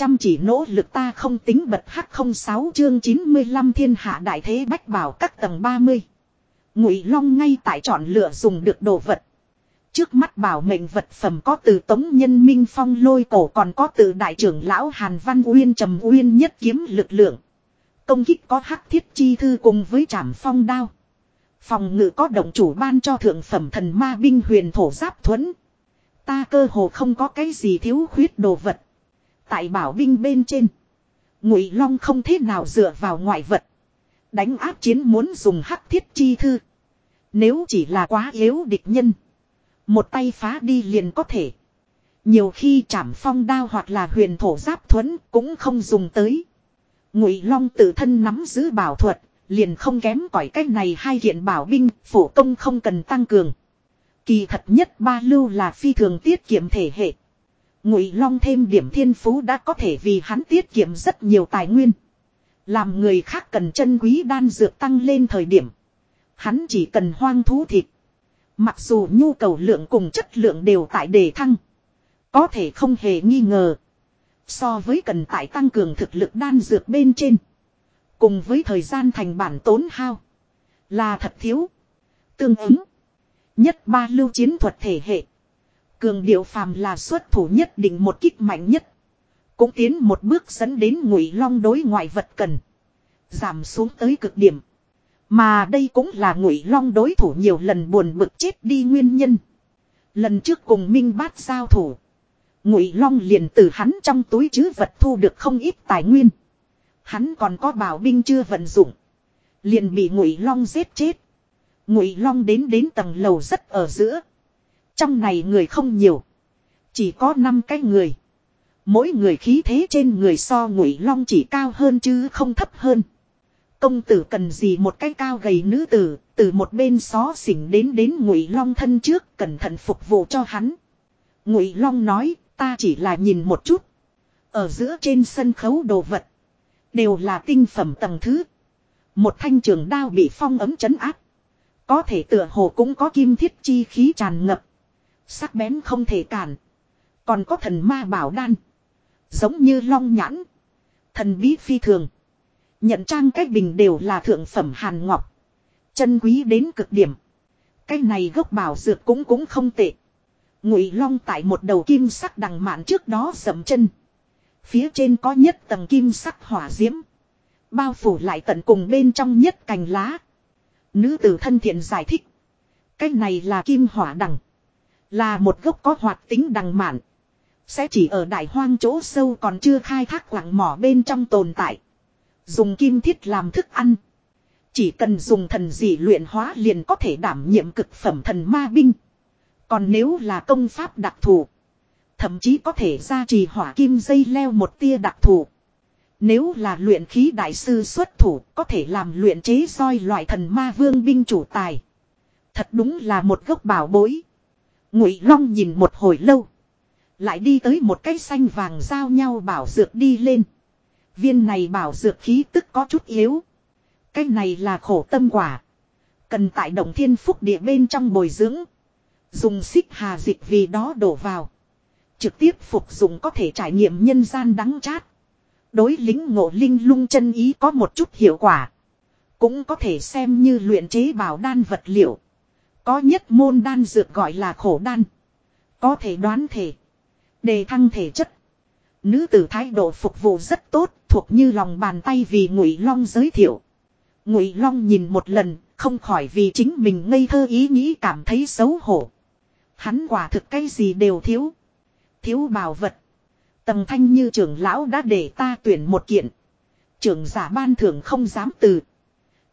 Chăm chỉ nỗ lực ta không tính bật hắc không sáu chương 95 thiên hạ đại thế bách bảo các tầng 30. Ngụy Long ngay tại chọn lựa dùng được đồ vật. Trước mắt bảo mệnh vật phẩm có từ Tống Nhân Minh Phong lôi cổ còn có từ đại trưởng lão Hàn Văn Uyên trầm Uyên nhất kiếm lực lượng. Công kích có hắc thiết chi thư cùng với trảm phong đao. Phòng ngự có động chủ ban cho thượng phẩm thần ma binh huyền thổ giáp thuẫn. Ta cơ hồ không có cái gì thiếu khuyết đồ vật. Tại bảo binh bên trên. Ngụy Long không thế nào dựa vào ngoại vật. Đánh áp chiến muốn dùng hắc thiết chi thư. Nếu chỉ là quá yếu địch nhân. Một tay phá đi liền có thể. Nhiều khi chạm phong đao hoặc là huyền thổ giáp thuẫn cũng không dùng tới. Ngụy Long tự thân nắm giữ bảo thuật, liền không kém cỏi cách này hai kiện bảo binh, phổ công không cần tăng cường. Kỳ thật nhất ba lưu là phi thường tiết kiệm thể hệ. Ngụy Long thêm điểm thiên phú đã có thể vì hắn tiết kiệm rất nhiều tài nguyên. Làm người khác cần chân quý đan dược tăng lên thời điểm. Hắn chỉ cần hoang thú thịt. Mặc dù nhu cầu lượng cùng chất lượng đều tại đề thăng. Có thể không hề nghi ngờ. So với cần tại tăng cường thực lực đan dược bên trên. Cùng với thời gian thành bản tốn hao. Là thật thiếu. Tương ứng. Nhất ba lưu chiến thuật thể hệ. Cường điệu phàm là xuất thủ nhất định một kích mạnh nhất. Cũng tiến một bước dẫn đến ngụy long đối ngoại vật cần. Giảm xuống tới cực điểm. Mà đây cũng là ngụy long đối thủ nhiều lần buồn bực chết đi nguyên nhân. Lần trước cùng Minh Bát giao thủ. Ngụy Long liền từ hắn trong túi chứ vật thu được không ít tài nguyên. Hắn còn có bảo binh chưa vận dụng. Liền bị Ngụy Long giết chết. Ngụy Long đến đến tầng lầu rất ở giữa. Trong này người không nhiều. Chỉ có 5 cái người. Mỗi người khí thế trên người so Ngụy Long chỉ cao hơn chứ không thấp hơn. Công tử cần gì một cái cao gầy nữ tử, từ một bên xó xỉnh đến đến Ngụy Long thân trước, cẩn thận phục vụ cho hắn. Ngụy Long nói, ta chỉ là nhìn một chút. Ở giữa trên sân khấu đồ vật, đều là tinh phẩm tầng thứ. Một thanh trường đao bị phong ấm chấn áp. Có thể tựa hồ cũng có kim thiết chi khí tràn ngập. Sắc bén không thể cản. Còn có thần ma bảo đan. Giống như long nhãn. Thần bí phi thường. Nhận trang cách bình đều là thượng phẩm hàn ngọc. Chân quý đến cực điểm. Cái này gốc bảo dược cũng cũng không tệ. Ngụy Long tại một đầu kim sắc đằng mạn trước đó dậm chân. Phía trên có nhất tầng kim sắc hỏa diễm. Bao phủ lại tận cùng bên trong nhất cành lá. Nữ tử thân thiện giải thích. Cái này là kim hỏa đằng. Là một gốc có hoạt tính đằng mạn. Sẽ chỉ ở đại hoang chỗ sâu còn chưa khai thác quảng mỏ bên trong tồn tại. Dùng kim thiết làm thức ăn. Chỉ cần dùng thần dị luyện hóa liền có thể đảm nhiệm cực phẩm thần ma binh. Còn nếu là công pháp đặc thù. Thậm chí có thể ra trì hỏa kim dây leo một tia đặc thù. Nếu là luyện khí đại sư xuất thủ, có thể làm luyện chế soi loại thần ma vương binh chủ tài. Thật đúng là một gốc bảo bối. Ngụy Long nhìn một hồi lâu. Lại đi tới một cái xanh vàng giao nhau bảo dược đi lên. Viên này bảo dược khí tức có chút yếu. Cái này là khổ tâm quả. Cần tại động thiên phúc địa bên trong bồi dưỡng. Dùng xích hà dịch vì đó đổ vào. Trực tiếp phục dụng có thể trải nghiệm nhân gian đắng chát. Đối lính ngộ linh lung chân ý có một chút hiệu quả. Cũng có thể xem như luyện chế bảo đan vật liệu. Có nhất môn đan dược gọi là khổ đan. Có thể đoán thể. Đề thăng thể chất. Nữ tử thái độ phục vụ rất tốt, thuộc như lòng bàn tay vì Ngụy Long giới thiệu. Ngụy Long nhìn một lần, không khỏi vì chính mình ngây thơ ý nghĩ cảm thấy xấu hổ. Hắn quả thực cái gì đều thiếu. Thiếu bảo vật. tầm thanh như trưởng lão đã để ta tuyển một kiện. Trưởng giả ban thưởng không dám từ.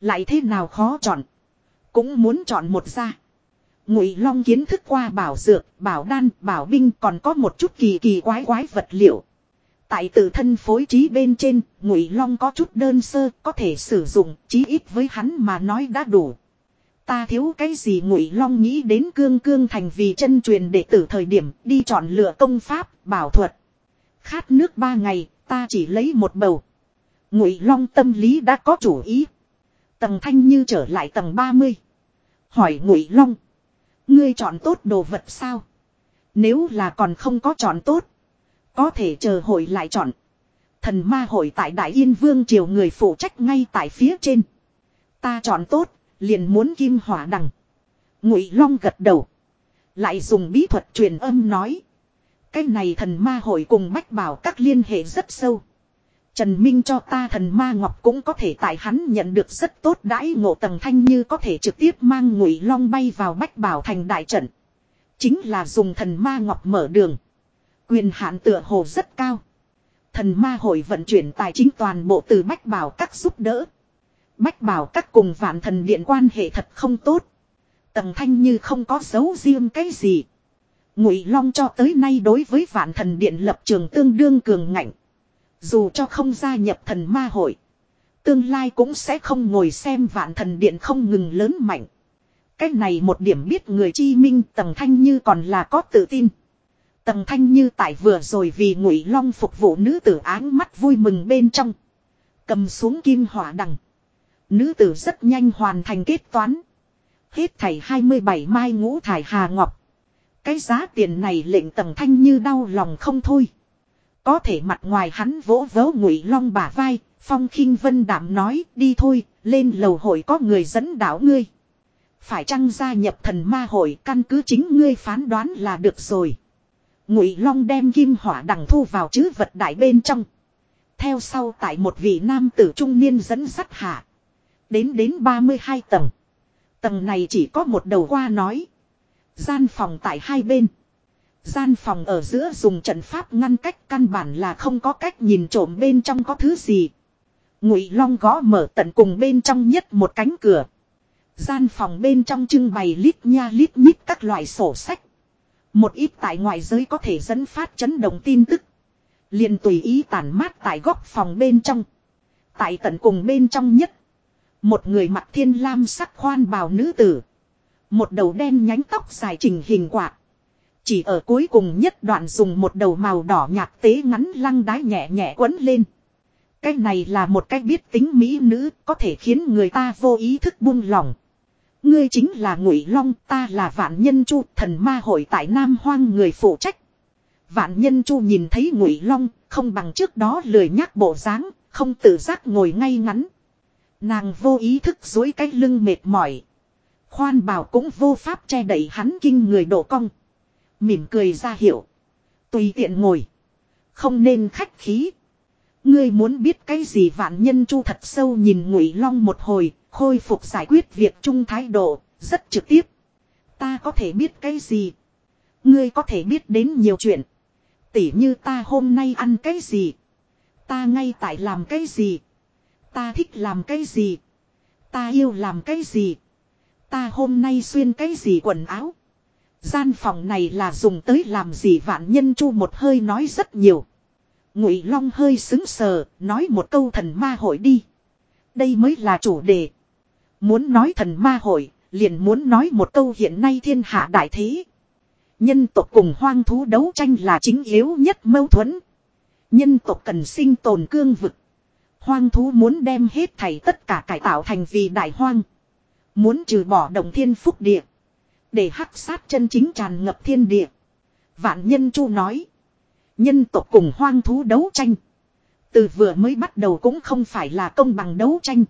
Lại thế nào khó chọn. Cũng muốn chọn một ra. Ngụy Long kiến thức qua bảo dược, bảo đan, bảo binh còn có một chút kỳ kỳ quái quái vật liệu. Tại tự thân phối trí bên trên, Ngụy Long có chút đơn sơ, có thể sử dụng, chí ít với hắn mà nói đã đủ. Ta thiếu cái gì Ngụy Long nghĩ đến cương cương thành vì chân truyền đệ tử thời điểm đi chọn lựa công pháp, bảo thuật. Khát nước ba ngày, ta chỉ lấy một bầu. Ngụy Long tâm lý đã có chủ ý. Tầng Thanh Như trở lại tầng 30. Hỏi Ngụy Long. Ngươi chọn tốt đồ vật sao? Nếu là còn không có chọn tốt. Có thể chờ hội lại chọn. Thần ma hội tại Đại Yên Vương triều người phụ trách ngay tại phía trên. Ta chọn tốt, liền muốn kim hỏa đằng. Ngụy Long gật đầu. Lại dùng bí thuật truyền âm nói. Cái này thần ma hội cùng bách bảo các liên hệ rất sâu. Trần Minh cho ta thần ma ngọc cũng có thể tại hắn nhận được rất tốt đãi ngộ tầng thanh như có thể trực tiếp mang ngụy long bay vào bách bảo thành đại trận. Chính là dùng thần ma ngọc mở đường. Quyền hạn tựa hồ rất cao. Thần ma hội vận chuyển tài chính toàn bộ từ bách bảo các giúp đỡ. Bách bảo các cùng vạn thần điện quan hệ thật không tốt. Tầng thanh như không có dấu riêng cái gì. Ngụy Long cho tới nay đối với vạn thần điện lập trường tương đương cường ngạnh. Dù cho không gia nhập thần ma hội. Tương lai cũng sẽ không ngồi xem vạn thần điện không ngừng lớn mạnh. Cách này một điểm biết người chi minh tầng thanh như còn là có tự tin. Tầng thanh như tại vừa rồi vì ngụy long phục vụ nữ tử áng mắt vui mừng bên trong. Cầm xuống kim hỏa đằng. Nữ tử rất nhanh hoàn thành kết toán. Hết thảy 27 mai ngũ thải hà ngọc. Cái giá tiền này lệnh tầng thanh như đau lòng không thôi. Có thể mặt ngoài hắn vỗ vỗ ngụy long bả vai, phong khinh vân đảm nói đi thôi, lên lầu hội có người dẫn đảo ngươi. Phải chăng gia nhập thần ma hội căn cứ chính ngươi phán đoán là được rồi. Ngụy long đem kim hỏa đằng thu vào chứ vật đại bên trong. Theo sau tại một vị nam tử trung niên dẫn sắt hạ. Đến đến 32 tầng. Tầng này chỉ có một đầu qua nói. Gian phòng tại hai bên. Gian phòng ở giữa dùng trận pháp ngăn cách căn bản là không có cách nhìn trộm bên trong có thứ gì. Ngụy Long gõ mở tận cùng bên trong nhất một cánh cửa. Gian phòng bên trong trưng bày lít nha lít nhít các loại sổ sách. Một ít tại ngoại giới có thể dẫn phát chấn động tin tức. liền tùy ý tản mát tại góc phòng bên trong. Tại tận cùng bên trong nhất. Một người mặc thiên lam sắc khoan bào nữ tử. Một đầu đen nhánh tóc dài trình hình quạt. Chỉ ở cuối cùng nhất đoạn dùng một đầu màu đỏ nhạt tế ngắn lăng đái nhẹ nhẹ quấn lên. Cái này là một cách biết tính mỹ nữ có thể khiến người ta vô ý thức buông lỏng. Ngươi chính là Ngụy Long, ta là Vạn Nhân Chu, thần ma hội tại Nam Hoang người phụ trách. Vạn Nhân Chu nhìn thấy Ngụy Long, không bằng trước đó lười nhắc bộ dáng, không tự giác ngồi ngay ngắn. Nàng vô ý thức dối cái lưng mệt mỏi. Khoan bảo cũng vô pháp che đậy hắn kinh người độ cong. Mỉm cười ra hiệu. Tùy tiện ngồi. Không nên khách khí. Ngươi muốn biết cái gì vạn nhân chu thật sâu nhìn ngụy long một hồi, khôi phục giải quyết việc chung thái độ, rất trực tiếp. Ta có thể biết cái gì? Ngươi có thể biết đến nhiều chuyện. Tỉ như ta hôm nay ăn cái gì? Ta ngay tại làm cái gì? Ta thích làm cái gì? Ta yêu làm cái gì? Ta hôm nay xuyên cái gì quần áo? Gian phòng này là dùng tới làm gì vạn nhân chu một hơi nói rất nhiều. Ngụy Long hơi xứng sờ, nói một câu thần ma hội đi. Đây mới là chủ đề. Muốn nói thần ma hội, liền muốn nói một câu hiện nay thiên hạ đại thế. Nhân tộc cùng hoang thú đấu tranh là chính yếu nhất mâu thuẫn. Nhân tộc cần sinh tồn cương vực. Hoang thú muốn đem hết thảy tất cả cải tạo thành vì đại hoang. Muốn trừ bỏ đồng thiên phúc địa. Để hắc sát chân chính tràn ngập thiên địa. Vạn nhân chu nói. Nhân tộc cùng hoang thú đấu tranh. Từ vừa mới bắt đầu cũng không phải là công bằng đấu tranh.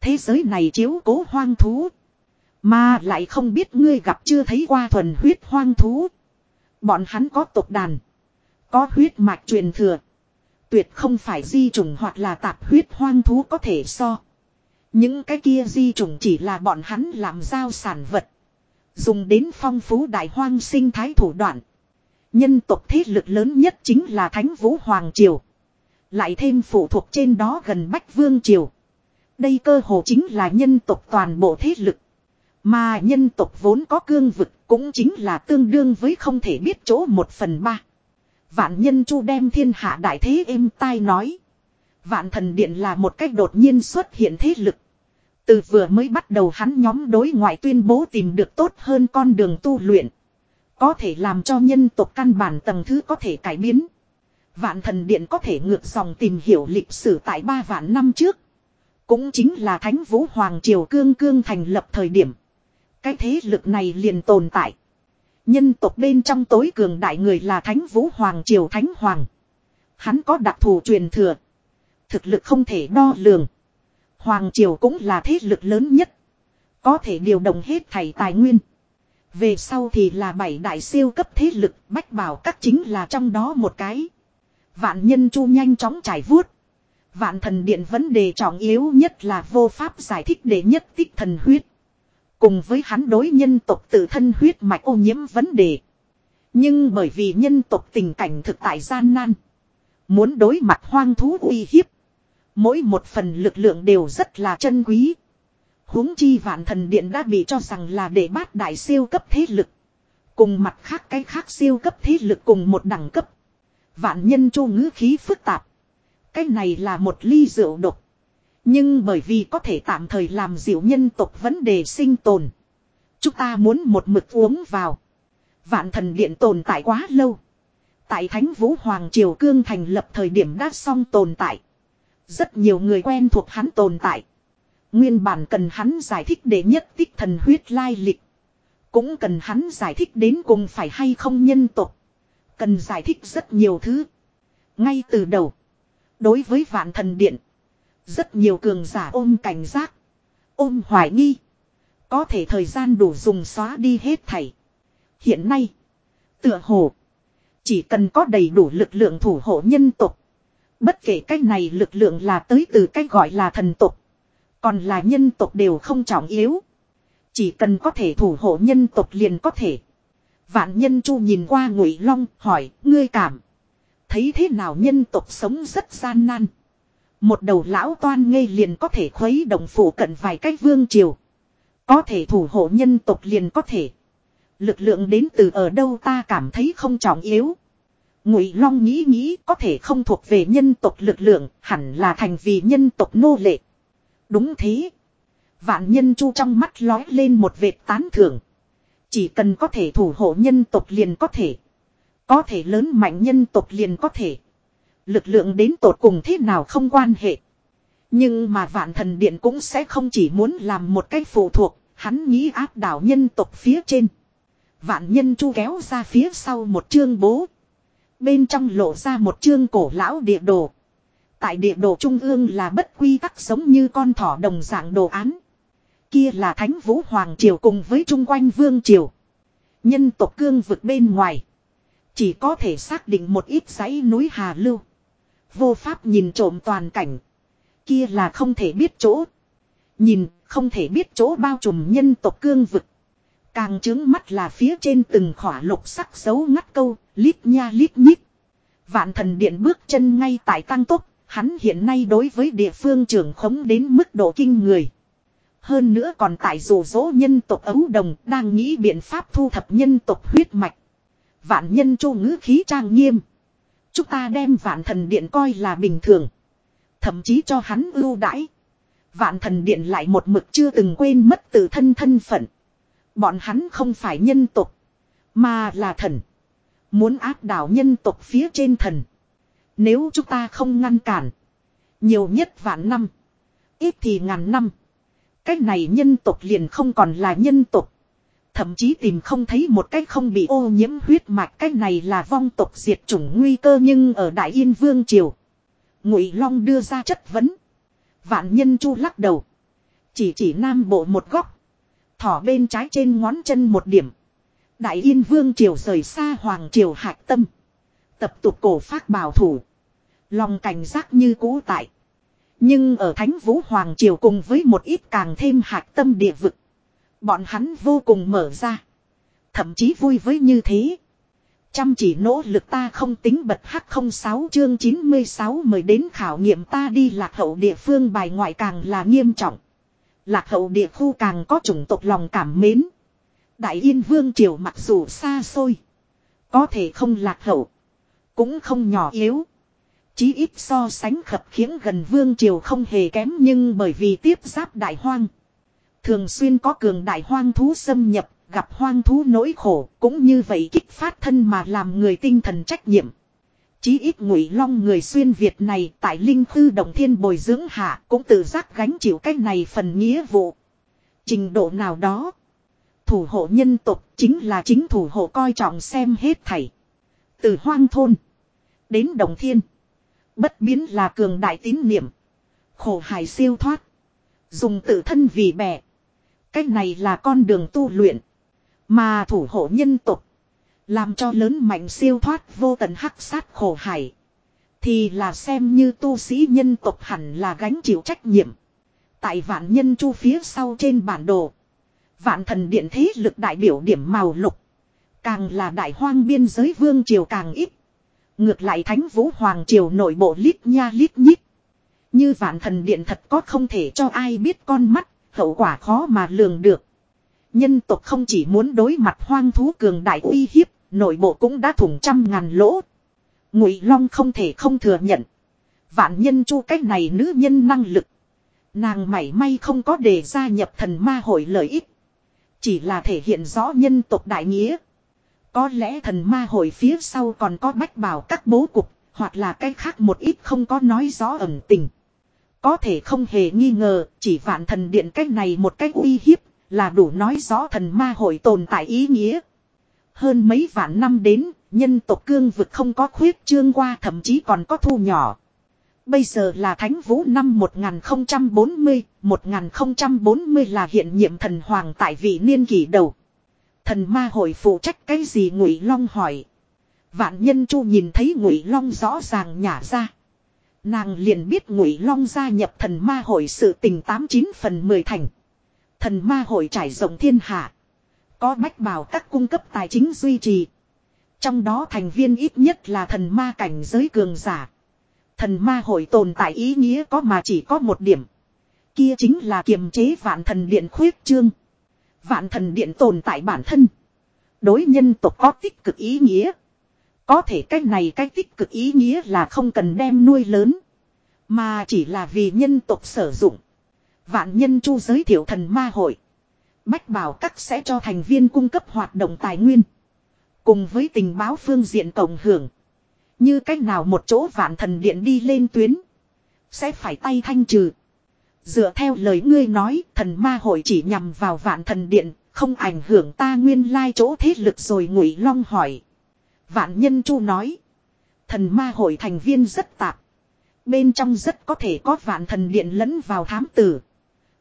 Thế giới này chiếu cố hoang thú. Mà lại không biết ngươi gặp chưa thấy qua thuần huyết hoang thú. Bọn hắn có tộc đàn. Có huyết mạch truyền thừa. Tuyệt không phải di trùng hoặc là tạp huyết hoang thú có thể so. Những cái kia di trùng chỉ là bọn hắn làm giao sản vật. Dùng đến phong phú đại hoang sinh thái thủ đoạn. Nhân tộc thế lực lớn nhất chính là Thánh Vũ Hoàng Triều. Lại thêm phụ thuộc trên đó gần Bách Vương Triều. Đây cơ hồ chính là nhân tộc toàn bộ thế lực. Mà nhân tộc vốn có cương vực cũng chính là tương đương với không thể biết chỗ một phần ba. Vạn nhân chu đem thiên hạ đại thế êm tai nói. Vạn thần điện là một cách đột nhiên xuất hiện thế lực. Từ vừa mới bắt đầu hắn nhóm đối ngoại tuyên bố tìm được tốt hơn con đường tu luyện. Có thể làm cho nhân tộc căn bản tầng thứ có thể cải biến. Vạn thần điện có thể ngược dòng tìm hiểu lịch sử tại ba vạn năm trước. Cũng chính là Thánh Vũ Hoàng Triều Cương Cương thành lập thời điểm. Cái thế lực này liền tồn tại. Nhân tộc bên trong tối cường đại người là Thánh Vũ Hoàng Triều Thánh Hoàng. Hắn có đặc thù truyền thừa. Thực lực không thể đo lường. Hoàng Triều cũng là thế lực lớn nhất. Có thể điều động hết thảy tài nguyên. Về sau thì là bảy đại siêu cấp thế lực, bách bảo các chính là trong đó một cái. Vạn nhân chu nhanh chóng trải vuốt. Vạn thần điện vấn đề trọng yếu nhất là vô pháp giải thích để nhất tích thần huyết. Cùng với hắn đối nhân tộc tự thân huyết mạch ô nhiễm vấn đề. Nhưng bởi vì nhân tộc tình cảnh thực tại gian nan. Muốn đối mặt hoang thú uy hiếp. Mỗi một phần lực lượng đều rất là chân quý. huống chi vạn thần điện đã bị cho rằng là để bát đại siêu cấp thế lực. Cùng mặt khác cái khác siêu cấp thế lực cùng một đẳng cấp. Vạn nhân chu ngữ khí phức tạp. Cái này là một ly rượu độc. Nhưng bởi vì có thể tạm thời làm dịu nhân tộc vấn đề sinh tồn. Chúng ta muốn một mực uống vào. Vạn thần điện tồn tại quá lâu. Tại Thánh Vũ Hoàng Triều Cương thành lập thời điểm đã xong tồn tại. Rất nhiều người quen thuộc hắn tồn tại. Nguyên bản cần hắn giải thích để nhất tích thần huyết lai lịch. Cũng cần hắn giải thích đến cùng phải hay không nhân tộc. Cần giải thích rất nhiều thứ. Ngay từ đầu. Đối với vạn thần điện. Rất nhiều cường giả ôm cảnh giác. Ôm hoài nghi. Có thể thời gian đủ dùng xóa đi hết thảy. Hiện nay. Tựa hồ. Chỉ cần có đầy đủ lực lượng thủ hộ nhân tộc. Bất kể cái này lực lượng là tới từ cái gọi là thần tộc. Còn là nhân tộc đều không trọng yếu. Chỉ cần có thể thủ hộ nhân tộc liền có thể. Vạn nhân chu nhìn qua ngụy long, hỏi, ngươi cảm. Thấy thế nào nhân tộc sống rất gian nan. Một đầu lão toan ngây liền có thể khuấy động phủ cận vài cái vương triều. Có thể thủ hộ nhân tộc liền có thể. Lực lượng đến từ ở đâu ta cảm thấy không trọng yếu. Ngụy Long nghĩ nghĩ có thể không thuộc về nhân tộc lực lượng, hẳn là thành vì nhân tộc nô lệ. Đúng thế. Vạn nhân chu trong mắt lói lên một vệt tán thưởng. Chỉ cần có thể thủ hộ nhân tộc liền có thể. Có thể lớn mạnh nhân tộc liền có thể. Lực lượng đến tột cùng thế nào không quan hệ. Nhưng mà vạn thần điện cũng sẽ không chỉ muốn làm một cái phụ thuộc, hắn nghĩ áp đảo nhân tộc phía trên. Vạn nhân chu kéo ra phía sau một chương bố. Bên trong lộ ra một chương cổ lão địa đồ. Tại địa đồ trung ương là bất quy tắc giống như con thỏ đồng dạng đồ án. Kia là Thánh Vũ Hoàng Triều cùng với chung quanh Vương Triều. Nhân tộc cương vực bên ngoài. Chỉ có thể xác định một ít dãy núi Hà Lưu. Vô pháp nhìn trộm toàn cảnh. Kia là không thể biết chỗ. Nhìn, không thể biết chỗ bao trùm nhân tộc cương vực. Càng chứng mắt là phía trên từng khỏa lục sắc dấu ngắt câu, lít nha lít nhít. Vạn thần điện bước chân ngay tại tăng tốc, hắn hiện nay đối với địa phương trưởng khống đến mức độ kinh người. Hơn nữa còn tại rủ rỗ nhân tộc ấu đồng đang nghĩ biện pháp thu thập nhân tộc huyết mạch. Vạn nhân chu ngữ khí trang nghiêm. Chúng ta đem vạn thần điện coi là bình thường. Thậm chí cho hắn ưu đãi. Vạn thần điện lại một mực chưa từng quên mất tự thân thân phận. Bọn hắn không phải nhân tộc. Mà là thần. Muốn áp đảo nhân tộc phía trên thần. Nếu chúng ta không ngăn cản. Nhiều nhất vạn năm. Ít thì ngàn năm. cái này nhân tộc liền không còn là nhân tộc. Thậm chí tìm không thấy một cách không bị ô nhiễm huyết mạch cái này là vong tộc diệt chủng nguy cơ nhưng ở Đại Yên Vương Triều. Ngụy Long đưa ra chất vấn. Vạn nhân chu lắc đầu. Chỉ chỉ nam bộ một góc. Thỏ bên trái trên ngón chân một điểm. Đại Yên Vương Triều rời xa Hoàng Triều hạc tâm. Tập tục cổ phát bảo thủ. Lòng cảnh giác như cũ tại. Nhưng ở Thánh Vũ Hoàng Triều cùng với một ít càng thêm hạc tâm địa vực. Bọn hắn vô cùng mở ra. Thậm chí vui với như thế. Chăm chỉ nỗ lực ta không tính bật hắc không sáu chương 96 mời đến khảo nghiệm ta đi lạc hậu địa phương bài ngoại càng là nghiêm trọng. Lạc hậu địa khu càng có chủng tộc lòng cảm mến. Đại Yên Vương Triều mặc dù xa xôi. Có thể không lạc hậu. Cũng không nhỏ yếu. Chí ít so sánh khập khiến gần Vương Triều không hề kém nhưng bởi vì tiếp giáp đại hoang. Thường xuyên có cường đại hoang thú xâm nhập, gặp hoang thú nỗi khổ, cũng như vậy kích phát thân mà làm người tinh thần trách nhiệm. Chí ít ngụy long người xuyên Việt này tại linh thư động thiên bồi dưỡng hạ cũng tự giác gánh chịu cái này phần nghĩa vụ. Trình độ nào đó. Thủ hộ nhân tục chính là chính thủ hộ coi trọng xem hết thảy. Từ hoang thôn. Đến đồng thiên. Bất biến là cường đại tín niệm. Khổ hài siêu thoát. Dùng tự thân vì bè. Cách này là con đường tu luyện. Mà thủ hộ nhân tục. Làm cho lớn mạnh siêu thoát vô tận hắc sát khổ hải. Thì là xem như tu sĩ nhân tộc hẳn là gánh chịu trách nhiệm. Tại vạn nhân chu phía sau trên bản đồ. Vạn thần điện thế lực đại biểu điểm màu lục. Càng là đại hoang biên giới vương triều càng ít. Ngược lại thánh vũ hoàng triều nội bộ lít nha lít nhít. Như vạn thần điện thật có không thể cho ai biết con mắt, hậu quả khó mà lường được. Nhân tộc không chỉ muốn đối mặt hoang thú cường đại uy hiếp, nội bộ cũng đã thủng trăm ngàn lỗ. Ngụy Long không thể không thừa nhận. Vạn nhân chu cách này nữ nhân năng lực. Nàng mảy may không có đề gia nhập thần ma hội lợi ích. Chỉ là thể hiện rõ nhân tộc đại nghĩa. Có lẽ thần ma hội phía sau còn có bách bảo các bố cục, hoặc là cái khác một ít không có nói rõ ẩn tình. Có thể không hề nghi ngờ, chỉ vạn thần điện cách này một cách uy hiếp, là đủ nói rõ thần ma hội tồn tại ý nghĩa. Hơn mấy vạn năm đến, nhân tộc cương vực không có khuyết trương qua thậm chí còn có thu nhỏ. Bây giờ là Thánh Vũ năm 1040, 1040 là hiện nhiệm thần hoàng tại vị niên kỷ đầu. Thần ma hội phụ trách cái gì Ngụy Long hỏi. Vạn nhân chu nhìn thấy Ngụy Long rõ ràng nhả ra. Nàng liền biết Ngụy Long gia nhập thần ma hội sự tình tám chín phần mười thành. Thần ma hội trải rộng thiên hạ. Có bách bảo các cung cấp tài chính duy trì. Trong đó thành viên ít nhất là thần ma cảnh giới cường giả. Thần ma hội tồn tại ý nghĩa có mà chỉ có một điểm. Kia chính là kiềm chế vạn thần điện khuyết trương. Vạn thần điện tồn tại bản thân. Đối nhân tộc có tích cực ý nghĩa. Có thể cách này cách tích cực ý nghĩa là không cần đem nuôi lớn. Mà chỉ là vì nhân tộc sử dụng. Vạn nhân chu giới thiệu thần ma hội. Bách bảo các sẽ cho thành viên cung cấp hoạt động tài nguyên. Cùng với tình báo phương diện tổng hưởng. Như cách nào một chỗ vạn thần điện đi lên tuyến. Sẽ phải tay thanh trừ. Dựa theo lời ngươi nói, thần ma hội chỉ nhằm vào vạn thần điện, không ảnh hưởng ta nguyên lai chỗ thế lực rồi ngụy long hỏi. Vạn nhân chu nói. Thần ma hội thành viên rất tạp. Bên trong rất có thể có vạn thần điện lẫn vào thám tử.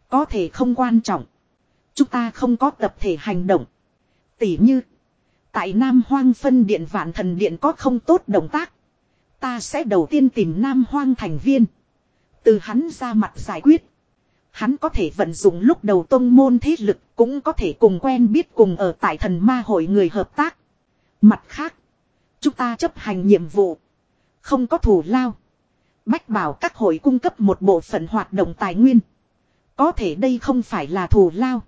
Có thể không quan trọng. Chúng ta không có tập thể hành động. Tỉ như. Tại Nam Hoang phân điện vạn thần điện có không tốt động tác. Ta sẽ đầu tiên tìm Nam Hoang thành viên. Từ hắn ra mặt giải quyết. Hắn có thể vận dụng lúc đầu tông môn thế lực cũng có thể cùng quen biết cùng ở tại thần ma hội người hợp tác. Mặt khác. Chúng ta chấp hành nhiệm vụ. Không có thủ lao. Bách bảo các hội cung cấp một bộ phận hoạt động tài nguyên. Có thể đây không phải là thủ lao.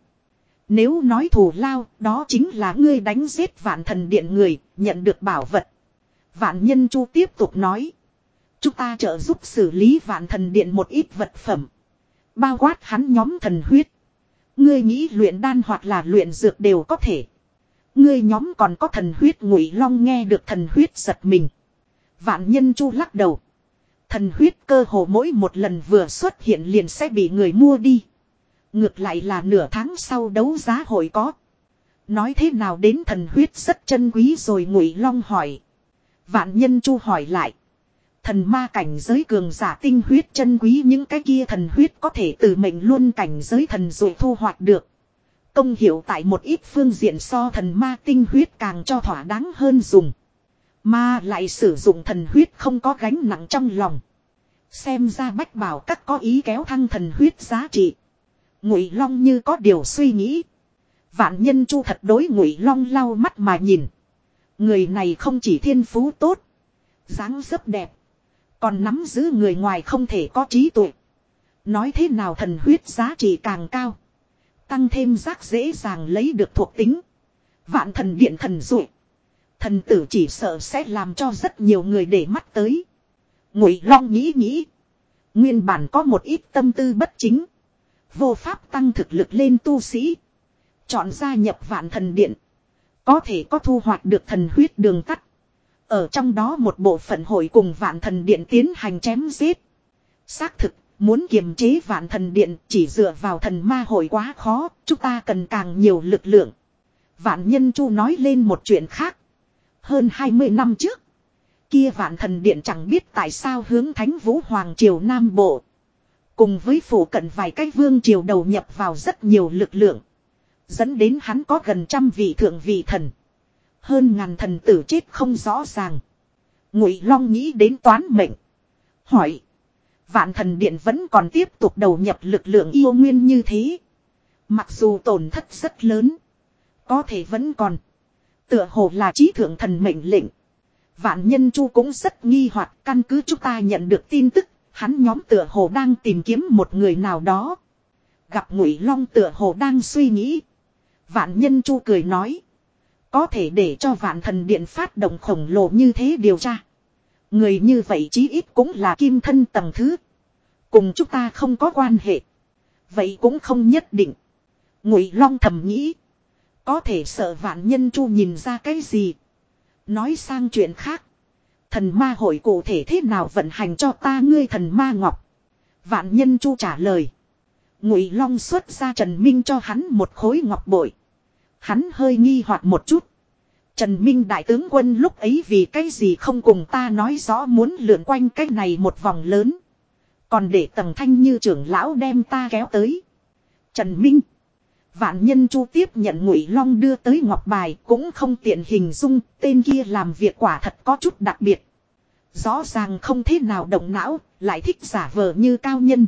Nếu nói thù lao, đó chính là ngươi đánh giết vạn thần điện người, nhận được bảo vật. Vạn nhân chu tiếp tục nói. Chúng ta trợ giúp xử lý vạn thần điện một ít vật phẩm. Bao quát hắn nhóm thần huyết. Ngươi nghĩ luyện đan hoặc là luyện dược đều có thể. Ngươi nhóm còn có thần huyết ngụy long nghe được thần huyết giật mình. Vạn nhân chu lắc đầu. Thần huyết cơ hồ mỗi một lần vừa xuất hiện liền sẽ bị người mua đi. Ngược lại là nửa tháng sau đấu giá hội có. Nói thế nào đến thần huyết rất chân quý rồi ngụy long hỏi. Vạn nhân chu hỏi lại. Thần ma cảnh giới cường giả tinh huyết chân quý những cái kia thần huyết có thể từ mệnh luôn cảnh giới thần rồi thu hoạch được. Công hiệu tại một ít phương diện so thần ma tinh huyết càng cho thỏa đáng hơn dùng. Mà lại sử dụng thần huyết không có gánh nặng trong lòng. Xem ra bách bảo các có ý kéo thăng thần huyết giá trị. Ngụy Long như có điều suy nghĩ. Vạn nhân chu thật đối Ngụy Long lau mắt mà nhìn. Người này không chỉ thiên phú tốt. dáng dấp đẹp. Còn nắm giữ người ngoài không thể có trí tuệ. Nói thế nào thần huyết giá trị càng cao. Tăng thêm rác dễ dàng lấy được thuộc tính. Vạn thần điện thần dụ. Thần tử chỉ sợ sẽ làm cho rất nhiều người để mắt tới. Ngụy Long nghĩ nghĩ. Nguyên bản có một ít tâm tư bất chính. Vô pháp tăng thực lực lên tu sĩ. Chọn gia nhập vạn thần điện. Có thể có thu hoạch được thần huyết đường tắt. Ở trong đó một bộ phận hội cùng vạn thần điện tiến hành chém giết. Xác thực, muốn kiềm chế vạn thần điện chỉ dựa vào thần ma hội quá khó, chúng ta cần càng nhiều lực lượng. Vạn nhân chu nói lên một chuyện khác. Hơn 20 năm trước, Kia vạn thần điện chẳng biết tại sao hướng thánh vũ hoàng triều Nam Bộ. Cùng với phủ cận vài cái vương triều đầu nhập vào rất nhiều lực lượng. Dẫn đến hắn có gần trăm vị thượng vị thần. Hơn ngàn thần tử chết không rõ ràng. Ngụy Long nghĩ đến toán mệnh. Hỏi. Vạn thần điện vẫn còn tiếp tục đầu nhập lực lượng yêu nguyên như thế. Mặc dù tổn thất rất lớn. Có thể vẫn còn. Tựa hồ là trí thượng thần mệnh lệnh. Vạn nhân chu cũng rất nghi hoặc, căn cứ chúng ta nhận được tin tức. Hắn nhóm tựa hồ đang tìm kiếm một người nào đó. Gặp ngụy long tựa hồ đang suy nghĩ. Vạn nhân chu cười nói. Có thể để cho vạn thần điện phát động khổng lồ như thế điều tra. Người như vậy chí ít cũng là kim thân tầng thứ. Cùng chúng ta không có quan hệ. Vậy cũng không nhất định. Ngụy Long thầm nghĩ. Có thể sợ vạn nhân chu nhìn ra cái gì. Nói sang chuyện khác. Thần ma hội cụ thể thế nào vận hành cho ta ngươi thần ma ngọc. Vạn nhân chu trả lời. Ngụy Long xuất ra Trần Minh cho hắn một khối ngọc bội. Hắn hơi nghi hoặc một chút. Trần Minh đại tướng quân lúc ấy vì cái gì không cùng ta nói rõ muốn lượn quanh cái này một vòng lớn. Còn để tầng thanh như trưởng lão đem ta kéo tới. Trần Minh. Vạn nhân chu tiếp nhận ngụy long đưa tới ngọc bài cũng không tiện hình dung tên kia làm việc quả thật có chút đặc biệt. Rõ ràng không thế nào động não, lại thích giả vờ như cao nhân.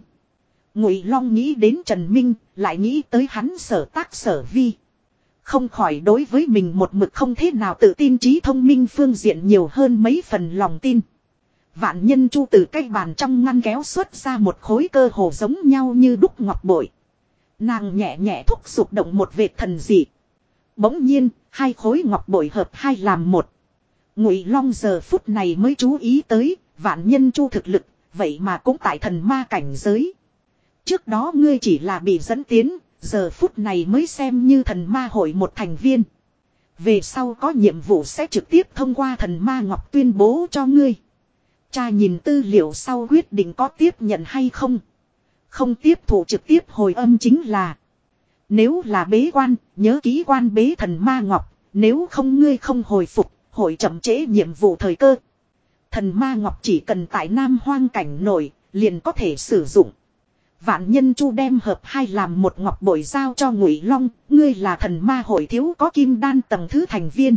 Ngụy long nghĩ đến Trần Minh, lại nghĩ tới hắn sở tác sở vi. Không khỏi đối với mình một mực không thế nào tự tin trí thông minh phương diện nhiều hơn mấy phần lòng tin. Vạn nhân chu từ cái bàn trong ngăn kéo xuất ra một khối cơ hồ giống nhau như đúc ngọc bội. Nàng nhẹ nhẹ thúc giục động một vệt thần dị. Bỗng nhiên, hai khối ngọc bội hợp hai làm một. Ngụy Long giờ phút này mới chú ý tới, vạn nhân chu thực lực, vậy mà cũng tại thần ma cảnh giới. Trước đó ngươi chỉ là bị dẫn tiến, giờ phút này mới xem như thần ma hội một thành viên. Về sau có nhiệm vụ sẽ trực tiếp thông qua thần ma ngọc tuyên bố cho ngươi. Cha nhìn tư liệu sau quyết định có tiếp nhận hay không. Không tiếp thụ trực tiếp hồi âm chính là. Nếu là bế quan, nhớ ký quan bế thần ma ngọc, nếu không ngươi không hồi phục, hội chậm trễ nhiệm vụ thời cơ. Thần ma ngọc chỉ cần tại nam hoang cảnh nổi, liền có thể sử dụng. Vạn nhân chu đem hợp hai làm một ngọc bội giao cho ngụy long, ngươi là thần ma hội thiếu có kim đan tầng thứ thành viên.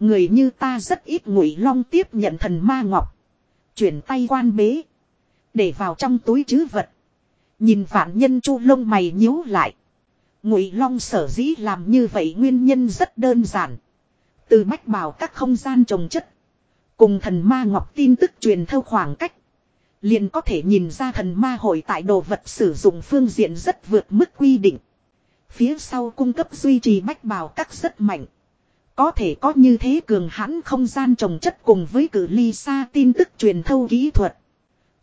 Người như ta rất ít ngụy long tiếp nhận thần ma ngọc. Chuyển tay quan bế. Để vào trong túi chứ vật. Nhìn vạn nhân chu lông mày nhíu lại. Ngụy Long sở dĩ làm như vậy nguyên nhân rất đơn giản. Từ mách bảo các không gian trồng chất. Cùng thần ma ngọc tin tức truyền theo khoảng cách. Liền có thể nhìn ra thần ma hội tại đồ vật sử dụng phương diện rất vượt mức quy định. Phía sau cung cấp duy trì bách bảo các rất mạnh. Có thể có như thế cường hãn không gian trồng chất cùng với cử ly xa tin tức truyền thâu kỹ thuật.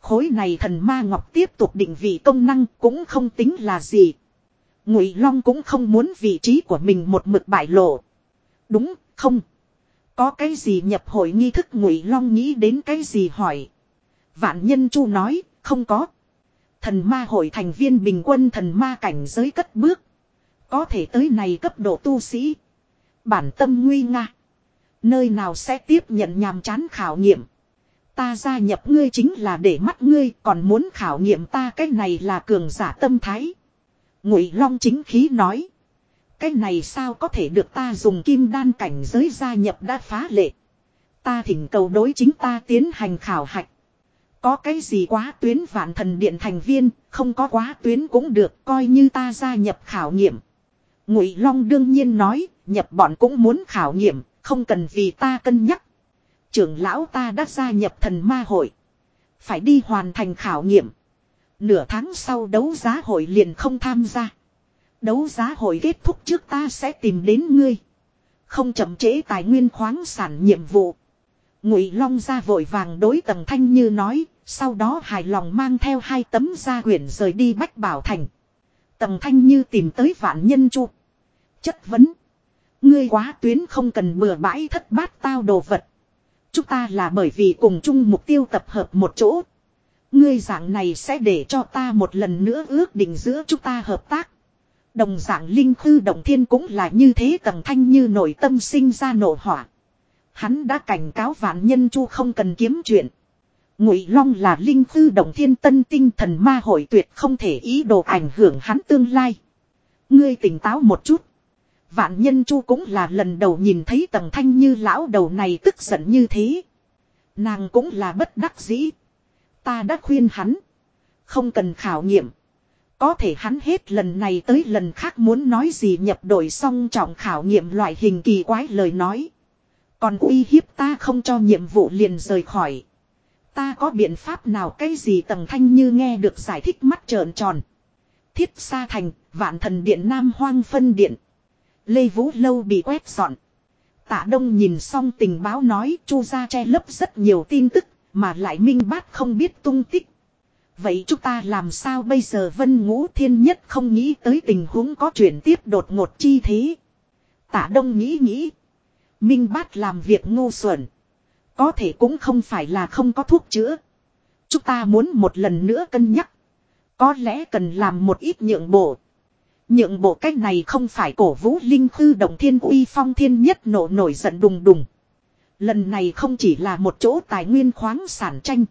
Khối này thần ma ngọc tiếp tục định vị công năng cũng không tính là gì. Ngụy Long cũng không muốn vị trí của mình một mực bại lộ. Đúng, không. Có cái gì nhập hội nghi thức Ngụy Long nghĩ đến cái gì hỏi. Vạn Nhân Chu nói, không có. Thần ma hội thành viên bình quân thần ma cảnh giới cất bước. Có thể tới này cấp độ tu sĩ. Bản tâm nguy nga. Nơi nào sẽ tiếp nhận nhàm chán khảo nghiệm. Ta gia nhập ngươi chính là để mắt ngươi còn muốn khảo nghiệm ta cái này là cường giả tâm thái. Ngụy Long chính khí nói. Cái này sao có thể được ta dùng kim đan cảnh giới gia nhập đã phá lệ. Ta thỉnh cầu đối chính ta tiến hành khảo hạch. Có cái gì quá tuyến vạn thần điện thành viên, không có quá tuyến cũng được, coi như ta gia nhập khảo nghiệm. Ngụy Long đương nhiên nói, nhập bọn cũng muốn khảo nghiệm, không cần vì ta cân nhắc. Trưởng lão ta đã gia nhập thần ma hội. Phải đi hoàn thành khảo nghiệm. Nửa tháng sau đấu giá hội liền không tham gia. Đấu giá hội kết thúc trước ta sẽ tìm đến ngươi. Không chậm trễ tài nguyên khoáng sản nhiệm vụ. Ngụy Long ra vội vàng đối tầng thanh như nói, sau đó hài lòng mang theo hai tấm gia quyển rời đi Bách Bảo Thành. Tầng thanh như tìm tới vạn nhân chu. Chất vấn. Ngươi quá tuyến không cần bừa bãi thất bát tao đồ vật. Chúng ta là bởi vì cùng chung mục tiêu tập hợp một chỗ. Ngươi dạng này sẽ để cho ta một lần nữa ước định giữa chúng ta hợp tác. Đồng dạng linh khư động thiên cũng là như thế tầng thanh như nội tâm sinh ra nổ hỏa. Hắn đã cảnh cáo vạn nhân chu không cần kiếm chuyện. Ngụy Long là linh Khư động thiên tân tinh thần ma hội tuyệt không thể ý đồ ảnh hưởng hắn tương lai. Ngươi tỉnh táo một chút. Vạn nhân chu cũng là lần đầu nhìn thấy tầng thanh như lão đầu này tức giận như thế. Nàng cũng là bất đắc dĩ. Ta đã khuyên hắn. Không cần khảo nghiệm. Có thể hắn hết lần này tới lần khác muốn nói gì nhập đội xong trọng khảo nghiệm loại hình kỳ quái lời nói. Còn uy hiếp ta không cho nhiệm vụ liền rời khỏi. Ta có biện pháp nào cái gì tầng thanh như nghe được giải thích mắt trợn tròn. Thiết xa thành, vạn thần điện nam hoang phân điện. Lê Vũ Lâu bị quét dọn. Tạ Đông nhìn xong tình báo nói chu gia che lấp rất nhiều tin tức, mà lại minh bát không biết tung tích. Vậy chúng ta làm sao bây giờ vân ngũ thiên nhất không nghĩ tới tình huống có chuyển tiếp đột ngột chi thế. Tạ Đông nghĩ nghĩ. Minh bát làm việc ngu xuẩn. Có thể cũng không phải là không có thuốc chữa. Chúng ta muốn một lần nữa cân nhắc. Có lẽ cần làm một ít nhượng bộ. Nhượng bộ cách này không phải cổ vũ linh khư động thiên uy phong thiên nhất nổ nổi giận đùng đùng. Lần này không chỉ là một chỗ tài nguyên khoáng sản tranh.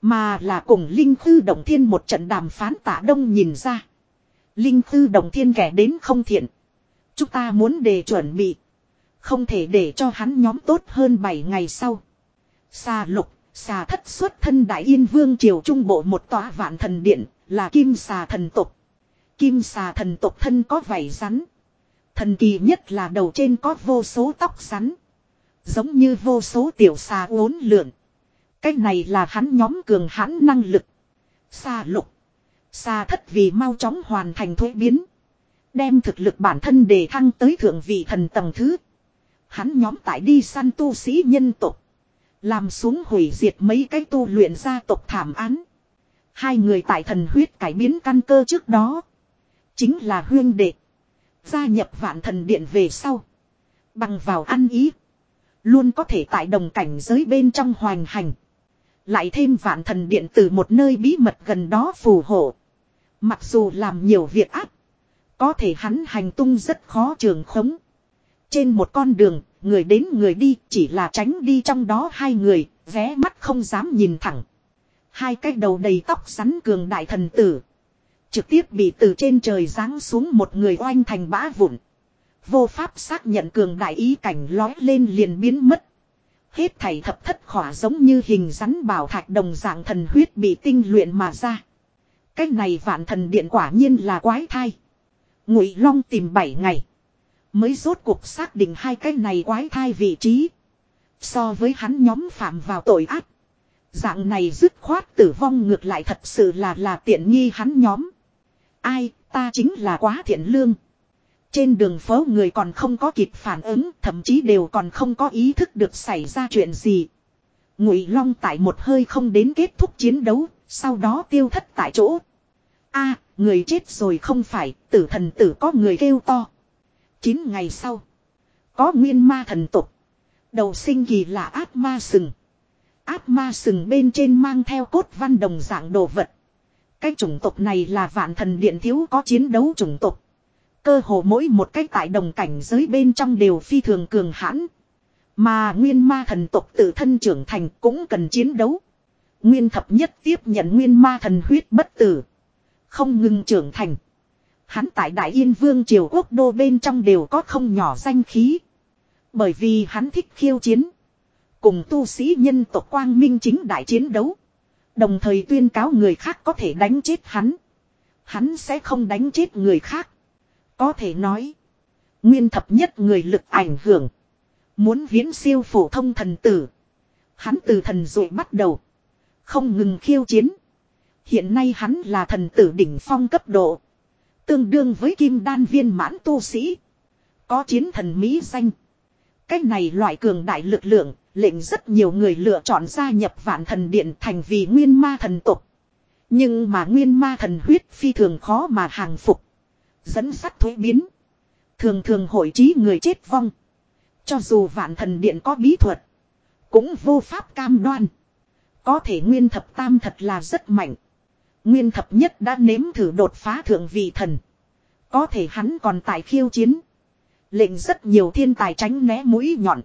Mà là cùng Linh Khư Động Thiên một trận đàm phán tả đông nhìn ra. Linh Khư Động Thiên kẻ đến không thiện. Chúng ta muốn đề chuẩn bị. Không thể để cho hắn nhóm tốt hơn 7 ngày sau. Xà lục, xà thất xuất thân Đại Yên Vương Triều Trung Bộ một tòa vạn thần điện, là kim xà thần tục. Kim xà thần tộc thân có vảy rắn. Thần kỳ nhất là đầu trên có vô số tóc rắn. Giống như vô số tiểu xà uốn lượn. Cái này là hắn nhóm cường hãn năng lực. Xà lục. Xà thất vì mau chóng hoàn thành thuế biến. Đem thực lực bản thân đề thăng tới thượng vị thần tầng thứ. Hắn nhóm tại đi săn tu sĩ nhân tộc Làm xuống hủy diệt mấy cái tu luyện gia tộc thảm án. Hai người tại thần huyết cải biến căn cơ trước đó. Chính là huyên đệ. Gia nhập vạn thần điện về sau. Bằng vào ăn ý. Luôn có thể tại đồng cảnh giới bên trong hoành hành. Lại thêm vạn thần điện từ một nơi bí mật gần đó phù hộ. Mặc dù làm nhiều việc áp. Có thể hắn hành tung rất khó trường khống. Trên một con đường, người đến người đi chỉ là tránh đi trong đó hai người, vé mắt không dám nhìn thẳng. Hai cái đầu đầy tóc rắn cường đại thần tử. Trực tiếp bị từ trên trời giáng xuống một người oanh thành bã vụn. Vô pháp xác nhận cường đại ý cảnh lói lên liền biến mất. Hết thảy thập thất khỏa giống như hình rắn bảo thạch đồng dạng thần huyết bị tinh luyện mà ra. cách này vạn thần điện quả nhiên là quái thai. Ngụy Long tìm 7 ngày. Mới rốt cuộc xác định hai cái này quái thai vị trí. So với hắn nhóm phạm vào tội ác. Dạng này dứt khoát tử vong ngược lại thật sự là là tiện nghi hắn nhóm. Ai, ta chính là quá thiện lương. Trên đường phố người còn không có kịp phản ứng, thậm chí đều còn không có ý thức được xảy ra chuyện gì. Ngụy Long tại một hơi không đến kết thúc chiến đấu, sau đó tiêu thất tại chỗ. A, người chết rồi không phải, tử thần tử có người kêu to. Chín ngày sau, có nguyên ma thần tục. Đầu sinh kỳ là ác ma sừng. Ác ma sừng bên trên mang theo cốt văn đồng dạng đồ vật. Cái chủng tộc này là vạn thần điện thiếu có chiến đấu chủng tộc. Cơ hồ mỗi một cách tại đồng cảnh giới bên trong đều phi thường cường hãn. Mà nguyên ma thần tộc tự thân trưởng thành cũng cần chiến đấu. Nguyên thập nhất tiếp nhận nguyên ma thần huyết bất tử. Không ngừng trưởng thành. Hắn tại Đại Yên Vương Triều Quốc Đô bên trong đều có không nhỏ danh khí. Bởi vì hắn thích khiêu chiến. Cùng tu sĩ nhân tộc quang minh chính đại chiến đấu. Đồng thời tuyên cáo người khác có thể đánh chết hắn. Hắn sẽ không đánh chết người khác. Có thể nói. Nguyên thập nhất người lực ảnh hưởng. Muốn viễn siêu phổ thông thần tử. Hắn từ thần rồi bắt đầu. Không ngừng khiêu chiến. Hiện nay hắn là thần tử đỉnh phong cấp độ. Tương đương với kim đan viên mãn tu sĩ. Có chiến thần Mỹ danh. Cách này loại cường đại lực lượng, lệnh rất nhiều người lựa chọn gia nhập vạn thần điện thành vì nguyên ma thần tục. Nhưng mà nguyên ma thần huyết phi thường khó mà hàng phục. Dẫn sắt thuế biến. Thường thường hội trí người chết vong. Cho dù vạn thần điện có bí thuật. Cũng vô pháp cam đoan. Có thể nguyên thập tam thật là rất mạnh. Nguyên thập nhất đã nếm thử đột phá thượng vị thần. Có thể hắn còn tại khiêu chiến. Lệnh rất nhiều thiên tài tránh né mũi nhọn.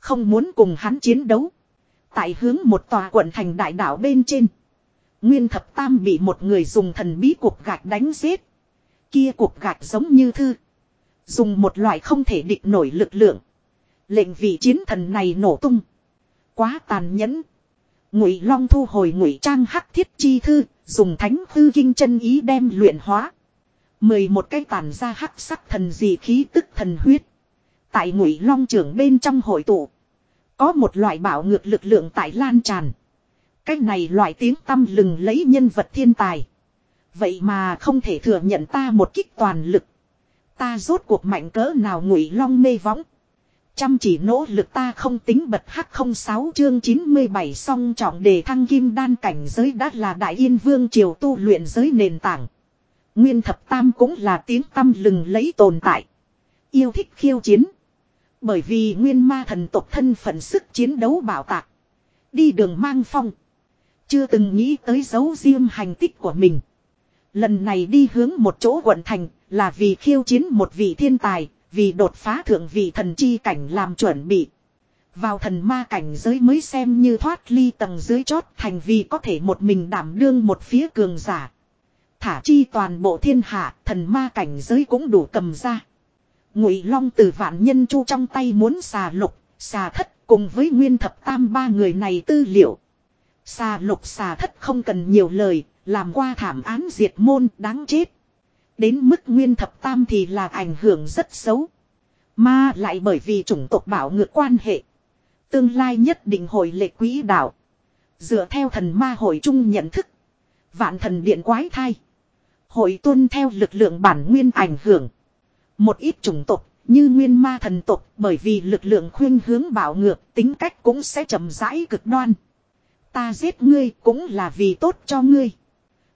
Không muốn cùng hắn chiến đấu. Tại hướng một tòa quận thành đại đảo bên trên. Nguyên thập tam bị một người dùng thần bí cuộc gạch đánh giết. Kia cuộc gạch giống như thư. Dùng một loại không thể địch nổi lực lượng. Lệnh vị chiến thần này nổ tung. Quá tàn nhẫn. Ngụy Long thu hồi ngụy trang hắc thiết chi thư, dùng thánh hư kinh chân ý đem luyện hóa. mười một cái tàn ra hắc sắc thần dị khí tức thần huyết. Tại ngụy Long trưởng bên trong hội tụ. Có một loại bảo ngược lực lượng tại lan tràn. Cái này loại tiếng tâm lừng lấy nhân vật thiên tài. Vậy mà không thể thừa nhận ta một kích toàn lực. Ta rốt cuộc mạnh cỡ nào ngụy long mê võng. Chăm chỉ nỗ lực ta không tính bật hắc không sáu chương 97 song trọng đề thăng kim đan cảnh giới đã là đại yên vương triều tu luyện giới nền tảng. Nguyên thập tam cũng là tiếng tâm lừng lấy tồn tại. Yêu thích khiêu chiến. Bởi vì nguyên ma thần tộc thân phận sức chiến đấu bảo tạc. Đi đường mang phong. Chưa từng nghĩ tới dấu riêng hành tích của mình. Lần này đi hướng một chỗ quận thành là vì khiêu chiến một vị thiên tài, vì đột phá thượng vị thần chi cảnh làm chuẩn bị. Vào thần ma cảnh giới mới xem như thoát ly tầng dưới chót thành vì có thể một mình đảm đương một phía cường giả. Thả chi toàn bộ thiên hạ, thần ma cảnh giới cũng đủ cầm ra. Ngụy Long từ vạn nhân chu trong tay muốn xà lục, xà thất cùng với nguyên thập tam ba người này tư liệu. Xà lục xà thất không cần nhiều lời, làm qua thảm án diệt môn đáng chết. Đến mức nguyên thập tam thì là ảnh hưởng rất xấu. Mà lại bởi vì chủng tộc bảo ngược quan hệ. Tương lai nhất định hội lệ quỹ đạo. Dựa theo thần ma hội chung nhận thức. Vạn thần điện quái thai. Hội tuân theo lực lượng bản nguyên ảnh hưởng. Một ít chủng tộc, như nguyên ma thần tộc, bởi vì lực lượng khuyên hướng bảo ngược, tính cách cũng sẽ chậm rãi cực đoan. Ta giết ngươi cũng là vì tốt cho ngươi.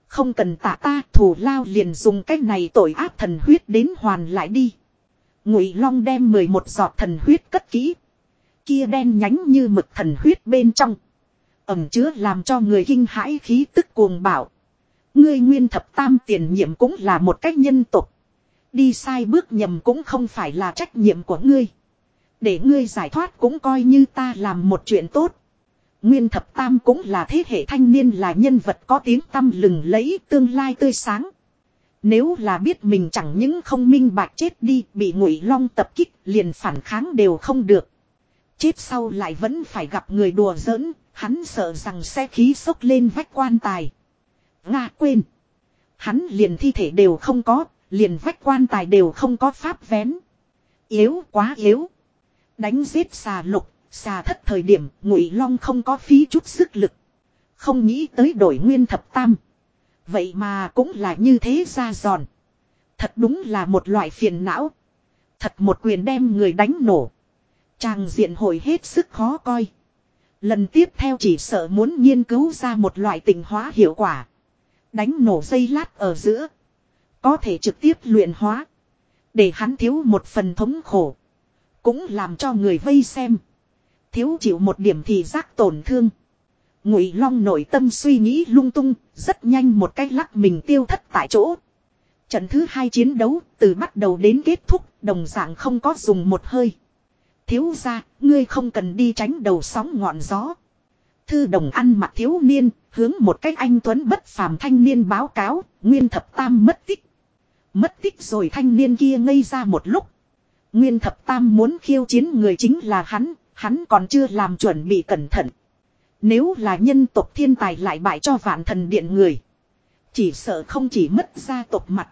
Không cần tạ ta thủ lao liền dùng cách này tội áp thần huyết đến hoàn lại đi. Ngụy Long đem 11 giọt thần huyết cất kỹ. Kia đen nhánh như mực thần huyết bên trong. Ẩm chứa làm cho người kinh hãi khí tức cuồng bạo. Ngươi nguyên thập tam tiền nhiệm cũng là một cách nhân tục. Đi sai bước nhầm cũng không phải là trách nhiệm của ngươi. Để ngươi giải thoát cũng coi như ta làm một chuyện tốt. Nguyên thập tam cũng là thế hệ thanh niên là nhân vật có tiếng tăm lừng lấy tương lai tươi sáng. Nếu là biết mình chẳng những không minh bạch chết đi bị ngụy long tập kích liền phản kháng đều không được. Chết sau lại vẫn phải gặp người đùa giỡn, hắn sợ rằng xe khí sốc lên vách quan tài. Nga quên. Hắn liền thi thể đều không có, liền vách quan tài đều không có pháp vén. Yếu quá yếu. Đánh giết xà lục, xà thất thời điểm ngụy long không có phí chút sức lực. Không nghĩ tới đổi nguyên thập tam. Vậy mà cũng là như thế ra giòn. Thật đúng là một loại phiền não. Thật một quyền đem người đánh nổ. Chàng diện hồi hết sức khó coi. Lần tiếp theo chỉ sợ muốn nghiên cứu ra một loại tình hóa hiệu quả. Đánh nổ dây lát ở giữa. Có thể trực tiếp luyện hóa. Để hắn thiếu một phần thống khổ. Cũng làm cho người vây xem. Thiếu chịu một điểm thì giác tổn thương. Ngụy Long nội tâm suy nghĩ lung tung, rất nhanh một cách lắc mình tiêu thất tại chỗ. Trận thứ hai chiến đấu, từ bắt đầu đến kết thúc, đồng dạng không có dùng một hơi. Thiếu gia ngươi không cần đi tránh đầu sóng ngọn gió. Thư đồng ăn mặc thiếu niên, hướng một cách anh Tuấn bất phàm thanh niên báo cáo, nguyên thập tam mất tích. Mất tích rồi thanh niên kia ngây ra một lúc. Nguyên thập tam muốn khiêu chiến người chính là hắn, hắn còn chưa làm chuẩn bị cẩn thận. Nếu là nhân tộc thiên tài lại bại cho vạn thần điện người. Chỉ sợ không chỉ mất gia tộc mặt.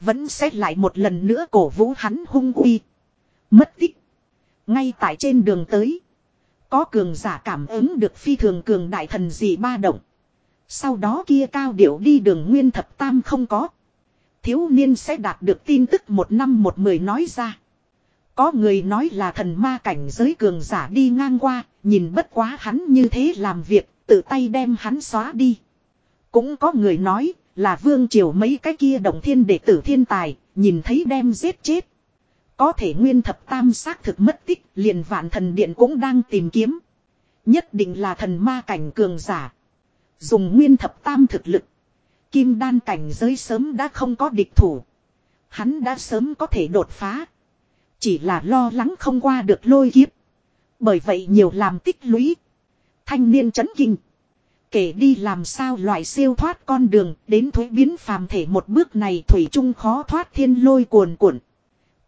Vẫn sẽ lại một lần nữa cổ vũ hắn hung uy. Mất tích. Ngay tại trên đường tới. Có cường giả cảm ứng được phi thường cường đại thần gì ba động. Sau đó kia cao điệu đi đường nguyên thập tam không có. Thiếu niên sẽ đạt được tin tức một năm một mười nói ra. Có người nói là thần ma cảnh giới cường giả đi ngang qua, nhìn bất quá hắn như thế làm việc, tự tay đem hắn xóa đi. Cũng có người nói là vương triều mấy cái kia động thiên đệ tử thiên tài, nhìn thấy đem giết chết. Có thể nguyên thập tam xác thực mất tích, liền vạn thần điện cũng đang tìm kiếm. Nhất định là thần ma cảnh cường giả. Dùng nguyên thập tam thực lực. Kim đan cảnh giới sớm đã không có địch thủ. Hắn đã sớm có thể đột phá. Chỉ là lo lắng không qua được lôi kiếp. Bởi vậy nhiều làm tích lũy. Thanh niên chấn kinh. Kể đi làm sao loại siêu thoát con đường đến thuế biến phàm thể một bước này thủy chung khó thoát thiên lôi cuồn cuộn.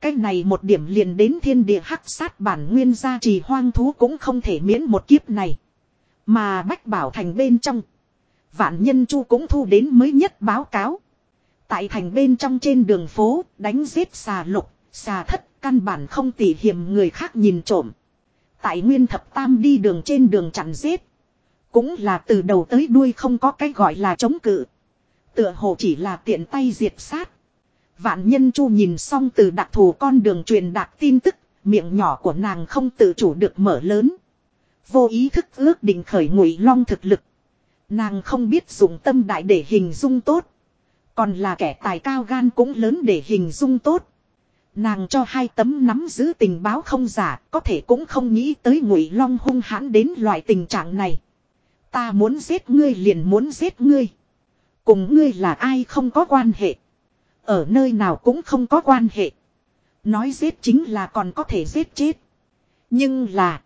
Cái này một điểm liền đến thiên địa hắc sát bản nguyên gia trì hoang thú cũng không thể miễn một kiếp này. Mà bách bảo thành bên trong. Vạn nhân chu cũng thu đến mới nhất báo cáo. Tại thành bên trong trên đường phố đánh giết xà lục, xà thất căn bản không tỉ hiểm người khác nhìn trộm. Tại nguyên thập tam đi đường trên đường chặn giết. Cũng là từ đầu tới đuôi không có cái gọi là chống cự. Tựa hồ chỉ là tiện tay diệt sát. Vạn nhân chu nhìn xong từ đặc thù con đường truyền đạt tin tức, miệng nhỏ của nàng không tự chủ được mở lớn. Vô ý thức ước định khởi ngụy long thực lực. Nàng không biết dùng tâm đại để hình dung tốt. Còn là kẻ tài cao gan cũng lớn để hình dung tốt. Nàng cho hai tấm nắm giữ tình báo không giả, có thể cũng không nghĩ tới ngụy long hung hãn đến loại tình trạng này. Ta muốn giết ngươi liền muốn giết ngươi. Cùng ngươi là ai không có quan hệ. Ở nơi nào cũng không có quan hệ. Nói giết chính là còn có thể giết chết. Nhưng là.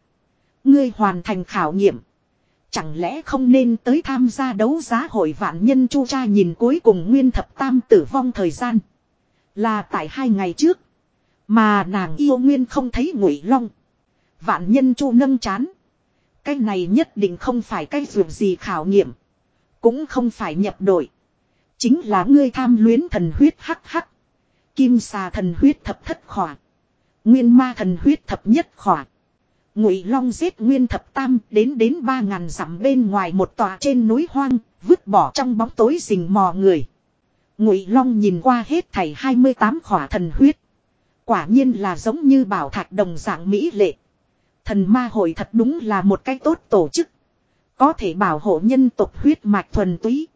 Ngươi hoàn thành khảo nghiệm. Chẳng lẽ không nên tới tham gia đấu giá hội vạn nhân chu cha nhìn cuối cùng nguyên thập tam tử vong thời gian. Là tại hai ngày trước. Mà nàng yêu nguyên không thấy ngụy long. Vạn nhân chu nâng chán. Cái này nhất định không phải cái ruộng gì khảo nghiệm. Cũng không phải nhập đội. Chính là ngươi tham luyến thần huyết hắc hắc. Kim xà thần huyết thập thất khỏa. Nguyên ma thần huyết thập nhất khỏa. Ngụy Long giết Nguyên thập tam đến đến ba ngàn dặm bên ngoài một tòa trên núi hoang, vứt bỏ trong bóng tối rình mò người. Ngụy Long nhìn qua hết thảy 28 khỏa thần huyết. Quả nhiên là giống như bảo thạch đồng dạng mỹ lệ. Thần ma hội thật đúng là một cái tốt tổ chức. Có thể bảo hộ nhân tộc huyết mạch thuần túy.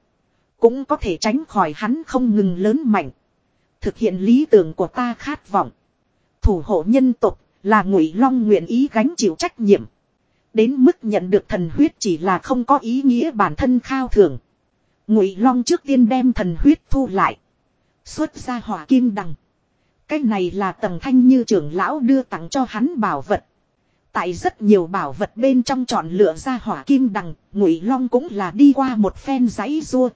Cũng có thể tránh khỏi hắn không ngừng lớn mạnh. Thực hiện lý tưởng của ta khát vọng. Thủ hộ nhân tộc là ngụy long nguyện ý gánh chịu trách nhiệm. Đến mức nhận được thần huyết chỉ là không có ý nghĩa bản thân khao thường. Ngụy long trước tiên đem thần huyết thu lại. Xuất ra hỏa kim đằng. Cái này là tầng thanh như trưởng lão đưa tặng cho hắn bảo vật. Tại rất nhiều bảo vật bên trong chọn lựa ra hỏa kim đằng, ngụy long cũng là đi qua một phen giấy rua.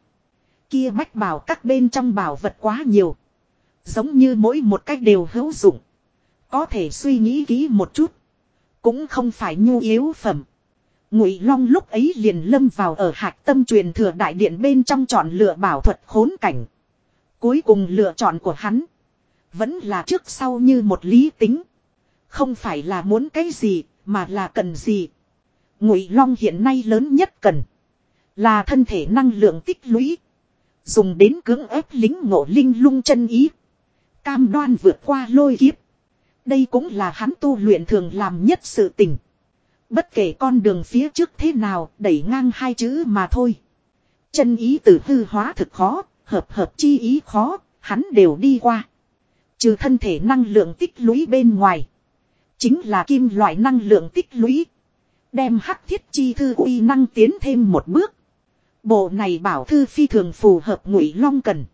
Kia bách bảo các bên trong bảo vật quá nhiều. Giống như mỗi một cách đều hữu dụng. Có thể suy nghĩ kỹ một chút. Cũng không phải nhu yếu phẩm. Ngụy Long lúc ấy liền lâm vào ở hạc tâm truyền thừa đại điện bên trong chọn lựa bảo thuật khốn cảnh. Cuối cùng lựa chọn của hắn. Vẫn là trước sau như một lý tính. Không phải là muốn cái gì, mà là cần gì. Ngụy Long hiện nay lớn nhất cần. Là thân thể năng lượng tích lũy. Dùng đến cưỡng ép lính ngộ linh lung chân ý. Cam đoan vượt qua lôi kiếp. Đây cũng là hắn tu luyện thường làm nhất sự tình. Bất kể con đường phía trước thế nào đẩy ngang hai chữ mà thôi. Chân ý từ hư hóa thực khó, hợp hợp chi ý khó, hắn đều đi qua. Trừ thân thể năng lượng tích lũy bên ngoài. Chính là kim loại năng lượng tích lũy. Đem hắc thiết chi thư uy năng tiến thêm một bước. Bộ này bảo thư phi thường phù hợp ngụy long cần.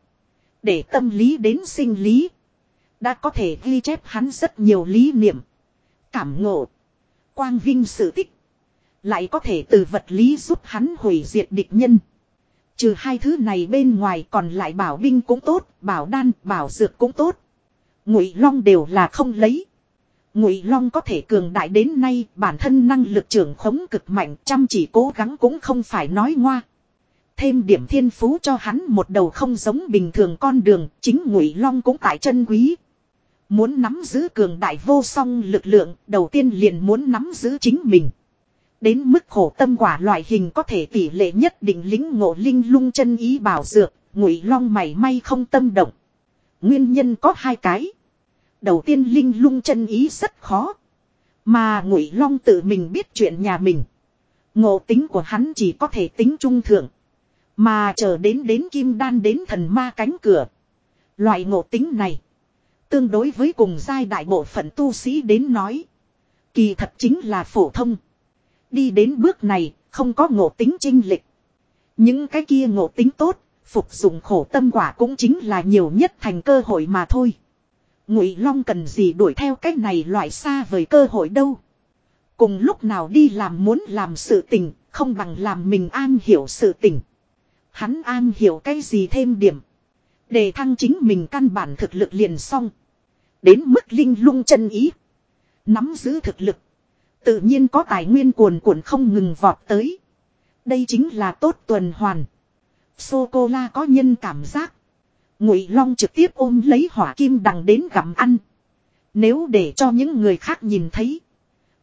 Để tâm lý đến sinh lý. Đã có thể ghi chép hắn rất nhiều lý niệm. Cảm ngộ. Quang vinh sự tích. Lại có thể từ vật lý giúp hắn hủy diệt địch nhân. Trừ hai thứ này bên ngoài còn lại bảo binh cũng tốt, bảo đan, bảo dược cũng tốt. Ngụy Long đều là không lấy. Ngụy Long có thể cường đại đến nay, bản thân năng lực trưởng khống cực mạnh, chăm chỉ cố gắng cũng không phải nói ngoa. Thêm điểm thiên phú cho hắn một đầu không giống bình thường con đường, chính Ngụy Long cũng tại chân quý. Muốn nắm giữ cường đại vô song lực lượng, đầu tiên liền muốn nắm giữ chính mình. Đến mức khổ tâm quả loại hình có thể tỷ lệ nhất định lính ngộ linh lung chân ý bảo dược, ngụy long mày may không tâm động. Nguyên nhân có hai cái. Đầu tiên linh lung chân ý rất khó. Mà ngụy long tự mình biết chuyện nhà mình. Ngộ tính của hắn chỉ có thể tính trung thượng. Mà chờ đến đến kim đan đến thần ma cánh cửa. Loại ngộ tính này. Tương đối với cùng giai đại bộ phận tu sĩ đến nói. Kỳ thật chính là phổ thông. Đi đến bước này, không có ngộ tính trinh lịch. Những cái kia ngộ tính tốt, phục dụng khổ tâm quả cũng chính là nhiều nhất thành cơ hội mà thôi. Ngụy Long cần gì đuổi theo cách này loại xa vời cơ hội đâu. Cùng lúc nào đi làm muốn làm sự tình, không bằng làm mình an hiểu sự tình. Hắn an hiểu cái gì thêm điểm. Để thăng chính mình căn bản thực lực liền xong. Đến mức linh lung chân ý. Nắm giữ thực lực. Tự nhiên có tài nguyên cuồn cuộn không ngừng vọt tới. Đây chính là tốt tuần hoàn. Sô-cô-la có nhân cảm giác. Ngụy Long trực tiếp ôm lấy hỏa kim đằng đến gặm ăn. Nếu để cho những người khác nhìn thấy.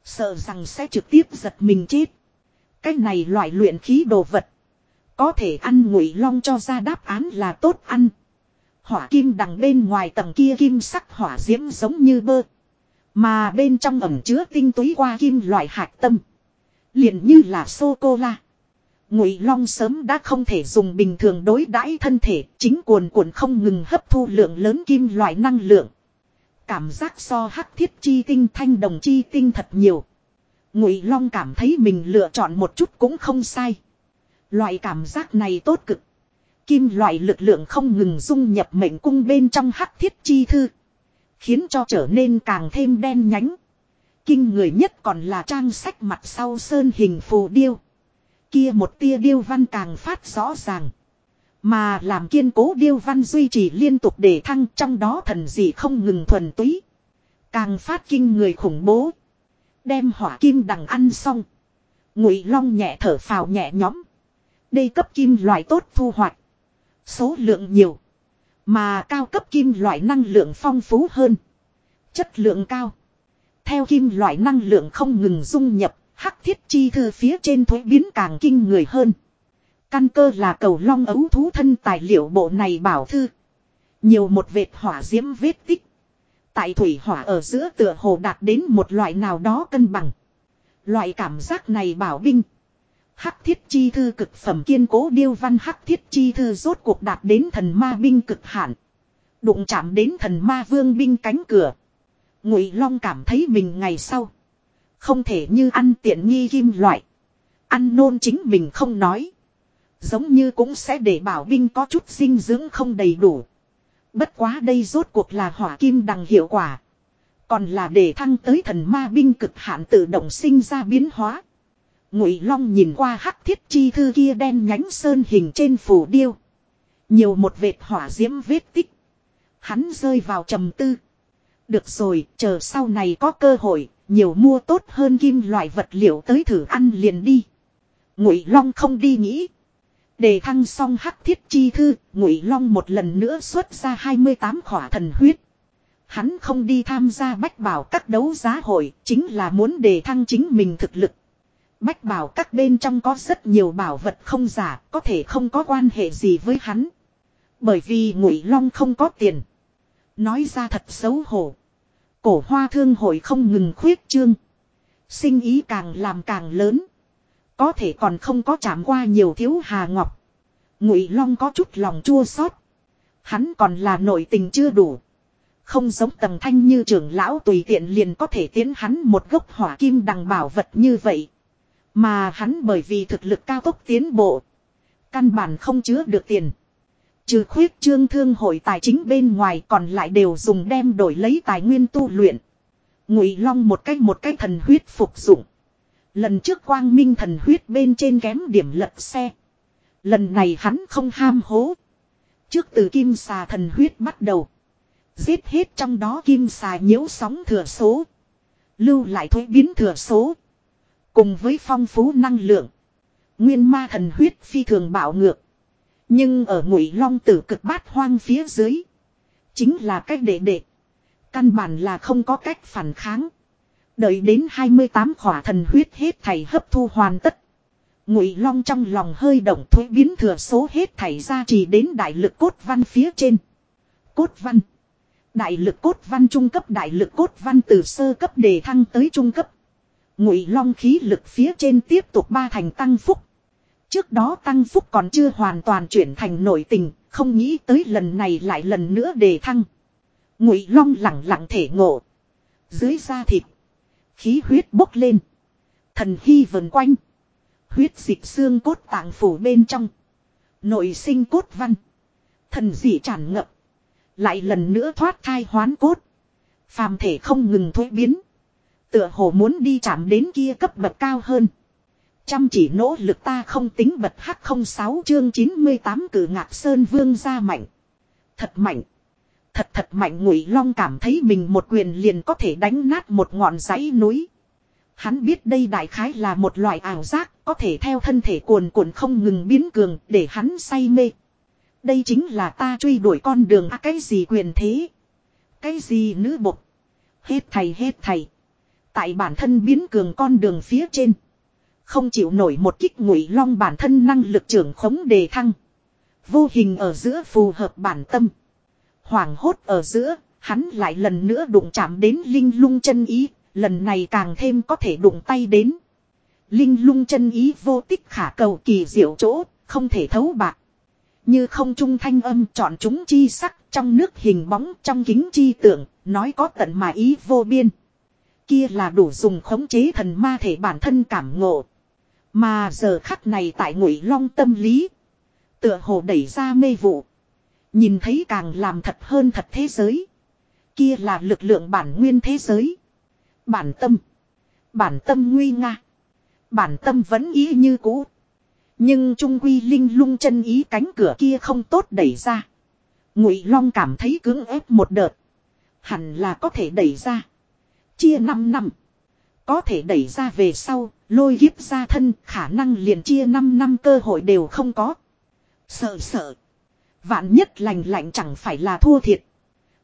Sợ rằng sẽ trực tiếp giật mình chết. Cái này loại luyện khí đồ vật. Có thể ăn Ngụy Long cho ra đáp án là tốt ăn. Hỏa kim đằng bên ngoài tầng kia kim sắc hỏa diễm giống như bơ. Mà bên trong ẩm chứa tinh túy qua kim loại hạt tâm. liền như là sô-cô-la. Ngụy Long sớm đã không thể dùng bình thường đối đãi thân thể, chính cuồn cuộn không ngừng hấp thu lượng lớn kim loại năng lượng. Cảm giác so hắc thiết chi tinh thanh đồng chi tinh thật nhiều. Ngụy Long cảm thấy mình lựa chọn một chút cũng không sai. Loại cảm giác này tốt cực. Kim loại lực lượng không ngừng dung nhập mệnh cung bên trong hắc thiết chi thư. Khiến cho trở nên càng thêm đen nhánh. Kinh người nhất còn là trang sách mặt sau sơn hình phù điêu. Kia một tia điêu văn càng phát rõ ràng. Mà làm kiên cố điêu văn duy trì liên tục để thăng trong đó thần gì không ngừng thuần túy. Càng phát kinh người khủng bố. Đem hỏa kim đằng ăn xong. Ngụy long nhẹ thở phào nhẹ nhõm. Đây cấp kim loại tốt thu hoạch. Số lượng nhiều. Mà cao cấp kim loại năng lượng phong phú hơn. Chất lượng cao. Theo kim loại năng lượng không ngừng dung nhập, hắc thiết chi thư phía trên thuế biến càng kinh người hơn. Căn cơ là cầu long ấu thú thân tài liệu bộ này bảo thư. Nhiều một vệt hỏa diễm vết tích. Tại thủy hỏa ở giữa tựa hồ đạt đến một loại nào đó cân bằng. Loại cảm giác này bảo binh. Hắc thiết chi thư cực phẩm kiên cố điêu văn hắc thiết chi thư rốt cuộc đạt đến thần ma binh cực hạn. Đụng chạm đến thần ma vương binh cánh cửa. Ngụy Long cảm thấy mình ngày sau. Không thể như ăn tiện nghi kim loại. Ăn nôn chính mình không nói. Giống như cũng sẽ để bảo binh có chút dinh dưỡng không đầy đủ. Bất quá đây rốt cuộc là hỏa kim đằng hiệu quả. Còn là để thăng tới thần ma binh cực hạn tự động sinh ra biến hóa. Ngụy Long nhìn qua hắc thiết chi thư kia đen nhánh sơn hình trên phủ điêu. Nhiều một vệt hỏa diễm vết tích. Hắn rơi vào trầm tư. Được rồi, chờ sau này có cơ hội, nhiều mua tốt hơn kim loại vật liệu tới thử ăn liền đi. Ngụy Long không đi nghĩ. Đề thăng xong hắc thiết chi thư, Ngụy Long một lần nữa xuất ra 28 khỏa thần huyết. Hắn không đi tham gia bách bảo các đấu giá hội, chính là muốn đề thăng chính mình thực lực. Bách bảo các bên trong có rất nhiều bảo vật không giả, có thể không có quan hệ gì với hắn. Bởi vì Ngụy Long không có tiền. Nói ra thật xấu hổ. Cổ hoa thương hội không ngừng khuyết trương. Sinh ý càng làm càng lớn. Có thể còn không có chạm qua nhiều thiếu hà ngọc. Ngụy Long có chút lòng chua xót. Hắn còn là nội tình chưa đủ. Không giống tầng thanh như trưởng lão tùy tiện liền có thể tiến hắn một gốc hỏa kim đằng bảo vật như vậy. Mà hắn bởi vì thực lực cao tốc tiến bộ. Căn bản không chứa được tiền. Trừ khuyết trương thương hội tài chính bên ngoài còn lại đều dùng đem đổi lấy tài nguyên tu luyện. Ngụy Long một cách một cách thần huyết phục dụng. Lần trước quang minh thần huyết bên trên kém điểm lật xe. Lần này hắn không ham hố. Trước từ kim xà thần huyết bắt đầu. Giết hết trong đó kim xà nhiễu sóng thừa số. Lưu lại thuế biến thừa số. Cùng với phong phú năng lượng. Nguyên ma thần huyết phi thường bạo ngược. Nhưng ở ngụy long tử cực bát hoang phía dưới. Chính là cách đệ đệ. Căn bản là không có cách phản kháng. Đợi đến 28 khỏa thần huyết hết thảy hấp thu hoàn tất. Ngụy long trong lòng hơi động thuế biến thừa số hết thảy ra chỉ đến đại lực cốt văn phía trên. Cốt văn. Đại lực cốt văn trung cấp, đại lực cốt văn từ sơ cấp đề thăng tới trung cấp. Ngụy long khí lực phía trên tiếp tục ba thành tăng phúc. Trước đó tăng phúc còn chưa hoàn toàn chuyển thành nội tình, không nghĩ tới lần này lại lần nữa đề thăng. Ngụy long lặng lặng thể ngộ. Dưới da thịt. Khí huyết bốc lên. Thần hy vần quanh. Huyết dịch xương cốt tạng phủ bên trong. Nội sinh cốt văn. Thần dị tràn ngập. Lại lần nữa thoát thai hoán cốt. Phàm thể không ngừng thuế biến. Tựa hồ muốn đi chạm đến kia cấp bậc cao hơn. Chăm chỉ nỗ lực ta không tính bật hắc không sáu chương 98 cử ngạc sơn vương ra mạnh. Thật mạnh. Thật thật mạnh ngụy long cảm thấy mình một quyền liền có thể đánh nát một ngọn dãy núi. Hắn biết đây đại khái là một loại ảo giác có thể theo thân thể cuồn cuộn không ngừng biến cường để hắn say mê. Đây chính là ta truy đuổi con đường à, cái gì quyền thế. Cái gì nữ bộc. Hết thầy hết thầy. Tại bản thân biến cường con đường phía trên. Không chịu nổi một kích ngụy long bản thân năng lực trưởng khống đề thăng. Vô hình ở giữa phù hợp bản tâm. Hoàng hốt ở giữa, hắn lại lần nữa đụng chạm đến linh lung chân ý, lần này càng thêm có thể đụng tay đến. Linh lung chân ý vô tích khả cầu kỳ diệu chỗ, không thể thấu bạc. Như không trung thanh âm chọn chúng chi sắc trong nước hình bóng trong kính chi tượng, nói có tận mà ý vô biên. Kia là đủ dùng khống chế thần ma thể bản thân cảm ngộ. Mà giờ khắc này tại ngụy long tâm lý. Tựa hồ đẩy ra mê vụ. Nhìn thấy càng làm thật hơn thật thế giới. Kia là lực lượng bản nguyên thế giới. Bản tâm. Bản tâm nguy nga. Bản tâm vẫn ý như cũ. Nhưng trung quy linh lung chân ý cánh cửa kia không tốt đẩy ra. Ngụy Long cảm thấy cứng ép một đợt. Hẳn là có thể đẩy ra. Chia 5 năm. Có thể đẩy ra về sau, lôi kiếp ra thân, khả năng liền chia 5 năm cơ hội đều không có. Sợ sợ. Vạn nhất lành lạnh chẳng phải là thua thiệt.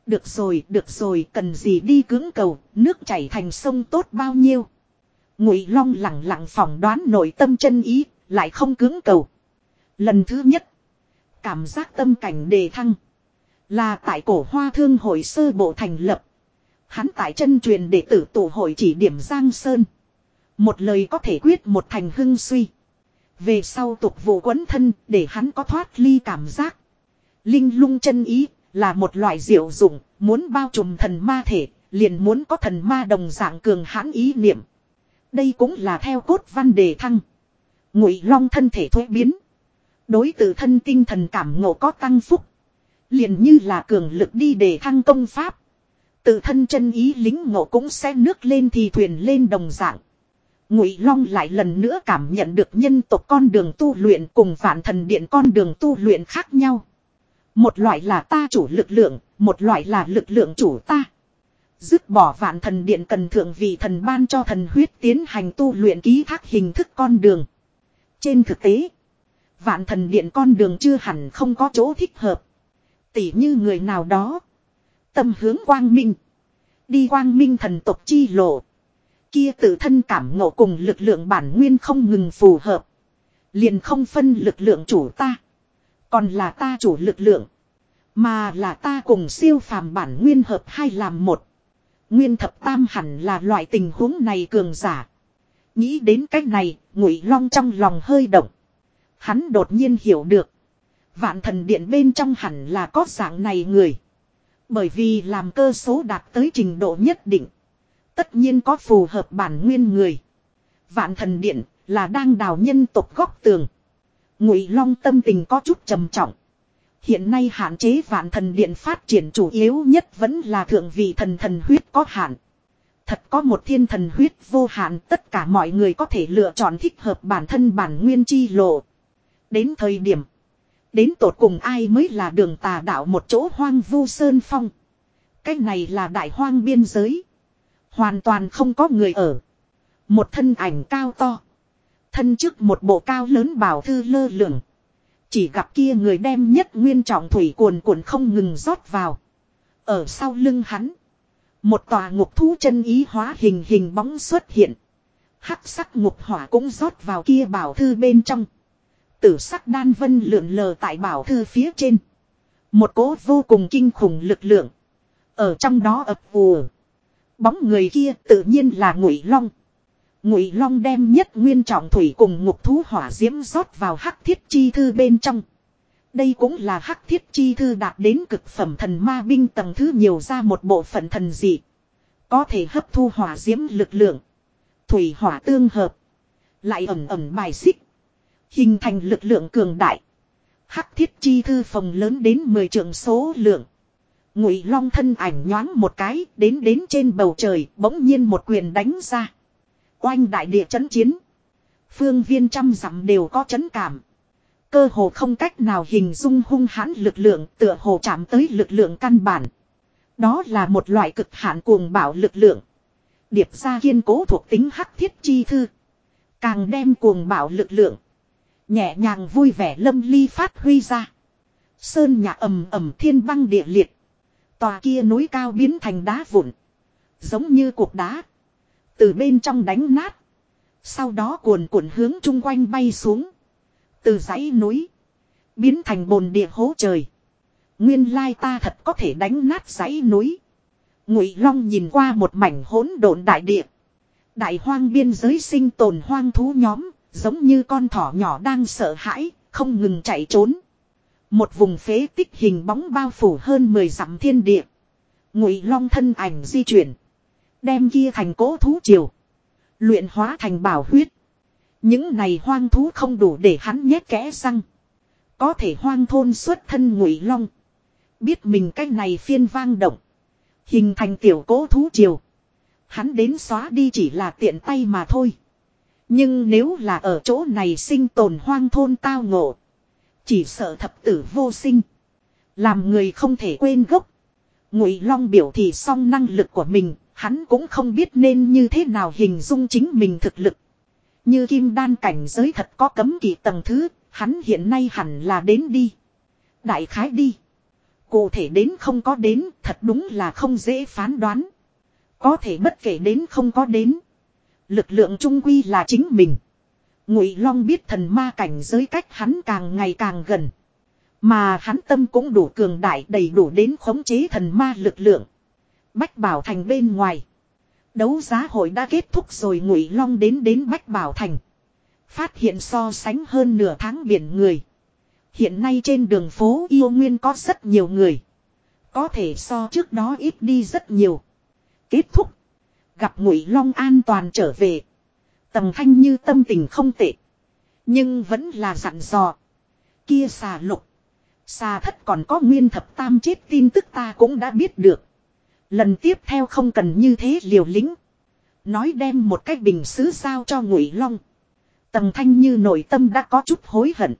Được rồi, được rồi, cần gì đi cưỡng cầu, nước chảy thành sông tốt bao nhiêu. Ngụy Long lặng lặng phỏng đoán nội tâm chân ý, lại không cưỡng cầu. Lần thứ nhất, cảm giác tâm cảnh đề thăng. Là tại cổ hoa thương hội sơ bộ thành lập. Hắn tại chân truyền đệ tử tổ hội chỉ điểm Giang Sơn. Một lời có thể quyết một thành hưng suy. Về sau tục vụ quấn thân để hắn có thoát ly cảm giác. Linh lung chân ý là một loại diệu dụng, muốn bao trùm thần ma thể, liền muốn có thần ma đồng dạng cường hãn ý niệm. Đây cũng là theo cốt văn đề thăng. Ngụy long thân thể thuế biến. Đối tự thân tinh thần cảm ngộ có tăng phúc. Liền như là cường lực đi đề thăng công pháp. Tự thân chân ý lính ngộ cũng sẽ nước lên thì thuyền lên đồng dạng. Ngụy Long lại lần nữa cảm nhận được nhân tộc con đường tu luyện cùng vạn thần điện con đường tu luyện khác nhau. Một loại là ta chủ lực lượng, một loại là lực lượng chủ ta. Dứt bỏ vạn thần điện cần thượng vị thần ban cho thần huyết tiến hành tu luyện ký thác hình thức con đường. Trên thực tế, vạn thần điện con đường chưa hẳn không có chỗ thích hợp. Tỉ như người nào đó. Tâm hướng quang minh. Đi quang minh thần tộc chi lộ. Kia tự thân cảm ngộ cùng lực lượng bản nguyên không ngừng phù hợp. Liền không phân lực lượng chủ ta. Còn là ta chủ lực lượng. Mà là ta cùng siêu phàm bản nguyên hợp hai làm một. Nguyên thập tam hẳn là loại tình huống này cường giả. Nghĩ đến cách này, ngụy long trong lòng hơi động. Hắn đột nhiên hiểu được. Vạn thần điện bên trong hẳn là có dạng này người. Bởi vì làm cơ số đạt tới trình độ nhất định. Tất nhiên có phù hợp bản nguyên người. Vạn thần điện là đang đào nhân tộc góc tường. Ngụy Long tâm tình có chút trầm trọng. Hiện nay hạn chế vạn thần điện phát triển chủ yếu nhất vẫn là thượng vị thần thần huyết có hạn. Thật có một thiên thần huyết vô hạn, tất cả mọi người có thể lựa chọn thích hợp bản thân bản nguyên chi lộ. Đến thời điểm. Đến tột cùng ai mới là đường tà đạo một chỗ hoang vu sơn phong. Cái này là đại hoang biên giới. Hoàn toàn không có người ở. Một thân ảnh cao to. Thân trước một bộ cao lớn bảo thư lơ lửng. Chỉ gặp kia người đem nhất nguyên trọng thủy cuồn cuộn không ngừng rót vào. Ở sau lưng hắn. Một tòa ngục thú chân ý hóa hình hình bóng xuất hiện. Hắc sắc ngục hỏa cũng rót vào kia bảo thư bên trong. Tử sắc đan vân lượn lờ tại bảo thư phía trên. Một cố vô cùng kinh khủng lực lượng. Ở trong đó ập vùa. Bóng người kia tự nhiên là ngụy long. Ngụy long đem nhất nguyên trọng thủy cùng ngục thú hỏa diễm rót vào hắc thiết chi thư bên trong. Đây cũng là hắc thiết chi thư đạt đến cực phẩm thần ma binh tầng thứ nhiều ra một bộ phận thần dị. Có thể hấp thu hỏa diễm lực lượng. Thủy hỏa tương hợp. Lại ẩm ẩm bài xích. Hình thành lực lượng cường đại. Hắc thiết chi thư phòng lớn đến 10 trường số lượng. Ngụy Long thân ảnh nhoáng một cái, đến đến trên bầu trời, bỗng nhiên một quyền đánh ra. Oanh đại địa chấn chiến. Phương viên trăm dặm đều có chấn cảm. Cơ hồ không cách nào hình dung hung hãn lực lượng tựa hồ chạm tới lực lượng căn bản. Đó là một loại cực hạn cuồng bạo lực lượng. Điệp ra kiên cố thuộc tính hắc thiết chi thư. Càng đem cuồng bạo lực lượng. Nhẹ nhàng vui vẻ lâm ly phát huy ra. Sơn nhà ầm ầm thiên băng địa liệt. Tòa kia núi cao biến thành đá vụn. Giống như cục đá. Từ bên trong đánh nát. Sau đó cuồn cuộn hướng chung quanh bay xuống. Từ dãy núi. Biến thành bồn địa hố trời. Nguyên lai ta thật có thể đánh nát dãy núi. Ngụy Long nhìn qua một mảnh hỗn độn đại địa. Đại hoang biên giới sinh tồn hoang thú nhóm, giống như con thỏ nhỏ đang sợ hãi, không ngừng chạy trốn. Một vùng phế tích hình bóng bao phủ hơn 10 dặm thiên địa. Ngụy Long thân ảnh di chuyển, đem kia thành cố thú triều, luyện hóa thành bảo huyết. Những này hoang thú không đủ để hắn nhét kẽ răng. Có thể hoang thôn xuất thân Ngụy Long, biết mình cái này phiên vang động, hình thành tiểu cố thú triều. Hắn đến xóa đi chỉ là tiện tay mà thôi. Nhưng nếu là ở chỗ này sinh tồn hoang thôn tao ngộ. Chỉ sợ thập tử vô sinh. Làm người không thể quên gốc. Ngụy Long biểu thị xong năng lực của mình, hắn cũng không biết nên như thế nào hình dung chính mình thực lực. Như kim đan cảnh giới thật có cấm kỵ tầng thứ, hắn hiện nay hẳn là đến đi. Đại khái đi. Cụ thể đến không có đến, thật đúng là không dễ phán đoán. Có thể bất kể đến không có đến. Lực lượng trung quy là chính mình. Ngụy Long biết thần ma cảnh giới cách hắn càng ngày càng gần. Mà hắn tâm cũng đủ cường đại, đầy đủ đến khống chế thần ma lực lượng. Bách Bảo Thành bên ngoài. Đấu giá hội đã kết thúc rồi, Ngụy Long đến đến Bách Bảo Thành. Phát hiện so sánh hơn nửa tháng biển người. Hiện nay trên đường phố yêu nguyên có rất nhiều người. Có thể so trước đó ít đi rất nhiều. Kết thúc. Gặp Ngụy Long an toàn trở về. Tầm thanh như tâm tình không tệ. Nhưng vẫn là dặn dò. Kia xà lục. Xà thất còn có nguyên thập tam chết tin tức ta cũng đã biết được. Lần tiếp theo không cần như thế liều lĩnh. Nói đem một cái bình xứ sao cho ngụy long. Tầm thanh như nội tâm đã có chút hối hận.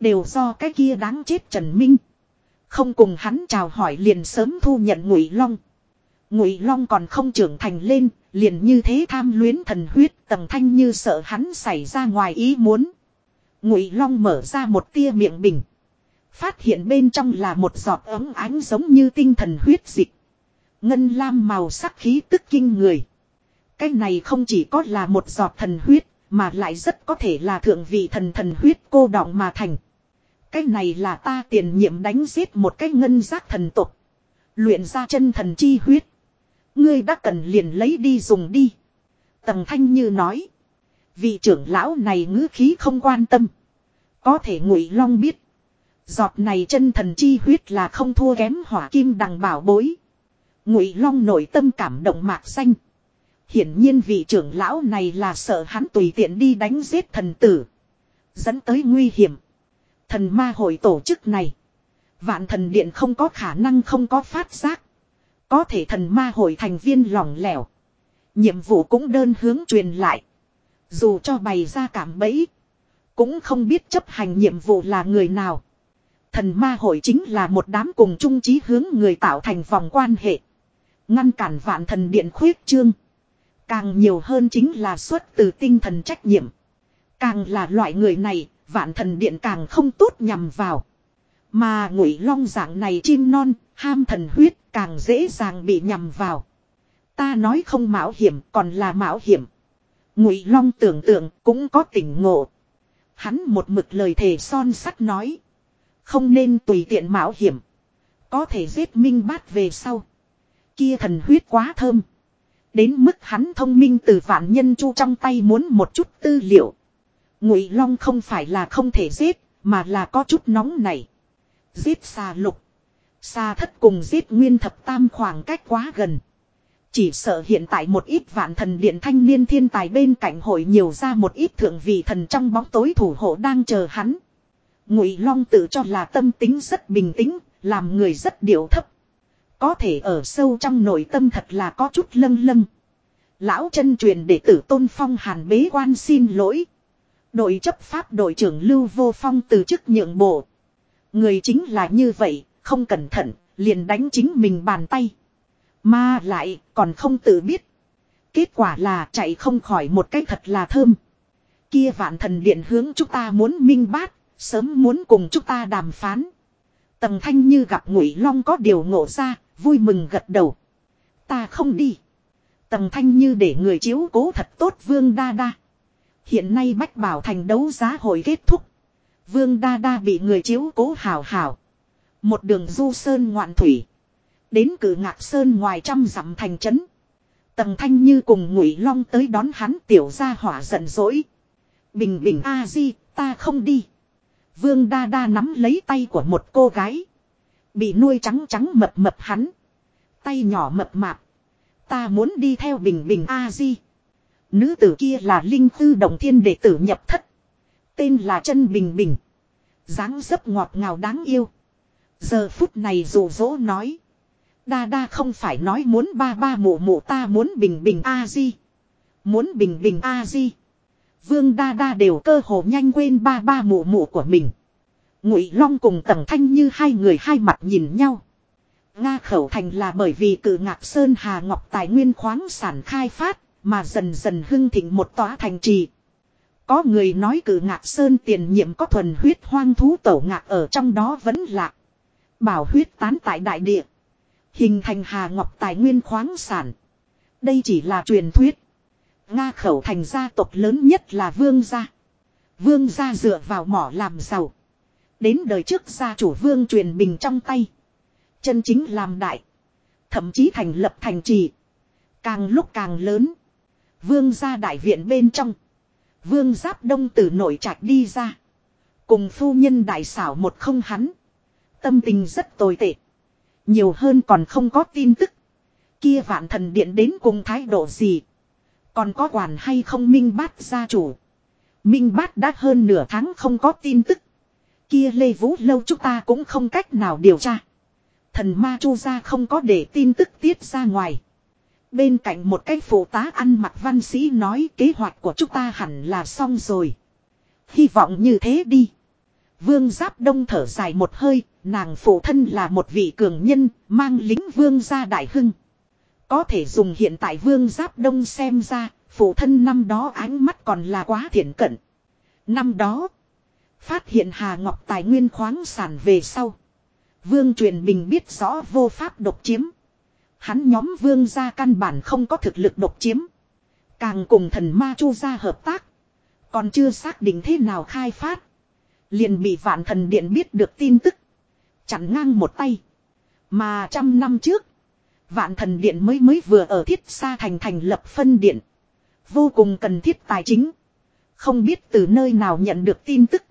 Đều do cái kia đáng chết Trần Minh. Không cùng hắn chào hỏi liền sớm thu nhận ngụy long. Ngụy long còn không trưởng thành lên, liền như thế tham luyến thần huyết tầng thanh như sợ hắn xảy ra ngoài ý muốn. Ngụy long mở ra một tia miệng bình. Phát hiện bên trong là một giọt ấm ánh giống như tinh thần huyết dịch. Ngân lam màu sắc khí tức kinh người. Cái này không chỉ có là một giọt thần huyết, mà lại rất có thể là thượng vị thần thần huyết cô đọng mà thành. Cái này là ta tiền nhiệm đánh giết một cái ngân giác thần tục. Luyện ra chân thần chi huyết. Ngươi đã cần liền lấy đi dùng đi. Tần thanh như nói. Vị trưởng lão này ngữ khí không quan tâm. Có thể ngụy long biết. Giọt này chân thần chi huyết là không thua kém hỏa kim đằng bảo bối. Ngụy long nội tâm cảm động mạc xanh. Hiển nhiên vị trưởng lão này là sợ hắn tùy tiện đi đánh giết thần tử. Dẫn tới nguy hiểm. Thần ma hội tổ chức này. Vạn thần điện không có khả năng không có phát giác. Có thể thần ma hội thành viên lỏng lẻo. Nhiệm vụ cũng đơn hướng truyền lại. Dù cho bày ra cảm bẫy. Cũng không biết chấp hành nhiệm vụ là người nào. Thần ma hội chính là một đám cùng chung chí hướng người tạo thành vòng quan hệ. Ngăn cản vạn thần điện khuyết trương. Càng nhiều hơn chính là xuất từ tinh thần trách nhiệm. Càng là loại người này, vạn thần điện càng không tốt nhằm vào. Mà ngụy long dạng này chim non, ham thần huyết càng dễ dàng bị nhầm vào. Ta nói không mạo hiểm còn là mạo hiểm. Ngụy long tưởng tượng cũng có tỉnh ngộ. Hắn một mực lời thề son sắt nói. Không nên tùy tiện mạo hiểm. Có thể giết minh bát về sau. Kia thần huyết quá thơm. Đến mức hắn thông minh từ vạn nhân chu trong tay muốn một chút tư liệu. Ngụy Long không phải là không thể giết, mà là có chút nóng này. Giết xà lục. Xà thất cùng giết nguyên thập tam khoảng cách quá gần. Chỉ sợ hiện tại một ít vạn thần điện thanh niên thiên tài bên cạnh hội nhiều ra một ít thượng vị thần trong bóng tối thủ hộ đang chờ hắn. Ngụy Long tự cho là tâm tính rất bình tĩnh, làm người rất điệu thấp. Có thể ở sâu trong nội tâm thật là có chút lâng lâng. Lão chân truyền đệ tử Tôn Phong Hàn bế quan xin lỗi. Đội chấp pháp đội trưởng Lưu Vô Phong từ chức nhượng bộ. Người chính là như vậy, không cẩn thận, liền đánh chính mình bàn tay. Mà lại, còn không tự biết. Kết quả là chạy không khỏi một cách thật là thơm. Kia vạn thần điện hướng chúng ta muốn minh bát, sớm muốn cùng chúng ta đàm phán. Tầng thanh như gặp ngụy long có điều ngộ ra, vui mừng gật đầu. Ta không đi. Tầng thanh như để người chiếu cố thật tốt vương đa đa. Hiện nay bách bảo thành đấu giá hội kết thúc. Vương đa đa bị người chiếu cố hào hào. Một đường du sơn ngoạn thủy. Đến cử ngạc sơn ngoài trăm dặm thành trấn. Tầng thanh như cùng ngụy long tới đón hắn tiểu ra hỏa giận dỗi. Bình bình a di, ta không đi. Vương đa đa nắm lấy tay của một cô gái. Bị nuôi trắng trắng mập mập hắn. Tay nhỏ mập mạp. Ta muốn đi theo bình bình a di. Nữ tử kia là linh tư đồng thiên đệ tử nhập thất. Tên là chân bình bình. dáng dấp ngọt ngào đáng yêu. Giờ phút này rủ rỗ nói. Đa đa không phải nói muốn ba ba mụ mụ ta muốn bình bình a di. Muốn bình bình a di. Vương đa đa đều cơ hồ nhanh quên ba ba mụ mụ của mình. Ngụy Long cùng Tầng Thanh như hai người hai mặt nhìn nhau. Nga khẩu thành là bởi vì cử ngạc Sơn Hà Ngọc tài nguyên khoáng sản khai phát, mà dần dần hưng thịnh một tòa thành trì. Có người nói cử ngạc Sơn tiền nhiệm có thuần huyết hoang thú tổ ngạc ở trong đó vẫn lạc. Bảo huyết tán tại đại địa. Hình thành Hà Ngọc tài nguyên khoáng sản. Đây chỉ là truyền thuyết. Nga khẩu thành gia tộc lớn nhất là Vương gia. Vương gia dựa vào mỏ làm giàu. Đến đời trước gia chủ Vương truyền bình trong tay. Chân chính làm đại. Thậm chí thành lập thành trì. Càng lúc càng lớn. Vương gia đại viện bên trong. Vương giáp đông từ nội trạch đi ra. Cùng phu nhân đại xảo một không hắn. Tâm tình rất tồi tệ. Nhiều hơn còn không có tin tức. Kia vạn thần điện đến cùng thái độ gì. Còn có quản hay không Minh Bát gia chủ. Minh Bát đã hơn nửa tháng không có tin tức. Kia Lê Vũ lâu chúng ta cũng không cách nào điều tra. Thần ma chu gia không có để tin tức tiết ra ngoài. Bên cạnh một cái phụ tá ăn mặc văn sĩ nói kế hoạch của chúng ta hẳn là xong rồi. Hy vọng như thế đi. Vương Giáp Đông thở dài một hơi, nàng phụ thân là một vị cường nhân, mang lính vương gia đại hưng. Có thể dùng hiện tại vương giáp đông xem ra, phụ thân năm đó ánh mắt còn là quá thiện cận. Năm đó, phát hiện Hà Ngọc tài nguyên khoáng sản về sau. Vương truyền bình biết rõ vô pháp độc chiếm. Hắn nhóm vương gia căn bản không có thực lực độc chiếm. Càng cùng thần ma chu gia hợp tác. Còn chưa xác định thế nào khai phát. Liền bị vạn thần điện biết được tin tức. Chặn ngang một tay. Mà trăm năm trước. Vạn thần điện mới mới vừa ở thiết xa thành thành lập phân điện. Vô cùng cần thiết tài chính. Không biết từ nơi nào nhận được tin tức.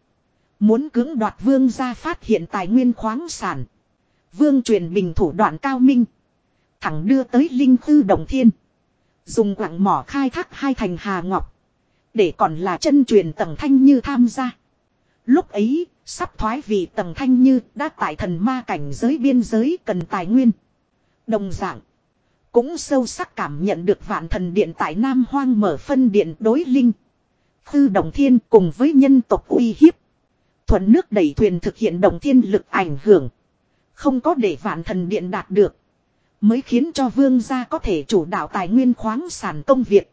Muốn cưỡng đoạt vương gia phát hiện tài nguyên khoáng sản. Vương truyền bình thủ đoạn cao minh. Thẳng đưa tới linh khư đồng thiên. Dùng quặng mỏ khai thác hai thành hà ngọc. Để còn là chân truyền tầng thanh như tham gia. Lúc ấy, sắp thoái vì tầng thanh như đã tại thần ma cảnh giới biên giới cần tài nguyên. Đồng dạng. Cũng sâu sắc cảm nhận được vạn thần điện tại Nam Hoang mở phân điện đối linh. thư đồng thiên cùng với nhân tộc uy hiếp. Thuận nước đẩy thuyền thực hiện đồng thiên lực ảnh hưởng. Không có để vạn thần điện đạt được. Mới khiến cho vương gia có thể chủ đạo tài nguyên khoáng sản công việc.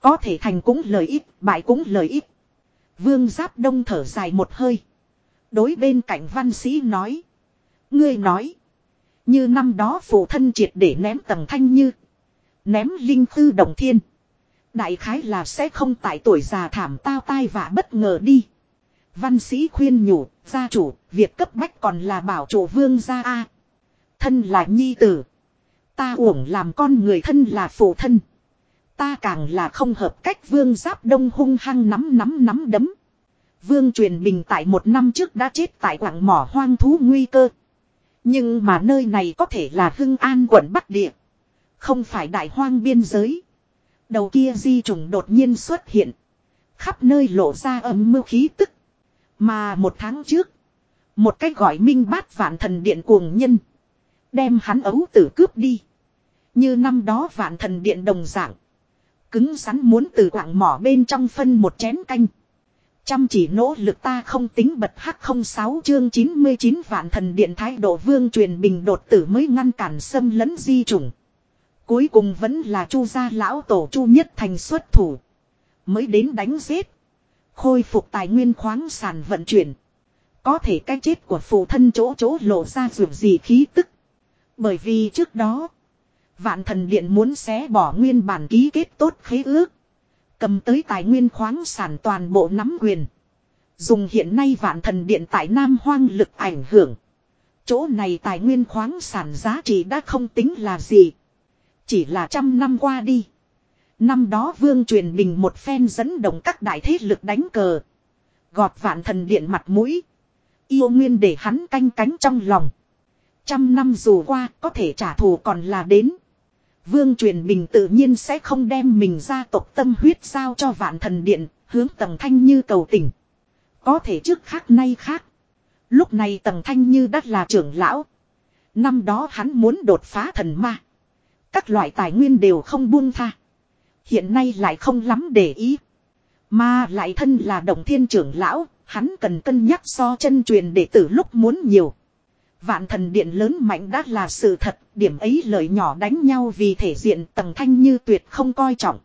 Có thể thành cũng lợi ích, bại cũng lợi ích. Vương giáp đông thở dài một hơi. Đối bên cạnh văn sĩ nói. Ngươi nói. Như năm đó phụ thân triệt để ném tầng thanh như. Ném linh tư đồng thiên. Đại khái là sẽ không tại tuổi già thảm tao tai và bất ngờ đi. Văn sĩ khuyên nhủ, gia chủ, việc cấp bách còn là bảo chủ vương gia A. Thân là nhi tử. Ta uổng làm con người thân là phụ thân. Ta càng là không hợp cách vương giáp đông hung hăng nắm nắm nắm đấm. Vương truyền bình tại một năm trước đã chết tại quảng mỏ hoang thú nguy cơ. Nhưng mà nơi này có thể là hưng an quận Bắc Địa. Không phải đại hoang biên giới. Đầu kia di trùng đột nhiên xuất hiện. Khắp nơi lộ ra ấm mưu khí tức. Mà một tháng trước. Một cách gọi minh bát vạn thần điện cuồng nhân. Đem hắn ấu tử cướp đi. Như năm đó vạn thần điện đồng dạng. Cứng rắn muốn từ quảng mỏ bên trong phân một chén canh. Chăm chỉ nỗ lực ta không tính bật hắc không sáu chương 99 vạn thần điện thái độ vương truyền bình đột tử mới ngăn cản xâm lấn di chủng. Cuối cùng vẫn là chu gia lão tổ chu nhất thành xuất thủ. Mới đến đánh giết. Khôi phục tài nguyên khoáng sản vận chuyển. Có thể cái chết của phụ thân chỗ chỗ lộ ra dù gì khí tức. Bởi vì trước đó. Vạn thần điện muốn xé bỏ nguyên bản ký kết tốt khế ước. Cầm tới tài nguyên khoáng sản toàn bộ nắm quyền. Dùng hiện nay vạn thần điện tại Nam Hoang lực ảnh hưởng. Chỗ này tài nguyên khoáng sản giá trị đã không tính là gì. Chỉ là trăm năm qua đi. Năm đó vương truyền bình một phen dẫn động các đại thế lực đánh cờ. Gọt vạn thần điện mặt mũi. Yêu nguyên để hắn canh cánh trong lòng. Trăm năm dù qua có thể trả thù còn là đến. Vương truyền bình tự nhiên sẽ không đem mình ra tộc tâm huyết giao cho vạn thần điện, hướng tầng thanh như cầu tình. Có thể trước khác nay khác. Lúc này tầng thanh như đã là trưởng lão. Năm đó hắn muốn đột phá thần ma. Các loại tài nguyên đều không buông tha. Hiện nay lại không lắm để ý. Mà lại thân là đồng thiên trưởng lão, hắn cần cân nhắc so chân truyền đệ tử lúc muốn nhiều. Vạn thần điện lớn mạnh đã là sự thật, điểm ấy lời nhỏ đánh nhau vì thể diện tầng thanh như tuyệt không coi trọng.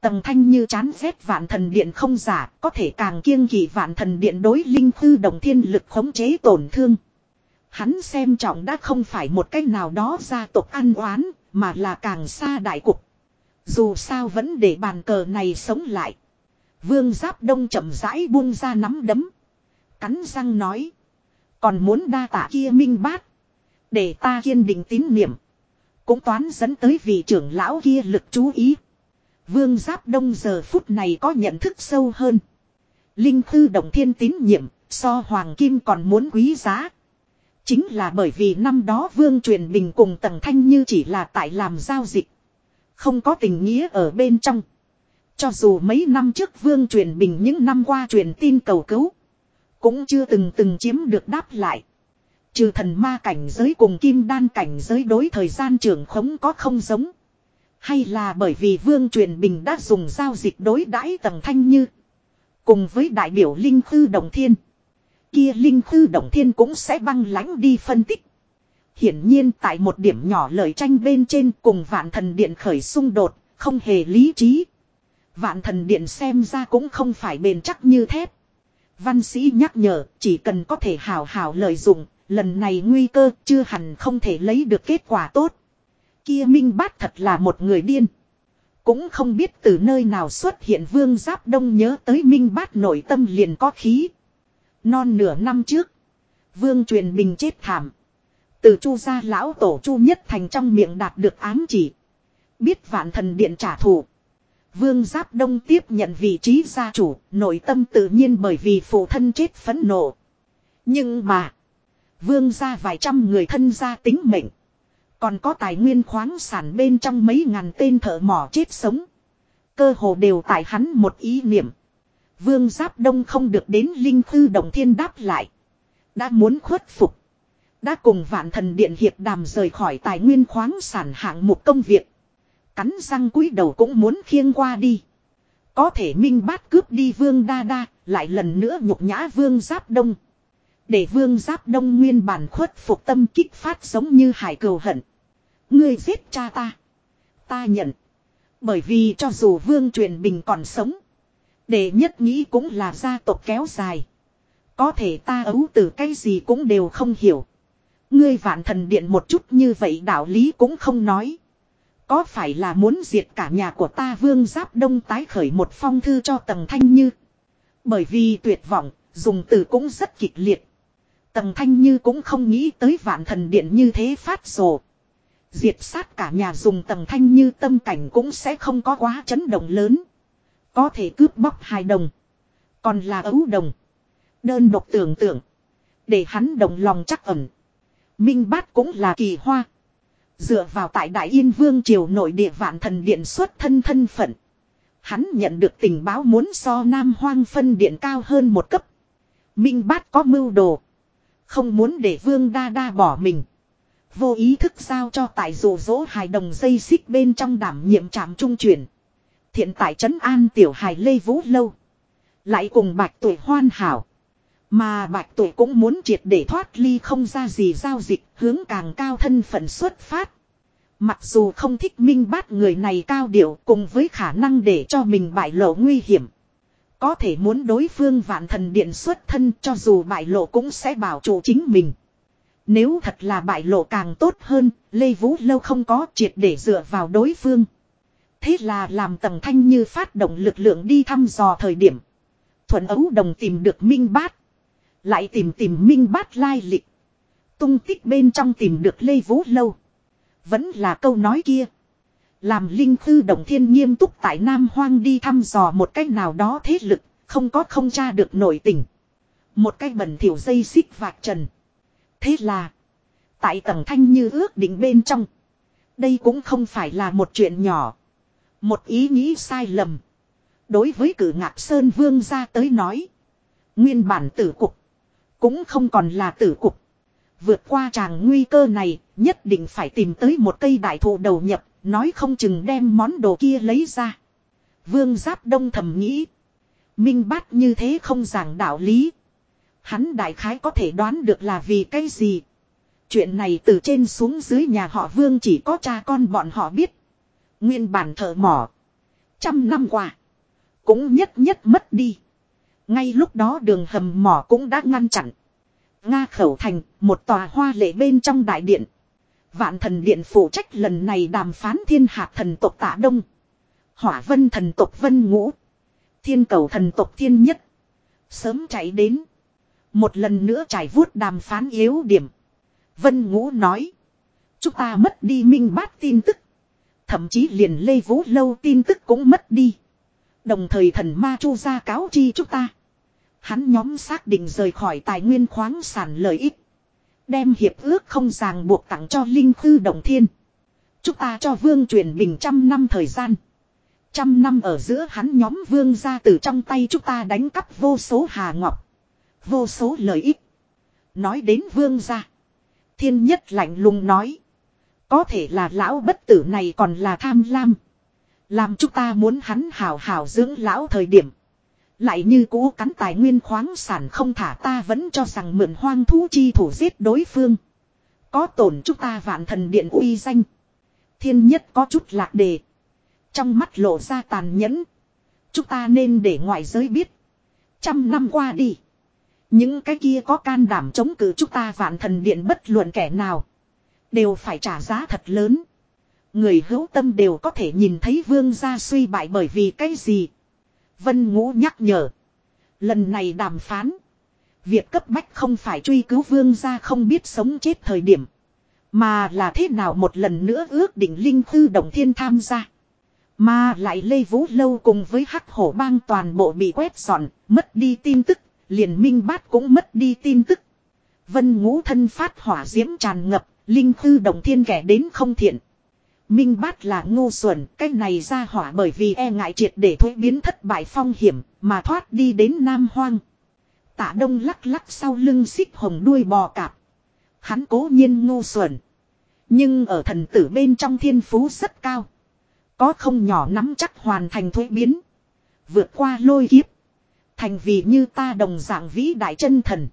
Tầng thanh như chán ghét vạn thần điện không giả, có thể càng kiêng kỵ vạn thần điện đối linh thư đồng thiên lực khống chế tổn thương. Hắn xem trọng đã không phải một cách nào đó gia tộc ăn oán, mà là càng xa đại cục. Dù sao vẫn để bàn cờ này sống lại. Vương Giáp Đông chậm rãi buông ra nắm đấm. Cắn răng nói. Còn muốn đa tạ kia minh bát. Để ta kiên định tín niệm. Cũng toán dẫn tới vị trưởng lão kia lực chú ý. Vương Giáp Đông giờ phút này có nhận thức sâu hơn. Linh thư động thiên tín nhiệm, so Hoàng Kim còn muốn quý giá. Chính là bởi vì năm đó Vương truyền bình cùng Tầng Thanh Như chỉ là tại làm giao dịch. Không có tình nghĩa ở bên trong. Cho dù mấy năm trước Vương truyền bình những năm qua truyền tin cầu cứu. Cũng chưa từng từng chiếm được đáp lại. Trừ thần ma cảnh giới cùng kim đan cảnh giới đối thời gian trưởng khống có không giống. Hay là bởi vì vương truyền bình đã dùng giao dịch đối đãi tầng thanh như. Cùng với đại biểu Linh Khư Đồng Thiên. Kia Linh Khư Đồng Thiên cũng sẽ băng lãnh đi phân tích. Hiển nhiên tại một điểm nhỏ lời tranh bên trên cùng vạn thần điện khởi xung đột, không hề lý trí. Vạn thần điện xem ra cũng không phải bền chắc như thép. Văn sĩ nhắc nhở, chỉ cần có thể hào hào lợi dụng, lần này nguy cơ chưa hẳn không thể lấy được kết quả tốt. Kia Minh Bát thật là một người điên. Cũng không biết từ nơi nào xuất hiện vương giáp đông nhớ tới Minh Bát nội tâm liền có khí. Non nửa năm trước, vương truyền bình chết thảm. Từ chu gia lão tổ chu nhất thành trong miệng đạt được ám chỉ. Biết vạn thần điện trả thù. Vương Giáp Đông tiếp nhận vị trí gia chủ, nội tâm tự nhiên bởi vì phụ thân chết phẫn nộ. Nhưng mà, Vương gia vài trăm người thân gia tính mệnh. Còn có tài nguyên khoáng sản bên trong mấy ngàn tên thợ mỏ chết sống. Cơ hồ đều tại hắn một ý niệm. Vương Giáp Đông không được đến Linh Thư Đồng Thiên đáp lại. Đã muốn khuất phục. Đã cùng vạn thần điện hiệp đàm rời khỏi tài nguyên khoáng sản hạng mục công việc. Cắn răng cúi đầu cũng muốn khiêng qua đi. Có thể minh bát cướp đi vương đa đa, lại lần nữa nhục nhã vương giáp đông. Để vương giáp đông nguyên bản khuất phục tâm kích phát giống như hải cầu hận. Ngươi giết cha ta. Ta nhận. Bởi vì cho dù vương truyền bình còn sống. Để nhất nghĩ cũng là gia tộc kéo dài. Có thể ta ấu từ cái gì cũng đều không hiểu. Ngươi vạn thần điện một chút như vậy đạo lý cũng không nói. Có phải là muốn diệt cả nhà của ta vương giáp đông tái khởi một phong thư cho tầng thanh như. Bởi vì tuyệt vọng, dùng từ cũng rất kịch liệt. Tầng thanh như cũng không nghĩ tới vạn thần điện như thế phát rồ. Diệt sát cả nhà dùng tầng thanh như tâm cảnh cũng sẽ không có quá chấn động lớn. Có thể cướp bóc hai đồng. Còn là ấu đồng. Đơn độc tưởng tượng. Để hắn đồng lòng chắc ẩn. Minh bát cũng là kỳ hoa. Dựa vào tại Đại Yên Vương triều nội địa vạn thần điện xuất thân thân phận. Hắn nhận được tình báo muốn so Nam Hoang phân điện cao hơn một cấp. Minh Bát có mưu đồ. Không muốn để Vương Đa Đa bỏ mình. Vô ý thức giao cho tại rủ rỗ hài đồng dây xích bên trong đảm nhiệm trạm trung chuyển. Thiện tại trấn an tiểu hài Lê Vũ Lâu. Lại cùng bạch tuổi hoan hảo. Mà bạch tuổi cũng muốn triệt để thoát ly không ra gì giao dịch hướng càng cao thân phận xuất phát. Mặc dù không thích minh bát người này cao điệu cùng với khả năng để cho mình bại lộ nguy hiểm. Có thể muốn đối phương vạn thần điện xuất thân cho dù bại lộ cũng sẽ bảo chủ chính mình. Nếu thật là bại lộ càng tốt hơn, Lê Vũ Lâu không có triệt để dựa vào đối phương. Thế là làm tầng thanh như phát động lực lượng đi thăm dò thời điểm. Thuận ấu đồng tìm được Minh Bát. Lại tìm tìm Minh Bát lai lịch. Tung tích bên trong tìm được Lê Vũ Lâu. Vẫn là câu nói kia. Làm linh thư đồng thiên nghiêm túc tại Nam Hoang đi thăm dò một cách nào đó thế lực, không có không tra được nổi tình. Một cách bẩn thiểu dây xích vạc trần. Thế là, tại tầng thanh như ước định bên trong. Đây cũng không phải là một chuyện nhỏ. Một ý nghĩ sai lầm. Đối với cử ngạc Sơn Vương ra tới nói. Nguyên bản tử cục. Cũng không còn là tử cục. Vượt qua tràng nguy cơ này, nhất định phải tìm tới một cây đại thụ đầu nhập, nói không chừng đem món đồ kia lấy ra. Vương Giáp Đông thầm nghĩ. Minh bát như thế không giảng đạo lý. Hắn đại khái có thể đoán được là vì cái gì. Chuyện này từ trên xuống dưới nhà họ Vương chỉ có cha con bọn họ biết. Nguyên bản thợ mỏ. Trăm năm qua. Cũng nhất nhất mất đi. Ngay lúc đó đường hầm mỏ cũng đã ngăn chặn. Nga khẩu thành, một tòa hoa lệ bên trong đại điện. Vạn thần điện phụ trách lần này đàm phán thiên hạt thần tộc tạ đông. Hỏa vân thần tộc vân ngũ. Thiên cầu thần tộc thiên nhất. Sớm chạy đến. Một lần nữa trải vuốt đàm phán yếu điểm. Vân ngũ nói. Chúng ta mất đi minh bát tin tức. Thậm chí liền lê vũ lâu tin tức cũng mất đi. Đồng thời thần ma chu ra cáo chi chúng ta. Hắn nhóm xác định rời khỏi tài nguyên khoáng sản lợi ích. Đem hiệp ước không ràng buộc tặng cho Linh Khư Đồng Thiên. Chúng ta cho vương truyền bình trăm năm thời gian. Trăm năm ở giữa hắn nhóm vương ra từ trong tay chúng ta đánh cắp vô số hà ngọc. Vô số lợi ích. Nói đến vương ra. Thiên nhất lạnh lùng nói. Có thể là lão bất tử này còn là tham lam. Làm chúng ta muốn hắn hào hào dưỡng lão thời điểm. Lại như cũ cắn tài nguyên khoáng sản không thả ta vẫn cho rằng mượn hoang thú chi thủ giết đối phương. Có tổn chúng ta vạn thần điện uy danh. Thiên nhất có chút lạc đề. Trong mắt lộ ra tàn nhẫn. Chúng ta nên để ngoại giới biết. Trăm năm qua đi. Những cái kia có can đảm chống cự chúng ta vạn thần điện bất luận kẻ nào. Đều phải trả giá thật lớn. Người hữu tâm đều có thể nhìn thấy vương gia suy bại bởi vì cái gì. Vân Ngũ nhắc nhở. Lần này đàm phán. Việc cấp bách không phải truy cứu vương gia không biết sống chết thời điểm. Mà là thế nào một lần nữa ước định Linh Thư Đồng Thiên tham gia. Mà lại Lê Vũ Lâu cùng với Hắc Hổ Bang toàn bộ bị quét dọn, mất đi tin tức, liền Minh Bát cũng mất đi tin tức. Vân Ngũ thân phát hỏa diễm tràn ngập, Linh Thư Đồng Thiên kẻ đến không thiện. Minh bát là ngu xuẩn, cái này ra hỏa bởi vì e ngại triệt để thuế biến thất bại phong hiểm, mà thoát đi đến Nam Hoang. Tạ đông lắc lắc sau lưng xích hồng đuôi bò cạp. Hắn cố nhiên ngu xuẩn. Nhưng ở thần tử bên trong thiên phú rất cao. Có không nhỏ nắm chắc hoàn thành thuế biến. Vượt qua lôi kiếp. Thành vì như ta đồng dạng vĩ đại chân thần.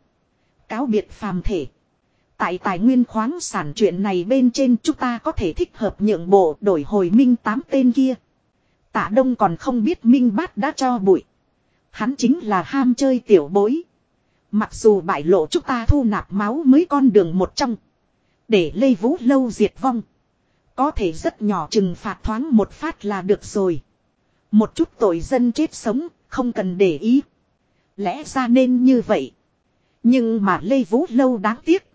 Cáo biệt phàm thể. Tại tài nguyên khoáng sản chuyện này bên trên chúng ta có thể thích hợp nhượng bộ đổi hồi minh tám tên kia. Tạ Đông còn không biết minh bát đã cho bụi. Hắn chính là ham chơi tiểu bối. Mặc dù bại lộ chúng ta thu nạp máu mới con đường một trong. Để Lê Vũ lâu diệt vong. Có thể rất nhỏ trừng phạt thoáng một phát là được rồi. Một chút tội dân chết sống, không cần để ý. Lẽ ra nên như vậy. Nhưng mà Lê Vũ lâu đáng tiếc.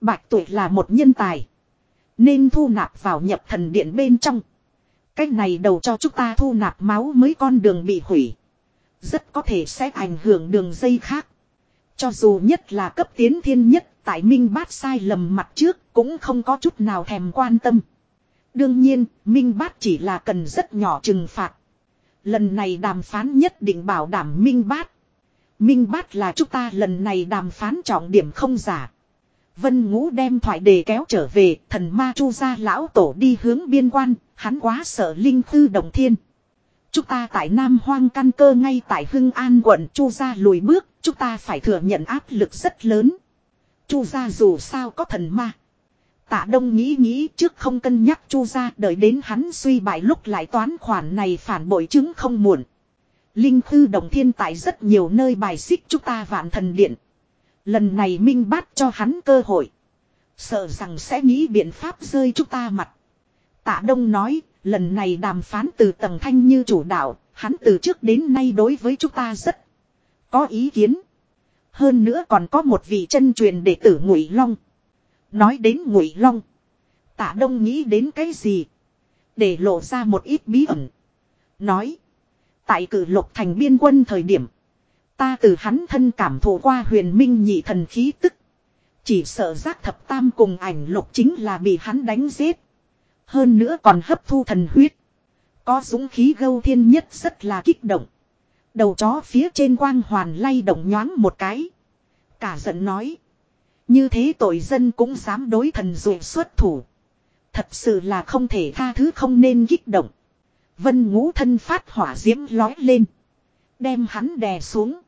Bạch tuổi là một nhân tài. Nên thu nạp vào nhập thần điện bên trong. Cách này đầu cho chúng ta thu nạp máu mới con đường bị hủy. Rất có thể sẽ ảnh hưởng đường dây khác. Cho dù nhất là cấp tiến thiên nhất tại Minh Bát sai lầm mặt trước cũng không có chút nào thèm quan tâm. Đương nhiên, Minh Bát chỉ là cần rất nhỏ trừng phạt. Lần này đàm phán nhất định bảo đảm Minh Bát. Minh Bát là chúng ta lần này đàm phán trọng điểm không giả. Vân Ngũ đem thoại đề kéo trở về, thần ma chu ra lão tổ đi hướng biên quan, hắn quá sợ linh tư đồng thiên. Chúng ta tại Nam Hoang căn cơ ngay tại Hưng An quận chu ra lùi bước, chúng ta phải thừa nhận áp lực rất lớn. Chu ra dù sao có thần ma. Tạ Đông nghĩ nghĩ trước không cân nhắc Chu ra đợi đến hắn suy bại lúc lại toán khoản này phản bội chứng không muộn. Linh thư đồng thiên tại rất nhiều nơi bài xích chúng ta vạn thần điện. Lần này minh bát cho hắn cơ hội. Sợ rằng sẽ nghĩ biện pháp rơi chúng ta mặt. Tạ Đông nói, lần này đàm phán từ tầng thanh như chủ đạo, hắn từ trước đến nay đối với chúng ta rất có ý kiến. Hơn nữa còn có một vị chân truyền đệ tử Ngụy Long. Nói đến Ngụy Long, Tạ Đông nghĩ đến cái gì? Để lộ ra một ít bí ẩn. Nói, tại cử lục thành biên quân thời điểm, ta từ hắn thân cảm thụ qua huyền minh nhị thần khí tức. Chỉ sợ giác thập tam cùng ảnh lục chính là bị hắn đánh giết. Hơn nữa còn hấp thu thần huyết. Có dũng khí gâu thiên nhất rất là kích động. Đầu chó phía trên quang hoàn lay động nhoáng một cái. Cả giận nói. Như thế tội dân cũng dám đối thần dụ xuất thủ. Thật sự là không thể tha thứ không nên kích động. Vân ngũ thân phát hỏa diễm lói lên. Đem hắn đè xuống.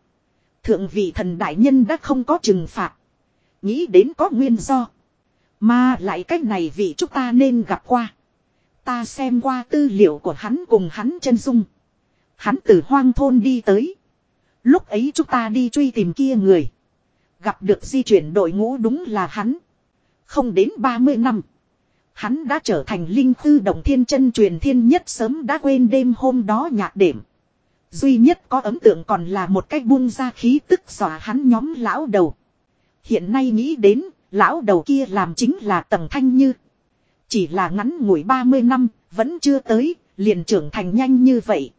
Thượng vị thần đại nhân đã không có trừng phạt. Nghĩ đến có nguyên do. Mà lại cách này vị chúng ta nên gặp qua. Ta xem qua tư liệu của hắn cùng hắn chân dung. Hắn từ hoang thôn đi tới. Lúc ấy chúng ta đi truy tìm kia người. Gặp được di chuyển đội ngũ đúng là hắn. Không đến 30 năm. Hắn đã trở thành linh tư đồng thiên chân truyền thiên nhất sớm đã quên đêm hôm đó nhạc đệm. Duy nhất có ấn tượng còn là một cách buông ra khí tức xòa hắn nhóm lão đầu. Hiện nay nghĩ đến, lão đầu kia làm chính là tầng thanh như. Chỉ là ngắn ngủi 30 năm, vẫn chưa tới, liền trưởng thành nhanh như vậy.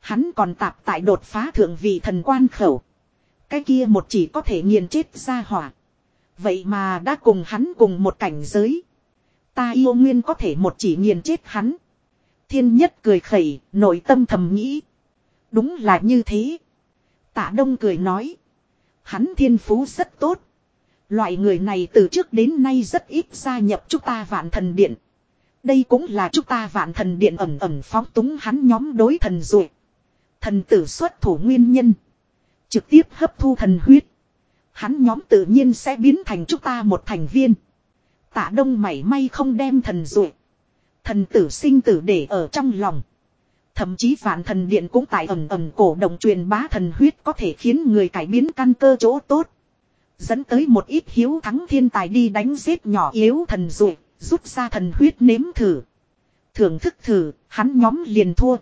Hắn còn tạp tại đột phá thượng vị thần quan khẩu. Cái kia một chỉ có thể nghiền chết ra hỏa. Vậy mà đã cùng hắn cùng một cảnh giới. Ta yêu nguyên có thể một chỉ nghiền chết hắn. Thiên nhất cười khẩy, nội tâm thầm nghĩ. Đúng là như thế. Tạ Đông cười nói. Hắn thiên phú rất tốt. Loại người này từ trước đến nay rất ít gia nhập chúng ta vạn thần điện. Đây cũng là chúng ta vạn thần điện ẩm ẩm phóng túng hắn nhóm đối thần rồi. Thần tử xuất thủ nguyên nhân. Trực tiếp hấp thu thần huyết. Hắn nhóm tự nhiên sẽ biến thành chúng ta một thành viên. Tạ đông mảy may không đem thần dụ. Thần tử sinh tử để ở trong lòng. Thậm chí vạn thần điện cũng tại ẩm ẩm cổ động truyền bá thần huyết có thể khiến người cải biến căn cơ chỗ tốt. Dẫn tới một ít hiếu thắng thiên tài đi đánh giết nhỏ yếu thần dụ, rút ra thần huyết nếm thử. Thưởng thức thử, hắn nhóm liền thua.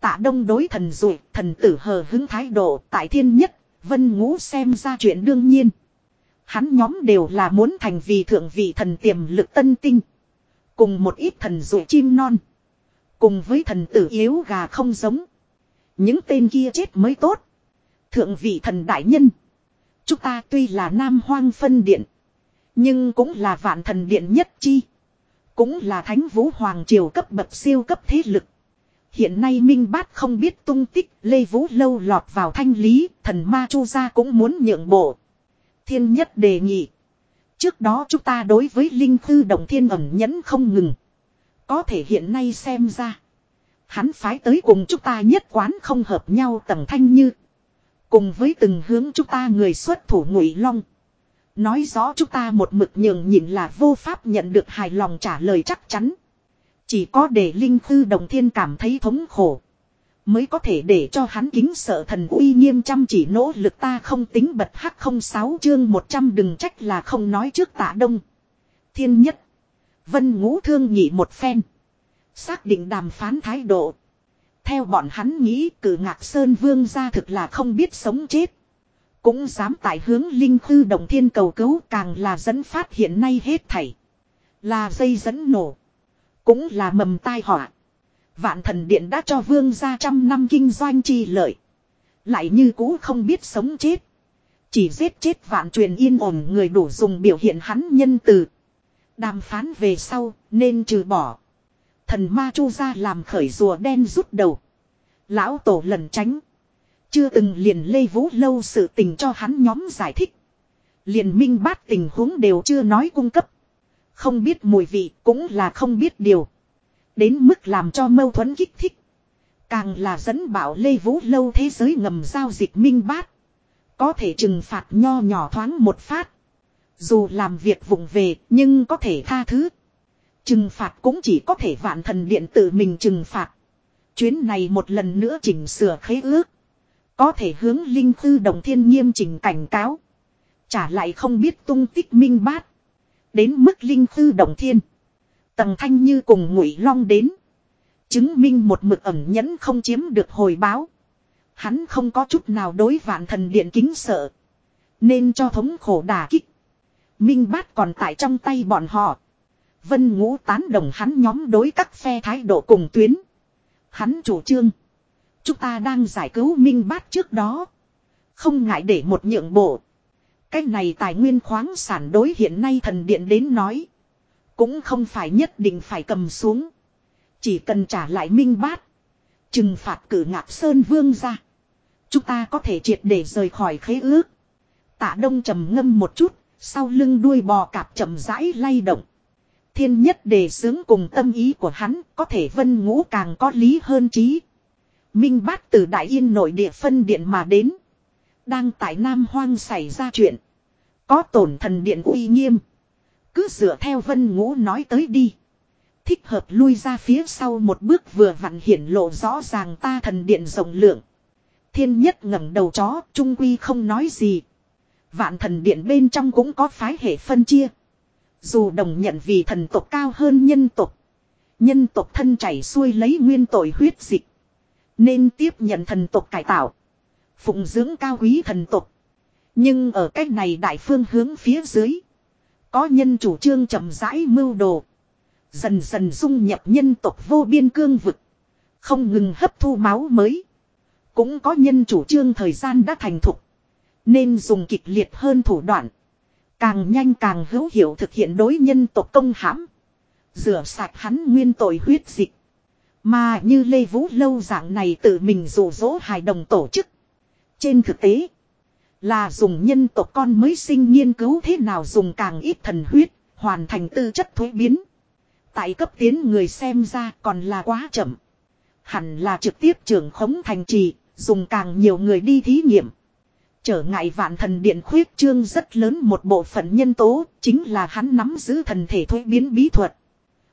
Tạ đông đối thần dụ, thần tử hờ hứng thái độ tại thiên nhất, vân ngũ xem ra chuyện đương nhiên. Hắn nhóm đều là muốn thành vì thượng vị thần tiềm lực tân tinh. Cùng một ít thần dụ chim non. Cùng với thần tử yếu gà không giống. Những tên kia chết mới tốt. Thượng vị thần đại nhân. Chúng ta tuy là nam hoang phân điện. Nhưng cũng là vạn thần điện nhất chi. Cũng là thánh vũ hoàng triều cấp bậc siêu cấp thế lực. Hiện nay Minh Bát không biết tung tích, Lê Vũ Lâu lọt vào thanh lý, thần ma chu gia cũng muốn nhượng bộ. Thiên nhất đề nghị. Trước đó chúng ta đối với Linh Thư Đồng Thiên ẩn nhẫn không ngừng. Có thể hiện nay xem ra. Hắn phái tới cùng chúng ta nhất quán không hợp nhau tầng thanh như. Cùng với từng hướng chúng ta người xuất thủ ngụy long. Nói rõ chúng ta một mực nhường nhịn là vô pháp nhận được hài lòng trả lời chắc chắn. Chỉ có để Linh Thư Đồng Thiên cảm thấy thống khổ. Mới có thể để cho hắn kính sợ thần uy nghiêm chăm chỉ nỗ lực ta không tính bật hắc không sáu chương 100 đừng trách là không nói trước tạ đông. Thiên nhất. Vân ngũ thương nhị một phen. Xác định đàm phán thái độ. Theo bọn hắn nghĩ, cử ngạc Sơn Vương ra thực là không biết sống chết. Cũng dám tại hướng Linh Khư Đồng Thiên cầu cứu, càng là dẫn phát hiện nay hết thảy. Là dây dẫn nổ. Cũng là mầm tai họa. Vạn thần điện đã cho vương ra trăm năm kinh doanh chi lợi. Lại như cũ không biết sống chết. Chỉ giết chết vạn truyền yên ổn người đủ dùng biểu hiện hắn nhân từ. Đàm phán về sau, nên trừ bỏ. Thần ma chu ra làm khởi rùa đen rút đầu. Lão tổ lần tránh. Chưa từng liền lê vũ lâu sự tình cho hắn nhóm giải thích. liền minh bát tình huống đều chưa nói cung cấp. Không biết mùi vị cũng là không biết điều. Đến mức làm cho mâu thuẫn kích thích. Càng là dẫn bảo Lê Vũ lâu thế giới ngầm giao dịch minh bát. Có thể trừng phạt nho nhỏ thoáng một phát. Dù làm việc vụng về, nhưng có thể tha thứ. Trừng phạt cũng chỉ có thể vạn thần điện tự mình trừng phạt. Chuyến này một lần nữa chỉnh sửa khế ước. Có thể hướng linh thư đồng thiên nghiêm chỉnh cảnh cáo. Trả lại không biết tung tích minh bát. Đến mức linh thư đồng thiên. Tầng thanh như cùng ngụy long đến. Chứng minh một mực ẩn nhẫn không chiếm được hồi báo. Hắn không có chút nào đối vạn thần điện kính sợ. Nên cho thống khổ đả kích. Minh bát còn tại trong tay bọn họ. Vân ngũ tán đồng hắn nhóm đối các phe thái độ cùng tuyến. Hắn chủ trương. Chúng ta đang giải cứu minh bát trước đó. Không ngại để một nhượng bộ. Cái này tài nguyên khoáng sản đối hiện nay thần điện đến nói. Cũng không phải nhất định phải cầm xuống. Chỉ cần trả lại minh bát. Trừng phạt cử ngạc sơn vương ra. Chúng ta có thể triệt để rời khỏi khế ước. Tạ đông trầm ngâm một chút. Sau lưng đuôi bò cạp chậm rãi lay động. Thiên nhất đề sướng cùng tâm ý của hắn. Có thể vân ngũ càng có lý hơn trí. Minh bát từ Đại Yên nội địa phân điện mà đến. Đang tại Nam Hoang xảy ra chuyện. Có tổn thần điện uy nghiêm. Cứ dựa theo vân ngũ nói tới đi. Thích hợp lui ra phía sau một bước vừa vặn hiển lộ rõ ràng ta thần điện rộng lượng. Thiên nhất ngẩng đầu chó, trung quy không nói gì. Vạn thần điện bên trong cũng có phái hệ phân chia. Dù đồng nhận vì thần tộc cao hơn nhân tộc. Nhân tộc thân chảy xuôi lấy nguyên tội huyết dịch. Nên tiếp nhận thần tộc cải tạo. Phụng dưỡng cao quý thần tộc. Nhưng ở cách này đại phương hướng phía dưới. Có nhân chủ trương chậm rãi mưu đồ. Dần dần dung nhập nhân tộc vô biên cương vực. Không ngừng hấp thu máu mới. Cũng có nhân chủ trương thời gian đã thành thục. Nên dùng kịch liệt hơn thủ đoạn. Càng nhanh càng hữu hiệu thực hiện đối nhân tộc công hãm. Rửa sạch hắn nguyên tội huyết dịch. Mà như Lê Vũ Lâu dạng này tự mình rủ rỗ hài đồng tổ chức. Trên thực tế. Là dùng nhân tộc con mới sinh nghiên cứu thế nào dùng càng ít thần huyết. Hoàn thành tư chất thuế biến. Tại cấp tiến người xem ra còn là quá chậm. Hẳn là trực tiếp trưởng khống thành trì. Dùng càng nhiều người đi thí nghiệm. Trở ngại vạn thần điện khuyết trương rất lớn một bộ phận nhân tố. Chính là hắn nắm giữ thần thể thuế biến bí thuật.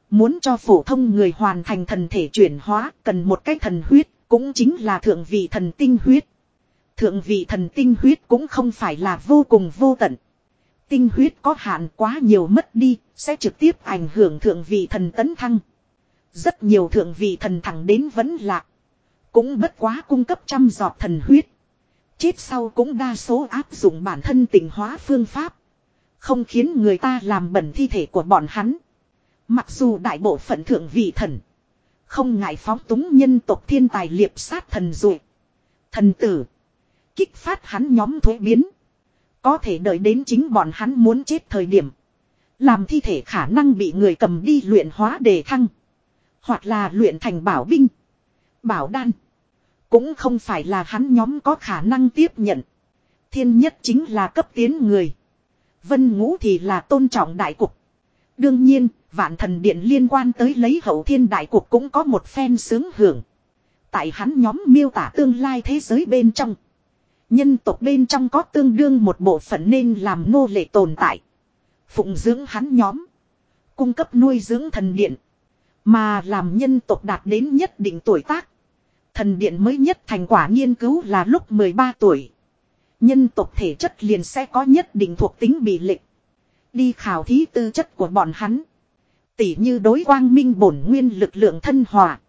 Muốn cho phổ thông người hoàn thành thần thể chuyển hóa cần một cái thần huyết, cũng chính là thượng vị thần tinh huyết. Thượng vị thần tinh huyết cũng không phải là vô cùng vô tận. Tinh huyết có hạn quá nhiều mất đi, sẽ trực tiếp ảnh hưởng thượng vị thần tấn thăng. Rất nhiều thượng vị thần thẳng đến vẫn lạc. Cũng bất quá cung cấp trăm giọt thần huyết. Chết sau cũng đa số áp dụng bản thân tình hóa phương pháp. Không khiến người ta làm bẩn thi thể của bọn hắn. Mặc dù đại bộ phận thượng vị thần. Không ngại phóng túng nhân tộc thiên tài liệp sát thần dụ. Thần tử. Kích phát hắn nhóm thuế biến. Có thể đợi đến chính bọn hắn muốn chết thời điểm. Làm thi thể khả năng bị người cầm đi luyện hóa đề thăng. Hoặc là luyện thành bảo binh. Bảo đan. Cũng không phải là hắn nhóm có khả năng tiếp nhận. Thiên nhất chính là cấp tiến người. Vân ngũ thì là tôn trọng đại cục. Đương nhiên, vạn thần điện liên quan tới lấy hậu thiên đại cục cũng có một phen sướng hưởng. Tại hắn nhóm miêu tả tương lai thế giới bên trong. Nhân tộc bên trong có tương đương một bộ phận nên làm nô lệ tồn tại. Phụng dưỡng hắn nhóm. Cung cấp nuôi dưỡng thần điện. Mà làm nhân tộc đạt đến nhất định tuổi tác. Thần điện mới nhất thành quả nghiên cứu là lúc 13 tuổi. Nhân tộc thể chất liền sẽ có nhất định thuộc tính bị lệch. Đi khảo thí tư chất của bọn hắn. Tỷ như đối quang minh bổn nguyên lực lượng thân hòa.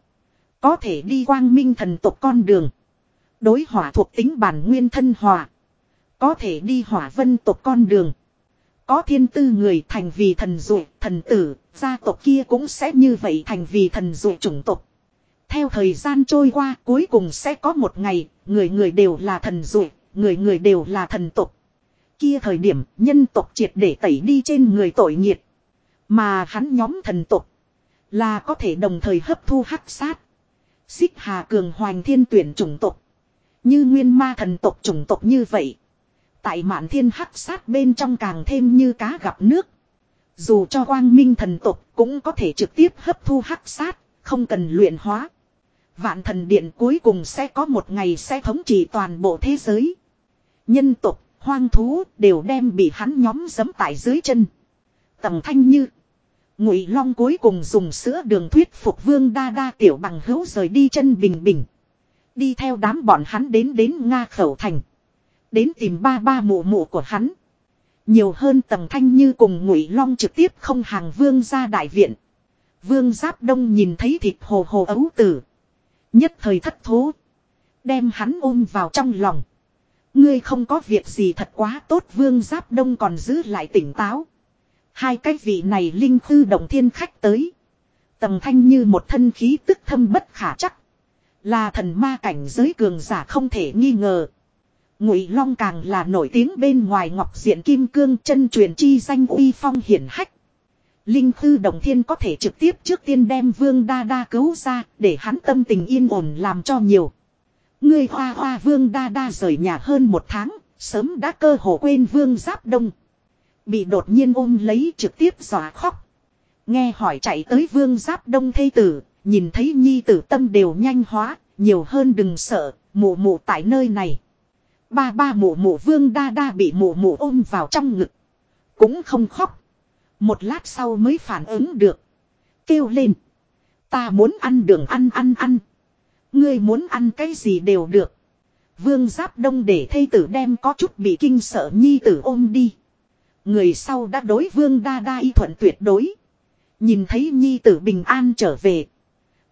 Có thể đi quang minh thần tộc con đường. Đối hỏa thuộc tính bản nguyên thân hòa. Có thể đi hỏa vân tộc con đường. Có thiên tư người thành vì thần dụ, thần tử, gia tộc kia cũng sẽ như vậy thành vì thần dụ chủng tộc. Theo thời gian trôi qua cuối cùng sẽ có một ngày, người người đều là thần dụ, người người đều là thần tộc. Kia thời điểm nhân tộc triệt để tẩy đi trên người tội nghiệt. Mà hắn nhóm thần tộc là có thể đồng thời hấp thu hắc sát. Xích hà cường hoành thiên tuyển chủng tộc. Như nguyên ma thần tộc chủng tộc như vậy. Tại mạn thiên hắc sát bên trong càng thêm như cá gặp nước. Dù cho quang minh thần tục cũng có thể trực tiếp hấp thu hắc sát, không cần luyện hóa. Vạn thần điện cuối cùng sẽ có một ngày sẽ thống trị toàn bộ thế giới. Nhân tục, hoang thú đều đem bị hắn nhóm giấm tại dưới chân. Tầm thanh như. Ngụy Long cuối cùng dùng sữa đường thuyết phục Vương Đa Đa tiểu bằng hữu rời đi chân bình bình. Đi theo đám bọn hắn đến đến Nga khẩu thành. Đến tìm ba ba mụ mụ của hắn. Nhiều hơn tầm thanh như cùng Ngụy Long trực tiếp không hàng Vương ra đại viện. Vương Giáp Đông nhìn thấy thịt hồ hồ ấu tử. Nhất thời thất thố. Đem hắn ôm vào trong lòng. Ngươi không có việc gì thật quá tốt, Vương Giáp Đông còn giữ lại tỉnh táo. Hai cái vị này linh khư động thiên khách tới. tầm thanh như một thân khí tức thâm bất khả chắc. Là thần ma cảnh giới cường giả không thể nghi ngờ. Ngụy Long càng là nổi tiếng bên ngoài ngọc diện kim cương chân truyền chi danh uy phong hiển hách. Linh Tư Đồng Thiên có thể trực tiếp trước tiên đem Vương Đa Đa cứu ra để hắn tâm tình yên ổn làm cho nhiều. người hoa hoa Vương Đa Đa rời nhà hơn một tháng, sớm đã cơ hồ quên Vương Giáp Đông. Bị đột nhiên ôm lấy trực tiếp dọa khóc. Nghe hỏi chạy tới Vương Giáp Đông thây tử, nhìn thấy nhi tử tâm đều nhanh hóa, nhiều hơn đừng sợ, mụ mụ tại nơi này. Ba ba mụ mụ Vương Đa Đa bị mụ mụ ôm vào trong ngực. Cũng không khóc. Một lát sau mới phản ứng được. Kêu lên. Ta muốn ăn đường ăn ăn ăn. Ngươi muốn ăn cái gì đều được. Vương Giáp Đông để thây tử đem có chút bị kinh sợ nhi tử ôm đi. Người sau đã đối Vương Đa Đa y thuận tuyệt đối. Nhìn thấy nhi tử bình an trở về.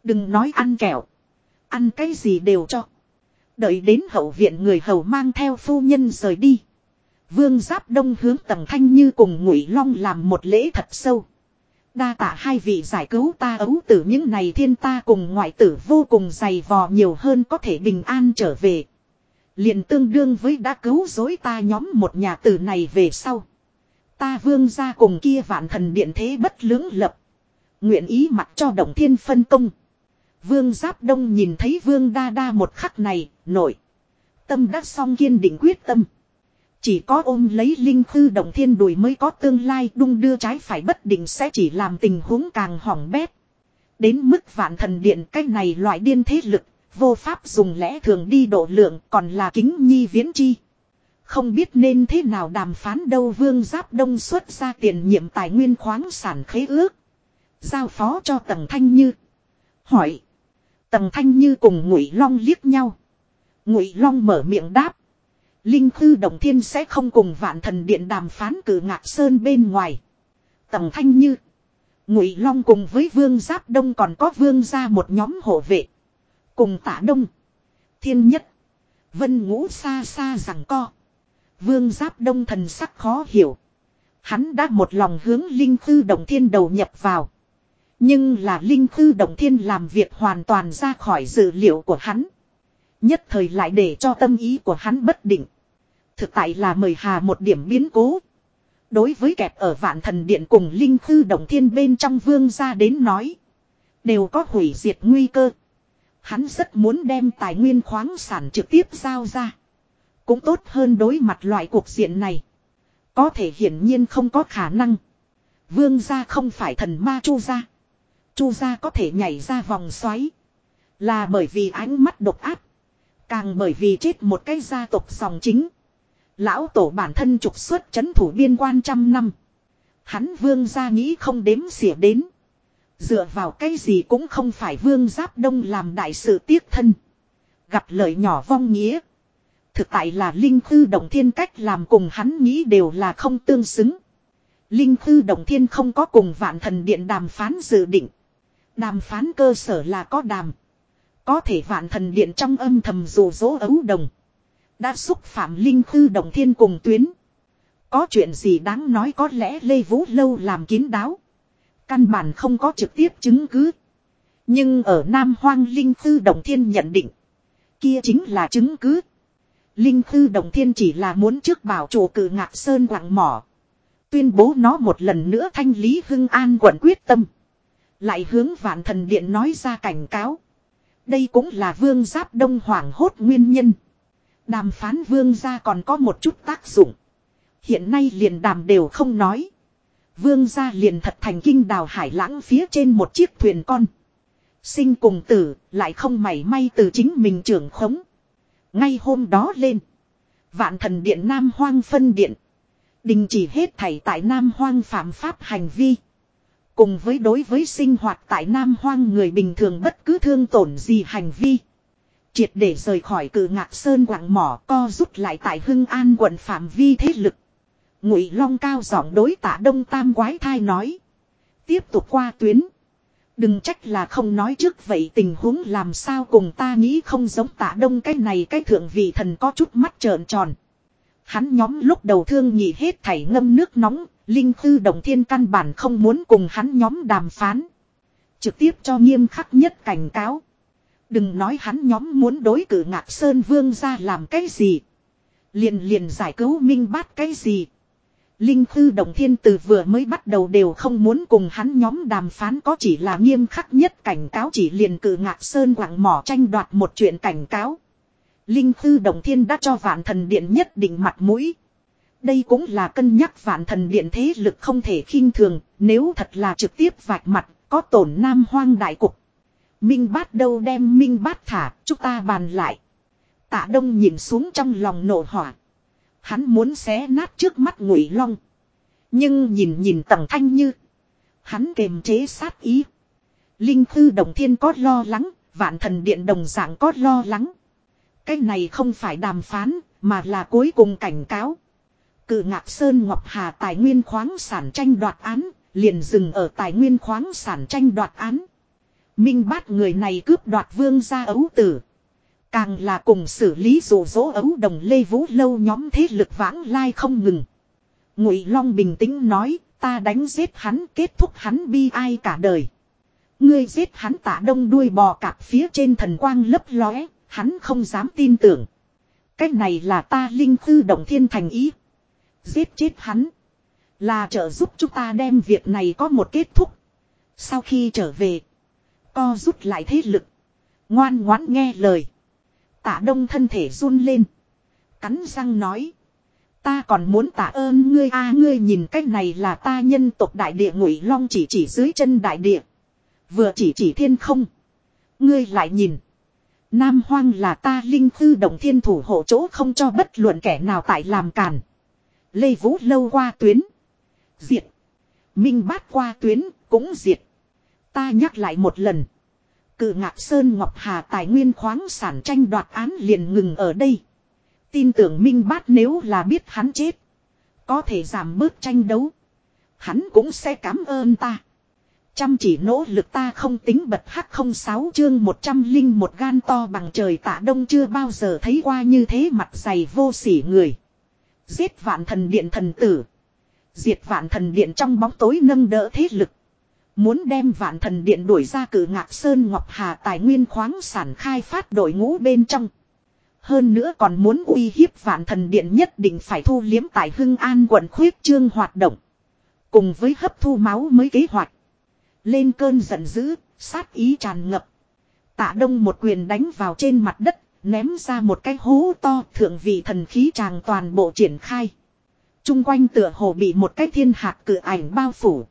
Đừng nói ăn kẹo. Ăn cái gì đều cho. Đợi đến hậu viện người hầu mang theo phu nhân rời đi. Vương Giáp Đông hướng Tần Thanh Như cùng Ngụy Long làm một lễ thật sâu. Đa tạ hai vị giải cứu ta ấu tử những này thiên ta cùng ngoại tử vô cùng dày vò nhiều hơn có thể bình an trở về. liền tương đương với đã cứu dối ta nhóm một nhà tử này về sau. Ta vương ra cùng kia vạn thần điện thế bất lưỡng lập. Nguyện ý mặc cho đồng thiên phân công. Vương Giáp Đông nhìn thấy vương đa đa một khắc này, nổi. Tâm đã song kiên định quyết tâm. Chỉ có ôm lấy linh khư động thiên đùi mới có tương lai đung đưa trái phải bất định sẽ chỉ làm tình huống càng hỏng bét. Đến mức vạn thần điện cách này loại điên thế lực, vô pháp dùng lẽ thường đi độ lượng còn là kính nhi viễn chi. Không biết nên thế nào đàm phán đâu vương giáp đông xuất ra tiền nhiệm tài nguyên khoáng sản khế ước. Giao phó cho tầng thanh như. Hỏi. Tầng thanh như cùng ngụy long liếc nhau. Ngụy long mở miệng đáp. Linh Thư Đồng Thiên sẽ không cùng vạn thần điện đàm phán cử ngạc sơn bên ngoài. Tầng thanh như. Ngụy Long cùng với Vương Giáp Đông còn có Vương ra một nhóm hộ vệ. Cùng tả Đông. Thiên Nhất. Vân Ngũ xa xa rằng co. Vương Giáp Đông thần sắc khó hiểu. Hắn đã một lòng hướng Linh Thư Đồng Thiên đầu nhập vào. Nhưng là Linh Thư Đồng Thiên làm việc hoàn toàn ra khỏi dự liệu của hắn. Nhất thời lại để cho tâm ý của hắn bất định. Thực tại là mời hà một điểm biến cố. Đối với kẹp ở vạn thần điện cùng Linh Thư Đồng Thiên bên trong vương ra đến nói. Đều có hủy diệt nguy cơ. Hắn rất muốn đem tài nguyên khoáng sản trực tiếp giao ra. Cũng tốt hơn đối mặt loại cuộc diện này. Có thể hiển nhiên không có khả năng. Vương gia không phải thần ma chu gia. Chu gia có thể nhảy ra vòng xoáy. Là bởi vì ánh mắt độc áp. Càng bởi vì chết một cái gia tộc dòng chính. Lão tổ bản thân trục xuất chấn thủ biên quan trăm năm. Hắn vương gia nghĩ không đếm xỉa đến. Dựa vào cái gì cũng không phải vương giáp đông làm đại sự tiếc thân. Gặp lợi nhỏ vong nghĩa. Thực tại là Linh Thư Đồng Thiên cách làm cùng hắn nghĩ đều là không tương xứng. Linh Thư Đồng Thiên không có cùng vạn thần điện đàm phán dự định. Đàm phán cơ sở là có đàm. Có thể vạn thần điện trong âm thầm rủ rỗ ấu đồng. Đã xúc phạm Linh Thư Đồng Thiên cùng tuyến. Có chuyện gì đáng nói có lẽ Lê Vũ Lâu làm kín đáo. Căn bản không có trực tiếp chứng cứ. Nhưng ở Nam Hoang Linh Thư Đồng Thiên nhận định. Kia chính là chứng cứ. Linh Thư Đồng Thiên chỉ là muốn trước bảo chủ cử ngạc sơn quặng mỏ. Tuyên bố nó một lần nữa thanh lý hưng an quận quyết tâm. Lại hướng vạn thần điện nói ra cảnh cáo. Đây cũng là vương giáp đông hoảng hốt nguyên nhân. Đàm phán vương gia còn có một chút tác dụng. Hiện nay liền đàm đều không nói. Vương gia liền thật thành kinh đào hải lãng phía trên một chiếc thuyền con. Sinh cùng tử, lại không mảy may từ chính mình trưởng khống. Ngay hôm đó lên. Vạn thần điện Nam Hoang phân điện. Đình chỉ hết thảy tại Nam Hoang phạm pháp hành vi. Cùng với đối với sinh hoạt tại Nam Hoang người bình thường bất cứ thương tổn gì hành vi. Triệt để rời khỏi cử ngạc sơn quảng mỏ co rút lại tại Hưng An quận phạm vi thế lực. Ngụy Long cao giọng đối tạ đông tam quái thai nói. Tiếp tục qua tuyến. Đừng trách là không nói trước vậy tình huống làm sao cùng ta nghĩ không giống tạ đông cái này cái thượng vị thần có chút mắt trợn tròn. Hắn nhóm lúc đầu thương nhị hết thảy ngâm nước nóng, Linh Tư Đồng Thiên căn bản không muốn cùng hắn nhóm đàm phán. Trực tiếp cho nghiêm khắc nhất cảnh cáo. Đừng nói hắn nhóm muốn đối cử ngạc Sơn Vương ra làm cái gì. Liền liền giải cứu minh bát cái gì. Linh thư Đồng Thiên từ vừa mới bắt đầu đều không muốn cùng hắn nhóm đàm phán có chỉ là nghiêm khắc nhất cảnh cáo chỉ liền cử ngạc Sơn quảng mỏ tranh đoạt một chuyện cảnh cáo. Linh thư Đồng Thiên đã cho vạn thần điện nhất định mặt mũi. Đây cũng là cân nhắc vạn thần điện thế lực không thể khinh thường, nếu thật là trực tiếp vạch mặt, có tổn nam hoang đại cục. Minh bát đâu đem minh bát thả, chúng ta bàn lại. Tạ đông nhìn xuống trong lòng nổ hỏa. Hắn muốn xé nát trước mắt ngụy long. Nhưng nhìn nhìn tầng thanh như. Hắn kềm chế sát ý. Linh thư đồng thiên có lo lắng, vạn thần điện đồng dạng có lo lắng. Cái này không phải đàm phán, mà là cuối cùng cảnh cáo. Cự ngạc Sơn Ngọc Hà tài nguyên khoáng sản tranh đoạt án, liền dừng ở tài nguyên khoáng sản tranh đoạt án. Minh bát người này cướp đoạt vương gia ấu tử. Càng là cùng xử lý rủ rỗ ấu đồng Lê Vũ lâu nhóm thế lực vãng lai không ngừng. Ngụy Long bình tĩnh nói, ta đánh giết hắn kết thúc hắn bi ai cả đời. Ngươi giết hắn tả đông đuôi bò cạp phía trên thần quang lấp lóe, hắn không dám tin tưởng. Cái này là ta linh tư động thiên thành ý. Giết chết hắn. Là trợ giúp chúng ta đem việc này có một kết thúc. Sau khi trở về. Co rút lại thế lực. Ngoan ngoãn nghe lời. Tạ đông thân thể run lên. Cắn răng nói. Ta còn muốn tạ ơn ngươi a ngươi nhìn cách này là ta nhân tộc đại địa ngụy long chỉ chỉ dưới chân đại địa. Vừa chỉ chỉ thiên không. Ngươi lại nhìn. Nam hoang là ta linh thư động thiên thủ hộ chỗ không cho bất luận kẻ nào tại làm càn. Lê Vũ lâu qua tuyến. Diệt. Minh bát qua tuyến, cũng diệt. Ta nhắc lại một lần. Cự ngạc Sơn Ngọc Hà tài nguyên khoáng sản tranh đoạt án liền ngừng ở đây. Tin tưởng Minh Bát nếu là biết hắn chết. Có thể giảm bớt tranh đấu. Hắn cũng sẽ cảm ơn ta. Chăm chỉ nỗ lực ta không tính bật hắc không sáu chương một trăm linh một gan to bằng trời tạ đông chưa bao giờ thấy qua như thế mặt dày vô sỉ người. Giết vạn thần điện thần tử. Diệt vạn thần điện trong bóng tối nâng đỡ thế lực. Muốn đem vạn thần điện đuổi ra cử ngạc Sơn Ngọc Hà tài nguyên khoáng sản khai phát đội ngũ bên trong. Hơn nữa còn muốn uy hiếp vạn thần điện nhất định phải thu liếm tại Hưng An quận khuyết trương hoạt động. Cùng với hấp thu máu mới kế hoạch. Lên cơn giận dữ, sát ý tràn ngập. Tạ đông một quyền đánh vào trên mặt đất, ném ra một cái hố to thượng vị thần khí tràng toàn bộ triển khai. Trung quanh tựa hồ bị một cái thiên hạt cử ảnh bao phủ.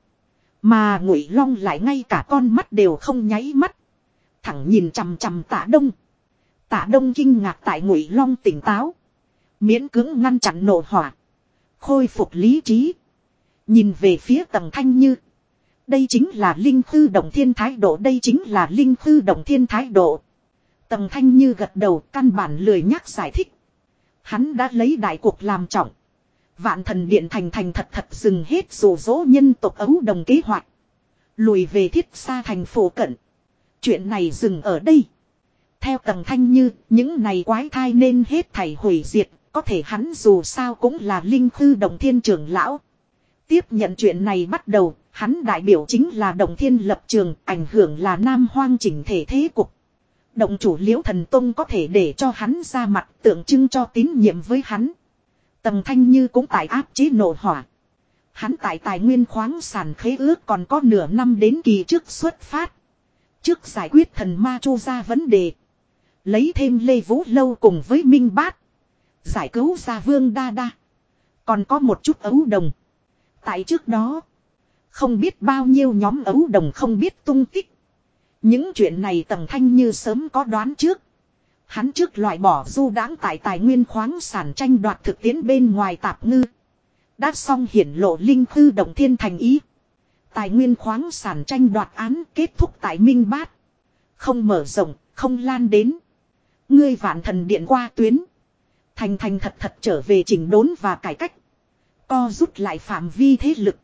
Mà ngụy long lại ngay cả con mắt đều không nháy mắt. Thẳng nhìn chằm chằm tạ đông. Tạ đông kinh ngạc tại ngụy long tỉnh táo. Miễn cưỡng ngăn chặn nổ hỏa. Khôi phục lý trí. Nhìn về phía tầng thanh như. Đây chính là linh khư động thiên thái độ. Đây chính là linh khư động thiên thái độ. Tầng thanh như gật đầu, căn bản lười nhắc giải thích. Hắn đã lấy đại cuộc làm trọng. Vạn thần điện thành thành thật thật dừng hết rổ rỗ nhân tộc ấu đồng kế hoạch. Lùi về thiết xa thành phố cận. Chuyện này dừng ở đây. Theo tầng thanh như, những này quái thai nên hết thảy hủy diệt, có thể hắn dù sao cũng là linh khư đồng thiên trưởng lão. Tiếp nhận chuyện này bắt đầu, hắn đại biểu chính là đồng thiên lập trường, ảnh hưởng là nam hoang chỉnh thể thế cục. Động chủ liễu thần tông có thể để cho hắn ra mặt tượng trưng cho tín nhiệm với hắn. Tầng thanh như cũng tại áp chế nổ hỏa. Hắn tại tài nguyên khoáng sản khế ước còn có nửa năm đến kỳ trước xuất phát. Trước giải quyết thần ma chu ra vấn đề. Lấy thêm Lê Vũ Lâu cùng với Minh Bát. Giải cứu ra vương đa đa. Còn có một chút ấu đồng. Tại trước đó. Không biết bao nhiêu nhóm ấu đồng không biết tung tích. Những chuyện này tầng thanh như sớm có đoán trước. Hắn trước loại bỏ du đáng tại tài nguyên khoáng sản tranh đoạt thực tiễn bên ngoài tạp ngư. Đã xong hiển lộ linh tư động thiên thành ý. Tài nguyên khoáng sản tranh đoạt án kết thúc tại Minh Bát. Không mở rộng, không lan đến. Ngươi vạn thần điện qua tuyến. Thành thành thật thật trở về chỉnh đốn và cải cách. Co rút lại phạm vi thế lực.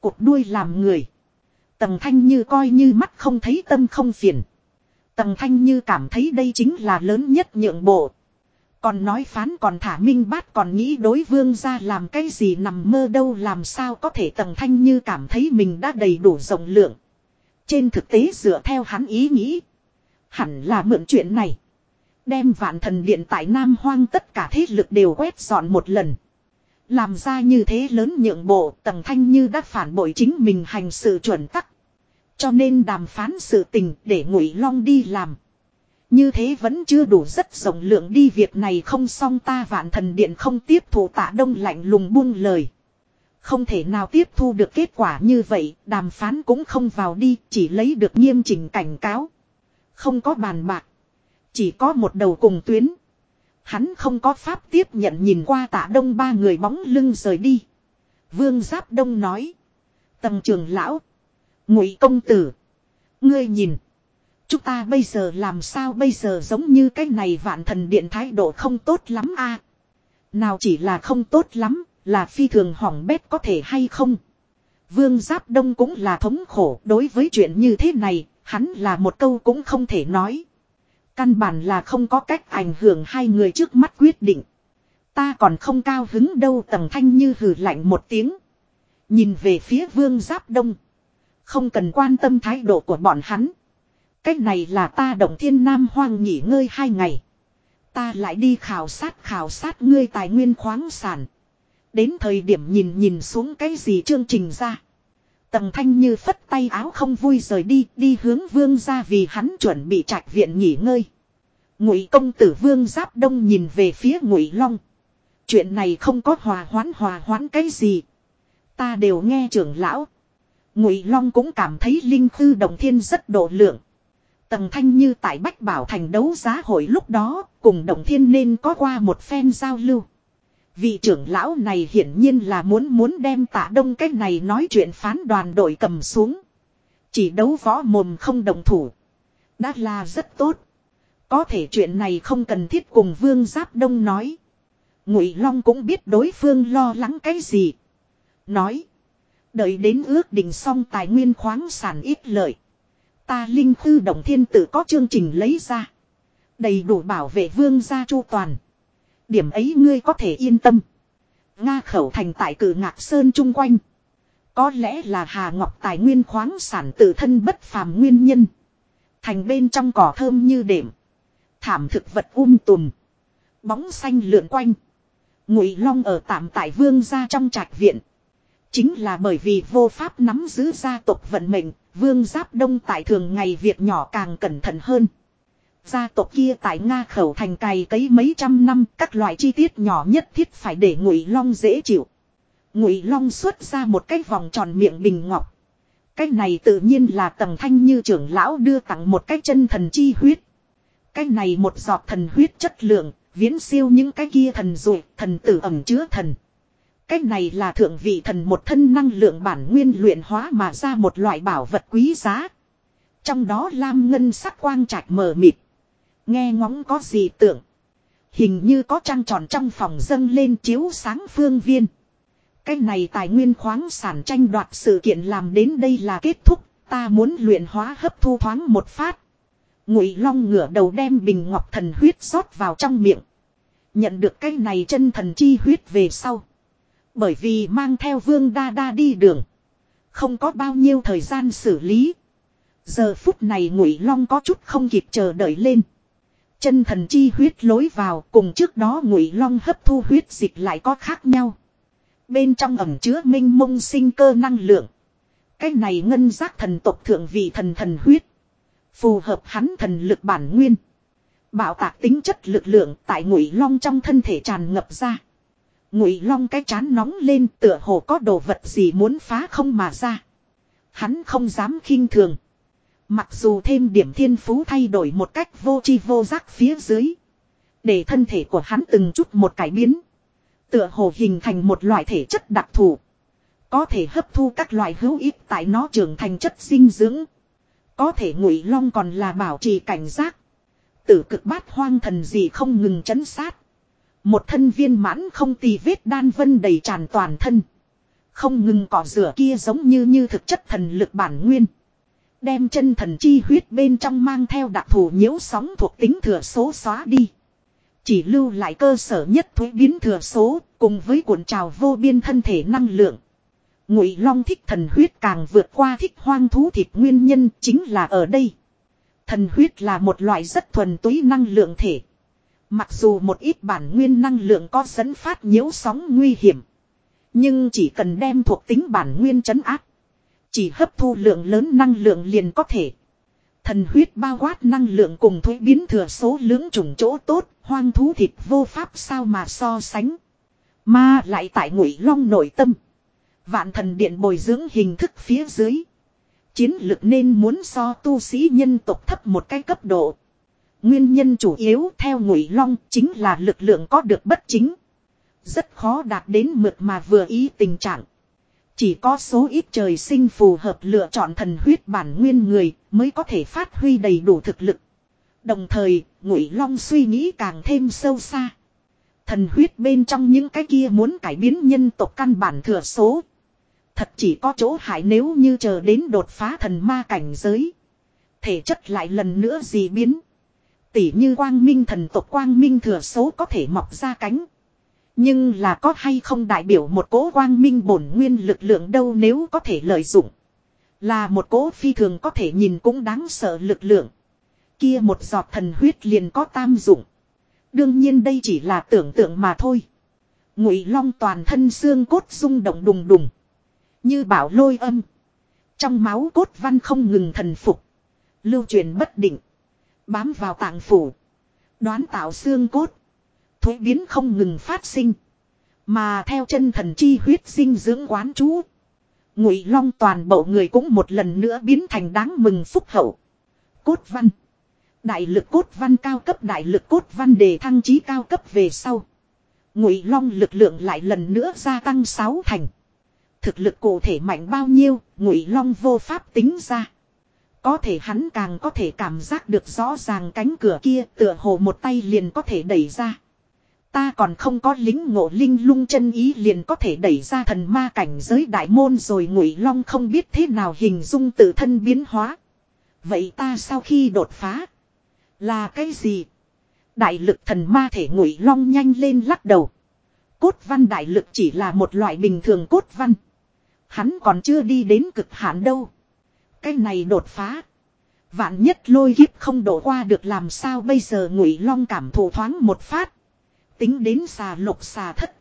Cột đuôi làm người. Tầng thanh như coi như mắt không thấy tâm không phiền. Tầng thanh như cảm thấy đây chính là lớn nhất nhượng bộ. Còn nói phán còn thả minh bát còn nghĩ đối vương ra làm cái gì nằm mơ đâu làm sao có thể tầng thanh như cảm thấy mình đã đầy đủ rộng lượng. Trên thực tế dựa theo hắn ý nghĩ. Hẳn là mượn chuyện này. Đem vạn thần điện tại Nam Hoang tất cả thế lực đều quét dọn một lần. Làm ra như thế lớn nhượng bộ tầng thanh như đã phản bội chính mình hành sự chuẩn tắc. Cho nên đàm phán sự tình để ngụy long đi làm. Như thế vẫn chưa đủ rất rộng lượng đi việc này không xong ta vạn thần điện không tiếp thu tạ đông lạnh lùng buông lời. Không thể nào tiếp thu được kết quả như vậy, đàm phán cũng không vào đi, chỉ lấy được nghiêm chỉnh cảnh cáo. Không có bàn bạc. Chỉ có một đầu cùng tuyến. Hắn không có pháp tiếp nhận nhìn qua tạ đông ba người bóng lưng rời đi. Vương Giáp Đông nói. Tầm trường lão. Ngụy công tử. Ngươi nhìn. Chúng ta bây giờ làm sao bây giờ giống như cái này vạn thần điện thái độ không tốt lắm a Nào chỉ là không tốt lắm, là phi thường hỏng bét có thể hay không. Vương Giáp Đông cũng là thống khổ đối với chuyện như thế này, hắn là một câu cũng không thể nói. Căn bản là không có cách ảnh hưởng hai người trước mắt quyết định. Ta còn không cao hứng đâu tầng thanh như hừ lạnh một tiếng. Nhìn về phía vương giáp đông. Không cần quan tâm thái độ của bọn hắn. Cách này là ta động thiên nam hoang nghỉ ngơi hai ngày. Ta lại đi khảo sát khảo sát ngươi tài nguyên khoáng sản. Đến thời điểm nhìn nhìn xuống cái gì chương trình ra. Tầng thanh như phất tay áo không vui rời đi, đi hướng vương ra vì hắn chuẩn bị trạch viện nghỉ ngơi. Ngụy công tử vương giáp đông nhìn về phía ngụy long. Chuyện này không có hòa hoãn hòa hoãn cái gì. Ta đều nghe trưởng lão. Ngụy long cũng cảm thấy linh khư đồng thiên rất độ lượng. Tầng thanh như tại Bách Bảo Thành đấu giá hội lúc đó, cùng đồng thiên nên có qua một phen giao lưu. Vị trưởng lão này hiển nhiên là muốn muốn đem tạ đông cái này nói chuyện phán đoàn đội cầm xuống. Chỉ đấu võ mồm không đồng thủ. Đã là rất tốt. Có thể chuyện này không cần thiết cùng vương giáp đông nói. Ngụy Long cũng biết đối phương lo lắng cái gì. Nói. Đợi đến ước định xong tài nguyên khoáng sản ít lợi. Ta linh tư động thiên tử có chương trình lấy ra. Đầy đủ bảo vệ vương gia chu toàn. Điểm ấy ngươi có thể yên tâm. Nga khẩu thành tại cử ngạc sơn chung quanh. Có lẽ là Hà Ngọc tài nguyên khoáng sản tự thân bất phàm nguyên nhân. Thành bên trong cỏ thơm như đệm. Thảm thực vật um tùm. Bóng xanh lượn quanh. Ngụy Long ở tạm tại vương gia trong trạch viện. Chính là bởi vì vô pháp nắm giữ gia tộc vận mệnh, vương giáp đông tại thường ngày việc nhỏ càng cẩn thận hơn. Gia tộc kia tại Nga khẩu thành cày cấy mấy trăm năm, các loại chi tiết nhỏ nhất thiết phải để Ngụy Long dễ chịu. Ngụy Long xuất ra một cái vòng tròn miệng bình ngọc. Cái này tự nhiên là tầng thanh như trưởng lão đưa tặng một cái chân thần chi huyết. Cái này một giọt thần huyết chất lượng, viễn siêu những cái kia thần rụi, thần tử ẩm chứa thần. Cái này là thượng vị thần một thân năng lượng bản nguyên luyện hóa mà ra một loại bảo vật quý giá. Trong đó lam ngân sắc quang trạch mờ mịt. Nghe ngóng có gì tưởng. Hình như có trăng tròn trong phòng dâng lên chiếu sáng phương viên. Cái này tài nguyên khoáng sản tranh đoạt sự kiện làm đến đây là kết thúc. Ta muốn luyện hóa hấp thu thoáng một phát. Ngụy Long ngửa đầu đem bình ngọc thần huyết rót vào trong miệng. Nhận được cái này chân thần chi huyết về sau. Bởi vì mang theo vương đa đa đi đường. Không có bao nhiêu thời gian xử lý. Giờ phút này Ngụy Long có chút không kịp chờ đợi lên. Chân thần chi huyết lối vào cùng trước đó Ngụy Long hấp thu huyết dịch lại có khác nhau. Bên trong ẩm chứa minh mông sinh cơ năng lượng. Cái này ngân giác thần tộc thượng vị thần thần huyết. Phù hợp hắn thần lực bản nguyên. Bảo tạc tính chất lực lượng tại ngụy long trong thân thể tràn ngập ra. Ngụy long cái chán nóng lên tựa hồ có đồ vật gì muốn phá không mà ra. Hắn không dám khinh thường. Mặc dù thêm điểm thiên phú thay đổi một cách vô chi vô giác phía dưới. Để thân thể của hắn từng chút một cải biến. Tựa hồ hình thành một loại thể chất đặc thù. Có thể hấp thu các loại hữu ích tại nó trưởng thành chất dinh dưỡng. Có thể ngụy long còn là bảo trì cảnh giác. Tử cực bát hoang thần gì không ngừng chấn sát. Một thân viên mãn không tì vết đan vân đầy tràn toàn thân. Không ngừng cỏ rửa kia giống như như thực chất thần lực bản nguyên. Đem chân thần chi huyết bên trong mang theo đặc thù nhiễu sóng thuộc tính thừa số xóa đi. Chỉ lưu lại cơ sở nhất thuế biến thừa số, cùng với cuộn trào vô biên thân thể năng lượng. Ngụy Long thích thần huyết càng vượt qua thích hoang thú thịt nguyên nhân chính là ở đây. Thần huyết là một loại rất thuần túy năng lượng thể. Mặc dù một ít bản nguyên năng lượng có dẫn phát nhiễu sóng nguy hiểm. Nhưng chỉ cần đem thuộc tính bản nguyên chấn áp. Chỉ hấp thu lượng lớn năng lượng liền có thể. Thần huyết bao quát năng lượng cùng thuế biến thừa số lưỡng trùng chỗ tốt, hoang thú thịt vô pháp sao mà so sánh. Mà lại tại ngụy long nội tâm. Vạn thần điện bồi dưỡng hình thức phía dưới. Chiến lực nên muốn so tu sĩ nhân tộc thấp một cái cấp độ. Nguyên nhân chủ yếu theo ngụy long chính là lực lượng có được bất chính. Rất khó đạt đến mượt mà vừa ý tình trạng. Chỉ có số ít trời sinh phù hợp lựa chọn thần huyết bản nguyên người mới có thể phát huy đầy đủ thực lực. Đồng thời, Ngụy Long suy nghĩ càng thêm sâu xa. Thần huyết bên trong những cái kia muốn cải biến nhân tộc căn bản thừa số. Thật chỉ có chỗ hại nếu như chờ đến đột phá thần ma cảnh giới. Thể chất lại lần nữa gì biến. Tỉ như quang minh thần tộc quang minh thừa số có thể mọc ra cánh. Nhưng là có hay không đại biểu một cố quang minh bổn nguyên lực lượng đâu nếu có thể lợi dụng. Là một cố phi thường có thể nhìn cũng đáng sợ lực lượng. Kia một giọt thần huyết liền có tam dụng. Đương nhiên đây chỉ là tưởng tượng mà thôi. Ngụy long toàn thân xương cốt rung động đùng đùng. Như bảo lôi âm. Trong máu cốt văn không ngừng thần phục. Lưu truyền bất định. Bám vào tạng phủ. Đoán tạo xương cốt. Thuế biến không ngừng phát sinh. Mà theo chân thần chi huyết sinh dưỡng quán chú. Ngụy long toàn bộ người cũng một lần nữa biến thành đáng mừng phúc hậu. Cốt văn. Đại lực cốt văn cao cấp đại lực cốt văn đề thăng trí cao cấp về sau. Ngụy long lực lượng lại lần nữa gia tăng sáu thành. Thực lực cụ thể mạnh bao nhiêu, Ngụy long vô pháp tính ra. Có thể hắn càng có thể cảm giác được rõ ràng cánh cửa kia tựa hồ một tay liền có thể đẩy ra. Ta còn không có lính ngộ linh lung chân ý liền có thể đẩy ra thần ma cảnh giới đại môn rồi ngụy long không biết thế nào hình dung tự thân biến hóa. Vậy ta sau khi đột phá, là cái gì? Đại lực thần ma thể ngụy long nhanh lên lắc đầu. Cốt văn đại lực chỉ là một loại bình thường cốt văn. Hắn còn chưa đi đến cực hạn đâu. Cái này đột phá. Vạn nhất lôi kiếp không đổ qua được làm sao bây giờ ngụy long cảm thụ thoáng một phát. Tính đến xà lục xà thất.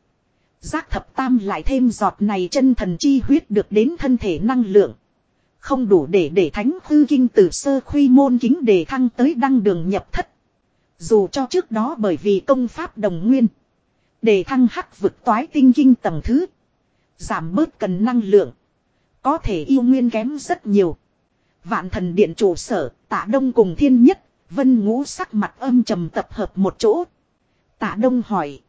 Giác thập tam lại thêm giọt này chân thần chi huyết được đến thân thể năng lượng. Không đủ để để thánh hư kinh từ sơ khuy môn kính đề thăng tới đăng đường nhập thất. Dù cho trước đó bởi vì công pháp đồng nguyên. Đề thăng hắc vực toái tinh kinh tầng thứ. Giảm bớt cần năng lượng. Có thể yêu nguyên kém rất nhiều. Vạn thần điện trụ sở, tạ đông cùng thiên nhất, vân ngũ sắc mặt âm trầm tập hợp một chỗ. Tạ đông hỏi.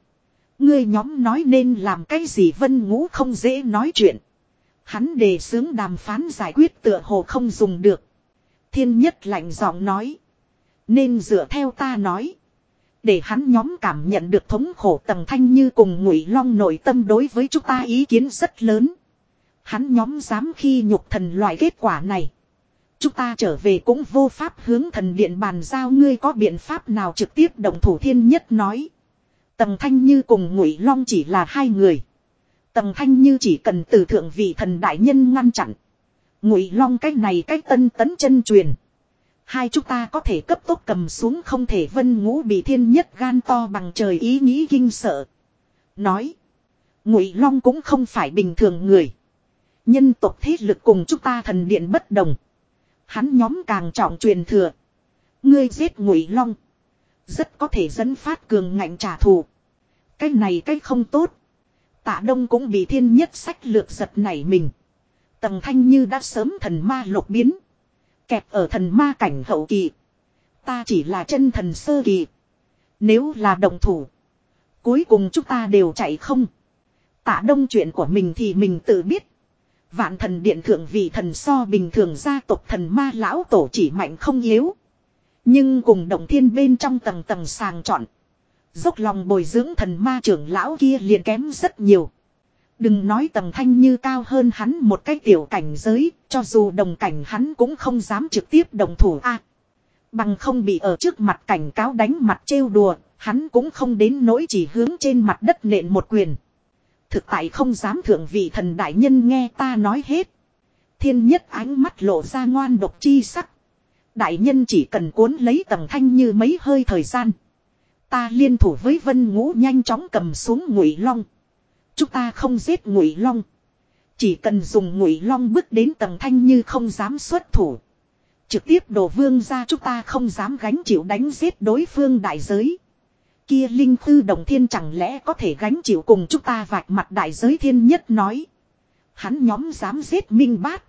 Ngươi nhóm nói nên làm cái gì vân ngũ không dễ nói chuyện. Hắn đề xướng đàm phán giải quyết tựa hồ không dùng được. Thiên nhất lạnh giọng nói. Nên dựa theo ta nói. Để hắn nhóm cảm nhận được thống khổ tầng thanh như cùng ngụy long nội tâm đối với chúng ta ý kiến rất lớn. Hắn nhóm dám khi nhục thần loại kết quả này. Chúng ta trở về cũng vô pháp hướng thần điện bàn giao ngươi có biện pháp nào trực tiếp động thủ thiên nhất nói. Tầng Thanh Như cùng Ngụy Long chỉ là hai người. Tầng Thanh Như chỉ cần từ thượng vị thần đại nhân ngăn chặn. Ngụy Long cách này cách tân tấn chân truyền. Hai chúng ta có thể cấp tốc cầm xuống không thể vân ngũ bị thiên nhất gan to bằng trời ý nghĩ kinh sợ. Nói. Ngụy Long cũng không phải bình thường người. Nhân tộc thế lực cùng chúng ta thần điện bất đồng. Hắn nhóm càng trọng truyền thừa. Ngươi giết Ngụy Long. Rất có thể dẫn phát cường ngạnh trả thù. Cái này cái không tốt. Tạ đông cũng bị thiên nhất sách lược giật nảy mình. Tầng thanh như đã sớm thần ma lục biến. Kẹp ở thần ma cảnh hậu kỳ. Ta chỉ là chân thần sơ kỳ. Nếu là đồng thủ. Cuối cùng chúng ta đều chạy không. Tạ đông chuyện của mình thì mình tự biết. Vạn thần điện thượng vị thần so bình thường gia tộc thần ma lão tổ chỉ mạnh không yếu. Nhưng cùng động thiên bên trong tầng tầng sàng chọn. Dốc lòng bồi dưỡng thần ma trưởng lão kia liền kém rất nhiều. Đừng nói tầng thanh như cao hơn hắn một cái tiểu cảnh giới, cho dù đồng cảnh hắn cũng không dám trực tiếp đồng thủ a Bằng không bị ở trước mặt cảnh cáo đánh mặt trêu đùa, hắn cũng không đến nỗi chỉ hướng trên mặt đất nện một quyền. Thực tại không dám thượng vị thần đại nhân nghe ta nói hết. Thiên nhất ánh mắt lộ ra ngoan độc chi sắc. Đại nhân chỉ cần cuốn lấy tầng thanh như mấy hơi thời gian. Ta liên thủ với vân ngũ nhanh chóng cầm xuống ngụy long. Chúng ta không giết ngụy long. Chỉ cần dùng ngụy long bước đến tầng thanh như không dám xuất thủ. Trực tiếp đổ vương ra chúng ta không dám gánh chịu đánh giết đối phương đại giới. Kia linh thư đồng thiên chẳng lẽ có thể gánh chịu cùng chúng ta vạch mặt đại giới thiên nhất nói. Hắn nhóm dám giết minh bát.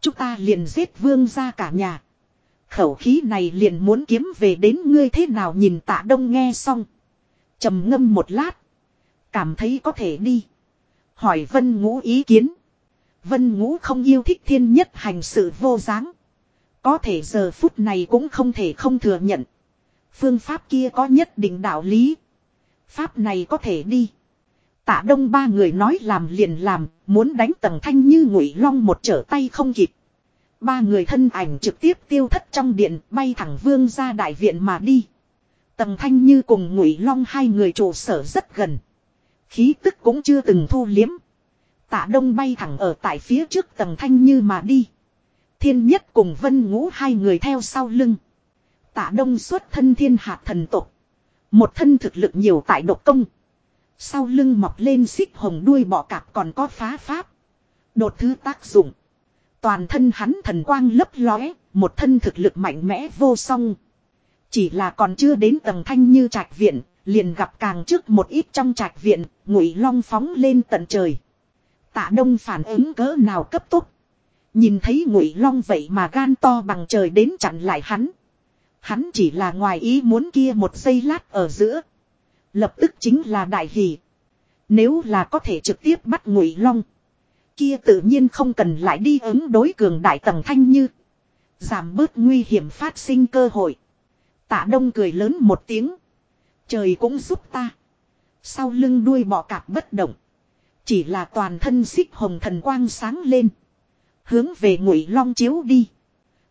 Chúng ta liền giết vương ra cả nhà. Khẩu khí này liền muốn kiếm về đến ngươi thế nào nhìn tạ đông nghe xong. trầm ngâm một lát. Cảm thấy có thể đi. Hỏi Vân Ngũ ý kiến. Vân Ngũ không yêu thích thiên nhất hành sự vô dáng. Có thể giờ phút này cũng không thể không thừa nhận. Phương pháp kia có nhất định đạo lý. Pháp này có thể đi. Tạ đông ba người nói làm liền làm, muốn đánh tầng thanh như ngụy long một trở tay không kịp. Ba người thân ảnh trực tiếp tiêu thất trong điện bay thẳng vương ra đại viện mà đi. Tầng thanh như cùng ngụy long hai người trụ sở rất gần. Khí tức cũng chưa từng thu liếm. Tạ đông bay thẳng ở tại phía trước tầng thanh như mà đi. Thiên nhất cùng vân ngũ hai người theo sau lưng. Tạ đông xuất thân thiên hạ thần tộc, Một thân thực lực nhiều tại độc công. Sau lưng mọc lên xích hồng đuôi bọ cạp còn có phá pháp. Đột thứ tác dụng. Toàn thân hắn thần quang lấp lóe, một thân thực lực mạnh mẽ vô song. Chỉ là còn chưa đến tầng thanh như trạch viện, liền gặp càng trước một ít trong trạch viện, ngụy long phóng lên tận trời. Tạ đông phản ứng cỡ nào cấp tốc. Nhìn thấy ngụy long vậy mà gan to bằng trời đến chặn lại hắn. Hắn chỉ là ngoài ý muốn kia một giây lát ở giữa. Lập tức chính là đại hỷ. Nếu là có thể trực tiếp bắt ngụy long. Kia tự nhiên không cần lại đi ứng đối cường đại tầng thanh như. Giảm bớt nguy hiểm phát sinh cơ hội. Tạ đông cười lớn một tiếng. Trời cũng giúp ta. Sau lưng đuôi bọ cạp bất động. Chỉ là toàn thân xích hồng thần quang sáng lên. Hướng về ngụy long chiếu đi.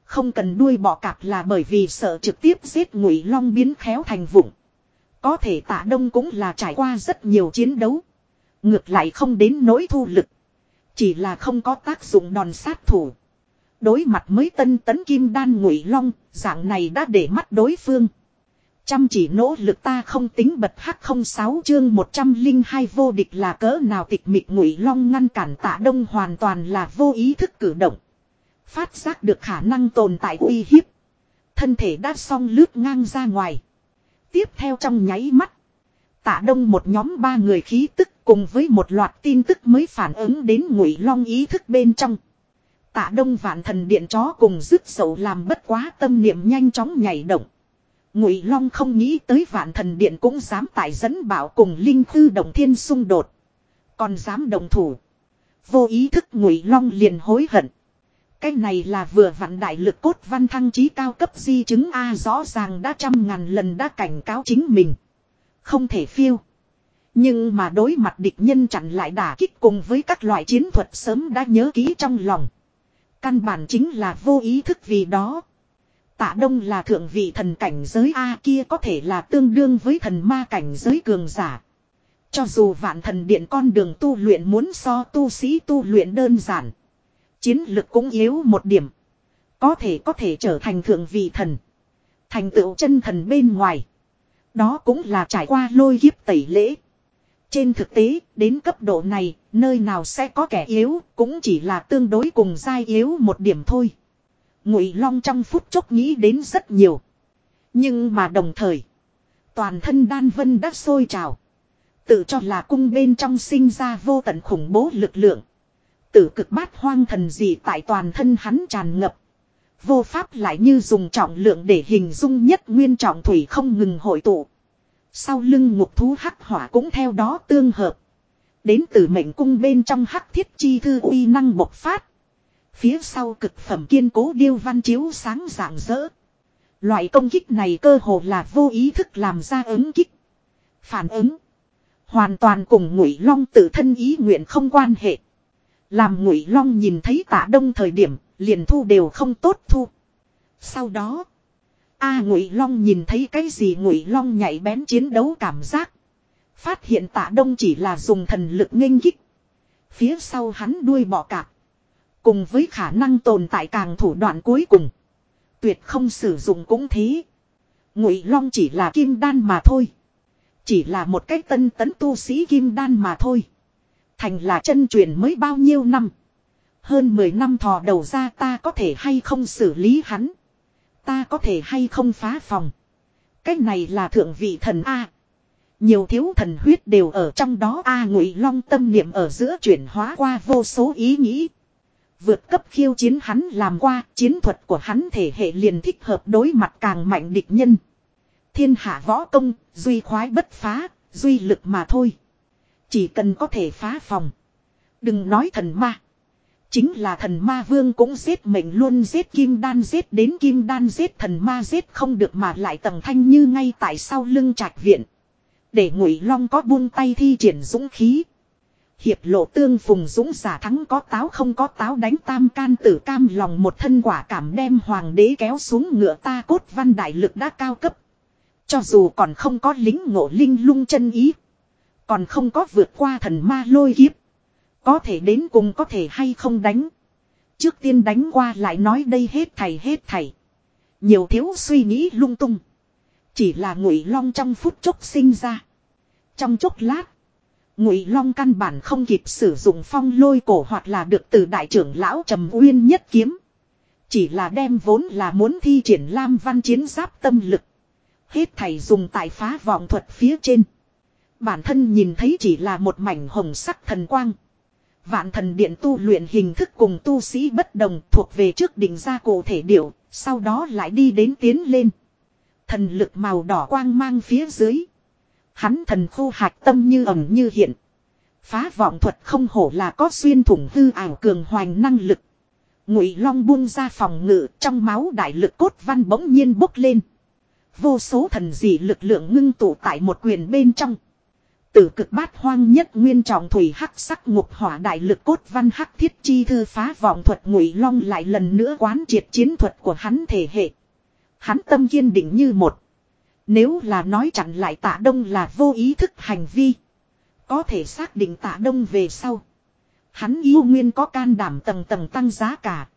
Không cần đuôi bọ cạp là bởi vì sợ trực tiếp giết ngụy long biến khéo thành vụng. Có thể tạ đông cũng là trải qua rất nhiều chiến đấu. Ngược lại không đến nỗi thu lực. Chỉ là không có tác dụng đòn sát thủ. Đối mặt mới tân tấn kim đan ngụy long, dạng này đã để mắt đối phương. Chăm chỉ nỗ lực ta không tính bật hắc không sáu chương 102 vô địch là cỡ nào tịch mịch ngụy long ngăn cản tạ đông hoàn toàn là vô ý thức cử động. Phát giác được khả năng tồn tại uy hiếp. Thân thể đã xong lướt ngang ra ngoài. Tiếp theo trong nháy mắt. Tạ đông một nhóm ba người khí tức cùng với một loạt tin tức mới phản ứng đến ngụy long ý thức bên trong. Tạ đông vạn thần điện chó cùng dứt sầu làm bất quá tâm niệm nhanh chóng nhảy động. Ngụy Long không nghĩ tới vạn thần điện cũng dám tải dẫn bảo cùng linh tư đồng thiên xung đột. Còn dám đồng thủ. Vô ý thức Ngụy Long liền hối hận. Cái này là vừa vặn đại lực cốt văn thăng trí cao cấp di chứng A rõ ràng đã trăm ngàn lần đã cảnh cáo chính mình. Không thể phiêu. Nhưng mà đối mặt địch nhân chặn lại đả kích cùng với các loại chiến thuật sớm đã nhớ kỹ trong lòng. Căn bản chính là vô ý thức vì đó. Tạ đông là thượng vị thần cảnh giới A kia có thể là tương đương với thần ma cảnh giới cường giả. Cho dù vạn thần điện con đường tu luyện muốn so tu sĩ tu luyện đơn giản. Chiến lực cũng yếu một điểm. Có thể có thể trở thành thượng vị thần. Thành tựu chân thần bên ngoài. Đó cũng là trải qua lôi kiếp tẩy lễ. Trên thực tế, đến cấp độ này, nơi nào sẽ có kẻ yếu, cũng chỉ là tương đối cùng giai yếu một điểm thôi. Ngụy Long trong phút chốc nghĩ đến rất nhiều. Nhưng mà đồng thời, Toàn thân đan vân đã sôi trào. Tự cho là cung bên trong sinh ra vô tận khủng bố lực lượng. Tử cực bát hoang thần gì tại toàn thân hắn tràn ngập. Vô pháp lại như dùng trọng lượng để hình dung nhất nguyên trọng thủy không ngừng hội tụ. Sau lưng ngục thú hắc hỏa cũng theo đó tương hợp. Đến từ mệnh cung bên trong hắc thiết chi thư uy năng bộc phát. Phía sau cực phẩm kiên cố điêu văn chiếu sáng rạng rỡ. Loại công kích này cơ hồ là vô ý thức làm ra ứng kích. Phản ứng. Hoàn toàn cùng ngụy long tự thân ý nguyện không quan hệ. Làm ngụy long nhìn thấy tạ đông thời điểm, liền thu đều không tốt thu. Sau đó. A ngụy long nhìn thấy cái gì ngụy long nhảy bén chiến đấu cảm giác. Phát hiện tạ đông chỉ là dùng thần lực nghênh kích. Phía sau hắn đuôi bọ cạp. Cùng với khả năng tồn tại càng thủ đoạn cuối cùng. Tuyệt không sử dụng cũng thế. Ngụy long chỉ là kim đan mà thôi. Chỉ là một cái tân tấn tu sĩ kim đan mà thôi. Thành là chân truyền mới bao nhiêu năm. Hơn 10 năm thò đầu ra ta có thể hay không xử lý hắn. Ta có thể hay không phá phòng. Cái này là thượng vị thần A. Nhiều thiếu thần huyết đều ở trong đó A ngụy long tâm niệm ở giữa chuyển hóa qua vô số ý nghĩ. Vượt cấp khiêu chiến hắn làm qua, chiến thuật của hắn thể hệ liền thích hợp đối mặt càng mạnh địch nhân. Thiên hạ võ công, duy khoái bất phá, duy lực mà thôi. Chỉ cần có thể phá phòng. Đừng nói thần ma. Chính là thần ma vương cũng giết mệnh luôn giết kim đan giết đến kim đan giết thần ma giết không được mà lại tầng thanh như ngay tại sau lưng trạch viện. Để ngụy long có buông tay thi triển dũng khí. Hiệp lộ tương phùng dũng giả thắng có táo không có táo đánh tam can tử cam lòng một thân quả cảm đem hoàng đế kéo xuống ngựa ta cốt văn đại lực đã cao cấp. Cho dù còn không có lính ngộ linh lung chân ý. Còn không có vượt qua thần ma lôi kiếp. Có thể đến cùng có thể hay không đánh. Trước tiên đánh qua lại nói đây hết thầy hết thầy. Nhiều thiếu suy nghĩ lung tung. Chỉ là ngụy long trong phút chốc sinh ra. Trong chốc lát. Ngụy long căn bản không kịp sử dụng phong lôi cổ hoặc là được từ đại trưởng lão trầm uyên nhất kiếm. Chỉ là đem vốn là muốn thi triển lam văn chiến giáp tâm lực. Hết thầy dùng tại phá vọng thuật phía trên. Bản thân nhìn thấy chỉ là một mảnh hồng sắc thần quang. Vạn thần điện tu luyện hình thức cùng tu sĩ bất đồng thuộc về trước định ra cụ thể điệu, sau đó lại đi đến tiến lên. Thần lực màu đỏ quang mang phía dưới. Hắn thần khu hạt tâm như ẩm như hiện. Phá vọng thuật không hổ là có xuyên thủng hư ảo cường hoành năng lực. Ngụy long buông ra phòng ngự trong máu đại lực cốt văn bỗng nhiên bốc lên. Vô số thần dị lực lượng ngưng tụ tại một quyền bên trong. Tử cực bát hoang nhất nguyên trọng thủy hắc sắc ngục hỏa đại lực cốt văn hắc thiết chi thư phá vọng thuật ngụy long lại lần nữa quán triệt chiến thuật của hắn thể hệ. Hắn tâm kiên định như một. Nếu là nói chặn lại tạ đông là vô ý thức hành vi. Có thể xác định tạ đông về sau. Hắn yêu nguyên có can đảm tầng tầng tăng giá cả.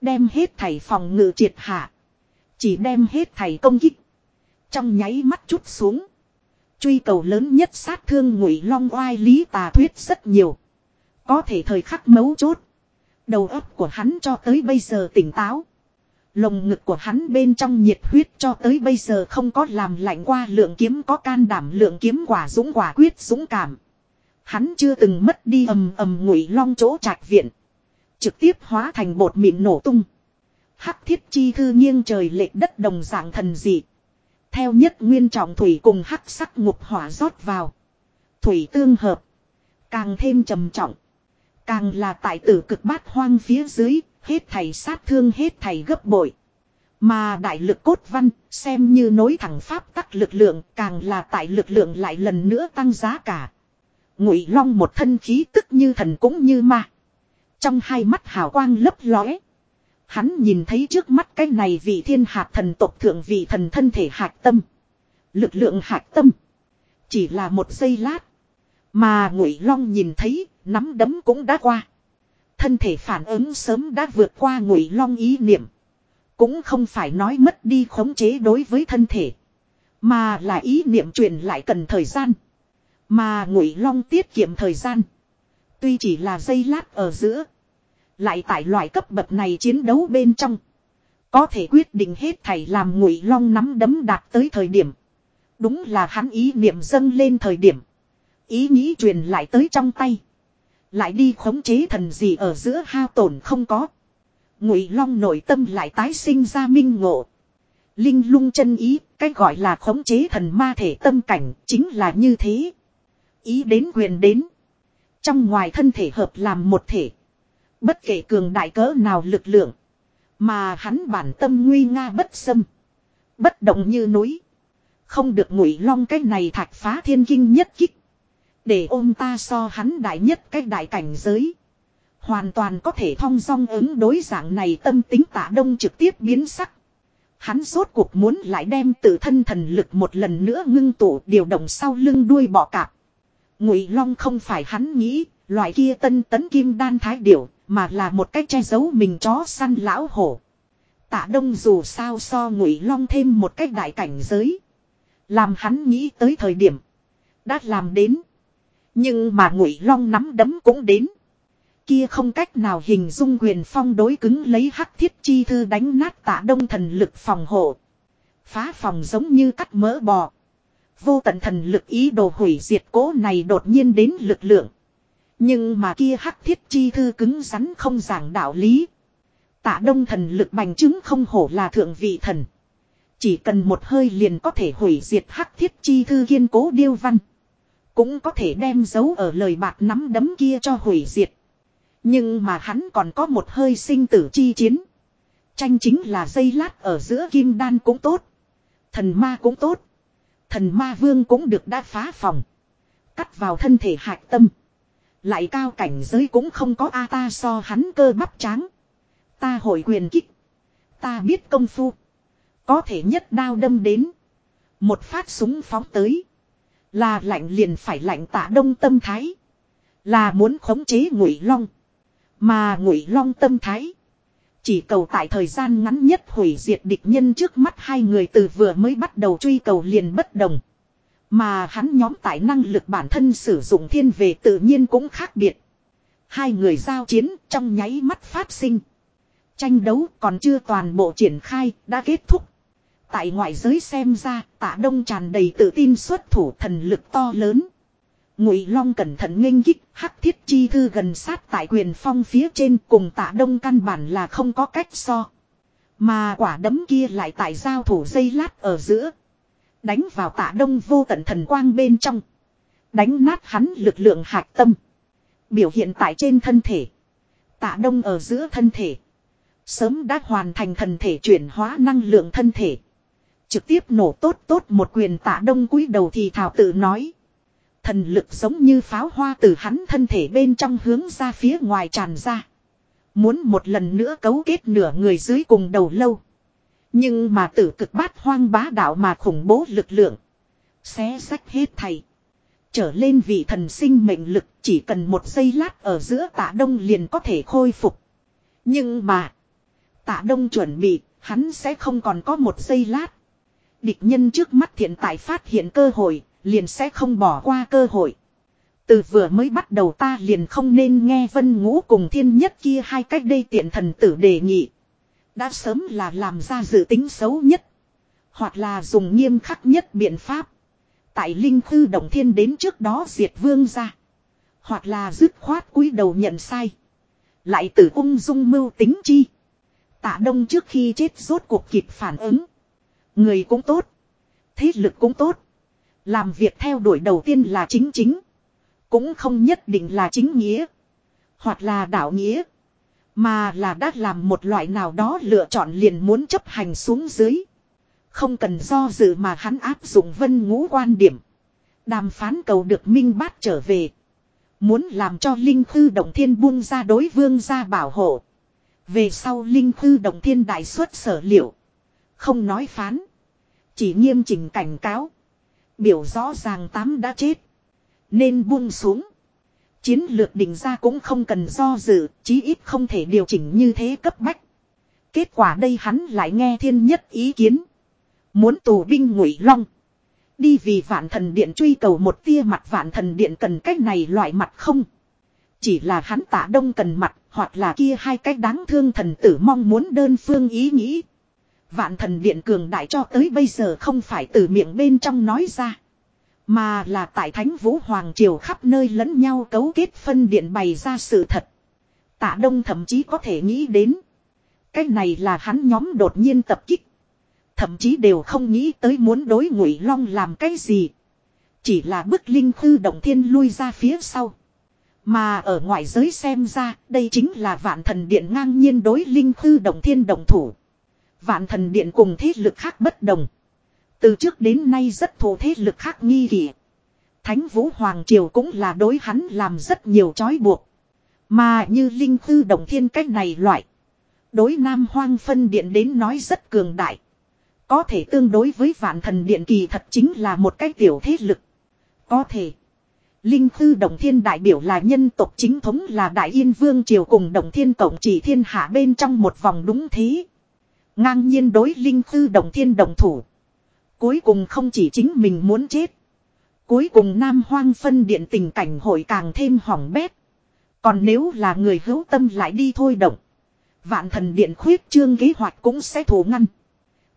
Đem hết thảy phòng ngự triệt hạ. Chỉ đem hết thảy công kích. Trong nháy mắt chút xuống. Truy cầu lớn nhất sát thương ngụy long oai lý tà thuyết rất nhiều. Có thể thời khắc mấu chốt. Đầu óc của hắn cho tới bây giờ tỉnh táo. Lồng ngực của hắn bên trong nhiệt huyết cho tới bây giờ không có làm lạnh qua lượng kiếm, có can đảm lượng kiếm quả dũng quả quyết dũng cảm. Hắn chưa từng mất đi ầm ầm ngụy long chỗ trạch viện. Trực tiếp hóa thành bột mịn nổ tung. Hắc thiết chi thư nghiêng trời lệch đất đồng dạng thần dị. Theo nhất nguyên trọng thủy cùng hắc sắc ngục hỏa rót vào. Thủy tương hợp. Càng thêm trầm trọng. Càng là tại tử cực bát hoang phía dưới, hết thầy sát thương hết thầy gấp bội. Mà đại lực cốt văn, xem như nối thẳng pháp tắc lực lượng, càng là tại lực lượng lại lần nữa tăng giá cả. Ngụy Long một thân khí tức như thần cũng như ma. Trong hai mắt hào quang lấp lóe. Hắn nhìn thấy trước mắt cái này vị thiên hạt thần tộc thượng vị thần thân thể hạt tâm. Lực lượng hạt tâm. Chỉ là một giây lát. Mà ngụy long nhìn thấy, nắm đấm cũng đã qua. Thân thể phản ứng sớm đã vượt qua ngụy long ý niệm. Cũng không phải nói mất đi khống chế đối với thân thể. Mà là ý niệm truyền lại cần thời gian. Mà ngụy long tiết kiệm thời gian. Tuy chỉ là giây lát ở giữa. Lại tại loại cấp bậc này chiến đấu bên trong. Có thể quyết định hết thảy làm ngụy long nắm đấm đạt tới thời điểm. Đúng là hắn ý niệm dâng lên thời điểm. Ý nghĩ truyền lại tới trong tay. Lại đi khống chế thần gì ở giữa hao tổn không có. Ngụy Long nội tâm lại tái sinh ra minh ngộ. Linh lung chân ý, cái gọi là khống chế thần ma thể tâm cảnh, chính là như thế. Ý đến quyền đến. Trong ngoài thân thể hợp làm một thể. Bất kể cường đại cỡ nào lực lượng. Mà hắn bản tâm nguy nga bất xâm. Bất động như núi. Không được ngụy long cái này thạch phá thiên kinh nhất kích. Để ôm ta so hắn đại nhất cái đại cảnh giới. Hoàn toàn có thể thong dong ứng đối dạng này tâm tính tả đông trực tiếp biến sắc. Hắn rốt cuộc muốn lại đem tự thân thần lực một lần nữa ngưng tụ điều động sau lưng đuôi bọ cạp. Ngụy Long không phải hắn nghĩ, loại kia tân tấn kim đan thái điểu, mà là một cách che giấu mình chó săn lão hổ. Tạ Đông dù sao so Ngụy Long thêm một cách đại cảnh giới, làm hắn nghĩ tới thời điểm đã làm đến. Nhưng mà Ngụy Long nắm đấm cũng đến. Kia không cách nào hình dung quyền phong đối cứng lấy hắc thiết chi thư đánh nát Tạ Đông thần lực phòng hộ. Phá phòng giống như cắt mỡ bò. Vô tận thần lực ý đồ hủy diệt cố này đột nhiên đến lực lượng. Nhưng mà kia hắc thiết chi thư cứng rắn không giảng đạo lý. Tạ đông thần lực bành chứng không hổ là thượng vị thần. Chỉ cần một hơi liền có thể hủy diệt hắc thiết chi thư kiên cố điêu văn. Cũng có thể đem dấu ở lời bạc nắm đấm kia cho hủy diệt. Nhưng mà hắn còn có một hơi sinh tử chi chiến. Tranh chính là dây lát ở giữa kim đan cũng tốt. Thần ma cũng tốt. Thần ma vương cũng được đã phá phòng. Cắt vào thân thể hạch tâm. Lại cao cảnh giới cũng không có A ta so hắn cơ bắp tráng. Ta hội quyền kích. Ta biết công phu. Có thể nhất đao đâm đến. Một phát súng phóng tới. Là lạnh liền phải lạnh tạ đông tâm thái. Là muốn khống chế ngụy long. Mà ngụy long tâm thái. Chỉ cầu tại thời gian ngắn nhất hủy diệt địch nhân trước mắt hai người từ vừa mới bắt đầu truy cầu liền bất đồng. Mà hắn nhóm tại năng lực bản thân sử dụng thiên về tự nhiên cũng khác biệt. Hai người giao chiến trong nháy mắt phát sinh. Tranh đấu còn chưa toàn bộ triển khai, đã kết thúc. Tại ngoại giới xem ra, tạ đông tràn đầy tự tin xuất thủ thần lực to lớn. Ngụy Long cẩn thận nghênh kích, hắc thiết chi thư gần sát tại quyền phong phía trên cùng tạ đông căn bản là không có cách so. Mà quả đấm kia lại tại giao thủ dây lát ở giữa. Đánh vào tạ đông vô tận thần quang bên trong. Đánh nát hắn lực lượng hạt tâm. Biểu hiện tại trên thân thể. Tạ đông ở giữa thân thể. Sớm đã hoàn thành thần thể chuyển hóa năng lượng thân thể. Trực tiếp nổ tốt tốt một quyền tạ đông cúi đầu thì thảo tự nói. Thần lực giống như pháo hoa từ hắn thân thể bên trong hướng ra phía ngoài tràn ra. Muốn một lần nữa cấu kết nửa người dưới cùng đầu lâu. Nhưng mà tử cực bát hoang bá đạo mà khủng bố lực lượng. Xé sách hết thầy. Trở lên vị thần sinh mệnh lực chỉ cần một giây lát ở giữa tạ đông liền có thể khôi phục. Nhưng mà. Tạ đông chuẩn bị, hắn sẽ không còn có một giây lát. Địch nhân trước mắt hiện tại phát hiện cơ hội, liền sẽ không bỏ qua cơ hội. Từ vừa mới bắt đầu ta liền không nên nghe vân ngũ cùng thiên nhất kia hai cách đây tiện thần tử đề nghị. Đã sớm là làm ra dự tính xấu nhất. Hoặc là dùng nghiêm khắc nhất biện pháp. Tại linh thư động thiên đến trước đó diệt vương ra. Hoặc là dứt khoát cúi đầu nhận sai. Lại tử ung dung mưu tính chi. Tạ đông trước khi chết rốt cuộc kịp phản ứng. Người cũng tốt. Thế lực cũng tốt. Làm việc theo đuổi đầu tiên là chính chính. Cũng không nhất định là chính nghĩa. Hoặc là đạo nghĩa. Mà là đã làm một loại nào đó lựa chọn liền muốn chấp hành xuống dưới. Không cần do dự mà hắn áp dụng vân ngũ quan điểm. Đàm phán cầu được minh bát trở về. Muốn làm cho Linh Khư Động Thiên buông ra đối vương ra bảo hộ. Về sau Linh Khư Động Thiên đại xuất sở liệu. Không nói phán. Chỉ nghiêm chỉnh cảnh cáo. Biểu rõ ràng tám đã chết. Nên buông xuống. Chiến lược định ra cũng không cần do dự, chí ít không thể điều chỉnh như thế cấp bách. Kết quả đây hắn lại nghe thiên nhất ý kiến. Muốn tù binh ngụy long. Đi vì vạn thần điện truy cầu một tia mặt vạn thần điện cần cách này loại mặt không. Chỉ là hắn tả đông cần mặt, hoặc là kia hai cách đáng thương thần tử mong muốn đơn phương ý nghĩ. Vạn thần điện cường đại cho tới bây giờ không phải từ miệng bên trong nói ra. Mà là tại Thánh Vũ Hoàng Triều khắp nơi lẫn nhau cấu kết phân điện bày ra sự thật. Tạ Đông thậm chí có thể nghĩ đến. Cái này là hắn nhóm đột nhiên tập kích. Thậm chí đều không nghĩ tới muốn đối ngụy long làm cái gì. Chỉ là bức linh khư động thiên lui ra phía sau. Mà ở ngoại giới xem ra, đây chính là vạn thần điện ngang nhiên đối linh khư động thiên động thủ. Vạn thần điện cùng thế lực khác bất đồng. Từ trước đến nay rất thổ thế lực khác nghi kỷ. Thánh Vũ Hoàng Triều cũng là đối hắn làm rất nhiều trói buộc. Mà như linh Tư động thiên cách này loại. Đối Nam Hoang phân điện đến nói rất cường đại. Có thể tương đối với vạn thần điện kỳ thật chính là một cái tiểu thế lực. Có thể. Linh Tư Đồng Thiên đại biểu là nhân tộc chính thống là Đại Yên Vương Triều cùng Đồng Thiên tổng chỉ thiên hạ bên trong một vòng đúng thế. Ngang nhiên đối Linh Tư Đồng Thiên đồng thủ. Cuối cùng không chỉ chính mình muốn chết. Cuối cùng Nam Hoang phân điện tình cảnh hội càng thêm hỏng bét. Còn nếu là người hữu tâm lại đi thôi động. Vạn thần điện khuyết trương kế hoạch cũng sẽ thủ ngăn.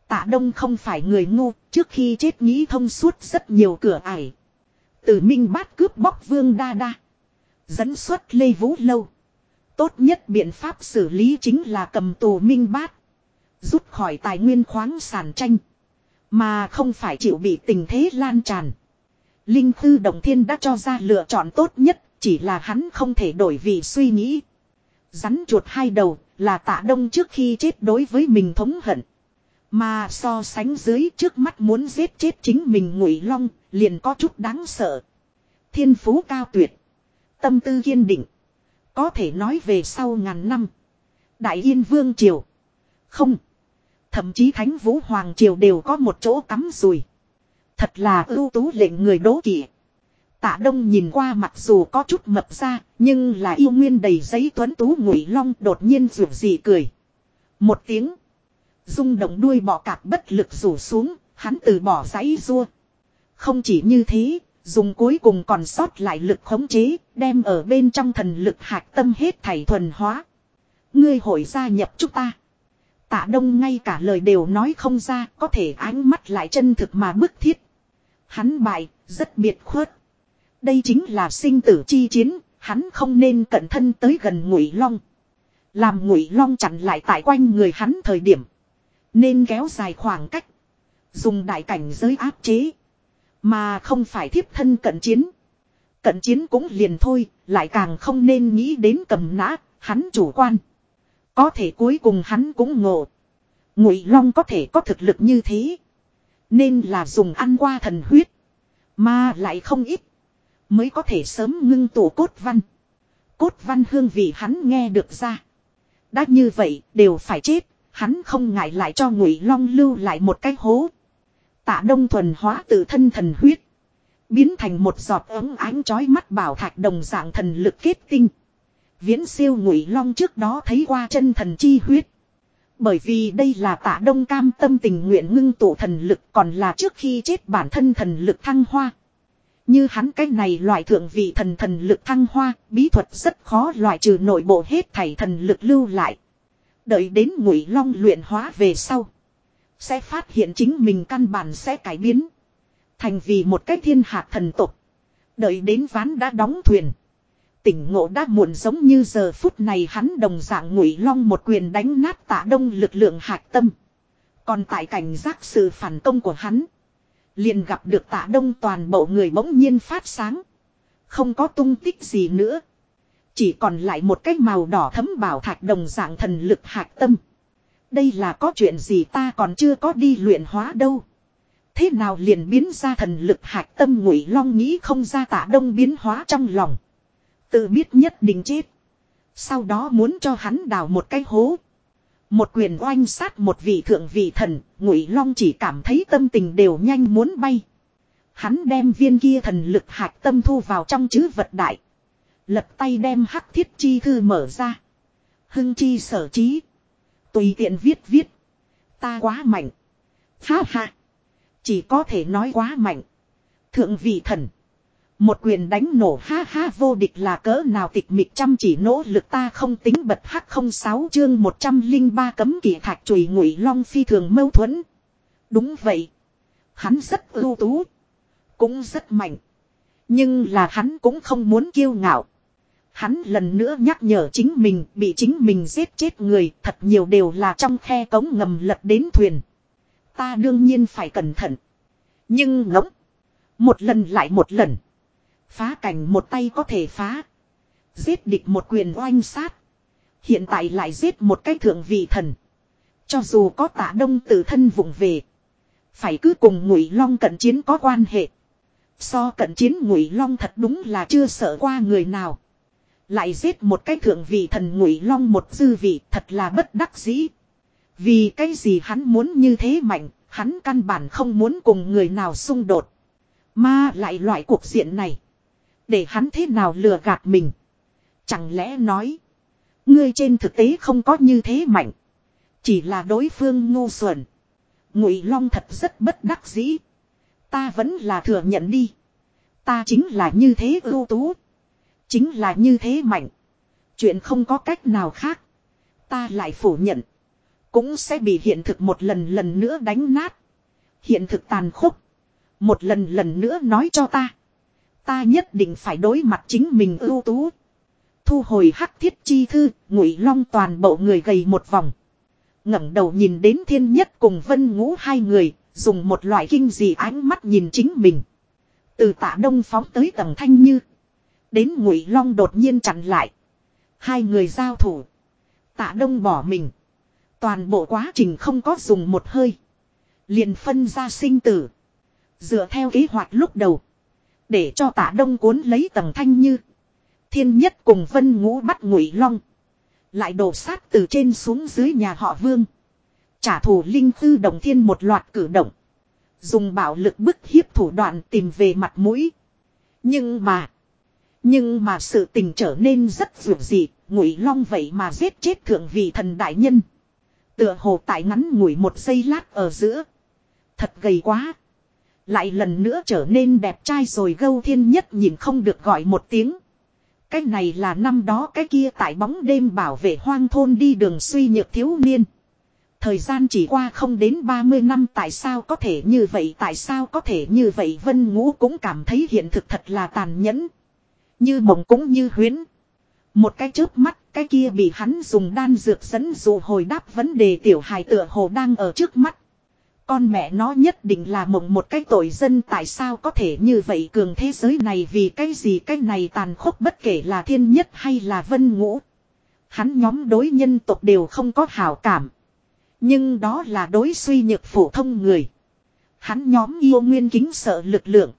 Tạ Đông không phải người ngu, trước khi chết nghĩ thông suốt rất nhiều cửa ải. Từ minh bát cướp bóc vương đa đa. Dẫn xuất Lê Vũ Lâu. Tốt nhất biện pháp xử lý chính là cầm tù minh bát. Rút khỏi tài nguyên khoáng sản tranh. Mà không phải chịu bị tình thế lan tràn. Linh Tư Đồng Thiên đã cho ra lựa chọn tốt nhất, chỉ là hắn không thể đổi vì suy nghĩ. Rắn chuột hai đầu, là tạ đông trước khi chết đối với mình thống hận. Mà so sánh dưới trước mắt muốn giết chết chính mình ngụy long, liền có chút đáng sợ. Thiên phú cao tuyệt. Tâm tư kiên định. Có thể nói về sau ngàn năm. Đại Yên Vương Triều. Không. Thậm chí Thánh Vũ Hoàng Triều đều có một chỗ cắm rùi. Thật là ưu tú lệnh người đố kỵ. Tạ Đông nhìn qua mặc dù có chút mập ra, nhưng là yêu nguyên đầy giấy tuấn tú ngụy long đột nhiên rủ gì cười. Một tiếng. rung động đuôi bọ cạp bất lực rủ xuống, hắn từ bỏ giấy rua. Không chỉ như thế, dùng cuối cùng còn sót lại lực khống chế, đem ở bên trong thần lực hạt tâm hết thảy thuần hóa. Ngươi hội gia nhập chúng ta. Tạ Đông ngay cả lời đều nói không ra, có thể ánh mắt lại chân thực mà bức thiết. Hắn bại, rất biệt khuất. Đây chính là sinh tử chi chiến, hắn không nên cẩn thân tới gần Ngụy Long. Làm Ngụy Long chặn lại tại quanh người hắn thời điểm, nên kéo dài khoảng cách, dùng đại cảnh giới áp chế, mà không phải thiếp thân cận chiến. Cận chiến cũng liền thôi, lại càng không nên nghĩ đến cầm nã, hắn chủ quan. Có thể cuối cùng hắn cũng ngộ. Ngụy Long có thể có thực lực như thế, nên là dùng ăn qua thần huyết, mà lại không ít Mới có thể sớm ngưng tụ cốt văn. Cốt văn hương vị hắn nghe được ra. Đã như vậy đều phải chết. Hắn không ngại lại cho ngụy long lưu lại một cái hố. Tạ đông thuần hóa từ thân thần huyết. Biến thành một giọt ấm ánh chói mắt bảo thạch đồng dạng thần lực kết tinh. Viễn siêu ngụy long trước đó thấy qua chân thần chi huyết. Bởi vì đây là tạ đông cam tâm tình nguyện ngưng tụ thần lực còn là trước khi chết bản thân thần lực thăng hoa. Như hắn cái này loại thượng vị thần thần lực thăng hoa, bí thuật rất khó loại trừ nội bộ hết thảy thần lực lưu lại. Đợi đến ngụy long luyện hóa về sau. Sẽ phát hiện chính mình căn bản sẽ cải biến. Thành vì một cái thiên hạ thần tục. Đợi đến ván đã đóng thuyền. Tỉnh ngộ đã muộn giống như giờ phút này hắn đồng dạng ngụy long một quyền đánh nát tạ đông lực lượng hạt tâm. Còn tại cảnh giác sự phản công của hắn. Liền gặp được tạ đông toàn bộ người bỗng nhiên phát sáng. Không có tung tích gì nữa. Chỉ còn lại một cái màu đỏ thấm bảo thạch đồng dạng thần lực hạc tâm. Đây là có chuyện gì ta còn chưa có đi luyện hóa đâu. Thế nào liền biến ra thần lực hạt tâm ngụy long nghĩ không ra tạ đông biến hóa trong lòng. Tự biết nhất định chết. Sau đó muốn cho hắn đào một cái hố. Một quyền oanh sát một vị thượng vị thần, ngụy long chỉ cảm thấy tâm tình đều nhanh muốn bay. Hắn đem viên kia thần lực hạch tâm thu vào trong chữ vật đại. Lật tay đem hắc thiết chi thư mở ra. Hưng chi sở trí. Tùy tiện viết viết. Ta quá mạnh. Ha ha. Chỉ có thể nói quá mạnh. Thượng vị thần. Một quyền đánh nổ ha ha vô địch là cỡ nào tịch mịch chăm chỉ nỗ lực ta không tính bật hắc không sáu chương 103 cấm kỳ thạch chùy ngụy long phi thường mâu thuẫn. Đúng vậy. Hắn rất ưu tú. Cũng rất mạnh. Nhưng là hắn cũng không muốn kiêu ngạo. Hắn lần nữa nhắc nhở chính mình, bị chính mình giết chết người, thật nhiều đều là trong khe cống ngầm lật đến thuyền. Ta đương nhiên phải cẩn thận. Nhưng ngỗng. Một lần lại một lần. Phá cảnh một tay có thể phá. Giết địch một quyền oanh sát. Hiện tại lại giết một cái thượng vị thần. Cho dù có tả đông tự thân vụng về. Phải cứ cùng ngụy long cận chiến có quan hệ. So cận chiến ngụy long thật đúng là chưa sợ qua người nào. Lại giết một cái thượng vị thần ngụy long một dư vị thật là bất đắc dĩ. Vì cái gì hắn muốn như thế mạnh, hắn căn bản không muốn cùng người nào xung đột. Mà lại loại cuộc diện này. Để hắn thế nào lừa gạt mình. Chẳng lẽ nói. Ngươi trên thực tế không có như thế mạnh. Chỉ là đối phương ngu xuẩn. Ngụy Long thật rất bất đắc dĩ. Ta vẫn là thừa nhận đi. Ta chính là như thế ưu tú. Chính là như thế mạnh. Chuyện không có cách nào khác. Ta lại phủ nhận. Cũng sẽ bị hiện thực một lần lần nữa đánh nát. Hiện thực tàn khốc. Một lần lần nữa nói cho ta. Ta nhất định phải đối mặt chính mình ưu tú. Thu hồi hắc thiết chi thư, ngụy long toàn bộ người gầy một vòng. ngẩng đầu nhìn đến thiên nhất cùng vân ngũ hai người, dùng một loại kinh dị ánh mắt nhìn chính mình. Từ tạ đông phóng tới tầng thanh như. Đến ngụy long đột nhiên chặn lại. Hai người giao thủ. Tạ đông bỏ mình. Toàn bộ quá trình không có dùng một hơi. Liền phân ra sinh tử. Dựa theo kế hoạch lúc đầu. Để cho tả đông cuốn lấy tầng thanh như. Thiên nhất cùng vân ngũ bắt ngụy long. Lại đổ sát từ trên xuống dưới nhà họ vương. Trả thù linh tư đồng thiên một loạt cử động. Dùng bạo lực bức hiếp thủ đoạn tìm về mặt mũi. Nhưng mà. Nhưng mà sự tình trở nên rất vượt dị. Ngụy long vậy mà giết chết thượng vị thần đại nhân. Tựa hồ tại ngắn ngủi một giây lát ở giữa. Thật gầy quá. Lại lần nữa trở nên đẹp trai rồi gâu thiên nhất nhìn không được gọi một tiếng. Cái này là năm đó cái kia tại bóng đêm bảo vệ hoang thôn đi đường suy nhược thiếu niên. Thời gian chỉ qua không đến 30 năm tại sao có thể như vậy, tại sao có thể như vậy Vân Ngũ cũng cảm thấy hiện thực thật là tàn nhẫn. Như mộng cũng như huyến. Một cái chớp mắt, cái kia bị hắn dùng đan dược dẫn dụ hồi đáp vấn đề tiểu hài tựa hồ đang ở trước mắt. Con mẹ nó nhất định là mộng một cái tội dân, tại sao có thể như vậy cường thế giới này vì cái gì cái này tàn khốc bất kể là thiên nhất hay là vân ngũ. Hắn nhóm đối nhân tộc đều không có hảo cảm. Nhưng đó là đối suy nhược phổ thông người. Hắn nhóm yêu nguyên kính sợ lực lượng.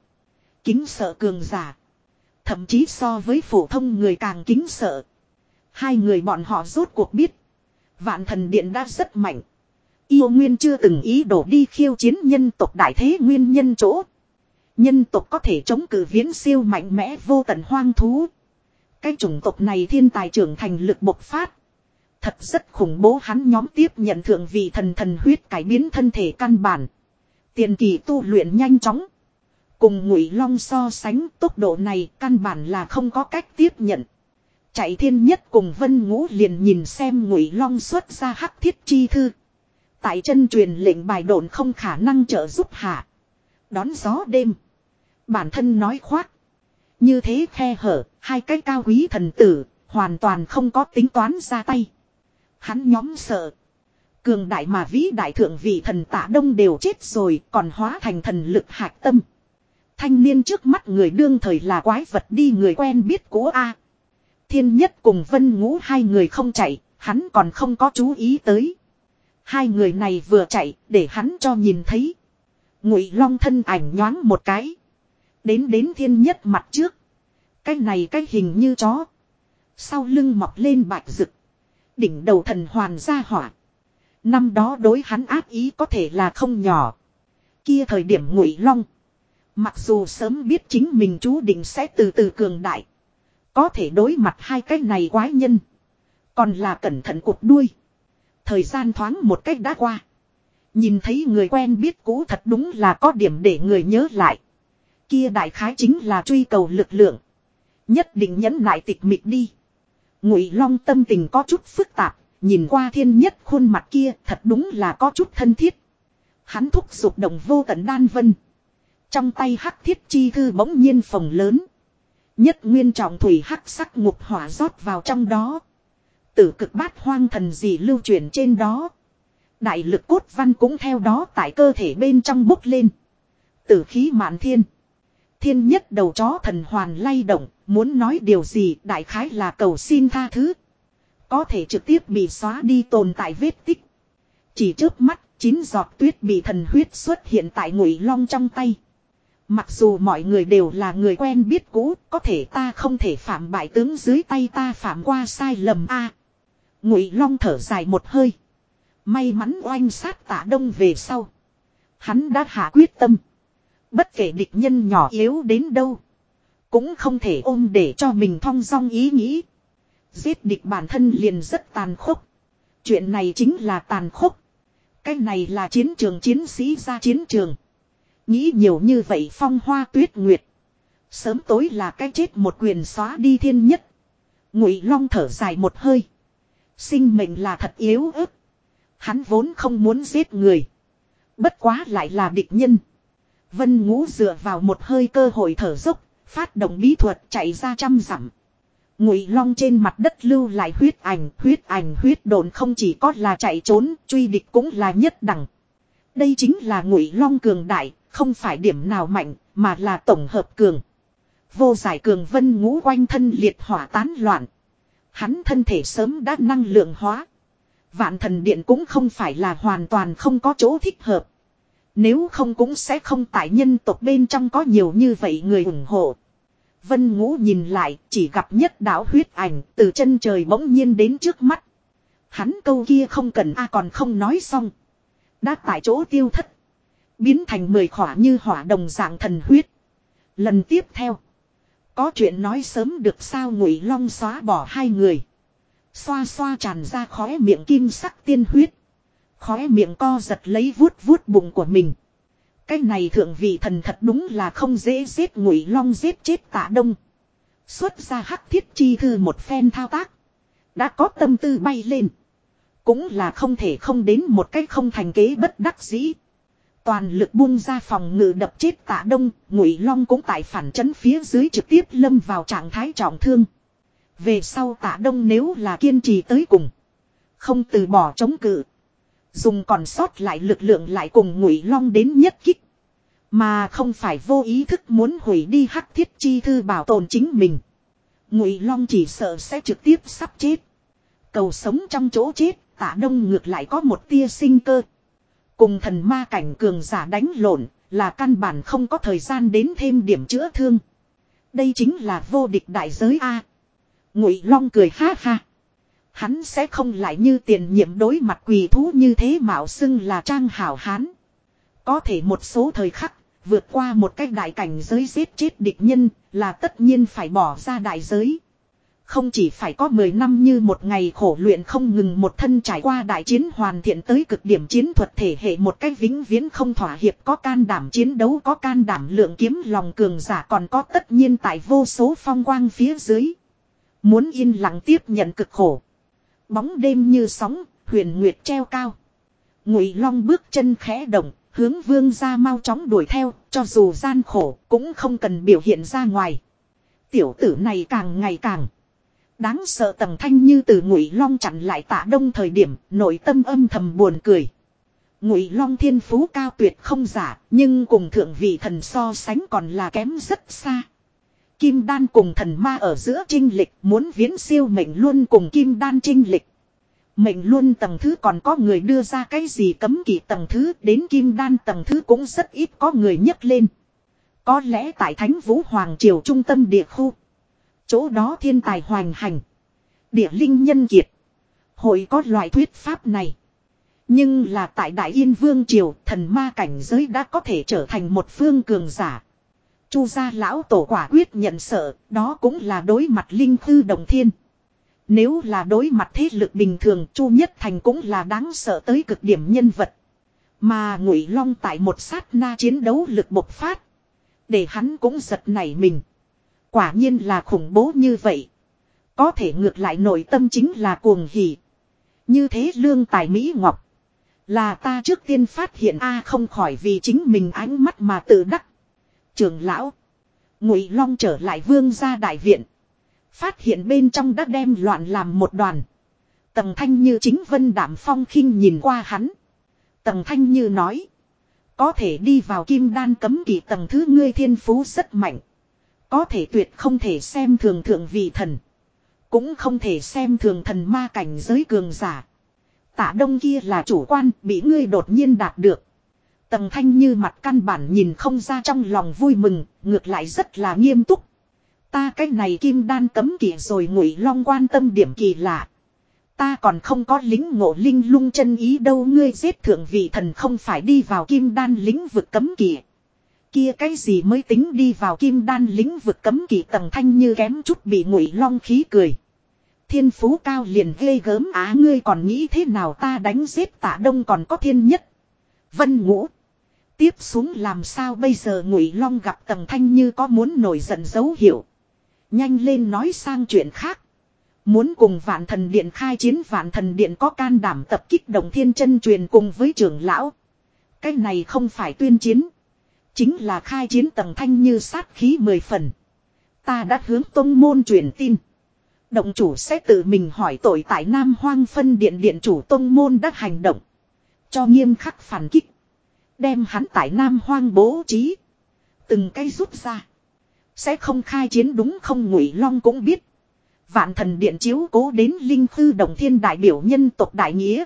Kính sợ cường giả. Thậm chí so với phổ thông người càng kính sợ. Hai người bọn họ rốt cuộc biết. Vạn thần điện đã rất mạnh. Yêu nguyên chưa từng ý đổ đi khiêu chiến nhân tộc đại thế nguyên nhân chỗ. Nhân tộc có thể chống cử viễn siêu mạnh mẽ vô tận hoang thú. Cái chủng tộc này thiên tài trưởng thành lực bộc phát. Thật rất khủng bố hắn nhóm tiếp nhận thượng vị thần thần huyết cải biến thân thể căn bản. Tiền kỳ tu luyện nhanh chóng. Cùng ngụy long so sánh, tốc độ này căn bản là không có cách tiếp nhận. Chạy thiên nhất cùng vân ngũ liền nhìn xem ngụy long xuất ra hắc thiết chi thư. Tại chân truyền lệnh bài đồn không khả năng trợ giúp hạ. Đón gió đêm. Bản thân nói khoác. Như thế khe hở, hai cái cao quý thần tử, hoàn toàn không có tính toán ra tay. Hắn nhóm sợ. Cường đại mà vĩ đại thượng vị thần tạ đông đều chết rồi, còn hóa thành thần lực hạc tâm. Thanh niên trước mắt người đương thời là quái vật đi người quen biết của A. Thiên nhất cùng vân ngũ hai người không chạy, hắn còn không có chú ý tới. Hai người này vừa chạy, để hắn cho nhìn thấy. Ngụy long thân ảnh nhoáng một cái. Đến đến thiên nhất mặt trước. Cái này cái hình như chó. Sau lưng mọc lên bạch rực. Đỉnh đầu thần hoàn ra hỏa. Năm đó đối hắn ác ý có thể là không nhỏ. Kia thời điểm ngụy long. Mặc dù sớm biết chính mình chú định sẽ từ từ cường đại. Có thể đối mặt hai cái này quái nhân. Còn là cẩn thận cụt đuôi. Thời gian thoáng một cách đã qua. Nhìn thấy người quen biết cũ thật đúng là có điểm để người nhớ lại. Kia đại khái chính là truy cầu lực lượng. Nhất định nhẫn lại tịch mịch đi. Ngụy Long tâm tình có chút phức tạp, nhìn qua thiên nhất khuôn mặt kia thật đúng là có chút thân thiết. Hắn thúc giục đồng vô tận đan vân. Trong tay hắc thiết chi thư bỗng nhiên phồng lớn. Nhất nguyên trọng thủy hắc sắc ngục hỏa rót vào trong đó. Tử cực bát hoang thần gì lưu truyền trên đó. Đại lực cốt văn cũng theo đó tại cơ thể bên trong bốc lên. Tử khí mạn thiên. Thiên nhất đầu chó thần hoàn lay động, muốn nói điều gì đại khái là cầu xin tha thứ. Có thể trực tiếp bị xóa đi tồn tại vết tích. Chỉ trước mắt, chín giọt tuyết bị thần huyết xuất hiện tại ngụy long trong tay. Mặc dù mọi người đều là người quen biết cũ, có thể ta không thể phạm bại tướng dưới tay ta phạm qua sai lầm a. Ngụy Long thở dài một hơi. May mắn oanh sát tả đông về sau. Hắn đã hạ quyết tâm. Bất kể địch nhân nhỏ yếu đến đâu. Cũng không thể ôm để cho mình thong dong ý nghĩ. Giết địch bản thân liền rất tàn khốc. Chuyện này chính là tàn khốc. Cái này là chiến trường chiến sĩ ra chiến trường. Nghĩ nhiều như vậy phong hoa tuyết nguyệt. Sớm tối là cái chết một quyền xóa đi thiên nhất. Ngụy Long thở dài một hơi. Sinh mệnh là thật yếu ớt. Hắn vốn không muốn giết người. Bất quá lại là địch nhân. Vân ngũ dựa vào một hơi cơ hội thở dốc, phát động bí thuật chạy ra trăm dặm. Ngụy Long trên mặt đất lưu lại huyết ảnh, huyết ảnh huyết đồn không chỉ có là chạy trốn, truy địch cũng là nhất đẳng. Đây chính là Ngụy Long cường đại, không phải điểm nào mạnh, mà là tổng hợp cường. Vô giải cường vân ngũ quanh thân liệt hỏa tán loạn. Hắn thân thể sớm đã năng lượng hóa. Vạn thần điện cũng không phải là hoàn toàn không có chỗ thích hợp. Nếu không cũng sẽ không tại nhân tộc bên trong có nhiều như vậy người ủng hộ. Vân ngũ nhìn lại, chỉ gặp nhất đạo huyết ảnh từ chân trời bỗng nhiên đến trước mắt. Hắn câu kia không cần a còn không nói xong. Đã tại chỗ tiêu thất. Biến thành mười khỏa như hỏa đồng dạng thần huyết. Lần tiếp theo. Có chuyện nói sớm được sao ngụy long xóa bỏ hai người. Xoa xoa tràn ra khóe miệng kim sắc tiên huyết. Khóe miệng co giật lấy vuốt vuốt bụng của mình. Cái này thượng vị thần thật đúng là không dễ giết ngụy long giết chết tạ đông. Xuất ra hắc thiết chi thư một phen thao tác. Đã có tâm tư bay lên. Cũng là không thể không đến một cách không thành kế bất đắc dĩ. Toàn lực buông ra phòng ngự đập chết tạ đông, ngụy long cũng tại phản chấn phía dưới trực tiếp lâm vào trạng thái trọng thương. Về sau tạ đông nếu là kiên trì tới cùng. Không từ bỏ chống cự. Dùng còn sót lại lực lượng lại cùng ngụy long đến nhất kích. Mà không phải vô ý thức muốn hủy đi hắc thiết chi thư bảo tồn chính mình. Ngụy long chỉ sợ sẽ trực tiếp sắp chết. Cầu sống trong chỗ chết, tạ đông ngược lại có một tia sinh cơ. Cùng thần ma cảnh cường giả đánh lộn, là căn bản không có thời gian đến thêm điểm chữa thương. Đây chính là vô địch đại giới A. Ngụy Long cười ha ha. Hắn sẽ không lại như tiền nhiệm đối mặt quỳ thú như thế mạo xưng là trang hảo hán. Có thể một số thời khắc, vượt qua một cái đại cảnh giới giết chết địch nhân là tất nhiên phải bỏ ra đại giới. Không chỉ phải có 10 năm như một ngày khổ luyện không ngừng một thân trải qua đại chiến hoàn thiện tới cực điểm chiến thuật thể hệ một cách vĩnh viễn không thỏa hiệp có can đảm chiến đấu có can đảm lượng kiếm lòng cường giả còn có tất nhiên tại vô số phong quang phía dưới. Muốn yên lặng tiếp nhận cực khổ. Bóng đêm như sóng, huyền nguyệt treo cao. Ngụy Long bước chân khẽ động, hướng vương ra mau chóng đuổi theo, cho dù gian khổ cũng không cần biểu hiện ra ngoài. Tiểu tử này càng ngày càng Đáng sợ tầng thanh như từ ngụy long chặn lại tạ đông thời điểm, nội tâm âm thầm buồn cười. Ngụy long thiên phú cao tuyệt không giả, nhưng cùng thượng vị thần so sánh còn là kém rất xa. Kim đan cùng thần ma ở giữa trinh lịch, muốn viễn siêu mệnh luôn cùng kim đan trinh lịch. Mệnh luôn tầng thứ còn có người đưa ra cái gì cấm kỵ tầng thứ, đến kim đan tầng thứ cũng rất ít có người nhấc lên. Có lẽ tại Thánh Vũ Hoàng Triều trung tâm địa khu. Chỗ đó thiên tài hoành hành. Địa linh nhân kiệt. Hội có loại thuyết pháp này. Nhưng là tại Đại Yên Vương Triều thần ma cảnh giới đã có thể trở thành một phương cường giả. Chu gia lão tổ quả quyết nhận sợ, đó cũng là đối mặt linh thư đồng thiên. Nếu là đối mặt thế lực bình thường Chu Nhất Thành cũng là đáng sợ tới cực điểm nhân vật. Mà Ngụy Long tại một sát na chiến đấu lực bộc phát. Để hắn cũng giật nảy mình. Quả nhiên là khủng bố như vậy. Có thể ngược lại nội tâm chính là cuồng hỉ. Như thế lương tài Mỹ Ngọc. Là ta trước tiên phát hiện a không khỏi vì chính mình ánh mắt mà tự đắc. Trường lão. Ngụy Long trở lại vương gia đại viện. Phát hiện bên trong đã đem loạn làm một đoàn. tần thanh như chính vân đảm phong khinh nhìn qua hắn. tần thanh như nói. Có thể đi vào kim đan cấm kỵ tầng thứ ngươi thiên phú rất mạnh. Có thể tuyệt không thể xem thường thượng vị thần. Cũng không thể xem thường thần ma cảnh giới cường giả. Tạ đông kia là chủ quan bị ngươi đột nhiên đạt được. Tầng thanh như mặt căn bản nhìn không ra trong lòng vui mừng, ngược lại rất là nghiêm túc. Ta cái này kim đan cấm kỵ rồi ngụy long quan tâm điểm kỳ lạ. Ta còn không có lính ngộ linh lung chân ý đâu ngươi giết thượng vị thần không phải đi vào kim đan lĩnh vực cấm kỵ. Kia cái gì mới tính đi vào kim đan lĩnh vực cấm kỵ tầng thanh như kém chút bị ngụy long khí cười. Thiên phú cao liền ghê gớm, á, ngươi còn nghĩ thế nào ta đánh giết tạ đông còn có thiên nhất. Vân ngũ. Tiếp xuống làm sao bây giờ ngụy long gặp tầng thanh như có muốn nổi giận dấu hiệu. Nhanh lên nói sang chuyện khác. Muốn cùng vạn thần điện khai chiến, vạn thần điện có can đảm tập kích đồng thiên chân truyền cùng với trưởng lão. Cái này không phải tuyên chiến. Chính là khai chiến tầng thanh như sát khí mười phần. Ta đã hướng tông môn truyền tin. Động chủ sẽ tự mình hỏi tội tại Nam Hoang phân điện điện chủ tông môn đã hành động. Cho nghiêm khắc phản kích. Đem hắn tại Nam Hoang bố trí. Từng cây rút ra. Sẽ không khai chiến đúng không ngụy long cũng biết. Vạn thần điện chiếu cố đến linh khư đồng thiên đại biểu nhân tộc đại nghĩa.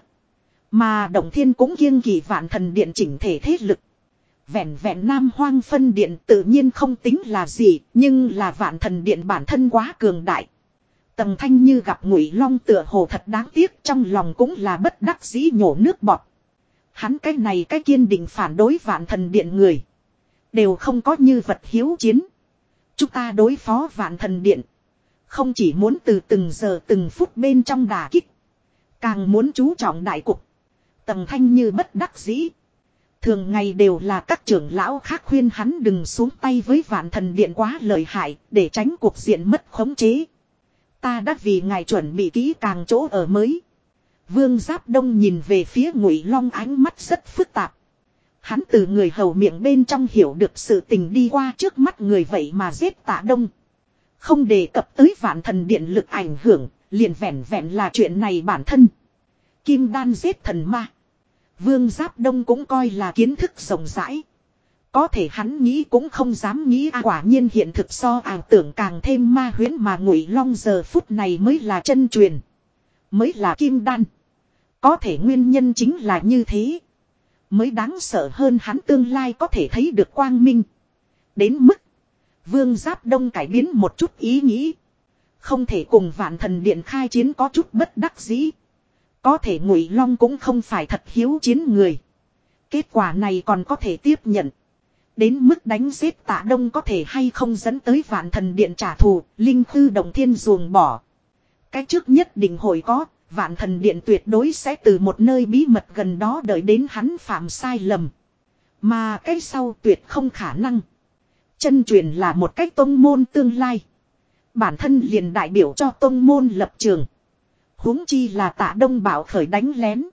Mà đồng thiên cũng kiêng kỳ vạn thần điện chỉnh thể thế lực. Vẹn vẹn nam hoang phân điện tự nhiên không tính là gì, nhưng là vạn thần điện bản thân quá cường đại. Tầm thanh như gặp ngụy long tựa hồ thật đáng tiếc trong lòng cũng là bất đắc dĩ nhổ nước bọt. Hắn cái này cái kiên định phản đối vạn thần điện người. Đều không có như vật hiếu chiến. Chúng ta đối phó vạn thần điện. Không chỉ muốn từ từng giờ từng phút bên trong đà kích. Càng muốn chú trọng đại cục. Tầm thanh như bất đắc dĩ. Thường ngày đều là các trưởng lão khác khuyên hắn đừng xuống tay với vạn thần điện quá lợi hại để tránh cuộc diện mất khống chế. Ta đã vì ngài chuẩn bị kỹ càng chỗ ở mới. Vương Giáp Đông nhìn về phía Ngụy Long ánh mắt rất phức tạp. Hắn từ người hầu miệng bên trong hiểu được sự tình đi qua trước mắt người vậy mà giết tạ đông. Không đề cập tới vạn thần điện lực ảnh hưởng, liền vẹn vẹn là chuyện này bản thân. Kim đan giết thần ma. Vương Giáp Đông cũng coi là kiến thức rộng rãi. Có thể hắn nghĩ cũng không dám nghĩ à, quả nhiên hiện thực so ảo tưởng càng thêm ma huyễn mà ngụy long giờ phút này mới là chân truyền. Mới là kim đan. Có thể nguyên nhân chính là như thế. Mới đáng sợ hơn hắn tương lai có thể thấy được quang minh. Đến mức. Vương Giáp Đông cải biến một chút ý nghĩ. Không thể cùng vạn thần điện khai chiến có chút bất đắc dĩ. Có thể ngụy long cũng không phải thật hiếu chiến người. Kết quả này còn có thể tiếp nhận. Đến mức đánh giết tạ đông có thể hay không dẫn tới vạn thần điện trả thù, linh khư đồng thiên ruồng bỏ. Cái trước nhất định hội có, vạn thần điện tuyệt đối sẽ từ một nơi bí mật gần đó đợi đến hắn phạm sai lầm. Mà cái sau tuyệt không khả năng. Chân truyền là một cách tông môn tương lai. Bản thân liền đại biểu cho tông môn lập trường huống chi là tạ đông bảo khởi đánh lén.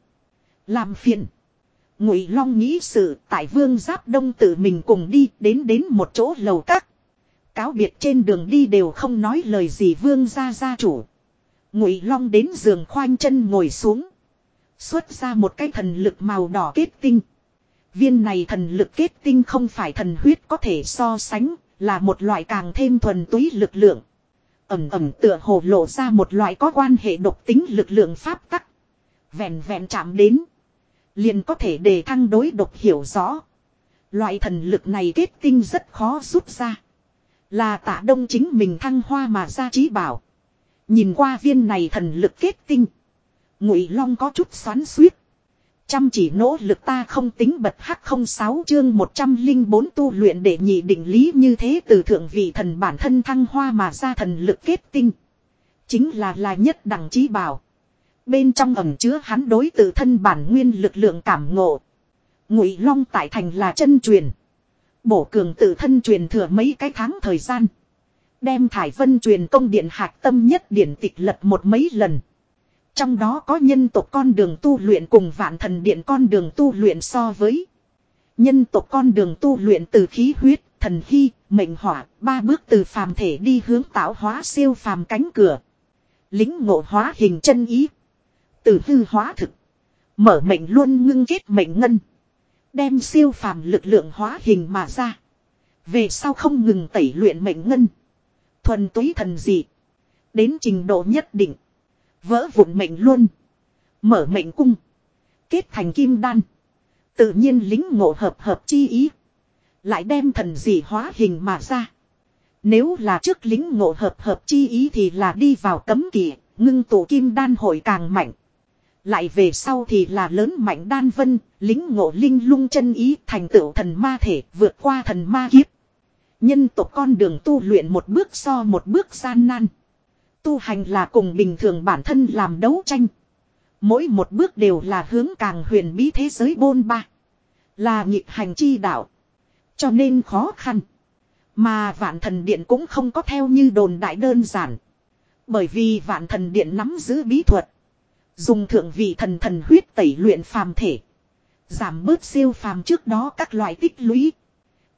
Làm phiền. Ngụy Long nghĩ sự tại vương giáp đông tự mình cùng đi đến đến một chỗ lầu các. Cáo biệt trên đường đi đều không nói lời gì vương gia gia chủ. Ngụy Long đến giường khoanh chân ngồi xuống. Xuất ra một cái thần lực màu đỏ kết tinh. Viên này thần lực kết tinh không phải thần huyết có thể so sánh, là một loại càng thêm thuần túy lực lượng. Ẩm ẩm tựa hồ lộ ra một loại có quan hệ độc tính lực lượng pháp tắc. Vẹn vẹn chạm đến. Liền có thể đề thăng đối độc hiểu rõ. Loại thần lực này kết tinh rất khó rút ra. Là tạ đông chính mình thăng hoa mà ra trí bảo. Nhìn qua viên này thần lực kết tinh. Ngụy Long có chút xoắn suýt. Chăm chỉ nỗ lực ta không tính bật hắc không sáu chương 104 tu luyện để nhị định lý như thế từ thượng vị thần bản thân thăng hoa mà ra thần lực kết tinh. Chính là là nhất đẳng trí bảo. Bên trong ẩm chứa hắn đối tự thân bản nguyên lực lượng cảm ngộ. Ngụy Long tại thành là chân truyền. Bổ cường tự thân truyền thừa mấy cái tháng thời gian. Đem thải vân truyền công điện hạc tâm nhất điển tịch lật một mấy lần. Trong đó có nhân tộc con đường tu luyện cùng vạn thần điện con đường tu luyện so với. Nhân tộc con đường tu luyện từ khí huyết, thần hy, mệnh hỏa, ba bước từ phàm thể đi hướng tạo hóa siêu phàm cánh cửa. Lính ngộ hóa hình chân ý. Từ hư hóa thực. Mở mệnh luôn ngưng kết mệnh ngân. Đem siêu phàm lực lượng hóa hình mà ra. Về sau không ngừng tẩy luyện mệnh ngân. Thuần túy thần dị. Đến trình độ nhất định. Vỡ vụn mệnh luôn. Mở mệnh cung. Kết thành kim đan. Tự nhiên lính ngộ hợp hợp chi ý. Lại đem thần dị hóa hình mà ra. Nếu là trước lính ngộ hợp hợp chi ý thì là đi vào cấm kỵ, ngưng tụ kim đan hội càng mạnh. Lại về sau thì là lớn mạnh đan vân, lính ngộ linh lung chân ý thành tựu thần ma thể vượt qua thần ma kiếp. Nhân tộc con đường tu luyện một bước so một bước gian nan. Tu hành là cùng bình thường bản thân làm đấu tranh. Mỗi một bước đều là hướng càng huyền bí thế giới bôn ba. Là nhịp hành chi đạo. Cho nên khó khăn. Mà vạn thần điện cũng không có theo như đồn đại đơn giản. Bởi vì vạn thần điện nắm giữ bí thuật. Dùng thượng vị thần thần huyết tẩy luyện phàm thể. Giảm bớt siêu phàm trước đó các loại tích lũy.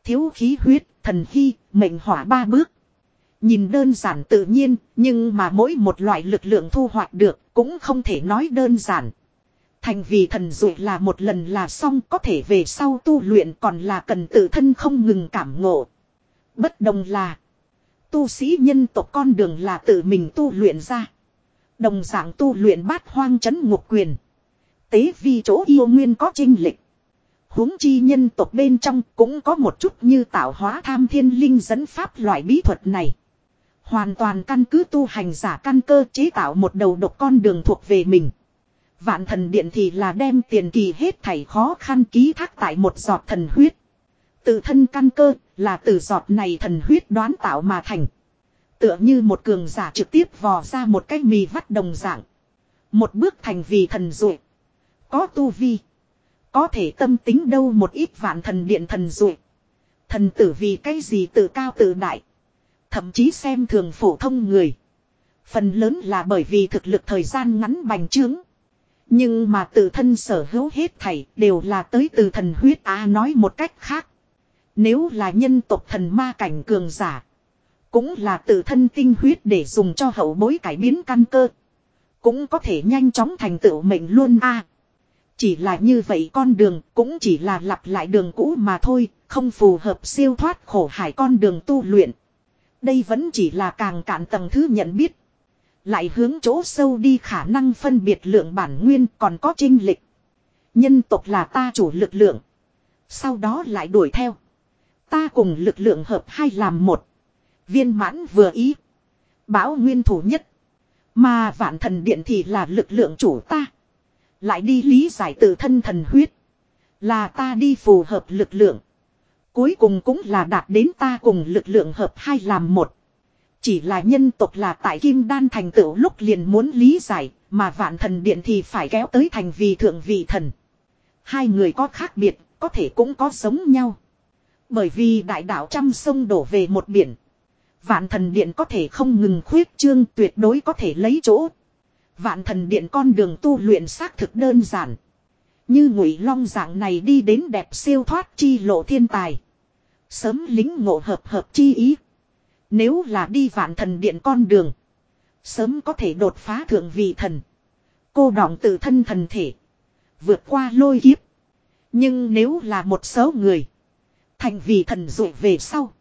Thiếu khí huyết, thần khi, mệnh hỏa ba bước. Nhìn đơn giản tự nhiên, nhưng mà mỗi một loại lực lượng thu hoạch được cũng không thể nói đơn giản. Thành vì thần dụ là một lần là xong có thể về sau tu luyện còn là cần tự thân không ngừng cảm ngộ. Bất đồng là tu sĩ nhân tộc con đường là tự mình tu luyện ra. Đồng dạng tu luyện bát hoang chấn ngục quyền. Tế vi chỗ yêu nguyên có trinh lịch. huống chi nhân tộc bên trong cũng có một chút như tạo hóa tham thiên linh dẫn pháp loại bí thuật này. Hoàn toàn căn cứ tu hành giả căn cơ chế tạo một đầu độc con đường thuộc về mình. Vạn thần điện thì là đem tiền kỳ hết thảy khó khăn ký thác tại một giọt thần huyết. Tự thân căn cơ là từ giọt này thần huyết đoán tạo mà thành. Tựa như một cường giả trực tiếp vò ra một cái mì vắt đồng dạng. Một bước thành vì thần dụ. Có tu vi. Có thể tâm tính đâu một ít vạn thần điện thần dụ. Thần tử vì cái gì tự cao tự đại. Thậm chí xem thường phổ thông người. Phần lớn là bởi vì thực lực thời gian ngắn bành trướng. Nhưng mà tự thân sở hữu hết thảy đều là tới từ thần huyết á nói một cách khác. Nếu là nhân tộc thần ma cảnh cường giả. Cũng là tự thân tinh huyết để dùng cho hậu bối cải biến căn cơ. Cũng có thể nhanh chóng thành tựu mệnh luôn a. chỉ là như vậy con đường cũng chỉ là lặp lại đường cũ mà thôi, không phù hợp siêu thoát khổ hải con đường tu luyện. Đây vẫn chỉ là càng cạn tầng thứ nhận biết. Lại hướng chỗ sâu đi khả năng phân biệt lượng bản nguyên còn có trinh lịch. Nhân tộc là ta chủ lực lượng. Sau đó lại đuổi theo. Ta cùng lực lượng hợp hai làm một. Viên mãn vừa ý. Báo nguyên thủ nhất. Mà vạn thần điện thì là lực lượng chủ ta. Lại đi lý giải tự thân thần huyết. Là ta đi phù hợp lực lượng. Cuối cùng cũng là đạt đến ta cùng lực lượng hợp hai làm một. Chỉ là nhân tộc là tại kim đan thành tựu lúc liền muốn lý giải, mà vạn thần điện thì phải kéo tới thành vì thượng vị thần. Hai người có khác biệt, có thể cũng có sống nhau. Bởi vì đại đạo trăm sông đổ về một biển. Vạn thần điện có thể không ngừng khuyết trương tuyệt đối có thể lấy chỗ. Vạn thần điện con đường tu luyện xác thực đơn giản. Như ngụy long dạng này đi đến đẹp siêu thoát chi lộ thiên tài. Sớm lính ngộ hợp hợp chi ý. Nếu là đi vạn thần điện con đường. Sớm có thể đột phá thượng vị thần. Cô đọng tự thân thần thể. Vượt qua lôi kiếp. Nhưng nếu là một số người. Thành vị thần dụ về sau.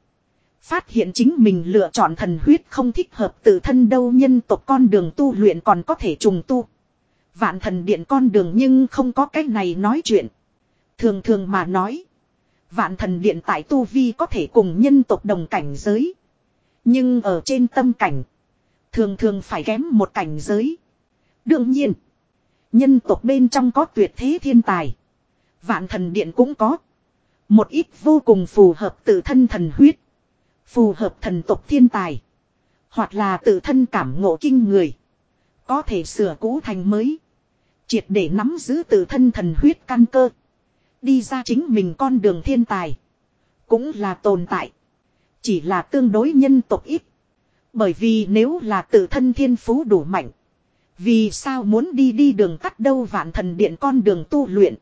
Phát hiện chính mình lựa chọn thần huyết không thích hợp tự thân đâu nhân tộc con đường tu luyện còn có thể trùng tu. Vạn thần điện con đường nhưng không có cách này nói chuyện. Thường thường mà nói. Vạn thần điện tại tu vi có thể cùng nhân tộc đồng cảnh giới. Nhưng ở trên tâm cảnh. Thường thường phải kém một cảnh giới. Đương nhiên. Nhân tộc bên trong có tuyệt thế thiên tài. Vạn thần điện cũng có. Một ít vô cùng phù hợp tự thân thần huyết. Phù hợp thần tộc thiên tài. Hoặc là tự thân cảm ngộ kinh người. Có thể sửa cũ thành mới. Triệt để nắm giữ tự thân thần huyết căn cơ. Đi ra chính mình con đường thiên tài. cũng là tồn tại. Chỉ là tương đối nhân tộc ít. Bởi vì nếu là tự thân thiên phú đủ mạnh. Vì sao muốn đi đi đường tắt đâu vạn thần điện con đường tu luyện.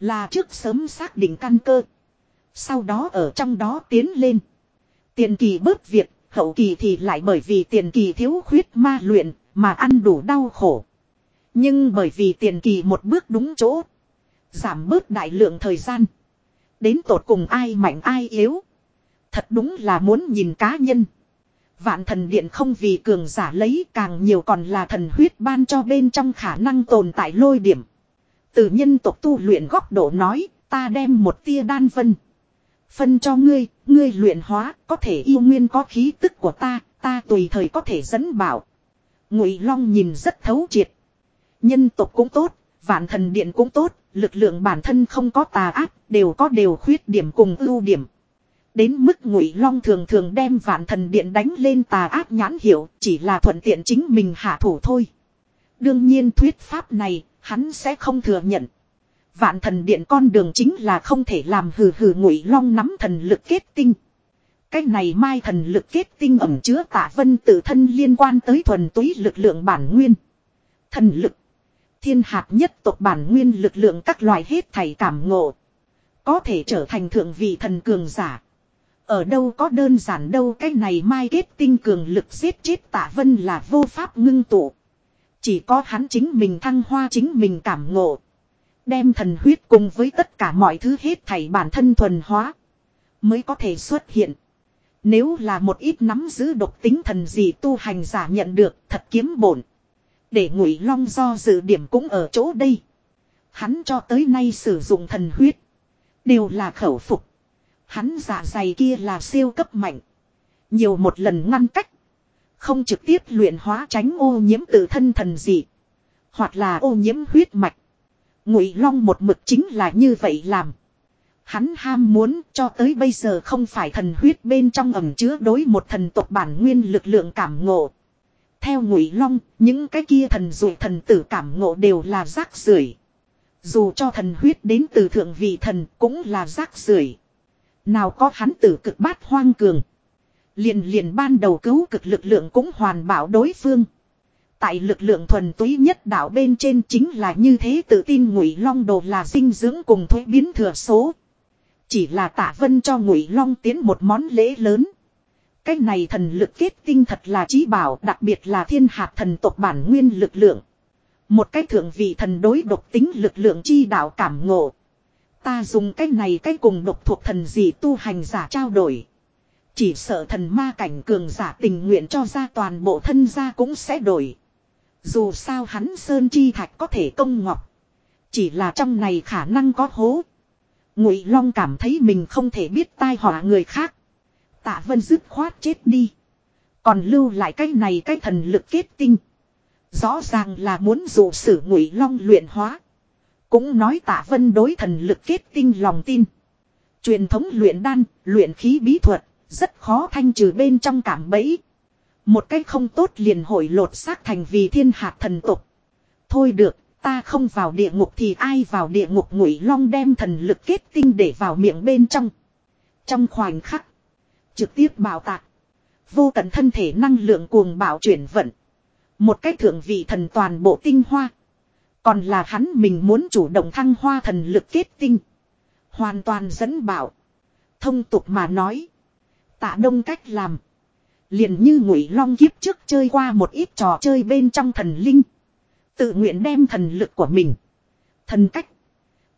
Là trước sớm xác định căn cơ. Sau đó ở trong đó tiến lên. Tiền kỳ bớt việc, hậu kỳ thì lại bởi vì tiền kỳ thiếu khuyết ma luyện, mà ăn đủ đau khổ. Nhưng bởi vì tiền kỳ một bước đúng chỗ. Giảm bớt đại lượng thời gian. Đến tột cùng ai mạnh ai yếu. Thật đúng là muốn nhìn cá nhân. Vạn thần điện không vì cường giả lấy càng nhiều còn là thần huyết ban cho bên trong khả năng tồn tại lôi điểm. Từ nhân tộc tu luyện góc độ nói, ta đem một tia đan vân. Phân cho ngươi, ngươi luyện hóa, có thể yêu nguyên có khí tức của ta, ta tùy thời có thể dẫn bảo. Ngụy Long nhìn rất thấu triệt. Nhân tộc cũng tốt, vạn thần điện cũng tốt, lực lượng bản thân không có tà ác, đều có đều khuyết điểm cùng ưu điểm. Đến mức Ngụy Long thường thường đem vạn thần điện đánh lên tà ác nhãn hiệu, chỉ là thuận tiện chính mình hạ thủ thôi. Đương nhiên thuyết pháp này, hắn sẽ không thừa nhận. Vạn thần điện con đường chính là không thể làm hừ hừ Ngụy Long nắm thần lực kết tinh. Cái này mai thần lực kết tinh ẩm chứa tạ vân tự thân liên quan tới thuần túy lực lượng bản nguyên. Thần lực. Thiên hạt nhất tộc bản nguyên lực lượng các loại hết thảy cảm ngộ. Có thể trở thành thượng vị thần cường giả. Ở đâu có đơn giản đâu, cái này mai kết tinh cường lực giết chết tạ vân là vô pháp ngưng tụ. Chỉ có hắn chính mình thăng hoa chính mình cảm ngộ. Đem thần huyết cùng với tất cả mọi thứ hết thảy bản thân thuần hóa. Mới có thể xuất hiện. Nếu là một ít nắm giữ độc tính thần gì tu hành giả nhận được, thật kiếm bổn. Để ngụy long do dự điểm cũng ở chỗ đây. Hắn cho tới nay sử dụng thần huyết. Đều là khẩu phục. Hắn giả dày kia là siêu cấp mạnh. Nhiều một lần ngăn cách. Không trực tiếp luyện hóa tránh ô nhiễm tự thân thần dị. Hoặc là ô nhiễm huyết mạch. Ngụy Long một mực chính là như vậy làm. Hắn ham muốn cho tới bây giờ không phải thần huyết bên trong ẩm chứa đối một thần tộc bản nguyên lực lượng cảm ngộ. Theo Ngụy Long, những cái kia thần dụ thần tử cảm ngộ đều là rác rưởi. Dù cho thần huyết đến từ thượng vị thần cũng là rác rưởi. Nào có hắn tử cực bát hoang cường. Liền liền ban đầu cứu cực lực lượng cũng hoàn bảo đối phương. Tại lực lượng thuần túy nhất đạo bên trên chính là như thế tự tin ngụy long đồ là dinh dưỡng cùng thuế biến thừa số. Chỉ là tạ vân cho ngụy long tiến một món lễ lớn. Cái này thần lực kết tinh thật là trí bảo, đặc biệt là thiên hạt thần tộc bản nguyên lực lượng. Một cái thượng vị thần đối độc tính lực lượng chi đạo cảm ngộ. Ta dùng cái này cái cùng độc thuộc thần gì tu hành giả trao đổi. Chỉ sợ thần ma cảnh cường giả tình nguyện cho ra toàn bộ thân gia cũng sẽ đổi. Dù sao hắn Sơn Chi Thạch có thể công ngọc. Chỉ là trong này khả năng có hố. Ngụy Long cảm thấy mình không thể biết tai họa người khác. Tạ Vân dứt khoát chết đi. Còn lưu lại cái này cái thần lực kết tinh. Rõ ràng là muốn dụ sử Ngụy Long luyện hóa. Cũng nói Tạ Vân đối thần lực kết tinh lòng tin. Truyền thống luyện đan, luyện khí bí thuật, rất khó thanh trừ bên trong cảm bẫy. Một cách không tốt liền hội lột xác thành vì thiên hạt thần tục. Thôi được, ta không vào địa ngục thì ai vào địa ngục ngụy long đem thần lực kết tinh để vào miệng bên trong. Trong khoảnh khắc, trực tiếp bảo tạc. Vô tận thân thể năng lượng cuồng bảo chuyển vận. Một cách thượng vị thần toàn bộ tinh hoa. Còn là hắn mình muốn chủ động thăng hoa thần lực kết tinh. Hoàn toàn dẫn bảo. Thông tục mà nói. Tạ đông cách làm. Liền như ngụy long kiếp trước chơi qua một ít trò chơi bên trong thần linh. Tự nguyện đem thần lực của mình. Thần cách.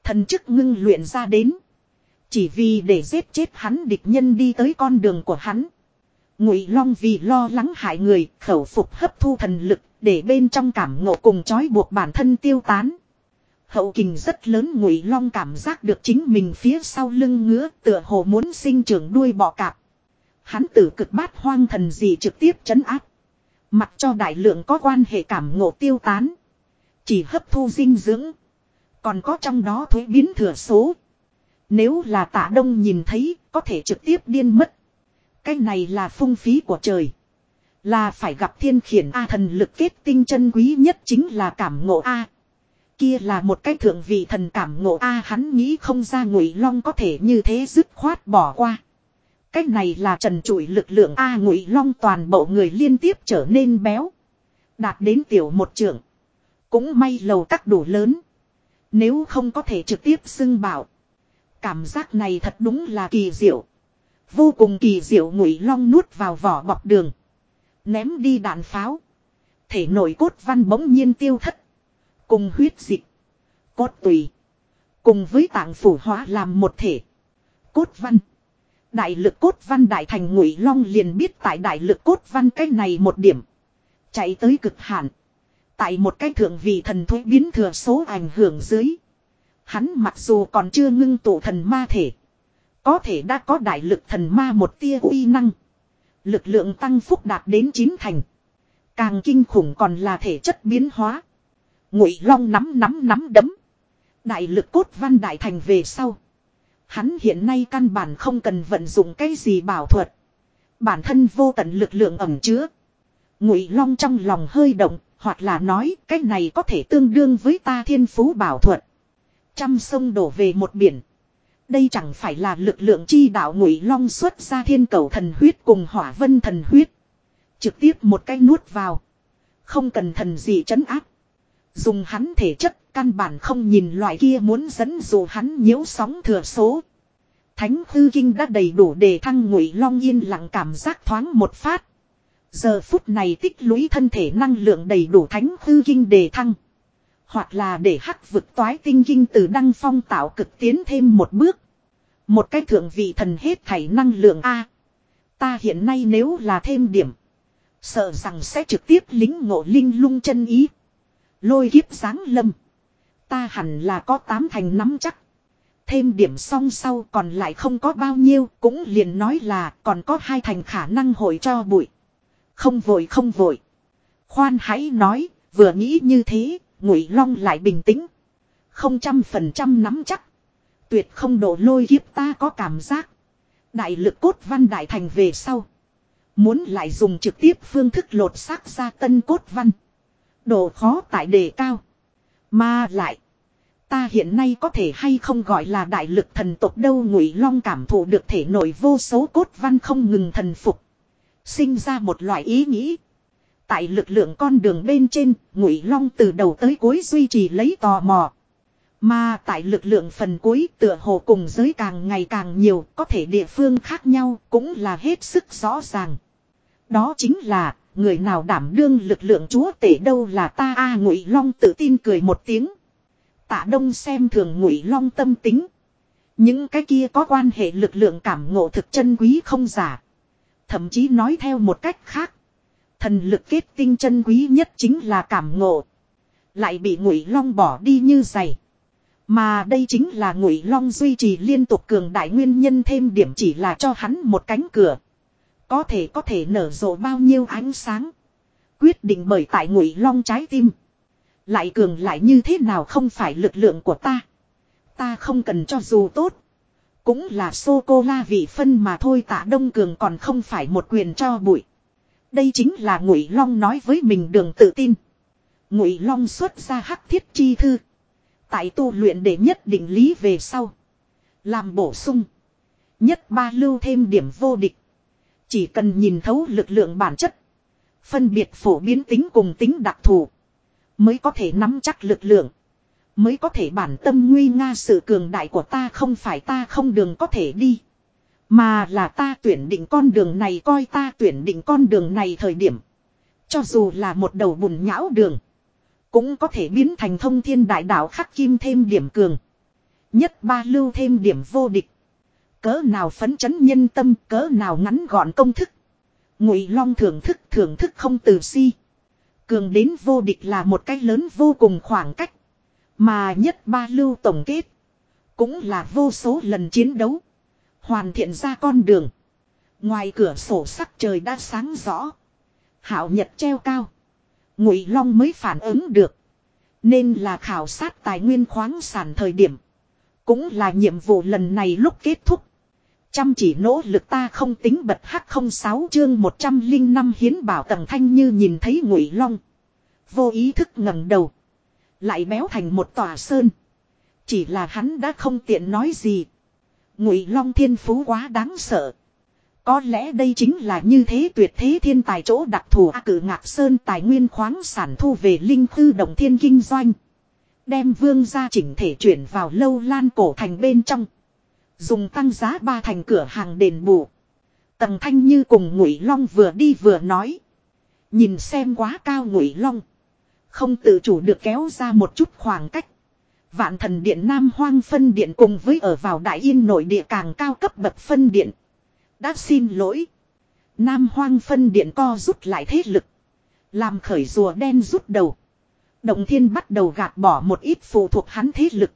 Thần chức ngưng luyện ra đến. Chỉ vì để giết chết hắn địch nhân đi tới con đường của hắn. Ngụy Long vì lo lắng hại người, khẩu phục hấp thu thần lực, để bên trong cảm ngộ cùng trói buộc bản thân tiêu tán. Hậu kình rất lớn Ngụy Long cảm giác được chính mình phía sau lưng ngứa, tựa hồ muốn sinh trưởng đuôi bọ cạp. Hắn tử cực bát hoang thần gì trực tiếp chấn áp. Mặc cho đại lượng có quan hệ cảm ngộ tiêu tán. Chỉ hấp thu dinh dưỡng. Còn có trong đó thuế biến thừa số. Nếu là tạ đông nhìn thấy, có thể trực tiếp điên mất. Cái này là phung phí của trời. Là phải gặp thiên khiển A thần lực kết tinh chân quý nhất chính là cảm ngộ A. Kia là một cái thượng vị thần cảm ngộ a hắn nghĩ không ra ngụy long có thể như thế dứt khoát bỏ qua. Cái này là trần trụi lực lượng a ngụy long toàn bộ người liên tiếp trở nên béo. Đạt đến tiểu một trưởng. Cũng may lầu các đủ lớn. Nếu không có thể trực tiếp xưng bảo. Cảm giác này thật đúng là kỳ diệu. Vô cùng kỳ diệu ngụy long nuốt vào vỏ bọc đường. Ném đi đạn pháo. Thể nội cốt văn bỗng nhiên tiêu thất. Cùng huyết dịch. Cốt tùy. Cùng với tạng phủ hóa làm một thể. Cốt văn. Đại lực cốt văn đại thành ngụy long liền biết tại đại lực cốt văn cái này một điểm. Chạy tới cực hạn. Tại một cái thượng vị thần thuế biến thừa số ảnh hưởng dưới. Hắn mặc dù còn chưa ngưng tụ thần ma thể. Có thể đã có đại lực thần ma một tia uy năng. Lực lượng tăng phúc đạt đến chín thành. Càng kinh khủng còn là thể chất biến hóa. Ngụy long nắm nắm nắm đấm. Đại lực cốt văn đại thành về sau. Hắn hiện nay căn bản không cần vận dụng cái gì bảo thuật. Bản thân vô tận lực lượng ẩm chứa. Ngụy long trong lòng hơi động, hoặc là nói cái này có thể tương đương với ta thiên phú bảo thuật. Trăm sông đổ về một biển. Đây chẳng phải là lực lượng chi đạo ngụy long xuất ra thiên cầu thần huyết cùng hỏa vân thần huyết. Trực tiếp một cái nuốt vào. Không cần thần gì chấn áp. Dùng hắn thể chất, căn bản không nhìn loại kia muốn dẫn dụ hắn nhiễu sóng thừa số. Thánh hư kinh đã đầy đủ để thăng ngụy long yên lặng cảm giác thoáng một phát. Giờ phút này tích lũy thân thể năng lượng đầy đủ thánh hư kinh đề thăng. Hoặc là để hắc vực toái tinh kinh từ đăng phong tạo cực tiến thêm một bước. Một cái thượng vị thần hết thảy năng lượng A. Ta hiện nay nếu là thêm điểm. Sợ rằng sẽ trực tiếp lính ngộ linh lung chân ý. Lôi kiếp sáng lâm. Ta hẳn là có tám thành nắm chắc. Thêm điểm xong sau còn lại không có bao nhiêu cũng liền nói là còn có hai thành khả năng hội cho bụi. Không vội không vội. Khoan hãy nói, vừa nghĩ như thế, ngụy long lại bình tĩnh. Không trăm phần trăm nắm chắc. Tuyệt không đổ lôi kiếp ta có cảm giác. Đại lực cốt văn đại thành về sau. Muốn lại dùng trực tiếp phương thức lột xác ra tân cốt văn. Độ khó tại đề cao. Mà lại. Ta hiện nay có thể hay không gọi là đại lực thần tộc đâu ngụy long cảm thụ được thể nội vô số cốt văn không ngừng thần phục. Sinh ra một loại ý nghĩ. Tại lực lượng con đường bên trên, ngụy long từ đầu tới cuối duy trì lấy tò mò. Mà tại lực lượng phần cuối tựa hồ cùng giới càng ngày càng nhiều, có thể địa phương khác nhau cũng là hết sức rõ ràng. Đó chính là, người nào đảm đương lực lượng chúa tể đâu là ta a ngụy long tự tin cười một tiếng. Tạ đông xem thường ngụy long tâm tính. Những cái kia có quan hệ lực lượng cảm ngộ thực chân quý không giả. Thậm chí nói theo một cách khác. Thần lực kết tinh chân quý nhất chính là cảm ngộ. Lại bị ngụy long bỏ đi như giày. Mà đây chính là ngụy long duy trì liên tục cường đại nguyên nhân thêm điểm chỉ là cho hắn một cánh cửa. Có thể có thể nở rộ bao nhiêu ánh sáng. Quyết định bởi tại ngụy long trái tim. Lại cường lại như thế nào không phải lực lượng của ta. Ta không cần cho dù tốt. Cũng là sô-cô-la vị phân mà thôi tạ Đông Cường còn không phải một quyền cho bụi. Đây chính là Ngụy Long nói với mình đường tự tin. Ngụy Long xuất ra hắc thiết chi thư. Tại tu luyện để nhất định lý về sau. Làm bổ sung. Nhất ba lưu thêm điểm vô địch. Chỉ cần nhìn thấu lực lượng bản chất. Phân biệt phổ biến tính cùng tính đặc thù. Mới có thể nắm chắc lực lượng. Mới có thể bản tâm nguy nga sự cường đại của ta không phải ta không đường có thể đi. Mà là ta tuyển định con đường này coi ta tuyển định con đường này thời điểm. Cho dù là một đầu bùn nhão đường. Cũng có thể biến thành thông thiên đại đạo khắc kim thêm điểm cường. Nhất ba lưu thêm điểm vô địch. Cỡ nào phấn chấn nhân tâm, cỡ nào ngắn gọn công thức. Ngụy long thưởng thức thưởng thức không từ si. Cường đến vô địch là một cái lớn vô cùng khoảng cách. Mà nhất ba lưu tổng kết. Cũng là vô số lần chiến đấu. Hoàn thiện ra con đường. Ngoài cửa sổ sắc trời đã sáng rõ. Hảo nhật treo cao. Ngụy Long mới phản ứng được. Nên là khảo sát tài nguyên khoáng sản thời điểm. Cũng là nhiệm vụ lần này lúc kết thúc. Chăm chỉ nỗ lực ta không tính bật hắc không sáu chương 105 hiến bảo tầng thanh như nhìn thấy Ngụy Long. Vô ý thức ngẩng đầu. Lại béo thành một tòa sơn. Chỉ là hắn đã không tiện nói gì. Ngụy Long thiên phú quá đáng sợ. Có lẽ đây chính là như thế tuyệt thế thiên tài chỗ đặc thù A cử ngạc sơn tài nguyên khoáng sản thu về linh thư động thiên kinh doanh. Đem vương gia chỉnh thể chuyển vào lâu lan cổ thành bên trong. Dùng tăng giá ba thành cửa hàng đền bù. Tầng thanh như cùng ngụy long vừa đi vừa nói. Nhìn xem quá cao ngụy long. Không tự chủ được kéo ra một chút khoảng cách. Vạn thần điện Nam Hoang phân điện cùng với ở vào Đại Yên nội địa càng cao cấp bậc phân điện. Đã xin lỗi. Nam Hoang phân điện co rút lại thế lực. Làm khởi rùa đen rút đầu. Động thiên bắt đầu gạt bỏ một ít phụ thuộc hắn thế lực.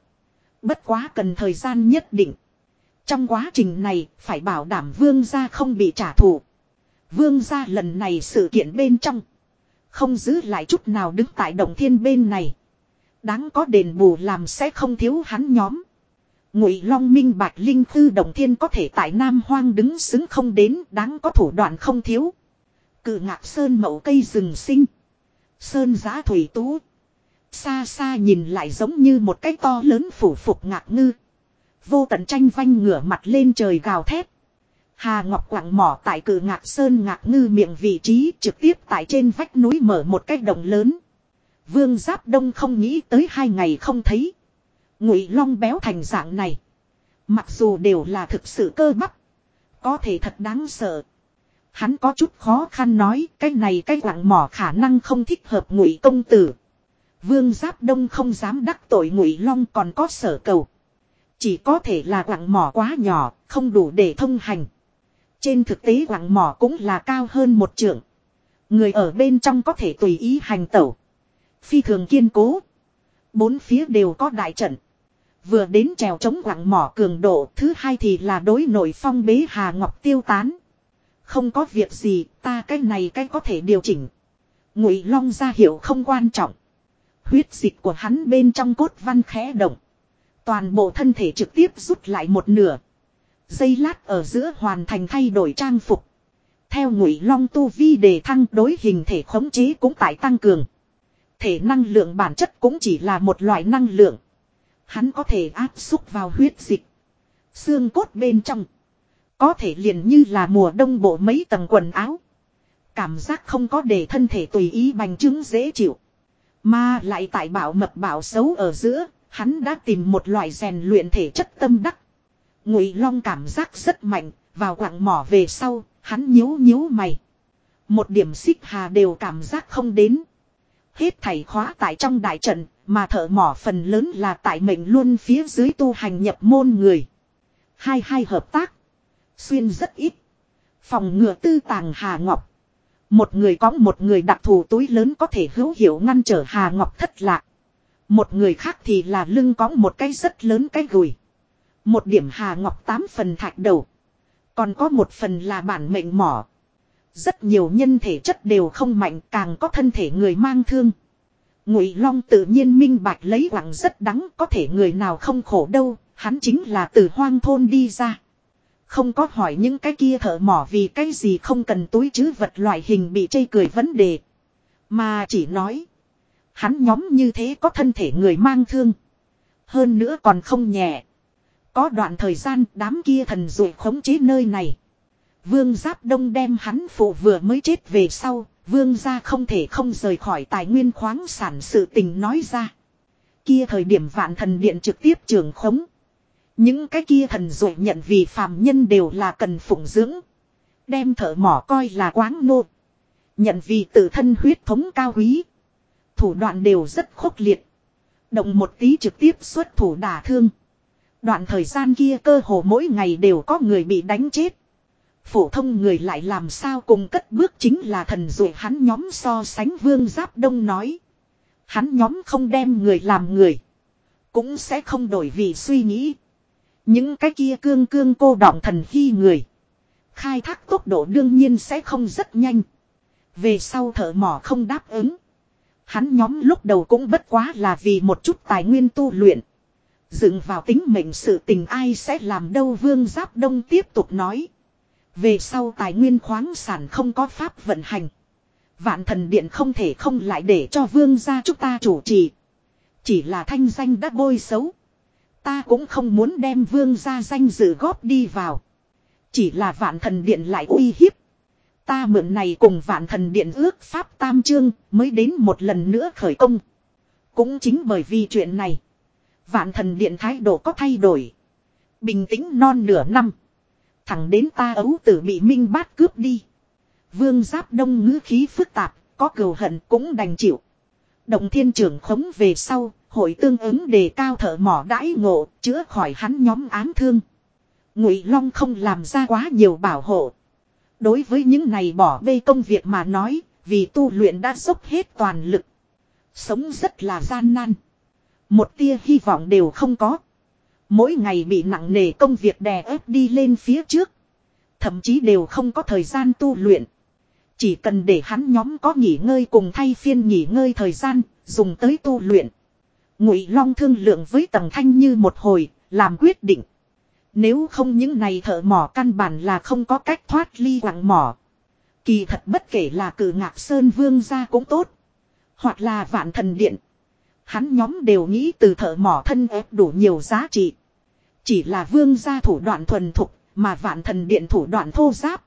Bất quá cần thời gian nhất định. Trong quá trình này, phải bảo đảm vương gia không bị trả thù. Vương gia lần này sự kiện bên trong. Không giữ lại chút nào đứng tại động thiên bên này. Đáng có đền bù làm sẽ không thiếu hắn nhóm. Ngụy Long minh bạch linh tư Đồng thiên có thể tại Nam Hoang đứng xứng không đến, đáng có thủ đoạn không thiếu. Cự ngạc sơn mậu cây rừng sinh. Sơn giá thủy tú. Xa xa nhìn lại giống như một cái to lớn phủ phục ngạc ngư. Vô tận tranh vanh ngửa mặt lên trời gào thét. Hà Ngọc quặng mỏ tại cử ngạc sơn ngạc ngư miệng vị trí trực tiếp tại trên vách núi mở một cái đồng lớn. Vương Giáp Đông không nghĩ tới hai ngày không thấy. Ngụy Long béo thành dạng này. Mặc dù đều là thực sự cơ bắp. Có thể thật đáng sợ. Hắn có chút khó khăn nói cái này cái quặng mỏ khả năng không thích hợp ngụy công tử. Vương Giáp Đông không dám đắc tội Ngụy Long còn có sở cầu. Chỉ có thể là quặng mỏ quá nhỏ, không đủ để thông hành. Trên thực tế quặng mỏ cũng là cao hơn một trượng. Người ở bên trong có thể tùy ý hành tẩu. Phi thường kiên cố. Bốn phía đều có đại trận. Vừa đến trèo chống quặng mỏ cường độ, thứ hai thì là đối nội phong bế Hà Ngọc tiêu tán. Không có việc gì, ta cái này cái có thể điều chỉnh. Ngụy Long ra hiệu không quan trọng. Huyết dịch của hắn bên trong cốt văn khẽ động. Toàn bộ thân thể trực tiếp rút lại một nửa. Dây lát ở giữa hoàn thành thay đổi trang phục. Theo ngụy long tu vi đề thăng đối hình thể khống chế cũng tại tăng cường. Thể năng lượng bản chất cũng chỉ là một loại năng lượng. Hắn có thể áp xúc vào huyết dịch. Xương cốt bên trong. Có thể liền như là mùa đông bộ mấy tầng quần áo. Cảm giác không có để thân thể tùy ý bành trướng dễ chịu. Mà lại tại bảo mập bảo xấu ở giữa, hắn đã tìm một loại rèn luyện thể chất tâm đắc. Ngụy Long cảm giác rất mạnh, vào quặng mỏ về sau, hắn nhíu nhíu mày. Một điểm xích hà đều cảm giác không đến. Hết thảy khóa tại trong đại trận, mà thợ mỏ phần lớn là tại mệnh luôn phía dưới tu hành nhập môn người. Hai hai hợp tác. Xuyên rất ít. Phòng ngừa tư tàng Hà Ngọc. Một người có một người đặc thù túi lớn có thể hữu hiệu ngăn trở Hà Ngọc thất lạc. Một người khác thì là lưng có một cái rất lớn cái gùi. Một điểm Hà Ngọc tám phần thạch đầu. Còn có một phần là bản mệnh mỏ. Rất nhiều nhân thể chất đều không mạnh càng có thân thể người mang thương. Ngụy Long tự nhiên minh bạch lấy quặng rất đắng có thể người nào không khổ đâu, hắn chính là từ hoang thôn đi ra. Không có hỏi những cái kia thợ mỏ vì cái gì không cần túi chứ vật loại hình bị chây cười vấn đề. Mà chỉ nói. Hắn nhóm như thế có thân thể người mang thương. Hơn nữa còn không nhẹ. Có đoạn thời gian đám kia thần dụ khống chế nơi này. Vương Giáp Đông đem hắn phụ vừa mới chết về sau. Vương gia không thể không rời khỏi tài nguyên khoáng sản sự tình nói ra. Kia thời điểm vạn thần điện trực tiếp trường khống. Những cái kia thần dụ nhận vì phàm nhân đều là cần phụng dưỡng. Đem thợ mỏ coi là quáng nô. Nhận vì tự thân huyết thống cao quý. Thủ đoạn đều rất khốc liệt. Động một tí trực tiếp xuất thủ đả thương. Đoạn thời gian kia cơ hồ mỗi ngày đều có người bị đánh chết. Phổ thông người lại làm sao cùng cất bước chính là thần dụ hắn nhóm so sánh vương giáp đông nói. Hắn nhóm không đem người làm người. Cũng sẽ không đổi vì suy nghĩ. Những cái kia cương cương cô đọng thần khi người. Khai thác tốc độ đương nhiên sẽ không rất nhanh. Về sau thợ mỏ không đáp ứng. Hắn nhóm lúc đầu cũng bất quá là vì một chút tài nguyên tu luyện. Dựng vào tính mệnh sự tình ai sẽ làm đâu vương giáp đông tiếp tục nói. Về sau tài nguyên khoáng sản không có pháp vận hành. Vạn thần điện không thể không lại để cho vương gia chúng ta chủ trì. Chỉ là thanh danh đã bôi xấu. Ta cũng không muốn đem vương gia danh dự góp đi vào. Chỉ là vạn thần điện lại uy hiếp. Ta mượn này cùng vạn thần điện ước pháp tam chương mới đến một lần nữa khởi công. Cũng chính bởi vì chuyện này. Vạn thần điện thái độ có thay đổi. Bình tĩnh non nửa năm. Thẳng đến ta ấu tử bị minh bát cướp đi. Vương giáp đông ngữ khí phức tạp, có cừu hận cũng đành chịu. Động thiên trưởng khống về sau, hội tương ứng đề cao thợ mỏ đãi ngộ, chữa khỏi hắn nhóm ám thương. Ngụy Long không làm ra quá nhiều bảo hộ. Đối với những này bỏ bê công việc mà nói, vì tu luyện đã dốc hết toàn lực. Sống rất là gian nan. Một tia hy vọng đều không có. Mỗi ngày bị nặng nề công việc đè ép đi lên phía trước. Thậm chí đều không có thời gian tu luyện. Chỉ cần để hắn nhóm có nghỉ ngơi cùng thay phiên nghỉ ngơi thời gian, dùng tới tu luyện. Ngụy Long thương lượng với Tầng Thanh như một hồi, làm quyết định. Nếu không những này thợ mỏ căn bản là không có cách thoát ly quặng mỏ. Kỳ thật bất kể là cử ngạc Sơn Vương ra cũng tốt. Hoặc là vạn thần điện. Hắn nhóm đều nghĩ từ thợ mỏ thân ép đủ nhiều giá trị. Chỉ là vương gia thủ đoạn thuần thục, mà vạn thần điện thủ đoạn thô giáp.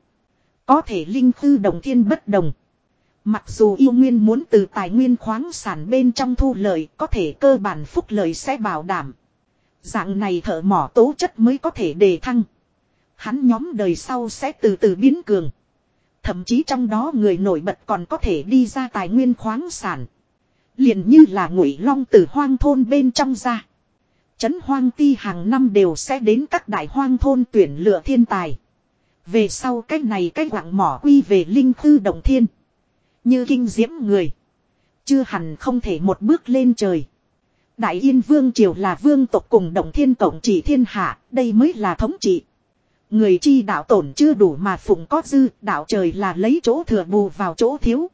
Có thể linh khư đồng thiên bất đồng. Mặc dù yêu nguyên muốn từ tài nguyên khoáng sản bên trong thu lợi, có thể cơ bản phúc lợi sẽ bảo đảm. Dạng này thợ mỏ tố chất mới có thể đề thăng. Hắn nhóm đời sau sẽ từ từ biến cường. Thậm chí trong đó người nổi bật còn có thể đi ra tài nguyên khoáng sản. liền như là ngụy long từ hoang thôn bên trong ra. Trấn hoang ti hàng năm đều sẽ đến các đại hoang thôn tuyển lựa thiên tài. Về sau cách này cách quảng mỏ quy về linh khư động thiên. Như kinh diễm người. Chưa hẳn không thể một bước lên trời. Đại Yên Vương Triều là vương tộc cùng động thiên cộng trị thiên hạ, đây mới là thống trị. Người chi đạo tổn chưa đủ mà phụng có dư, đạo trời là lấy chỗ thừa bù vào chỗ thiếu.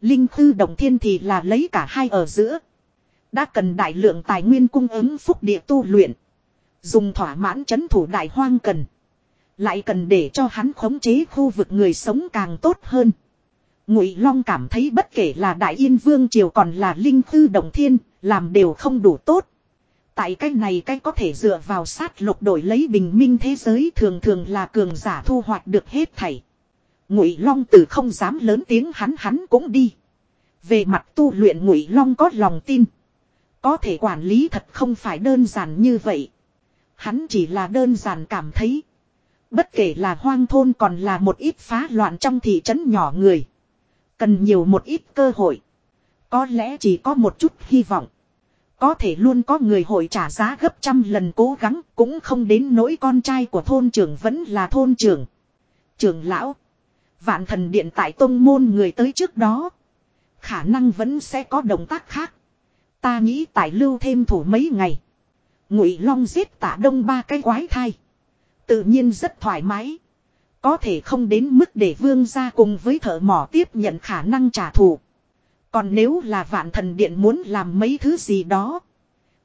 Linh khư động thiên thì là lấy cả hai ở giữa. Đã cần đại lượng tài nguyên cung ứng phúc địa tu luyện. Dùng thỏa mãn chấn thủ đại hoang cần. Lại cần để cho hắn khống chế khu vực người sống càng tốt hơn. Ngụy Long cảm thấy bất kể là Đại Yên Vương Triều còn là Linh Thư Đồng Thiên, làm đều không đủ tốt. Tại cái này cái có thể dựa vào sát lục đổi lấy bình minh thế giới thường thường là cường giả thu hoạch được hết thảy. Ngụy Long từ không dám lớn tiếng hắn hắn cũng đi. Về mặt tu luyện Ngụy Long có lòng tin. Có thể quản lý thật không phải đơn giản như vậy. Hắn chỉ là đơn giản cảm thấy. Bất kể là hoang thôn còn là một ít phá loạn trong thị trấn nhỏ người. Cần nhiều một ít cơ hội. Có lẽ chỉ có một chút hy vọng. Có thể luôn có người hội trả giá gấp trăm lần cố gắng, cũng không đến nỗi con trai của thôn trưởng vẫn là thôn trưởng. Trưởng lão. Vạn thần điện tại tông môn người tới trước đó. Khả năng vẫn sẽ có động tác khác. Ta nghĩ tại lưu thêm thủ mấy ngày. Ngụy Long giết tả đông ba cái quái thai. Tự nhiên rất thoải mái. Có thể không đến mức để vương gia cùng với thợ mỏ tiếp nhận khả năng trả thù. Còn nếu là vạn thần điện muốn làm mấy thứ gì đó.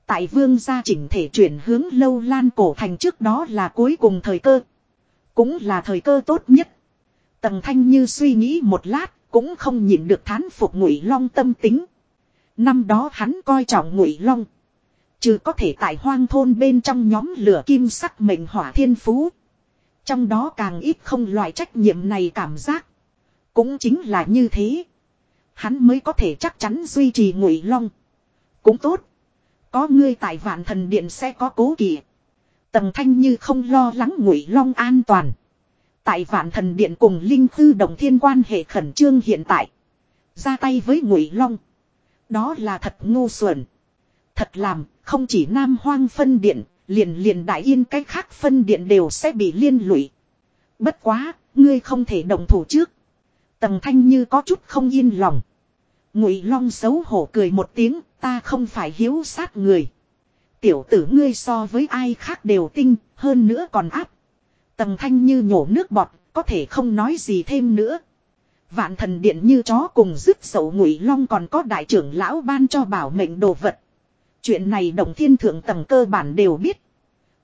Tại vương gia chỉnh thể chuyển hướng lâu lan cổ thành trước đó là cuối cùng thời cơ. Cũng là thời cơ tốt nhất. Tầng thanh như suy nghĩ một lát, cũng không nhịn được thán phục ngụy long tâm tính. Năm đó hắn coi trọng ngụy long. Chứ có thể tại hoang thôn bên trong nhóm lửa kim sắc mệnh hỏa thiên phú. Trong đó càng ít không loại trách nhiệm này cảm giác. Cũng chính là như thế. Hắn mới có thể chắc chắn duy trì ngụy long. Cũng tốt. Có ngươi tại vạn thần điện sẽ có cố kỵ. Tầng thanh như không lo lắng ngụy long an toàn. Tại vạn thần điện cùng linh thư đồng thiên quan hệ khẩn trương hiện tại. Ra tay với ngụy long. Đó là thật ngu xuẩn. Thật làm, không chỉ nam hoang phân điện, liền liền đại yên cách khác phân điện đều sẽ bị liên lụy. Bất quá, ngươi không thể đồng thủ trước. Tầng thanh như có chút không yên lòng. Ngụy long xấu hổ cười một tiếng, ta không phải hiếu sát người. Tiểu tử ngươi so với ai khác đều tinh, hơn nữa còn áp. Tầng thanh như nhổ nước bọt, có thể không nói gì thêm nữa. Vạn thần điện như chó cùng dứt sầu ngụy long còn có đại trưởng lão ban cho bảo mệnh đồ vật. Chuyện này đồng thiên thượng tầng cơ bản đều biết.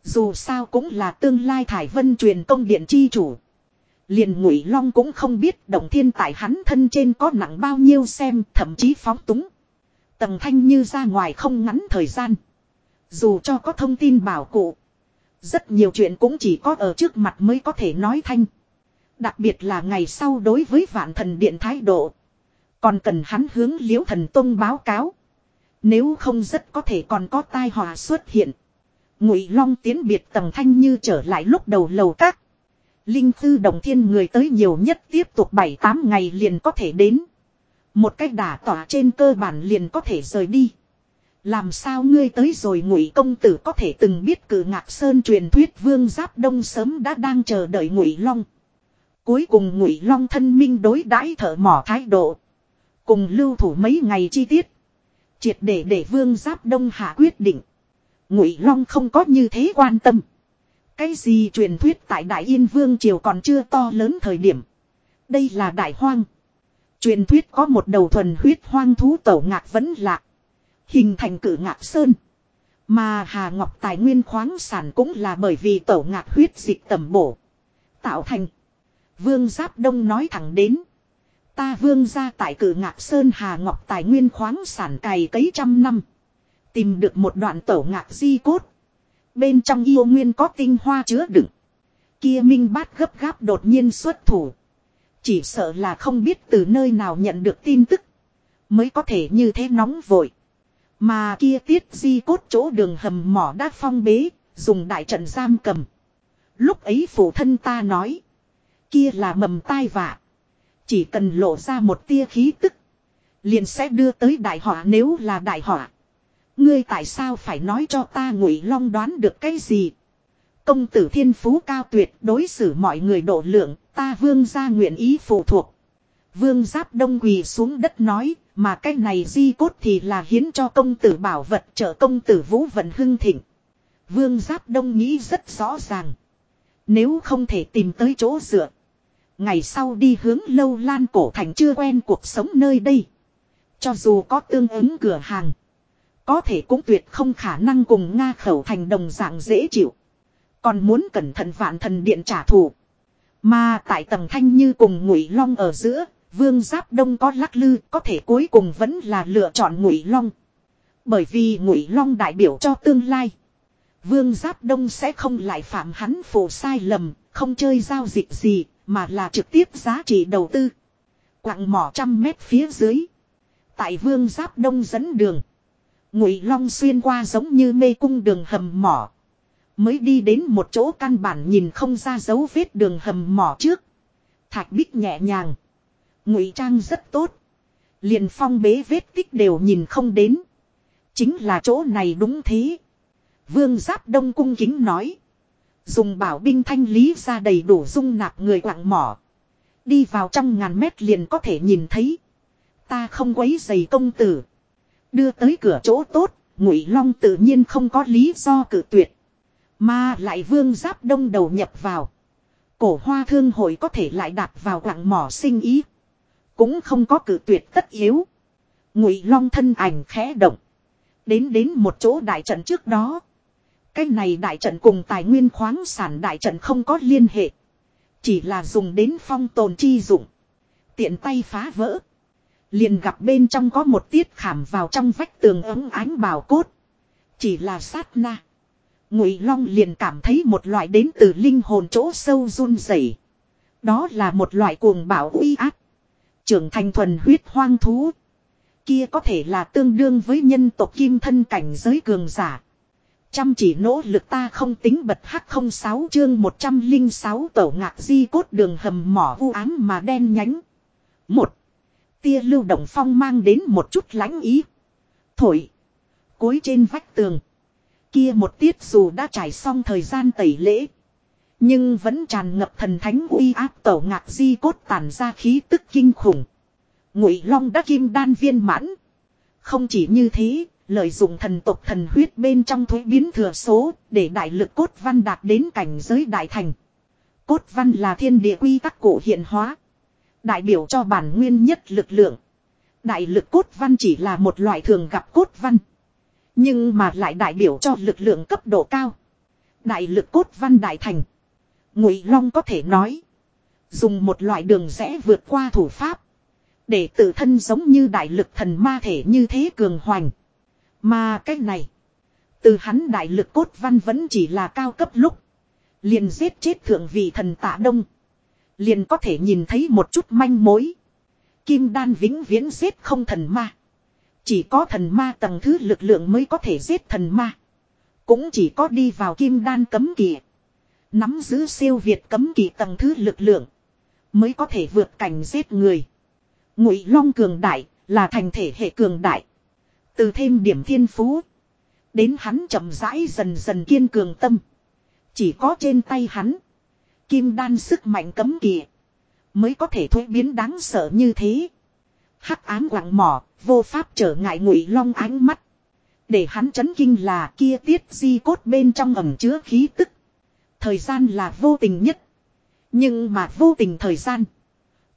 Dù sao cũng là tương lai thải vân truyền công điện chi chủ. Liền ngụy long cũng không biết đồng thiên tại hắn thân trên có nặng bao nhiêu xem, thậm chí phóng túng. Tầng thanh như ra ngoài không ngắn thời gian. Dù cho có thông tin bảo cụ. Rất nhiều chuyện cũng chỉ có ở trước mặt mới có thể nói thanh. Đặc biệt là ngày sau đối với vạn thần điện thái độ. Còn cần hắn hướng liễu thần tông báo cáo. Nếu không rất có thể còn có tai họa xuất hiện. Ngụy Long tiến biệt tầng thanh như trở lại lúc đầu lầu các. Linh thư đồng thiên người tới nhiều nhất tiếp tục 7-8 ngày liền có thể đến. Một cách đả tỏa trên cơ bản liền có thể rời đi. Làm sao ngươi tới rồi ngụy công tử có thể từng biết cử ngạc sơn truyền thuyết vương giáp đông sớm đã đang chờ đợi ngụy long. Cuối cùng ngụy long thân minh đối đãi thở mỏ thái độ. Cùng lưu thủ mấy ngày chi tiết. Triệt để để vương giáp đông hạ quyết định. Ngụy long không có như thế quan tâm. Cái gì truyền thuyết tại Đại Yên Vương Triều còn chưa to lớn thời điểm. Đây là đại hoang. Truyền thuyết có một đầu thuần huyết hoang thú tẩu ngạc vẫn lạc. Hình thành cử ngạc sơn. Mà Hà Ngọc tài nguyên khoáng sản cũng là bởi vì tẩu ngạc huyết dịch tầm bổ. Tạo thành. Vương Giáp Đông nói thẳng đến. Ta vương ra tại cử ngạc sơn Hà Ngọc tài nguyên khoáng sản cày cấy trăm năm. Tìm được một đoạn tổ ngạc di cốt. Bên trong yêu nguyên có tinh hoa chứa đựng. Kia minh bát gấp gáp đột nhiên xuất thủ. Chỉ sợ là không biết từ nơi nào nhận được tin tức. Mới có thể như thế nóng vội. Mà kia tiết di cốt chỗ đường hầm mỏ đã phong bế, dùng đại trận giam cầm. Lúc ấy phụ thân ta nói. Kia là mầm tai vạ. Chỉ cần lộ ra một tia khí tức. Liền sẽ đưa tới đại họa nếu là đại họa. Ngươi tại sao phải nói cho ta ngụy long đoán được cái gì? Công tử thiên phú cao tuyệt đối xử mọi người độ lượng, ta vương gia nguyện ý phụ thuộc. Vương giáp đông quỳ xuống đất nói, mà cái này di cốt thì là hiến cho công tử bảo vật trợ công tử vũ vận hưng thịnh. Vương giáp đông nghĩ rất rõ ràng. Nếu không thể tìm tới chỗ dựa. Ngày sau đi hướng lâu lan cổ thành chưa quen cuộc sống nơi đây. Cho dù có tương ứng cửa hàng. Có thể cũng tuyệt không khả năng cùng Nga khẩu thành đồng dạng dễ chịu. Còn muốn cẩn thận vạn thần điện trả thù. Mà tại tầng thanh như cùng ngụy long ở giữa, vương giáp đông có lắc lư, có thể cuối cùng vẫn là lựa chọn ngụy long. Bởi vì ngụy long đại biểu cho tương lai. Vương giáp đông sẽ không lại phạm hắn phổ sai lầm, không chơi giao dịch gì, mà là trực tiếp giá trị đầu tư. Quặng mỏ trăm mét phía dưới. Tại vương giáp đông dẫn đường. Ngụy Long xuyên qua giống như mê cung đường hầm mỏ. Mới đi đến một chỗ căn bản nhìn không ra dấu vết đường hầm mỏ trước. Thạch bích nhẹ nhàng. Ngụy trang rất tốt. Liền phong bế vết tích đều nhìn không đến. Chính là chỗ này đúng thế. Vương Giáp Đông cung kính nói. Dùng bảo binh thanh lý ra đầy đủ dung nạp người quạng mỏ. Đi vào trong ngàn mét liền có thể nhìn thấy. Ta không quấy giày công tử. Đưa tới cửa chỗ tốt, Ngụy Long tự nhiên không có lý do cử tuyệt. Mà lại vương giáp đông đầu nhập vào. Cổ hoa thương hội có thể lại đặt vào quạng mỏ sinh ý. Cũng không có cử tuyệt tất yếu. Ngụy Long thân ảnh khẽ động. Đến đến một chỗ đại trận trước đó. Cái này đại trận cùng tài nguyên khoáng sản đại trận không có liên hệ. Chỉ là dùng đến phong tồn chi dụng. Tiện tay phá vỡ. Liền gặp bên trong có một tiết khảm vào trong vách tường ấm ánh bào cốt. Chỉ là sát na. Ngụy Long liền cảm thấy một loại đến từ linh hồn chỗ sâu run rẩy. Đó là một loại cuồng bạo uy áp. Trưởng thành thuần huyết hoang thú. Kia có thể là tương đương với nhân tộc kim thân cảnh giới cường giả. Chăm chỉ nỗ lực ta không tính bật hắc không sáu chương 106 tổ ngạc di cốt đường hầm mỏ u ám mà đen nhánh. Một Tia lưu động phong mang đến một chút lãnh ý. Thổi. Cối trên vách tường. Kia một tiết dù đã trải xong thời gian tẩy lễ. Nhưng vẫn tràn ngập thần thánh uy áp tổ ngạc di cốt tàn ra khí tức kinh khủng. Ngụy Long đã kim đan viên mãn. Không chỉ như thế, lợi dụng thần tộc thần huyết bên trong thuế biến thừa số, để đại lực cốt văn đạt đến cảnh giới đại thành. Cốt văn là thiên địa quy tắc cổ hiện hóa. Đại biểu cho bản nguyên nhất lực lượng. Đại lực cốt văn chỉ là một loại thường gặp cốt văn. Nhưng mà lại đại biểu cho lực lượng cấp độ cao. Đại lực cốt văn đại thành. Ngụy Long có thể nói. Dùng một loại đường rẽ vượt qua thủ pháp. Để tự thân giống như đại lực thần ma thể như thế cường hoành. Mà cái này. Từ hắn đại lực cốt văn vẫn chỉ là cao cấp lúc. Liền giết chết thượng vị thần tạ đông. Liền có thể nhìn thấy một chút manh mối. Kim đan vĩnh viễn giết không thần ma. Chỉ có thần ma tầng thứ lực lượng mới có thể giết thần ma. Cũng chỉ có đi vào kim đan cấm kỵ. Nắm giữ siêu việt cấm kỵ tầng thứ lực lượng. Mới có thể vượt cảnh giết người. Ngụy long cường đại là thành thể hệ cường đại. Từ thêm điểm thiên phú. Đến hắn chậm rãi dần dần kiên cường tâm. Chỉ có trên tay hắn. Kim đan sức mạnh cấm kỵ. Mới có thể thuế biến đáng sợ như thế. Hắc ám quặng mỏ, vô pháp trở ngại ngụy long ánh mắt. Để hắn chấn kinh là kia tiết di cốt bên trong ẩm chứa khí tức. Thời gian là vô tình nhất. Nhưng mà vô tình thời gian.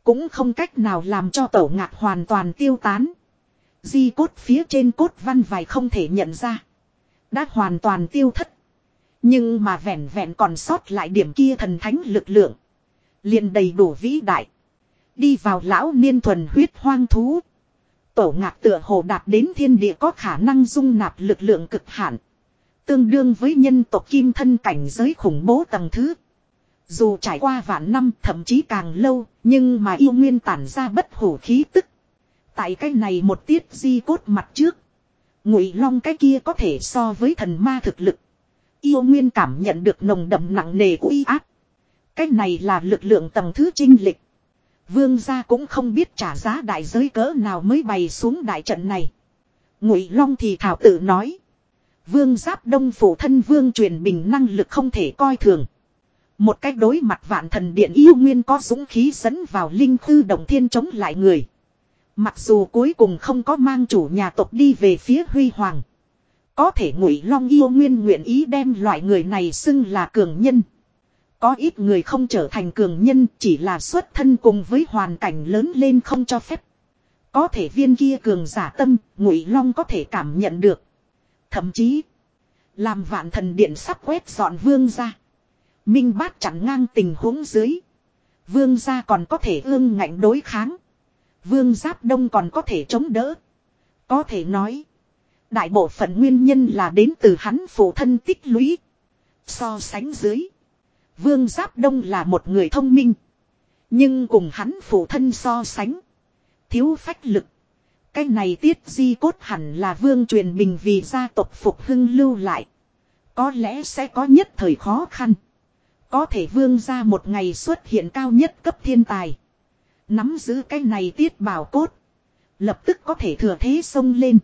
Cũng không cách nào làm cho tổ ngạc hoàn toàn tiêu tán. Di cốt phía trên cốt văn vài không thể nhận ra. Đã hoàn toàn tiêu thất. Nhưng mà vẹn vẹn còn sót lại điểm kia thần thánh lực lượng. liền đầy đủ vĩ đại. Đi vào lão niên thuần huyết hoang thú. Tổ ngạc tựa hồ đạt đến thiên địa có khả năng dung nạp lực lượng cực hạn. Tương đương với nhân tộc kim thân cảnh giới khủng bố tầng thứ. Dù trải qua vạn năm thậm chí càng lâu, nhưng mà yêu nguyên tản ra bất hủ khí tức. Tại cái này một tiết di cốt mặt trước. Ngụy long cái kia có thể so với thần ma thực lực. Yêu nguyên cảm nhận được nồng đậm nặng nề uy áp. Cái này là lực lượng tầng thứ trinh lịch. Vương gia cũng không biết trả giá đại giới cỡ nào mới bày xuống đại trận này. Ngụy Long thì thảo tự nói. Vương giáp đông phủ thân vương truyền bình năng lực không thể coi thường. Một cách đối mặt vạn thần điện yêu nguyên có dũng khí dẫn vào linh khư đồng thiên chống lại người. Mặc dù cuối cùng không có mang chủ nhà tộc đi về phía huy hoàng. Có thể ngụy long yêu nguyên nguyện ý đem loại người này xưng là cường nhân. Có ít người không trở thành cường nhân chỉ là xuất thân cùng với hoàn cảnh lớn lên không cho phép. Có thể viên kia cường giả tâm, ngụy long có thể cảm nhận được. Thậm chí, làm vạn thần điện sắp quét dọn vương ra. Minh bát chặn ngang tình huống dưới. Vương gia còn có thể ương ngạnh đối kháng. Vương giáp đông còn có thể chống đỡ. Có thể nói. Đại bộ phận nguyên nhân là đến từ hắn phụ thân tích lũy. So sánh dưới. Vương Giáp Đông là một người thông minh. Nhưng cùng hắn phụ thân so sánh. Thiếu phách lực. Cái này tiết di cốt hẳn là vương truyền bình vì gia tộc phục hưng lưu lại. Có lẽ sẽ có nhất thời khó khăn. Có thể vương ra một ngày xuất hiện cao nhất cấp thiên tài. Nắm giữ cái này tiết bảo cốt. Lập tức có thể thừa thế sông lên.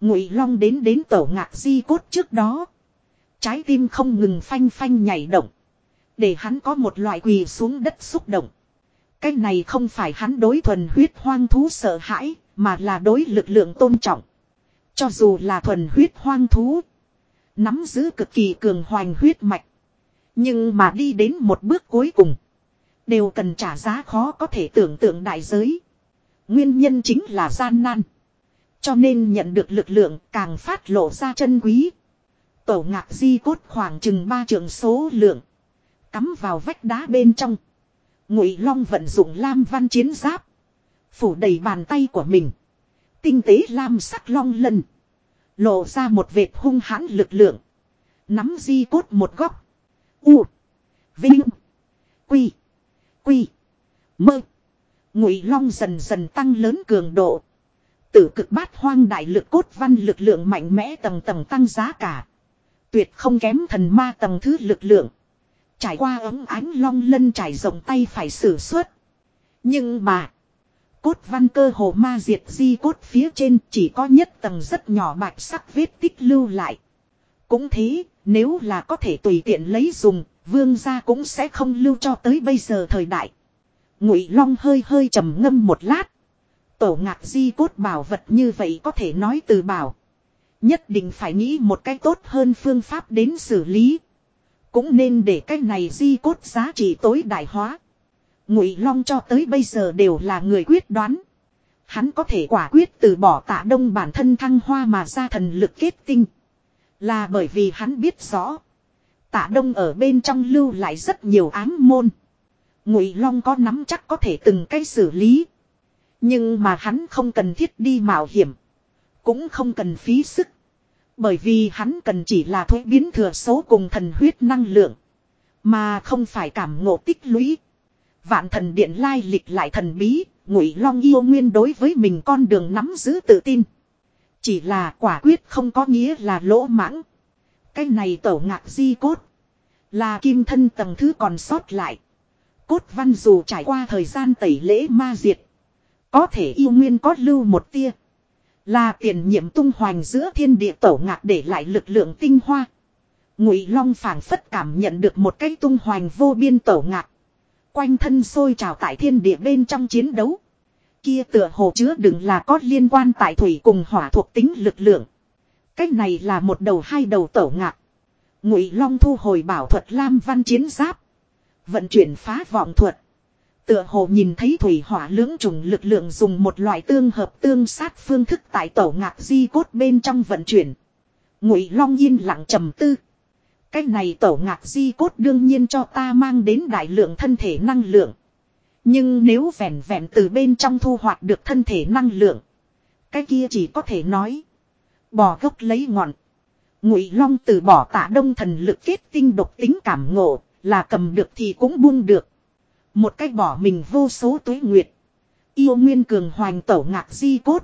Ngụy Long đến đến tổ ngạc di cốt trước đó. Trái tim không ngừng phanh phanh nhảy động. Để hắn có một loại quỳ xuống đất xúc động. Cái này không phải hắn đối thuần huyết hoang thú sợ hãi, mà là đối lực lượng tôn trọng. Cho dù là thuần huyết hoang thú, nắm giữ cực kỳ cường hoành huyết mạch. Nhưng mà đi đến một bước cuối cùng, đều cần trả giá khó có thể tưởng tượng đại giới. Nguyên nhân chính là gian nan. Cho nên nhận được lực lượng càng phát lộ ra chân quý. Tổ ngạc di cốt khoảng chừng ba trường số lượng. Cắm vào vách đá bên trong. Ngụy Long vận dụng lam văn chiến giáp. Phủ đầy bàn tay của mình. Tinh tế lam sắc long lần. Lộ ra một vệt hung hãn lực lượng. Nắm di cốt một góc. U. Vinh. Quy. Quy. Mơ. Ngụy Long dần dần tăng lớn cường độ. Tử cực bát hoang đại lực cốt văn lực lượng mạnh mẽ tầng tầng tăng giá cả. Tuyệt không kém thần ma tầng thứ lực lượng. Trải qua ấm ánh long lân trải rộng tay phải sử suất. Nhưng mà. Cốt văn cơ hồ ma diệt di cốt phía trên chỉ có nhất tầng rất nhỏ bạch sắc vết tích lưu lại. Cũng thế, nếu là có thể tùy tiện lấy dùng, vương gia cũng sẽ không lưu cho tới bây giờ thời đại. Ngụy Long hơi hơi trầm ngâm một lát. Tổ ngạc di cốt bảo vật như vậy có thể nói từ bảo. Nhất định phải nghĩ một cách tốt hơn phương pháp đến xử lý. Cũng nên để cái này di cốt giá trị tối đại hóa. Ngụy Long cho tới bây giờ đều là người quyết đoán. Hắn có thể quả quyết từ bỏ tạ đông bản thân thăng hoa mà ra thần lực kết tinh. Là bởi vì hắn biết rõ. Tạ đông ở bên trong lưu lại rất nhiều ám môn. Ngụy Long có nắm chắc có thể từng cái xử lý. Nhưng mà hắn không cần thiết đi mạo hiểm. Cũng không cần phí sức. Bởi vì hắn cần chỉ là thuế biến thừa số cùng thần huyết năng lượng. Mà không phải cảm ngộ tích lũy. Vạn thần điện lai lịch lại thần bí, ngụy long yêu nguyên đối với mình con đường nắm giữ tự tin. Chỉ là quả quyết không có nghĩa là lỗ mãng. Cái này tổ ngạc di cốt. Là kim thân tầng thứ còn sót lại. Cốt văn dù trải qua thời gian tẩy lễ ma diệt. Có thể yêu nguyên có lưu một tia. Là tiền nhiệm tung hoành giữa thiên địa tổ ngạc để lại lực lượng tinh hoa. Ngụy Long phảng phất cảm nhận được một cái tung hoành vô biên tổ ngạc. Quanh thân sôi trào tại thiên địa bên trong chiến đấu. Kia tựa hồ chứa đựng là có liên quan tại thủy cùng hỏa thuộc tính lực lượng. Cách này là một đầu hai đầu tổ ngạc. Ngụy Long thu hồi bảo thuật Lam Văn chiến giáp. Vận chuyển phá vọng thuật. Tựa hồ nhìn thấy thủy hỏa lưỡng trùng lực lượng dùng một loại tương hợp tương sát phương thức tại tổ ngạc di cốt bên trong vận chuyển. Ngụy Long yên lặng trầm tư. Cái này tổ ngạc di cốt đương nhiên cho ta mang đến đại lượng thân thể năng lượng. Nhưng nếu vẹn vẹn từ bên trong thu hoạch được thân thể năng lượng. Cái kia chỉ có thể nói. Bỏ gốc lấy ngọn. Ngụy Long từ bỏ tạ đông thần lực kết tinh độc tính cảm ngộ. Là cầm được thì cũng buông được. Một cách bỏ mình vô số tuế nguyệt. Yêu nguyên cường hoành tẩu ngạc di cốt.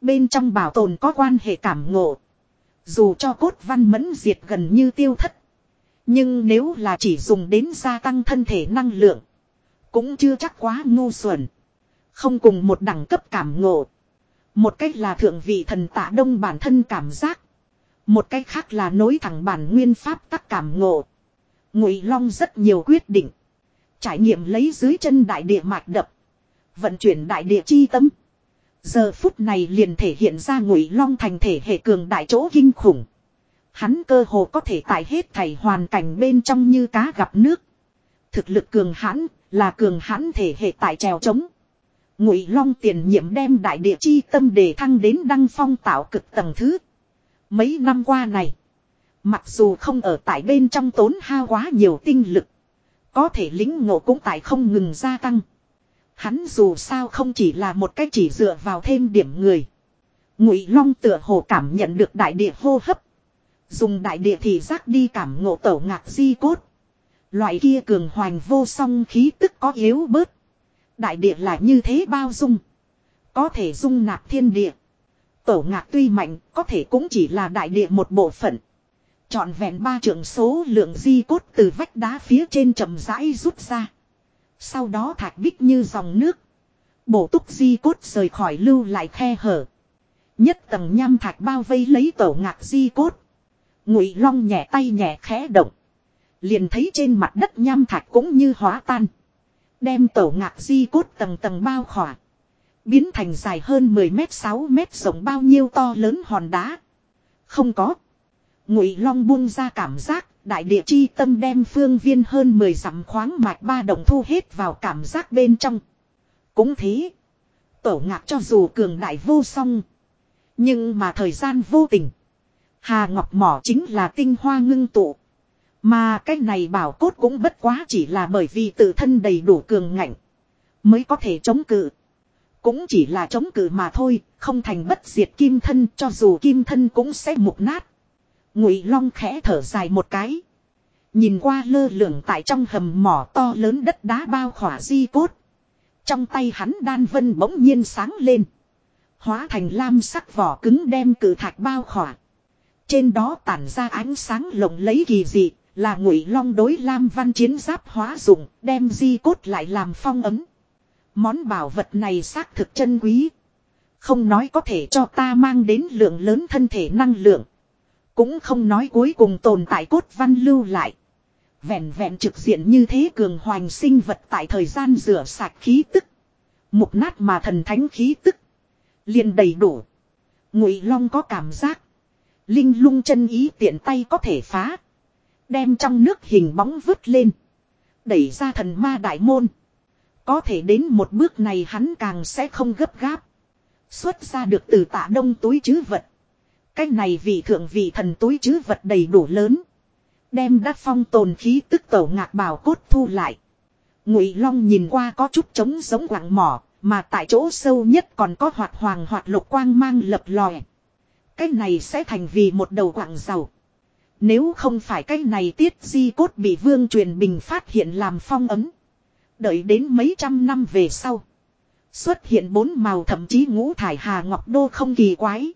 Bên trong bảo tồn có quan hệ cảm ngộ. Dù cho cốt văn mẫn diệt gần như tiêu thất. Nhưng nếu là chỉ dùng đến gia tăng thân thể năng lượng. Cũng chưa chắc quá ngu xuẩn. Không cùng một đẳng cấp cảm ngộ. Một cách là thượng vị thần tạ đông bản thân cảm giác. Một cách khác là nối thẳng bản nguyên pháp tắc cảm ngộ. Ngụy Long rất nhiều quyết định. Trải nghiệm lấy dưới chân đại địa mạch đập. Vận chuyển đại địa chi tâm. Giờ phút này liền thể hiện ra ngụy long thành thể hệ cường đại chỗ kinh khủng. Hắn cơ hồ có thể tại hết thảy hoàn cảnh bên trong như cá gặp nước. Thực lực cường hãn là cường hãn thể hệ tại trèo trống. Ngụy long tiền nhiệm đem đại địa chi tâm đề thăng đến đăng phong tạo cực tầng thứ. Mấy năm qua này. Mặc dù không ở tại bên trong tốn hao quá nhiều tinh lực. Có thể lính ngộ cũng tại không ngừng gia tăng. Hắn dù sao không chỉ là một cách chỉ dựa vào thêm điểm người. Ngụy Long tựa hồ cảm nhận được đại địa hô hấp. Dùng đại địa thì giác đi cảm ngộ tẩu ngạc di cốt. Loại kia cường hoành vô song khí tức có yếu bớt. Đại địa là như thế bao dung. Có thể dung nạp thiên địa. Tổ ngạc tuy mạnh, có thể cũng chỉ là đại địa một bộ phận. Chọn vẹn ba trưởng số lượng di cốt từ vách đá phía trên chậm rãi rút ra. Sau đó thạch bích như dòng nước. Bổ túc di cốt rời khỏi lưu lại khe hở. Nhất tầng nham thạch bao vây lấy tổ ngạc di cốt. Ngụy long nhẹ tay nhẹ khẽ động. Liền thấy trên mặt đất nham thạch cũng như hóa tan. Đem tổ ngạc di cốt tầng tầng bao khỏa. Biến thành dài hơn 10 mét 6 mét rộng bao nhiêu to lớn hòn đá. Không có. Ngụy Long buông ra cảm giác, đại địa chi tâm đem phương viên hơn 10 dặm khoáng mạch ba đồng thu hết vào cảm giác bên trong. Cũng thế, tổ ngạc cho dù cường đại vô song, nhưng mà thời gian vô tình. Hà Ngọc Mỏ chính là tinh hoa ngưng tụ. Mà cái này bảo cốt cũng bất quá chỉ là bởi vì tự thân đầy đủ cường ngạnh. Mới có thể chống cự. Cũng chỉ là chống cự mà thôi, không thành bất diệt kim thân cho dù kim thân cũng sẽ mục nát. Ngụy Long khẽ thở dài một cái. Nhìn qua lơ lửng tại trong hầm mỏ to lớn đất đá bao khỏa di cốt. Trong tay hắn đan vân bỗng nhiên sáng lên. Hóa thành lam sắc vỏ cứng đem cử thạch bao khỏa. Trên đó tản ra ánh sáng lộng lấy kỳ dị, là ngụy long đối lam văn chiến giáp hóa dụng, đem di cốt lại làm phong ấm. Món bảo vật này xác thực chân quý. Không nói có thể cho ta mang đến lượng lớn thân thể năng lượng. Cũng không nói cuối cùng tồn tại cốt văn lưu lại. Vẹn vẹn trực diện như thế cường hoành sinh vật tại thời gian rửa sạch khí tức. Mục nát mà thần thánh khí tức. liền đầy đủ. Ngụy Long có cảm giác. Linh lung chân ý tiện tay có thể phá. Đem trong nước hình bóng vứt lên. Đẩy ra thần ma đại môn. Có thể đến một bước này hắn càng sẽ không gấp gáp. Xuất ra được từ tạ đông túi chứ vật. Cái này vì thượng vị thần túi chứ vật đầy đủ lớn. Đem đắc phong tồn khí tức tổ ngạc bảo cốt thu lại. Ngụy Long nhìn qua có chút trống giống quặng mỏ, Mà tại chỗ sâu nhất còn có hoạt hoàng hoạt lục quang mang lập lòe. Cái này sẽ thành vì một đầu quạng giàu. Nếu không phải cái này tiết di cốt bị vương truyền bình phát hiện làm phong ấm. Đợi đến mấy trăm năm về sau. Xuất hiện bốn màu thậm chí ngũ thải hà ngọc đô không kỳ quái.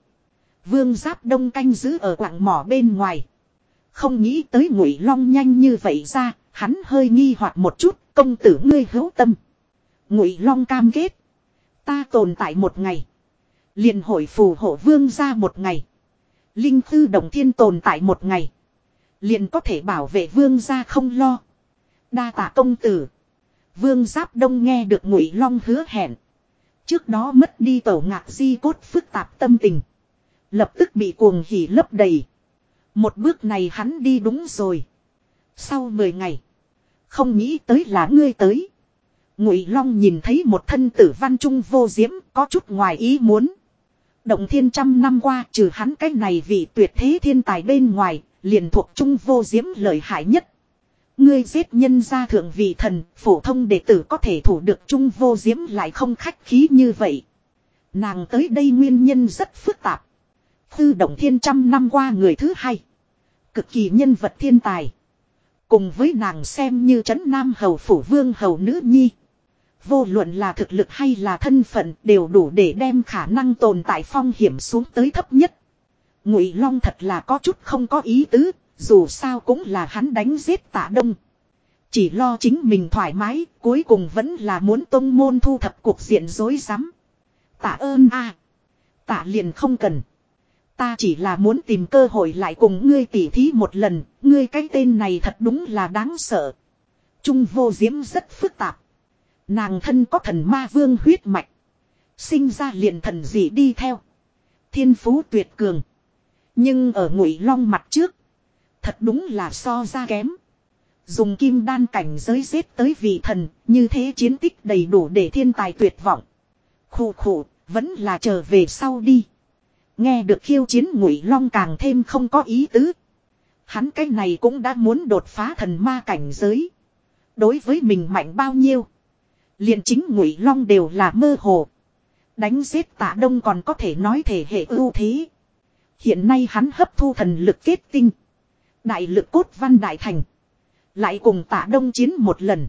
Vương giáp đông canh giữ ở quảng mỏ bên ngoài. Không nghĩ tới ngụy long nhanh như vậy ra, hắn hơi nghi hoặc một chút, công tử ngươi hữu tâm. Ngụy long cam kết. Ta tồn tại một ngày. liền hội phù hộ vương ra một ngày. Linh thư đồng thiên tồn tại một ngày. Liền có thể bảo vệ vương ra không lo. Đa tạ công tử. Vương Giáp Đông nghe được Ngụy Long hứa hẹn. Trước đó mất đi tổ ngạc di cốt phức tạp tâm tình. Lập tức bị cuồng hỉ lấp đầy. Một bước này hắn đi đúng rồi. Sau 10 ngày. Không nghĩ tới là ngươi tới. Ngụy Long nhìn thấy một thân tử văn trung vô diễm có chút ngoài ý muốn. Động thiên trăm năm qua trừ hắn cái này vì tuyệt thế thiên tài bên ngoài, liền thuộc trung vô diễm lợi hại nhất. Ngươi giết nhân gia thượng vị thần, phổ thông đệ tử có thể thủ được trung vô diễm lại không khách khí như vậy. Nàng tới đây nguyên nhân rất phức tạp. Tư động thiên trăm năm qua người thứ hai. Cực kỳ nhân vật thiên tài. Cùng với nàng xem như trấn nam hầu phủ vương hầu nữ nhi. Vô luận là thực lực hay là thân phận đều đủ để đem khả năng tồn tại phong hiểm xuống tới thấp nhất. Ngụy Long thật là có chút không có ý tứ, dù sao cũng là hắn đánh giết tạ đông. Chỉ lo chính mình thoải mái, cuối cùng vẫn là muốn tông môn thu thập cuộc diện rối rắm. Tạ ơn a Tạ liền không cần. Ta chỉ là muốn tìm cơ hội lại cùng ngươi tỉ thí một lần, ngươi cái tên này thật đúng là đáng sợ. Trung vô diễm rất phức tạp. Nàng thân có thần ma vương huyết mạch. Sinh ra liền thần gì đi theo. Thiên phú tuyệt cường. Nhưng ở ngụy long mặt trước. Thật đúng là so ra kém. Dùng kim đan cảnh giới giết tới vị thần. Như thế chiến tích đầy đủ để thiên tài tuyệt vọng. Khủ khủ. Vẫn là trở về sau đi. Nghe được khiêu chiến ngụy long càng thêm không có ý tứ. Hắn cái này cũng đã muốn đột phá thần ma cảnh giới. Đối với mình mạnh bao nhiêu. liền chính ngụy long đều là mơ hồ. Đánh giết tạ đông còn có thể nói thể hệ ưu thế. Hiện nay hắn hấp thu thần lực kết tinh. Đại lực cốt văn đại thành. Lại cùng tạ đông chiến một lần.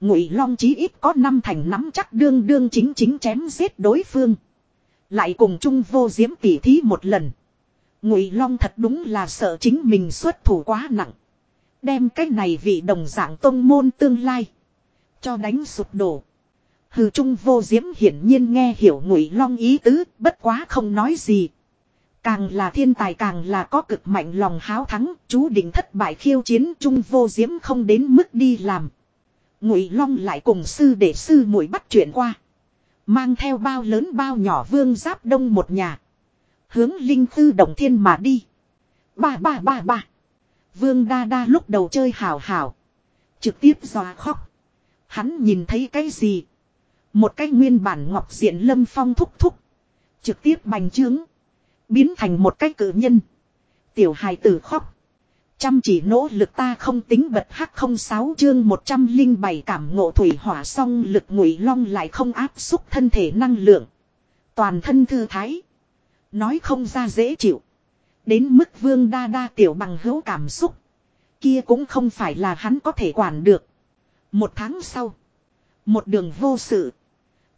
Ngụy Long chí ít có năm thành nắm chắc đương đương chính chính chém giết đối phương. Lại cùng chung vô diễm tỉ thí một lần. Ngụy Long thật đúng là sợ chính mình xuất thủ quá nặng. Đem cái này vị đồng dạng tông môn tương lai. Cho đánh sụp đổ. Hừ trung vô diễm hiển nhiên nghe hiểu Ngụy Long ý tứ, bất quá không nói gì. Càng là thiên tài càng là có cực mạnh lòng háo thắng, chú định thất bại khiêu chiến trung vô diễm không đến mức đi làm. Ngụy Long lại cùng sư để sư muội bắt chuyện qua. Mang theo bao lớn bao nhỏ vương giáp đông một nhà. Hướng linh tư đồng thiên mà đi. Ba ba ba ba. Vương đa đa lúc đầu chơi hào hào. Trực tiếp dọa khóc. Hắn nhìn thấy cái gì? Một cái nguyên bản ngọc diện lâm phong thúc thúc. Trực tiếp bành trướng. Biến thành một cái cử nhân. Tiểu hài tử khóc. Chăm chỉ nỗ lực ta không tính bật hắc không sáu chương 107 cảm ngộ thủy hỏa song lực ngụy long lại không áp xúc thân thể năng lượng. Toàn thân thư thái. Nói không ra dễ chịu. Đến mức vương đa đa tiểu bằng hữu cảm xúc. Kia cũng không phải là hắn có thể quản được. Một tháng sau. Một đường vô sự.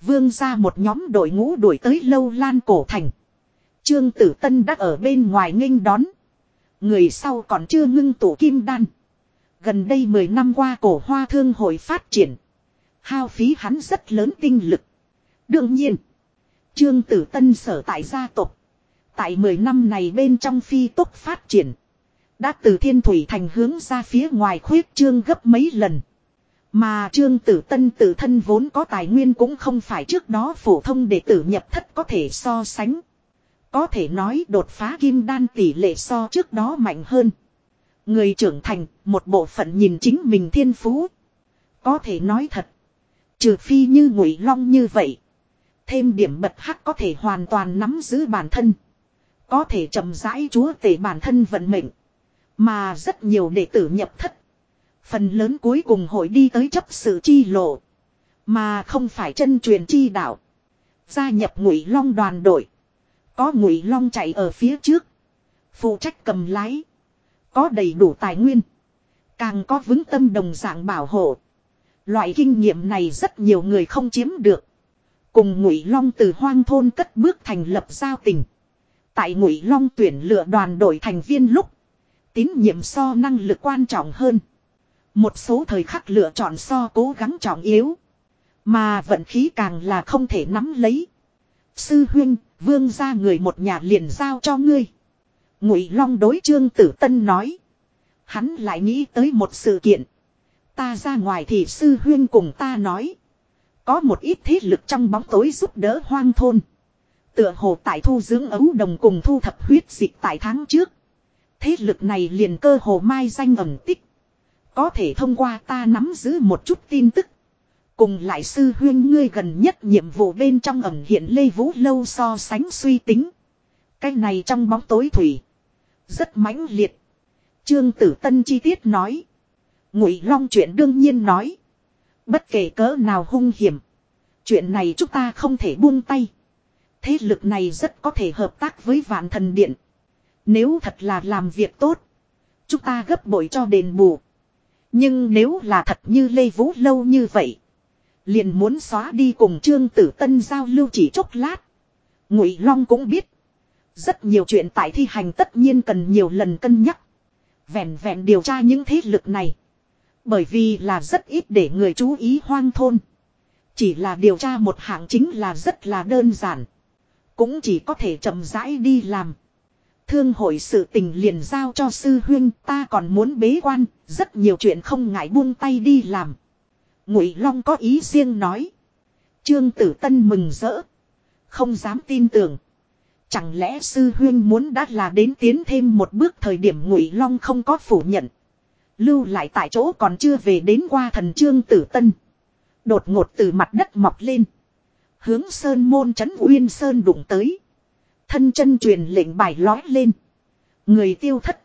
Vương ra một nhóm đội ngũ đuổi tới lâu lan cổ thành. Trương Tử Tân đã ở bên ngoài nghênh đón. Người sau còn chưa ngưng tụ kim đan. Gần đây 10 năm qua cổ hoa thương hội phát triển. Hao phí hắn rất lớn tinh lực. Đương nhiên. Trương Tử Tân sở tại gia tộc. Tại 10 năm này bên trong phi tốc phát triển. Đã từ thiên thủy thành hướng ra phía ngoài khuyết trương gấp mấy lần. Mà Trương Tử Tân tự thân vốn có tài nguyên cũng không phải trước đó phổ thông đệ tử nhập thất có thể so sánh. Có thể nói đột phá kim đan tỷ lệ so trước đó mạnh hơn. Người trưởng thành, một bộ phận nhìn chính mình thiên phú. Có thể nói thật. Trừ phi như ngụy long như vậy. Thêm điểm bật hắc có thể hoàn toàn nắm giữ bản thân. Có thể chậm rãi chúa tể bản thân vận mệnh. Mà rất nhiều đệ tử nhập thất. Phần lớn cuối cùng hội đi tới chấp sự chi lộ. Mà không phải chân truyền chi đạo. Gia nhập ngụy long đoàn đội. Có ngụy long chạy ở phía trước. Phụ trách cầm lái. Có đầy đủ tài nguyên. Càng có vững tâm đồng dạng bảo hộ. Loại kinh nghiệm này rất nhiều người không chiếm được. Cùng Ngụy Long từ hoang thôn cất bước thành lập giao tình. Tại Ngụy Long tuyển lựa đoàn đội thành viên lúc. Tín nhiệm so năng lực quan trọng hơn. Một số thời khắc lựa chọn so cố gắng trọng yếu. Mà vận khí càng là không thể nắm lấy. Sư huynh, vương ra người một nhà liền giao cho ngươi. Ngụy Long đối Trương Tử Tân nói. Hắn lại nghĩ tới một sự kiện. Ta ra ngoài thì sư huyên cùng ta nói. Có một ít thế lực trong bóng tối giúp đỡ hoang thôn. Tựa hồ tại thu dưỡng ấu đồng cùng thu thập huyết dịch tại tháng trước. Thế lực này liền cơ hồ mai danh ẩn tích. Có thể thông qua ta nắm giữ một chút tin tức. Cùng lại sư huyên ngươi gần nhất nhiệm vụ bên trong ẩn hiện Lê Vũ Lâu so sánh suy tính. Cái này trong bóng tối thủy. Rất mãnh liệt. Trương Tử Tân chi tiết nói. Ngụy Long chuyện đương nhiên nói. Bất kể cỡ nào hung hiểm. Chuyện này chúng ta không thể buông tay. Thế lực này rất có thể hợp tác với vạn thần điện. Nếu thật là làm việc tốt. Chúng ta gấp bội cho đền bù. Nhưng nếu là thật như Lê Vũ lâu như vậy. Liền muốn xóa đi cùng Trương Tử Tân giao lưu chỉ chốc lát. Ngụy Long cũng biết. Rất nhiều chuyện tại thi hành tất nhiên cần nhiều lần cân nhắc. Vẹn vẹn điều tra những thế lực này. Bởi vì là rất ít để người chú ý hoang thôn. Chỉ là điều tra một hạng chính là rất là đơn giản. Cũng chỉ có thể chậm rãi đi làm. Thương hội sự tình liền giao cho sư huyên ta còn muốn bế quan, rất nhiều chuyện không ngại buông tay đi làm. Ngụy Long có ý riêng nói. Trương Tử Tân mừng rỡ. Không dám tin tưởng. Chẳng lẽ sư huyên muốn đã là đến tiến thêm một bước thời điểm Ngụy Long không có phủ nhận. Lưu lại tại chỗ còn chưa về đến qua thần Trương Tử Tân. Đột ngột từ mặt đất mọc lên. Hướng Sơn môn trấn Uyên Sơn đụng tới. Thân chân truyền lệnh bài lói lên. Người tiêu thất.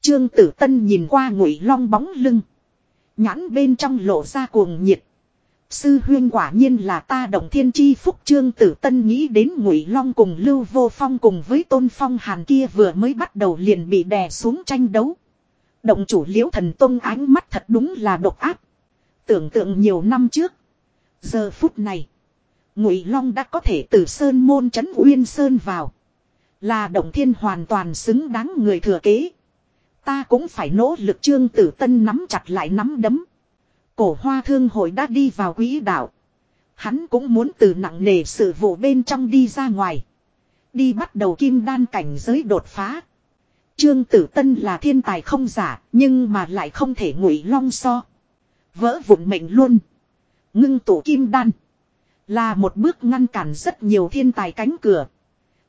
Trương Tử Tân nhìn qua ngụy long bóng lưng. Nhãn bên trong lộ ra cuồng nhiệt. Sư huyên quả nhiên là ta động thiên chi phúc trương tử tân nghĩ đến ngụy long cùng lưu vô phong cùng với tôn phong hàn kia vừa mới bắt đầu liền bị đè xuống tranh đấu. Động chủ liễu thần tông ánh mắt thật đúng là độc áp. Tưởng tượng nhiều năm trước. Giờ phút này. Ngụy long đã có thể từ sơn môn trấn uyên sơn vào. Là động thiên hoàn toàn xứng đáng người thừa kế. Ta cũng phải nỗ lực trương tử tân nắm chặt lại nắm đấm. Cổ hoa thương hội đã đi vào quỹ đạo. Hắn cũng muốn từ nặng nề sự vụ bên trong đi ra ngoài. Đi bắt đầu kim đan cảnh giới đột phá. Trương Tử Tân là thiên tài không giả, nhưng mà lại không thể ngụy long so. Vỡ vụn mệnh luôn. Ngưng tụ kim đan. Là một bước ngăn cản rất nhiều thiên tài cánh cửa.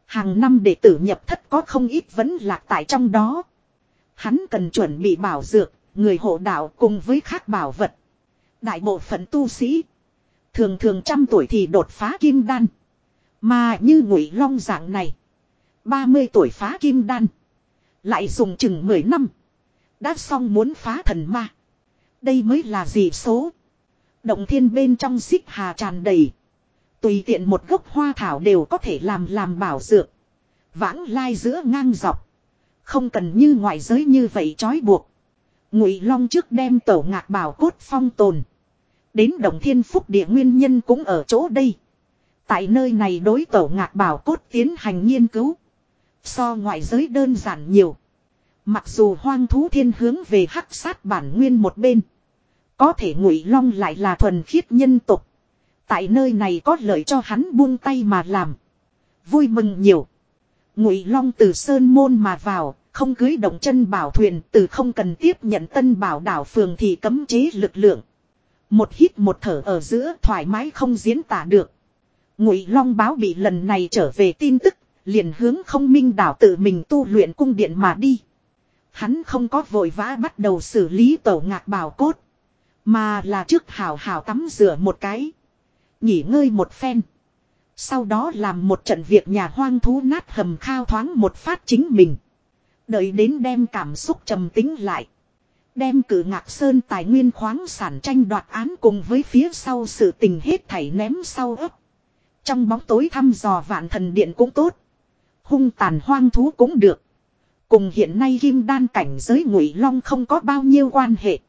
Hàng năm đệ tử nhập thất có không ít vẫn lạc tại trong đó. Hắn cần chuẩn bị bảo dược, người hộ đạo cùng với khác bảo vật. Đại bộ phận tu sĩ. Thường thường trăm tuổi thì đột phá kim đan. Mà như ngụy long dạng này. 30 tuổi phá kim đan. Lại dùng chừng 10 năm. Đã xong muốn phá thần ma. Đây mới là gì số. Động thiên bên trong xích hà tràn đầy. Tùy tiện một gốc hoa thảo đều có thể làm làm bảo dược. Vãng lai giữa ngang dọc. Không cần như ngoại giới như vậy trói buộc. Ngụy Long trước đem tổ ngạc bảo cốt phong tồn. Đến Đồng Thiên Phúc địa nguyên nhân cũng ở chỗ đây. Tại nơi này đối tổ ngạc bảo cốt tiến hành nghiên cứu. So ngoại giới đơn giản nhiều. Mặc dù hoang thú thiên hướng về hắc sát bản nguyên một bên. Có thể ngụy long lại là thuần khiết nhân tục. Tại nơi này có lợi cho hắn buông tay mà làm. Vui mừng nhiều. Ngụy long từ sơn môn mà vào, không cưới động chân bảo thuyền từ không cần tiếp nhận tân bảo đảo phường thì cấm chế lực lượng. Một hít một thở ở giữa thoải mái không diễn tả được. Ngụy long báo bị lần này trở về tin tức, liền hướng không minh đảo tự mình tu luyện cung điện mà đi. Hắn không có vội vã bắt đầu xử lý tổ ngạc bảo cốt. Mà là trước hào hào tắm rửa một cái. Nghỉ ngơi một phen. Sau đó làm một trận việc nhà hoang thú nát hầm khao thoáng một phát chính mình. Đợi đến đem cảm xúc trầm tính lại. Đem cử ngạc sơn tài nguyên khoáng sản tranh đoạt án cùng với phía sau sự tình hết thảy ném sau ấp. Trong bóng tối thăm dò vạn thần điện cũng tốt. Hung tàn hoang thú cũng được. Cùng hiện nay kim đan cảnh giới ngụy long không có bao nhiêu quan hệ.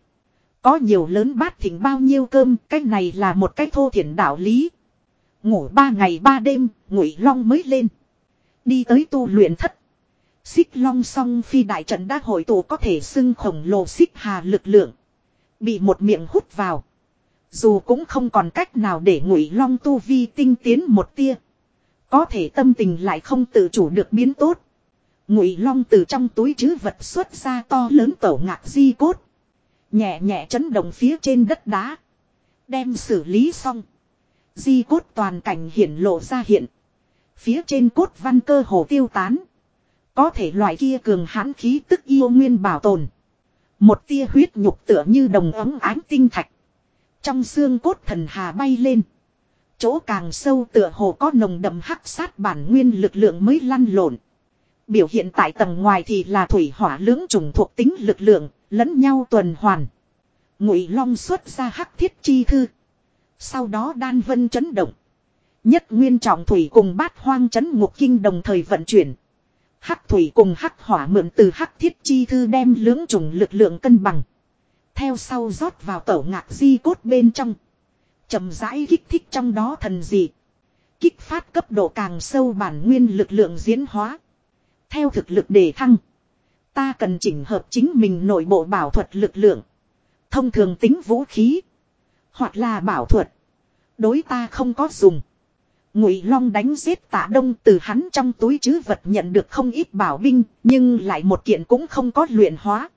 Có nhiều lớn bát thỉnh bao nhiêu cơm, cái này là một cái thô thiển đạo lý. Ngủ ba ngày ba đêm, ngụy long mới lên. Đi tới tu luyện thất. Xích long song phi đại trận đã hội tụ có thể xưng khổng lồ xích hà lực lượng. Bị một miệng hút vào. Dù cũng không còn cách nào để ngụy long tu vi tinh tiến một tia. Có thể tâm tình lại không tự chủ được biến tốt. Ngụy long từ trong túi chứ vật xuất ra to lớn tổ ngạc di cốt. Nhẹ nhẹ chấn động phía trên đất đá. Đem xử lý xong. Di cốt toàn cảnh hiển lộ ra hiện. Phía trên cốt văn cơ hồ tiêu tán. Có thể loại kia cường hãn khí tức yêu nguyên bảo tồn. Một tia huyết nhục tựa như đồng ấm ánh tinh thạch. Trong xương cốt thần hà bay lên. Chỗ càng sâu tựa hồ có nồng đậm hắc sát bản nguyên lực lượng mới lăn lộn. Biểu hiện tại tầng ngoài thì là thủy hỏa lưỡng trùng thuộc tính lực lượng, lẫn nhau tuần hoàn. Ngụy Long xuất ra hắc thiết chi thư. Sau đó đan vân chấn động. Nhất nguyên trọng thủy cùng bát hoang chấn ngục kinh đồng thời vận chuyển. Hắc thủy cùng hắc hỏa mượn từ hắc thiết chi thư đem lưỡng trùng lực lượng cân bằng. Theo sau rót vào tẩu ngạc di cốt bên trong. chậm rãi kích thích trong đó thần dị. Kích phát cấp độ càng sâu bản nguyên lực lượng diễn hóa. Theo thực lực đề thăng. Ta cần chỉnh hợp chính mình nội bộ bảo thuật lực lượng. Thông thường tính vũ khí. Hoặc là bảo thuật. Đối ta không có dùng. Ngụy Long đánh giết Tạ Đông từ hắn trong túi chứ vật nhận được không ít bảo binh, nhưng lại một kiện cũng không có luyện hóa.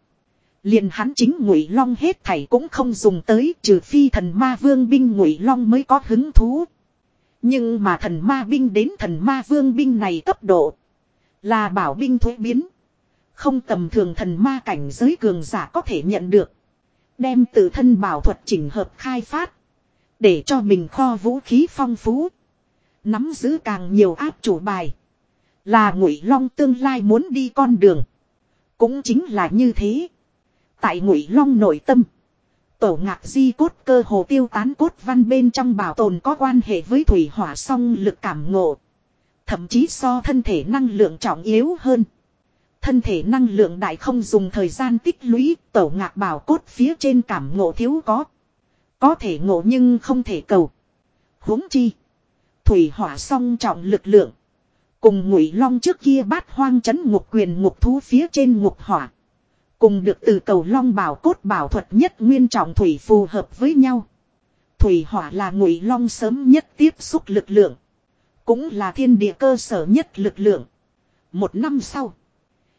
Liền hắn chính Ngụy Long hết thảy cũng không dùng tới, trừ phi thần ma vương binh Ngụy Long mới có hứng thú. Nhưng mà thần ma binh đến thần ma vương binh này cấp độ là bảo binh thuế biến. Không tầm thường thần ma cảnh giới cường giả có thể nhận được. Đem tự thân bảo thuật chỉnh hợp khai phát. Để cho mình kho vũ khí phong phú. Nắm giữ càng nhiều áp chủ bài. Là ngụy long tương lai muốn đi con đường. Cũng chính là như thế. Tại ngụy long nội tâm. Tổ ngạc di cốt cơ hồ tiêu tán cốt văn bên trong bảo tồn có quan hệ với thủy hỏa song lực cảm ngộ. Thậm chí so thân thể năng lượng trọng yếu hơn. Thân thể năng lượng đại không dùng thời gian tích lũy, tổ ngạc bảo cốt phía trên cảm ngộ thiếu có. Có thể ngộ nhưng không thể cầu. huống chi. Thủy hỏa song trọng lực lượng. Cùng ngụy long trước kia bát hoang chấn ngục quyền ngục thú phía trên ngục hỏa. Cùng được từ cầu long bảo cốt bảo thuật nhất nguyên trọng thủy phù hợp với nhau. Thủy hỏa là ngụy long sớm nhất tiếp xúc lực lượng. Cũng là thiên địa cơ sở nhất lực lượng. Một năm sau.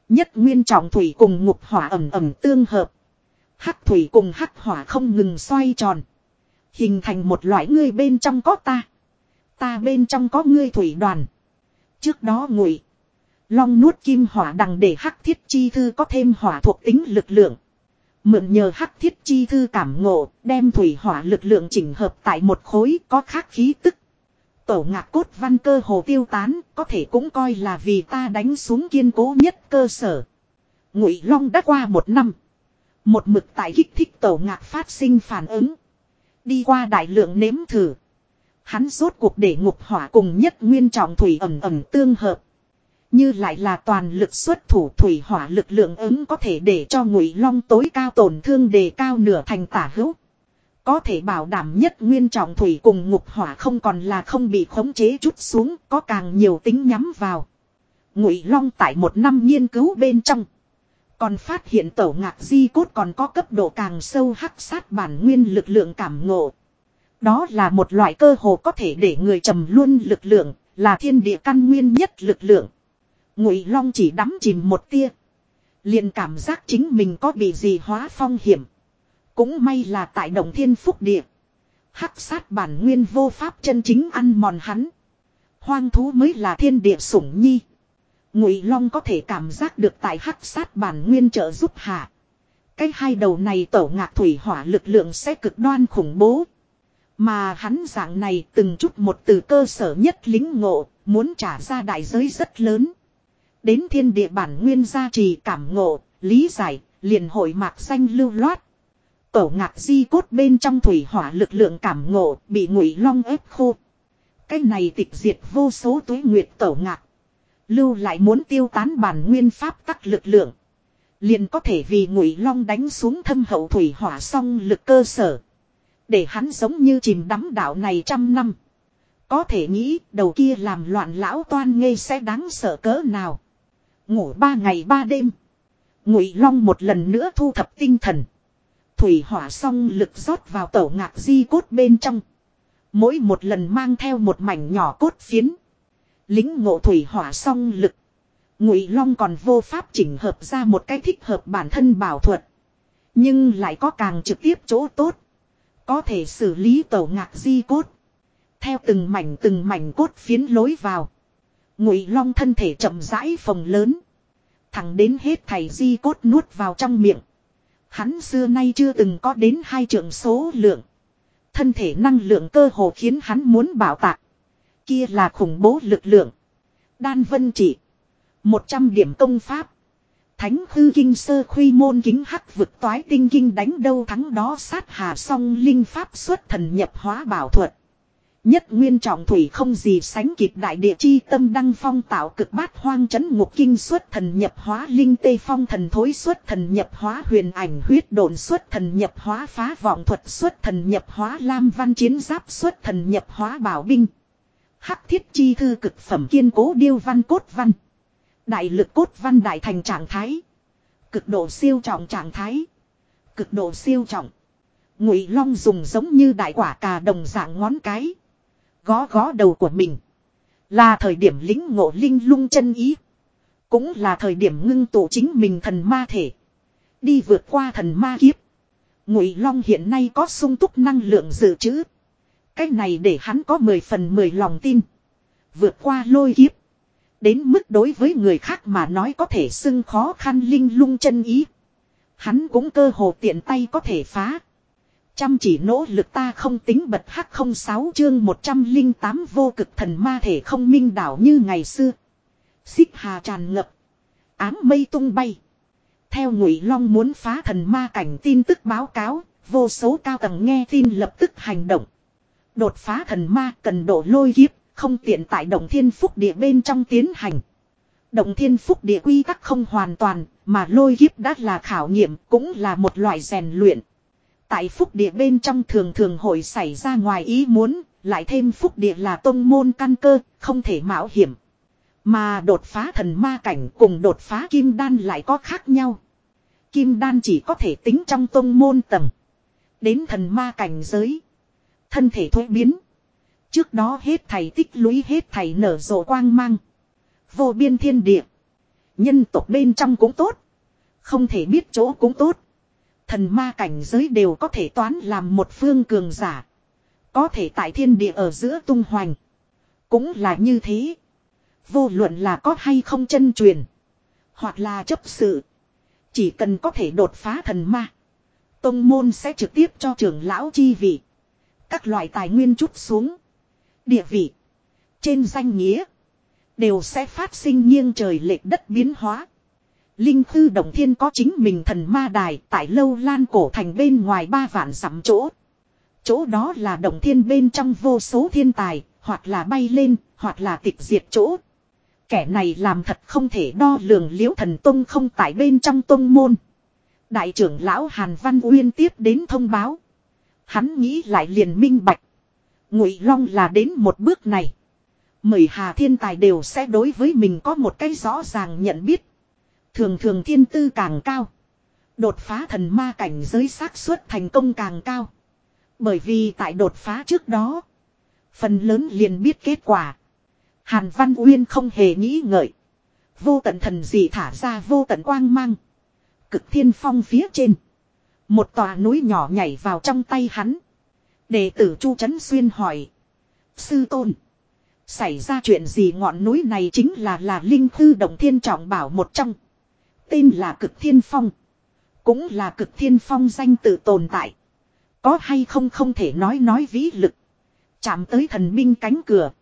Nhất nguyên trọng thủy cùng ngục hỏa ẩm ẩm tương hợp. Hắc thủy cùng hắc hỏa không ngừng xoay tròn. Hình thành một loại người bên trong có ta. Ta bên trong có ngươi thủy đoàn. Trước đó ngụy. Long nuốt kim hỏa đằng để hắc thiết chi thư có thêm hỏa thuộc tính lực lượng. Mượn nhờ hắc thiết chi thư cảm ngộ, đem thủy hỏa lực lượng chỉnh hợp tại một khối có khác khí tức. Tổ ngạc cốt văn cơ hồ tiêu tán, có thể cũng coi là vì ta đánh xuống kiên cố nhất cơ sở. Ngụy Long đã qua một năm. Một mực tại kích thích tổ ngạc phát sinh phản ứng. Đi qua đại lượng nếm thử. Hắn rốt cuộc để ngục hỏa cùng nhất nguyên trọng thủy ẩm ẩm tương hợp. Như lại là toàn lực xuất thủ thủy hỏa lực lượng ứng có thể để cho ngụy long tối cao tổn thương đề cao nửa thành tả hữu. Có thể bảo đảm nhất nguyên trọng thủy cùng ngục hỏa không còn là không bị khống chế chút xuống, có càng nhiều tính nhắm vào. Ngụy Long tại một năm nghiên cứu bên trong. Còn phát hiện tổ ngạc di cốt còn có cấp độ càng sâu hắc sát bản nguyên lực lượng cảm ngộ. Đó là một loại cơ hồ có thể để người trầm luôn lực lượng, là thiên địa căn nguyên nhất lực lượng. Ngụy Long chỉ đắm chìm một tia. liền cảm giác chính mình có bị gì hóa phong hiểm. Cũng may là tại đồng thiên phúc địa. Hắc sát bản nguyên vô pháp chân chính ăn mòn hắn. Hoang thú mới là thiên địa sủng nhi. Ngụy Long có thể cảm giác được tại hắc sát bản nguyên trợ giúp hạ. Cái hai đầu này tổ ngạc thủy hỏa lực lượng sẽ cực đoan khủng bố. Mà hắn dạng này từng chút một từ cơ sở nhất lính ngộ, muốn trả ra đại giới rất lớn. Đến thiên địa bản nguyên gia trì cảm ngộ, lý giải, Liền hội mạc xanh lưu loát. Tổ ngạc di cốt bên trong thủy hỏa lực lượng cảm ngộ bị ngụy long ép khô. Cái này tịch diệt vô số túi nguyệt tổ ngạc. Lưu lại muốn tiêu tán bản nguyên pháp tắc lực lượng. Liền có thể vì ngụy long đánh xuống thâm hậu thủy hỏa song lực cơ sở. Để hắn giống như chìm đắm đảo này trăm năm. Có thể nghĩ đầu kia làm loạn lão toan ngây sẽ đáng sợ cỡ nào. Ngủ ba ngày ba đêm. Ngụy long một lần nữa thu thập tinh thần. Thủy hỏa song lực rót vào tổ ngạc di cốt bên trong. Mỗi một lần mang theo một mảnh nhỏ cốt phiến. Lính ngộ thủy hỏa song lực. Ngụy Long còn vô pháp chỉnh hợp ra một cái thích hợp bản thân bảo thuật. Nhưng lại có càng trực tiếp chỗ tốt. Có thể xử lý tàu ngạc di cốt. Theo từng mảnh từng mảnh cốt phiến lối vào. Ngụy Long thân thể chậm rãi phồng lớn. Thẳng đến hết thầy di cốt nuốt vào trong miệng. Hắn xưa nay chưa từng có đến hai trường số lượng. Thân thể năng lượng cơ hồ khiến hắn muốn bảo tạc. Kia là khủng bố lực lượng. Đan vân chỉ. 100 điểm công pháp. Thánh hư kinh sơ khuy môn kính hắc vực toái tinh kinh đánh đâu thắng đó sát hà song linh pháp xuất thần nhập hóa bảo thuật. Nhất nguyên trọng thủy không gì sánh kịp đại địa chi tâm đăng phong tạo cực bát hoang chấn ngục kinh xuất thần nhập hóa linh tê phong thần thối xuất thần nhập hóa huyền ảnh huyết độn xuất thần nhập hóa phá vọng thuật xuất thần nhập hóa lam văn chiến giáp xuất thần nhập hóa bảo binh. Hắc thiết chi thư cực phẩm kiên cố điêu văn cốt văn. Đại lực cốt văn đại thành trạng thái. Cực độ siêu trọng trạng thái. Cực độ siêu trọng. Ngụy Long dùng giống như đại quả cà đồng dạng ngón cái. Gó gó đầu của mình. Là thời điểm lính ngộ linh lung chân ý. Cũng là thời điểm ngưng tụ chính mình thần ma thể. Đi vượt qua thần ma kiếp. Ngụy Long hiện nay có sung túc năng lượng dự trữ. Cái này để hắn có 10 phần 10 lòng tin. Vượt qua lôi kiếp. Đến mức đối với người khác mà nói có thể xưng khó khăn linh lung chân ý. Hắn cũng cơ hồ tiện tay có thể phá. Chăm chỉ nỗ lực ta không tính bật hắc không sáu chương 108 vô cực thần ma thể không minh đảo như ngày xưa. Xích hà tràn ngập. Ám mây tung bay. Theo ngụy long muốn phá thần ma cảnh tin tức báo cáo, vô số cao tầng nghe tin lập tức hành động. Đột phá thần ma cần độ lôi kiếp, không tiện tại động thiên phúc địa bên trong tiến hành. Động thiên phúc địa quy tắc không hoàn toàn, mà lôi kiếp đã là khảo nghiệm, cũng là một loại rèn luyện. Tại phúc địa bên trong thường thường hội xảy ra ngoài ý muốn, lại thêm phúc địa là tông môn căn cơ, không thể mạo hiểm. Mà đột phá thần ma cảnh cùng đột phá kim đan lại có khác nhau. Kim đan chỉ có thể tính trong tông môn tầng. Đến thần ma cảnh giới. Thân thể thuế biến. Trước đó hết thầy tích lũy hết thầy nở rộ quang mang. Vô biên thiên địa. Nhân tộc bên trong cũng tốt. Không thể biết chỗ cũng tốt. Thần ma cảnh giới đều có thể toán làm một phương cường giả. Có thể tại thiên địa ở giữa tung hoành. Cũng là như thế. Vô luận là có hay không chân truyền. Hoặc là chấp sự. Chỉ cần có thể đột phá thần ma. Tông môn sẽ trực tiếp cho trưởng lão chi vị. Các loại tài nguyên chút xuống. Địa vị. Trên danh nghĩa. Đều sẽ phát sinh nghiêng trời lệch đất biến hóa. Linh Khư Đồng Thiên có chính mình thần ma đài tại lâu lan cổ thành bên ngoài ba vạn dặm chỗ. Chỗ đó là Đồng Thiên bên trong vô số thiên tài, hoặc là bay lên, hoặc là tịch diệt chỗ. Kẻ này làm thật không thể đo lường liễu thần tông không tại bên trong tông môn. Đại trưởng lão Hàn Văn Uyên tiếp đến thông báo. Hắn nghĩ lại liền minh bạch. Ngụy Long là đến một bước này. Mời Hà Thiên Tài đều sẽ đối với mình có một cái rõ ràng nhận biết. Thường thường thiên tư càng cao. Đột phá thần ma cảnh giới xác suất thành công càng cao. Bởi vì tại đột phá trước đó. Phần lớn liền biết kết quả. Hàn Văn Uyên không hề nghĩ ngợi. Vô tận thần gì thả ra vô tận quang mang. Cực thiên phong phía trên. Một tòa núi nhỏ nhảy vào trong tay hắn. Đệ tử Chu Trấn Xuyên hỏi. Sư tôn. Xảy ra chuyện gì ngọn núi này chính là là linh thư động thiên trọng bảo một trong. Tên là cực thiên phong. Cũng là cực thiên phong danh tự tồn tại. Có hay không không thể nói nói vĩ lực. Chạm tới thần minh cánh cửa.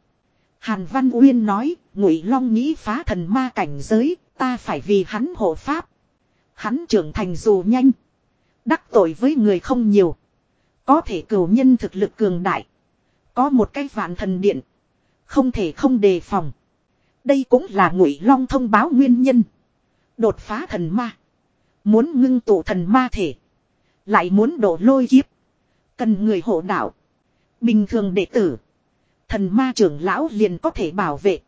Hàn Văn Uyên nói, Ngụy Long nghĩ phá thần ma cảnh giới, ta phải vì hắn hộ pháp. Hắn trưởng thành dù nhanh. Đắc tội với người không nhiều. Có thể cửu nhân thực lực cường đại. Có một cái vạn thần điện. Không thể không đề phòng. Đây cũng là ngụy long thông báo nguyên nhân. Đột phá thần ma. Muốn ngưng tụ thần ma thể. Lại muốn đổ lôi kiếp. Cần người hộ đạo. Bình thường đệ tử. Thần ma trưởng lão liền có thể bảo vệ.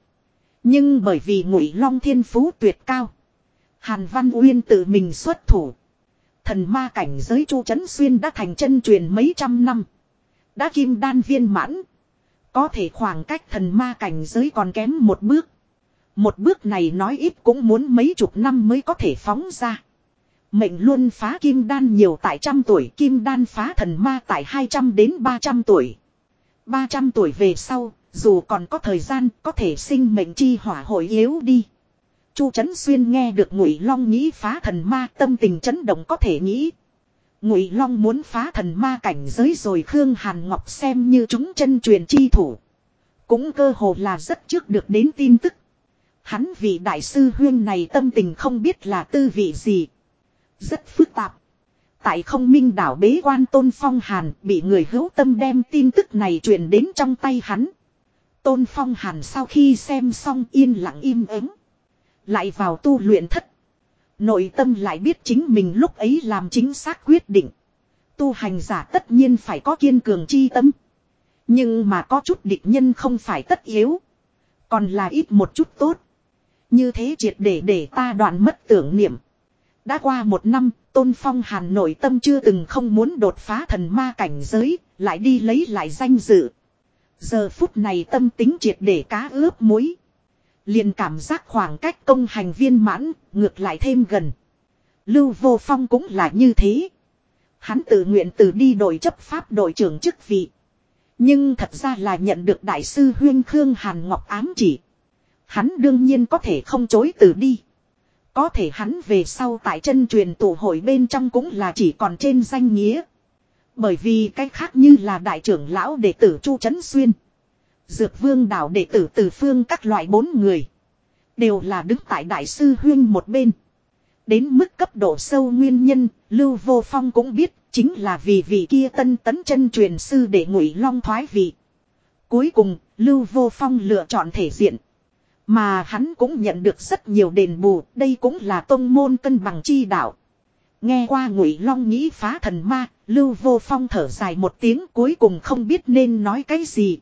Nhưng bởi vì ngụy long thiên phú tuyệt cao. Hàn Văn Uyên tự mình xuất thủ. Thần ma cảnh giới Chu Trấn Xuyên đã thành chân truyền mấy trăm năm. Đã kim đan viên mãn. Có thể khoảng cách thần ma cảnh giới còn kém một bước. Một bước này nói ít cũng muốn mấy chục năm mới có thể phóng ra. Mệnh luôn phá kim đan nhiều tại trăm tuổi, kim đan phá thần ma tại 200 đến 300 tuổi. 300 tuổi về sau, dù còn có thời gian, có thể sinh mệnh chi hỏa hội yếu đi. Chu Trấn Xuyên nghe được Ngụy Long nghĩ phá thần ma, tâm tình chấn động có thể nghĩ. Ngụy Long muốn phá thần ma cảnh giới rồi Khương Hàn Ngọc xem như chúng chân truyền chi thủ. Cũng cơ hồ là rất trước được đến tin tức. Hắn vị đại sư huyên này tâm tình không biết là tư vị gì. Rất phức tạp. Tại không minh đảo bế quan Tôn Phong Hàn bị người hữu tâm đem tin tức này truyền đến trong tay hắn. Tôn Phong Hàn sau khi xem xong yên lặng im ắng lại vào tu luyện thất. Nội tâm lại biết chính mình lúc ấy làm chính xác quyết định. Tu hành giả tất nhiên phải có kiên cường chi tâm. Nhưng mà có chút địch nhân không phải tất yếu. Còn là ít một chút tốt. Như thế triệt để để ta đoạn mất tưởng niệm. Đã qua một năm, Tôn Phong Hàn nội tâm chưa từng không muốn đột phá thần ma cảnh giới, lại đi lấy lại danh dự. Giờ phút này tâm tính triệt để cá ướp muối liền cảm giác khoảng cách công hành viên mãn, ngược lại thêm gần. Lưu Vô Phong cũng là như thế. Hắn tự nguyện từ đi đội chấp pháp đội trưởng chức vị. Nhưng thật ra là nhận được đại sư Huyên Khương Hàn Ngọc ám chỉ. Hắn đương nhiên có thể không chối từ đi. Có thể hắn về sau tại chân truyền tụ hội bên trong cũng là chỉ còn trên danh nghĩa. Bởi vì cái khác như là đại trưởng lão đệ tử Chu Trấn Xuyên. Dược vương đảo đệ tử từ phương các loại bốn người. Đều là đứng tại đại sư huyên một bên. Đến mức cấp độ sâu nguyên nhân, Lưu Vô Phong cũng biết, chính là vì vị kia tân tấn chân truyền sư để ngụy long thoái vị. Cuối cùng, Lưu Vô Phong lựa chọn thể diện. Mà hắn cũng nhận được rất nhiều đền bù, đây cũng là tông môn cân bằng chi đạo. Nghe qua ngụy long nghĩ phá thần ma, Lưu Vô Phong thở dài một tiếng cuối cùng không biết nên nói cái gì.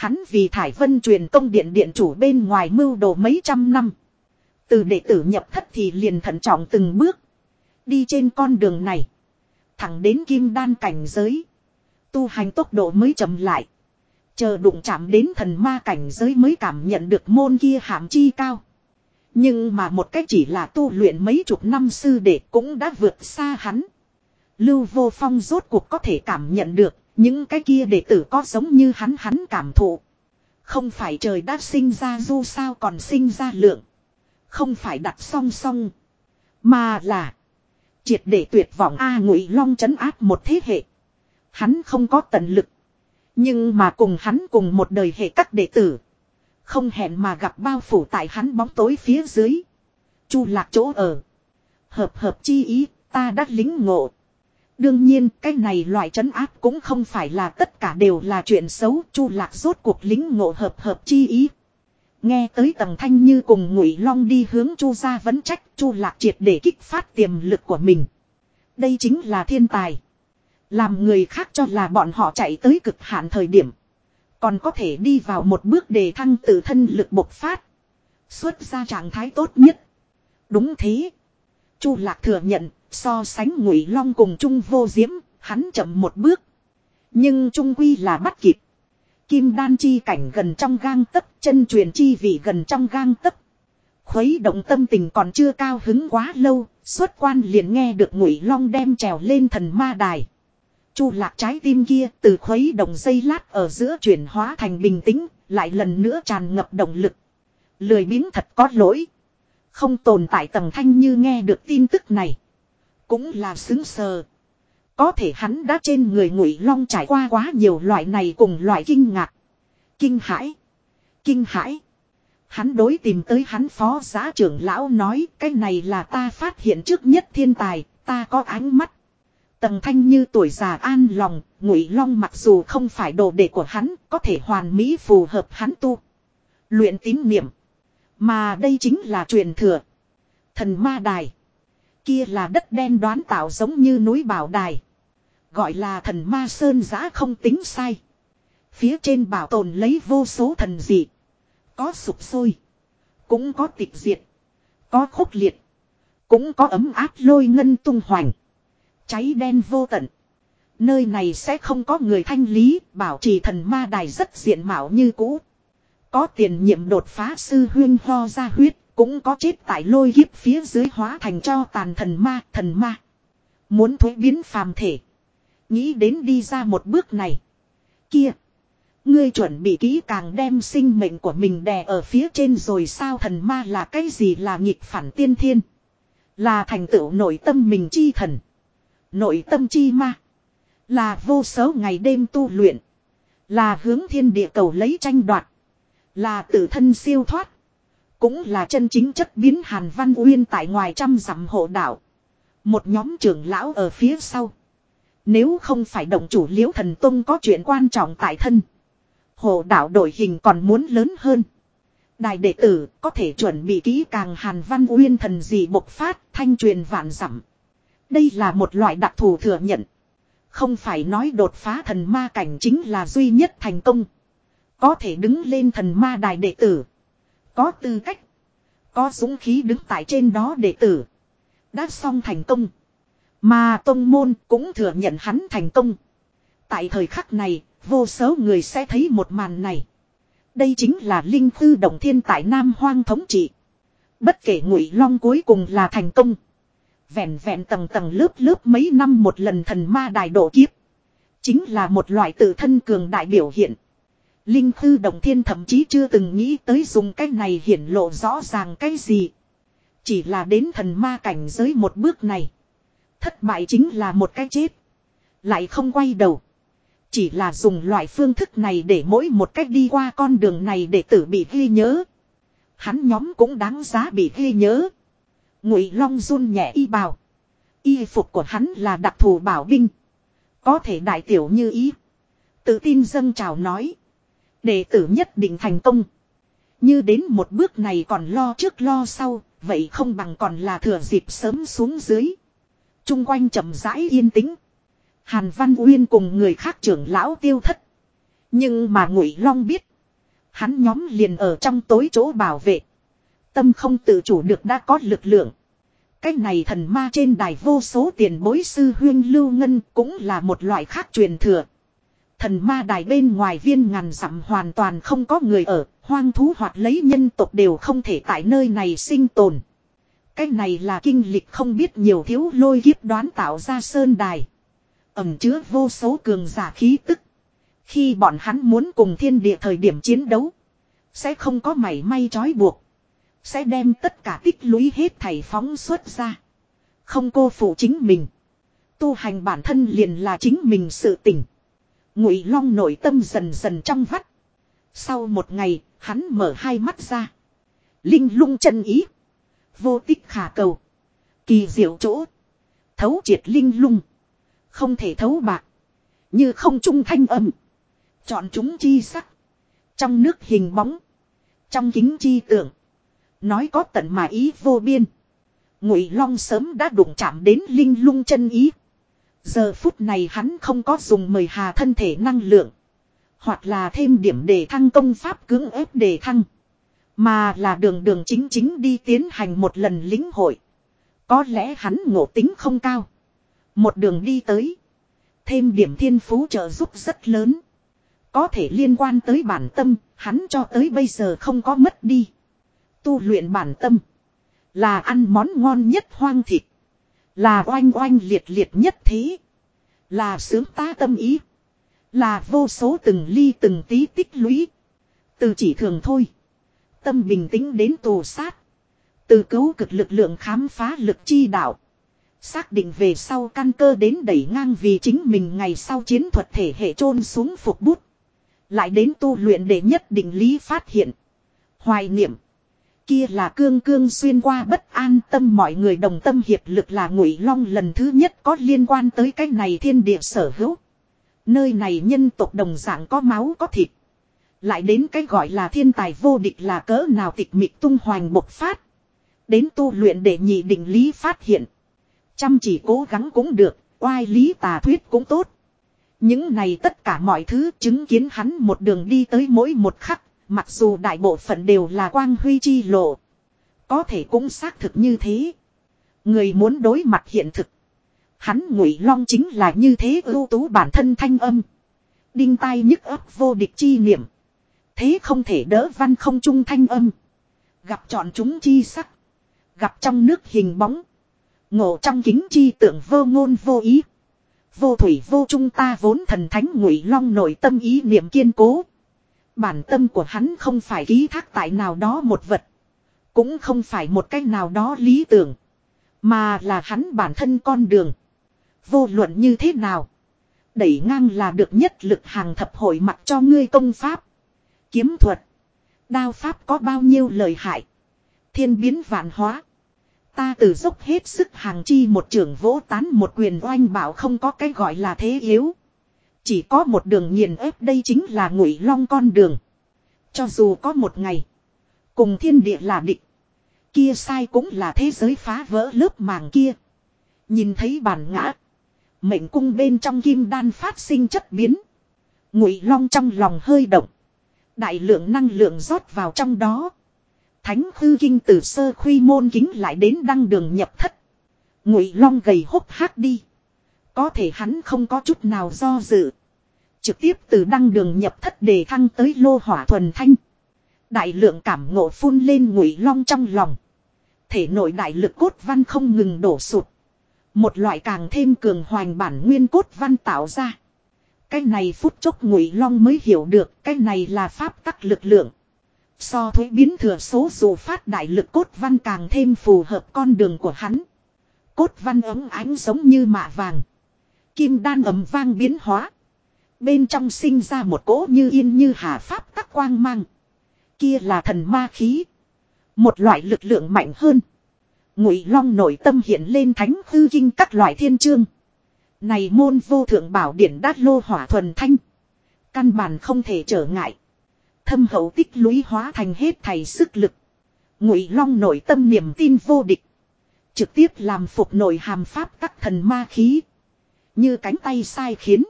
Hắn vì Thải Vân truyền công điện điện chủ bên ngoài mưu đồ mấy trăm năm. Từ đệ tử nhập thất thì liền thận trọng từng bước. Đi trên con đường này. Thẳng đến kim đan cảnh giới. Tu hành tốc độ mới chậm lại. Chờ đụng chạm đến thần ma cảnh giới mới cảm nhận được môn kia hàm chi cao. Nhưng mà một cách chỉ là tu luyện mấy chục năm sư đệ cũng đã vượt xa hắn. Lưu vô phong rốt cuộc có thể cảm nhận được những cái kia đệ tử có giống như hắn hắn cảm thụ. Không phải trời đã sinh ra du sao còn sinh ra lượng. Không phải đặt song song. Mà là. Triệt để tuyệt vọng A ngụy long chấn áp một thế hệ. Hắn không có tận lực. Nhưng mà cùng hắn cùng một đời hệ các đệ tử. Không hẹn mà gặp bao phủ tại hắn bóng tối phía dưới. Chu lạc chỗ ở. Hợp hợp chi ý, ta đã lính ngộ. Đương nhiên, cái này loại trấn áp cũng không phải là tất cả đều là chuyện xấu. Chu lạc rốt cuộc lính ngộ hợp hợp chi ý. Nghe tới tầng thanh như cùng ngụy long đi hướng chu ra vấn trách chu lạc triệt để kích phát tiềm lực của mình. Đây chính là thiên tài. Làm người khác cho là bọn họ chạy tới cực hạn thời điểm. Còn có thể đi vào một bước để thăng tự thân lực bộc phát. Xuất ra trạng thái tốt nhất. Đúng thế. Chu Lạc thừa nhận, so sánh Ngụy Long cùng Trung Vô Diễm, hắn chậm một bước. Nhưng Trung Quy là bắt kịp. Kim đan chi cảnh gần trong gang tấc, chân truyền chi vị gần trong gang tấc. Khuấy động tâm tình còn chưa cao hứng quá lâu, xuất quan liền nghe được Ngụy Long đem trèo lên thần ma đài. Chu lạc trái tim kia từ khuấy động dây lát ở giữa chuyển hóa thành bình tĩnh, lại lần nữa tràn ngập động lực. Lười biếng thật có lỗi. Không tồn tại tầng thanh như nghe được tin tức này. Cũng là xứng sờ. Có thể hắn đã trên người ngụy long trải qua quá nhiều loại này cùng loại kinh ngạc. Kinh hãi. Kinh hãi. Hắn đối tìm tới hắn phó giá trưởng lão nói cái này là ta phát hiện trước nhất thiên tài, ta có ánh mắt. Tầng thanh như tuổi già an lòng, ngụy long mặc dù không phải đồ đệ của hắn, có thể hoàn mỹ phù hợp hắn tu. Luyện tín niệm. Mà đây chính là truyền thừa. Thần ma đài. Kia là đất đen đoán tạo giống như núi bảo đài. Gọi là thần ma sơn giã không tính sai. Phía trên bảo tồn lấy vô số thần dị. Có sụp sôi. Cũng có tịch diệt. Có khốc liệt. Cũng có ấm áp lôi ngân tung hoành. Cháy đen vô tận. Nơi này sẽ không có người thanh lý, bảo trì thần ma đài rất diện mạo như cũ. Có tiền nhiệm đột phá sư huyên ho ra huyết, cũng có chết tại lôi kiếp phía dưới hóa thành cho tàn thần ma, thần ma. Muốn thuế biến phàm thể. Nghĩ đến đi ra một bước này. Kia. Ngươi chuẩn bị kỹ càng đem sinh mệnh của mình đè ở phía trên rồi sao thần ma là cái gì là nghịch phản tiên thiên. Là thành tựu nội tâm mình chi thần. Nội tâm chi ma. Là vô số ngày đêm tu luyện. Là hướng thiên địa cầu lấy tranh đoạt. Là tự thân siêu thoát. Cũng là chân chính chất biến Hàn Văn Uyên tại ngoài trăm dặm hộ đảo. Một nhóm trưởng lão ở phía sau. Nếu không phải động chủ liễu thần tông có chuyện quan trọng tại thân. Hộ đảo đổi hình còn muốn lớn hơn. đài đệ tử có thể chuẩn bị kỹ càng Hàn Văn Uyên thần gì bộc phát, thanh truyền vạn dặm. Đây là một loại đặc thù thừa nhận. Không phải nói đột phá thần ma cảnh chính là duy nhất thành công. Có thể đứng lên thần ma đài đệ tử. Có tư cách. Có dũng khí đứng tại trên đó đệ tử. Đã xong thành công. Mà tông môn cũng thừa nhận hắn thành công. Tại thời khắc này, vô số người sẽ thấy một màn này. Đây chính là linh tư động thiên tại Nam Hoang thống trị. Bất kể ngụy long cuối cùng là thành công. Vẹn vẹn tầng tầng lớp lớp mấy năm một lần thần ma đài độ kiếp. Chính là một loại tự thân cường đại biểu hiện. Linh Thư Đồng Thiên thậm chí chưa từng nghĩ tới dùng cái này hiển lộ rõ ràng cái gì. Chỉ là đến thần ma cảnh giới một bước này. Thất bại chính là một cái chết. Lại không quay đầu. Chỉ là dùng loại phương thức này để mỗi một cách đi qua con đường này để tử bị ghi nhớ. Hắn nhóm cũng đáng giá bị ghi nhớ. Ngụy Long run nhẹ y bào. Y phục của hắn là đặc thù bảo binh. Có thể đại tiểu như ý. Tự tin dâng chào nói. Đệ tử nhất định thành công. Như đến một bước này còn lo trước lo sau, vậy không bằng còn là thừa dịp sớm xuống dưới. Trung quanh chậm rãi yên tĩnh. Hàn Văn Uyên cùng người khác trưởng lão tiêu thất. Nhưng mà Ngụy Long biết. Hắn nhóm liền ở trong tối chỗ bảo vệ. Tâm không tự chủ được đã có lực lượng. Cái này thần ma trên đài vô số tiền bối sư huyên lưu ngân cũng là một loại khác truyền thừa. Thần ma đài bên ngoài viên ngàn dặm hoàn toàn không có người ở, hoang thú hoặc lấy nhân tộc đều không thể tại nơi này sinh tồn. Cái này là kinh lịch không biết nhiều thiếu lôi kiếp đoán tạo ra sơn đài. Ẩm chứa vô số cường giả khí tức. Khi bọn hắn muốn cùng thiên địa thời điểm chiến đấu. Sẽ không có mảy may trói buộc. Sẽ đem tất cả tích lũy hết thảy phóng xuất ra. Không cô phụ chính mình. Tu hành bản thân liền là chính mình sự tỉnh. Ngụy Long nội tâm dần dần trong vắt. Sau một ngày, hắn mở hai mắt ra. Linh lung chân ý. Vô tích khả cầu. Kỳ diệu chỗ. Thấu triệt linh lung. Không thể thấu bạc. Như không trung thanh âm. Chọn chúng chi sắc. Trong nước hình bóng. Trong kính chi tưởng. Nói có tận mà ý vô biên. Ngụy Long sớm đã đụng chạm đến linh lung chân ý. Giờ phút này hắn không có dùng mời hà thân thể năng lượng. Hoặc là thêm điểm để thăng công pháp cưỡng ép để thăng. Mà là đường đường chính chính đi tiến hành một lần lính hội. Có lẽ hắn ngộ tính không cao. Một đường đi tới. Thêm điểm thiên phú trợ giúp rất lớn. Có thể liên quan tới bản tâm, hắn cho tới bây giờ không có mất đi. Tu luyện bản tâm. Là ăn món ngon nhất hoang thịt. Là oanh oanh liệt liệt nhất thế. Là sướng ta tâm ý. Là vô số từng ly từng tí tích lũy. Từ chỉ thường thôi. Tâm bình tĩnh đến tù sát. Từ cứu cực lực lượng khám phá lực chi đạo. Xác định về sau căn cơ đến đẩy ngang vì chính mình ngày sau chiến thuật thể hệ chôn xuống phục bút. Lại đến tu luyện để nhất định lý phát hiện. Hoài niệm. Kia là cương cương xuyên qua bất an tâm mọi người đồng tâm hiệp lực là ngụy long lần thứ nhất có liên quan tới cái này thiên địa sở hữu. Nơi này nhân tộc đồng dạng có máu có thịt. Lại đến cái gọi là thiên tài vô địch là cỡ nào tịch mịch tung hoành bộc phát. Đến tu luyện để nhị định lý phát hiện. Chăm chỉ cố gắng cũng được, oai lý tà thuyết cũng tốt. Những này tất cả mọi thứ chứng kiến hắn một đường đi tới mỗi một khắc, mặc dù đại bộ phận đều là quang huy chi lộ. Có thể cũng xác thực như thế. Người muốn đối mặt hiện thực. Hắn ngụy long chính là như thế ưu tú bản thân thanh âm. Đinh tai nhức ấp vô địch chi niệm. Thế không thể đỡ văn không trung thanh âm. Gặp chọn chúng chi sắc. Gặp trong nước hình bóng. Ngộ trong kính chi tượng vô ngôn vô ý. Vô thủy vô trung ta vốn thần thánh ngụy long nội tâm ý niệm kiên cố. Bản tâm của hắn không phải ký thác tại nào đó một vật. Cũng không phải một cách nào đó lý tưởng. Mà là hắn bản thân con đường. Vô luận như thế nào. Đẩy ngang là được nhất lực hàng thập hội mặt cho ngươi công pháp. Kiếm thuật. Đao pháp có bao nhiêu lời hại. Thiên biến vạn hóa. Ta từ dốc hết sức hàng chi một trưởng vỗ tán một quyền oanh bảo không có cái gọi là thế yếu. Chỉ có một đường nghiền ép đây chính là ngụy long con đường. Cho dù có một ngày. Cùng thiên địa là địch. Kia sai cũng là thế giới phá vỡ lớp màng kia. Nhìn thấy bản ngã. Mệnh cung bên trong kim đan phát sinh chất biến. Ngụy long trong lòng hơi động. Đại lượng năng lượng rót vào trong đó. Thánh hư kinh từ sơ khuy môn kính lại đến đăng đường nhập thất. Ngụy long gầy hốc hác đi. Có thể hắn không có chút nào do dự. Trực tiếp từ đăng đường nhập thất đề thăng tới lô hỏa thuần thanh. Đại lượng cảm ngộ phun lên ngụy long trong lòng. Thể nội đại lực cốt văn không ngừng đổ sụt. Một loại càng thêm cường hoành bản nguyên cốt văn tạo ra. Cái này phút chốc ngụy long mới hiểu được cái này là pháp tắc lực lượng. So thuế biến thừa số dù phát đại lực cốt văn càng thêm phù hợp con đường của hắn. Cốt văn ấm ánh giống như mạ vàng. Kim đan ầm vang biến hóa. Bên trong sinh ra một cỗ như yên như hà pháp tắc quang mang. Kia là thần ma khí. Một loại lực lượng mạnh hơn. Ngụy Long nội tâm hiện lên thánh hư kinh các loại thiên chương. Này môn vô thượng bảo điển đát lô hỏa thuần thanh. Căn bản không thể trở ngại. Thâm hậu tích lũy hóa thành hết thầy sức lực. Ngụy Long nội tâm niềm tin vô địch. Trực tiếp làm phục nội hàm pháp các thần ma khí. Như cánh tay sai khiến.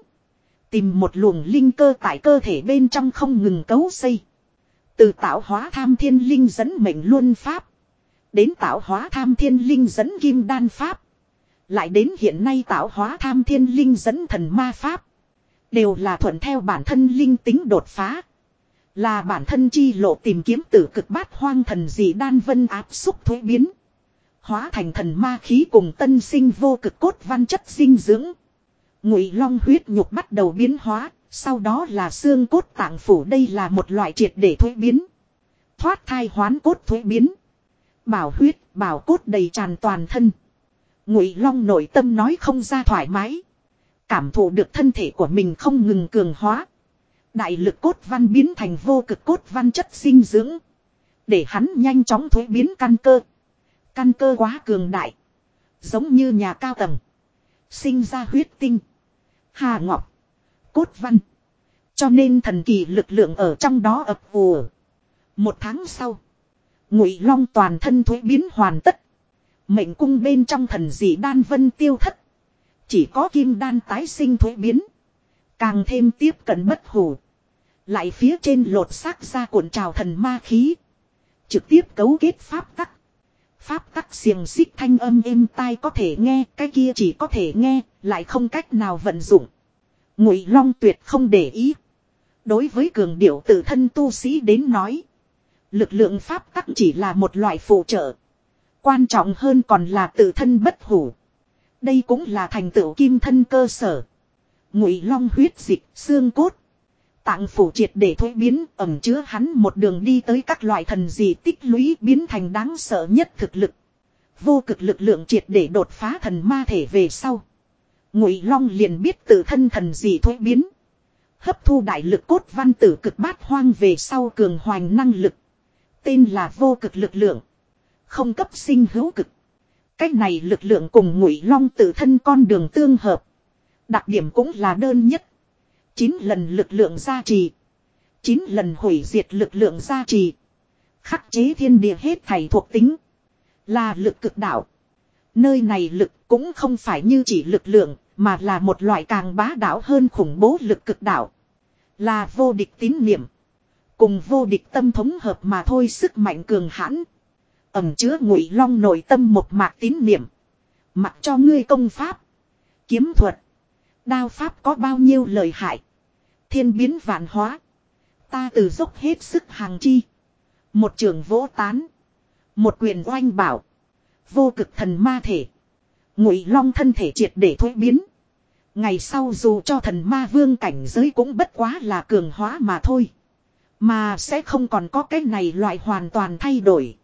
Tìm một luồng linh cơ tại cơ thể bên trong không ngừng cấu xây. Từ tạo hóa tham thiên linh dẫn mệnh luân pháp. Đến tạo hóa tham thiên linh dẫn kim đan pháp. Lại đến hiện nay tạo hóa tham thiên linh dẫn thần ma pháp. Đều là thuận theo bản thân linh tính đột phá. Là bản thân chi lộ tìm kiếm tử cực bát hoang thần dị đan vân áp xúc thuế biến. Hóa thành thần ma khí cùng tân sinh vô cực cốt văn chất sinh dưỡng. Ngụy long huyết nhục bắt đầu biến hóa, sau đó là xương cốt tạng phủ đây là một loại triệt để thuế biến. Thoát thai hoán cốt thuế biến. Bảo huyết, bảo cốt đầy tràn toàn thân. Ngụy long nội tâm nói không ra thoải mái. Cảm thụ được thân thể của mình không ngừng cường hóa. Đại lực cốt văn biến thành vô cực cốt văn chất sinh dưỡng. Để hắn nhanh chóng thuế biến căn cơ. Căn cơ quá cường đại. Giống như nhà cao tầng. Sinh ra huyết tinh. Hà ngọc. Cốt văn. Cho nên thần kỳ lực lượng ở trong đó ập vùa. Một tháng sau. Ngụy long toàn thân thuế biến hoàn tất. Mệnh cung bên trong thần dị đan vân tiêu thất. Chỉ có kim đan tái sinh thuế biến. Càng thêm tiếp cận bất hủ. Lại phía trên lột xác ra cuộn trào thần ma khí. Trực tiếp cấu kết pháp tắc. Pháp tắc xiềng xích thanh âm êm tai có thể nghe, cái kia chỉ có thể nghe, lại không cách nào vận dụng. Ngụy Long tuyệt không để ý. Đối với cường điệu tự thân tu sĩ đến nói. Lực lượng pháp tắc chỉ là một loại phụ trợ. Quan trọng hơn còn là tự thân bất hủ. Đây cũng là thành tựu kim thân cơ sở. Ngụy long huyết dịch, xương cốt. Tạng phủ triệt để thối biến, ẩm chứa hắn một đường đi tới các loại thần dị tích lũy biến thành đáng sợ nhất thực lực. Vô cực lực lượng triệt để đột phá thần ma thể về sau. Ngụy long liền biết tự thân thần dị thối biến. Hấp thu đại lực cốt văn tử cực bát hoang về sau cường hoành năng lực. Tên là vô cực lực lượng. Không cấp sinh hữu cực. Cách này lực lượng cùng ngụy long tự thân con đường tương hợp. Đặc điểm cũng là đơn nhất. 9 lần lực lượng gia trì. 9 lần hủy diệt lực lượng gia trì. Khắc chế thiên địa hết thảy thuộc tính. Là lực cực đạo. Nơi này lực cũng không phải như chỉ lực lượng, mà là một loại càng bá đạo hơn khủng bố lực cực đạo. Là vô địch tín niệm. Cùng vô địch tâm thống hợp mà thôi sức mạnh cường hãn. Ẩm chứa ngụy long nội tâm một mạc tín niệm. Mặc cho ngươi công pháp. Kiếm thuật. Đao pháp có bao nhiêu lời hại. Thiên biến vạn hóa. Ta từ dốc hết sức hàng chi. Một trường vỗ tán. Một quyền oanh bảo. Vô cực thần ma thể. Ngụy long thân thể triệt để thối biến. Ngày sau dù cho thần ma vương cảnh giới cũng bất quá là cường hóa mà thôi. Mà sẽ không còn có cái này loại hoàn toàn thay đổi.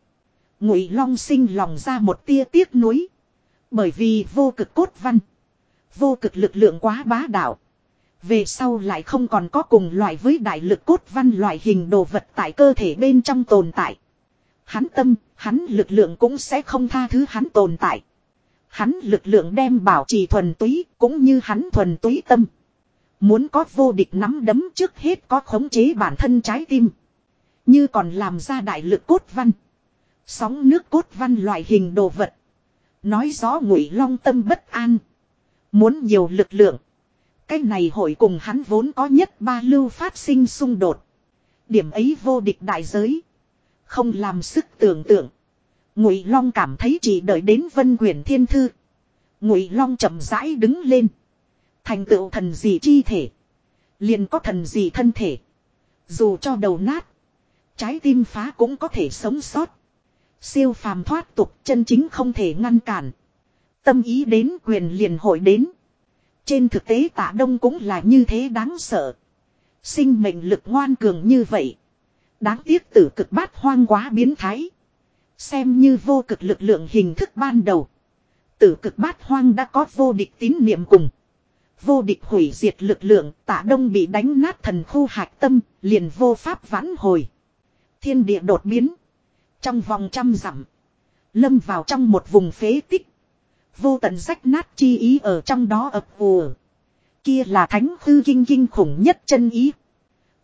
Ngụy long sinh lòng ra một tia tiếc nuối. Bởi vì vô cực cốt văn. Vô cực lực lượng quá bá đạo. Về sau lại không còn có cùng loại với đại lực cốt văn loại hình đồ vật tại cơ thể bên trong tồn tại. Hắn tâm, hắn lực lượng cũng sẽ không tha thứ hắn tồn tại. Hắn lực lượng đem bảo trì thuần túy cũng như hắn thuần túy tâm. Muốn có vô địch nắm đấm trước hết có khống chế bản thân trái tim. Như còn làm ra đại lực cốt văn. Sóng nước cốt văn loại hình đồ vật. Nói rõ ngụy long tâm bất an. Muốn nhiều lực lượng. Cái này hội cùng hắn vốn có nhất ba lưu phát sinh xung đột. Điểm ấy vô địch đại giới. Không làm sức tưởng tượng. Ngụy Long cảm thấy chỉ đợi đến Vân Quyền Thiên Thư. Ngụy Long chậm rãi đứng lên. Thành tựu thần gì chi thể. Liền có thần gì thân thể. Dù cho đầu nát. Trái tim phá cũng có thể sống sót. Siêu phàm thoát tục chân chính không thể ngăn cản. Tâm ý đến quyền liền hội đến. Trên thực tế tạ đông cũng là như thế đáng sợ. Sinh mệnh lực ngoan cường như vậy. Đáng tiếc tử cực bát hoang quá biến thái. Xem như vô cực lực lượng hình thức ban đầu. Tử cực bát hoang đã có vô địch tín niệm cùng. Vô địch hủy diệt lực lượng tạ đông bị đánh nát thần khu hạch tâm, liền vô pháp vãn hồi. Thiên địa đột biến. Trong vòng trăm dặm. Lâm vào trong một vùng phế tích. Vô tận rách nát chi ý ở trong đó ập ùa. Kia là thánh hư kinh kinh khủng nhất chân ý.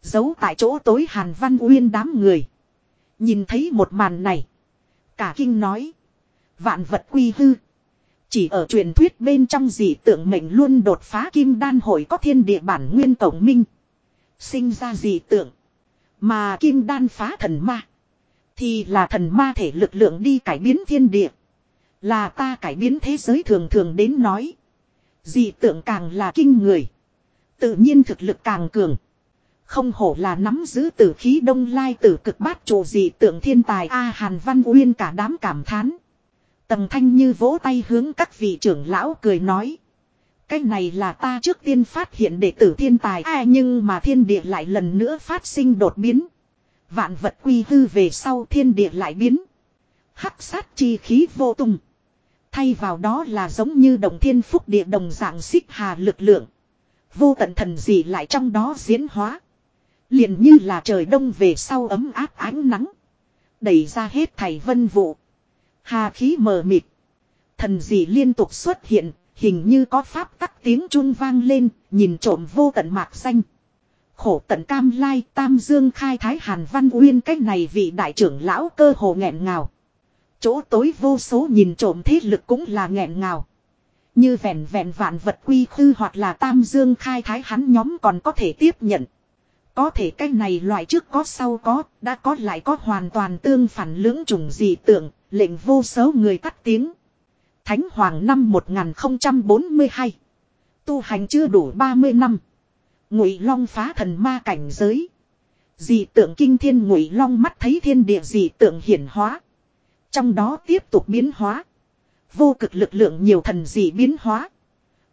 Giấu tại chỗ tối Hàn Văn Uyên đám người. Nhìn thấy một màn này. Cả kinh nói. Vạn vật quy hư. Chỉ ở truyền thuyết bên trong dị tượng mệnh luôn đột phá kim đan hội có thiên địa bản nguyên tổng minh. Sinh ra dị tượng. Mà kim đan phá thần ma. Thì là thần ma thể lực lượng đi cải biến thiên địa. Là ta cải biến thế giới thường thường đến nói. Dị tượng càng là kinh người. Tự nhiên thực lực càng cường. Không hổ là nắm giữ tử khí đông lai tử cực bát chủ dị tượng thiên tài A Hàn Văn Uyên cả đám cảm thán. Tầng thanh như vỗ tay hướng các vị trưởng lão cười nói. Cái này là ta trước tiên phát hiện đệ tử thiên tài A nhưng mà thiên địa lại lần nữa phát sinh đột biến. Vạn vật quy hư về sau thiên địa lại biến. Hắc sát chi khí vô tung. Thay vào đó là giống như đồng thiên phúc địa đồng dạng xích hà lực lượng. Vô tận thần gì lại trong đó diễn hóa. Liền như là trời đông về sau ấm áp ánh nắng. Đẩy ra hết thảy vân vụ. Hà khí mờ mịt. Thần gì liên tục xuất hiện, hình như có pháp tắc tiếng chuông vang lên, nhìn trộm vô tận mạc xanh. Khổ tận cam lai tam dương khai thái hàn văn uyên cách này vị đại trưởng lão cơ hồ nghẹn ngào. Chỗ tối vô số nhìn trộm thế lực cũng là nghẹn ngào. Như vẹn vẹn vạn vật quy khư hoặc là tam dương khai thái hắn nhóm còn có thể tiếp nhận. Có thể cái này loại trước có sau có, đã có lại có hoàn toàn tương phản lưỡng trùng dị tượng, lệnh vô số người tắt tiếng. Thánh Hoàng năm 1042. Tu hành chưa đủ 30 năm. Ngụy Long phá thần ma cảnh giới. Dị tượng kinh thiên Ngụy Long mắt thấy thiên địa dị tượng hiển hóa. Trong đó tiếp tục biến hóa. Vô cực lực lượng nhiều thần dị biến hóa.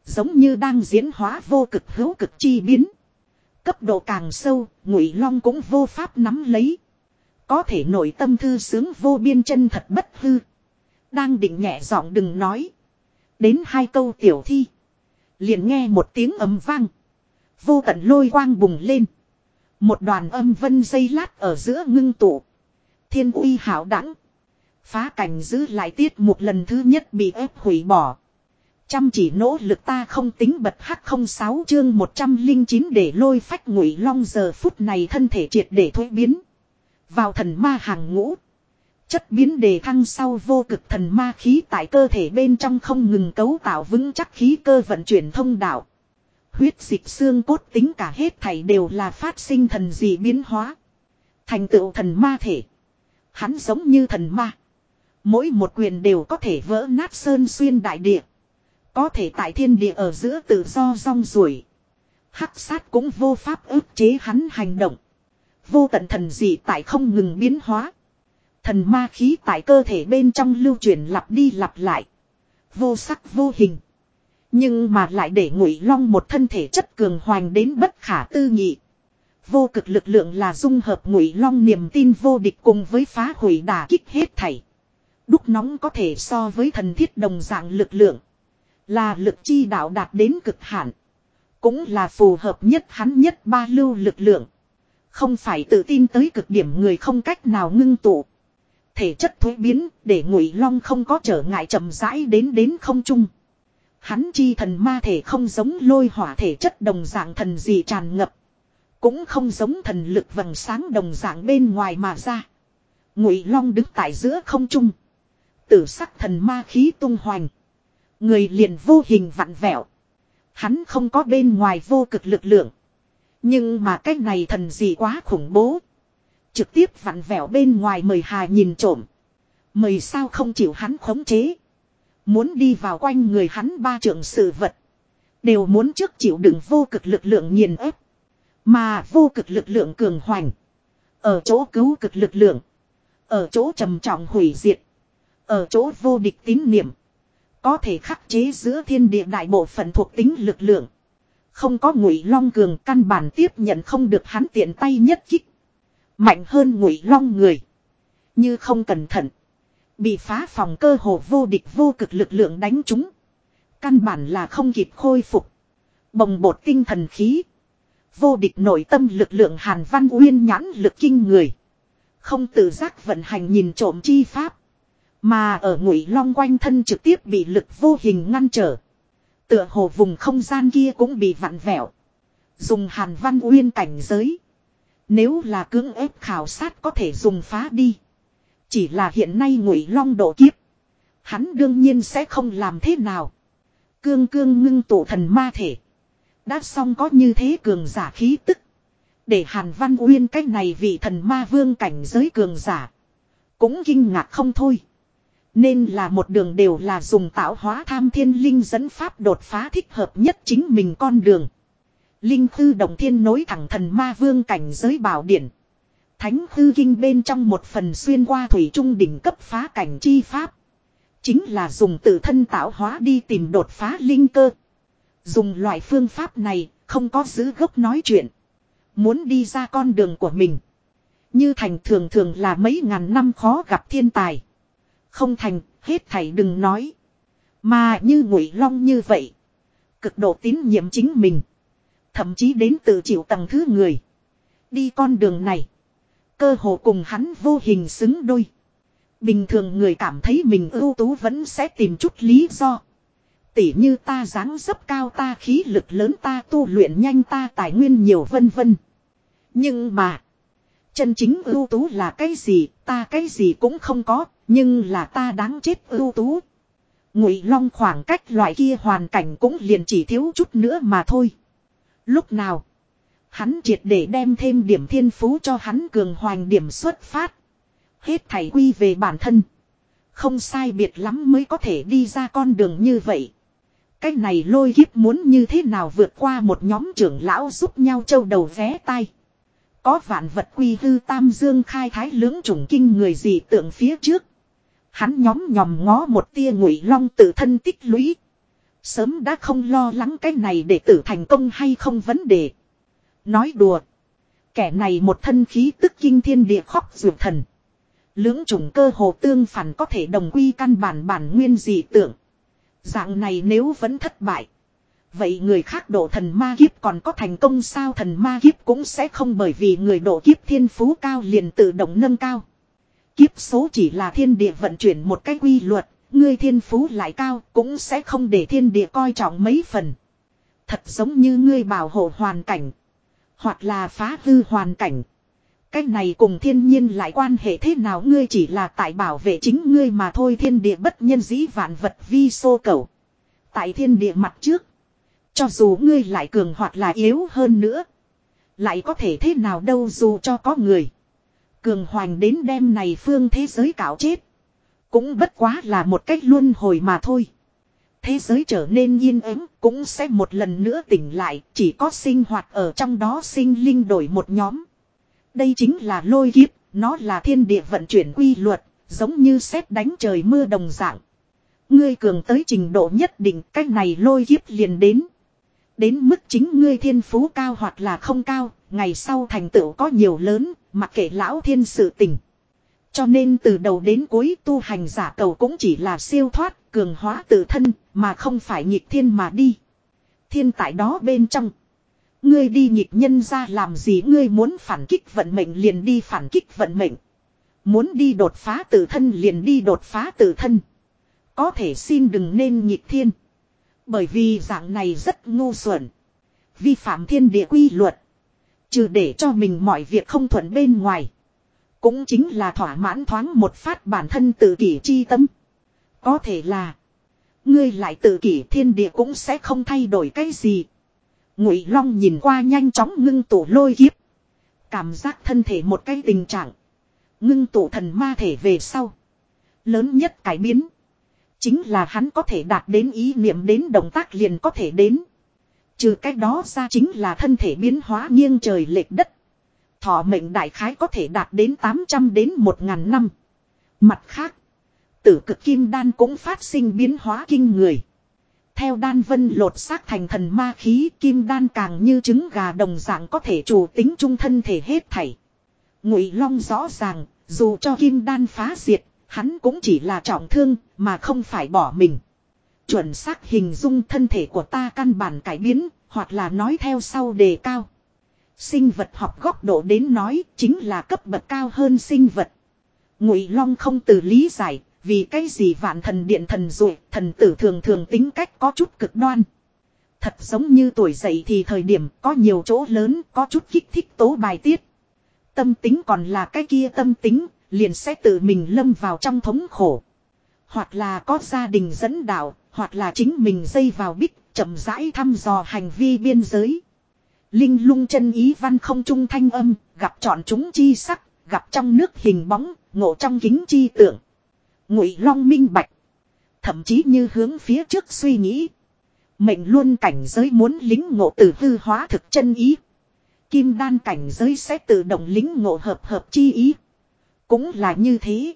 Giống như đang diễn hóa vô cực hữu cực chi biến. Cấp độ càng sâu, Ngụy Long cũng vô pháp nắm lấy. Có thể nội tâm thư sướng vô biên chân thật bất hư. Đang định nhẹ giọng đừng nói. Đến hai câu tiểu thi. Liền nghe một tiếng ầm vang. Vô tận lôi quang bùng lên. Một đoàn âm vân dây lát ở giữa ngưng tụ. Thiên uy hảo đẳng. Phá cảnh giữ lại tiết một lần thứ nhất bị ép hủy bỏ. Chăm chỉ nỗ lực ta không tính bật hắc không sáu chương 109 để lôi phách ngụy long giờ phút này thân thể triệt để thuế biến. Vào thần ma hàng ngũ. Chất biến đề thăng sau vô cực thần ma khí tại cơ thể bên trong không ngừng cấu tạo vững chắc khí cơ vận chuyển thông đạo. Huyết dịch xương cốt tính cả hết thảy đều là phát sinh thần dị biến hóa. Thành tựu thần ma thể. Hắn giống như thần ma. Mỗi một quyền đều có thể vỡ nát sơn xuyên đại địa. Có thể tại thiên địa ở giữa tự do rong ruổi. Hắc sát cũng vô pháp ức chế hắn hành động. Vô tận thần dị tại không ngừng biến hóa. Thần ma khí tại cơ thể bên trong lưu truyền lặp đi lặp lại. Vô sắc vô hình. Nhưng mà lại để ngụy long một thân thể chất cường hoành đến bất khả tư nghị. Vô cực lực lượng là dung hợp ngụy long niềm tin vô địch cùng với phá hủy đả kích hết thảy. Đúc nóng có thể so với thần thiết đồng dạng lực lượng. Là lực chi đạo đạt đến cực hạn. Cũng là phù hợp nhất hắn nhất ba lưu lực lượng. Không phải tự tin tới cực điểm người không cách nào ngưng tụ. Thể chất thuế biến để ngụy long không có trở ngại chậm rãi đến đến không trung. Hắn chi thần ma thể không giống lôi hỏa thể chất đồng dạng thần gì tràn ngập. Cũng không giống thần lực vầng sáng đồng dạng bên ngoài mà ra. Ngụy long đứng tại giữa không trung. Tử sắc thần ma khí tung hoành. Người liền vô hình vặn vẹo. Hắn không có bên ngoài vô cực lực lượng. Nhưng mà cái này thần gì quá khủng bố. Trực tiếp vặn vẹo bên ngoài mời hà nhìn trộm. Mời sao không chịu hắn khống chế. Muốn đi vào quanh người hắn ba trưởng sự vật. Đều muốn trước chịu đựng vô cực lực lượng nghiền ép. Mà vô cực lực lượng cường hoành. Ở chỗ cứu cực lực lượng. Ở chỗ trầm trọng hủy diệt. Ở chỗ vô địch tín niệm. Có thể khắc chế giữa thiên địa đại bộ phận thuộc tính lực lượng. Không có ngụy long cường căn bản tiếp nhận không được hắn tiện tay nhất kích. Mạnh hơn ngụy long người. Như không cẩn thận. Bị phá phòng cơ hồ vô địch vô cực lực lượng đánh trúng. Căn bản là không kịp khôi phục. Bồng bột tinh thần khí. Vô địch nội tâm lực lượng Hàn Văn Uyên nhãn lực kinh người. Không tự giác vận hành nhìn trộm chi pháp. Mà ở ngụy long quanh thân trực tiếp bị lực vô hình ngăn trở. Tựa hồ vùng không gian kia cũng bị vặn vẹo. Dùng Hàn Văn Uyên cảnh giới. Nếu là cưỡng ép khảo sát có thể dùng phá đi. Chỉ là hiện nay ngụy long độ kiếp. Hắn đương nhiên sẽ không làm thế nào. Cương cương ngưng tụ thần ma thể. Đã xong có như thế cường giả khí tức. Để Hàn Văn Uyên cách này vị thần ma vương cảnh giới cường giả. Cũng kinh ngạc không thôi. Nên là một đường đều là dùng tạo hóa tham thiên linh dẫn pháp đột phá thích hợp nhất chính mình con đường. Linh khư động thiên nối thẳng thần ma vương cảnh giới bảo điển. Thánh hư kinh bên trong một phần xuyên qua thủy trung đỉnh cấp phá cảnh chi pháp. Chính là dùng tự thân tạo hóa đi tìm đột phá linh cơ. Dùng loại phương pháp này, không có giữ gốc nói chuyện. Muốn đi ra con đường của mình. Như thành thường thường là mấy ngàn năm khó gặp thiên tài. Không thành, hết thảy đừng nói. Mà như ngụy long như vậy. Cực độ tín nhiệm chính mình. Thậm chí đến tự chịu tầng thứ người. Đi con đường này. Cơ hồ cùng hắn vô hình xứng đôi. Bình thường người cảm thấy mình ưu tú vẫn sẽ tìm chút lý do. Tỉ như ta dáng dấp cao ta khí lực lớn ta tu luyện nhanh ta tài nguyên nhiều vân vân. Nhưng mà. Chân chính ưu tú là cái gì ta cái gì cũng không có. Nhưng là ta đáng chết ưu tú. Ngụy Long khoảng cách loại kia hoàn cảnh cũng liền chỉ thiếu chút nữa mà thôi. Lúc nào. Hắn triệt để đem thêm điểm thiên phú cho hắn cường hoành điểm xuất phát. Hết thảy quy về bản thân. Không sai biệt lắm mới có thể đi ra con đường như vậy. Cái này lôi kiếp muốn như thế nào vượt qua một nhóm trưởng lão giúp nhau châu đầu vé tay. Có vạn vật quy hư tam dương khai thái lưỡng trùng kinh người gì tượng phía trước. Hắn nhóm nhòm ngó một tia ngụy long tự thân tích lũy. Sớm đã không lo lắng cái này để tử thành công hay không vấn đề. Nói đùa. Kẻ này một thân khí tức kinh thiên địa khóc ruột thần. Lưỡng trùng cơ hồ tương phản có thể đồng quy căn bản bản nguyên dị tượng. Dạng này nếu vẫn thất bại. Vậy người khác độ thần ma kiếp còn có thành công sao thần ma kiếp cũng sẽ không bởi vì người độ kiếp thiên phú cao liền tự động nâng cao. Kiếp số chỉ là thiên địa vận chuyển một cái quy luật, ngươi thiên phú lại cao cũng sẽ không để thiên địa coi trọng mấy phần. Thật giống như ngươi bảo hộ hoàn cảnh, hoặc là phá hư hoàn cảnh. Cái này cùng thiên nhiên lại quan hệ thế nào ngươi chỉ là tại bảo vệ chính ngươi mà thôi thiên địa bất nhân dĩ vạn vật vi xô cầu. Tại thiên địa mặt trước. Cho dù ngươi lại cường hoặc là yếu hơn nữa. Lại có thể thế nào đâu dù cho có người. Cường hoành đến đêm này phương thế giới cạo chết. Cũng bất quá là một cách luân hồi mà thôi. Thế giới trở nên yên ắng cũng sẽ một lần nữa tỉnh lại, chỉ có sinh hoạt ở trong đó sinh linh đổi một nhóm. Đây chính là lôi kiếp, nó là thiên địa vận chuyển quy luật, giống như xét đánh trời mưa đồng dạng. Ngươi cường tới trình độ nhất định cách này lôi kiếp liền đến. Đến mức chính ngươi thiên phú cao hoặc là không cao, ngày sau thành tựu có nhiều lớn, mặc kệ lão thiên sự tình. Cho nên từ đầu đến cuối tu hành giả cầu cũng chỉ là siêu thoát, cường hóa tự thân, mà không phải nhịp thiên mà đi. Thiên tại đó bên trong. Ngươi đi nhịp nhân ra làm gì ngươi muốn phản kích vận mệnh liền đi phản kích vận mệnh. Muốn đi đột phá tự thân liền đi đột phá tự thân. Có thể xin đừng nên nhịp thiên. Bởi vì dạng này rất ngu xuẩn. Vi phạm thiên địa quy luật. Trừ để cho mình mọi việc không thuận bên ngoài. Cũng chính là thỏa mãn thoáng một phát bản thân tự kỷ chi tâm. Có thể là. Ngươi lại tự kỷ thiên địa cũng sẽ không thay đổi cái gì. Ngụy Long nhìn qua nhanh chóng ngưng tụ lôi kiếp. Cảm giác thân thể một cái tình trạng. Ngưng tụ thần ma thể về sau. Lớn nhất cải biến. Chính là hắn có thể đạt đến ý niệm đến động tác liền có thể đến. Trừ cách đó ra chính là thân thể biến hóa nghiêng trời lệch đất. Thọ mệnh đại khái có thể đạt đến 800 đến 1000 năm. Mặt khác, tử cực kim đan cũng phát sinh biến hóa kinh người. Theo đan vân lột xác thành thần ma khí kim đan càng như trứng gà đồng dạng có thể chủ tính trung thân thể hết thảy. Ngụy Long rõ ràng, dù cho kim đan phá diệt, hắn cũng chỉ là trọng thương mà không phải bỏ mình. Chuẩn xác hình dung thân thể của ta căn bản cải biến, hoặc là nói theo sau đề cao. Sinh vật học góc độ đến nói chính là cấp bậc cao hơn sinh vật. Ngụy Long không từ lý giải, vì cái gì vạn thần điện thần dụ, thần tử thường thường tính cách có chút cực đoan. Thật giống như tuổi dậy thì thời điểm có nhiều chỗ lớn, có chút kích thích tố bài tiết. Tâm tính còn là cái kia tâm tính, liền sẽ tự mình lâm vào trong thống khổ. Hoặc là có gia đình dẫn đạo, hoặc là chính mình dây vào bích, chậm rãi thăm dò hành vi biên giới. Linh lung chân ý văn không trung thanh âm, gặp chọn chúng chi sắc, gặp trong nước hình bóng, ngộ trong kính chi tượng. Ngụy long minh bạch. Thậm chí như hướng phía trước suy nghĩ. Mệnh luôn cảnh giới muốn lính ngộ từ hư hóa thực chân ý. Kim đan cảnh giới sẽ tự động lính ngộ hợp hợp chi ý. Cũng là như thế.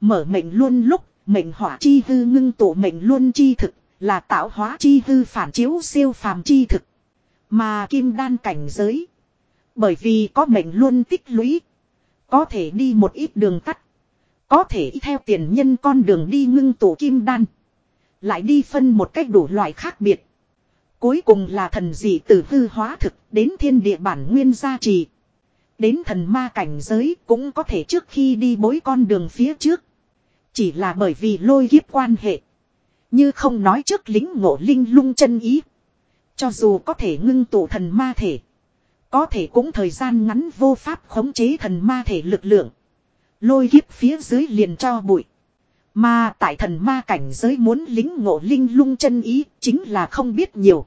Mở mệnh luôn lúc, mệnh hỏa chi hư ngưng tụ mệnh luôn chi thực, là tạo hóa chi hư phản chiếu siêu phàm chi thực. Mà kim đan cảnh giới. Bởi vì có mệnh luôn tích lũy. Có thể đi một ít đường tắt. Có thể theo tiền nhân con đường đi ngưng tụ kim đan. Lại đi phân một cách đủ loại khác biệt. Cuối cùng là thần dị từ hư hóa thực đến thiên địa bản nguyên gia trì. Đến thần ma cảnh giới cũng có thể trước khi đi bối con đường phía trước. Chỉ là bởi vì lôi kiếp quan hệ. Như không nói trước lính ngộ linh lung chân ý. Cho dù có thể ngưng tụ thần ma thể. Có thể cũng thời gian ngắn vô pháp khống chế thần ma thể lực lượng. Lôi kiếp phía dưới liền cho bụi. Mà tại thần ma cảnh giới muốn lính ngộ linh lung chân ý chính là không biết nhiều.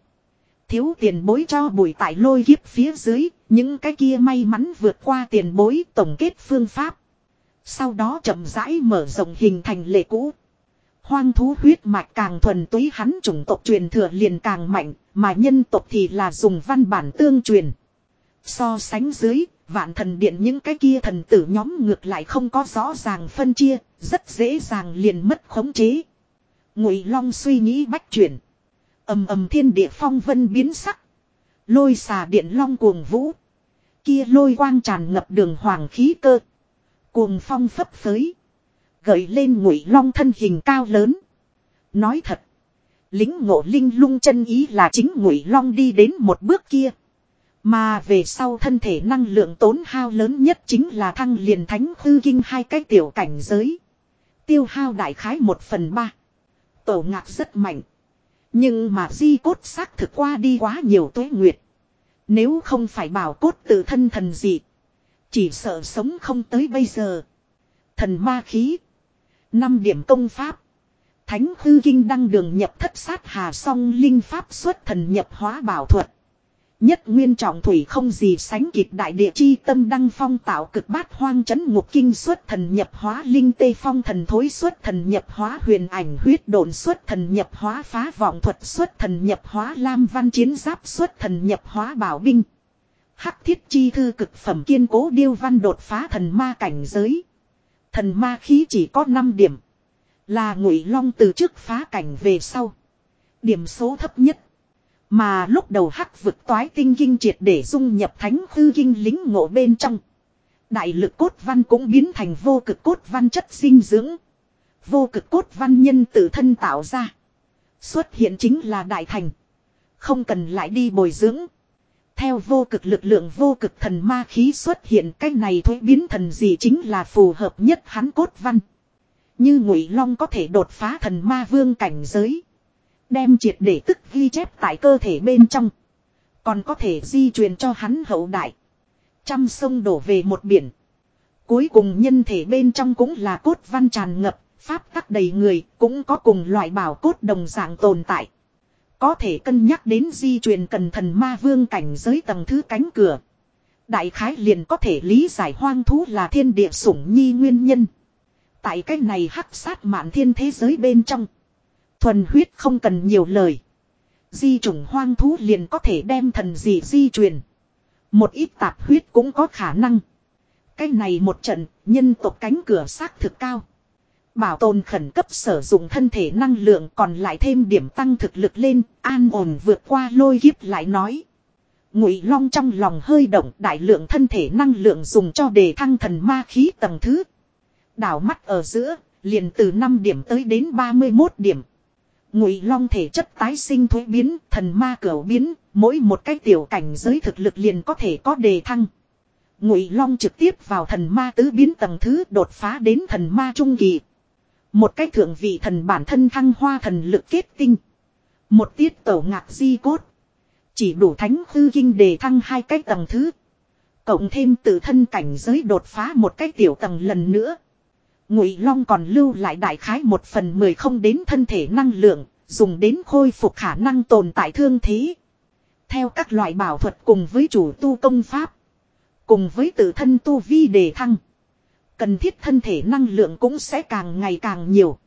Thiếu tiền bối cho bụi tại lôi kiếp phía dưới, những cái kia may mắn vượt qua tiền bối tổng kết phương pháp. Sau đó chậm rãi mở rộng hình thành lệ cũ. Hoang thú huyết mạch càng thuần túy hắn chủng tộc truyền thừa liền càng mạnh, mà nhân tộc thì là dùng văn bản tương truyền. So sánh dưới, vạn thần điện những cái kia thần tử nhóm ngược lại không có rõ ràng phân chia, rất dễ dàng liền mất khống chế. Ngụy Long suy nghĩ bách chuyển. ầm ầm thiên địa phong vân biến sắc. Lôi xà điện long cuồng vũ. Kia lôi quang tràn ngập đường hoàng khí cơ. Cuồng phong phấp phới. Gợi lên ngụy long thân hình cao lớn. Nói thật. Lính ngộ linh lung chân ý là chính ngụy long đi đến một bước kia. Mà về sau thân thể năng lượng tốn hao lớn nhất chính là thăng liền thánh hư kinh hai cái tiểu cảnh giới. Tiêu hao đại khái một phần ba. Tổ ngạc rất mạnh. Nhưng mà di cốt xác thực qua đi quá nhiều tuế nguyệt. Nếu không phải bảo cốt tự thân thần dị. Chỉ sợ sống không tới bây giờ. Thần ma khí. năm điểm công pháp. Thánh hư kinh đăng đường nhập thất sát hà song linh pháp xuất thần nhập hóa bảo thuật. Nhất nguyên trọng thủy không gì sánh kịp đại địa chi tâm đăng phong tạo cực bát hoang chấn ngục kinh xuất thần nhập hóa linh tê phong thần thối xuất thần nhập hóa huyền ảnh huyết đồn xuất thần nhập hóa phá vọng thuật xuất thần nhập hóa lam văn chiến giáp xuất thần nhập hóa bảo binh. Hắc thiết chi thư cực phẩm kiên cố điêu văn đột phá thần ma cảnh giới. Thần ma khí chỉ có 5 điểm. Là ngụy long từ trước phá cảnh về sau. Điểm số thấp nhất. Mà lúc đầu hắc vực toái tinh kinh triệt để dung nhập thánh hư kinh lính ngộ bên trong. Đại lực cốt văn cũng biến thành vô cực cốt văn chất dinh dưỡng. Vô cực cốt văn nhân tự thân tạo ra. Xuất hiện chính là đại thành. Không cần lại đi bồi dưỡng. Theo vô cực lực lượng vô cực thần ma khí xuất hiện cái này thuế biến thần gì chính là phù hợp nhất hắn cốt văn. Như ngụy long có thể đột phá thần ma vương cảnh giới. Đem triệt để tức ghi chép tại cơ thể bên trong. Còn có thể di truyền cho hắn hậu đại. Trăm sông đổ về một biển. Cuối cùng nhân thể bên trong cũng là cốt văn tràn ngập, pháp tắc đầy người, cũng có cùng loại bảo cốt đồng dạng tồn tại. Có thể cân nhắc đến di truyền cần thần ma vương cảnh giới tầng thứ cánh cửa. Đại khái liền có thể lý giải hoang thú là thiên địa sủng nhi nguyên nhân. Tại cái này hắc sát mạn thiên thế giới bên trong. Thuần huyết không cần nhiều lời. Di chủng hoang thú liền có thể đem thần dị di truyền. Một ít tạp huyết cũng có khả năng. Cái này một trận, nhân tộc cánh cửa xác thực cao. Bảo tồn khẩn cấp sử dụng thân thể năng lượng còn lại thêm điểm tăng thực lực lên, an ổn vượt qua lôi kiếp lại nói. Ngụy Long trong lòng hơi động đại lượng thân thể năng lượng dùng cho đề thăng thần ma khí tầng thứ. Đảo mắt ở giữa, liền từ 5 điểm tới đến 31 điểm. Ngụy Long thể chất tái sinh thuế biến, thần ma cửu biến, mỗi một cái tiểu cảnh giới thực lực liền có thể có đề thăng. Ngụy Long trực tiếp vào thần ma tứ biến tầng thứ đột phá đến thần ma trung kỳ. Một cái thượng vị thần bản thân thăng hoa thần lực kết tinh. Một tiết tẩu ngạc di cốt. Chỉ đủ thánh hư kinh đề thăng hai cái tầng thứ. Cộng thêm tự thân cảnh giới đột phá một cái tiểu tầng lần nữa. Ngụy Long còn lưu lại đại khái một phần mười không đến thân thể năng lượng, dùng đến khôi phục khả năng tồn tại thương thế. Theo các loại bảo thuật cùng với chủ tu công pháp, cùng với tự thân tu vi đề thăng, cần thiết thân thể năng lượng cũng sẽ càng ngày càng nhiều.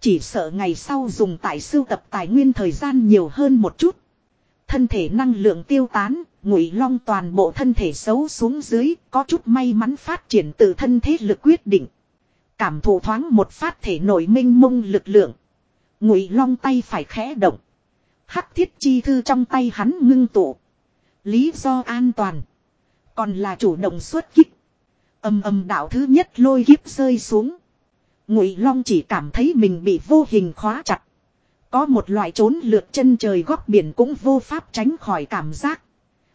Chỉ sợ ngày sau dùng tại sưu tập tài nguyên thời gian nhiều hơn một chút. Thân thể năng lượng tiêu tán, Ngụy Long toàn bộ thân thể xấu xuống dưới, có chút may mắn phát triển từ thân thế lực quyết định. Cảm thụ thoáng một phát thể nổi minh mông lực lượng. Ngụy long tay phải khẽ động. Hắc thiết chi thư trong tay hắn ngưng tụ. Lý do an toàn. Còn là chủ động xuất kích. Âm âm đạo thứ nhất lôi kiếp rơi xuống. Ngụy long chỉ cảm thấy mình bị vô hình khóa chặt. Có một loại trốn lượt chân trời góc biển cũng vô pháp tránh khỏi cảm giác.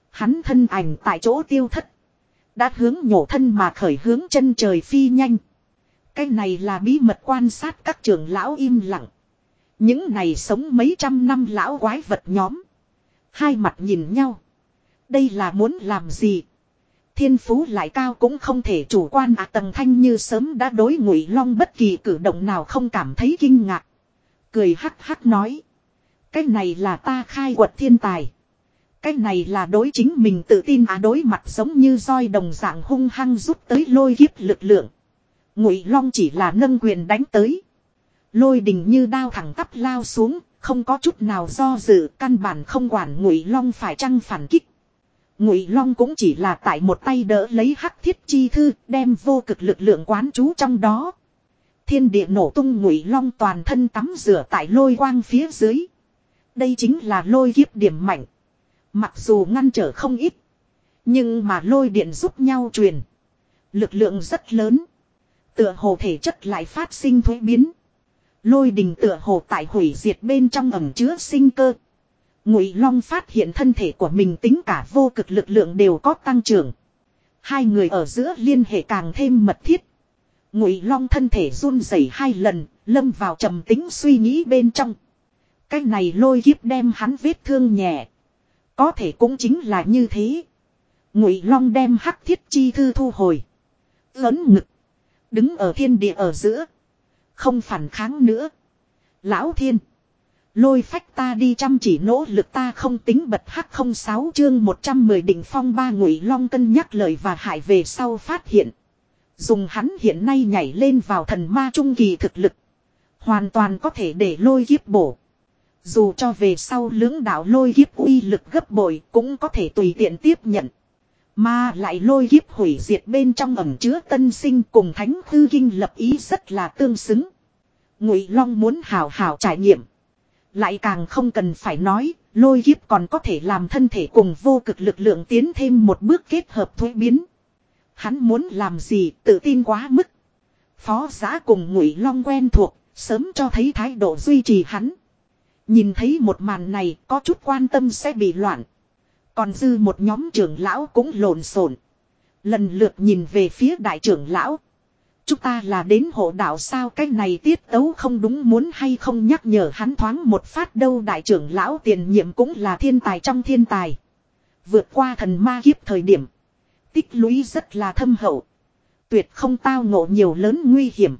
Hắn thân ảnh tại chỗ tiêu thất. Đã hướng nhổ thân mà khởi hướng chân trời phi nhanh. Cái này là bí mật quan sát các trưởng lão im lặng. Những này sống mấy trăm năm lão quái vật nhóm. Hai mặt nhìn nhau. Đây là muốn làm gì? Thiên phú lại cao cũng không thể chủ quan à tầng thanh như sớm đã đối ngụy long bất kỳ cử động nào không cảm thấy kinh ngạc. Cười hắc hắc nói. Cái này là ta khai quật thiên tài. Cái này là đối chính mình tự tin à đối mặt giống như roi đồng dạng hung hăng rút tới lôi kiếp lực lượng. Ngụy Long chỉ là nâng quyền đánh tới. Lôi đình như đao thẳng tắp lao xuống, không có chút nào do dự, căn bản không quản Ngụy Long phải chăng phản kích. Ngụy Long cũng chỉ là tại một tay đỡ lấy Hắc Thiết chi thư, đem vô cực lực lượng quán trú trong đó. Thiên địa nổ tung Ngụy Long toàn thân tắm rửa tại lôi quang phía dưới. Đây chính là lôi kiếp điểm mạnh. Mặc dù ngăn trở không ít, nhưng mà lôi điện giúp nhau truyền, lực lượng rất lớn. Tựa hồ thể chất lại phát sinh thuế biến. Lôi đình tựa hồ tại hủy diệt bên trong ẩm chứa sinh cơ. Ngụy Long phát hiện thân thể của mình tính cả vô cực lực lượng đều có tăng trưởng. Hai người ở giữa liên hệ càng thêm mật thiết. Ngụy Long thân thể run rẩy hai lần, lâm vào trầm tính suy nghĩ bên trong. Cái này lôi kiếp đem hắn vết thương nhẹ. Có thể cũng chính là như thế. Ngụy Long đem hắc thiết chi thư thu hồi. Lớn ngực. Đứng ở thiên địa ở giữa. Không phản kháng nữa. Lão thiên. Lôi phách ta đi chăm chỉ nỗ lực ta không tính bật hắc không sáu chương 110 đỉnh phong ba ngụy long cân nhắc lời và hại về sau phát hiện. Dùng hắn hiện nay nhảy lên vào thần ma trung kỳ thực lực. Hoàn toàn có thể để lôi kiếp bổ. Dù cho về sau lưỡng đạo lôi kiếp uy lực gấp bội cũng có thể tùy tiện tiếp nhận. Mà lại lôi kiếp hủy diệt bên trong ẩm chứa tân sinh cùng thánh thư kinh lập ý rất là tương xứng. Ngụy Long muốn hào hào trải nghiệm. Lại càng không cần phải nói, lôi kiếp còn có thể làm thân thể cùng vô cực lực lượng tiến thêm một bước kết hợp thuế biến. Hắn muốn làm gì tự tin quá mức. Phó giá cùng Ngụy Long quen thuộc, sớm cho thấy thái độ duy trì hắn. Nhìn thấy một màn này có chút quan tâm sẽ bị loạn. Còn dư một nhóm trưởng lão cũng lộn xộn. Lần lượt nhìn về phía đại trưởng lão. Chúng ta là đến hộ đạo sao cái này tiết tấu không đúng muốn hay không nhắc nhở hắn thoáng một phát đâu đại trưởng lão tiền nhiệm cũng là thiên tài trong thiên tài. Vượt qua thần ma kiếp thời điểm. Tích lũy rất là thâm hậu. Tuyệt không tao ngộ nhiều lớn nguy hiểm.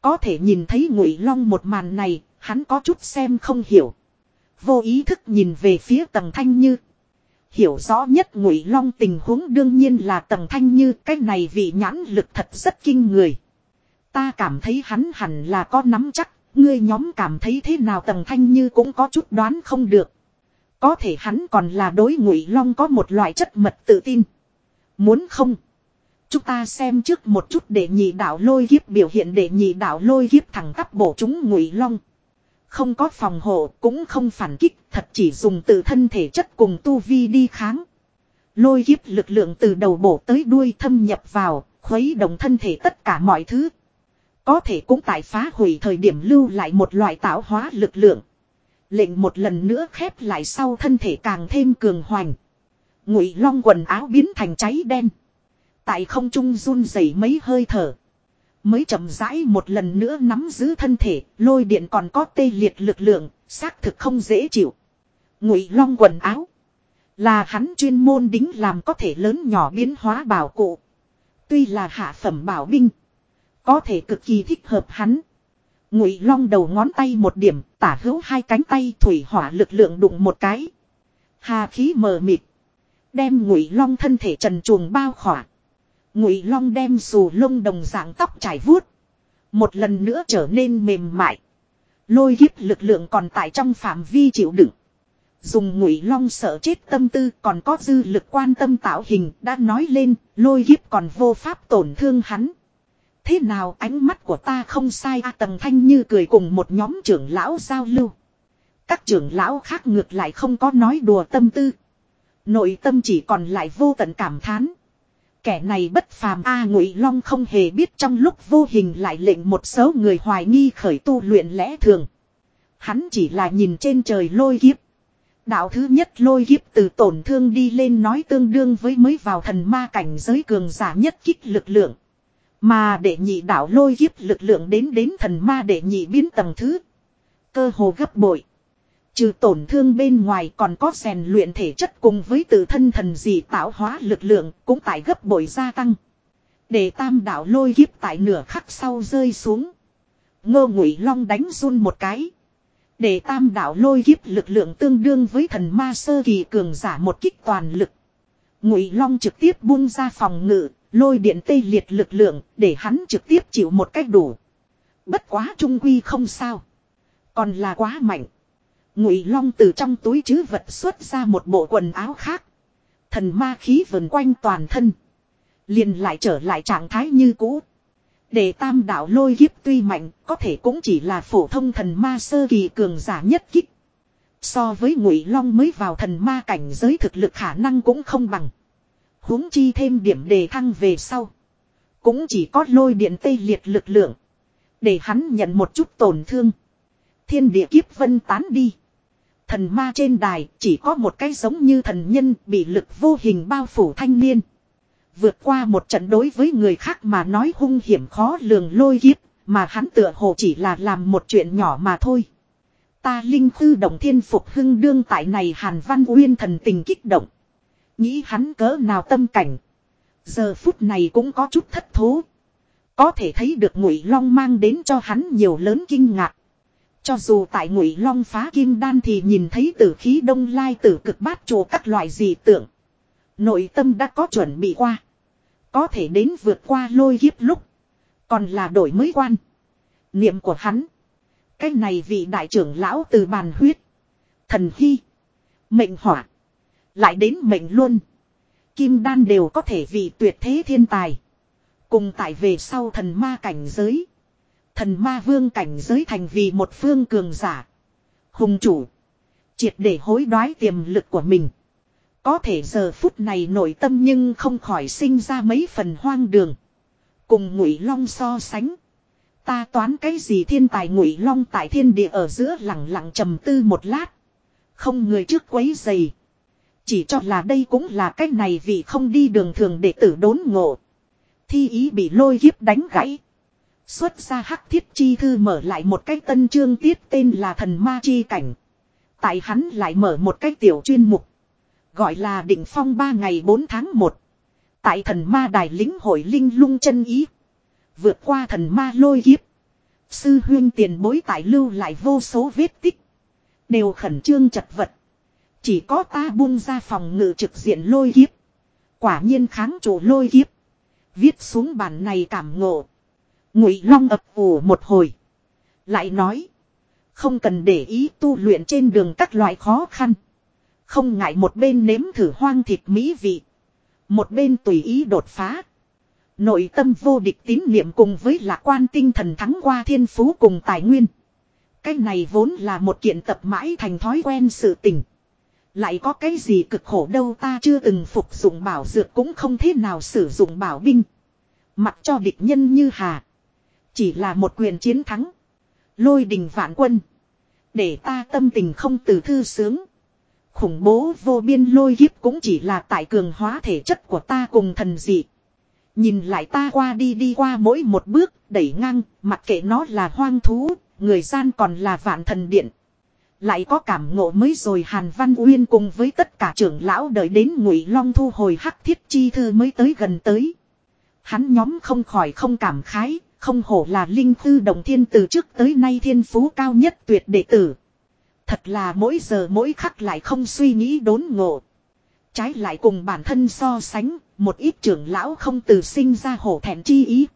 Có thể nhìn thấy ngụy long một màn này, hắn có chút xem không hiểu. Vô ý thức nhìn về phía tầng thanh như. Hiểu rõ nhất ngụy long tình huống đương nhiên là tầng thanh như cái này vì nhãn lực thật rất kinh người. Ta cảm thấy hắn hẳn là có nắm chắc, ngươi nhóm cảm thấy thế nào tầng thanh như cũng có chút đoán không được. Có thể hắn còn là đối ngụy long có một loại chất mật tự tin. Muốn không? Chúng ta xem trước một chút để nhị đạo lôi kiếp biểu hiện để nhị đạo lôi kiếp thẳng tắp bổ chúng ngụy long. Không có phòng hộ cũng không phản kích thật chỉ dùng tự thân thể chất cùng tu vi đi kháng. Lôi kiếp lực lượng từ đầu bổ tới đuôi thâm nhập vào, khuấy động thân thể tất cả mọi thứ. Có thể cũng tại phá hủy thời điểm lưu lại một loại tạo hóa lực lượng. Lệnh một lần nữa khép lại sau thân thể càng thêm cường hoành. Ngụy long quần áo biến thành cháy đen. Tại không trung run rẩy mấy hơi thở. Mới chậm rãi một lần nữa nắm giữ thân thể, lôi điện còn có tê liệt lực lượng, xác thực không dễ chịu. Ngụy long quần áo. Là hắn chuyên môn đính làm có thể lớn nhỏ biến hóa bảo cụ. Tuy là hạ phẩm bảo binh. Có thể cực kỳ thích hợp hắn. Ngụy long đầu ngón tay một điểm, tả hữu hai cánh tay thủy hỏa lực lượng đụng một cái. Hà khí mờ mịt. Đem ngụy long thân thể trần chuồng bao khỏa. Ngụy long đem dù lông đồng dạng tóc trải vuốt. Một lần nữa trở nên mềm mại. Lôi kiếp lực lượng còn tại trong phạm vi chịu đựng. Dùng ngụy long sợ chết tâm tư còn có dư lực quan tâm tạo hình đã nói lên, lôi kiếp còn vô pháp tổn thương hắn. Thế nào ánh mắt của ta không sai a tầng thanh như cười cùng một nhóm trưởng lão giao lưu. Các trưởng lão khác ngược lại không có nói đùa tâm tư. Nội tâm chỉ còn lại vô tận cảm thán. Kẻ này bất phàm A Ngụy Long không hề biết trong lúc vô hình lại lệnh một số người hoài nghi khởi tu luyện lẽ thường. Hắn chỉ là nhìn trên trời lôi kiếp. Đạo thứ nhất lôi kiếp từ tổn thương đi lên nói tương đương với mới vào thần ma cảnh giới cường giả nhất kích lực lượng. Mà để nhị đạo lôi kiếp lực lượng đến đến thần ma để nhị biến tầng thứ. Cơ hồ gấp bội. Trừ tổn thương bên ngoài còn có rèn luyện thể chất cùng với tự thân thần dị tạo hóa lực lượng cũng tại gấp bội gia tăng. Để tam đạo lôi kiếp tại nửa khắc sau rơi xuống. Ngô ngụy long đánh run một cái. Để tam đạo lôi kiếp lực lượng tương đương với thần ma sơ kỳ cường giả một kích toàn lực. Ngụy long trực tiếp buông ra phòng ngự, lôi điện tê liệt lực lượng để hắn trực tiếp chịu một cách đủ. Bất quá trung quy không sao. Còn là quá mạnh. Ngụy Long từ trong túi chứ vật xuất ra một bộ quần áo khác. Thần ma khí vần quanh toàn thân. Liền lại trở lại trạng thái như cũ. Để tam đạo lôi kiếp tuy mạnh, có thể cũng chỉ là phổ thông thần ma sơ kỳ cường giả nhất kích. So với Ngụy Long mới vào thần ma cảnh giới thực lực khả năng cũng không bằng. huống chi thêm điểm đề thăng về sau. Cũng chỉ có lôi điện tê liệt lực lượng. Để hắn nhận một chút tổn thương. Thiên địa kiếp vân tán đi. Thần ma trên đài chỉ có một cái giống như thần nhân bị lực vô hình bao phủ thanh niên. Vượt qua một trận đối với người khác mà nói hung hiểm khó lường lôi kiếp, mà hắn tựa hồ chỉ là làm một chuyện nhỏ mà thôi. Ta linh tư động thiên phục hưng đương tại này Hàn Văn Uyên thần tình kích động. Nghĩ hắn cỡ nào tâm cảnh. Giờ phút này cũng có chút thất thố. Có thể thấy được ngụy long mang đến cho hắn nhiều lớn kinh ngạc. Cho dù tại ngụy long phá kim đan thì nhìn thấy tử khí đông lai tử cực bát chùa các loại dị tượng. Nội tâm đã có chuẩn bị qua. Có thể đến vượt qua lôi kiếp lúc. Còn là đổi mới quan. Niệm của hắn. Cái này vị đại trưởng lão từ bàn huyết. Thần hy. Mệnh hỏa. Lại đến mệnh luôn. Kim đan đều có thể vị tuyệt thế thiên tài. Cùng tại về sau thần ma cảnh giới. Thần ma vương cảnh giới thành vì một phương cường giả. Hùng chủ. Triệt để hối đoái tiềm lực của mình. Có thể giờ phút này nội tâm nhưng không khỏi sinh ra mấy phần hoang đường. Cùng ngụy long so sánh. Ta toán cái gì thiên tài ngụy long tại thiên địa ở giữa lặng lặng trầm tư một lát. Không người trước quấy dày. Chỉ cho là đây cũng là cách này vì không đi đường thường để tử đốn ngộ. Thi ý bị lôi kiếp đánh gãy. Xuất ra hắc thiết chi thư mở lại một cách tân chương tiết tên là thần ma chi cảnh. Tại hắn lại mở một cách tiểu chuyên mục. Gọi là định phong 3 ngày 4 tháng 1. Tại thần ma đài lính hội linh lung chân ý. Vượt qua thần ma lôi kiếp. Sư huyên tiền bối tại lưu lại vô số vết tích. Đều khẩn trương chật vật. Chỉ có ta buông ra phòng ngự trực diện lôi kiếp. Quả nhiên kháng chủ lôi kiếp. Viết xuống bản này cảm ngộ. Ngụy Long ập ủ một hồi. Lại nói. Không cần để ý tu luyện trên đường các loại khó khăn. Không ngại một bên nếm thử hoang thịt mỹ vị. Một bên tùy ý đột phá. Nội tâm vô địch tín niệm cùng với lạc quan tinh thần thắng qua thiên phú cùng tài nguyên. Cái này vốn là một kiện tập mãi thành thói quen sự tình. Lại có cái gì cực khổ đâu ta chưa từng phục dụng bảo dược cũng không thế nào sử dụng bảo binh. Mặc cho địch nhân như hà. Chỉ là một quyền chiến thắng. Lôi đình vạn quân. Để ta tâm tình không từ thư sướng. Khủng bố vô biên lôi kiếp cũng chỉ là tại cường hóa thể chất của ta cùng thần dị. Nhìn lại ta qua đi đi qua mỗi một bước, đẩy ngang, mặc kệ nó là hoang thú, người gian còn là vạn thần điện. Lại có cảm ngộ mới rồi Hàn Văn Uyên cùng với tất cả trưởng lão đợi đến ngụy long thu hồi hắc thiết chi thư mới tới gần tới. Hắn nhóm không khỏi không cảm khái, không hổ là linh thư đồng thiên từ trước tới nay thiên phú cao nhất tuyệt đệ tử. Thật là mỗi giờ mỗi khắc lại không suy nghĩ đốn ngộ. Trái lại cùng bản thân so sánh, một ít trưởng lão không từ sinh ra hổ thẹn chi ý.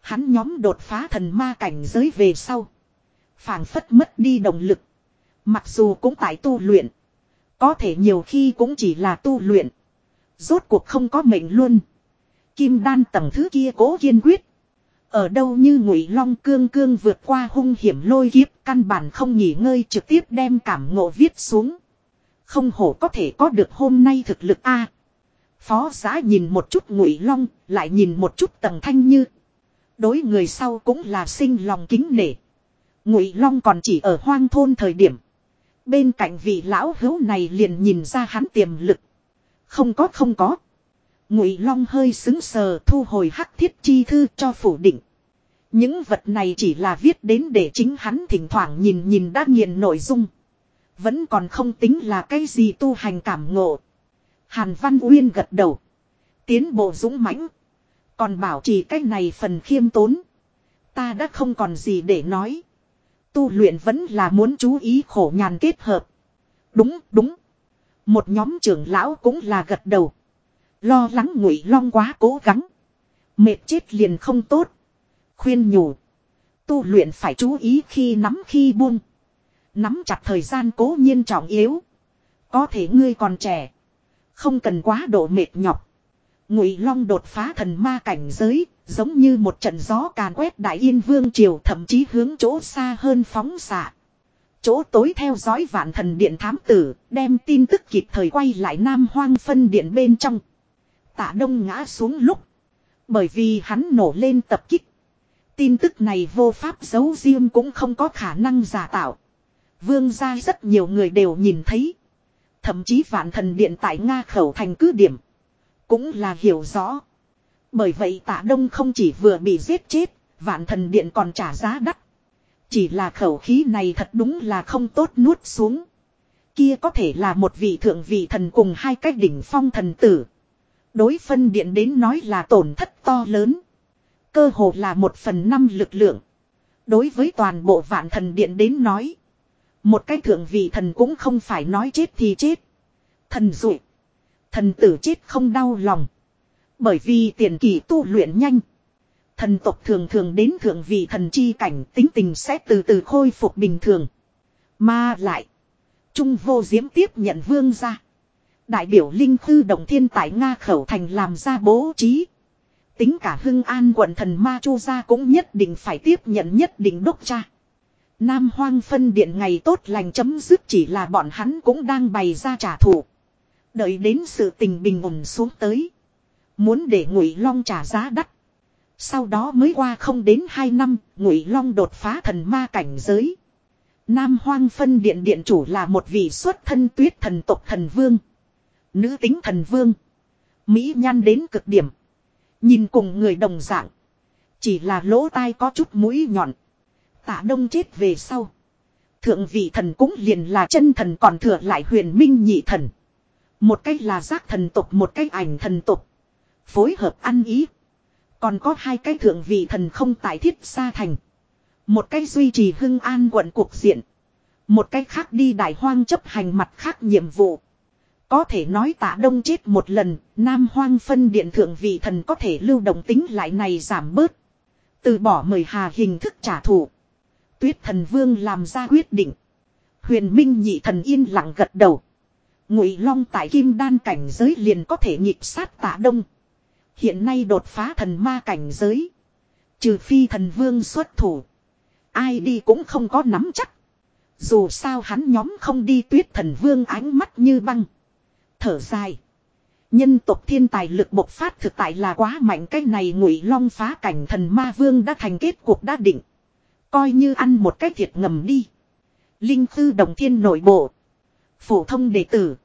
Hắn nhóm đột phá thần ma cảnh giới về sau. phảng phất mất đi động lực. Mặc dù cũng tại tu luyện. Có thể nhiều khi cũng chỉ là tu luyện. Rốt cuộc không có mệnh luôn. Kim đan tầng thứ kia cố kiên quyết. Ở đâu như ngụy long cương cương vượt qua hung hiểm lôi kiếp căn bản không nghỉ ngơi trực tiếp đem cảm ngộ viết xuống. Không hổ có thể có được hôm nay thực lực a. Phó giá nhìn một chút ngụy long, lại nhìn một chút tầng thanh như. Đối người sau cũng là sinh lòng kính nể. Ngụy long còn chỉ ở hoang thôn thời điểm. Bên cạnh vị lão hữu này liền nhìn ra hắn tiềm lực. Không có không có. Ngụy long hơi xứng sờ thu hồi hắc thiết chi thư cho phủ định. Những vật này chỉ là viết đến để chính hắn thỉnh thoảng nhìn nhìn đã nghiền nội dung. Vẫn còn không tính là cái gì tu hành cảm ngộ. Hàn Văn Uyên gật đầu. Tiến bộ dũng mãnh. Còn bảo trì cái này phần khiêm tốn. Ta đã không còn gì để nói. Tu luyện vẫn là muốn chú ý khổ nhàn kết hợp. Đúng, đúng. Một nhóm trưởng lão cũng là gật đầu. Lo lắng ngụy long quá cố gắng. Mệt chết liền không tốt. Khuyên nhủ. Tu luyện phải chú ý khi nắm khi buông. Nắm chặt thời gian cố nhiên trọng yếu. Có thể ngươi còn trẻ. Không cần quá độ mệt nhọc. Ngụy Long đột phá thần ma cảnh giới, giống như một trận gió càn quét đại yên vương triều thậm chí hướng chỗ xa hơn phóng xạ. Chỗ tối theo dõi vạn thần điện thám tử, đem tin tức kịp thời quay lại Nam Hoang phân điện bên trong. Tạ Đông ngã xuống lúc. Bởi vì hắn nổ lên tập kích. Tin tức này vô pháp giấu riêng cũng không có khả năng giả tạo. Vương gia rất nhiều người đều nhìn thấy. Thậm chí vạn thần điện tại Nga khẩu thành cứ điểm. Cũng là hiểu rõ. Bởi vậy tạ đông không chỉ vừa bị giết chết, vạn thần điện còn trả giá đắt. Chỉ là khẩu khí này thật đúng là không tốt nuốt xuống. Kia có thể là một vị thượng vị thần cùng hai cách đỉnh phong thần tử. Đối phân điện đến nói là tổn thất to lớn. Cơ hồ là một phần năm lực lượng. Đối với toàn bộ vạn thần điện đến nói. Một cái thượng vị thần cũng không phải nói chết thì chết. Thần dụ. Thần tử chết không đau lòng. Bởi vì tiền kỳ tu luyện nhanh. Thần tộc thường thường đến thượng vị thần chi cảnh tính tình sẽ từ từ khôi phục bình thường. Mà lại. Trung vô diễm tiếp nhận vương ra. Đại biểu Linh Khư Đồng Thiên tại Nga khẩu thành làm ra bố trí. Tính cả hưng an quận thần Ma Chu gia cũng nhất định phải tiếp nhận nhất định đốc cha. Nam hoang phân điện ngày tốt lành chấm dứt chỉ là bọn hắn cũng đang bày ra trả thù. Đợi đến sự tình bình ổn xuống tới. Muốn để ngụy long trả giá đắt. Sau đó mới qua không đến 2 năm, ngụy long đột phá thần ma cảnh giới. Nam hoang phân điện điện chủ là một vị xuất thân tuyết thần tộc thần vương. Nữ tính thần vương. Mỹ nhan đến cực điểm. Nhìn cùng người đồng dạng. Chỉ là lỗ tai có chút mũi nhọn. Tạ đông chết về sau. Thượng vị thần cũng liền là chân thần còn thừa lại huyền minh nhị thần. Một cách là giác thần tục, một cách ảnh thần tục. Phối hợp ăn ý. Còn có hai cái thượng vị thần không tại thiết xa thành. Một cách duy trì hưng an quận cuộc diện. Một cách khác đi đại hoang chấp hành mặt khác nhiệm vụ. Có thể nói tạ đông chết một lần, nam hoang phân điện thượng vị thần có thể lưu động tính lại này giảm bớt. Từ bỏ mời hà hình thức trả thù. Tuyết thần vương làm ra quyết định. Huyền minh nhị thần yên lặng gật đầu. Ngụy long tại kim đan cảnh giới liền có thể nhịp sát tạ đông. Hiện nay đột phá thần ma cảnh giới. Trừ phi thần vương xuất thủ. Ai đi cũng không có nắm chắc. Dù sao hắn nhóm không đi tuyết thần vương ánh mắt như băng. Thở dài. Nhân tộc thiên tài lực bộc phát thực tại là quá mạnh, cái này ngụy long phá cảnh thần ma vương đã thành kết cuộc đã định. Coi như ăn một cái thiệt ngầm đi. Linh tư đồng thiên nội bộ. Phổ thông đệ tử.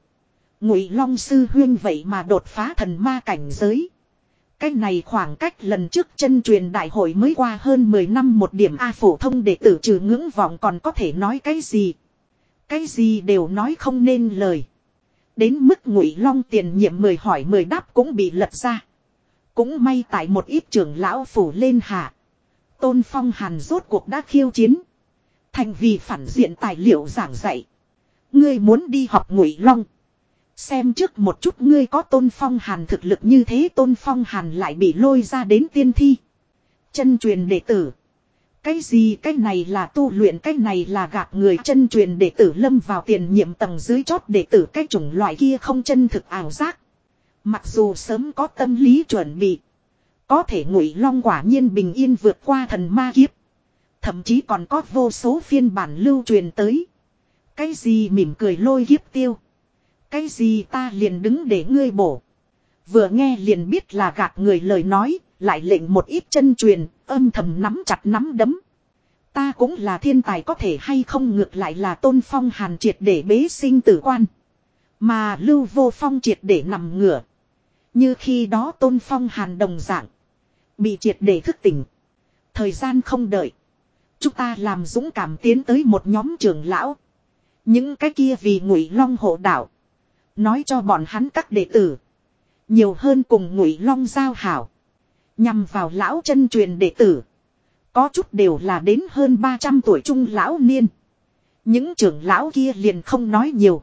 Ngụy long sư huyên vậy mà đột phá thần ma cảnh giới. Cái này khoảng cách lần trước chân truyền đại hội mới qua hơn 10 năm một điểm A, phổ thông đệ tử trừ ngưỡng vọng còn có thể nói cái gì. Cái gì đều nói không nên lời. Đến mức ngụy long tiền nhiệm mười hỏi mười đáp cũng bị lật ra. Cũng may tại một ít trưởng lão phủ lên hạ. Tôn Phong Hàn rốt cuộc đã khiêu chiến. Thành vì phản diện tài liệu giảng dạy. Ngươi muốn đi học ngụy long. Xem trước một chút ngươi có tôn phong hàn thực lực như thế, tôn phong hàn lại bị lôi ra đến tiên thi. Chân truyền đệ tử. Cái gì cái này là tu luyện cái này là gạt người chân truyền đệ tử lâm vào tiền nhiệm tầng dưới chót đệ tử cái chủng loại kia không chân thực ảo giác. Mặc dù sớm có tâm lý chuẩn bị. Có thể ngụy long quả nhiên bình yên vượt qua thần ma kiếp. Thậm chí còn có vô số phiên bản lưu truyền tới. Cái gì mỉm cười lôi kiếp tiêu. Cái gì ta liền đứng để ngươi bổ. Vừa nghe liền biết là gạt người lời nói, lại lệnh một ít chân truyền, âm thầm nắm chặt nắm đấm. Ta cũng là thiên tài có thể hay không ngược lại là tôn phong hàn triệt để bế sinh tử quan. Mà lưu vô phong triệt để nằm ngửa. Như khi đó tôn phong hàn đồng dạng. Bị triệt để thức tỉnh. Thời gian không đợi. Chúng ta làm dũng cảm tiến tới một nhóm trưởng lão. Những cái kia vì ngụy long hộ đạo. Nói cho bọn hắn các đệ tử. Nhiều hơn cùng ngụy long giao hảo. Nhằm vào lão chân truyền đệ tử. Có chút đều là đến hơn 300 tuổi trung lão niên. Những trưởng lão kia liền không nói nhiều.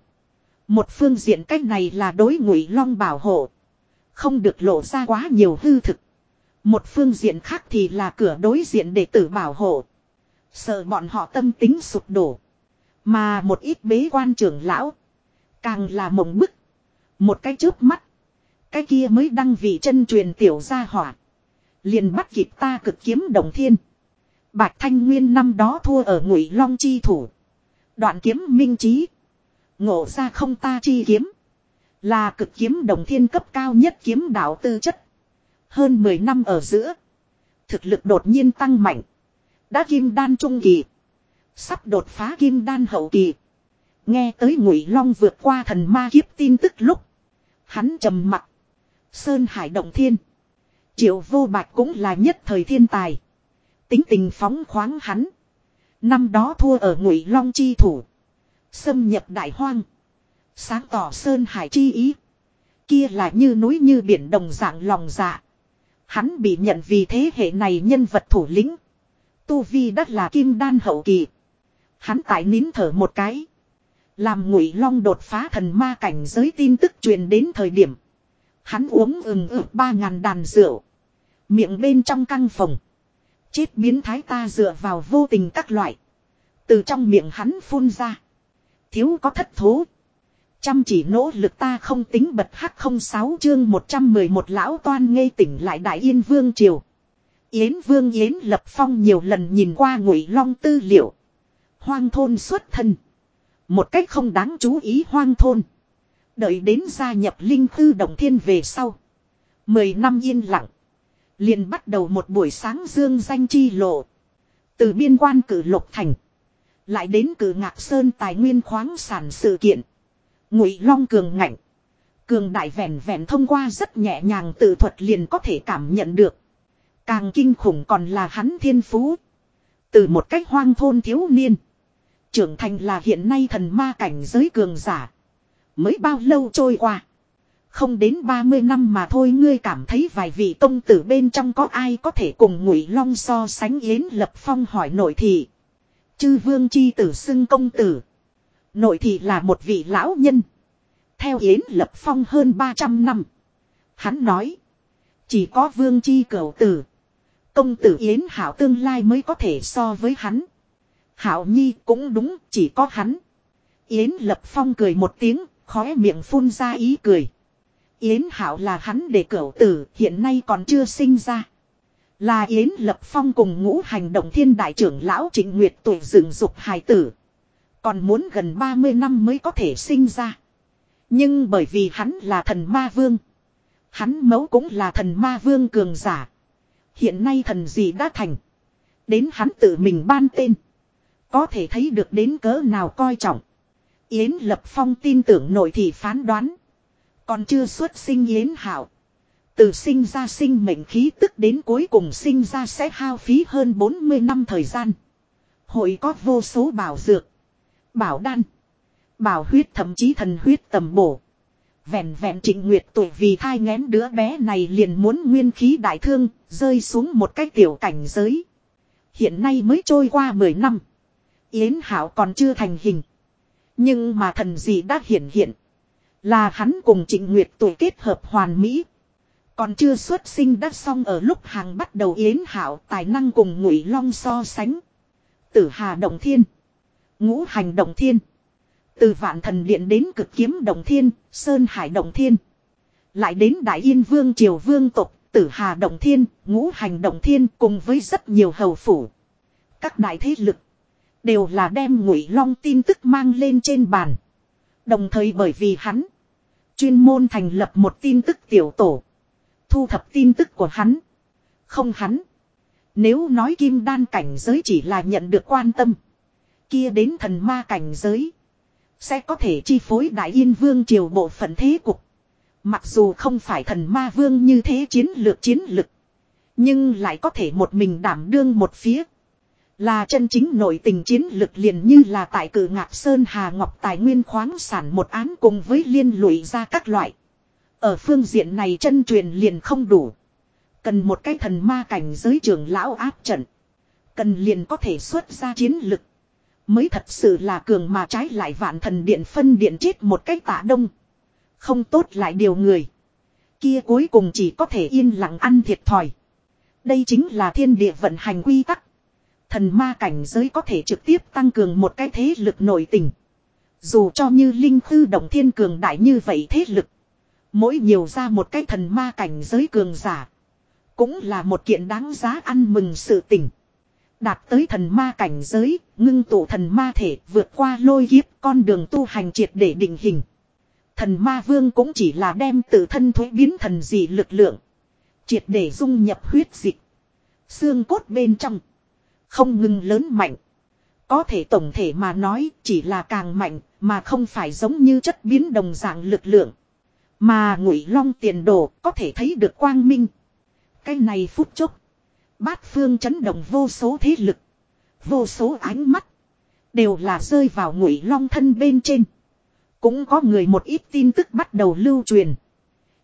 Một phương diện cách này là đối ngụy long bảo hộ. Không được lộ ra quá nhiều hư thực. Một phương diện khác thì là cửa đối diện đệ tử bảo hộ. Sợ bọn họ tâm tính sụp đổ. Mà một ít bế quan trưởng lão. Càng là mộng bức. Một cái chớp mắt. Cái kia mới đăng vị chân truyền tiểu gia hỏa. Liền bắt kịp ta cực kiếm đồng thiên. Bạch Thanh Nguyên năm đó thua ở ngụy long chi thủ. Đoạn kiếm minh trí. Ngộ ra không ta chi kiếm. Là cực kiếm đồng thiên cấp cao nhất kiếm đạo tư chất. Hơn 10 năm ở giữa. Thực lực đột nhiên tăng mạnh. Đã kim đan trung kỳ. Sắp đột phá kim đan hậu kỳ. Nghe tới ngụy long vượt qua thần ma kiếp tin tức lúc. Hắn trầm mặt. Sơn Hải Động Thiên. Triệu vô bạch cũng là nhất thời thiên tài. Tính tình phóng khoáng hắn. Năm đó thua ở ngụy long chi thủ. Xâm nhập đại hoang. Sáng tỏ Sơn Hải chi ý. Kia là như núi như biển đồng dạng lòng dạ. Hắn bị nhận vì thế hệ này nhân vật thủ lĩnh. Tu Vi đất là kim đan hậu kỳ. Hắn tại nín thở một cái. Làm ngụy long đột phá thần ma cảnh giới tin tức truyền đến thời điểm. Hắn uống ừng ực ba ngàn đàn rượu. Miệng bên trong căng phòng. Chết biến thái ta dựa vào vô tình các loại. Từ trong miệng hắn phun ra. Thiếu có thất thố. Chăm chỉ nỗ lực ta không tính bật hắc không sáu chương 111 lão toan ngây tỉnh lại đại yên vương triều. Yến vương Yến lập phong nhiều lần nhìn qua ngụy long tư liệu. Hoang thôn xuất thân. Một cách không đáng chú ý hoang thôn. Đợi đến gia nhập linh tư động thiên về sau. Mười năm yên lặng. liền bắt đầu một buổi sáng dương danh chi lộ. Từ biên quan cử lục thành. Lại đến cử ngạc sơn tài nguyên khoáng sản sự kiện. Ngụy long cường ngạnh. Cường đại vẹn vẹn thông qua rất nhẹ nhàng tự thuật liền có thể cảm nhận được. Càng kinh khủng còn là hắn thiên phú. Từ một cách hoang thôn thiếu niên. Trưởng thành là hiện nay thần ma cảnh giới cường giả. Mới bao lâu trôi qua. Không đến 30 năm mà thôi ngươi cảm thấy vài vị công tử bên trong có ai có thể cùng ngụy long so sánh yến lập phong hỏi nội thị. Chư vương chi tử xưng công tử. Nội thị là một vị lão nhân. Theo yến lập phong hơn 300 năm. Hắn nói. Chỉ có vương chi cửu tử. Công tử yến hảo tương lai mới có thể so với hắn. Hảo Nhi cũng đúng, chỉ có hắn. Yến Lập Phong cười một tiếng, khóe miệng phun ra ý cười. Yến Hảo là hắn để cửu tử, hiện nay còn chưa sinh ra. Là Yến Lập Phong cùng ngũ hành động thiên đại trưởng lão Trịnh Nguyệt tuổi dựng dục hài tử. Còn muốn gần 30 năm mới có thể sinh ra. Nhưng bởi vì hắn là thần ma vương. Hắn mẫu cũng là thần ma vương cường giả. Hiện nay thần gì đã thành. Đến hắn tự mình ban tên. Có thể thấy được đến cỡ nào coi trọng. Yến Lập Phong tin tưởng nội thị phán đoán. Còn chưa xuất sinh Yến Hảo. Từ sinh ra sinh mệnh khí tức đến cuối cùng sinh ra sẽ hao phí hơn 40 năm thời gian. Hội có vô số bảo dược. Bảo đan. Bảo huyết thậm chí thần huyết tầm bổ. Vẹn vẹn trịnh nguyệt tuổi vì thai ngén đứa bé này liền muốn nguyên khí đại thương, rơi xuống một cái tiểu cảnh giới. Hiện nay mới trôi qua 10 năm. Yến Hảo còn chưa thành hình. Nhưng mà thần gì đã hiện hiện. Là hắn cùng Trịnh Nguyệt tuổi kết hợp hoàn mỹ. Còn chưa xuất sinh đã xong ở lúc hàng bắt đầu Yến Hảo tài năng cùng Ngụy Long so sánh. Tử Hà Động Thiên. Ngũ Hành Động Thiên. Từ Vạn Thần Điện đến Cực Kiếm Động Thiên, Sơn Hải Động Thiên. Lại đến Đại Yên Vương Triều Vương Tục, Tử Hà Động Thiên, Ngũ Hành Động Thiên cùng với rất nhiều hầu phủ. Các đại thế lực Đều là đem ngụy long tin tức mang lên trên bàn. Đồng thời bởi vì hắn. Chuyên môn thành lập một tin tức tiểu tổ. Thu thập tin tức của hắn. Không hắn. Nếu nói kim đan cảnh giới chỉ là nhận được quan tâm. Kia đến thần ma cảnh giới. Sẽ có thể chi phối đại yên vương triều bộ phận thế cục. Mặc dù không phải thần ma vương như thế chiến lược chiến lực. Nhưng lại có thể một mình đảm đương một phía. Là chân chính nội tình chiến lực liền như là tại cử ngạc Sơn Hà Ngọc tài nguyên khoáng sản một án cùng với liên lụy ra các loại. Ở phương diện này chân truyền liền không đủ. Cần một cái thần ma cảnh giới trưởng lão áp trận. Cần liền có thể xuất ra chiến lực. Mới thật sự là cường mà trái lại vạn thần điện phân điện chết một cách tả đông. Không tốt lại điều người. Kia cuối cùng chỉ có thể yên lặng ăn thiệt thòi. Đây chính là thiên địa vận hành quy tắc. Thần ma cảnh giới có thể trực tiếp tăng cường một cái thế lực nội tình. Dù cho như linh khư động thiên cường đại như vậy thế lực. Mỗi nhiều ra một cái thần ma cảnh giới cường giả. Cũng là một kiện đáng giá ăn mừng sự tình. Đạt tới thần ma cảnh giới, ngưng tụ thần ma thể vượt qua lôi kiếp con đường tu hành triệt để định hình. Thần ma vương cũng chỉ là đem tự thân thuế biến thần dị lực lượng. Triệt để dung nhập huyết dịch. Xương cốt bên trong. Không ngừng lớn mạnh. Có thể tổng thể mà nói, chỉ là càng mạnh, mà không phải giống như chất biến đồng dạng lực lượng. Mà ngụy long tiền đồ có thể thấy được quang minh. Cái này phút chốc. Bát phương chấn động vô số thế lực. Vô số ánh mắt. Đều là rơi vào ngụy long thân bên trên. Cũng có người một ít tin tức bắt đầu lưu truyền.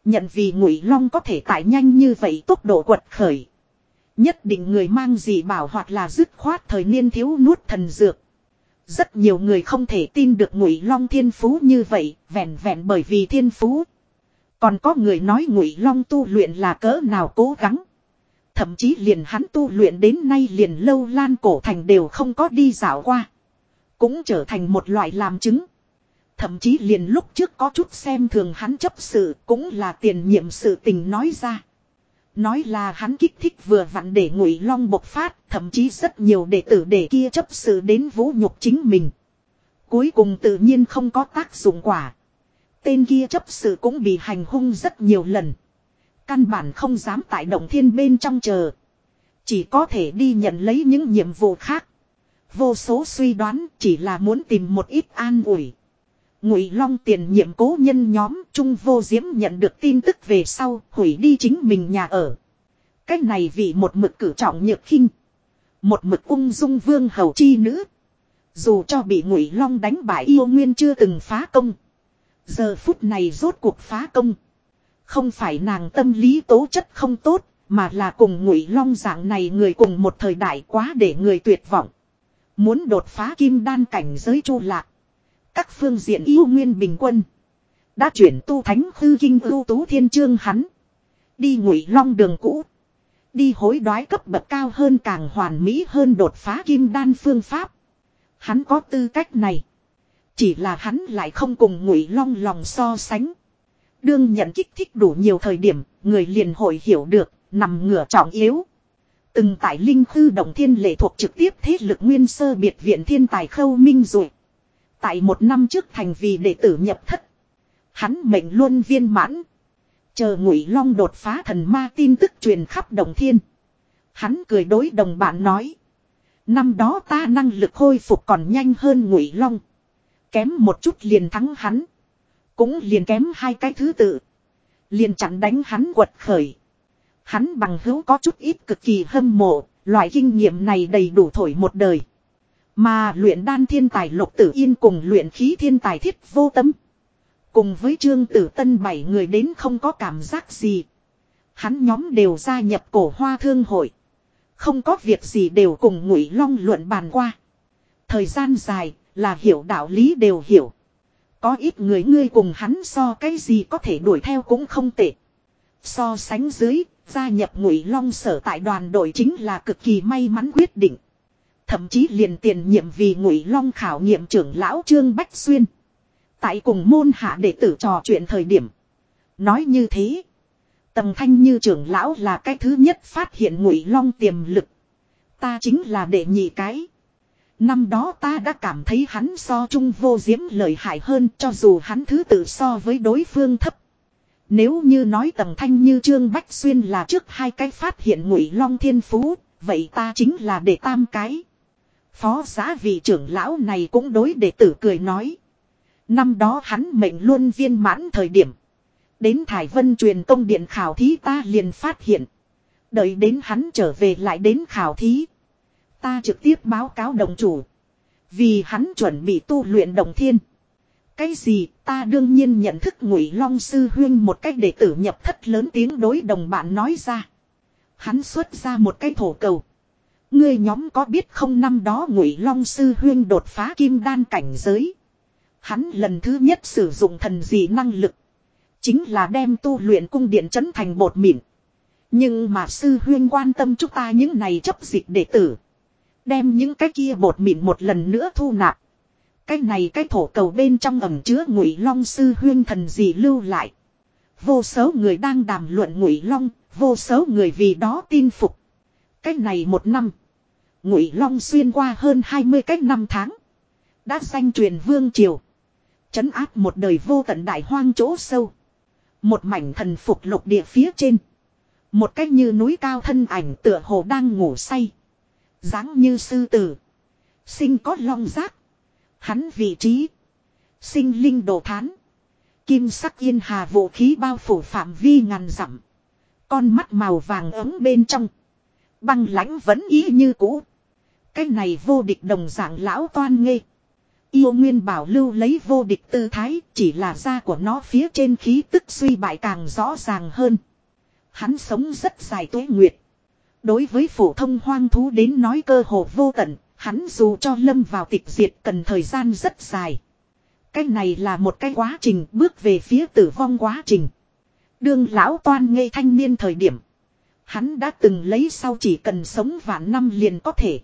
Nhận vì ngụy long có thể tải nhanh như vậy tốc độ quật khởi. Nhất định người mang gì bảo hoặc là dứt khoát thời niên thiếu nuốt thần dược. Rất nhiều người không thể tin được ngụy long thiên phú như vậy, vẹn vẹn bởi vì thiên phú. Còn có người nói ngụy long tu luyện là cỡ nào cố gắng. Thậm chí liền hắn tu luyện đến nay liền lâu lan cổ thành đều không có đi dạo qua. Cũng trở thành một loại làm chứng. Thậm chí liền lúc trước có chút xem thường hắn chấp sự cũng là tiền nhiệm sự tình nói ra. Nói là hắn kích thích vừa vặn để ngụy long bộc phát, thậm chí rất nhiều đệ tử để kia chấp sự đến vũ nhục chính mình. Cuối cùng tự nhiên không có tác dụng quả. Tên kia chấp sự cũng bị hành hung rất nhiều lần. Căn bản không dám tại động thiên bên trong chờ. Chỉ có thể đi nhận lấy những nhiệm vụ khác. Vô số suy đoán chỉ là muốn tìm một ít an ủi. Ngụy Long tiền nhiệm cố nhân nhóm Trung Vô Diễm nhận được tin tức về sau, hủy đi chính mình nhà ở. Cách này vì một mực cử trọng nhược khinh, một mực ung dung vương hầu chi nữ, dù cho bị Ngụy Long đánh bại yêu nguyên chưa từng phá công, giờ phút này rốt cuộc phá công, không phải nàng tâm lý tố chất không tốt, mà là cùng Ngụy Long dạng này người cùng một thời đại quá để người tuyệt vọng, muốn đột phá kim đan cảnh giới chu lạc các phương diện yêu nguyên bình quân. Đã chuyển tu thánh hư kinh ưu tú thiên trương hắn. Đi ngụy long đường cũ. Đi hối đoái cấp bậc cao hơn càng hoàn mỹ hơn đột phá kim đan phương pháp. Hắn có tư cách này. Chỉ là hắn lại không cùng ngụy long lòng so sánh. Đương nhận kích thích đủ nhiều thời điểm, người liền hội hiểu được, nằm ngửa trọng yếu. Từng tại linh hư động thiên lệ thuộc trực tiếp thế lực nguyên sơ biệt viện thiên tài khâu minh rồi. Tại một năm trước thành vì đệ tử nhập thất. Hắn mệnh luôn viên mãn. Chờ ngụy long đột phá thần ma tin tức truyền khắp đồng thiên. Hắn cười đối đồng bạn nói. Năm đó ta năng lực khôi phục còn nhanh hơn ngụy long. Kém một chút liền thắng hắn. Cũng liền kém hai cái thứ tự. Liền chặn đánh hắn quật khởi. Hắn bằng hữu có chút ít cực kỳ hâm mộ. Loại kinh nghiệm này đầy đủ thổi một đời. Mà luyện đan thiên tài lục tử yên cùng luyện khí thiên tài thiết vô tâm. Cùng với trương tử tân bảy người đến không có cảm giác gì. Hắn nhóm đều gia nhập cổ hoa thương hội. Không có việc gì đều cùng ngụy long luận bàn qua. Thời gian dài là hiểu đạo lý đều hiểu. Có ít người ngươi cùng hắn so cái gì có thể đuổi theo cũng không tệ. So sánh dưới, gia nhập ngụy long sở tại đoàn đội chính là cực kỳ may mắn quyết định. Thậm chí liền tiền nhiệm vì ngụy long khảo nghiệm trưởng lão Trương Bách Xuyên. Tại cùng môn hạ đệ tử trò chuyện thời điểm. Nói như thế. Tầm thanh như trưởng lão là cái thứ nhất phát hiện ngụy long tiềm lực. Ta chính là đệ nhị cái. Năm đó ta đã cảm thấy hắn so trung vô diễm lợi hại hơn cho dù hắn thứ tự so với đối phương thấp. Nếu như nói Tầm thanh như Trương Bách Xuyên là trước hai cái phát hiện ngụy long thiên phú, vậy ta chính là để tam cái. Phó giá vị trưởng lão này cũng đối đệ tử cười nói. Năm đó hắn mệnh luôn viên mãn thời điểm. Đến Thải Vân truyền công điện khảo thí ta liền phát hiện. Đợi đến hắn trở về lại đến khảo thí. Ta trực tiếp báo cáo đồng chủ. Vì hắn chuẩn bị tu luyện đồng thiên. Cái gì ta đương nhiên nhận thức ngụy long sư huyên một cách đệ tử nhập thất lớn tiếng đối đồng bạn nói ra. Hắn xuất ra một cái thổ cầu. Ngươi nhóm có biết không năm đó ngụy long sư huyên đột phá kim đan cảnh giới. Hắn lần thứ nhất sử dụng thần dị năng lực. Chính là đem tu luyện cung điện chấn thành bột mịn. Nhưng mà sư huyên quan tâm chúng ta những này chấp dịch đệ tử. Đem những cái kia bột mịn một lần nữa thu nạp. Cái này cái thổ cầu bên trong ẩm chứa ngụy long sư huyên thần dị lưu lại. Vô số người đang đàm luận ngụy long, vô số người vì đó tin phục. Cái này một năm. Ngụy Long xuyên qua hơn 20 cách năm tháng. Đã danh truyền vương triều. Chấn áp một đời vô tận đại hoang chỗ sâu. Một mảnh thần phục lục địa phía trên. Một cách như núi cao thân ảnh tựa hồ đang ngủ say. dáng như sư tử. Sinh có long giác. Hắn vị trí. Sinh linh đồ thán. Kim sắc yên hà vũ khí bao phủ phạm vi ngàn dặm. Con mắt màu vàng ấm bên trong. Băng lãnh vẫn ý như cũ. Cái này vô địch đồng dạng lão toan nghê. Yêu nguyên bảo lưu lấy vô địch tư thái chỉ là da của nó phía trên khí tức suy bại càng rõ ràng hơn. Hắn sống rất dài tuế nguyệt. Đối với phổ thông hoang thú đến nói cơ hồ vô tận, hắn dù cho lâm vào tịch diệt cần thời gian rất dài. Cái này là một cái quá trình bước về phía tử vong quá trình. đường lão toan ngây thanh niên thời điểm. Hắn đã từng lấy sau chỉ cần sống vạn năm liền có thể.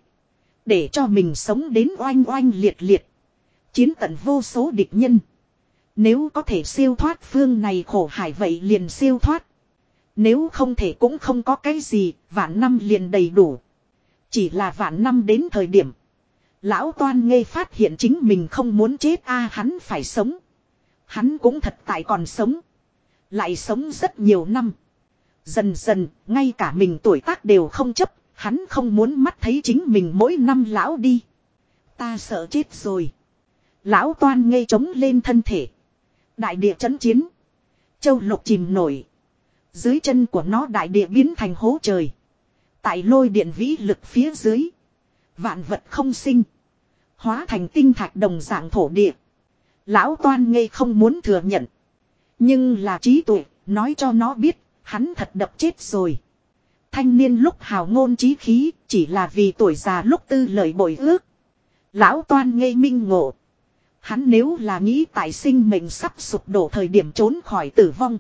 Để cho mình sống đến oanh oanh liệt liệt. Chiến tận vô số địch nhân. Nếu có thể siêu thoát phương này khổ hải vậy liền siêu thoát. Nếu không thể cũng không có cái gì, vạn năm liền đầy đủ. Chỉ là vạn năm đến thời điểm. Lão toan ngây phát hiện chính mình không muốn chết a hắn phải sống. Hắn cũng thật tại còn sống. Lại sống rất nhiều năm. Dần dần, ngay cả mình tuổi tác đều không chấp, hắn không muốn mắt thấy chính mình mỗi năm lão đi. Ta sợ chết rồi. Lão toan ngây trống lên thân thể. Đại địa chấn chiến. Châu lục chìm nổi. Dưới chân của nó đại địa biến thành hố trời. Tại lôi điện vĩ lực phía dưới. Vạn vật không sinh. Hóa thành tinh thạch đồng dạng thổ địa. Lão toan ngây không muốn thừa nhận. Nhưng là trí tuệ, nói cho nó biết, hắn thật đập chết rồi. Thanh niên lúc hào ngôn trí khí, chỉ là vì tuổi già lúc tư lời bội ước. Lão toan ngây minh ngộ. Hắn nếu là nghĩ tại sinh mình sắp sụp đổ thời điểm trốn khỏi tử vong.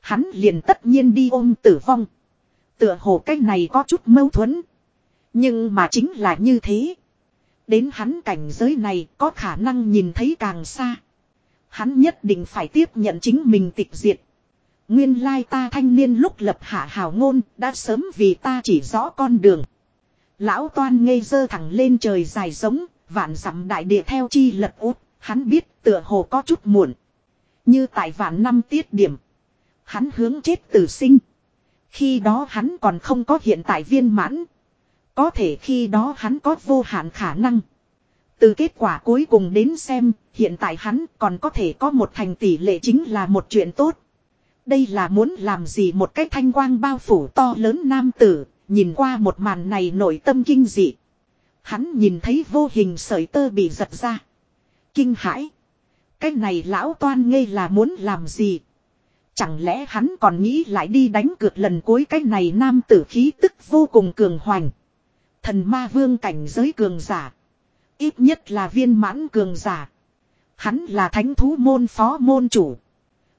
Hắn liền tất nhiên đi ôm tử vong. Tựa hồ cách này có chút mâu thuẫn. Nhưng mà chính là như thế. Đến hắn cảnh giới này có khả năng nhìn thấy càng xa. Hắn nhất định phải tiếp nhận chính mình tịch diệt. Nguyên lai ta thanh niên lúc lập hạ hào ngôn đã sớm vì ta chỉ rõ con đường. Lão toan ngây dơ thẳng lên trời dài giống, vạn dặm đại địa theo chi lật út, hắn biết tựa hồ có chút muộn. Như tại vạn năm tiết điểm. Hắn hướng chết tử sinh. Khi đó hắn còn không có hiện tại viên mãn. Có thể khi đó hắn có vô hạn khả năng. Từ kết quả cuối cùng đến xem, hiện tại hắn còn có thể có một thành tỷ lệ chính là một chuyện tốt. Đây là muốn làm gì một cái thanh quang bao phủ to lớn nam tử, nhìn qua một màn này nội tâm kinh dị. Hắn nhìn thấy vô hình sợi tơ bị giật ra. Kinh hãi. Cái này lão toan ngây là muốn làm gì? Chẳng lẽ hắn còn nghĩ lại đi đánh cược lần cuối cái này nam tử khí tức vô cùng cường hoành. Thần ma vương cảnh giới cường giả. Ít nhất là viên mãn cường giả. Hắn là thánh thú môn phó môn chủ.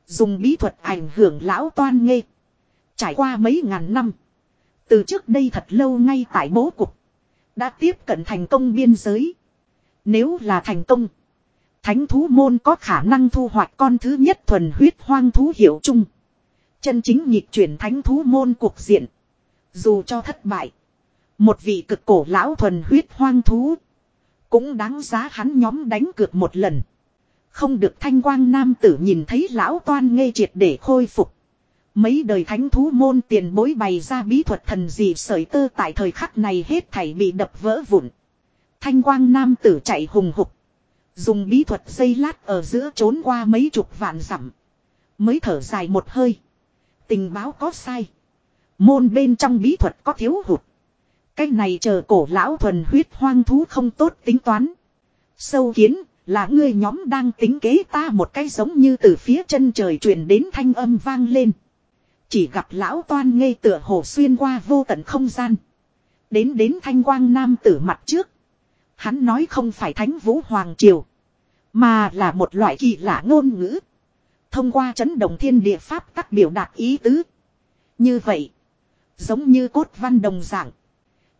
Dùng bí thuật ảnh hưởng lão toan nghê. Trải qua mấy ngàn năm. Từ trước đây thật lâu ngay tại bố cục. Đã tiếp cận thành công biên giới. Nếu là thành công. Thánh thú môn có khả năng thu hoạch con thứ nhất thuần huyết hoang thú hiệu chung. Chân chính nhịp chuyển thánh thú môn cuộc diện. Dù cho thất bại. Một vị cực cổ lão thuần huyết hoang thú. Cũng đáng giá hắn nhóm đánh cược một lần. Không được thanh quang nam tử nhìn thấy lão toan ngây triệt để khôi phục. Mấy đời thánh thú môn tiền bối bày ra bí thuật thần gì sởi tơ tại thời khắc này hết thảy bị đập vỡ vụn. Thanh quang nam tử chạy hùng hục. Dùng bí thuật dây lát ở giữa trốn qua mấy chục vạn dặm Mới thở dài một hơi. Tình báo có sai. Môn bên trong bí thuật có thiếu hụt. Cái này chờ cổ lão thuần huyết hoang thú không tốt tính toán. Sâu kiến, là ngươi nhóm đang tính kế ta một cái giống như từ phía chân trời truyền đến thanh âm vang lên. Chỉ gặp lão toan ngây tựa hồ xuyên qua vô tận không gian. Đến đến thanh quang nam tử mặt trước. Hắn nói không phải thánh vũ hoàng triều. Mà là một loại kỳ lạ ngôn ngữ. Thông qua chấn động thiên địa pháp các biểu đạt ý tứ. Như vậy. Giống như cốt văn đồng dạng.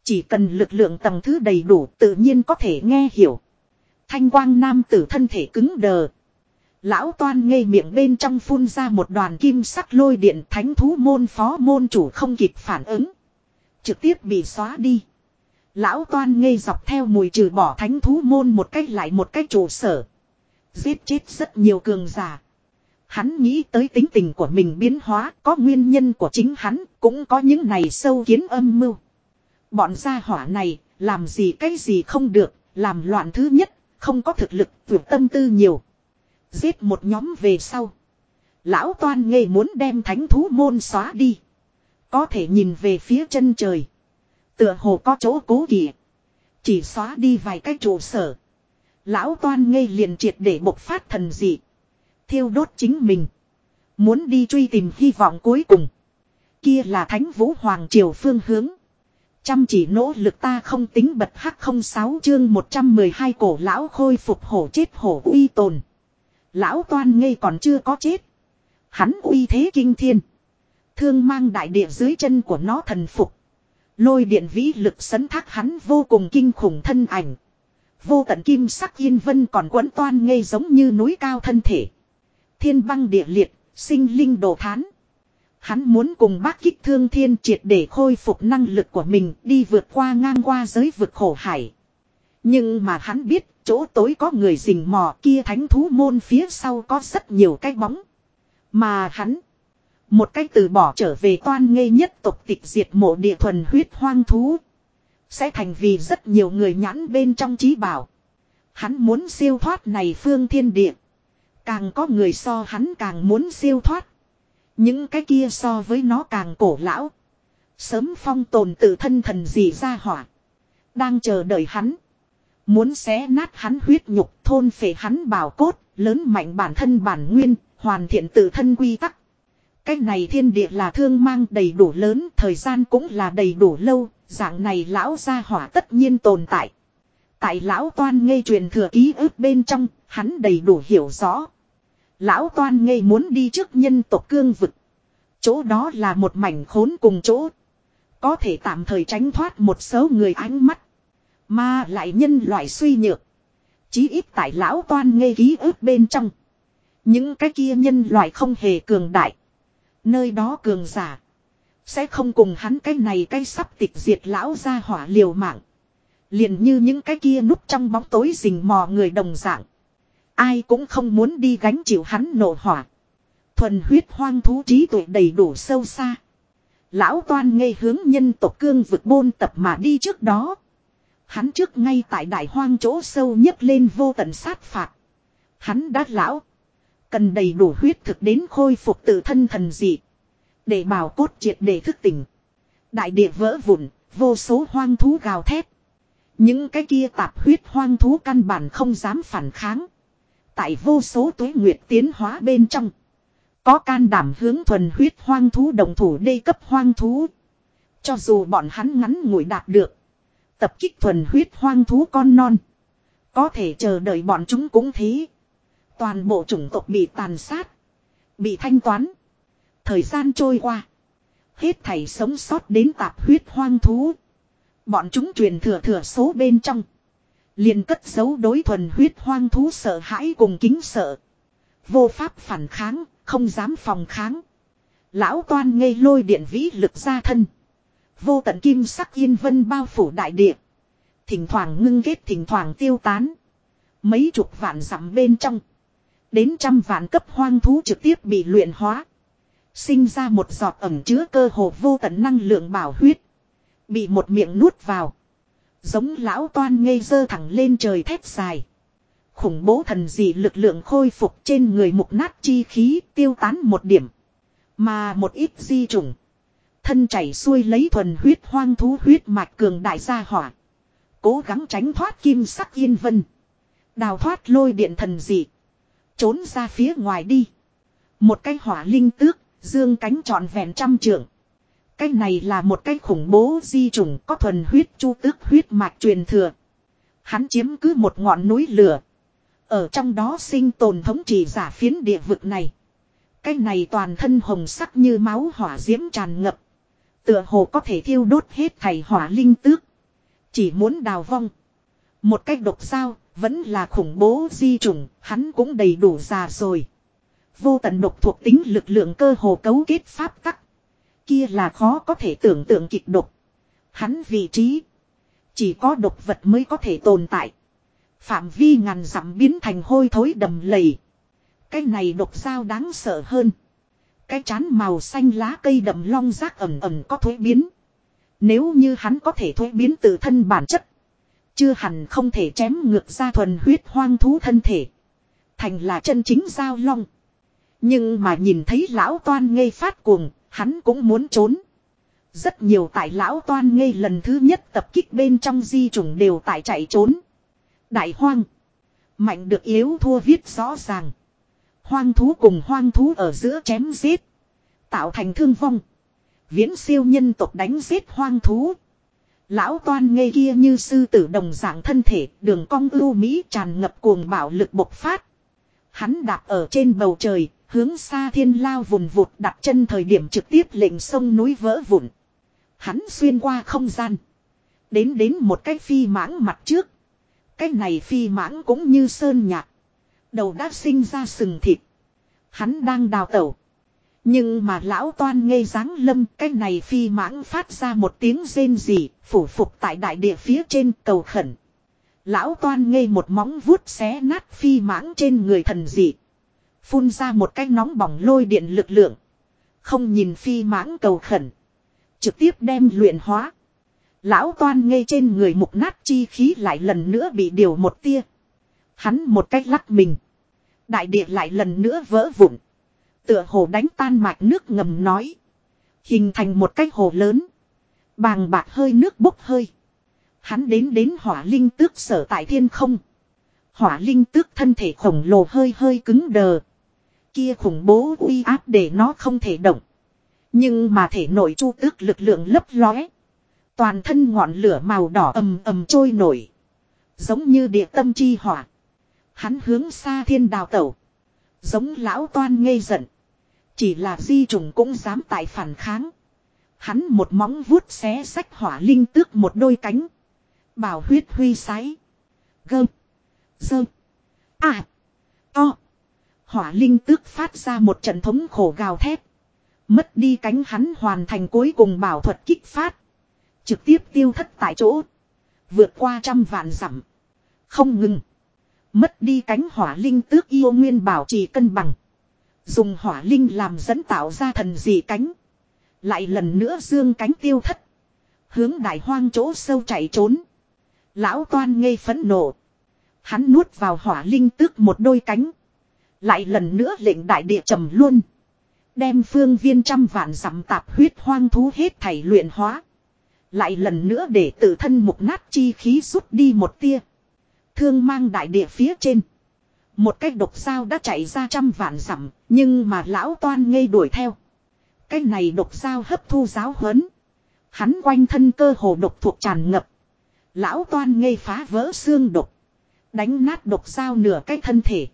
Chỉ cần lực lượng tầng thứ đầy đủ tự nhiên có thể nghe hiểu. Thanh quang nam tử thân thể cứng đờ. Lão toan ngây miệng bên trong phun ra một đoàn kim sắc lôi điện thánh thú môn phó môn chủ không kịp phản ứng. Trực tiếp bị xóa đi. Lão toan ngây dọc theo mùi trừ bỏ thánh thú môn một cách lại một cách trụ sở. Giết chết rất nhiều cường giả. Hắn nghĩ tới tính tình của mình biến hóa có nguyên nhân của chính hắn cũng có những này sâu kiến âm mưu. Bọn gia hỏa này làm gì cái gì không được Làm loạn thứ nhất, không có thực lực, tuyệt tâm tư nhiều. Giết một nhóm về sau. Lão toan nghề muốn đem thánh thú môn xóa đi. Có thể nhìn về phía chân trời. Tựa hồ có chỗ cố kỵ. Chỉ xóa đi vài cái trụ sở. Lão toan ngây liền triệt để bộc phát thần dị. Thiêu đốt chính mình. Muốn đi truy tìm hy vọng cuối cùng. Kia là thánh vũ hoàng triều phương hướng. Chăm chỉ nỗ lực ta không tính bật hắc không sáu chương 112 cổ lão khôi phục hổ chết hổ uy tồn. Lão toan ngây còn chưa có chết. Hắn uy thế kinh thiên. Thương mang đại địa dưới chân của nó thần phục. Lôi điện vĩ lực sấn thác hắn vô cùng kinh khủng thân ảnh. Vô tận kim sắc yên vân còn quấn toan ngây giống như núi cao thân thể. Thiên băng địa liệt, sinh linh đồ thán. Hắn muốn cùng bác kích thương thiên triệt để khôi phục năng lực của mình đi vượt qua ngang qua giới vực khổ hải. Nhưng mà hắn biết chỗ tối có người rình mò kia thánh thú môn phía sau có rất nhiều cái bóng. Mà hắn, một cách từ bỏ trở về toan ngây nhất tộc tịch diệt mộ địa thuần huyết hoang thú. Sẽ thành vì rất nhiều người nhãn bên trong trí bảo. Hắn muốn siêu thoát này phương thiên địa. Càng có người so hắn càng muốn siêu thoát. Những cái kia so với nó càng cổ lão. Sớm phong tồn tự thân thần gì ra hỏa. Đang chờ đợi hắn. Muốn xé nát hắn huyết nhục thôn phệ hắn bảo cốt, lớn mạnh bản thân bản nguyên, hoàn thiện tự thân quy tắc. Cái này thiên địa là thương mang đầy đủ lớn, thời gian cũng là đầy đủ lâu, dạng này lão gia hỏa tất nhiên tồn tại. Tại lão toan ngây truyền thừa ký ức bên trong, hắn đầy đủ hiểu rõ. Lão toan ngây muốn đi trước nhân tộc cương vực. Chỗ đó là một mảnh khốn cùng chỗ. Có thể tạm thời tránh thoát một số người ánh mắt. Mà lại nhân loại suy nhược. Chí ít tại lão toan ngây ký ức bên trong. Những cái kia nhân loại không hề cường đại. Nơi đó cường giả. Sẽ không cùng hắn cái này cái sắp tịch diệt lão ra hỏa liều mạng. Liền như những cái kia núp trong bóng tối rình mò người đồng dạng. Ai cũng không muốn đi gánh chịu hắn nổ hỏa. Thuần huyết hoang thú trí tuệ đầy đủ sâu xa. Lão toan ngây hướng nhân tộc cương vực bôn tập mà đi trước đó. Hắn trước ngay tại đại hoang chỗ sâu nhất lên vô tận sát phạt. Hắn đã lão. Cần đầy đủ huyết thực đến khôi phục tự thân thần dị. Để bảo cốt triệt để thức tỉnh. Đại địa vỡ vụn, vô số hoang thú gào thét. Những cái kia tạp huyết hoang thú căn bản không dám phản kháng. Tại vô số tuế nguyệt tiến hóa bên trong. Có can đảm hướng thuần huyết hoang thú đồng thủ đê cấp hoang thú. Cho dù bọn hắn ngắn ngủi đạt được. Tập kích thuần huyết hoang thú con non. Có thể chờ đợi bọn chúng cũng thế. Toàn bộ chủng tộc bị tàn sát. Bị thanh toán. Thời gian trôi qua. Hết thảy sống sót đến tạp huyết hoang thú. Bọn chúng truyền thừa thừa số bên trong liền cất giấu đối thuần huyết hoang thú sợ hãi cùng kính sợ. Vô pháp phản kháng, không dám phòng kháng. Lão toan ngây lôi điện vĩ lực ra thân. Vô tận kim sắc yên vân bao phủ đại địa. Thỉnh thoảng ngưng kết thỉnh thoảng tiêu tán. Mấy chục vạn dặm bên trong. Đến trăm vạn cấp hoang thú trực tiếp bị luyện hóa. Sinh ra một giọt ẩm chứa cơ hồ vô tận năng lượng bảo huyết. Bị một miệng nuốt vào. Giống lão toan ngây dơ thẳng lên trời thét dài. Khủng bố thần dị lực lượng khôi phục trên người mục nát chi khí tiêu tán một điểm. Mà một ít di trùng. Thân chảy xuôi lấy thuần huyết hoang thú huyết mạch cường đại gia hỏa. Cố gắng tránh thoát kim sắc yên vân. Đào thoát lôi điện thần dị. Trốn ra phía ngoài đi. Một cái hỏa linh tước, dương cánh trọn vẹn trăm trượng. Cái này là một cái khủng bố di trùng có thuần huyết chu tước huyết mạch truyền thừa. Hắn chiếm cứ một ngọn núi lửa. Ở trong đó sinh tồn thống trị giả phiến địa vực này. Cái này toàn thân hồng sắc như máu hỏa diễm tràn ngập. Tựa hồ có thể thiêu đốt hết thầy hỏa linh tước. Chỉ muốn đào vong. Một cách độc sao, vẫn là khủng bố di trùng, hắn cũng đầy đủ già rồi. Vô tận độc thuộc tính lực lượng cơ hồ cấu kết pháp tắc. Kia là khó có thể tưởng tượng kịch độc. Hắn vị trí. Chỉ có độc vật mới có thể tồn tại. Phạm vi ngàn dặm biến thành hôi thối đầm lầy. Cái này độc sao đáng sợ hơn. Cái chán màu xanh lá cây đậm long rác ẩm ẩm có thuế biến. Nếu như hắn có thể thuế biến từ thân bản chất. Chưa hẳn không thể chém ngược ra thuần huyết hoang thú thân thể. Thành là chân chính giao long. Nhưng mà nhìn thấy lão toan ngây phát cuồng, hắn cũng muốn trốn. Rất nhiều tại lão toan ngây lần thứ nhất tập kích bên trong di trùng đều tại chạy trốn. Đại hoang. Mạnh được yếu thua viết rõ ràng. Hoang thú cùng hoang thú ở giữa chém giết. Tạo thành thương vong. Viễn siêu nhân tộc đánh giết hoang thú. Lão toan ngây kia như sư tử đồng dạng thân thể, đường cong ưu mỹ tràn ngập cuồng bạo lực bộc phát. Hắn đạp ở trên bầu trời, hướng xa thiên lao vùn vụt đặt chân thời điểm trực tiếp lệnh sông núi vỡ vụn. Hắn xuyên qua không gian. Đến đến một cái phi mãng mặt trước. Cái này phi mãng cũng như sơn nhạc. Đầu đã sinh ra sừng thịt. Hắn đang đào tẩu. Nhưng mà lão toan ngây dáng lâm cái này phi mãng phát ra một tiếng rên rỉ, phủ phục tại đại địa phía trên cầu khẩn. Lão toan ngây một móng vuốt xé nát phi mãng trên người thần dị. Phun ra một cái nóng bỏng lôi điện lực lượng. Không nhìn phi mãng cầu khẩn. Trực tiếp đem luyện hóa. Lão toan ngây trên người mục nát chi khí lại lần nữa bị điều một tia. Hắn một cách lắc mình. Đại địa lại lần nữa vỡ vụn. Tựa hồ đánh tan mạch nước ngầm nói. Hình thành một cái hồ lớn. Bàng bạc hơi nước bốc hơi. Hắn đến đến hỏa linh tước sở tại thiên không. Hỏa linh tước thân thể khổng lồ hơi hơi cứng đờ. Kia khủng bố uy áp để nó không thể động. Nhưng mà thể nội chu tước lực lượng lấp lóe. Toàn thân ngọn lửa màu đỏ ầm ầm trôi nổi. Giống như địa tâm chi hỏa. Hắn hướng xa thiên đào tẩu. Giống lão toan ngây giận. Chỉ là di trùng cũng dám tại phản kháng. Hắn một móng vuốt xé sách hỏa linh tước một đôi cánh. Bảo huyết huy sái. Gơ. Dơ. À. To. Hỏa linh tước phát ra một trận thống khổ gào thét. Mất đi cánh hắn hoàn thành cuối cùng bảo thuật kích phát. Trực tiếp tiêu thất tại chỗ. Vượt qua trăm vạn dặm. Không ngừng. Mất đi cánh hỏa linh tước yêu nguyên bảo trì cân bằng. Dùng hỏa linh làm dẫn tạo ra thần dị cánh. Lại lần nữa dương cánh tiêu thất. Hướng đại hoang chỗ sâu chạy trốn. Lão toan ngây phẫn nộ. Hắn nuốt vào hỏa linh tước một đôi cánh. Lại lần nữa lệnh đại địa trầm luôn. Đem phương viên trăm vạn dặm tạp huyết hoang thú hết thảy luyện hóa. Lại lần nữa để tự thân mục nát chi khí rút đi một tia. Thương mang đại địa phía trên. Một cái độc dao đã chạy ra trăm vạn dặm, nhưng mà lão toan ngây đuổi theo. Cái này độc dao hấp thu giáo huấn. Hắn quanh thân cơ hồ độc thuộc tràn ngập. Lão toan ngây phá vỡ xương độc. Đánh nát độc dao nửa cái thân thể.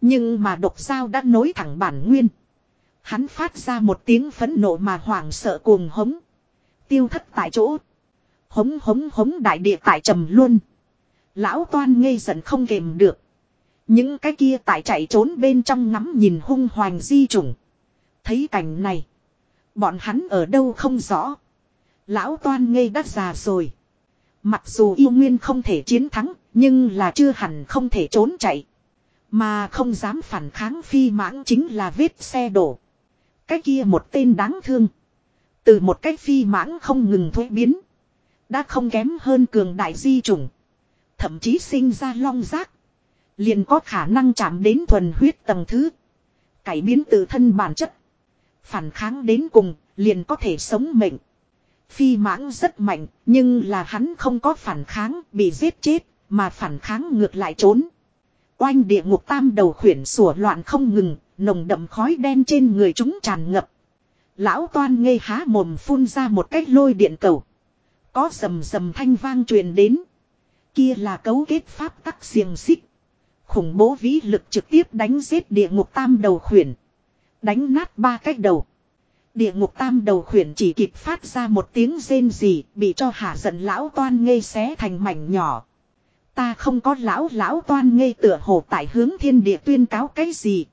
Nhưng mà độc sao đã nối thẳng bản nguyên. Hắn phát ra một tiếng phẫn nộ mà hoảng sợ cuồng hống. Tiêu thất tại chỗ. Hống hống hống đại địa tại trầm luôn. Lão toan ngây giận không kềm được. Những cái kia tại chạy trốn bên trong ngắm nhìn hung hoành di trùng. Thấy cảnh này. Bọn hắn ở đâu không rõ. Lão toan ngây đắt già rồi. Mặc dù yêu nguyên không thể chiến thắng, nhưng là chưa hẳn không thể trốn chạy. Mà không dám phản kháng phi mãng chính là vết xe đổ. Cái kia một tên đáng thương. Từ một cái phi mãng không ngừng thuế biến. Đã không kém hơn cường đại di trùng. Thậm chí sinh ra long giác. Liền có khả năng chạm đến thuần huyết tầng thứ. Cải biến từ thân bản chất. Phản kháng đến cùng, liền có thể sống mệnh. Phi mãng rất mạnh, nhưng là hắn không có phản kháng, bị giết chết, mà phản kháng ngược lại trốn. Oanh địa ngục tam đầu khuyển sủa loạn không ngừng, nồng đậm khói đen trên người chúng tràn ngập. Lão toan ngây há mồm phun ra một cái lôi điện cầu. Có sầm sầm thanh vang truyền đến. Kia là cấu kết pháp tắc xiềng xích. Khủng bố vĩ lực trực tiếp đánh giết địa ngục tam đầu khuyển. Đánh nát ba cái đầu. Địa ngục tam đầu khuyển chỉ kịp phát ra một tiếng rên gì bị cho hạ giận lão toan ngây xé thành mảnh nhỏ. Ta không có lão lão toan ngây tựa hồ tại hướng thiên địa tuyên cáo cái gì.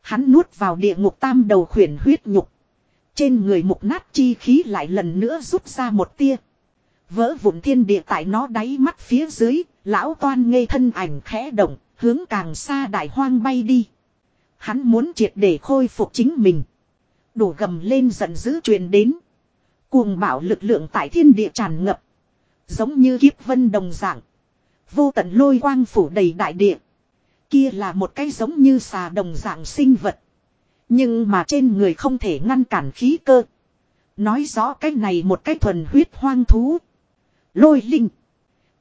Hắn nuốt vào địa ngục tam đầu khuyển huyết nhục. Trên người mục nát chi khí lại lần nữa rút ra một tia. Vỡ vụn thiên địa tại nó đáy mắt phía dưới, lão toan ngây thân ảnh khẽ động, hướng càng xa đại hoang bay đi. Hắn muốn triệt để khôi phục chính mình. Đổ gầm lên giận dữ truyền đến. Cuồng bảo lực lượng tại thiên địa tràn ngập. Giống như kiếp vân đồng dạng. Vô tận lôi quang phủ đầy đại địa. Kia là một cái giống như xà đồng dạng sinh vật. Nhưng mà trên người không thể ngăn cản khí cơ. Nói rõ cái này một cái thuần huyết hoang thú. Lôi linh.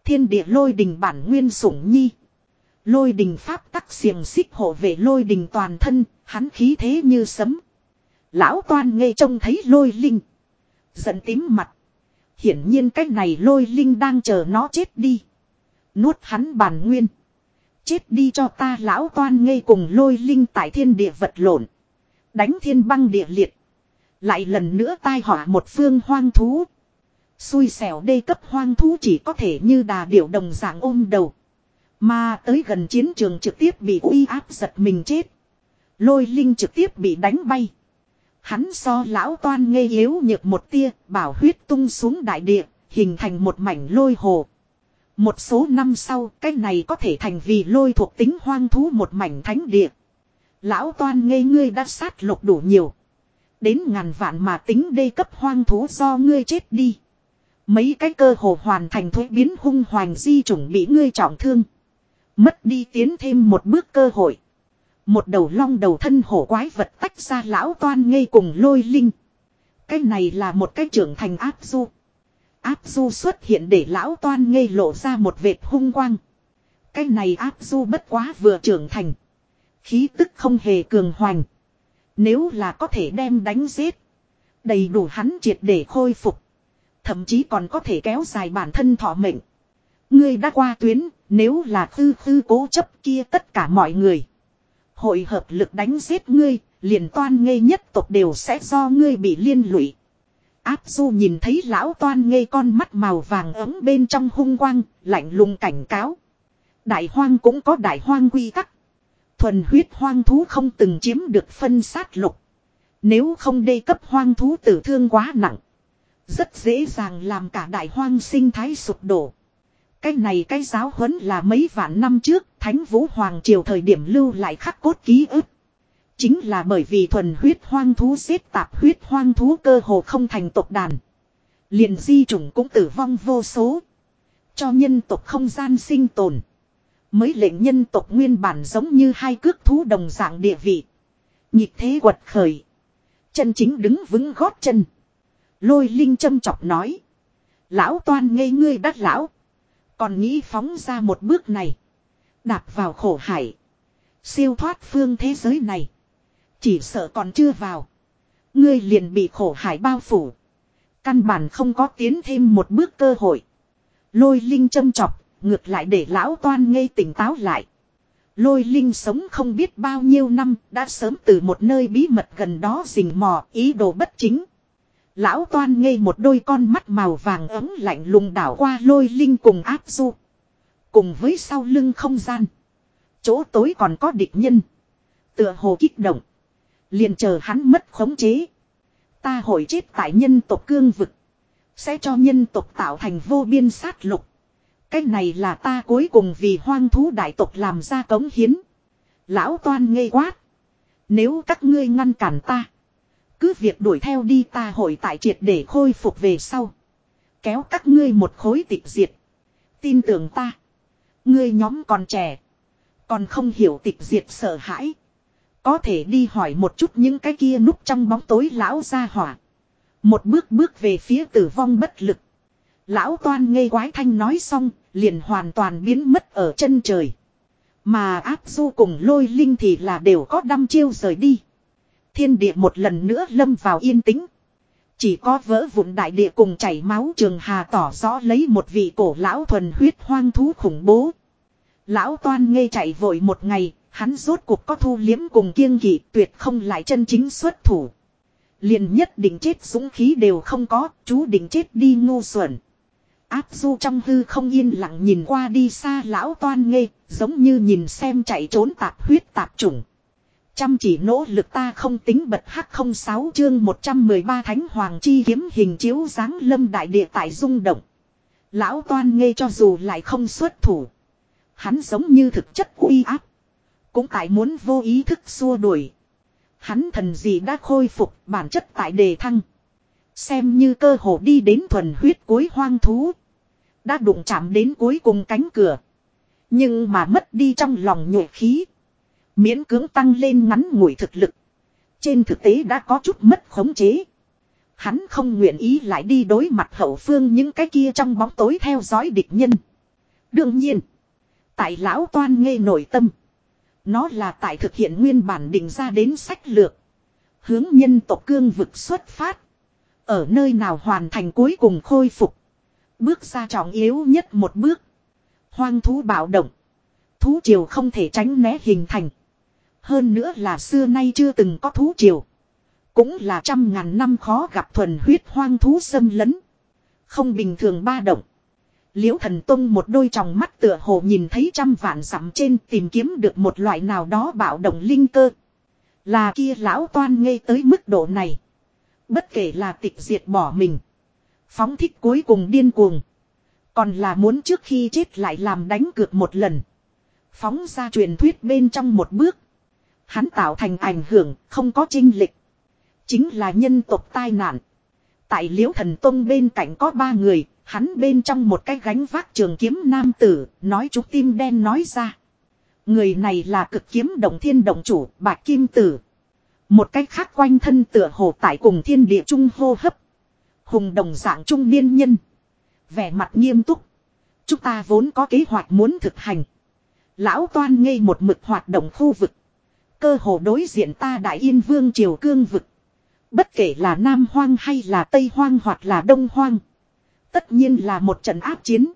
Thiên địa lôi đình bản nguyên sủng nhi. Lôi đình pháp tắc xiềng xích hộ vệ lôi đình toàn thân, hắn khí thế như sấm. Lão toan ngây trông thấy lôi linh. Giận tím mặt. Hiển nhiên cái này lôi linh đang chờ nó chết đi. Nuốt hắn bản nguyên. Chết đi cho ta lão toan ngây cùng lôi linh tại thiên địa vật lộn. Đánh thiên băng địa liệt. Lại lần nữa tai họa một phương hoang thú. Xui xẻo đê cấp hoang thú chỉ có thể như đà điểu đồng dạng ôm đầu. Mà tới gần chiến trường trực tiếp bị uy áp giật mình chết. Lôi linh trực tiếp bị đánh bay. Hắn so lão toan ngây yếu nhược một tia, bảo huyết tung xuống đại địa, hình thành một mảnh lôi hồ. Một số năm sau, cái này có thể thành vì lôi thuộc tính hoang thú một mảnh thánh địa. Lão toan ngây ngươi đã sát lục đủ nhiều. Đến ngàn vạn mà tính đê cấp hoang thú do ngươi chết đi. Mấy cái cơ hồ hoàn thành thuế biến hung hoành di chủng bị ngươi trọng thương. Mất đi tiến thêm một bước cơ hội. Một đầu long đầu thân hổ quái vật tách ra lão toan ngây cùng lôi linh. Cái này là một cái trưởng thành áp du. Áp du xuất hiện để lão toan ngây lộ ra một vệt hung quang. Cái này áp du bất quá vừa trưởng thành. Khí tức không hề cường hoành. Nếu là có thể đem đánh giết. Đầy đủ hắn triệt để khôi phục. Thậm chí còn có thể kéo dài bản thân thọ mệnh. Ngươi đã qua tuyến, nếu là tư tư cố chấp kia tất cả mọi người. Hội hợp lực đánh giết ngươi, liền toan ngây nhất tộc đều sẽ do ngươi bị liên lụy. Áp du nhìn thấy lão toan ngây con mắt màu vàng ấm bên trong hung quang, lạnh lùng cảnh cáo. Đại hoang cũng có đại hoang quy tắc. Thuần huyết hoang thú không từng chiếm được phân sát lục. Nếu không đê cấp hoang thú tử thương quá nặng. Rất dễ dàng làm cả đại hoang sinh thái sụp đổ. Cái này cái giáo huấn là mấy vạn năm trước, Thánh Vũ Hoàng Triều thời điểm lưu lại khắc cốt ký ức. Chính là bởi vì thuần huyết hoang thú xếp tạp huyết hoang thú cơ hồ không thành tộc đàn. Liền di chủng cũng tử vong vô số. Cho nhân tộc không gian sinh tồn. Mới lệnh nhân tộc nguyên bản giống như hai cước thú đồng dạng địa vị. Nhịp thế quật khởi. Chân chính đứng vững gót chân. Lôi linh châm chọc nói. Lão toan ngây ngươi đắt lão. Còn nghĩ phóng ra một bước này. Đạp vào khổ hải. Siêu thoát phương thế giới này. Chỉ sợ còn chưa vào. Ngươi liền bị khổ hải bao phủ. Căn bản không có tiến thêm một bước cơ hội. Lôi linh châm chọc, ngược lại để lão toan ngây tỉnh táo lại. Lôi linh sống không biết bao nhiêu năm, đã sớm từ một nơi bí mật gần đó rình mò, ý đồ bất chính. Lão toan ngây một đôi con mắt màu vàng ấm lạnh lùng đảo qua lôi linh cùng áp du. Cùng với sau lưng không gian. Chỗ tối còn có địch nhân. Tựa hồ kích động. Liền chờ hắn mất khống chế. Ta hội chết tại nhân tộc cương vực. Sẽ cho nhân tộc tạo thành vô biên sát lục. Cái này là ta cuối cùng vì hoang thú đại tộc làm ra cống hiến. Lão toan ngây quát. Nếu các ngươi ngăn cản ta. Cứ việc đuổi theo đi ta hội tại triệt để khôi phục về sau. Kéo các ngươi một khối tịch diệt. Tin tưởng ta. Ngươi nhóm còn trẻ. Còn không hiểu tịch diệt sợ hãi. Có thể đi hỏi một chút những cái kia núp trong bóng tối lão ra hỏa. Một bước bước về phía tử vong bất lực. Lão toan ngây quái thanh nói xong, liền hoàn toàn biến mất ở chân trời. Mà áp du cùng lôi linh thì là đều có đăm chiêu rời đi. Thiên địa một lần nữa lâm vào yên tĩnh. Chỉ có vỡ vụn đại địa cùng chảy máu trường hà tỏ rõ lấy một vị cổ lão thuần huyết hoang thú khủng bố. Lão toan ngây chạy vội một ngày, hắn rốt cuộc có thu liếm cùng kiêng kỵ tuyệt không lại chân chính xuất thủ. Liền nhất định chết dũng khí đều không có, chú định chết đi ngu xuẩn. Áp du trong hư không yên lặng nhìn qua đi xa lão toan ngây, giống như nhìn xem chạy trốn tạp huyết tạp trùng. Chăm chỉ nỗ lực ta không tính bật hắc không sáu chương 113 thánh hoàng chi kiếm hình chiếu dáng lâm đại địa tại rung động. Lão toan ngây cho dù lại không xuất thủ. Hắn giống như thực chất uy áp. Cũng tại muốn vô ý thức xua đuổi. Hắn thần gì đã khôi phục bản chất tại đề thăng. Xem như cơ hồ đi đến thuần huyết cuối hoang thú. Đã đụng chạm đến cuối cùng cánh cửa. Nhưng mà mất đi trong lòng nhuệ khí. Miễn cưỡng tăng lên ngắn ngủi thực lực. Trên thực tế đã có chút mất khống chế. Hắn không nguyện ý lại đi đối mặt hậu phương những cái kia trong bóng tối theo dõi địch nhân. Đương nhiên. Tại lão toan ngây nội tâm. Nó là tại thực hiện nguyên bản định ra đến sách lược. Hướng nhân tộc cương vực xuất phát. Ở nơi nào hoàn thành cuối cùng khôi phục. Bước ra trọng yếu nhất một bước. Hoang thú bạo động. Thú triều không thể tránh né hình thành. Hơn nữa là xưa nay chưa từng có thú triều. Cũng là trăm ngàn năm khó gặp thuần huyết hoang thú xâm lấn. Không bình thường ba động. Liễu thần tông một đôi tròng mắt tựa hồ nhìn thấy trăm vạn dặm trên tìm kiếm được một loại nào đó bạo động linh cơ. Là kia lão toan ngây tới mức độ này. Bất kể là tịch diệt bỏ mình. Phóng thích cuối cùng điên cuồng. Còn là muốn trước khi chết lại làm đánh cược một lần. Phóng ra truyền thuyết bên trong một bước. Hắn tạo thành ảnh hưởng không có trinh lịch. Chính là nhân tộc tai nạn. Tại liễu thần tông bên cạnh có ba người, hắn bên trong một cái gánh vác trường kiếm nam tử, nói chú tim đen nói ra. Người này là cực kiếm động thiên động chủ, bạc kim tử. Một cách khác quanh thân tựa hồ tại cùng thiên địa trung hô hấp. Hùng đồng dạng trung niên nhân. Vẻ mặt nghiêm túc. Chúng ta vốn có kế hoạch muốn thực hành. Lão toan ngây một mực hoạt động khu vực. Cơ hồ đối diện ta đại yên vương triều cương vực. Bất kể là Nam Hoang hay là Tây Hoang hoặc là Đông Hoang. Tất nhiên là một trận áp chiến.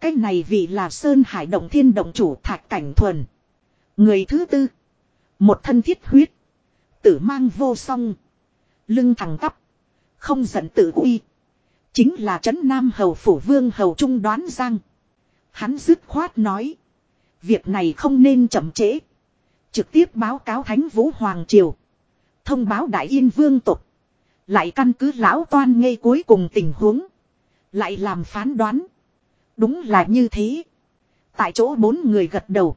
Cái này vì là Sơn Hải Động Thiên Động chủ Thạch Cảnh Thuần. Người thứ tư. Một thân thiết huyết. Tử mang vô song. Lưng thẳng tắp. Không giận tự uy. Chính là trấn Nam Hầu Phủ Vương Hầu Trung đoán giang. Hắn dứt khoát nói. Việc này không nên chậm trễ. Trực tiếp báo cáo Thánh Vũ Hoàng Triều. Thông báo Đại Yên Vương tục. Lại căn cứ lão toan ngay cuối cùng tình huống. Lại làm phán đoán. Đúng là như thế. Tại chỗ bốn người gật đầu.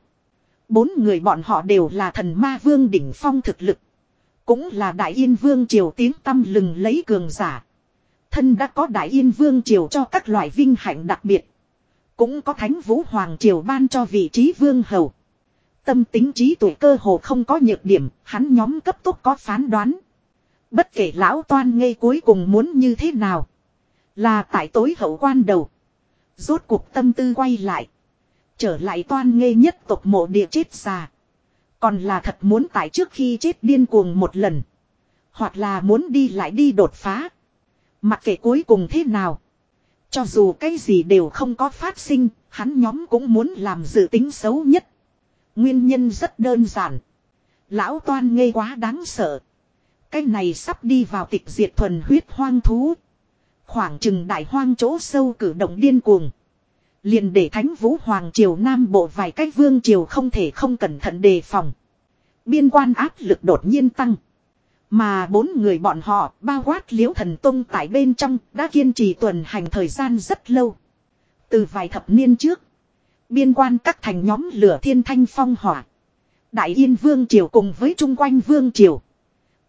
Bốn người bọn họ đều là thần ma vương đỉnh phong thực lực. Cũng là đại yên vương triều tiếng tâm lừng lấy cường giả. Thân đã có đại yên vương triều cho các loại vinh hạnh đặc biệt. Cũng có thánh vũ hoàng triều ban cho vị trí vương hầu. Tâm tính trí tuổi cơ hồ không có nhược điểm, hắn nhóm cấp tốc có phán đoán. Bất kể lão toan ngây cuối cùng muốn như thế nào. Là tại tối hậu quan đầu. Rốt cuộc tâm tư quay lại. Trở lại toan ngây nhất tộc mộ địa chết già. Còn là thật muốn tại trước khi chết điên cuồng một lần. Hoặc là muốn đi lại đi đột phá. Mặc kệ cuối cùng thế nào. Cho dù cái gì đều không có phát sinh, hắn nhóm cũng muốn làm dự tính xấu nhất. Nguyên nhân rất đơn giản. Lão toan ngây quá đáng sợ. Cái này sắp đi vào tịch diệt thuần huyết hoang thú. Khoảng chừng đại hoang chỗ sâu cử động điên cuồng. Liền để thánh vũ hoàng triều nam bộ vài cách vương triều không thể không cẩn thận đề phòng. Biên quan áp lực đột nhiên tăng. Mà bốn người bọn họ, bao quát liễu thần tông tại bên trong, đã kiên trì tuần hành thời gian rất lâu. Từ vài thập niên trước. Biên quan các thành nhóm lửa thiên thanh phong hỏa. Đại yên vương triều cùng với chung quanh vương triều.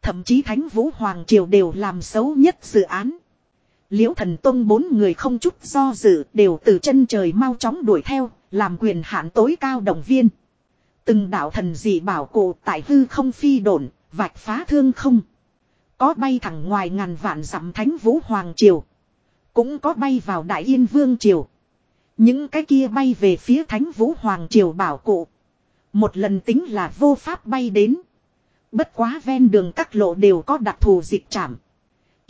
Thậm chí thánh vũ hoàng triều đều làm xấu nhất dự án. Liễu thần tông bốn người không chút do dự đều từ chân trời mau chóng đuổi theo, làm quyền hạn tối cao động viên. Từng đạo thần dị bảo cổ tại hư không phi đồn vạch phá thương không. Có bay thẳng ngoài ngàn vạn dặm thánh vũ hoàng triều. Cũng có bay vào đại yên vương triều. Những cái kia bay về phía thánh vũ hoàng triều bảo cụ. Một lần tính là vô pháp bay đến. Bất quá ven đường các lộ đều có đặc thù dịch trảm.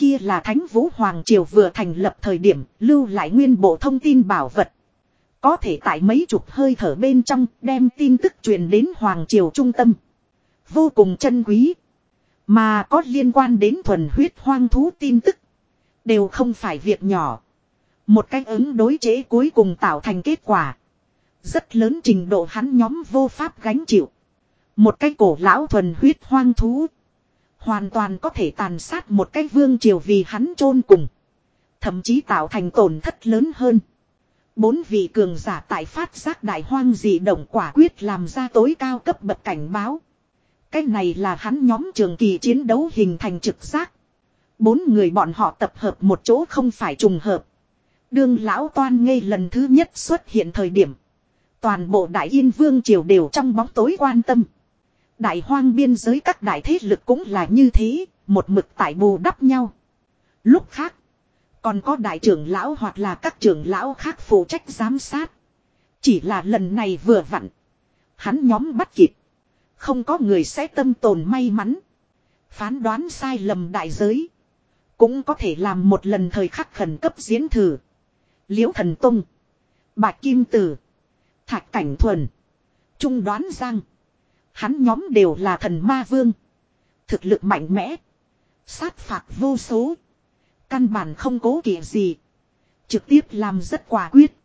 Kia là thánh vũ hoàng triều vừa thành lập thời điểm, lưu lại nguyên bộ thông tin bảo vật. Có thể tại mấy chục hơi thở bên trong đem tin tức truyền đến hoàng triều trung tâm. Vô cùng chân quý. Mà có liên quan đến thuần huyết hoang thú tin tức. Đều không phải việc nhỏ. Một cách ứng đối chế cuối cùng tạo thành kết quả. Rất lớn trình độ hắn nhóm vô pháp gánh chịu. Một cái cổ lão thuần huyết hoang thú. Hoàn toàn có thể tàn sát một cái vương triều vì hắn chôn cùng. Thậm chí tạo thành tổn thất lớn hơn. Bốn vị cường giả tại phát giác đại hoang dị động quả quyết làm ra tối cao cấp bậc cảnh báo. Cái này là hắn nhóm trường kỳ chiến đấu hình thành trực giác. Bốn người bọn họ tập hợp một chỗ không phải trùng hợp. Đương lão toan ngây lần thứ nhất xuất hiện thời điểm. Toàn bộ Đại Yên Vương Triều đều trong bóng tối quan tâm. Đại hoang biên giới các đại thế lực cũng là như thế, một mực tại bù đắp nhau. Lúc khác, còn có đại trưởng lão hoặc là các trưởng lão khác phụ trách giám sát. Chỉ là lần này vừa vặn. Hắn nhóm bắt kịp. Không có người sẽ tâm tồn may mắn. Phán đoán sai lầm đại giới. Cũng có thể làm một lần thời khắc khẩn cấp diễn thử. Liễu thần tung. Bạch Kim Tử. Thạch Cảnh Thuần. Trung đoán giang. Hắn nhóm đều là thần ma vương. Thực lực mạnh mẽ. Sát phạt vô số. Căn bản không cố kỵ gì. Trực tiếp làm rất quả quyết.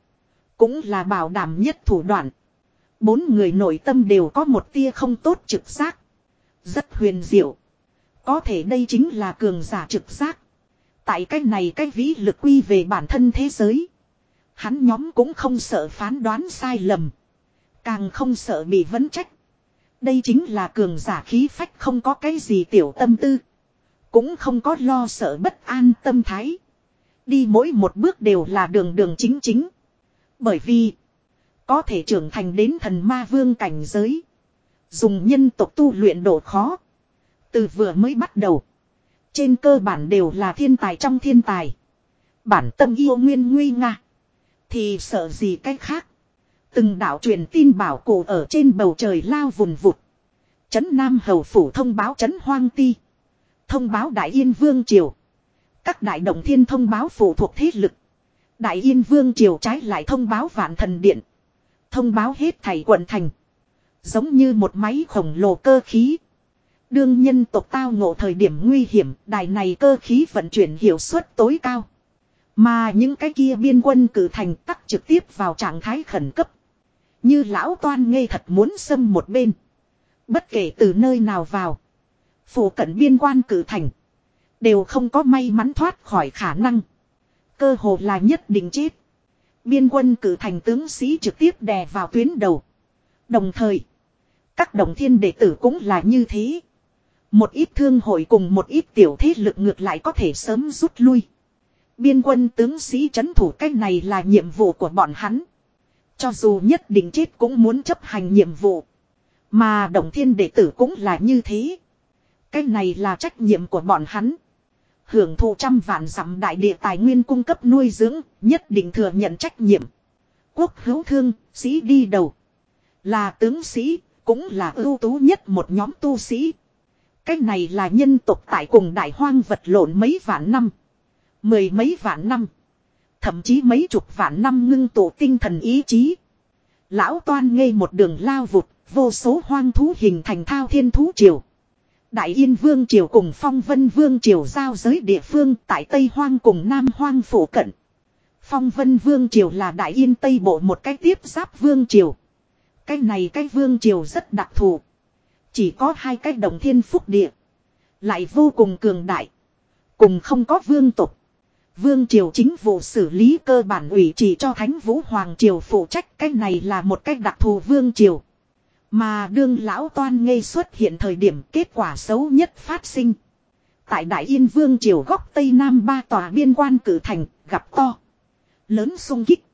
Cũng là bảo đảm nhất thủ đoạn. Bốn người nội tâm đều có một tia không tốt trực giác. Rất huyền diệu. Có thể đây chính là cường giả trực giác. Tại cách này cái vĩ lực quy về bản thân thế giới. Hắn nhóm cũng không sợ phán đoán sai lầm. Càng không sợ bị vấn trách. Đây chính là cường giả khí phách không có cái gì tiểu tâm tư. Cũng không có lo sợ bất an tâm thái. Đi mỗi một bước đều là đường đường chính chính. Bởi vì. Có thể trưởng thành đến thần ma vương cảnh giới. Dùng nhân tộc tu luyện độ khó. Từ vừa mới bắt đầu. Trên cơ bản đều là thiên tài trong thiên tài. Bản tâm yêu nguyên nguy nga. Thì sợ gì cách khác. Từng đạo truyền tin bảo cổ ở trên bầu trời lao vùn vụt. Trấn Nam Hầu Phủ thông báo Trấn Hoang Ti. Thông báo Đại Yên Vương Triều. Các đại động thiên thông báo phụ thuộc thế lực. Đại Yên Vương Triều trái lại thông báo Vạn Thần Điện. Thông báo hết thảy quận thành. Giống như một máy khổng lồ cơ khí. Đương nhân tộc tao ngộ thời điểm nguy hiểm, đài này cơ khí vận chuyển hiệu suất tối cao. Mà những cái kia biên quân cử thành tắc trực tiếp vào trạng thái khẩn cấp. Như lão toan ngây thật muốn xâm một bên. Bất kể từ nơi nào vào. Phủ cận biên quan cử thành. Đều không có may mắn thoát khỏi khả năng. Cơ hồ là nhất định chết. Biên quân cử thành tướng sĩ trực tiếp đè vào tuyến đầu. Đồng thời. Các đồng thiên đệ tử cũng là như thế. Một ít thương hội cùng một ít tiểu thế lực ngược lại có thể sớm rút lui. Biên quân tướng sĩ chấn thủ cách này là nhiệm vụ của bọn hắn. Cho dù nhất định chết cũng muốn chấp hành nhiệm vụ. Mà đồng thiên đệ tử cũng là như thế. Cái này là trách nhiệm của bọn hắn. Hưởng thụ trăm vạn dặm đại địa tài nguyên cung cấp nuôi dưỡng, nhất định thừa nhận trách nhiệm. Quốc hữu thương, sĩ đi đầu. Là tướng sĩ, cũng là ưu tú nhất một nhóm tu sĩ. Cái này là nhân tộc tại cùng đại hoang vật lộn mấy vạn năm. Mười mấy vạn năm. Thậm chí mấy chục vạn năm ngưng tụ tinh thần ý chí. Lão toan ngây một đường lao vụt, vô số hoang thú hình thành thao thiên thú triều. Đại Yên Vương Triều cùng Phong Vân Vương Triều giao giới địa phương tại Tây Hoang cùng Nam Hoang phủ cận. Phong Vân Vương Triều là Đại Yên Tây Bộ một cái tiếp giáp Vương Triều. Cái này cái Vương Triều rất đặc thù. Chỉ có hai cái đồng thiên phúc địa. Lại vô cùng cường đại. Cùng không có vương tục. Vương Triều chính vụ xử lý cơ bản ủy chỉ cho Thánh Vũ Hoàng Triều phụ trách. Cách này là một cách đặc thù Vương Triều. Mà đương lão toan ngây xuất hiện thời điểm kết quả xấu nhất phát sinh. Tại Đại Yên Vương Triều góc Tây Nam ba tòa biên quan cử thành, gặp to. Lớn sung kích.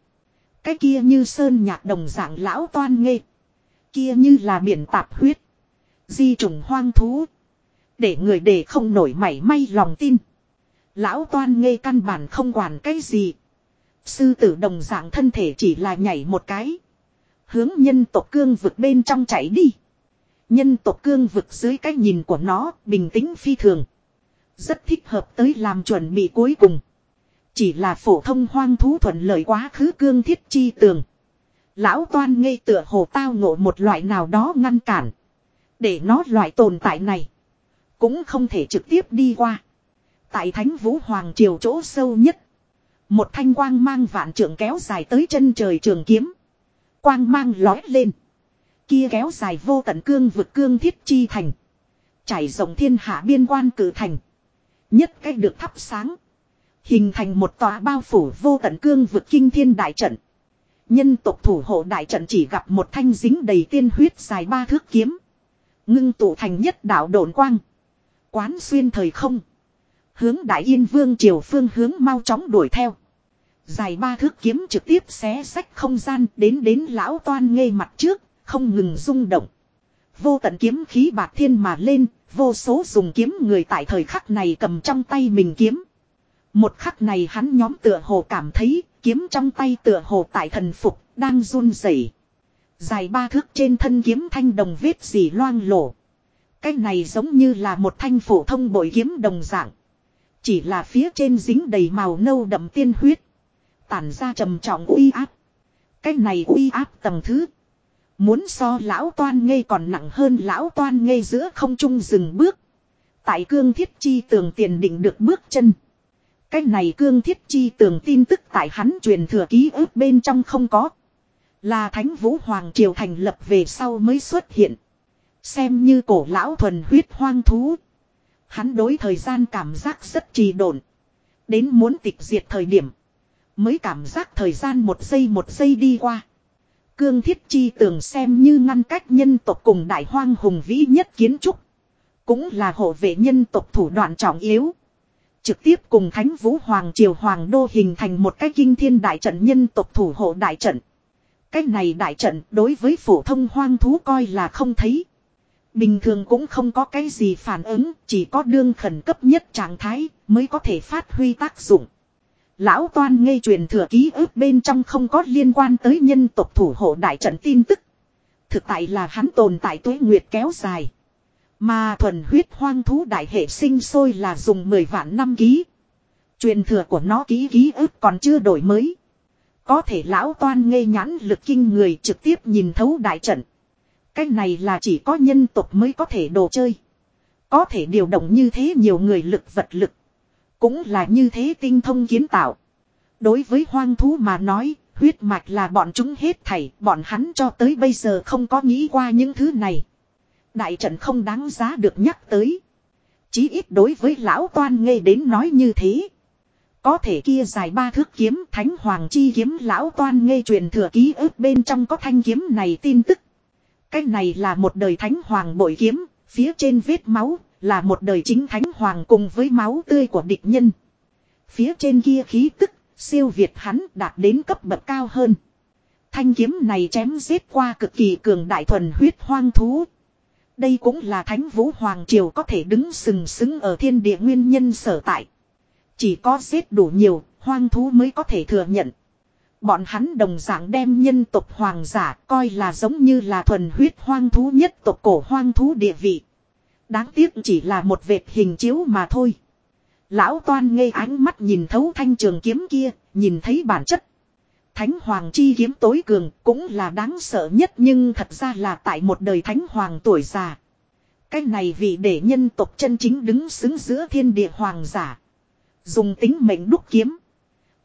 Cái kia như sơn nhạc đồng dạng lão toan ngây. Kia như là biển tạp huyết. Di trùng hoang thú. Để người để không nổi mảy may lòng tin. Lão toan ngây căn bản không quản cái gì. Sư tử đồng dạng thân thể chỉ là nhảy một cái. Hướng nhân tộc cương vực bên trong chạy đi. Nhân tộc cương vực dưới cái nhìn của nó bình tĩnh phi thường. Rất thích hợp tới làm chuẩn bị cuối cùng. Chỉ là phổ thông hoang thú thuận lợi quá khứ cương thiết chi tường. Lão toan ngây tựa hồ tao ngộ một loại nào đó ngăn cản. Để nó loại tồn tại này. Cũng không thể trực tiếp đi qua. Tại thánh vũ hoàng triều chỗ sâu nhất. Một thanh quang mang vạn trượng kéo dài tới chân trời trường kiếm. Quang mang lói lên. Kia kéo dài vô tận cương vực cương thiết chi thành. Trải rộng thiên hạ biên quan cử thành. Nhất cách được thắp sáng. Hình thành một tòa bao phủ vô tận cương vực kinh thiên đại trận. Nhân tộc thủ hộ đại trận chỉ gặp một thanh dính đầy tiên huyết dài ba thước kiếm. Ngưng tụ thành nhất đạo đồn quang. Quán xuyên thời không. Hướng đại yên vương triều phương hướng mau chóng đuổi theo. Dài ba thước kiếm trực tiếp xé sách không gian đến đến lão toan ngây mặt trước, không ngừng rung động. Vô tận kiếm khí bạc thiên mà lên, vô số dùng kiếm người tại thời khắc này cầm trong tay mình kiếm. Một khắc này hắn nhóm tựa hồ cảm thấy, kiếm trong tay tựa hồ tại thần phục, đang run rẩy. Dài ba thước trên thân kiếm thanh đồng vết gì loang lổ. Cái này giống như là một thanh phổ thông bội kiếm đồng dạng. Chỉ là phía trên dính đầy màu nâu đậm tiên huyết. Tản ra trầm trọng uy áp. Cái này uy áp tầng thứ. Muốn so lão toan ngây còn nặng hơn lão toan ngây giữa không trung dừng bước. Tại cương thiết chi tường tiền định được bước chân. Cái này cương thiết chi tường tin tức tại hắn truyền thừa ký ức bên trong không có. Là Thánh Vũ Hoàng Triều thành lập về sau mới xuất hiện. Xem như cổ lão thuần huyết hoang thú. Hắn đối thời gian cảm giác rất trì độn. Đến muốn tịch diệt thời điểm. Mới cảm giác thời gian một giây một giây đi qua. Cương thiết chi tường xem như ngăn cách nhân tộc cùng đại hoang hùng vĩ nhất kiến trúc. Cũng là hộ vệ nhân tộc thủ đoạn trọng yếu. Trực tiếp cùng Thánh Vũ Hoàng Triều Hoàng Đô hình thành một cái kinh thiên đại trận nhân tộc thủ hộ đại trận. Cái này đại trận đối với phổ thông hoang thú coi là không thấy. Bình thường cũng không có cái gì phản ứng, chỉ có đương khẩn cấp nhất trạng thái mới có thể phát huy tác dụng. Lão toan ngây truyền thừa ký ức bên trong không có liên quan tới nhân tộc thủ hộ đại trận tin tức. Thực tại là hắn tồn tại tuế nguyệt kéo dài. Mà thuần huyết hoang thú đại hệ sinh sôi là dùng 10 vạn năm ký. Truyền thừa của nó ký ký ức còn chưa đổi mới. Có thể lão toan ngây nhãn lực kinh người trực tiếp nhìn thấu đại trận. Cái này là chỉ có nhân tộc mới có thể đồ chơi. Có thể điều động như thế nhiều người lực vật lực. Cũng là như thế tinh thông kiến tạo. Đối với hoang thú mà nói, huyết mạch là bọn chúng hết thảy, bọn hắn cho tới bây giờ không có nghĩ qua những thứ này. Đại trận không đáng giá được nhắc tới. Chí ít đối với lão toan nghe đến nói như thế. Có thể kia dài ba thước kiếm thánh hoàng chi kiếm lão toan nghe truyền thừa ký ức bên trong có thanh kiếm này tin tức. Cái này là một đời thánh hoàng bội kiếm, phía trên vết máu, là một đời chính thánh hoàng cùng với máu tươi của địch nhân. Phía trên kia khí tức, siêu việt hắn đạt đến cấp bậc cao hơn. Thanh kiếm này chém giết qua cực kỳ cường đại thuần huyết hoang thú. Đây cũng là thánh vũ hoàng triều có thể đứng sừng sững ở thiên địa nguyên nhân sở tại. Chỉ có giết đủ nhiều, hoang thú mới có thể thừa nhận. Bọn hắn đồng dạng đem nhân tộc hoàng giả coi là giống như là thuần huyết hoang thú nhất tộc cổ hoang thú địa vị. Đáng tiếc chỉ là một vệt hình chiếu mà thôi. Lão toan ngây ánh mắt nhìn thấu thanh trường kiếm kia, nhìn thấy bản chất. Thánh hoàng chi kiếm tối cường cũng là đáng sợ nhất nhưng thật ra là tại một đời thánh hoàng tuổi già. Cái này vì để nhân tộc chân chính đứng xứng giữa thiên địa hoàng giả. Dùng tính mệnh đúc kiếm.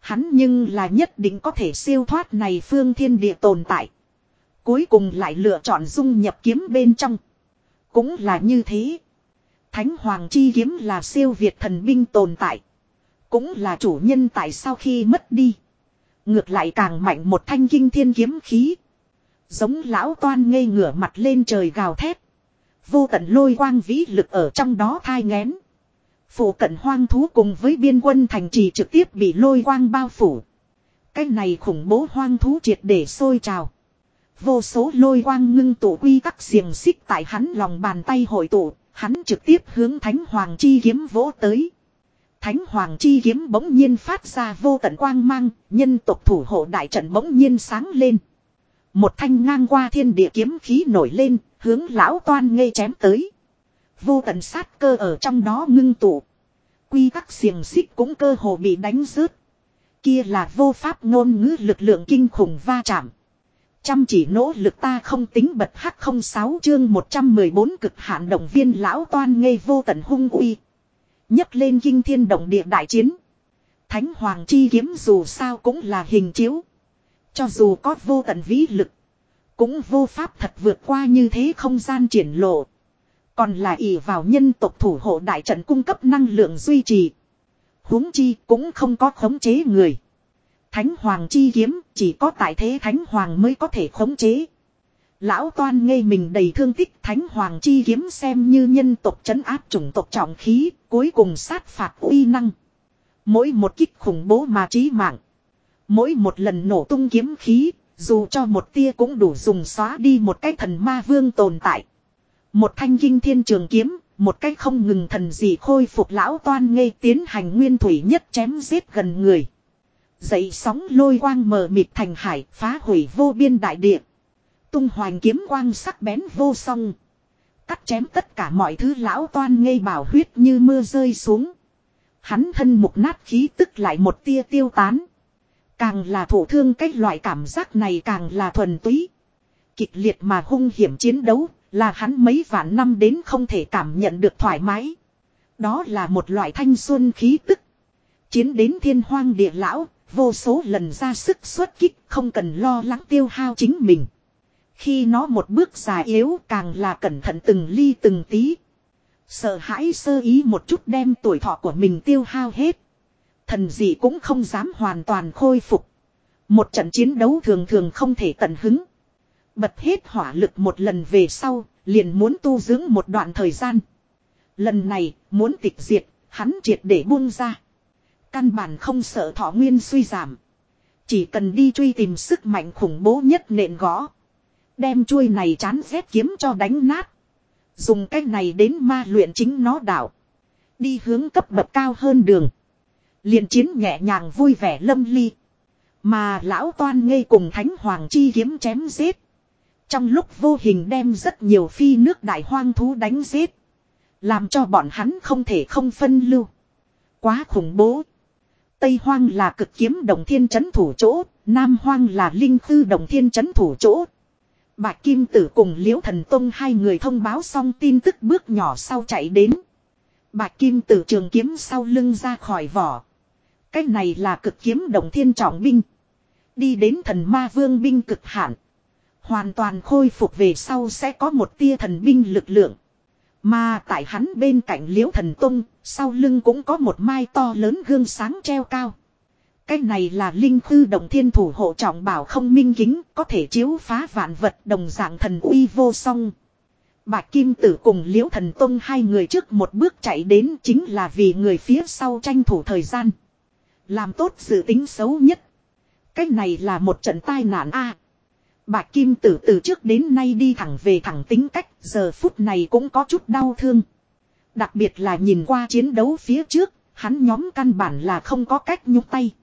Hắn nhưng là nhất định có thể siêu thoát này phương thiên địa tồn tại. Cuối cùng lại lựa chọn dung nhập kiếm bên trong. Cũng là như thế. Thánh Hoàng chi kiếm là siêu việt thần binh tồn tại. Cũng là chủ nhân tại sau khi mất đi. Ngược lại càng mạnh một thanh kinh thiên kiếm khí. Giống lão toan ngây ngửa mặt lên trời gào thét. Vô tận lôi quang vĩ lực ở trong đó thai ngén. Phủ cận hoang thú cùng với biên quân thành trì trực tiếp bị lôi quang bao phủ. Cái này khủng bố hoang thú triệt để sôi trào. Vô số lôi quang ngưng tụ quy các xiềng xích tại hắn lòng bàn tay hội tụ, hắn trực tiếp hướng Thánh Hoàng chi kiếm vỗ tới. Thánh Hoàng chi kiếm bỗng nhiên phát ra vô tận quang mang, nhân tộc thủ hộ đại trận bỗng nhiên sáng lên. Một thanh ngang qua thiên địa kiếm khí nổi lên, hướng lão toan ngây chém tới. Vô tận sát cơ ở trong đó ngưng tụ. Quy tắc xiềng xích cũng cơ hồ bị đánh rớt. Kia là vô pháp ngôn ngữ lực lượng kinh khủng va chạm. Chăm chỉ nỗ lực ta không tính bật hắc không sáu chương 114 cực hạn động viên lão toan ngây vô tận hung uy. nhấc lên kinh thiên động địa đại chiến. Thánh Hoàng chi kiếm dù sao cũng là hình chiếu. Cho dù có vô tận vĩ lực. Cũng vô pháp thật vượt qua như thế không gian triển lộ. Còn là ỷ vào nhân tộc thủ hộ đại trận cung cấp năng lượng duy trì. huống chi cũng không có khống chế người. Thánh Hoàng chi kiếm chỉ có tại thế Thánh Hoàng mới có thể khống chế. Lão toan ngây mình đầy thương tích Thánh Hoàng chi kiếm xem như nhân tộc trấn áp chủng tộc trọng khí, cuối cùng sát phạt uy năng. Mỗi một kích khủng bố mà trí mạng. Mỗi một lần nổ tung kiếm khí, dù cho một tia cũng đủ dùng xóa đi một cái thần ma vương tồn tại. Một thanh kinh thiên trường kiếm, một cách không ngừng thần gì khôi phục lão toan ngây tiến hành nguyên thủy nhất chém giết gần người. Dậy sóng lôi quang mờ mịt thành hải phá hủy vô biên đại địa. Tung hoành kiếm quang sắc bén vô song. Cắt chém tất cả mọi thứ lão toan ngây bảo huyết như mưa rơi xuống. Hắn thân mục nát khí tức lại một tia tiêu tán. Càng là thổ thương cách loại cảm giác này càng là thuần túy. Kịch liệt mà hung hiểm chiến đấu là hắn mấy vạn năm đến không thể cảm nhận được thoải mái. Đó là một loại thanh xuân khí tức. Chiến đến thiên hoang địa lão, vô số lần ra sức xuất kích không cần lo lắng tiêu hao chính mình. Khi nó một bước dài yếu càng là cẩn thận từng ly từng tí. Sợ hãi sơ ý một chút đem tuổi thọ của mình tiêu hao hết. Thần gì cũng không dám hoàn toàn khôi phục. Một trận chiến đấu thường thường không thể tận hứng. Bật hết hỏa lực một lần về sau, liền muốn tu dưỡng một đoạn thời gian. Lần này, muốn tịch diệt, hắn triệt để buông ra. Căn bản không sợ thọ nguyên suy giảm. Chỉ cần đi truy tìm sức mạnh khủng bố nhất nện gõ. Đem chuôi này chán rét kiếm cho đánh nát. Dùng cách này đến ma luyện chính nó đảo Đi hướng cấp bậc cao hơn đường. liền chiến nhẹ nhàng vui vẻ lâm ly. Mà lão toan ngây cùng thánh hoàng chi kiếm chém giết. Trong lúc vô hình đem rất nhiều phi nước đại hoang thú đánh giết. Làm cho bọn hắn không thể không phân lưu. Quá khủng bố. Tây hoang là cực kiếm đồng thiên chấn thủ chỗ. Nam hoang là linh khư đồng thiên chấn thủ chỗ. Bạch Kim Tử cùng Liễu Thần Tông hai người thông báo xong tin tức bước nhỏ sau chạy đến. Bạch Kim Tử trường kiếm sau lưng ra khỏi vỏ. Cái này là cực kiếm đồng thiên trọng binh. Đi đến thần ma vương binh cực hạn. Hoàn toàn khôi phục về sau sẽ có một tia thần binh lực lượng. Mà tại hắn bên cạnh liễu thần tung, sau lưng cũng có một mai to lớn gương sáng treo cao. Cái này là linh khư động thiên thủ hộ trọng bảo không minh kính, có thể chiếu phá vạn vật đồng dạng thần uy vô song. Bạch Kim Tử cùng Liễu Thần Tông hai người trước một bước chạy đến chính là vì người phía sau tranh thủ thời gian. Làm tốt dự tính xấu nhất. Cái này là một trận tai nạn a. Bạch Kim Tử từ trước đến nay đi thẳng về thẳng tính cách, giờ phút này cũng có chút đau thương. Đặc biệt là nhìn qua chiến đấu phía trước, hắn nhóm căn bản là không có cách nhúc tay.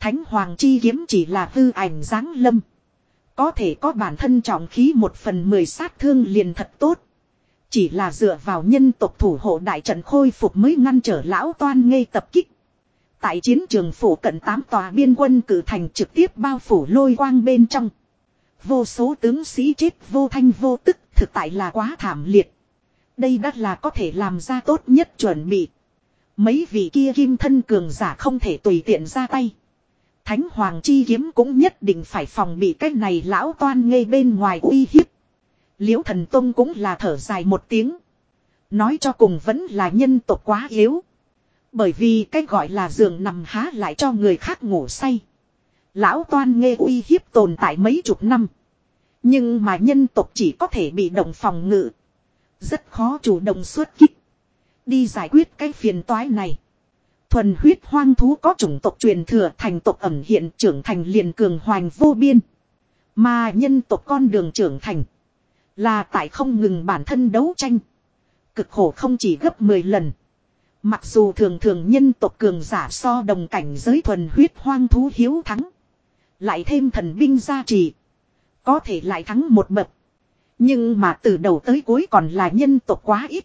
Thánh Hoàng Chi kiếm chỉ là hư ảnh dáng lâm. Có thể có bản thân trọng khí một phần mười sát thương liền thật tốt. Chỉ là dựa vào nhân tộc thủ hộ đại trận khôi phục mới ngăn trở lão toan ngây tập kích. Tại chiến trường phủ cận tám tòa biên quân cử thành trực tiếp bao phủ lôi quang bên trong. Vô số tướng sĩ chết vô thanh vô tức, thực tại là quá thảm liệt. Đây đã là có thể làm ra tốt nhất chuẩn bị. Mấy vị kia kim thân cường giả không thể tùy tiện ra tay. Thánh Hoàng chi kiếm cũng nhất định phải phòng bị cái này lão toan ngây bên ngoài uy hiếp. Liễu thần tông cũng là thở dài một tiếng. Nói cho cùng vẫn là nhân tộc quá yếu. Bởi vì cái gọi là giường nằm há lại cho người khác ngủ say. Lão toan nghe uy hiếp tồn tại mấy chục năm. Nhưng mà nhân tộc chỉ có thể bị động phòng ngự. Rất khó chủ động xuất kích. Đi giải quyết cái phiền toái này. Thuần huyết hoang thú có chủng tộc truyền thừa thành tộc ẩm hiện trưởng thành liền cường hoành vô biên. Mà nhân tộc con đường trưởng thành. Là tại không ngừng bản thân đấu tranh. Cực khổ không chỉ gấp 10 lần. Mặc dù thường thường nhân tộc cường giả so đồng cảnh giới thuần huyết hoang thú hiếu thắng. Lại thêm thần binh gia trì. Có thể lại thắng một bậc. Nhưng mà từ đầu tới cuối còn là nhân tộc quá ít.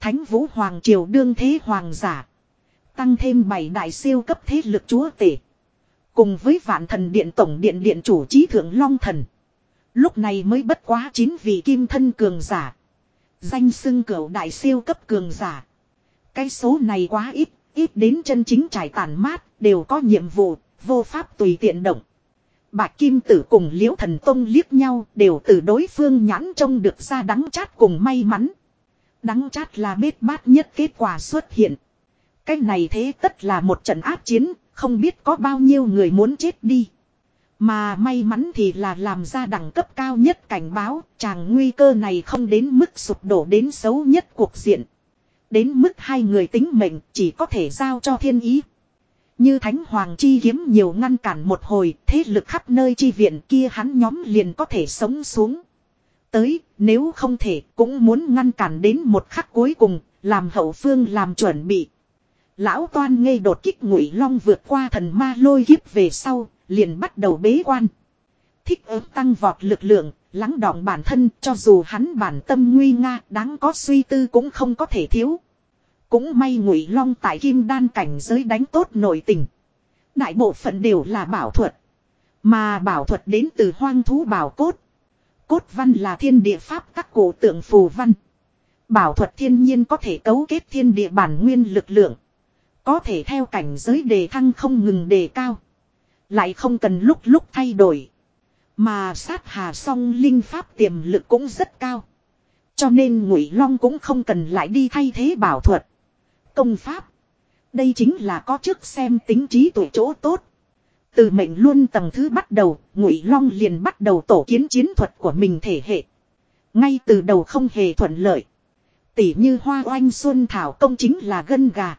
Thánh vũ hoàng triều đương thế hoàng giả. Tăng thêm bảy đại siêu cấp thế lực chúa tể. Cùng với vạn thần điện tổng điện điện chủ trí thượng long thần. Lúc này mới bất quá chín vị kim thân cường giả. Danh xưng cửu đại siêu cấp cường giả. Cái số này quá ít, ít đến chân chính trải tàn mát, đều có nhiệm vụ, vô pháp tùy tiện động. Bạch Kim Tử cùng Liễu Thần Tông liếc nhau đều từ đối phương nhãn trông được ra đắng chát cùng may mắn. Đắng chát là bết bát nhất kết quả xuất hiện. Cái này thế tất là một trận áp chiến, không biết có bao nhiêu người muốn chết đi. Mà may mắn thì là làm ra đẳng cấp cao nhất cảnh báo, chàng nguy cơ này không đến mức sụp đổ đến xấu nhất cuộc diện. Đến mức hai người tính mệnh chỉ có thể giao cho thiên ý. Như thánh hoàng chi kiếm nhiều ngăn cản một hồi, thế lực khắp nơi chi viện kia hắn nhóm liền có thể sống xuống. Tới, nếu không thể, cũng muốn ngăn cản đến một khắc cuối cùng, làm hậu phương làm chuẩn bị. Lão toan ngây đột kích ngụy long vượt qua thần ma lôi kiếp về sau, liền bắt đầu bế quan. Thích ứng tăng vọt lực lượng, lắng đọng bản thân cho dù hắn bản tâm nguy nga đáng có suy tư cũng không có thể thiếu. Cũng may ngụy long tại kim đan cảnh giới đánh tốt nội tình. Đại bộ phận đều là bảo thuật. Mà bảo thuật đến từ hoang thú bảo cốt. Cốt văn là thiên địa pháp các cổ tượng phù văn. Bảo thuật thiên nhiên có thể cấu kết thiên địa bản nguyên lực lượng. Có thể theo cảnh giới đề thăng không ngừng đề cao. Lại không cần lúc lúc thay đổi. Mà sát hà song linh pháp tiềm lực cũng rất cao. Cho nên ngụy long cũng không cần lại đi thay thế bảo thuật. Công pháp. Đây chính là có trước xem tính trí tuổi chỗ tốt. Từ mệnh luôn tầng thứ bắt đầu, ngụy long liền bắt đầu tổ kiến chiến thuật của mình thể hệ. Ngay từ đầu không hề thuận lợi. tỷ như hoa oanh xuân thảo công chính là gân gà.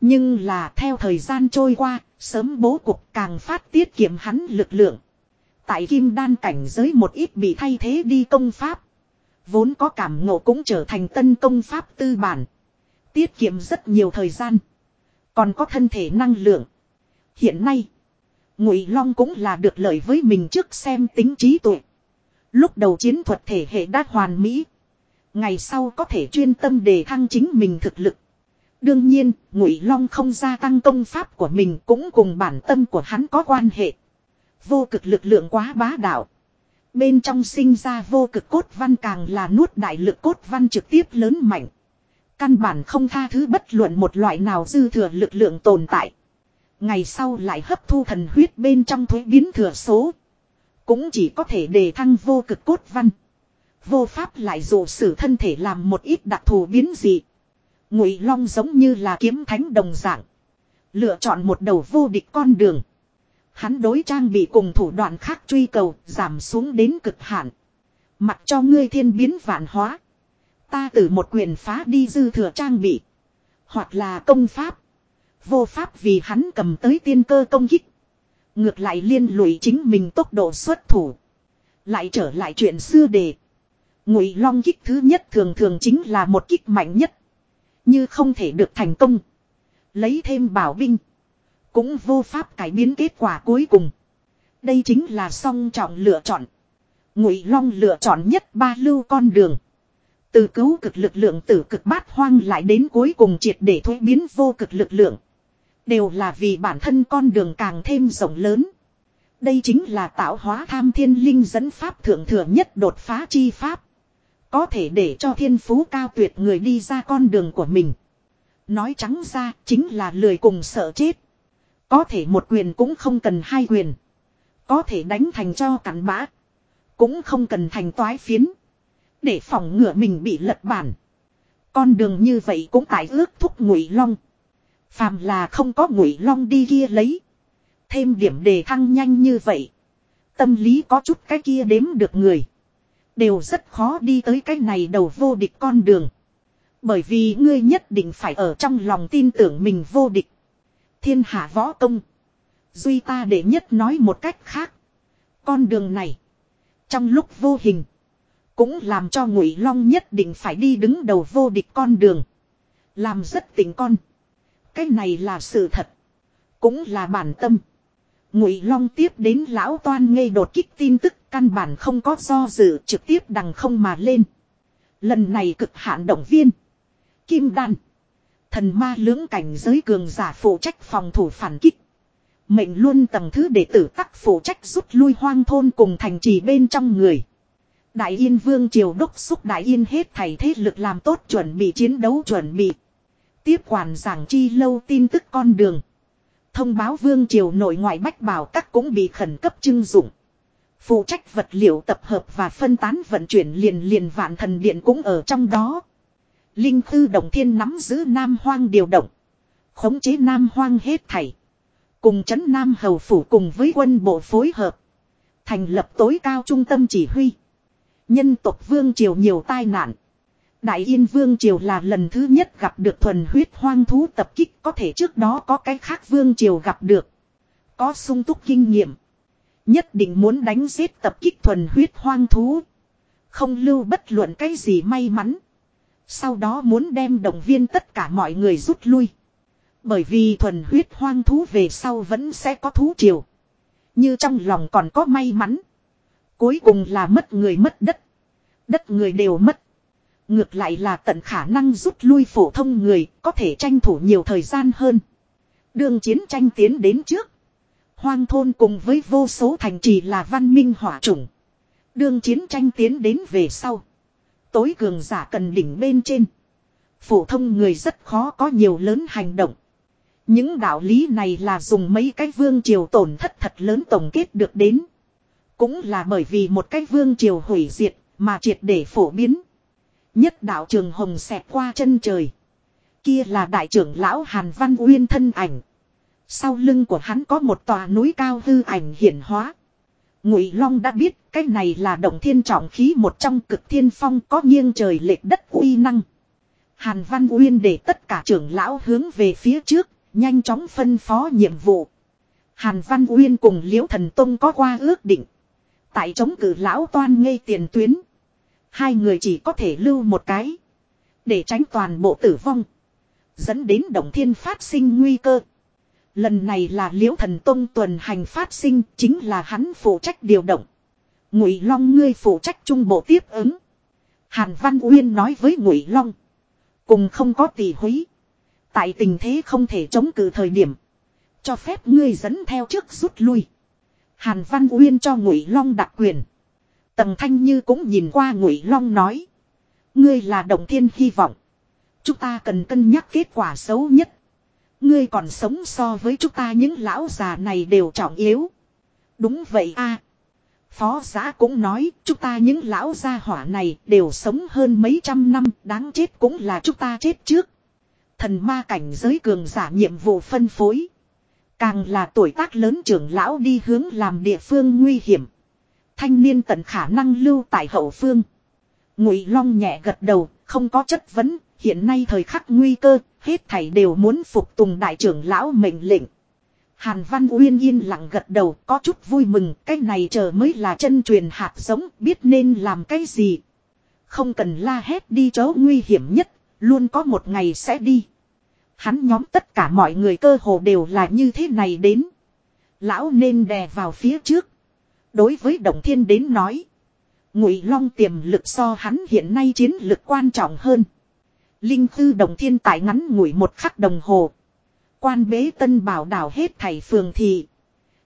Nhưng là theo thời gian trôi qua, sớm bố cục càng phát tiết kiệm hắn lực lượng. Tại kim đan cảnh giới một ít bị thay thế đi công pháp. Vốn có cảm ngộ cũng trở thành tân công pháp tư bản. Tiết kiệm rất nhiều thời gian. Còn có thân thể năng lượng. Hiện nay, Ngụy Long cũng là được lợi với mình trước xem tính trí tuệ. Lúc đầu chiến thuật thể hệ đã hoàn mỹ. Ngày sau có thể chuyên tâm đề thăng chính mình thực lực. Đương nhiên, Ngụy Long không gia tăng công pháp của mình cũng cùng bản tâm của hắn có quan hệ. Vô cực lực lượng quá bá đạo. Bên trong sinh ra vô cực cốt văn càng là nuốt đại lực cốt văn trực tiếp lớn mạnh. Căn bản không tha thứ bất luận một loại nào dư thừa lực lượng tồn tại. Ngày sau lại hấp thu thần huyết bên trong thuế biến thừa số. Cũng chỉ có thể đề thăng vô cực cốt văn. Vô pháp lại dụ sử thân thể làm một ít đặc thù biến dị. Ngụy Long giống như là kiếm thánh đồng dạng. Lựa chọn một đầu vô địch con đường. Hắn đối trang bị cùng thủ đoạn khác truy cầu giảm xuống đến cực hạn. Mặc cho ngươi thiên biến vạn hóa. Ta từ một quyền phá đi dư thừa trang bị. Hoặc là công pháp. Vô pháp vì hắn cầm tới tiên cơ công kích. Ngược lại liên lụy chính mình tốc độ xuất thủ. Lại trở lại chuyện xưa đề. Ngụy long kích thứ nhất thường thường chính là một kích mạnh nhất. Như không thể được thành công. Lấy thêm bảo binh. Cũng vô pháp cải biến kết quả cuối cùng. Đây chính là song trọng lựa chọn. Ngụy long lựa chọn nhất ba lưu con đường. Từ cứu cực lực lượng tử cực bát hoang lại đến cuối cùng triệt để thuế biến vô cực lực lượng. Đều là vì bản thân con đường càng thêm rộng lớn. Đây chính là tạo hóa tham thiên linh dẫn pháp thượng thừa nhất đột phá chi pháp. Có thể để cho thiên phú cao tuyệt người đi ra con đường của mình. Nói trắng ra, chính là lười cùng sợ chết. Có thể một quyền cũng không cần hai quyền. Có thể đánh thành cho cắn bã. Cũng không cần thành toái phiến. Để phòng ngừa mình bị lật bản. Con đường như vậy cũng tại ước thúc ngụy long. Phàm là không có ngụy long đi kia lấy. Thêm điểm đề thăng nhanh như vậy. Tâm lý có chút cái kia đếm được người. Đều rất khó đi tới cái này đầu vô địch con đường. Bởi vì ngươi nhất định phải ở trong lòng tin tưởng mình vô địch. Thiên hạ võ công. Duy ta để nhất nói một cách khác. Con đường này. Trong lúc vô hình. Cũng làm cho ngụy long nhất định phải đi đứng đầu vô địch con đường. Làm rất tình con. Cái này là sự thật. Cũng là bản tâm. Ngụy long tiếp đến lão toan ngây đột kích tin tức, căn bản không có do dự, trực tiếp đằng không mà lên. Lần này cực hạn động viên. Kim đan. Thần ma lưỡng cảnh giới cường giả phụ trách phòng thủ phản kích. Mệnh luôn tầng thứ đệ tử tắc phụ trách rút lui hoang thôn cùng thành trì bên trong người. Đại Yên Vương Triều đốc xúc Đại Yên hết thảy thế lực làm tốt chuẩn bị chiến đấu chuẩn bị. Tiếp quản giảng chi lâu tin tức con đường. Thông báo Vương Triều nội ngoại bách bảo các cũng bị khẩn cấp trưng dụng. Phụ trách vật liệu tập hợp và phân tán vận chuyển liền liền vạn thần điện cũng ở trong đó. Linh Tư Đồng Thiên nắm giữ Nam Hoang điều động. Khống chế Nam Hoang hết thảy. Cùng chấn Nam Hầu Phủ cùng với quân bộ phối hợp. Thành lập tối cao trung tâm chỉ huy. Nhân tộc vương triều nhiều tai nạn. Đại Yên Vương Triều là lần thứ nhất gặp được thuần huyết hoang thú tập kích, có thể trước đó có cái khác Vương Triều gặp được. Có sung túc kinh nghiệm. Nhất định muốn đánh giết tập kích thuần huyết hoang thú. Không lưu bất luận cái gì may mắn. Sau đó muốn đem động viên tất cả mọi người rút lui. Bởi vì thuần huyết hoang thú về sau vẫn sẽ có thú triều. Như trong lòng còn có may mắn. Cuối cùng là mất người mất đất. Đất người đều mất. Ngược lại là tận khả năng rút lui phổ thông người, có thể tranh thủ nhiều thời gian hơn. Đường chiến tranh tiến đến trước. Hoang thôn cùng với vô số thành trì là văn minh hỏa chủng. Đường chiến tranh tiến đến về sau. Tối cường giả cần đỉnh bên trên. Phổ thông người rất khó có nhiều lớn hành động. Những đạo lý này là dùng mấy cái vương triều tổn thất thật lớn tổng kết được đến. Cũng là bởi vì một cái vương triều hủy diệt mà triệt để phổ biến. Nhất đạo trường hồng xẹt qua chân trời. Kia là đại trưởng lão Hàn Văn Uyên thân ảnh. Sau lưng của hắn có một tòa núi cao hư ảnh hiển hóa. Ngụy Long đã biết cái này là động thiên trọng khí một trong cực thiên phong có nghiêng trời lệch đất uy năng. Hàn Văn Uyên để tất cả trưởng lão hướng về phía trước, nhanh chóng phân phó nhiệm vụ. Hàn Văn Uyên cùng Liễu Thần Tông có qua ước định. Tại chống cử lão toan ngây tiền tuyến. Hai người chỉ có thể lưu một cái. Để tránh toàn bộ tử vong. Dẫn đến động thiên phát sinh nguy cơ. Lần này là liễu thần tông tuần hành phát sinh, chính là hắn phụ trách điều động. Ngụy Long ngươi phụ trách trung bộ tiếp ứng. Hàn Văn Uyên nói với Ngụy Long. Cùng không có tỷ húy. Tại tình thế không thể chống cự thời điểm. Cho phép ngươi dẫn theo trước rút lui. Hàn Văn Uyên cho Ngụy Long đặc quyền. Tầng Thanh Như cũng nhìn qua Ngụy Long nói. Ngươi là đồng thiên hy vọng. Chúng ta cần cân nhắc kết quả xấu nhất. Ngươi còn sống so với chúng ta những lão già này đều trọng yếu. Đúng vậy a. Phó giá cũng nói, chúng ta những lão gia hỏa này đều sống hơn mấy trăm năm, đáng chết cũng là chúng ta chết trước. Thần ma cảnh giới cường giả nhiệm vụ phân phối. Càng là tuổi tác lớn trưởng lão đi hướng làm địa phương nguy hiểm. Thanh niên tận khả năng lưu tại hậu phương. Ngụy Long nhẹ gật đầu, không có chất vấn, hiện nay thời khắc nguy cơ, hết thảy đều muốn phục tùng đại trưởng lão mệnh lệnh. Hàn Văn Uyên yên lặng gật đầu, có chút vui mừng, cái này chờ mới là chân truyền hạt giống, biết nên làm cái gì. Không cần la hét đi chỗ nguy hiểm nhất, luôn có một ngày sẽ đi. Hắn nhóm tất cả mọi người cơ hồ đều là như thế này đến. Lão nên đè vào phía trước. Đối với Đồng Thiên đến nói. Ngụy Long tiềm lực so hắn hiện nay chiến lực quan trọng hơn. Linh Tư Đồng Thiên tại ngắn ngủi một khắc đồng hồ. Quan bế tân bảo đảo hết thảy phường thị.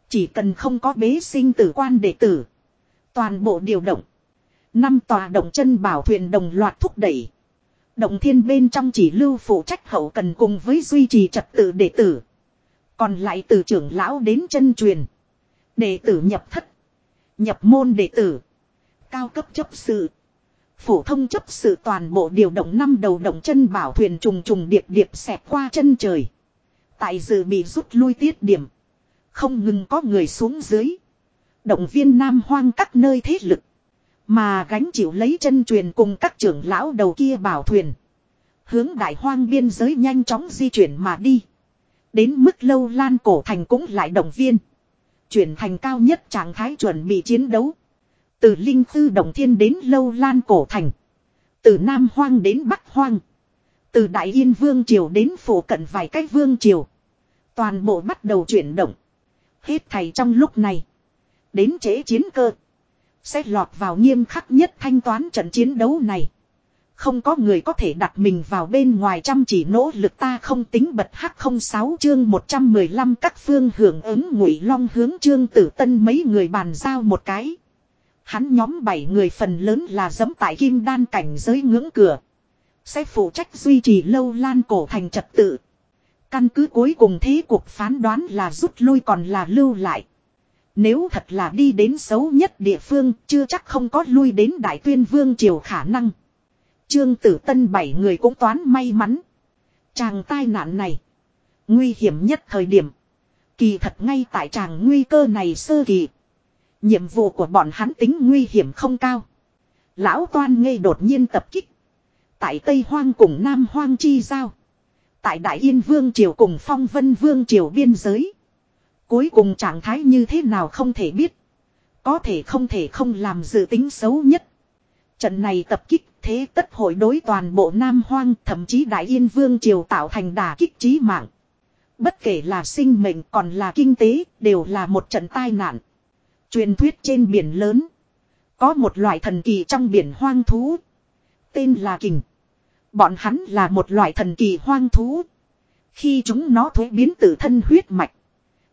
Chỉ cần không có bế sinh tử quan đệ tử. Toàn bộ điều động. Năm tòa động chân bảo thuyền đồng loạt thúc đẩy. Động thiên bên trong chỉ lưu phụ trách hậu cần cùng với duy trì trật tự đệ tử. Còn lại từ trưởng lão đến chân truyền. Đệ tử nhập thất. Nhập môn đệ tử. Cao cấp chấp sự. Phổ thông chấp sự toàn bộ điều động năm đầu động chân bảo thuyền trùng trùng điệp điệp xẹp qua chân trời. Tại dự bị rút lui tiết điểm. Không ngừng có người xuống dưới. Động viên nam hoang các nơi thế lực. Mà gánh chịu lấy chân truyền cùng các trưởng lão đầu kia bảo thuyền. Hướng đại hoang biên giới nhanh chóng di chuyển mà đi. Đến mức lâu lan cổ thành cũng lại động viên. Chuyển thành cao nhất trạng thái chuẩn bị chiến đấu. Từ Linh Tư Đồng Thiên đến Lâu Lan Cổ Thành. Từ Nam Hoang đến Bắc Hoang. Từ Đại Yên Vương Triều đến phủ cận vài cách Vương Triều. Toàn bộ bắt đầu chuyển động. Hết thầy trong lúc này. Đến chế chiến cơ. Sẽ lọt vào nghiêm khắc nhất thanh toán trận chiến đấu này. Không có người có thể đặt mình vào bên ngoài chăm chỉ nỗ lực ta không tính bật hắc không sáu chương 115 các phương hưởng ứng ngụy long hướng chương tử tân mấy người bàn giao một cái. Hắn nhóm bảy người phần lớn là dẫm tại kim đan cảnh giới ngưỡng cửa. Sẽ phụ trách duy trì lâu lan cổ thành trật tự. Căn cứ cuối cùng thế cuộc phán đoán là rút lui còn là lưu lại. Nếu thật là đi đến xấu nhất địa phương, chưa chắc không có lui đến đại tuyên vương triều khả năng. Trương tử tân bảy người cũng toán may mắn. Chàng tai nạn này. Nguy hiểm nhất thời điểm. Kỳ thật ngay tại chàng nguy cơ này sơ kỳ. Nhiệm vụ của bọn hắn tính nguy hiểm không cao. Lão toan ngây đột nhiên tập kích. Tại Tây Hoang cùng Nam Hoang chi giao. Tại Đại Yên Vương Triều cùng Phong Vân Vương Triều biên giới. Cuối cùng trạng thái như thế nào không thể biết. Có thể không thể không làm dự tính xấu nhất. Trận này tập kích thế tất hội đối toàn bộ Nam Hoang, thậm chí Đại Yên Vương Triều tạo thành đà kích trí mạng. Bất kể là sinh mệnh còn là kinh tế, đều là một trận tai nạn. Truyền thuyết trên biển lớn. Có một loại thần kỳ trong biển hoang thú. Tên là kình. Bọn hắn là một loại thần kỳ hoang thú. Khi chúng nó thuế biến từ thân huyết mạch.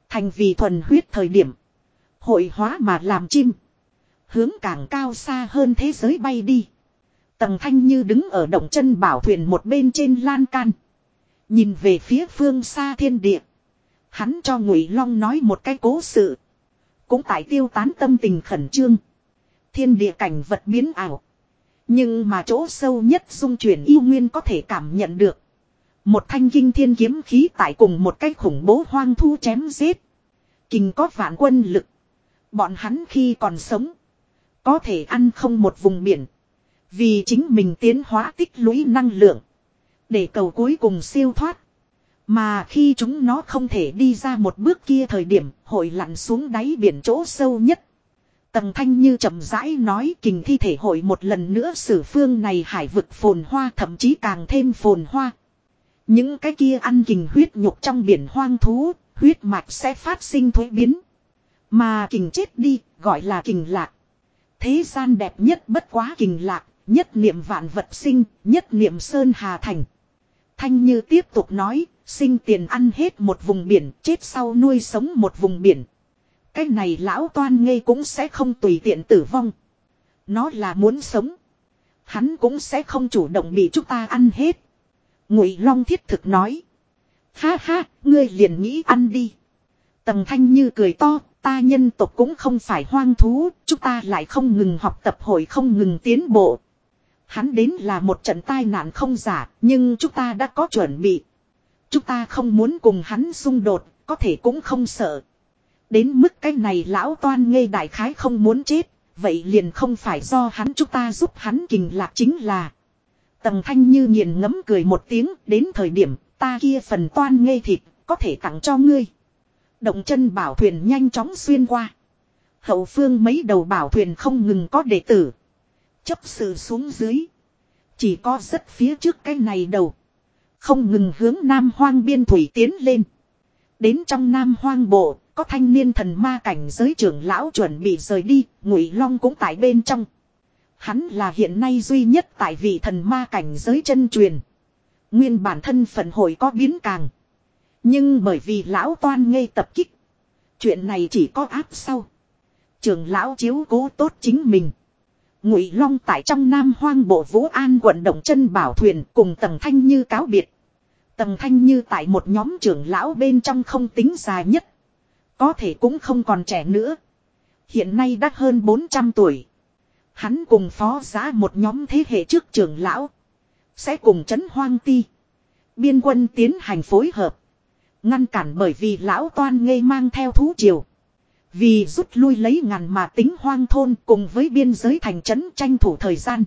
Thành vì thuần huyết thời điểm. Hội hóa mà làm chim. Hướng càng cao xa hơn thế giới bay đi. Tầng thanh như đứng ở động chân bảo thuyền một bên trên lan can. Nhìn về phía phương xa thiên địa. Hắn cho Ngụy Long nói một cái cố sự. Cũng tại tiêu tán tâm tình khẩn trương. Thiên địa cảnh vật biến ảo. Nhưng mà chỗ sâu nhất dung chuyển yêu nguyên có thể cảm nhận được. Một thanh kinh thiên kiếm khí tại cùng một cái khủng bố hoang thu chém giết. Kinh có vạn quân lực. Bọn hắn khi còn sống. Có thể ăn không một vùng biển. Vì chính mình tiến hóa tích lũy năng lượng. Để cầu cuối cùng siêu thoát. Mà khi chúng nó không thể đi ra một bước kia thời điểm, hội lặn xuống đáy biển chỗ sâu nhất. Tầng thanh như chậm rãi nói kình thi thể hội một lần nữa sử phương này hải vực phồn hoa, thậm chí càng thêm phồn hoa. Những cái kia ăn kình huyết nhục trong biển hoang thú, huyết mạch sẽ phát sinh thuế biến. Mà kình chết đi, gọi là kình lạc. Thế gian đẹp nhất bất quá kình lạc, nhất niệm vạn vật sinh, nhất niệm sơn hà thành. Thanh như tiếp tục nói, sinh tiền ăn hết một vùng biển, chết sau nuôi sống một vùng biển. Cái này lão toan ngây cũng sẽ không tùy tiện tử vong. Nó là muốn sống. Hắn cũng sẽ không chủ động bị chúng ta ăn hết. Ngụy Long thiết thực nói. Ha ha, ngươi liền nghĩ ăn đi. Tầng thanh như cười to, ta nhân tộc cũng không phải hoang thú, chúng ta lại không ngừng học tập hội không ngừng tiến bộ. Hắn đến là một trận tai nạn không giả, nhưng chúng ta đã có chuẩn bị. Chúng ta không muốn cùng hắn xung đột, có thể cũng không sợ. Đến mức cái này lão toan ngây đại khái không muốn chết, vậy liền không phải do hắn chúng ta giúp hắn kình lạc chính là. Tầng thanh như nghiền ngấm cười một tiếng, đến thời điểm ta kia phần toan ngây thịt, có thể tặng cho ngươi. Động chân bảo thuyền nhanh chóng xuyên qua. Hậu phương mấy đầu bảo thuyền không ngừng có đệ tử. Chấp sự xuống dưới. Chỉ có rất phía trước cái này đầu. Không ngừng hướng Nam Hoang biên thủy tiến lên. Đến trong Nam Hoang bộ, có thanh niên thần ma cảnh giới trưởng lão chuẩn bị rời đi, Ngụy Long cũng tại bên trong. Hắn là hiện nay duy nhất tại vị thần ma cảnh giới chân truyền. Nguyên bản thân phận hội có biến càng. Nhưng bởi vì lão toan ngây tập kích. Chuyện này chỉ có áp sau. Trường lão chiếu cố tốt chính mình. Ngụy Long tại trong Nam Hoang bộ Vũ An quận động chân bảo thuyền cùng Tầng Thanh Như cáo biệt. Tầng Thanh Như tại một nhóm trưởng lão bên trong không tính già nhất. Có thể cũng không còn trẻ nữa. Hiện nay đã hơn 400 tuổi. Hắn cùng phó giá một nhóm thế hệ trước trưởng lão. Sẽ cùng chấn hoang ti. Biên quân tiến hành phối hợp. Ngăn cản bởi vì lão toan ngây mang theo thú triều. Vì rút lui lấy ngàn mà tính hoang thôn cùng với biên giới thành trấn tranh thủ thời gian.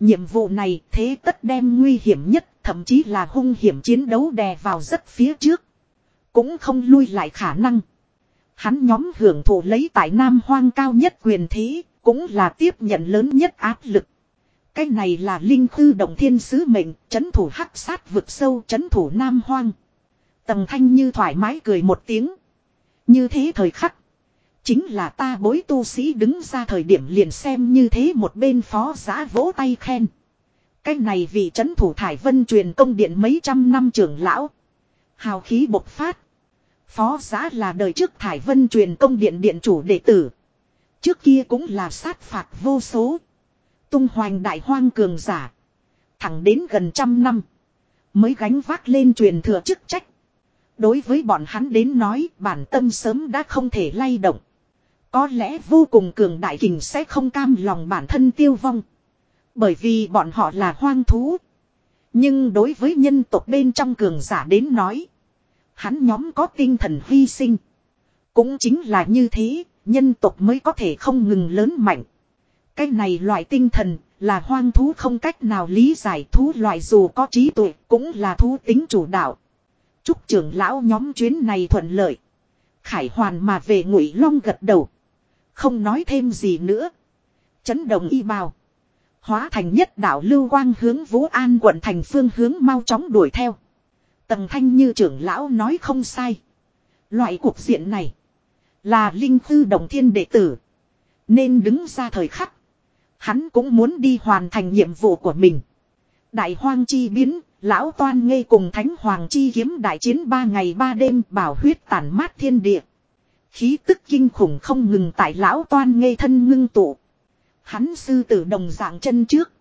Nhiệm vụ này thế tất đem nguy hiểm nhất, thậm chí là hung hiểm chiến đấu đè vào rất phía trước. Cũng không lui lại khả năng. Hắn nhóm hưởng thụ lấy tại Nam Hoang cao nhất quyền thế, cũng là tiếp nhận lớn nhất áp lực. Cái này là linh khư động thiên sứ mệnh, chấn thủ hắc sát vực sâu, chấn thủ Nam Hoang. Tầm thanh như thoải mái cười một tiếng. Như thế thời khắc. Chính là ta bối tu sĩ đứng ra thời điểm liền xem như thế một bên phó giã vỗ tay khen. Cái này vì chấn thủ thải vân truyền công điện mấy trăm năm trưởng lão. Hào khí bộc phát. Phó giã là đời trước thải vân truyền công điện điện chủ đệ tử. Trước kia cũng là sát phạt vô số. Tung hoành đại hoang cường giả. Thẳng đến gần trăm năm. Mới gánh vác lên truyền thừa chức trách. Đối với bọn hắn đến nói bản tâm sớm đã không thể lay động. Có lẽ vô cùng cường đại kình sẽ không cam lòng bản thân tiêu vong. Bởi vì bọn họ là hoang thú. Nhưng đối với nhân tộc bên trong cường giả đến nói. Hắn nhóm có tinh thần hy sinh. Cũng chính là như thế, nhân tộc mới có thể không ngừng lớn mạnh. Cái này loại tinh thần Là hoang thú không cách nào lý giải thú loại dù có trí tuệ cũng là thú tính chủ đạo. Chúc trưởng lão nhóm chuyến này thuận lợi. Khải hoàn mà về ngụy long gật đầu. Không nói thêm gì nữa. Chấn động y bào. Hóa thành nhất đạo lưu quang hướng Vũ An quận thành phương hướng mau chóng đuổi theo. Tầng thanh như trưởng lão nói không sai. Loại cuộc diện này. Là linh tư đồng thiên đệ tử. Nên đứng ra thời khắc. Hắn cũng muốn đi hoàn thành nhiệm vụ của mình. Đại hoang chi biến, lão toan ngây cùng thánh hoàng chi kiếm đại chiến ba ngày ba đêm bảo huyết tàn mát thiên địa. Khí tức kinh khủng không ngừng tại lão toan ngây thân ngưng tụ. Hắn sư tử đồng dạng chân trước.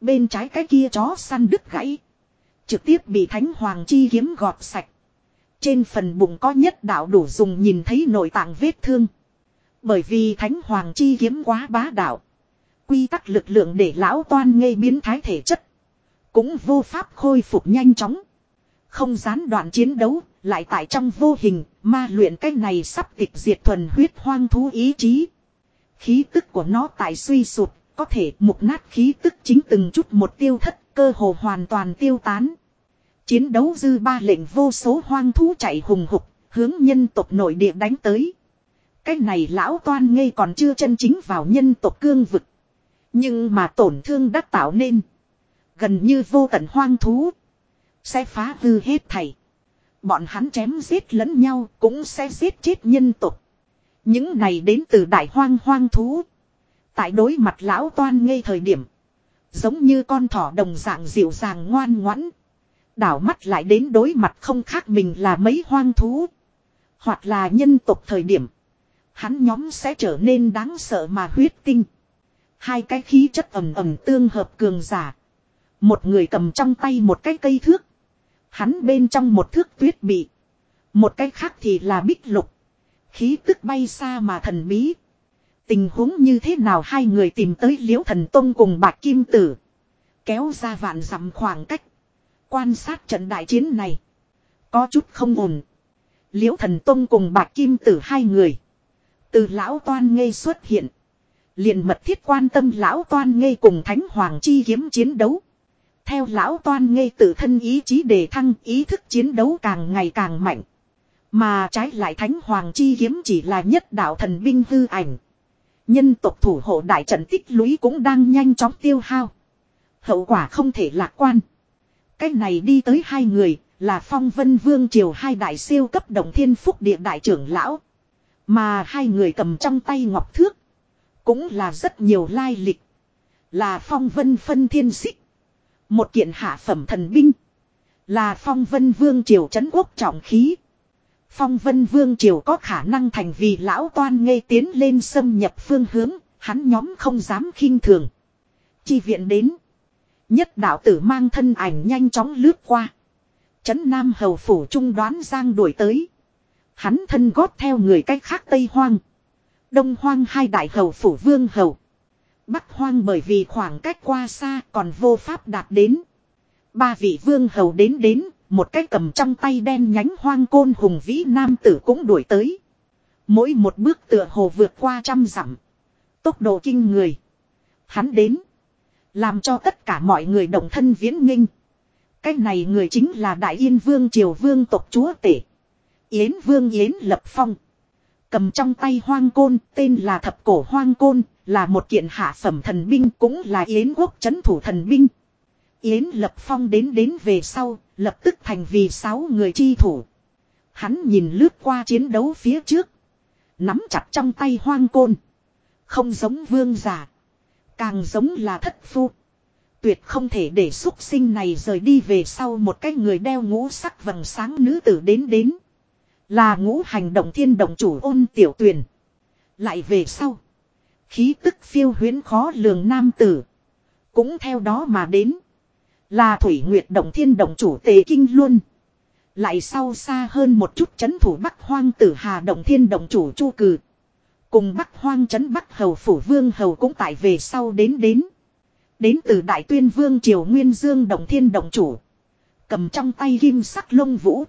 Bên trái cái kia chó săn đứt gãy. Trực tiếp bị thánh hoàng chi kiếm gọt sạch. Trên phần bụng có nhất đạo đủ dùng nhìn thấy nội tạng vết thương. Bởi vì thánh hoàng chi kiếm quá bá đạo. Quy tắc lực lượng để lão toan ngây biến thái thể chất. Cũng vô pháp khôi phục nhanh chóng. Không gián đoạn chiến đấu, lại tại trong vô hình, ma luyện cái này sắp tịch diệt thuần huyết hoang thú ý chí. Khí tức của nó tại suy sụp có thể mục nát khí tức chính từng chút một tiêu thất, cơ hồ hoàn toàn tiêu tán. Chiến đấu dư ba lệnh vô số hoang thú chạy hùng hục, hướng nhân tộc nội địa đánh tới. Cái này lão toan ngây còn chưa chân chính vào nhân tộc cương vực. Nhưng mà tổn thương đã tạo nên. Gần như vô tận hoang thú. Sẽ phá hư hết thầy Bọn hắn chém giết lẫn nhau cũng sẽ giết chết nhân tộc. Những này đến từ đại hoang hoang thú. Tại đối mặt lão toan ngây thời điểm. Giống như con thỏ đồng dạng dịu dàng ngoan ngoãn. Đảo mắt lại đến đối mặt không khác mình là mấy hoang thú. Hoặc là nhân tộc thời điểm. Hắn nhóm sẽ trở nên đáng sợ mà huyết tinh. Hai cái khí chất ẩm ẩm tương hợp cường giả. Một người cầm trong tay một cái cây thước. Hắn bên trong một thước tuyết bị. Một cái khác thì là bích lục. Khí tức bay xa mà thần bí. Tình huống như thế nào hai người tìm tới liễu thần tông cùng bạc kim tử. Kéo ra vạn dặm khoảng cách. Quan sát trận đại chiến này. Có chút không ổn. Liễu thần tông cùng bạc kim tử hai người. Từ lão toan ngây xuất hiện. liền mật thiết quan tâm lão toan ngây cùng thánh hoàng chi kiếm chiến đấu. Theo lão toan ngây tự thân ý chí đề thăng, ý thức chiến đấu càng ngày càng mạnh. Mà trái lại thánh hoàng chi kiếm chỉ là nhất đạo thần binh hư ảnh. Nhân tộc thủ hộ đại trận tích lũy cũng đang nhanh chóng tiêu hao. Hậu quả không thể lạc quan. Cách này đi tới hai người, là phong vân vương triều hai đại siêu cấp đồng thiên phúc địa đại trưởng lão. Mà hai người cầm trong tay ngọc thước. Cũng là rất nhiều lai lịch. Là phong vân phân thiên xích. Một kiện hạ phẩm thần binh. Là phong vân vương triều trấn quốc trọng khí. Phong vân vương triều có khả năng thành vì lão toan ngây tiến lên xâm nhập phương hướng, hắn nhóm không dám khinh thường. Chi viện đến. Nhất đạo tử mang thân ảnh nhanh chóng lướt qua. Trấn Nam hầu phủ trung đoán giang đuổi tới. Hắn thân gót theo người cách khác Tây Hoang. Đông Hoang hai đại hầu phủ vương hầu. Bắc Hoang bởi vì khoảng cách qua xa còn vô pháp đạt đến. Ba vị vương hầu đến đến, một cái cầm trong tay đen nhánh hoang côn hùng vĩ nam tử cũng đuổi tới. Mỗi một bước tựa hồ vượt qua trăm dặm. Tốc độ kinh người. Hắn đến. Làm cho tất cả mọi người động thân viễn nghinh. Cái này người chính là Đại Yên Vương Triều Vương tộc chúa tể. Yến Vương Yến Lập Phong. Cầm trong tay hoang côn, tên là thập cổ hoang côn, là một kiện hạ phẩm thần binh cũng là Yến quốc chấn thủ thần binh. Yến Lập Phong đến đến về sau, lập tức thành vì sáu người chi thủ. Hắn nhìn lướt qua chiến đấu phía trước. Nắm chặt trong tay hoang côn. Không giống vương giả. Càng giống là thất phu. Tuyệt không thể để xúc sinh này rời đi về sau một cái người đeo ngũ sắc vầng sáng nữ tử đến đến. Là ngũ hành động thiên động chủ ôn tiểu tuyền. Lại về sau. Khí tức phiêu huyến khó lường nam tử. Cũng theo đó mà đến. Là Thủy Nguyệt Động Thiên Động chủ Tề Kinh luôn. Lại sau xa hơn một chút chấn thủ Bắc Hoang Tử Hà Động Thiên Động chủ Chu Cử. Cùng Bắc Hoang chấn Bắc Hầu Phủ Vương Hầu cũng tại về sau đến đến. Đến từ Đại Tuyên Vương Triều Nguyên Dương đồng Thiên đồng chủ. Cầm trong tay kim sắc lông vũ.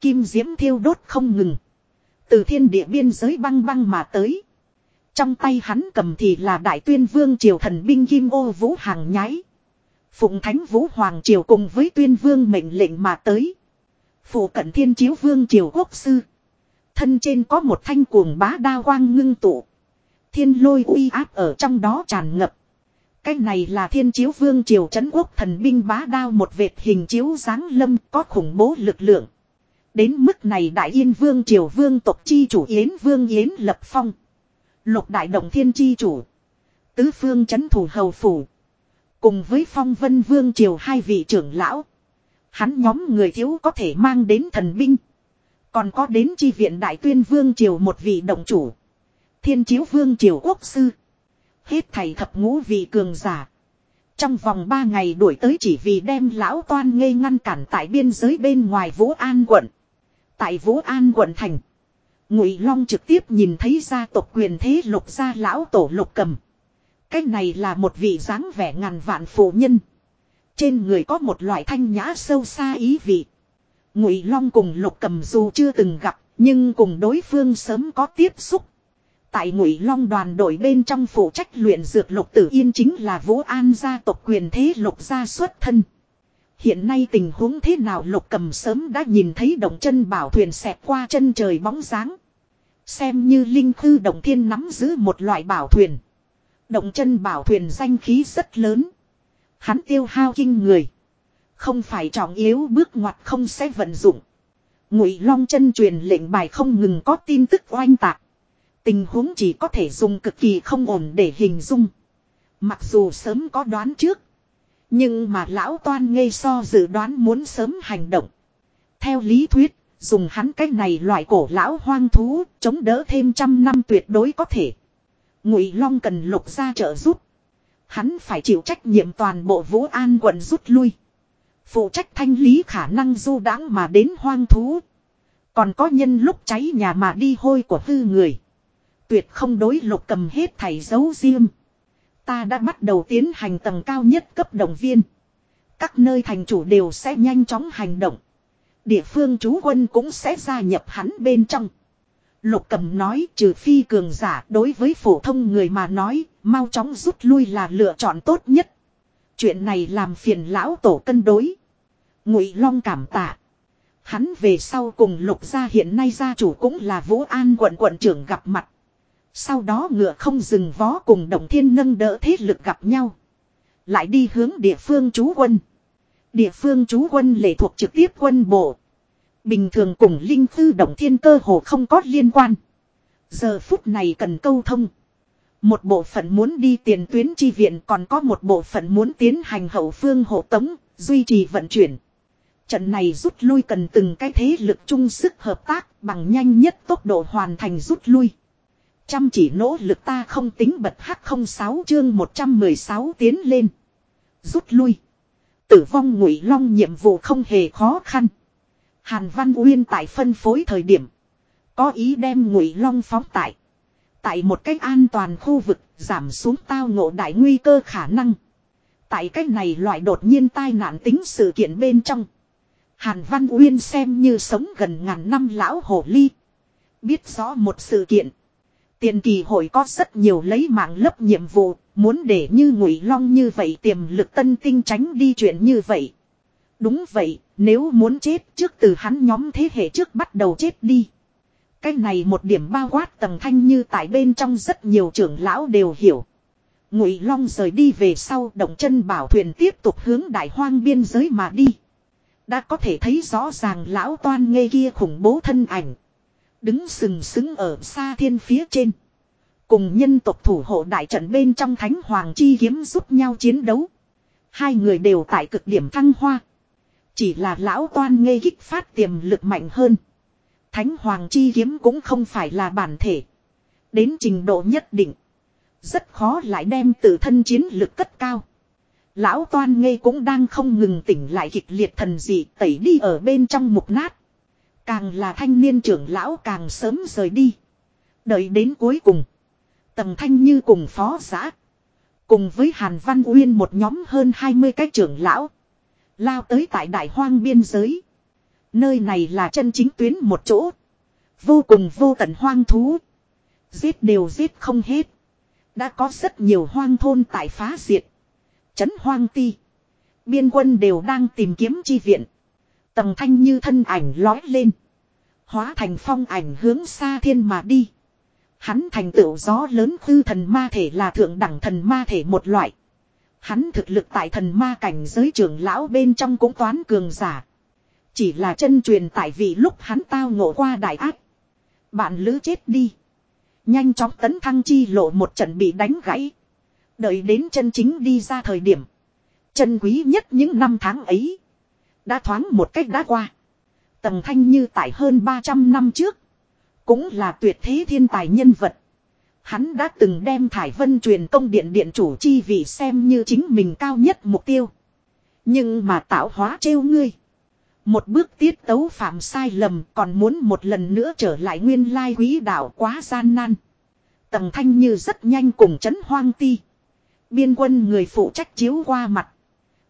Kim diễm thiêu đốt không ngừng. Từ thiên địa biên giới băng băng mà tới. Trong tay hắn cầm thì là đại tuyên vương triều thần binh kim ô vũ hàng nhái. Phụng thánh vũ hoàng triều cùng với tuyên vương mệnh lệnh mà tới. phụ cận thiên chiếu vương triều quốc sư. Thân trên có một thanh cuồng bá đa quang ngưng tụ. Thiên lôi uy áp ở trong đó tràn ngập. Cái này là thiên chiếu vương triều trấn quốc thần binh bá đao một vệt hình chiếu dáng lâm có khủng bố lực lượng. Đến mức này đại yên vương triều vương tộc chi chủ yến vương yến lập phong. Lục đại động thiên chi chủ. Tứ phương chấn thủ hầu phủ. Cùng với phong vân vương triều hai vị trưởng lão. Hắn nhóm người thiếu có thể mang đến thần binh. Còn có đến chi viện đại tuyên vương triều một vị động chủ. Thiên chiếu vương triều quốc sư. Hết thầy thập ngũ vị cường giả. Trong vòng ba ngày đuổi tới chỉ vì đem lão toan ngây ngăn cản tại biên giới bên ngoài Vũ An quận. Tại Vũ An quận thành. Ngụy Long trực tiếp nhìn thấy gia tộc quyền thế lục gia lão tổ lục cầm. Cái này là một vị dáng vẻ ngàn vạn phụ nhân. Trên người có một loại thanh nhã sâu xa ý vị. Ngụy Long cùng lục cầm dù chưa từng gặp, nhưng cùng đối phương sớm có tiếp xúc. Tại Ngụy Long đoàn đội bên trong phụ trách luyện dược lục tử yên chính là Vũ An gia tộc quyền thế lục gia xuất thân. Hiện nay tình huống thế nào lục cầm sớm đã nhìn thấy động chân bảo thuyền xẹt qua chân trời bóng dáng. Xem như linh khư động thiên nắm giữ một loại bảo thuyền. Động chân bảo thuyền danh khí rất lớn. Hắn tiêu hao kinh người. Không phải trọng yếu bước ngoặt không sẽ vận dụng. Ngụy Long chân truyền lệnh bài không ngừng có tin tức oanh tạc. Tình huống chỉ có thể dùng cực kỳ không ổn để hình dung. Mặc dù sớm có đoán trước. Nhưng mà lão toan ngây so dự đoán muốn sớm hành động. Theo lý thuyết, dùng hắn cái này loại cổ lão hoang thú, chống đỡ thêm trăm năm tuyệt đối có thể. Ngụy Long cần lục ra trợ giúp. Hắn phải chịu trách nhiệm toàn bộ Vũ An quận rút lui. Phụ trách thanh lý khả năng du đãng mà đến hoang thú. Còn có nhân lúc cháy nhà mà đi hôi của hư người. Tuyệt không đối lục cầm hết thảy dấu riêng. Ta đã bắt đầu tiến hành tầng cao nhất cấp động viên. Các nơi thành chủ đều sẽ nhanh chóng hành động. Địa phương chú quân cũng sẽ gia nhập hắn bên trong. Lục cầm nói trừ phi cường giả đối với phổ thông người mà nói, mau chóng rút lui là lựa chọn tốt nhất. Chuyện này làm phiền lão tổ cân đối. Ngụy Long cảm tạ. Hắn về sau cùng lục gia hiện nay gia chủ cũng là Vũ An quận quận trưởng gặp mặt. Sau đó ngựa không dừng vó cùng đồng thiên nâng đỡ thế lực gặp nhau. Lại đi hướng địa phương chú quân. Địa phương chú quân lệ thuộc trực tiếp quân bộ. Bình thường cùng linh thư động thiên cơ hồ không có liên quan. Giờ phút này cần câu thông. Một bộ phận muốn đi tiền tuyến chi viện còn có một bộ phận muốn tiến hành hậu phương hộ tống, duy trì vận chuyển. Trận này rút lui cần từng cái thế lực chung sức hợp tác bằng nhanh nhất tốc độ hoàn thành rút lui. Chăm chỉ nỗ lực ta không tính bật hắc không sáu chương 116 tiến lên. Rút lui. Tử vong ngụy long nhiệm vụ không hề khó khăn. Hàn Văn Uyên tại phân phối thời điểm. Có ý đem ngụy long phóng tại. Tại một cách an toàn khu vực giảm xuống tao ngộ đại nguy cơ khả năng. Tại cách này loại đột nhiên tai nạn tính sự kiện bên trong. Hàn Văn Uyên xem như sống gần ngàn năm lão hồ ly. Biết rõ một sự kiện. Tiền kỳ hội có rất nhiều lấy mạng lấp nhiệm vụ, muốn để như ngụy long như vậy tiềm lực tân tinh tránh đi chuyện như vậy. Đúng vậy, nếu muốn chết trước từ hắn nhóm thế hệ trước bắt đầu chết đi. Cái này một điểm bao quát tầng thanh như tại bên trong rất nhiều trưởng lão đều hiểu. Ngụy Long rời đi về sau động chân bảo thuyền tiếp tục hướng đại hoang biên giới mà đi. Đã có thể thấy rõ ràng lão toan ngây kia khủng bố thân ảnh. Đứng sừng sững ở xa thiên phía trên. Cùng nhân tộc thủ hộ đại trận bên trong thánh hoàng chi kiếm giúp nhau chiến đấu. Hai người đều tại cực điểm thăng hoa. Chỉ là lão toan ngây kích phát tiềm lực mạnh hơn. Thánh hoàng chi kiếm cũng không phải là bản thể. Đến trình độ nhất định. Rất khó lại đem tự thân chiến lực cất cao. Lão toan ngây cũng đang không ngừng tỉnh lại kịch liệt thần dị tẩy đi ở bên trong mục nát. Càng là thanh niên trưởng lão càng sớm rời đi. Đợi đến cuối cùng. Tầng thanh như cùng phó xã. Cùng với Hàn Văn Uyên một nhóm hơn 20 cái trưởng lão. Lao tới tại đại hoang biên giới. Nơi này là chân chính tuyến một chỗ. Vô cùng vô tận hoang thú. Giết đều giết không hết. Đã có rất nhiều hoang thôn tại phá diệt. Trấn hoang ti. Biên quân đều đang tìm kiếm chi viện. Tầng thanh như thân ảnh lói lên. Hóa thành phong ảnh hướng xa thiên mà đi. Hắn thành tựu gió lớn khư thần ma thể là thượng đẳng thần ma thể một loại. Hắn thực lực tại thần ma cảnh giới trưởng lão bên trong cũng toán cường giả. Chỉ là chân truyền tại vì lúc hắn tao ngộ qua đại ác. Bạn lữ chết đi. Nhanh chóng tấn thăng chi lộ một trận bị đánh gãy. Đợi đến chân chính đi ra thời điểm. Chân quý nhất những năm tháng ấy. Đã thoáng một cách đã qua. Tầng thanh như tại hơn 300 năm trước. Cũng là tuyệt thế thiên tài nhân vật. Hắn đã từng đem Thải Vân truyền công điện điện chủ chi vị xem như chính mình cao nhất mục tiêu. Nhưng mà tạo hóa trêu ngươi. Một bước tiết tấu phạm sai lầm còn muốn một lần nữa trở lại nguyên lai quý đạo quá gian nan. Tầng thanh như rất nhanh cùng chấn hoang ti. Biên quân người phụ trách chiếu qua mặt.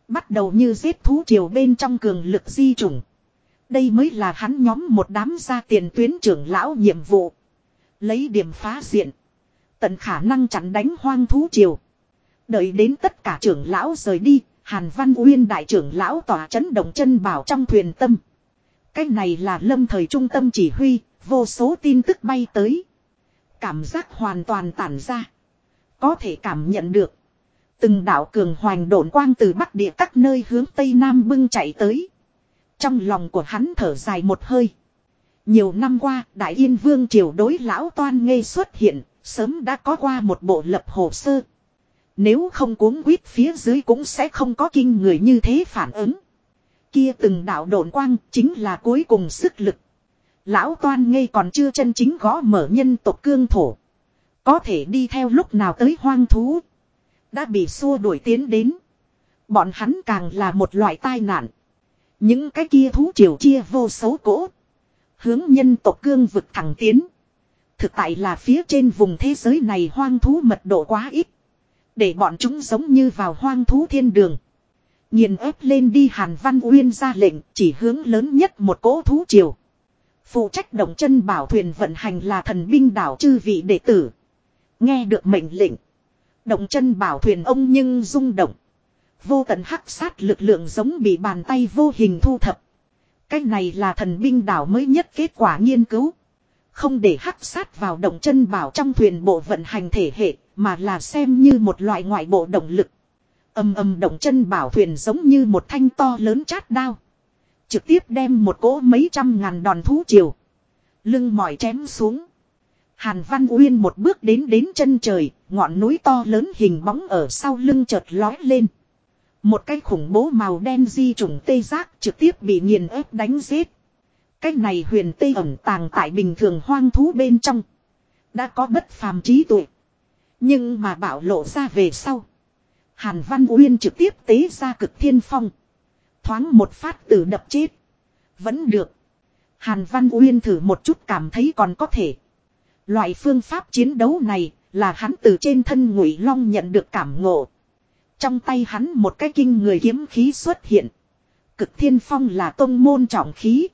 Bắt đầu như giết thú triều bên trong cường lực di chủng. Đây mới là hắn nhóm một đám gia tiền tuyến trưởng lão nhiệm vụ. Lấy điểm phá diện. Tận khả năng chặn đánh hoang thú triều. Đợi đến tất cả trưởng lão rời đi, Hàn Văn Uyên đại trưởng lão tỏa chấn động chân bảo trong thuyền tâm. Cái này là lâm thời trung tâm chỉ huy, vô số tin tức bay tới. Cảm giác hoàn toàn tản ra. Có thể cảm nhận được. Từng đạo cường hoành độn quang từ bắc địa các nơi hướng tây nam bưng chạy tới. Trong lòng của hắn thở dài một hơi. Nhiều năm qua, Đại Yên Vương triều đối lão toan ngây xuất hiện, sớm đã có qua một bộ lập hồ sơ. Nếu không cuốn quýt phía dưới cũng sẽ không có kinh người như thế phản ứng. Kia từng đạo độn quang chính là cuối cùng sức lực. Lão toan ngây còn chưa chân chính gõ mở nhân tộc cương thổ. Có thể đi theo lúc nào tới hoang thú. Đã bị xua đuổi tiến đến. Bọn hắn càng là một loại tai nạn. Những cái kia thú triều chia vô số cỗ. Hướng nhân tộc cương vực thẳng tiến. Thực tại là phía trên vùng thế giới này hoang thú mật độ quá ít. Để bọn chúng giống như vào hoang thú thiên đường. Nhìn ép lên đi Hàn Văn Uyên ra lệnh chỉ hướng lớn nhất một cỗ thú triều. Phụ trách động chân bảo thuyền vận hành là thần binh đảo chư vị đệ tử. Nghe được mệnh lệnh. Động chân bảo thuyền ông nhưng rung động. Vô tận hắc sát lực lượng giống bị bàn tay vô hình thu thập. Cái này là thần binh đảo mới nhất kết quả nghiên cứu. Không để hắc sát vào động chân bảo trong thuyền bộ vận hành thể hệ, mà là xem như một loại ngoại bộ động lực. Âm âm động chân bảo thuyền giống như một thanh to lớn chát đao. Trực tiếp đem một cỗ mấy trăm ngàn đòn thú chiều. Lưng mỏi chém xuống. Hàn Văn Uyên một bước đến đến chân trời, ngọn núi to lớn hình bóng ở sau lưng chợt lói lên. Một cái khủng bố màu đen di trùng tê giác trực tiếp bị nghiền ép đánh giết. Cái này huyền tê ẩn tàng tại bình thường hoang thú bên trong. Đã có bất phàm trí tuệ. Nhưng mà bảo lộ ra về sau. Hàn Văn Uyên trực tiếp tế ra cực thiên phong. Thoáng một phát tử đập chết. Vẫn được. Hàn Văn Uyên thử một chút cảm thấy còn có thể. Loại phương pháp chiến đấu này là hắn từ trên thân ngụy long nhận được cảm ngộ. Trong tay hắn một cái kinh người kiếm khí xuất hiện. Cực thiên phong là tông môn trọng khí.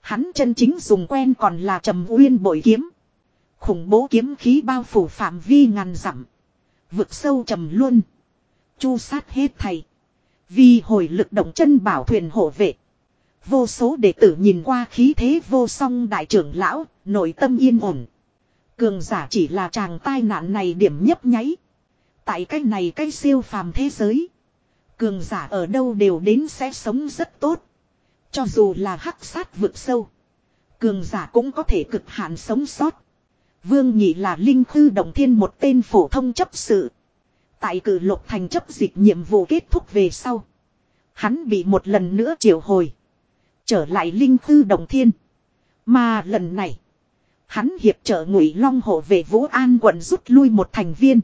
Hắn chân chính dùng quen còn là trầm uyên bội kiếm. Khủng bố kiếm khí bao phủ phạm vi ngàn dặm. Vực sâu trầm luôn. Chu sát hết thầy. Vì hồi lực động chân bảo thuyền hộ vệ. Vô số đệ tử nhìn qua khí thế vô song đại trưởng lão, nội tâm yên ổn. Cường giả chỉ là chàng tai nạn này điểm nhấp nháy. Tại cái này cái siêu phàm thế giới. Cường giả ở đâu đều đến sẽ sống rất tốt. Cho dù là hắc sát vực sâu. Cường giả cũng có thể cực hạn sống sót. Vương nhị là linh khư động thiên một tên phổ thông chấp sự. Tại cử lục thành chấp dịch nhiệm vụ kết thúc về sau. Hắn bị một lần nữa triệu hồi. Trở lại linh khư động thiên. Mà lần này. Hắn hiệp trợ ngụy long hộ về Vũ An quận rút lui một thành viên.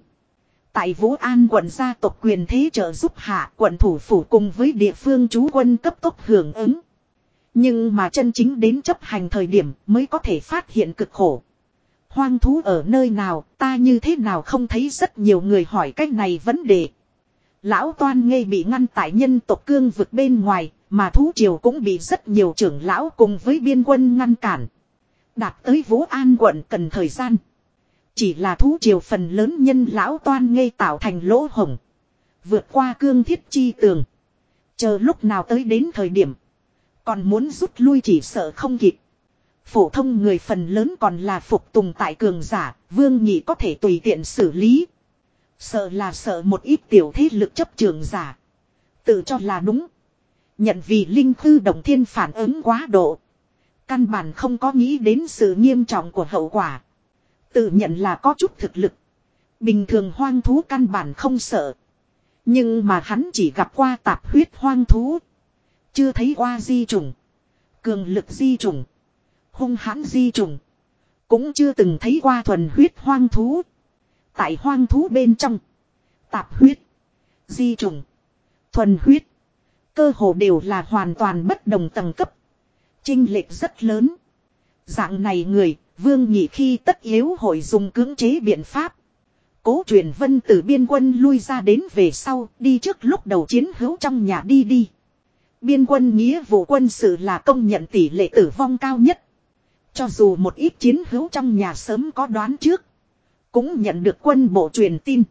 Tại Vũ An quận gia tộc quyền thế trợ giúp hạ, quận thủ phủ cùng với địa phương chú quân cấp tốc hưởng ứng. Nhưng mà chân chính đến chấp hành thời điểm mới có thể phát hiện cực khổ. Hoang thú ở nơi nào, ta như thế nào không thấy rất nhiều người hỏi cách này vấn đề. Lão toan ngây bị ngăn tại nhân tộc cương vực bên ngoài, mà thú triều cũng bị rất nhiều trưởng lão cùng với biên quân ngăn cản. Đạt tới Vũ An quận cần thời gian. Chỉ là thú triều phần lớn nhân lão toan ngây tạo thành lỗ hổng. Vượt qua cương thiết chi tường. Chờ lúc nào tới đến thời điểm. Còn muốn rút lui chỉ sợ không kịp. Phổ thông người phần lớn còn là phục tùng tại cường giả, vương nhị có thể tùy tiện xử lý. Sợ là sợ một ít tiểu thế lực chấp trường giả. Tự cho là đúng. Nhận vì linh thư đồng thiên phản ứng quá độ. Căn bản không có nghĩ đến sự nghiêm trọng của hậu quả. Tự nhận là có chút thực lực. Bình thường hoang thú căn bản không sợ. Nhưng mà hắn chỉ gặp qua tạp huyết hoang thú. Chưa thấy qua di trùng. Cường lực di trùng. Hung hãn di trùng. Cũng chưa từng thấy qua thuần huyết hoang thú. Tại hoang thú bên trong. Tạp huyết. Di trùng. Thuần huyết. Cơ hồ đều là hoàn toàn bất đồng tầng cấp. Trinh lệch rất lớn. Dạng này người, vương nhị khi tất yếu hội dùng cưỡng chế biện pháp. Cố truyền vân từ biên quân lui ra đến về sau, đi trước lúc đầu chiến hữu trong nhà đi đi. Biên quân nghĩa vụ quân sự là công nhận tỷ lệ tử vong cao nhất. Cho dù một ít chiến hữu trong nhà sớm có đoán trước. Cũng nhận được quân bộ truyền tin.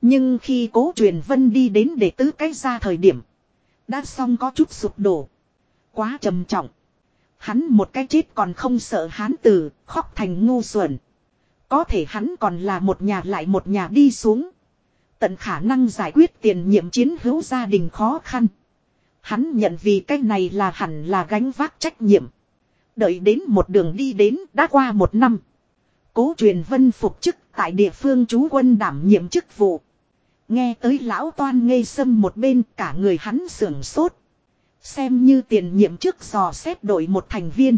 Nhưng khi cố truyền vân đi đến để tứ cái ra thời điểm. Đã xong có chút sụp đổ. Quá trầm trọng. Hắn một cái chết còn không sợ hán tử, khóc thành ngu xuẩn. Có thể hắn còn là một nhà lại một nhà đi xuống. Tận khả năng giải quyết tiền nhiệm chiến hữu gia đình khó khăn. Hắn nhận vì cái này là hẳn là gánh vác trách nhiệm. Đợi đến một đường đi đến đã qua một năm. Cố truyền vân phục chức tại địa phương chú quân đảm nhiệm chức vụ. Nghe tới lão toan ngây sâm một bên cả người hắn sưởng sốt. Xem như tiền nhiệm trước dò xét đổi một thành viên.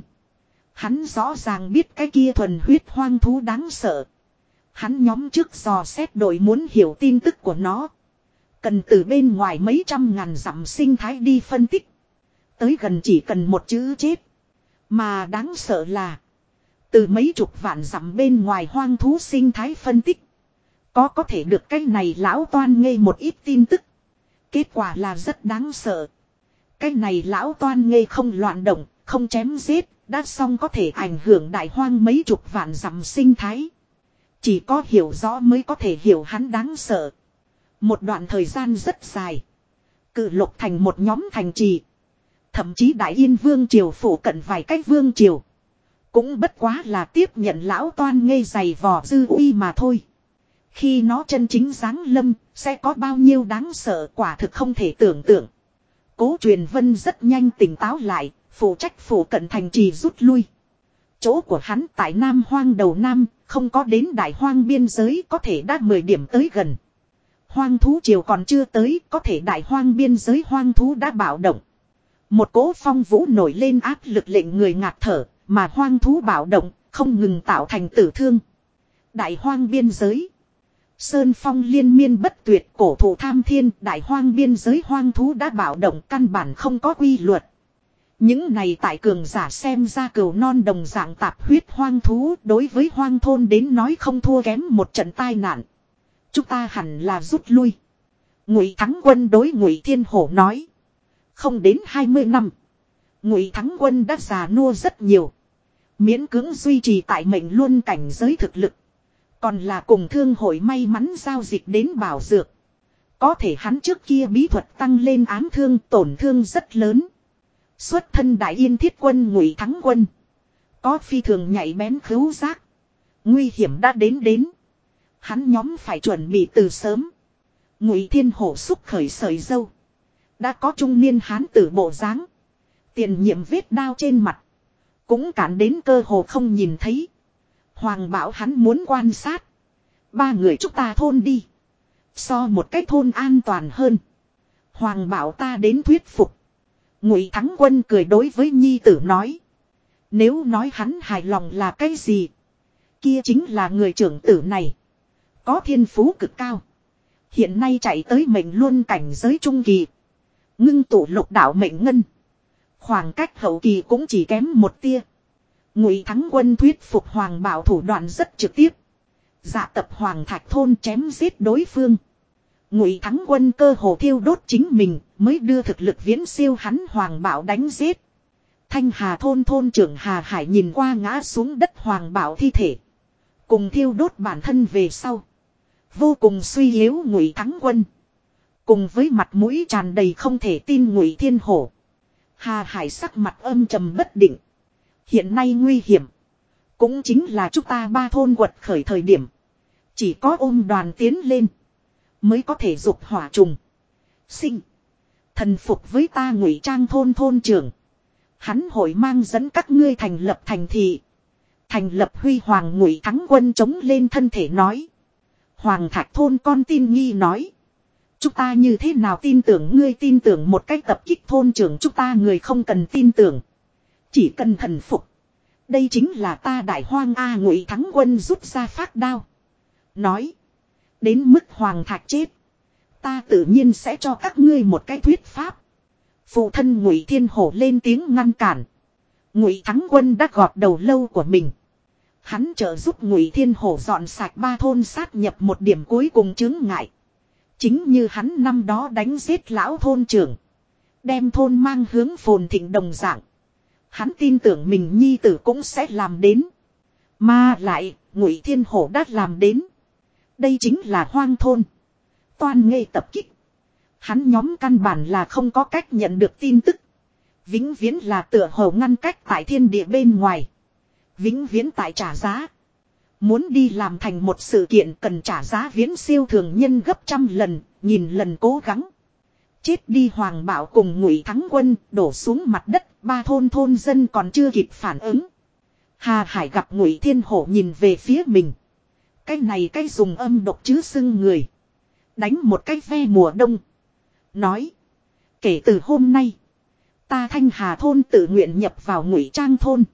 Hắn rõ ràng biết cái kia thuần huyết hoang thú đáng sợ. Hắn nhóm trước dò xét đội muốn hiểu tin tức của nó. Cần từ bên ngoài mấy trăm ngàn dặm sinh thái đi phân tích. Tới gần chỉ cần một chữ chết. Mà đáng sợ là. Từ mấy chục vạn dặm bên ngoài hoang thú sinh thái phân tích. Có có thể được cái này lão toan ngây một ít tin tức. Kết quả là rất đáng sợ. Cái này lão toan ngây không loạn động, không chém giết, đã xong có thể ảnh hưởng đại hoang mấy chục vạn dặm sinh thái. Chỉ có hiểu rõ mới có thể hiểu hắn đáng sợ. Một đoạn thời gian rất dài. Cự lục thành một nhóm thành trì. Thậm chí Đại Yên Vương Triều phủ cận vài cách Vương Triều. Cũng bất quá là tiếp nhận lão toan ngây dày vò dư uy mà thôi. Khi nó chân chính dáng lâm, sẽ có bao nhiêu đáng sợ quả thực không thể tưởng tượng. Cố truyền vân rất nhanh tỉnh táo lại, phụ trách phủ cận thành trì rút lui. Chỗ của hắn tại Nam Hoang đầu Nam, không có đến đại hoang biên giới có thể đã 10 điểm tới gần. Hoang thú triều còn chưa tới, có thể đại hoang biên giới hoang thú đã bạo động. Một cỗ phong vũ nổi lên áp lực lệnh người ngạt thở, mà hoang thú bạo động, không ngừng tạo thành tử thương. Đại hoang biên giới. Sơn phong liên miên bất tuyệt cổ thủ tham thiên, đại hoang biên giới hoang thú đã bảo động, căn bản không có quy luật. Những này tại cường giả xem ra cừu non đồng dạng tạp huyết hoang thú, đối với hoang thôn đến nói không thua kém một trận tai nạn. Chúng ta hẳn là rút lui. Ngụy Thắng Quân đối Ngụy Thiên Hổ nói. Không đến 20 năm. Ngụy Thắng Quân đã già nua rất nhiều. Miễn cưỡng duy trì tại mệnh luôn cảnh giới thực lực. Còn là cùng thương hội may mắn giao dịch đến bảo dược. Có thể hắn trước kia bí thuật tăng lên ám thương tổn thương rất lớn. Xuất thân đại yên thiết quân ngụy thắng quân. Có phi thường nhảy bén khứu giác. Nguy hiểm đã đến đến. Hắn nhóm phải chuẩn bị từ sớm. Ngụy thiên hổ xúc khởi sợi dâu. Đã có trung niên hán tử bộ dáng Tiền nhiệm vết đao trên mặt. Cũng cản đến cơ hồ không nhìn thấy. Hoàng bảo hắn muốn quan sát. Ba người chúng ta thôn đi. So một cái thôn an toàn hơn. Hoàng bảo ta đến thuyết phục. Ngụy Thắng Quân cười đối với Nhi tử nói. Nếu nói hắn hài lòng là cái gì? Kia chính là người trưởng tử này. Có thiên phú cực cao. Hiện nay chạy tới mệnh luôn cảnh giới trung kỳ. Ngưng tụ lục đạo mệnh ngân. Khoảng cách hậu kỳ cũng chỉ kém một tia. Ngụy Thắng Quân thuyết phục Hoàng Bảo thủ đoạn rất trực tiếp. Dạ tập Hoàng Thạch Thôn chém giết đối phương. Ngụy Thắng Quân cơ hồ thiêu đốt chính mình, mới đưa thực lực viễn siêu hắn Hoàng Bảo đánh giết. Thanh Hà Thôn thôn trưởng Hà Hải nhìn qua ngã xuống đất Hoàng Bảo thi thể. Cùng thiêu đốt bản thân về sau. Vô cùng suy yếu ngụy thắng quân. Cùng với mặt mũi tràn đầy không thể tin ngụy thiên hổ. Hà hải sắc mặt âm trầm bất định. Hiện nay nguy hiểm. Cũng chính là chúng ta ba thôn quật khởi thời điểm. Chỉ có ôm đoàn tiến lên. Mới có thể dục hỏa trùng. Sinh. Thần phục với ta ngụy trang thôn thôn trưởng. Hắn hội mang dẫn các ngươi thành lập thành thị. Thành lập huy hoàng ngụy thắng quân chống lên thân thể nói. Hoàng thạch thôn con tin nghi nói. Chúng ta như thế nào tin tưởng ngươi tin tưởng một cách tập kích thôn trưởng chúng ta người không cần tin tưởng. Chỉ cần thần phục. Đây chính là ta đại hoang A ngụy thắng quân rút ra phát đao. Nói. Đến mức hoàng thạch chết. Ta tự nhiên sẽ cho các ngươi một cái thuyết pháp. Phụ thân ngụy thiên hổ lên tiếng ngăn cản. Ngụy thắng quân đã gọt đầu lâu của mình. Hắn trợ giúp ngụy thiên hổ dọn sạch ba thôn sát nhập một điểm cuối cùng chứng ngại. Chính như hắn năm đó đánh giết lão thôn trưởng. Đem thôn mang hướng phồn thịnh đồng dạng. Hắn tin tưởng mình nhi tử cũng sẽ làm đến. Mà lại, ngụy thiên hổ đã làm đến. Đây chính là hoang thôn. Toàn nghệ tập kích. Hắn nhóm căn bản là không có cách nhận được tin tức. Vĩnh viễn là tựa hồ ngăn cách tại thiên địa bên ngoài. Vĩnh viễn tại trả giá. Muốn đi làm thành một sự kiện cần trả giá viễn siêu thường nhân gấp trăm lần, nhìn lần cố gắng. Chết đi hoàng bảo cùng ngụy thắng quân đổ xuống mặt đất, ba thôn thôn dân còn chưa kịp phản ứng. Hà Hải gặp ngụy thiên hổ nhìn về phía mình. Cái này cái dùng âm độc chứ xưng người. Đánh một cái ve mùa đông. Nói. Kể từ hôm nay. Ta thanh hà thôn tự nguyện nhập vào ngụy trang thôn.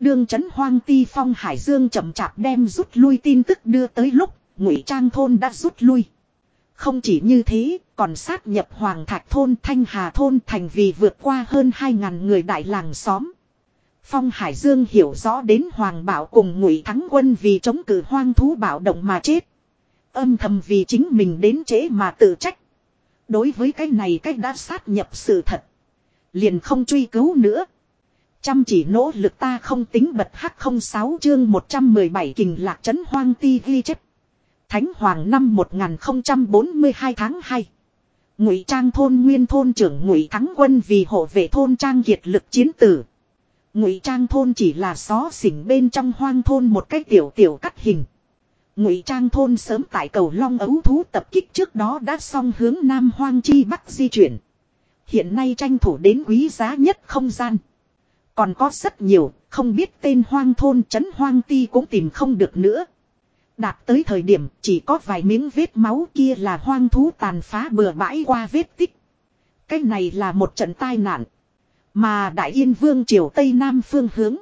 Đương chấn hoang ti phong hải dương chậm chạp đem rút lui tin tức đưa tới lúc ngụy trang thôn đã rút lui. Không chỉ như thế, còn sát nhập Hoàng Thạch thôn Thanh Hà thôn thành vì vượt qua hơn 2.000 người đại làng xóm. Phong Hải Dương hiểu rõ đến Hoàng Bảo cùng ngụy thắng quân vì chống cử hoang thú bảo động mà chết. Âm thầm vì chính mình đến trễ mà tự trách. Đối với cái này cách đã sát nhập sự thật. Liền không truy cứu nữa. Chăm chỉ nỗ lực ta không tính bật hắc không sáu chương 117 kình lạc trấn hoang ti ghi chép. Thánh Hoàng năm 1042 tháng 2. Ngụy Trang thôn nguyên thôn trưởng Ngụy Thắng Quân vì hộ vệ thôn trang kiệt lực chiến tử. Ngụy Trang thôn chỉ là xó xỉnh bên trong hoang thôn một cái tiểu tiểu cắt hình. Ngụy Trang thôn sớm tại cầu Long ấu thú tập kích trước đó đã xong hướng Nam Hoang chi Bắc di chuyển. Hiện nay tranh thủ đến quý giá nhất không gian. Còn có rất nhiều, không biết tên hoang thôn trấn hoang ti cũng tìm không được nữa. Đạt tới thời điểm, chỉ có vài miếng vết máu kia là hoang thú tàn phá bừa bãi qua vết tích. Cái này là một trận tai nạn. Mà Đại Yên Vương triều Tây Nam phương hướng.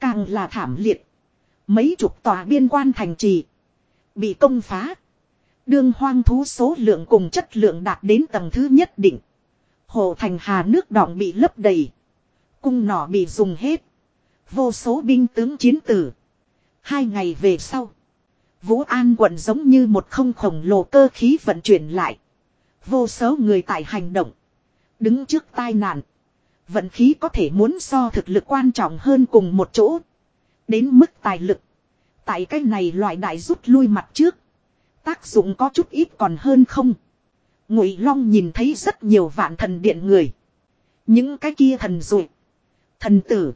Càng là thảm liệt. Mấy chục tòa biên quan thành trì. Bị công phá. Đương hoang thú số lượng cùng chất lượng đạt đến tầng thứ nhất định. Hồ thành hà nước đọng bị lấp đầy. Cung nỏ bị dùng hết. Vô số binh tướng chiến tử. Hai ngày về sau. Vũ An quận giống như một không khổng lồ cơ khí vận chuyển lại. Vô số người tại hành động. Đứng trước tai nạn. Vận khí có thể muốn so thực lực quan trọng hơn cùng một chỗ. Đến mức tài lực. Tại cái này loại đại rút lui mặt trước. Tác dụng có chút ít còn hơn không. Ngụy Long nhìn thấy rất nhiều vạn thần điện người. Những cái kia thần rụi. Thần tử.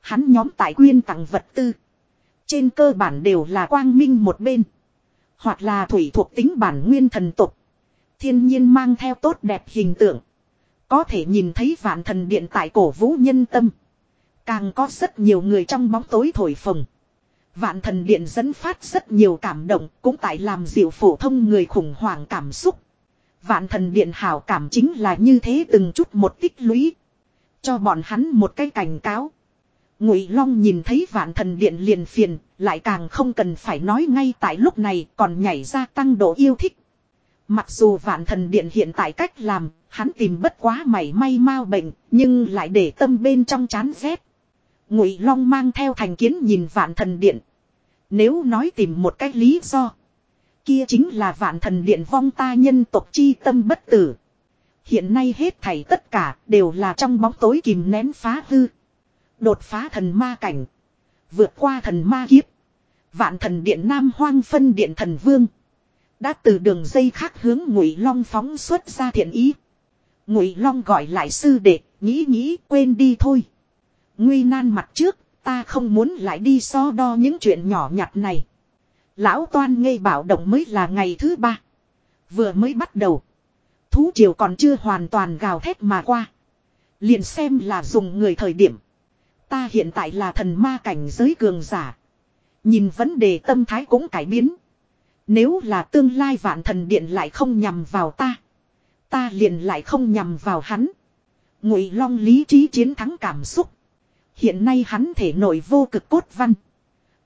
Hắn nhóm tại quyên tặng vật tư. Trên cơ bản đều là quang minh một bên. Hoặc là thủy thuộc tính bản nguyên thần tục. Thiên nhiên mang theo tốt đẹp hình tượng. Có thể nhìn thấy vạn thần điện tại cổ vũ nhân tâm. Càng có rất nhiều người trong bóng tối thổi phồng. Vạn thần điện dẫn phát rất nhiều cảm động cũng tại làm dịu phổ thông người khủng hoảng cảm xúc. Vạn thần điện hảo cảm chính là như thế từng chút một tích lũy. Cho bọn hắn một cái cảnh cáo. Ngụy Long nhìn thấy vạn thần điện liền phiền, lại càng không cần phải nói ngay tại lúc này còn nhảy ra tăng độ yêu thích. Mặc dù vạn thần điện hiện tại cách làm, hắn tìm bất quá mảy may mau bệnh, nhưng lại để tâm bên trong chán rét. Ngụy Long mang theo thành kiến nhìn vạn thần điện. Nếu nói tìm một cách lý do, kia chính là vạn thần điện vong ta nhân tộc chi tâm bất tử. Hiện nay hết thảy tất cả đều là trong bóng tối kìm nén phá hư. Đột phá thần ma cảnh. Vượt qua thần ma kiếp. Vạn thần điện Nam Hoang phân điện thần vương. Đã từ đường dây khác hướng Ngụy Long phóng xuất ra thiện ý. Ngụy Long gọi lại sư đệ, nghĩ nghĩ quên đi thôi. Nguy nan mặt trước, ta không muốn lại đi so đo những chuyện nhỏ nhặt này. Lão toan ngây bảo động mới là ngày thứ ba. Vừa mới bắt đầu. Thú triều còn chưa hoàn toàn gào thét mà qua. Liền xem là dùng người thời điểm. Ta hiện tại là thần ma cảnh giới cường giả. Nhìn vấn đề tâm thái cũng cải biến. Nếu là tương lai vạn thần điện lại không nhằm vào ta. Ta liền lại không nhằm vào hắn. Ngụy Long lý trí chiến thắng cảm xúc. Hiện nay hắn thể nội vô cực cốt văn.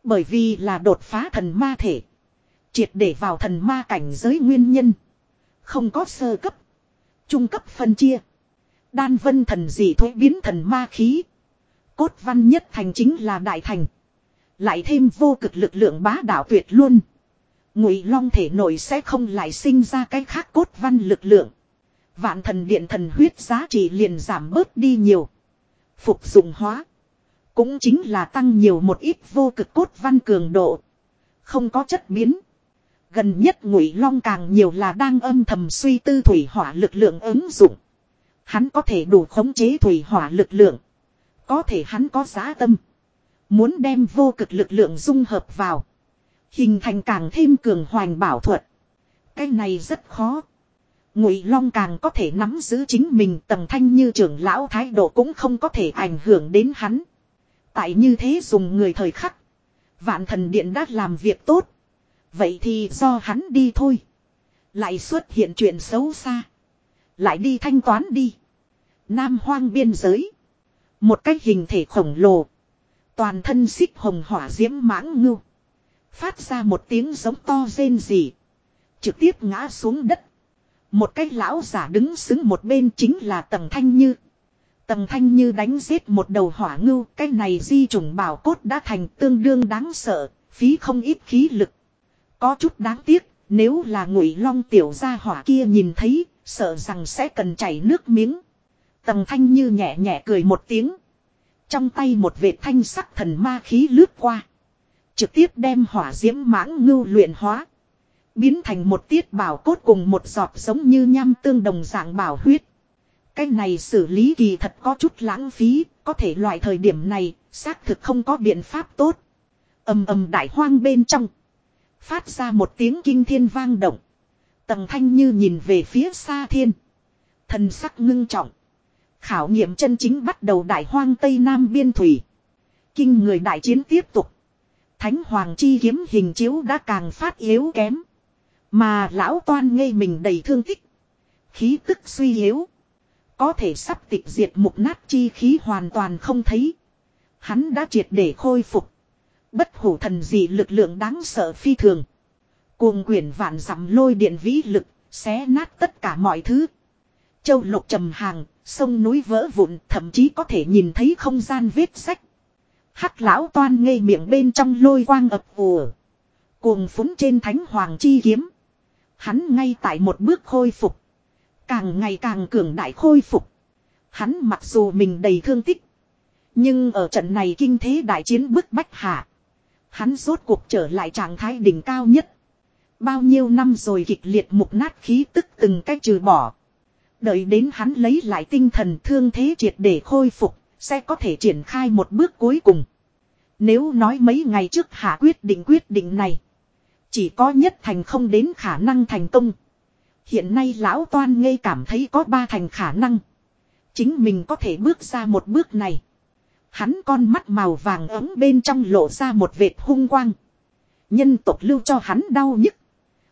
Bởi vì là đột phá thần ma thể. Triệt để vào thần ma cảnh giới nguyên nhân. Không có sơ cấp. Trung cấp phân chia. Đan vân thần dị thuế biến thần ma khí. Cốt văn nhất thành chính là đại thành. Lại thêm vô cực lực lượng bá đạo tuyệt luôn. Ngụy long thể nội sẽ không lại sinh ra cái khác cốt văn lực lượng. Vạn thần điện thần huyết giá trị liền giảm bớt đi nhiều. Phục dụng hóa. Cũng chính là tăng nhiều một ít vô cực cốt văn cường độ. Không có chất biến. Gần nhất ngụy long càng nhiều là đang âm thầm suy tư thủy hỏa lực lượng ứng dụng. Hắn có thể đủ khống chế thủy hỏa lực lượng. Có thể hắn có giá tâm. Muốn đem vô cực lực lượng dung hợp vào. Hình thành càng thêm cường hoành bảo thuật. Cái này rất khó. Ngụy Long càng có thể nắm giữ chính mình tầng thanh như trưởng lão thái độ cũng không có thể ảnh hưởng đến hắn. Tại như thế dùng người thời khắc. Vạn thần điện đã làm việc tốt. Vậy thì do hắn đi thôi. Lại xuất hiện chuyện xấu xa. Lại đi thanh toán đi. Nam hoang biên giới. Một cách hình thể khổng lồ. Toàn thân xích hồng hỏa diễm mãng ngưu. Phát ra một tiếng giống to rên rỉ. Trực tiếp ngã xuống đất. Một cái lão giả đứng xứng một bên chính là Tầng Thanh Như. Tầng Thanh Như đánh giết một đầu hỏa ngưu. Cái này di trùng bảo cốt đã thành tương đương đáng sợ. Phí không ít khí lực. Có chút đáng tiếc. Nếu là ngụy long tiểu gia hỏa kia nhìn thấy. Sợ rằng sẽ cần chảy nước miếng. Tầng Thanh Như nhẹ nhẹ cười một tiếng. Trong tay một vệt thanh sắc thần ma khí lướt qua. Trực tiếp đem hỏa diễm mãng ngưu luyện hóa. Biến thành một tiết bảo cốt cùng một giọt giống như nham tương đồng dạng bảo huyết. Cái này xử lý kỳ thật có chút lãng phí, có thể loại thời điểm này, xác thực không có biện pháp tốt. ầm ầm đại hoang bên trong. Phát ra một tiếng kinh thiên vang động. Tầng thanh như nhìn về phía xa thiên. Thần sắc ngưng trọng. Khảo nghiệm chân chính bắt đầu đại hoang Tây Nam biên thủy. Kinh người đại chiến tiếp tục. Thánh Hoàng chi kiếm hình chiếu đã càng phát yếu kém. Mà lão toan ngây mình đầy thương tích. Khí tức suy yếu. Có thể sắp tịch diệt mục nát chi khí hoàn toàn không thấy. Hắn đã triệt để khôi phục. Bất hủ thần gì lực lượng đáng sợ phi thường. Cuồng quyển vạn dặm lôi điện vĩ lực, xé nát tất cả mọi thứ. Châu lục trầm hàng, sông núi vỡ vụn, thậm chí có thể nhìn thấy không gian vết sách. Hắc lão toan ngây miệng bên trong lôi quang ập ùa. Cuồng phúng trên thánh hoàng chi kiếm. Hắn ngay tại một bước khôi phục. Càng ngày càng cường đại khôi phục. Hắn mặc dù mình đầy thương tích. Nhưng ở trận này kinh thế đại chiến bức bách hạ. Hắn rốt cuộc trở lại trạng thái đỉnh cao nhất. Bao nhiêu năm rồi kịch liệt mục nát khí tức từng cách trừ bỏ. Đợi đến hắn lấy lại tinh thần thương thế triệt để khôi phục, sẽ có thể triển khai một bước cuối cùng. Nếu nói mấy ngày trước hạ quyết định quyết định này. Chỉ có nhất thành không đến khả năng thành công. Hiện nay lão toan ngây cảm thấy có ba thành khả năng. Chính mình có thể bước ra một bước này. Hắn con mắt màu vàng ấm bên trong lộ ra một vệt hung quang. Nhân tộc lưu cho hắn đau nhức.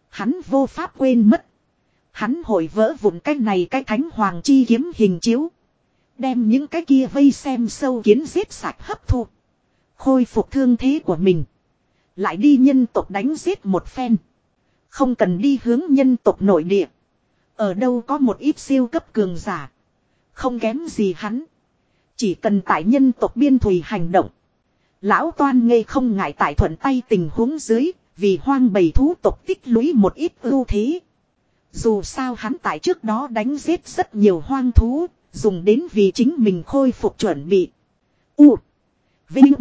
Hắn vô pháp quên mất. Hắn hồi vỡ vụn cái này cái thánh hoàng chi kiếm hình chiếu. Đem những cái kia vây xem sâu kiến giết sạch hấp thu. Khôi phục thương thế của mình. Lại đi nhân tộc đánh giết một phen. Không cần đi hướng nhân tộc nội địa. Ở đâu có một ít siêu cấp cường giả. Không kém gì hắn. Chỉ cần tại nhân tộc biên thùy hành động. Lão toan ngây không ngại tại thuận tay tình huống dưới. Vì hoang bầy thú tộc tích lũy một ít ưu thế. Dù sao hắn tại trước đó đánh giết rất nhiều hoang thú. Dùng đến vì chính mình khôi phục chuẩn bị. U. Vinh.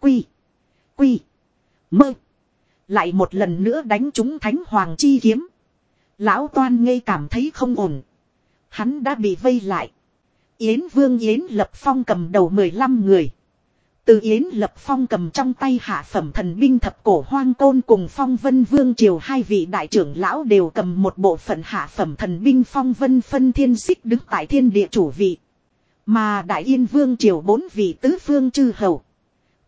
Quy. Quy. Mơ. Lại một lần nữa đánh chúng thánh hoàng chi kiếm. Lão toan ngây cảm thấy không ổn. Hắn đã bị vây lại. Yến Vương Yến Lập Phong cầm đầu 15 người. Từ Yến Lập Phong cầm trong tay hạ phẩm thần binh thập cổ hoang côn cùng Phong Vân Vương Triều hai vị đại trưởng lão đều cầm một bộ phận hạ phẩm thần binh Phong Vân phân thiên xích đứng tại thiên địa chủ vị. Mà Đại Yên Vương Triều bốn vị tứ phương chư hầu.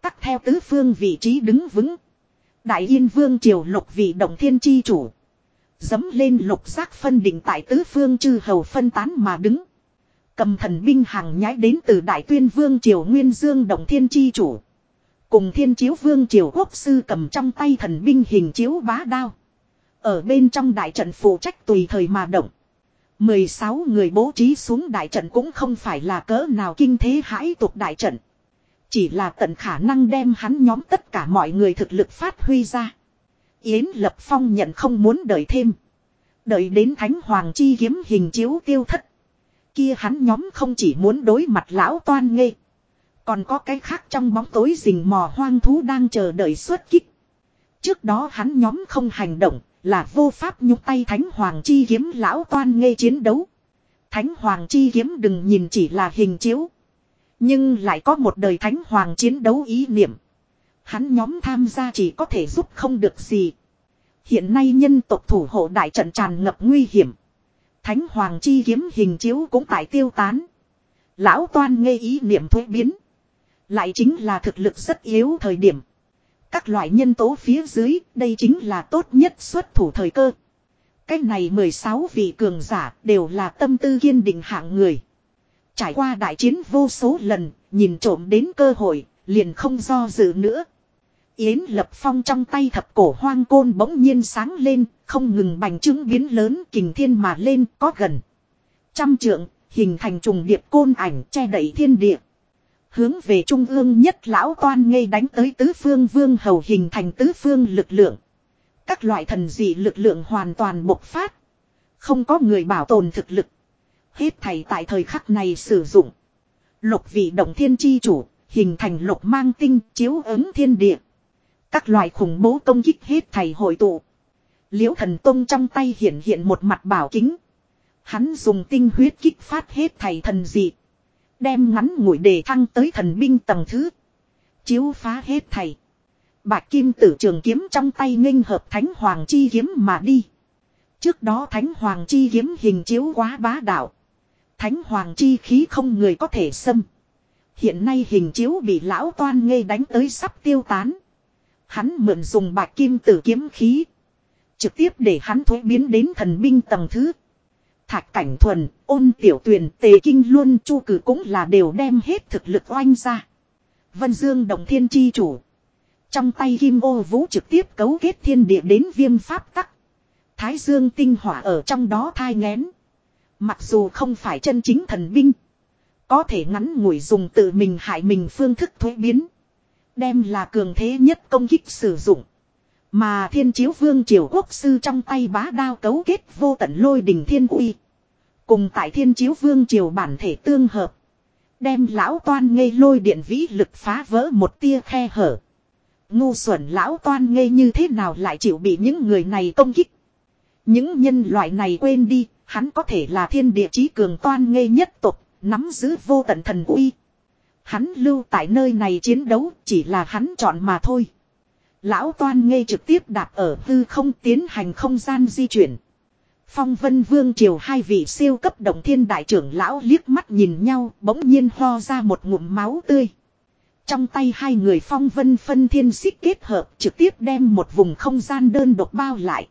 Tắt theo tứ phương vị trí đứng vững. Đại Yên Vương Triều lục vị động thiên chi chủ. Dấm lên lục giác phân định tại tứ phương chư hầu phân tán mà đứng. Cầm thần binh hàng nhái đến từ Đại Tuyên Vương Triều Nguyên Dương Động Thiên Chi Chủ. Cùng Thiên Chiếu Vương Triều Quốc Sư cầm trong tay thần binh hình chiếu bá đao. Ở bên trong đại trận phụ trách tùy thời mà động. 16 người bố trí xuống đại trận cũng không phải là cỡ nào kinh thế hãi tục đại trận. Chỉ là tận khả năng đem hắn nhóm tất cả mọi người thực lực phát huy ra. Yến Lập Phong nhận không muốn đợi thêm. Đợi đến Thánh Hoàng chi kiếm hình chiếu tiêu thất. Kia hắn nhóm không chỉ muốn đối mặt lão toan nghê. Còn có cái khác trong bóng tối rình mò hoang thú đang chờ đợi xuất kích. Trước đó hắn nhóm không hành động, là vô pháp nhúc tay Thánh Hoàng chi kiếm lão toan nghê chiến đấu. Thánh Hoàng chi kiếm đừng nhìn chỉ là hình chiếu. Nhưng lại có một đời Thánh Hoàng chiến đấu ý niệm. Hắn nhóm tham gia chỉ có thể giúp không được gì. Hiện nay nhân tộc thủ hộ đại trận tràn ngập nguy hiểm. Thánh Hoàng chi kiếm hình chiếu cũng tại tiêu tán. Lão toan ngây ý niệm thuế biến. Lại chính là thực lực rất yếu thời điểm. Các loại nhân tố phía dưới, đây chính là tốt nhất xuất thủ thời cơ. Cách này 16 vị cường giả đều là tâm tư kiên định hạng người. Trải qua đại chiến vô số lần, nhìn trộm đến cơ hội, liền không do dự nữa. Yến Lập Phong trong tay thập cổ hoang côn bỗng nhiên sáng lên, không ngừng bành trướng biến lớn kình thiên mà lên có gần. Trăm trượng, hình thành trùng điệp côn ảnh che đẩy thiên địa. Hướng về trung ương nhất lão toan ngây đánh tới tứ phương vương hầu hình thành tứ phương lực lượng. Các loại thần dị lực lượng hoàn toàn bộc phát. Không có người bảo tồn thực lực. Hết thầy tại thời khắc này sử dụng. Lục vị động thiên chi chủ, hình thành lục mang tinh chiếu ứng thiên địa. Các loại khủng bố công kích hết thầy hội tụ. Liễu thần tông trong tay hiện hiện một mặt bảo kính. Hắn dùng tinh huyết kích phát hết thầy thần dị. Đem ngắn ngủi đề thăng tới thần binh tầng thứ. Chiếu phá hết thầy. bạc kim tử trường kiếm trong tay nghênh hợp thánh hoàng chi kiếm mà đi. Trước đó thánh hoàng chi kiếm hình chiếu quá bá đạo. Thánh hoàng chi khí không người có thể xâm. Hiện nay hình chiếu bị lão toan ngây đánh tới sắp tiêu tán. Hắn mượn dùng bạc kim tử kiếm khí. Trực tiếp để hắn thối biến đến thần binh tầng thứ. Thạch cảnh thuần, ôn tiểu tuyền, tề kinh luôn chu cử cũng là đều đem hết thực lực oanh ra. Vân Dương đồng thiên chi chủ. Trong tay kim ô vũ trực tiếp cấu kết thiên địa đến viêm pháp tắc. Thái dương tinh hỏa ở trong đó thai ngén. Mặc dù không phải chân chính thần binh. Có thể ngắn ngủi dùng tự mình hại mình phương thức thuế biến. Đem là cường thế nhất công kích sử dụng. Mà thiên chiếu vương triều quốc sư trong tay bá đao cấu kết vô tận lôi đình thiên uy. Cùng tại thiên chiếu vương triều bản thể tương hợp. Đem lão toan ngây lôi điện vĩ lực phá vỡ một tia khe hở. Ngu xuẩn lão toan ngây như thế nào lại chịu bị những người này công kích. Những nhân loại này quên đi, hắn có thể là thiên địa chí cường toan ngây nhất tục, nắm giữ vô tận thần uy. Hắn lưu tại nơi này chiến đấu chỉ là hắn chọn mà thôi. Lão toan ngây trực tiếp đạp ở hư không tiến hành không gian di chuyển. Phong vân vương triều hai vị siêu cấp động thiên đại trưởng lão liếc mắt nhìn nhau bỗng nhiên ho ra một ngụm máu tươi. Trong tay hai người phong vân phân thiên xích kết hợp trực tiếp đem một vùng không gian đơn độc bao lại.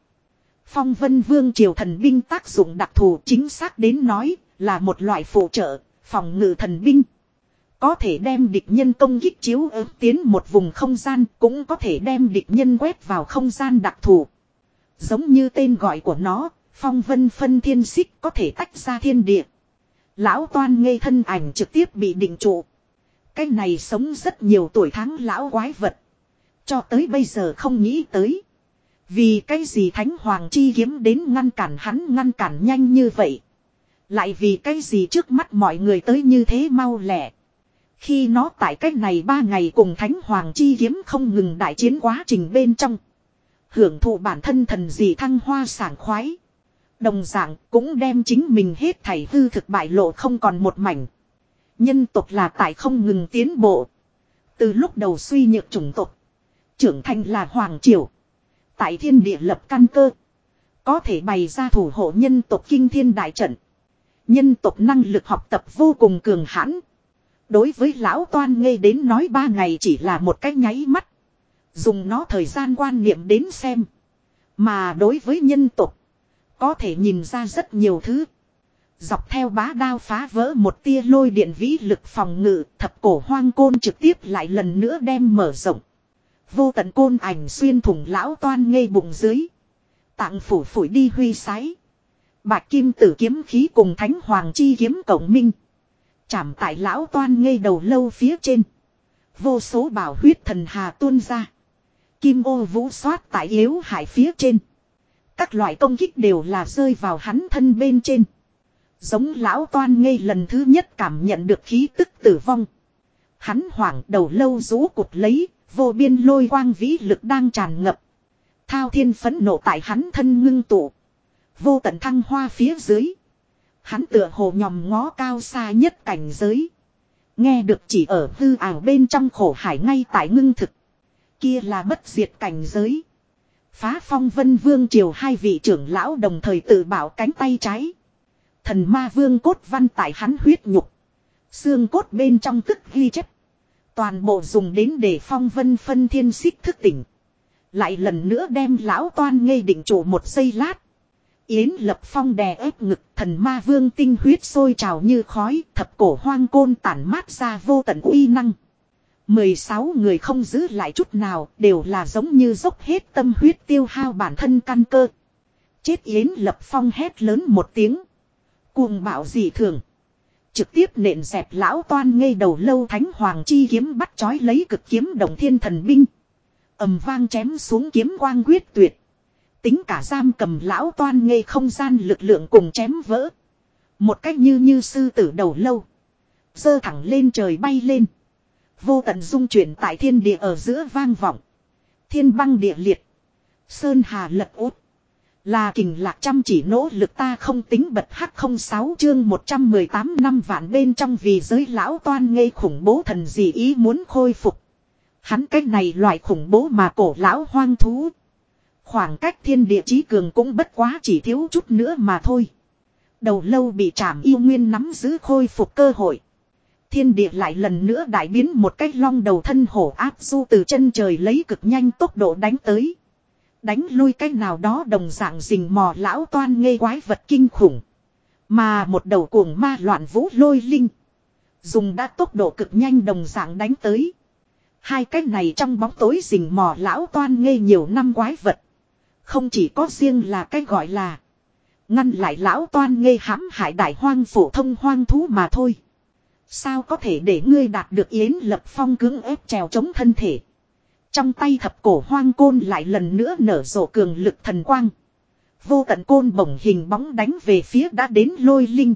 Phong vân vương triều thần binh tác dụng đặc thù chính xác đến nói là một loại phụ trợ, phòng ngự thần binh. Có thể đem địch nhân công kích chiếu ứng tiến một vùng không gian, cũng có thể đem địch nhân quét vào không gian đặc thù. Giống như tên gọi của nó, phong vân phân thiên xích có thể tách ra thiên địa. Lão toan ngây thân ảnh trực tiếp bị định trụ. Cái này sống rất nhiều tuổi tháng lão quái vật. Cho tới bây giờ không nghĩ tới. Vì cái gì thánh hoàng chi kiếm đến ngăn cản hắn ngăn cản nhanh như vậy. Lại vì cái gì trước mắt mọi người tới như thế mau lẹ. Khi nó tại cách này ba ngày cùng Thánh Hoàng chi kiếm không ngừng đại chiến quá trình bên trong. Hưởng thụ bản thân thần dị thăng hoa sảng khoái. Đồng dạng cũng đem chính mình hết thảy hư thực bại lộ không còn một mảnh. Nhân tộc là tại không ngừng tiến bộ. Từ lúc đầu suy nhược chủng tộc. Trưởng thành là Hoàng Triều. Tại thiên địa lập căn cơ. Có thể bày ra thủ hộ nhân tộc kinh thiên đại trận. Nhân tộc năng lực học tập vô cùng cường hãn. Đối với lão toan ngây đến nói ba ngày chỉ là một cái nháy mắt. Dùng nó thời gian quan niệm đến xem. Mà đối với nhân tộc. Có thể nhìn ra rất nhiều thứ. Dọc theo bá đao phá vỡ một tia lôi điện vĩ lực phòng ngự, thập cổ hoang côn trực tiếp lại lần nữa đem mở rộng. Vô tận côn ảnh xuyên thủng lão toan ngây bụng dưới. Tạng phủ phủi đi huy sái. Bạch kim tử kiếm khí cùng thánh hoàng chi kiếm cộng minh. Chạm tại lão toan ngây đầu lâu phía trên. Vô số bảo huyết thần hà tuôn ra. Kim ô vũ xoát tại yếu hải phía trên. Các loại công kích đều là rơi vào hắn thân bên trên. Giống lão toan ngây lần thứ nhất cảm nhận được khí tức tử vong. Hắn hoảng đầu lâu rú cụt lấy, vô biên lôi quang vĩ lực đang tràn ngập. Thao thiên phấn nộ tại hắn thân ngưng tụ. Vô tận thăng hoa phía dưới. Hắn tựa hồ nhòm ngó cao xa nhất cảnh giới. Nghe được chỉ ở hư ảo bên trong khổ hải ngay tại ngưng thực. Kia là bất diệt cảnh giới. Phá phong vân vương triều hai vị trưởng lão đồng thời tự bảo cánh tay trái. Thần ma vương cốt văn tại hắn huyết nhục. Xương cốt bên trong tức ghi chép. Toàn bộ dùng đến để phong vân phân thiên xích thức tỉnh. Lại lần nữa đem lão toan ngây định chủ một giây lát. Yến lập phong đè ép ngực, thần ma vương tinh huyết sôi trào như khói, thập cổ hoang côn tản mát ra vô tận uy năng. 16 người không giữ lại chút nào, đều là giống như dốc hết tâm huyết tiêu hao bản thân căn cơ. Chết Yến lập phong hét lớn một tiếng. Cuồng bạo dị thường. Trực tiếp nện dẹp lão toan ngây đầu lâu thánh hoàng chi kiếm bắt chói lấy cực kiếm đồng thiên thần binh. ầm vang chém xuống kiếm quang quyết tuyệt. Tính cả giam cầm lão toan ngây không gian lực lượng cùng chém vỡ. Một cách như như sư tử đầu lâu. Dơ thẳng lên trời bay lên. Vô tận dung chuyển tại thiên địa ở giữa vang vọng. Thiên băng địa liệt. Sơn hà lật út. Là kình lạc chăm chỉ nỗ lực ta không tính bật hắc không sáu chương 118 năm vạn bên trong vì giới lão toan ngây khủng bố thần gì ý muốn khôi phục. Hắn cách này loại khủng bố mà cổ lão hoang thú. Khoảng cách thiên địa chí cường cũng bất quá chỉ thiếu chút nữa mà thôi. Đầu lâu bị trảm yêu nguyên nắm giữ khôi phục cơ hội. Thiên địa lại lần nữa đại biến một cách long đầu thân hổ áp du từ chân trời lấy cực nhanh tốc độ đánh tới. Đánh lui cái nào đó đồng dạng rình mò lão toan ngây quái vật kinh khủng. Mà một đầu cuồng ma loạn vũ lôi linh. Dùng đã tốc độ cực nhanh đồng dạng đánh tới. Hai cái này trong bóng tối rình mò lão toan ngây nhiều năm quái vật. Không chỉ có riêng là cái gọi là. Ngăn lại lão toan ngây hãm hại đại hoang phổ thông hoang thú mà thôi. Sao có thể để ngươi đạt được yến lập phong cứng ép trèo chống thân thể. Trong tay thập cổ hoang côn lại lần nữa nở rộ cường lực thần quang. Vô tận côn bổng hình bóng đánh về phía đã đến lôi linh.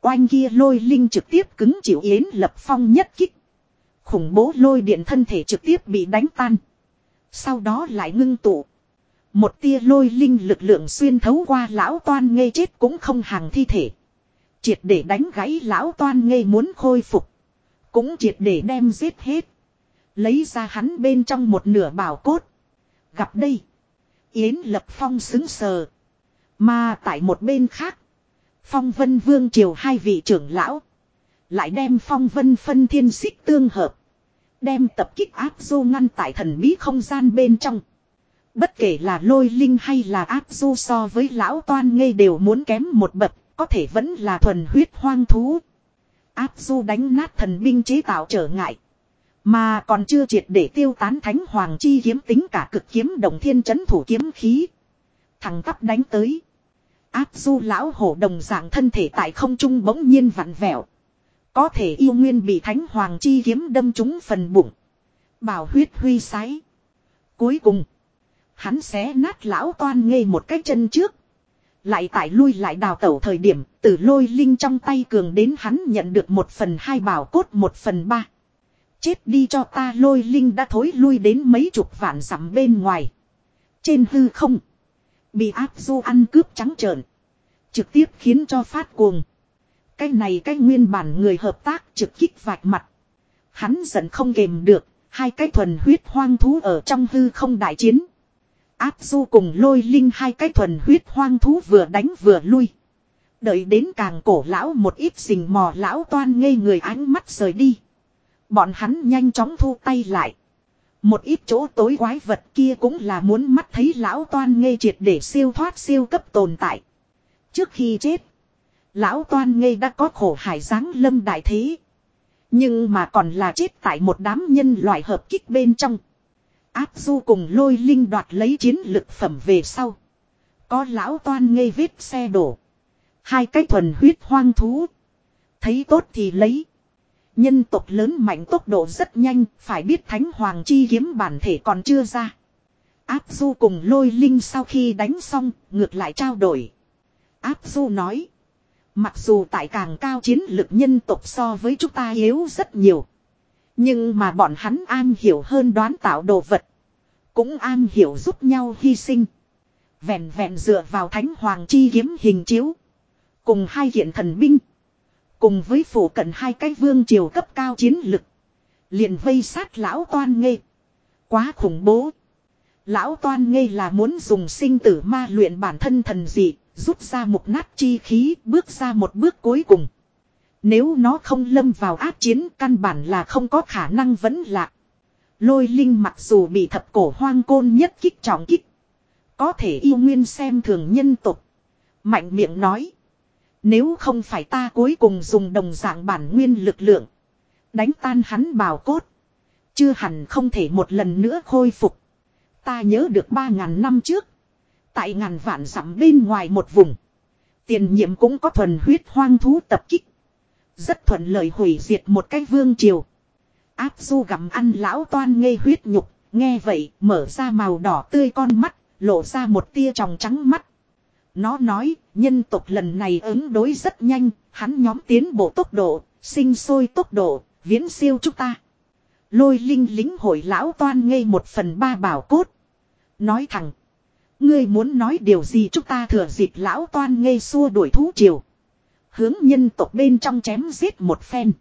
Oanh kia lôi linh trực tiếp cứng chịu yến lập phong nhất kích. Khủng bố lôi điện thân thể trực tiếp bị đánh tan. Sau đó lại ngưng tụ. Một tia lôi linh lực lượng xuyên thấu qua lão toan ngây chết cũng không hàng thi thể. Triệt để đánh gãy lão toan ngây muốn khôi phục. Cũng triệt để đem giết hết. Lấy ra hắn bên trong một nửa bảo cốt. Gặp đây. Yến lập phong xứng sờ. Mà tại một bên khác. Phong vân vương triều hai vị trưởng lão. Lại đem phong vân phân thiên xích tương hợp. Đem tập kích áp du ngăn tại thần bí không gian bên trong. Bất kể là lôi linh hay là áp du so với lão toan ngây đều muốn kém một bậc. Có thể vẫn là thuần huyết hoang thú. Áp du đánh nát thần binh chế tạo trở ngại. Mà còn chưa triệt để tiêu tán thánh hoàng chi kiếm tính cả cực kiếm đồng thiên chấn thủ kiếm khí. Thằng tắp đánh tới. Áp du lão hổ đồng dạng thân thể tại không trung bỗng nhiên vặn vẹo. Có thể yêu nguyên bị thánh hoàng chi kiếm đâm trúng phần bụng. Bảo huyết huy sái. Cuối cùng. Hắn xé nát lão toan ngây một cái chân trước. Lại tại lui lại đào tẩu thời điểm, từ lôi linh trong tay cường đến hắn nhận được một phần hai bảo cốt một phần ba. Chết đi cho ta lôi linh đã thối lui đến mấy chục vạn dặm bên ngoài. Trên hư không. Bị áp du ăn cướp trắng trợn. Trực tiếp khiến cho phát cuồng. Cái này cái nguyên bản người hợp tác trực kích vạch mặt. Hắn giận không kềm được, hai cái thuần huyết hoang thú ở trong hư không đại chiến. Áp du cùng lôi linh hai cái thuần huyết hoang thú vừa đánh vừa lui. Đợi đến càng cổ lão một ít rình mò lão toan ngây người ánh mắt rời đi. Bọn hắn nhanh chóng thu tay lại. Một ít chỗ tối quái vật kia cũng là muốn mắt thấy lão toan ngây triệt để siêu thoát siêu cấp tồn tại. Trước khi chết, lão toan ngây đã có khổ hải giáng lâm đại thế. Nhưng mà còn là chết tại một đám nhân loại hợp kích bên trong. Áp du cùng lôi linh đoạt lấy chiến lực phẩm về sau. Có lão toan ngây vết xe đổ. Hai cái thuần huyết hoang thú. Thấy tốt thì lấy. Nhân tộc lớn mạnh tốc độ rất nhanh, phải biết thánh hoàng chi kiếm bản thể còn chưa ra. Áp du cùng lôi linh sau khi đánh xong, ngược lại trao đổi. Áp du nói. Mặc dù tại càng cao chiến lực nhân tộc so với chúng ta yếu rất nhiều. Nhưng mà bọn hắn an hiểu hơn đoán tạo đồ vật. Cũng an hiểu giúp nhau hy sinh. Vẹn vẹn dựa vào thánh hoàng chi kiếm hình chiếu. Cùng hai hiện thần binh. Cùng với phủ cận hai cái vương triều cấp cao chiến lực. liền vây sát lão toan nghê. Quá khủng bố. Lão toan ngây là muốn dùng sinh tử ma luyện bản thân thần dị, rút ra một nát chi khí, bước ra một bước cuối cùng. Nếu nó không lâm vào áp chiến, căn bản là không có khả năng vẫn lạc. Lôi linh mặc dù bị thập cổ hoang côn nhất kích trọng kích. Có thể yêu nguyên xem thường nhân tục. Mạnh miệng nói. Nếu không phải ta cuối cùng dùng đồng dạng bản nguyên lực lượng. Đánh tan hắn bào cốt. Chưa hẳn không thể một lần nữa khôi phục. Ta nhớ được ba ngàn năm trước. Tại ngàn vạn dặm bên ngoài một vùng. Tiền nhiệm cũng có thuần huyết hoang thú tập kích. Rất thuận lợi hủy diệt một cái vương triều. Áp du gặm ăn lão toan ngây huyết nhục. Nghe vậy mở ra màu đỏ tươi con mắt. Lộ ra một tia tròng trắng mắt. Nó nói, nhân tộc lần này ứng đối rất nhanh, hắn nhóm tiến bộ tốc độ, sinh sôi tốc độ, viễn siêu chúng ta. Lôi linh lính hội lão toan ngây một phần ba bảo cốt. Nói thẳng. Ngươi muốn nói điều gì chúng ta thừa dịp lão toan ngây xua đuổi thú triều. Hướng nhân tộc bên trong chém giết một phen.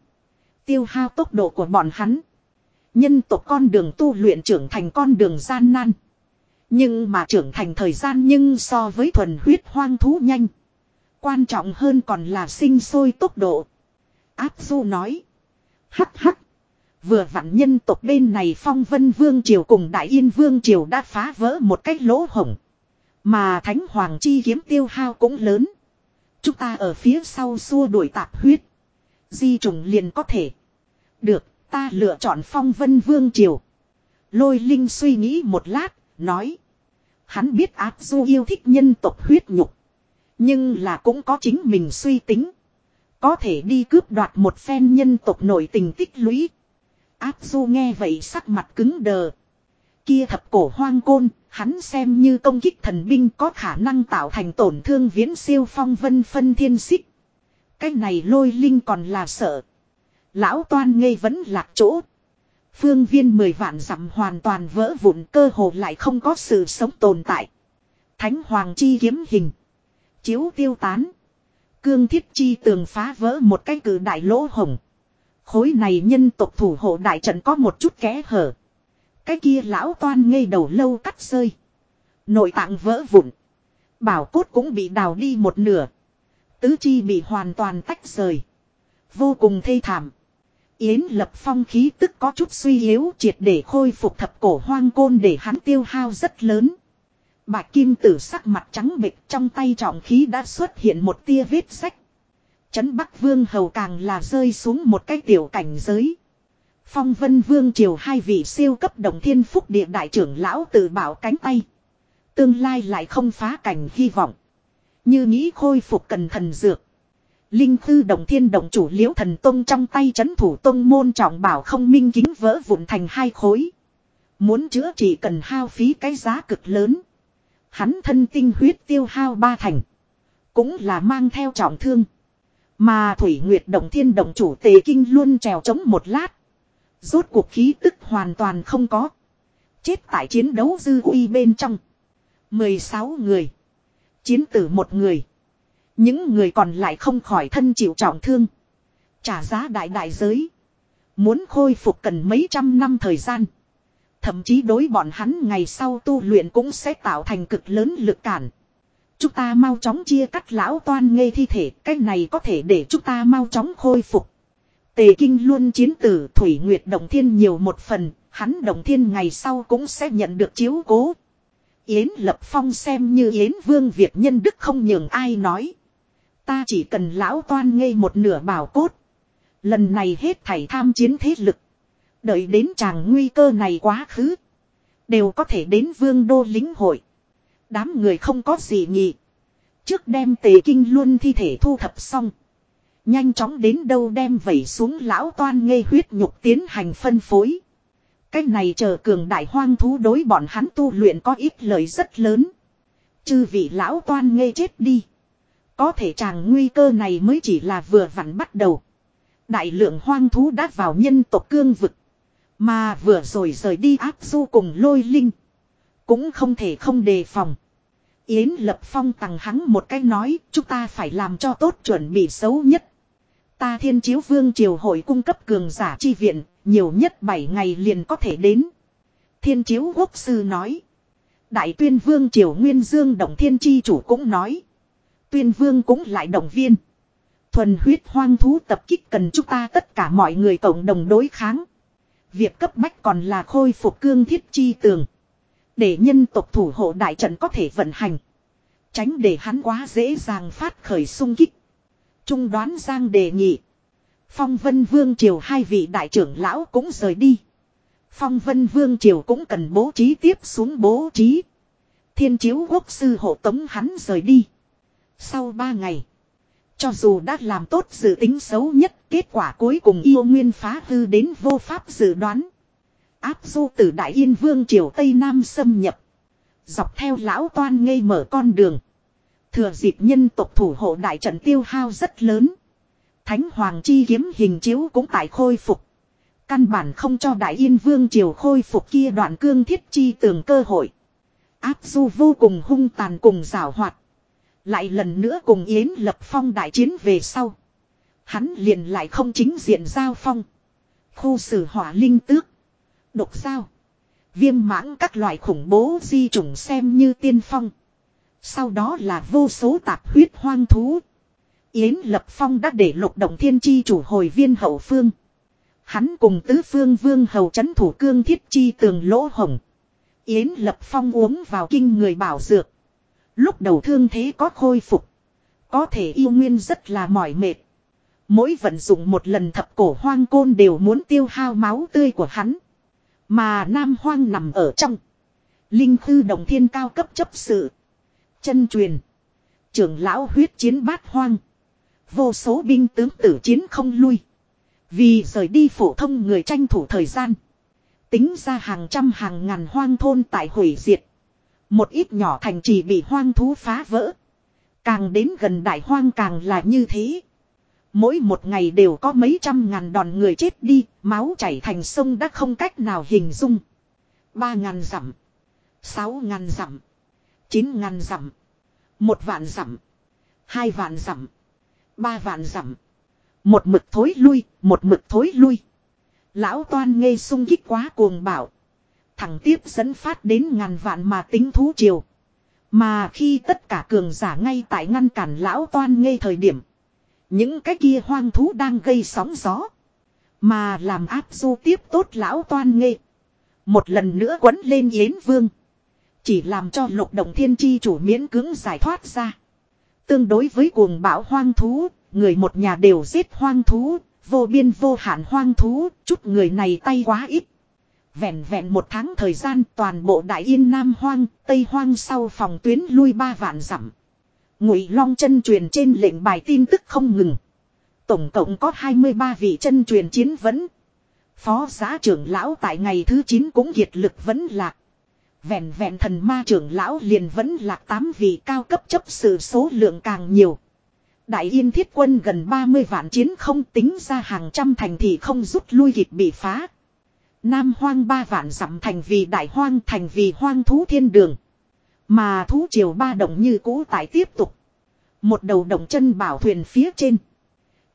Tiêu hao tốc độ của bọn hắn. Nhân tộc con đường tu luyện trưởng thành con đường gian nan. Nhưng mà trưởng thành thời gian nhưng so với thuần huyết hoang thú nhanh. Quan trọng hơn còn là sinh sôi tốc độ. Áp du nói. Hắc hắc. Vừa vặn nhân tộc bên này phong vân vương triều cùng đại yên vương triều đã phá vỡ một cách lỗ hổng. Mà thánh hoàng chi kiếm tiêu hao cũng lớn. Chúng ta ở phía sau xua đuổi tạp huyết. Di trùng liền có thể. Được, ta lựa chọn phong vân vương triều. Lôi linh suy nghĩ một lát, nói. Hắn biết áp du yêu thích nhân tộc huyết nhục. Nhưng là cũng có chính mình suy tính. Có thể đi cướp đoạt một phen nhân tộc nổi tình tích lũy. Áp du nghe vậy sắc mặt cứng đờ. Kia thập cổ hoang côn, hắn xem như công kích thần binh có khả năng tạo thành tổn thương viễn siêu phong vân phân thiên xích. Cái này lôi linh còn là sợ. Lão toan ngây vẫn lạc chỗ. Phương viên mười vạn dặm hoàn toàn vỡ vụn cơ hồ lại không có sự sống tồn tại. Thánh hoàng chi kiếm hình. Chiếu tiêu tán. Cương thiết chi tường phá vỡ một cái cử đại lỗ hồng. Khối này nhân tộc thủ hộ đại trận có một chút kẽ hở. Cái kia lão toan ngây đầu lâu cắt rơi. Nội tạng vỡ vụn. Bảo cốt cũng bị đào đi một nửa. Tứ chi bị hoàn toàn tách rời. Vô cùng thê thảm. Yến lập phong khí tức có chút suy yếu triệt để khôi phục thập cổ hoang côn để hắn tiêu hao rất lớn. Bạch kim tử sắc mặt trắng bệch trong tay trọng khí đã xuất hiện một tia vết sách. Trấn Bắc Vương hầu càng là rơi xuống một cái tiểu cảnh giới. Phong Vân Vương triều hai vị siêu cấp đồng thiên phúc địa đại trưởng lão tự bảo cánh tay. Tương lai lại không phá cảnh hy vọng. Như nghĩ khôi phục cần thần dược. Linh thư đồng thiên đồng chủ liễu thần tông trong tay chấn thủ tông môn trọng bảo không minh kính vỡ vụn thành hai khối. Muốn chữa trị cần hao phí cái giá cực lớn. Hắn thân tinh huyết tiêu hao ba thành. Cũng là mang theo trọng thương. Mà Thủy Nguyệt đồng Thiên Động chủ tề kinh luôn trèo chống một lát. Rốt cuộc khí tức hoàn toàn không có. Chết tại chiến đấu dư uy bên trong. 16 người. Chiến tử một người. Những người còn lại không khỏi thân chịu trọng thương. Trả giá đại đại giới. Muốn khôi phục cần mấy trăm năm thời gian. Thậm chí đối bọn hắn ngày sau tu luyện cũng sẽ tạo thành cực lớn lực cản. Chúng ta mau chóng chia cắt lão toan ngây thi thể. Cái này có thể để chúng ta mau chóng khôi phục. Tề kinh luôn chiến tử Thủy Nguyệt Động Thiên nhiều một phần. Hắn Động Thiên ngày sau cũng sẽ nhận được chiếu cố. Yến Lập Phong xem như Yến Vương Việt nhân đức không nhường ai nói. Ta chỉ cần lão toan ngây một nửa bảo cốt. Lần này hết thảy tham chiến thế lực. Đợi đến chàng nguy cơ này quá khứ. Đều có thể đến vương đô lính hội. Đám người không có gì nhỉ. Trước đem tề kinh luôn thi thể thu thập xong. Nhanh chóng đến đâu đem vẩy xuống lão toan ngây huyết nhục tiến hành phân phối. Cách này chờ cường đại hoang thú đối bọn hắn tu luyện có ít lời rất lớn. Chư vị lão toan ngây chết đi. Có thể chàng nguy cơ này mới chỉ là vừa vặn bắt đầu. Đại lượng hoang thú đã vào nhân tộc cương vực. Mà vừa rồi rời đi áp du cùng lôi linh. Cũng không thể không đề phòng. Yến Lập Phong tặng hắn một cái nói, chúng ta phải làm cho tốt chuẩn bị xấu nhất. Ta thiên chiếu vương triều hội cung cấp cường giả chi viện, nhiều nhất 7 ngày liền có thể đến. Thiên chiếu quốc sư nói. Đại tuyên vương triều nguyên dương động thiên chi chủ cũng nói. Tuyên vương cũng lại động viên. Thuần huyết hoang thú tập kích cần chúng ta tất cả mọi người cộng đồng đối kháng. Việc cấp bách còn là khôi phục cương thiết chi tường. Để nhân tộc thủ hộ đại trận có thể vận hành. Tránh để hắn quá dễ dàng phát khởi sung kích. Trung đoán Giang đề nghị. Phong Vân Vương Triều hai vị đại trưởng lão cũng rời đi. Phong Vân Vương Triều cũng cần bố trí tiếp xuống bố trí. Thiên chiếu quốc sư hộ tống hắn rời đi. Sau ba ngày. Cho dù đã làm tốt dự tính xấu nhất, kết quả cuối cùng yêu nguyên phá hư đến vô pháp dự đoán. Áp du từ Đại Yên Vương Triều Tây Nam xâm nhập. Dọc theo lão toan ngây mở con đường. Thừa dịp nhân tộc thủ hộ đại trận tiêu hao rất lớn. Thánh Hoàng chi kiếm hình chiếu cũng tại khôi phục. Căn bản không cho Đại Yên Vương Triều khôi phục kia đoạn cương thiết chi tường cơ hội. Áp du vô cùng hung tàn cùng rào hoạt. Lại lần nữa cùng Yến lập phong đại chiến về sau. Hắn liền lại không chính diện giao phong. Khu xử hỏa linh tước. Độc sao. Viêm mãng các loại khủng bố di trùng xem như tiên phong. Sau đó là vô số tạp huyết hoang thú. Yến Lập Phong đã để lục động thiên chi chủ hồi viên hậu phương. Hắn cùng tứ phương vương hầu chấn thủ cương thiết chi tường lỗ hồng. Yến Lập Phong uống vào kinh người bảo dược. Lúc đầu thương thế có khôi phục. Có thể yêu nguyên rất là mỏi mệt. Mỗi vận dụng một lần thập cổ hoang côn đều muốn tiêu hao máu tươi của hắn. Mà Nam Hoang nằm ở trong. Linh Khư Đồng Thiên cao cấp chấp sự. Chân truyền. Trưởng lão huyết chiến bát hoang. Vô số binh tướng tử chiến không lui. Vì rời đi phổ thông người tranh thủ thời gian. Tính ra hàng trăm hàng ngàn hoang thôn tại hủy diệt. Một ít nhỏ thành trì bị hoang thú phá vỡ. Càng đến gần đại hoang càng là như thế. Mỗi một ngày đều có mấy trăm ngàn đòn người chết đi, máu chảy thành sông đã không cách nào hình dung. Ba ngàn dặm. Sáu ngàn dặm. Chín ngàn dặm. Một vạn dặm. Hai vạn dặm. Ba vạn dặm. Một mực thối lui, một mực thối lui. Lão toan nghe sung kích quá cuồng bạo. Thẳng tiếp dẫn phát đến ngàn vạn mà tính thú triều. Mà khi tất cả cường giả ngay tại ngăn cản lão toan nghe thời điểm. Những cái kia hoang thú đang gây sóng gió. Mà làm áp du tiếp tốt lão toan nghe Một lần nữa quấn lên Yến Vương. Chỉ làm cho lục động thiên chi chủ miễn cứng giải thoát ra. Tương đối với cuồng bão hoang thú, người một nhà đều giết hoang thú, vô biên vô hạn hoang thú, chút người này tay quá ít. Vẹn vẹn một tháng thời gian toàn bộ đại yên Nam Hoang, Tây Hoang sau phòng tuyến lui ba vạn dặm. Ngụy Long chân truyền trên lệnh bài tin tức không ngừng. Tổng cộng có 23 vị chân truyền chiến vấn. Phó giá trưởng lão tại ngày thứ 9 cũng kiệt lực vấn lạc. Vẹn vẹn thần ma trưởng lão liền vẫn lạc tám vị cao cấp chấp sự số lượng càng nhiều. Đại yên thiết quân gần 30 vạn chiến không tính ra hàng trăm thành thị không rút lui kịp bị phá. Nam hoang ba vạn dặm thành vì đại hoang thành vì hoang thú thiên đường. Mà thú triều ba động như cũ tại tiếp tục. Một đầu động chân bảo thuyền phía trên.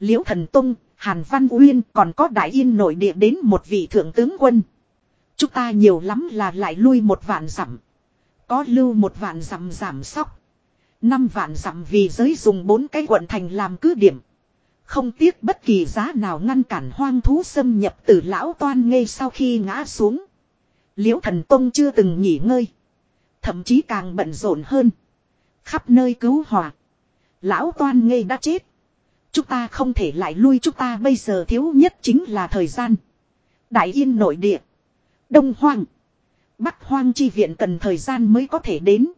Liễu thần tung, Hàn Văn Uyên còn có đại yên nội địa đến một vị thượng tướng quân. Chúng ta nhiều lắm là lại lui một vạn dặm. Có lưu một vạn dặm giảm sóc. Năm vạn dặm vì giới dùng bốn cái quận thành làm cứ điểm. Không tiếc bất kỳ giá nào ngăn cản hoang thú xâm nhập từ lão toan ngay sau khi ngã xuống. Liễu thần tông chưa từng nghỉ ngơi. Thậm chí càng bận rộn hơn. Khắp nơi cứu hòa. Lão toan ngây đã chết. Chúng ta không thể lại lui chúng ta bây giờ thiếu nhất chính là thời gian. Đại yên nội địa. Đông hoang. Bắc hoang chi viện cần thời gian mới có thể đến.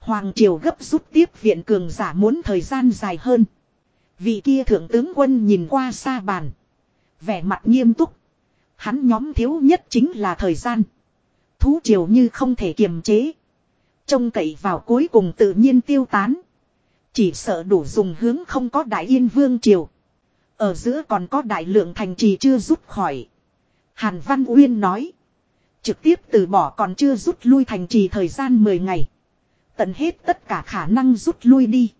Hoàng triều gấp rút tiếp viện cường giả muốn thời gian dài hơn. Vị kia thượng tướng quân nhìn qua xa bàn. Vẻ mặt nghiêm túc. Hắn nhóm thiếu nhất chính là thời gian. Thú triều như không thể kiềm chế. Trông cậy vào cuối cùng tự nhiên tiêu tán. Chỉ sợ đủ dùng hướng không có đại yên vương triều. Ở giữa còn có đại lượng thành trì chưa rút khỏi. Hàn Văn Uyên nói. Trực tiếp từ bỏ còn chưa rút lui thành trì thời gian 10 ngày. Tận hết tất cả khả năng rút lui đi.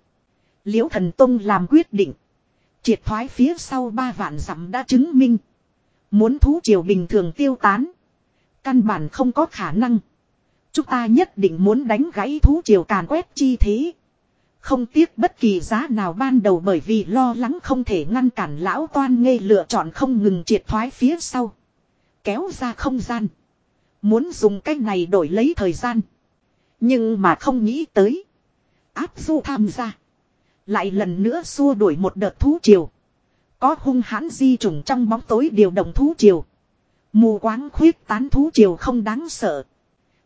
Liễu thần Tông làm quyết định. Triệt thoái phía sau ba vạn dặm đã chứng minh. Muốn thú triều bình thường tiêu tán. Căn bản không có khả năng. Chúng ta nhất định muốn đánh gãy thú triều càn quét chi thế. Không tiếc bất kỳ giá nào ban đầu bởi vì lo lắng không thể ngăn cản lão toan ngây lựa chọn không ngừng triệt thoái phía sau. Kéo ra không gian. Muốn dùng cách này đổi lấy thời gian. Nhưng mà không nghĩ tới. Áp du tham gia. Lại lần nữa xua đuổi một đợt thú triều. Có hung hãn di trùng trong bóng tối điều động thú triều. Mù quáng khuyết tán thú triều không đáng sợ.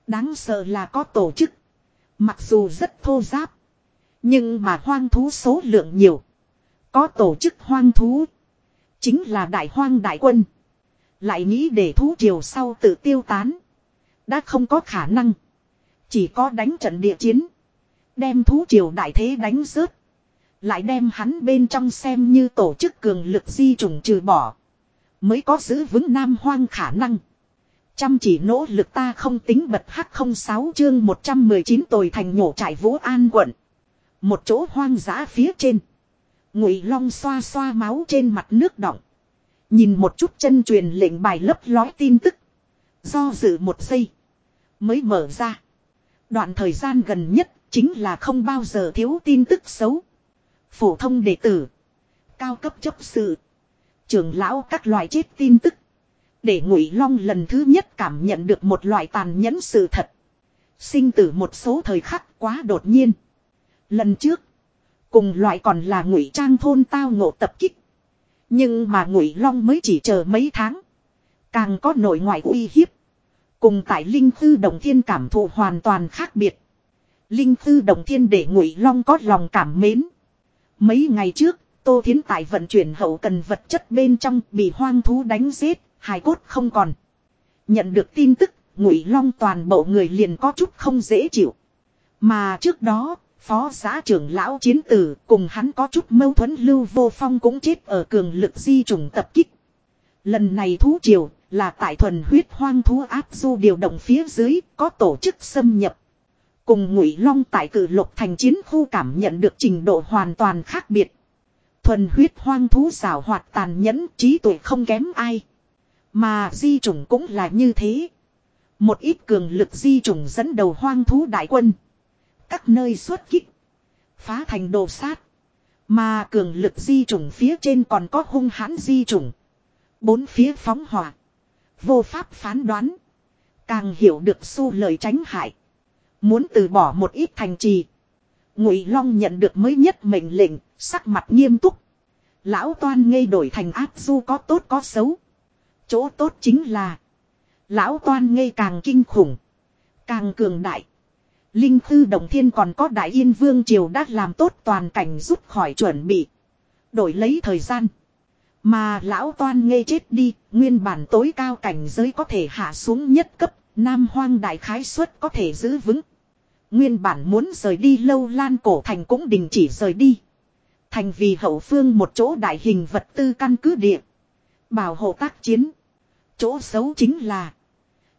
Đáng sợ là có tổ chức. Mặc dù rất thô giáp. Nhưng mà hoang thú số lượng nhiều. Có tổ chức hoang thú. Chính là đại hoang đại quân. Lại nghĩ để thú triều sau tự tiêu tán. Đã không có khả năng. Chỉ có đánh trận địa chiến. Đem thú triều đại thế đánh rớt. Lại đem hắn bên trong xem như tổ chức cường lực di trùng trừ bỏ. Mới có giữ vững nam hoang khả năng. Chăm chỉ nỗ lực ta không tính bật hắc không sáu chương 119 tồi thành nhổ trải vũ an quận. Một chỗ hoang dã phía trên. Ngụy long xoa xoa máu trên mặt nước đọng. Nhìn một chút chân truyền lệnh bài lấp lói tin tức. Do dự một giây. Mới mở ra. Đoạn thời gian gần nhất chính là không bao giờ thiếu tin tức xấu. Phổ thông đệ tử. Cao cấp chấp sự. Trưởng lão các loại chết tin tức. Để ngụy long lần thứ nhất cảm nhận được một loại tàn nhẫn sự thật. Sinh tử một số thời khắc quá đột nhiên. Lần trước. Cùng loại còn là ngụy trang thôn tao ngộ tập kích. Nhưng mà ngụy long mới chỉ chờ mấy tháng. Càng có nội ngoại uy hiếp. Cùng tại Linh thư Đồng Thiên cảm thụ hoàn toàn khác biệt. Linh thư Đồng Thiên để Ngụy Long có lòng cảm mến. Mấy ngày trước, Tô Thiến Tại vận chuyển hậu cần vật chất bên trong bị hoang thú đánh giết, hài cốt không còn. Nhận được tin tức, Ngụy Long toàn bộ người liền có chút không dễ chịu. Mà trước đó, Phó xã trưởng lão chiến tử cùng hắn có chút mâu thuẫn Lưu Vô Phong cũng chết ở cường lực di trùng tập kích. Lần này thú triều là tại thuần huyết hoang thú áp du điều động phía dưới, có tổ chức xâm nhập. Cùng ngụy long tại cử lục thành chiến khu cảm nhận được trình độ hoàn toàn khác biệt. Thuần huyết hoang thú xảo hoạt tàn nhẫn, trí tuệ không kém ai. Mà di trùng cũng là như thế. Một ít cường lực di trùng dẫn đầu hoang thú đại quân. Các nơi xuất kích. Phá thành đồ sát. Mà cường lực di trùng phía trên còn có hung hãn di trùng. Bốn phía phóng hỏa. Vô pháp phán đoán. Càng hiểu được su lời tránh hại. Muốn từ bỏ một ít thành trì. Ngụy Long nhận được mới nhất mệnh lệnh, sắc mặt nghiêm túc. Lão toan ngây đổi thành ác du có tốt có xấu. Chỗ tốt chính là. Lão toan ngây càng kinh khủng. Càng cường đại. Linh thư đồng thiên còn có đại yên vương triều đã làm tốt toàn cảnh rút khỏi chuẩn bị. Đổi lấy thời gian. Mà lão toan ngây chết đi, nguyên bản tối cao cảnh giới có thể hạ xuống nhất cấp, Nam hoang đại khái suất có thể giữ vững. Nguyên bản muốn rời đi lâu lan cổ thành cũng đình chỉ rời đi. Thành vì hậu phương một chỗ đại hình vật tư căn cứ địa. Bảo hộ tác chiến. Chỗ xấu chính là.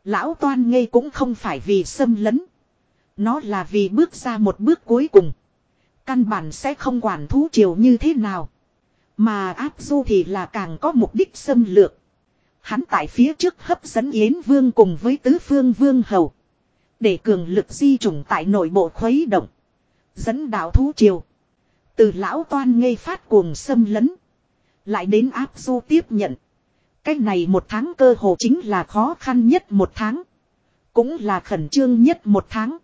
Lão toan ngây cũng không phải vì xâm lấn. Nó là vì bước ra một bước cuối cùng. Căn bản sẽ không quản thú triều như thế nào. Mà áp du thì là càng có mục đích xâm lược. Hắn tại phía trước hấp dẫn Yến Vương cùng với tứ phương Vương Hầu. Để cường lực di trùng tại nội bộ khuấy động. Dẫn đạo thú triều. Từ lão toan ngây phát cuồng xâm lấn. Lại đến áp du tiếp nhận. Cách này một tháng cơ hồ chính là khó khăn nhất một tháng. Cũng là khẩn trương nhất một tháng.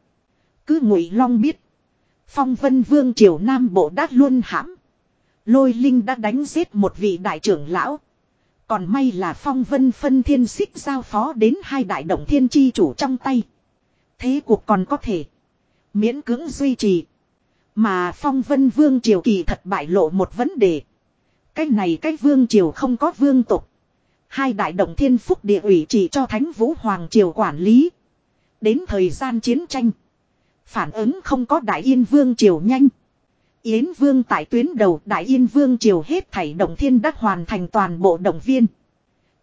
Cứ ngụy long biết. Phong vân vương triều nam bộ đã luôn hãm. Lôi linh đã đánh giết một vị đại trưởng lão. Còn may là phong vân phân thiên xích giao phó đến hai đại động thiên chi chủ trong tay. Thế cuộc còn có thể. Miễn cưỡng duy trì. Mà phong vân vương triều kỳ thật bại lộ một vấn đề. Cái này cái vương triều không có vương tục. Hai đại động thiên phúc địa ủy chỉ cho thánh vũ hoàng triều quản lý. Đến thời gian chiến tranh. Phản ứng không có đại yên vương triều nhanh. Yến vương tại tuyến đầu đại yên vương triều hết thảy động thiên đã hoàn thành toàn bộ động viên.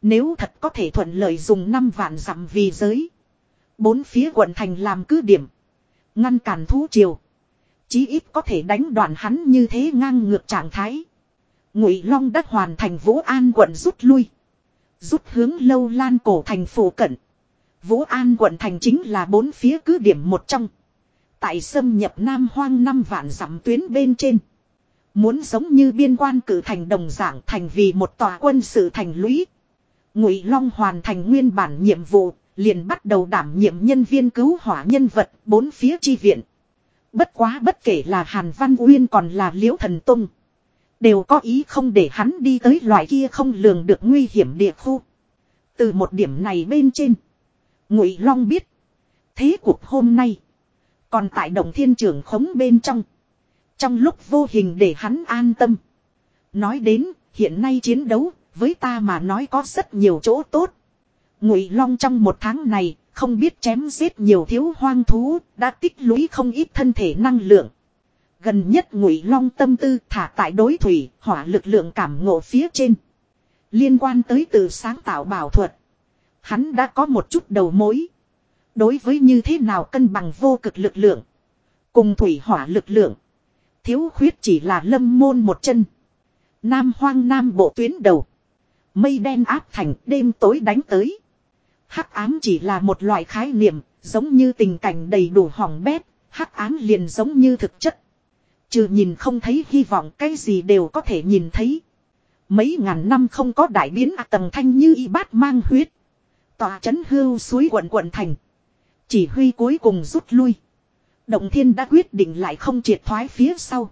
Nếu thật có thể thuận lợi dùng 5 vạn dặm vì giới. Bốn phía quận thành làm cứ điểm. Ngăn cản thú triều. Chí ít có thể đánh đoạn hắn như thế ngang ngược trạng thái. Ngụy Long đã hoàn thành Vũ An quận rút lui. Rút hướng lâu lan cổ thành phủ cận. Vũ An quận thành chính là bốn phía cứ điểm một trong. Tại xâm nhập Nam Hoang năm vạn dặm tuyến bên trên. Muốn giống như biên quan cử thành đồng giảng thành vì một tòa quân sự thành lũy. Ngụy Long hoàn thành nguyên bản nhiệm vụ, liền bắt đầu đảm nhiệm nhân viên cứu hỏa nhân vật bốn phía chi viện. Bất quá bất kể là Hàn Văn Uyên còn là Liễu Thần Tông. Đều có ý không để hắn đi tới loại kia không lường được nguy hiểm địa khu. Từ một điểm này bên trên. Ngụy Long biết. Thế cuộc hôm nay. Còn tại đồng thiên trưởng khống bên trong. Trong lúc vô hình để hắn an tâm. Nói đến, hiện nay chiến đấu, với ta mà nói có rất nhiều chỗ tốt. Ngụy Long trong một tháng này, không biết chém giết nhiều thiếu hoang thú, đã tích lũy không ít thân thể năng lượng. Gần nhất Ngụy Long tâm tư thả tại đối thủy, hỏa lực lượng cảm ngộ phía trên. Liên quan tới từ sáng tạo bảo thuật. Hắn đã có một chút đầu mối. Đối với như thế nào cân bằng vô cực lực lượng. Cùng thủy hỏa lực lượng. Thiếu khuyết chỉ là lâm môn một chân. Nam hoang nam bộ tuyến đầu. Mây đen áp thành đêm tối đánh tới. Hắc ám chỉ là một loại khái niệm, giống như tình cảnh đầy đủ hỏng bét, hắc ám liền giống như thực chất. Trừ nhìn không thấy hy vọng cái gì đều có thể nhìn thấy. Mấy ngàn năm không có đại biến à tầng thanh như y bát mang huyết. Tòa chấn hưu suối quận quận thành. Chỉ huy cuối cùng rút lui. Động thiên đã quyết định lại không triệt thoái phía sau.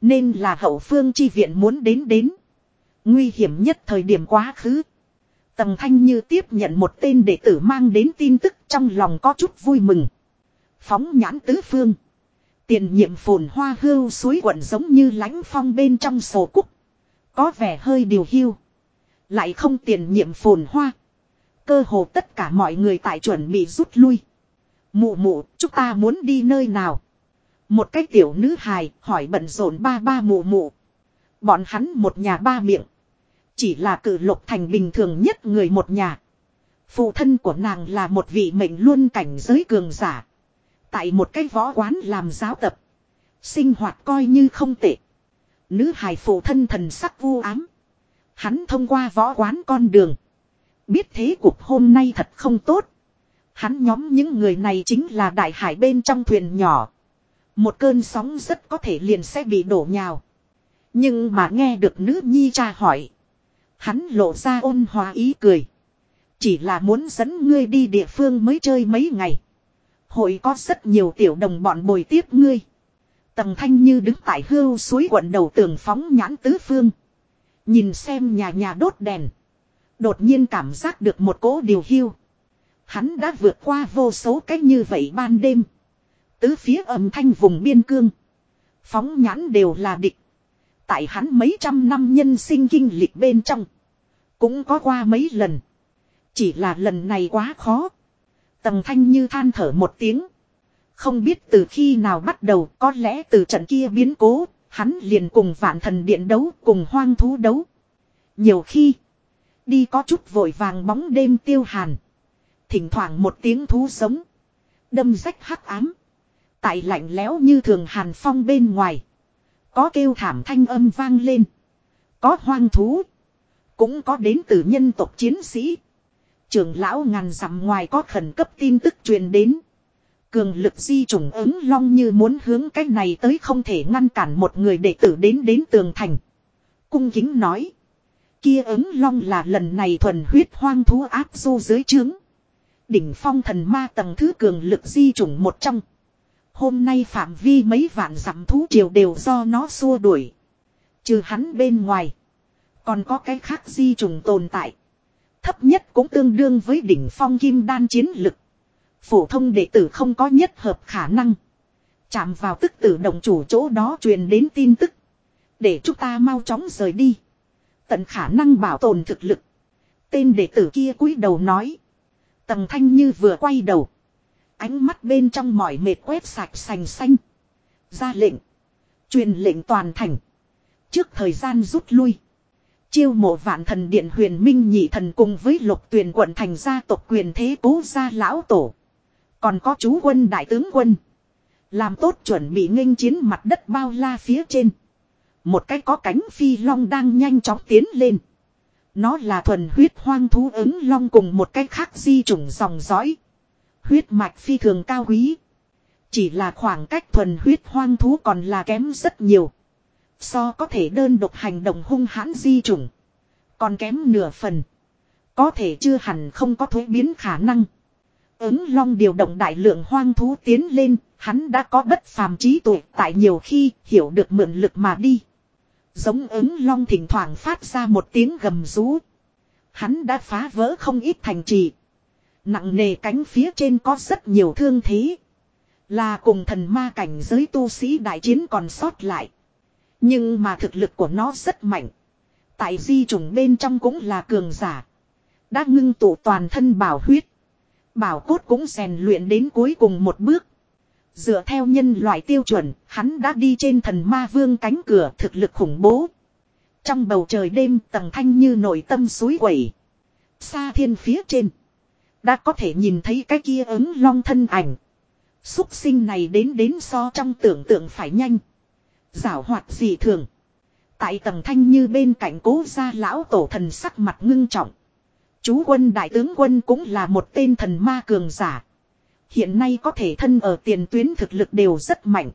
Nên là hậu phương chi viện muốn đến đến. Nguy hiểm nhất thời điểm quá khứ. tầm thanh như tiếp nhận một tên đệ tử mang đến tin tức trong lòng có chút vui mừng. Phóng nhãn tứ phương. Tiền nhiệm phồn hoa hưu suối quận giống như lánh phong bên trong sổ cúc. Có vẻ hơi điều hưu. Lại không tiền nhiệm phồn hoa. Cơ hồ tất cả mọi người tại chuẩn bị rút lui. Mụ mụ, chúng ta muốn đi nơi nào? Một cái tiểu nữ hài hỏi bận rộn ba ba mụ mụ. Bọn hắn một nhà ba miệng. Chỉ là cử lục thành bình thường nhất người một nhà. Phụ thân của nàng là một vị mệnh luôn cảnh giới cường giả. Tại một cái võ quán làm giáo tập. Sinh hoạt coi như không tệ. Nữ hài phụ thân thần sắc vu ám. Hắn thông qua võ quán con đường. Biết thế cuộc hôm nay thật không tốt. Hắn nhóm những người này chính là đại hải bên trong thuyền nhỏ. Một cơn sóng rất có thể liền sẽ bị đổ nhào. Nhưng mà nghe được nữ nhi cha hỏi. Hắn lộ ra ôn hòa ý cười. Chỉ là muốn dẫn ngươi đi địa phương mới chơi mấy ngày. Hội có rất nhiều tiểu đồng bọn bồi tiếp ngươi. Tầng thanh như đứng tại hưu suối quận đầu tường phóng nhãn tứ phương. Nhìn xem nhà nhà đốt đèn. Đột nhiên cảm giác được một cỗ điều hưu. Hắn đã vượt qua vô số cách như vậy ban đêm. Tứ phía âm thanh vùng biên cương. Phóng nhãn đều là địch. Tại hắn mấy trăm năm nhân sinh kinh lịch bên trong. Cũng có qua mấy lần. Chỉ là lần này quá khó. Tầng thanh như than thở một tiếng. Không biết từ khi nào bắt đầu có lẽ từ trận kia biến cố, hắn liền cùng vạn thần điện đấu cùng hoang thú đấu. Nhiều khi, đi có chút vội vàng bóng đêm tiêu hàn. Thỉnh thoảng một tiếng thú sống. Đâm rách hắc ám. Tại lạnh lẽo như thường hàn phong bên ngoài. Có kêu thảm thanh âm vang lên. Có hoang thú. Cũng có đến từ nhân tộc chiến sĩ. Trưởng lão ngàn dặm ngoài có khẩn cấp tin tức truyền đến. Cường lực di trùng ứng long như muốn hướng cách này tới không thể ngăn cản một người đệ tử đến đến tường thành. Cung kính nói. Kia ứng long là lần này thuần huyết hoang thú áp du dưới trướng. Đỉnh phong thần ma tầng thứ cường lực di trùng một trong. Hôm nay phạm vi mấy vạn dặm thú triều đều do nó xua đuổi. Trừ hắn bên ngoài. Còn có cái khác di trùng tồn tại. Thấp nhất cũng tương đương với đỉnh phong kim đan chiến lực. Phổ thông đệ tử không có nhất hợp khả năng. Chạm vào tức tử động chủ chỗ đó truyền đến tin tức. Để chúng ta mau chóng rời đi. Tận khả năng bảo tồn thực lực. Tên đệ tử kia cúi đầu nói. Tầng thanh như vừa quay đầu. Ánh mắt bên trong mỏi mệt quét sạch sành xanh. Ra lệnh. Truyền lệnh toàn thành. Trước thời gian rút lui. Chiêu mộ vạn thần điện huyền minh nhị thần cùng với lục tuyển quận thành gia tộc quyền thế cố gia lão tổ. Còn có chú quân đại tướng quân. Làm tốt chuẩn bị nghênh chiến mặt đất bao la phía trên. Một cái có cánh phi long đang nhanh chóng tiến lên. Nó là thuần huyết hoang thú ứng long cùng một cái khác di chủng dòng dõi. Huyết mạch phi thường cao quý. Chỉ là khoảng cách thuần huyết hoang thú còn là kém rất nhiều. So có thể đơn độc hành động hung hãn di chủng. Còn kém nửa phần. Có thể chưa hẳn không có thuế biến khả năng. Ứng long điều động đại lượng hoang thú tiến lên, hắn đã có bất phàm trí tuệ tại nhiều khi hiểu được mượn lực mà đi. Giống ứng long thỉnh thoảng phát ra một tiếng gầm rú. Hắn đã phá vỡ không ít thành trì. Nặng nề cánh phía trên có rất nhiều thương thế. Là cùng thần ma cảnh giới tu sĩ đại chiến còn sót lại. Nhưng mà thực lực của nó rất mạnh. Tại di trùng bên trong cũng là cường giả. Đã ngưng tụ toàn thân bảo huyết. Bảo cốt cũng rèn luyện đến cuối cùng một bước. Dựa theo nhân loại tiêu chuẩn, hắn đã đi trên thần ma vương cánh cửa thực lực khủng bố. Trong bầu trời đêm tầng thanh như nội tâm suối quẩy. Xa thiên phía trên. Đã có thể nhìn thấy cái kia ứng long thân ảnh. Xúc sinh này đến đến so trong tưởng tượng phải nhanh. Giảo hoạt dị thường. Tại tầng thanh như bên cạnh cố gia lão tổ thần sắc mặt ngưng trọng. Chú quân đại tướng quân cũng là một tên thần ma cường giả. Hiện nay có thể thân ở tiền tuyến thực lực đều rất mạnh.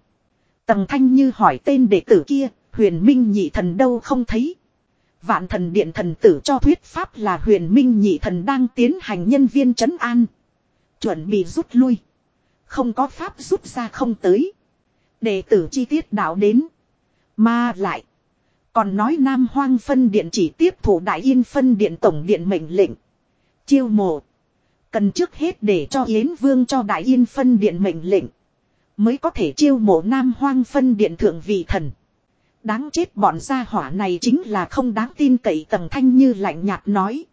Tầng thanh như hỏi tên đệ tử kia, huyền minh nhị thần đâu không thấy. Vạn thần điện thần tử cho thuyết pháp là huyền minh nhị thần đang tiến hành nhân viên trấn an. Chuẩn bị rút lui. Không có pháp rút ra không tới. Đệ tử chi tiết đạo đến. Mà lại. Còn nói Nam Hoang phân điện chỉ tiếp thủ Đại Yên phân điện tổng điện mệnh lệnh. Chiêu mộ. Cần trước hết để cho Yến Vương cho Đại Yên phân điện mệnh lệnh. Mới có thể chiêu mộ Nam Hoang phân điện thượng vị thần. Đáng chết bọn gia hỏa này chính là không đáng tin cậy tầng thanh như lạnh nhạt nói.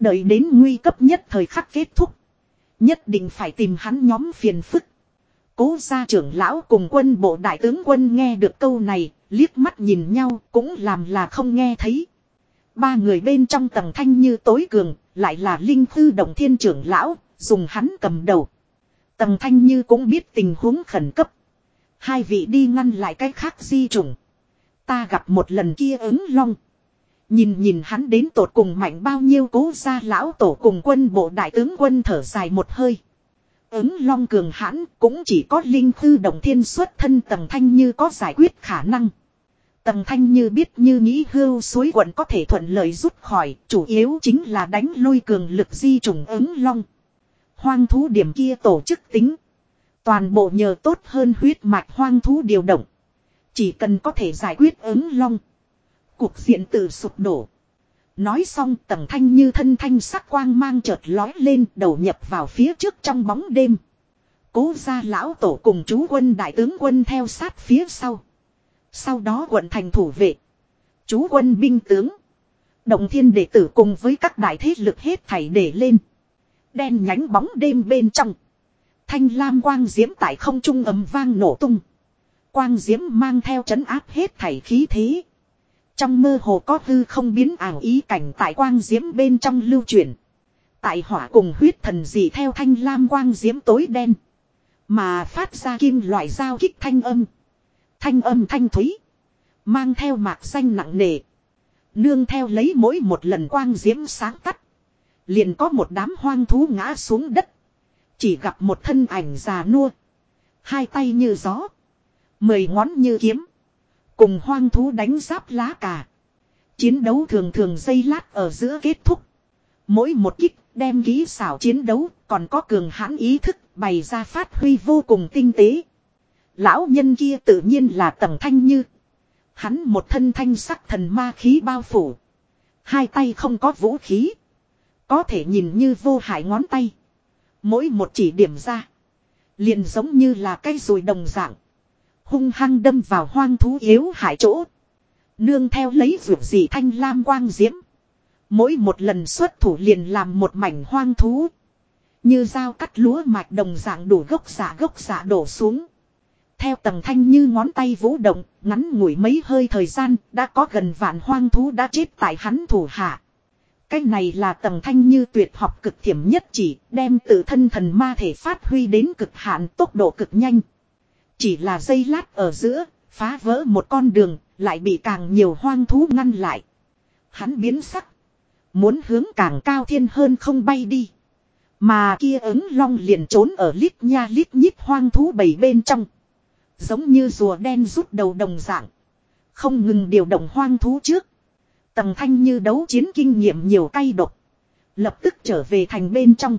Đợi đến nguy cấp nhất thời khắc kết thúc. Nhất định phải tìm hắn nhóm phiền phức. Cố gia trưởng lão cùng quân bộ đại tướng quân nghe được câu này, liếc mắt nhìn nhau cũng làm là không nghe thấy. Ba người bên trong tầng thanh như tối cường, lại là linh thư đồng thiên trưởng lão, dùng hắn cầm đầu. tần thanh như cũng biết tình huống khẩn cấp. Hai vị đi ngăn lại cái khác di trùng. Ta gặp một lần kia ứng long. Nhìn nhìn hắn đến tột cùng mạnh bao nhiêu cố gia lão tổ cùng quân bộ đại tướng quân thở dài một hơi. Ứng long cường hãn cũng chỉ có linh thư đồng thiên xuất thân tầng thanh như có giải quyết khả năng. Tầng thanh như biết như nghĩ hưu suối quận có thể thuận lợi rút khỏi, chủ yếu chính là đánh lui cường lực di trùng ứng long. Hoang thú điểm kia tổ chức tính. Toàn bộ nhờ tốt hơn huyết mạch hoang thú điều động. Chỉ cần có thể giải quyết ứng long. Cuộc diện tự sụp đổ. Nói xong tầng thanh như thân thanh sắc quang mang chợt lói lên đầu nhập vào phía trước trong bóng đêm. Cố ra lão tổ cùng chú quân đại tướng quân theo sát phía sau. Sau đó quận thành thủ vệ. Chú quân binh tướng. Động thiên đệ tử cùng với các đại thế lực hết thảy để lên. Đen nhánh bóng đêm bên trong. Thanh lam quang diễm tại không trung ầm vang nổ tung. Quang diễm mang theo chấn áp hết thảy khí thế. Trong mơ hồ có hư không biến ảo ý cảnh tại quang diễm bên trong lưu chuyển. Tại hỏa cùng huyết thần dị theo thanh lam quang diễm tối đen. Mà phát ra kim loại giao kích thanh âm. Thanh âm thanh thúy. Mang theo mạc xanh nặng nề. Nương theo lấy mỗi một lần quang diễm sáng tắt. Liền có một đám hoang thú ngã xuống đất. Chỉ gặp một thân ảnh già nua. Hai tay như gió. Mười ngón như kiếm. Cùng hoang thú đánh giáp lá cà. Chiến đấu thường thường dây lát ở giữa kết thúc. Mỗi một kích đem ký xảo chiến đấu, còn có cường hãn ý thức bày ra phát huy vô cùng tinh tế. Lão nhân kia tự nhiên là tầng thanh như. Hắn một thân thanh sắc thần ma khí bao phủ. Hai tay không có vũ khí. Có thể nhìn như vô hại ngón tay. Mỗi một chỉ điểm ra. Liền giống như là cây rùi đồng dạng. Hung hăng đâm vào hoang thú yếu hại chỗ. Nương theo lấy vượt dị thanh lam quang diễm. Mỗi một lần xuất thủ liền làm một mảnh hoang thú. Như dao cắt lúa mạch đồng dạng đủ gốc giả gốc giả đổ xuống. Theo tầng thanh như ngón tay vũ động, ngắn ngủi mấy hơi thời gian, đã có gần vạn hoang thú đã chết tại hắn thủ hạ. Cái này là tầng thanh như tuyệt học cực thiểm nhất chỉ, đem tự thân thần ma thể phát huy đến cực hạn tốc độ cực nhanh. Chỉ là dây lát ở giữa, phá vỡ một con đường, lại bị càng nhiều hoang thú ngăn lại. Hắn biến sắc. Muốn hướng càng cao thiên hơn không bay đi. Mà kia ứng long liền trốn ở lít nha lít nhít hoang thú bầy bên trong. Giống như rùa đen rút đầu đồng dạng. Không ngừng điều động hoang thú trước. Tầng thanh như đấu chiến kinh nghiệm nhiều cay độc. Lập tức trở về thành bên trong.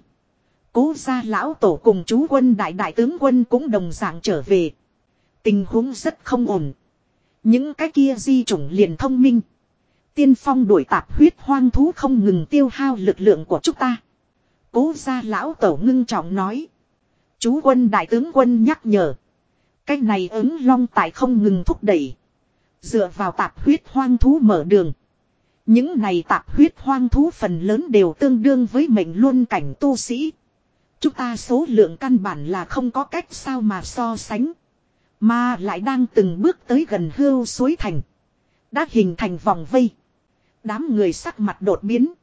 Cố gia lão tổ cùng chú quân đại đại tướng quân cũng đồng dạng trở về. Tình huống rất không ổn. Những cái kia di chủng liền thông minh. Tiên phong đuổi tạp huyết hoang thú không ngừng tiêu hao lực lượng của chúng ta. Cố gia lão tổ ngưng trọng nói. Chú quân đại tướng quân nhắc nhở. Cái này ứng long tại không ngừng thúc đẩy. Dựa vào tạp huyết hoang thú mở đường. Những này tạp huyết hoang thú phần lớn đều tương đương với mệnh luân cảnh tu sĩ. Chúng ta số lượng căn bản là không có cách sao mà so sánh. Mà lại đang từng bước tới gần hưu suối thành. Đã hình thành vòng vây. Đám người sắc mặt đột biến.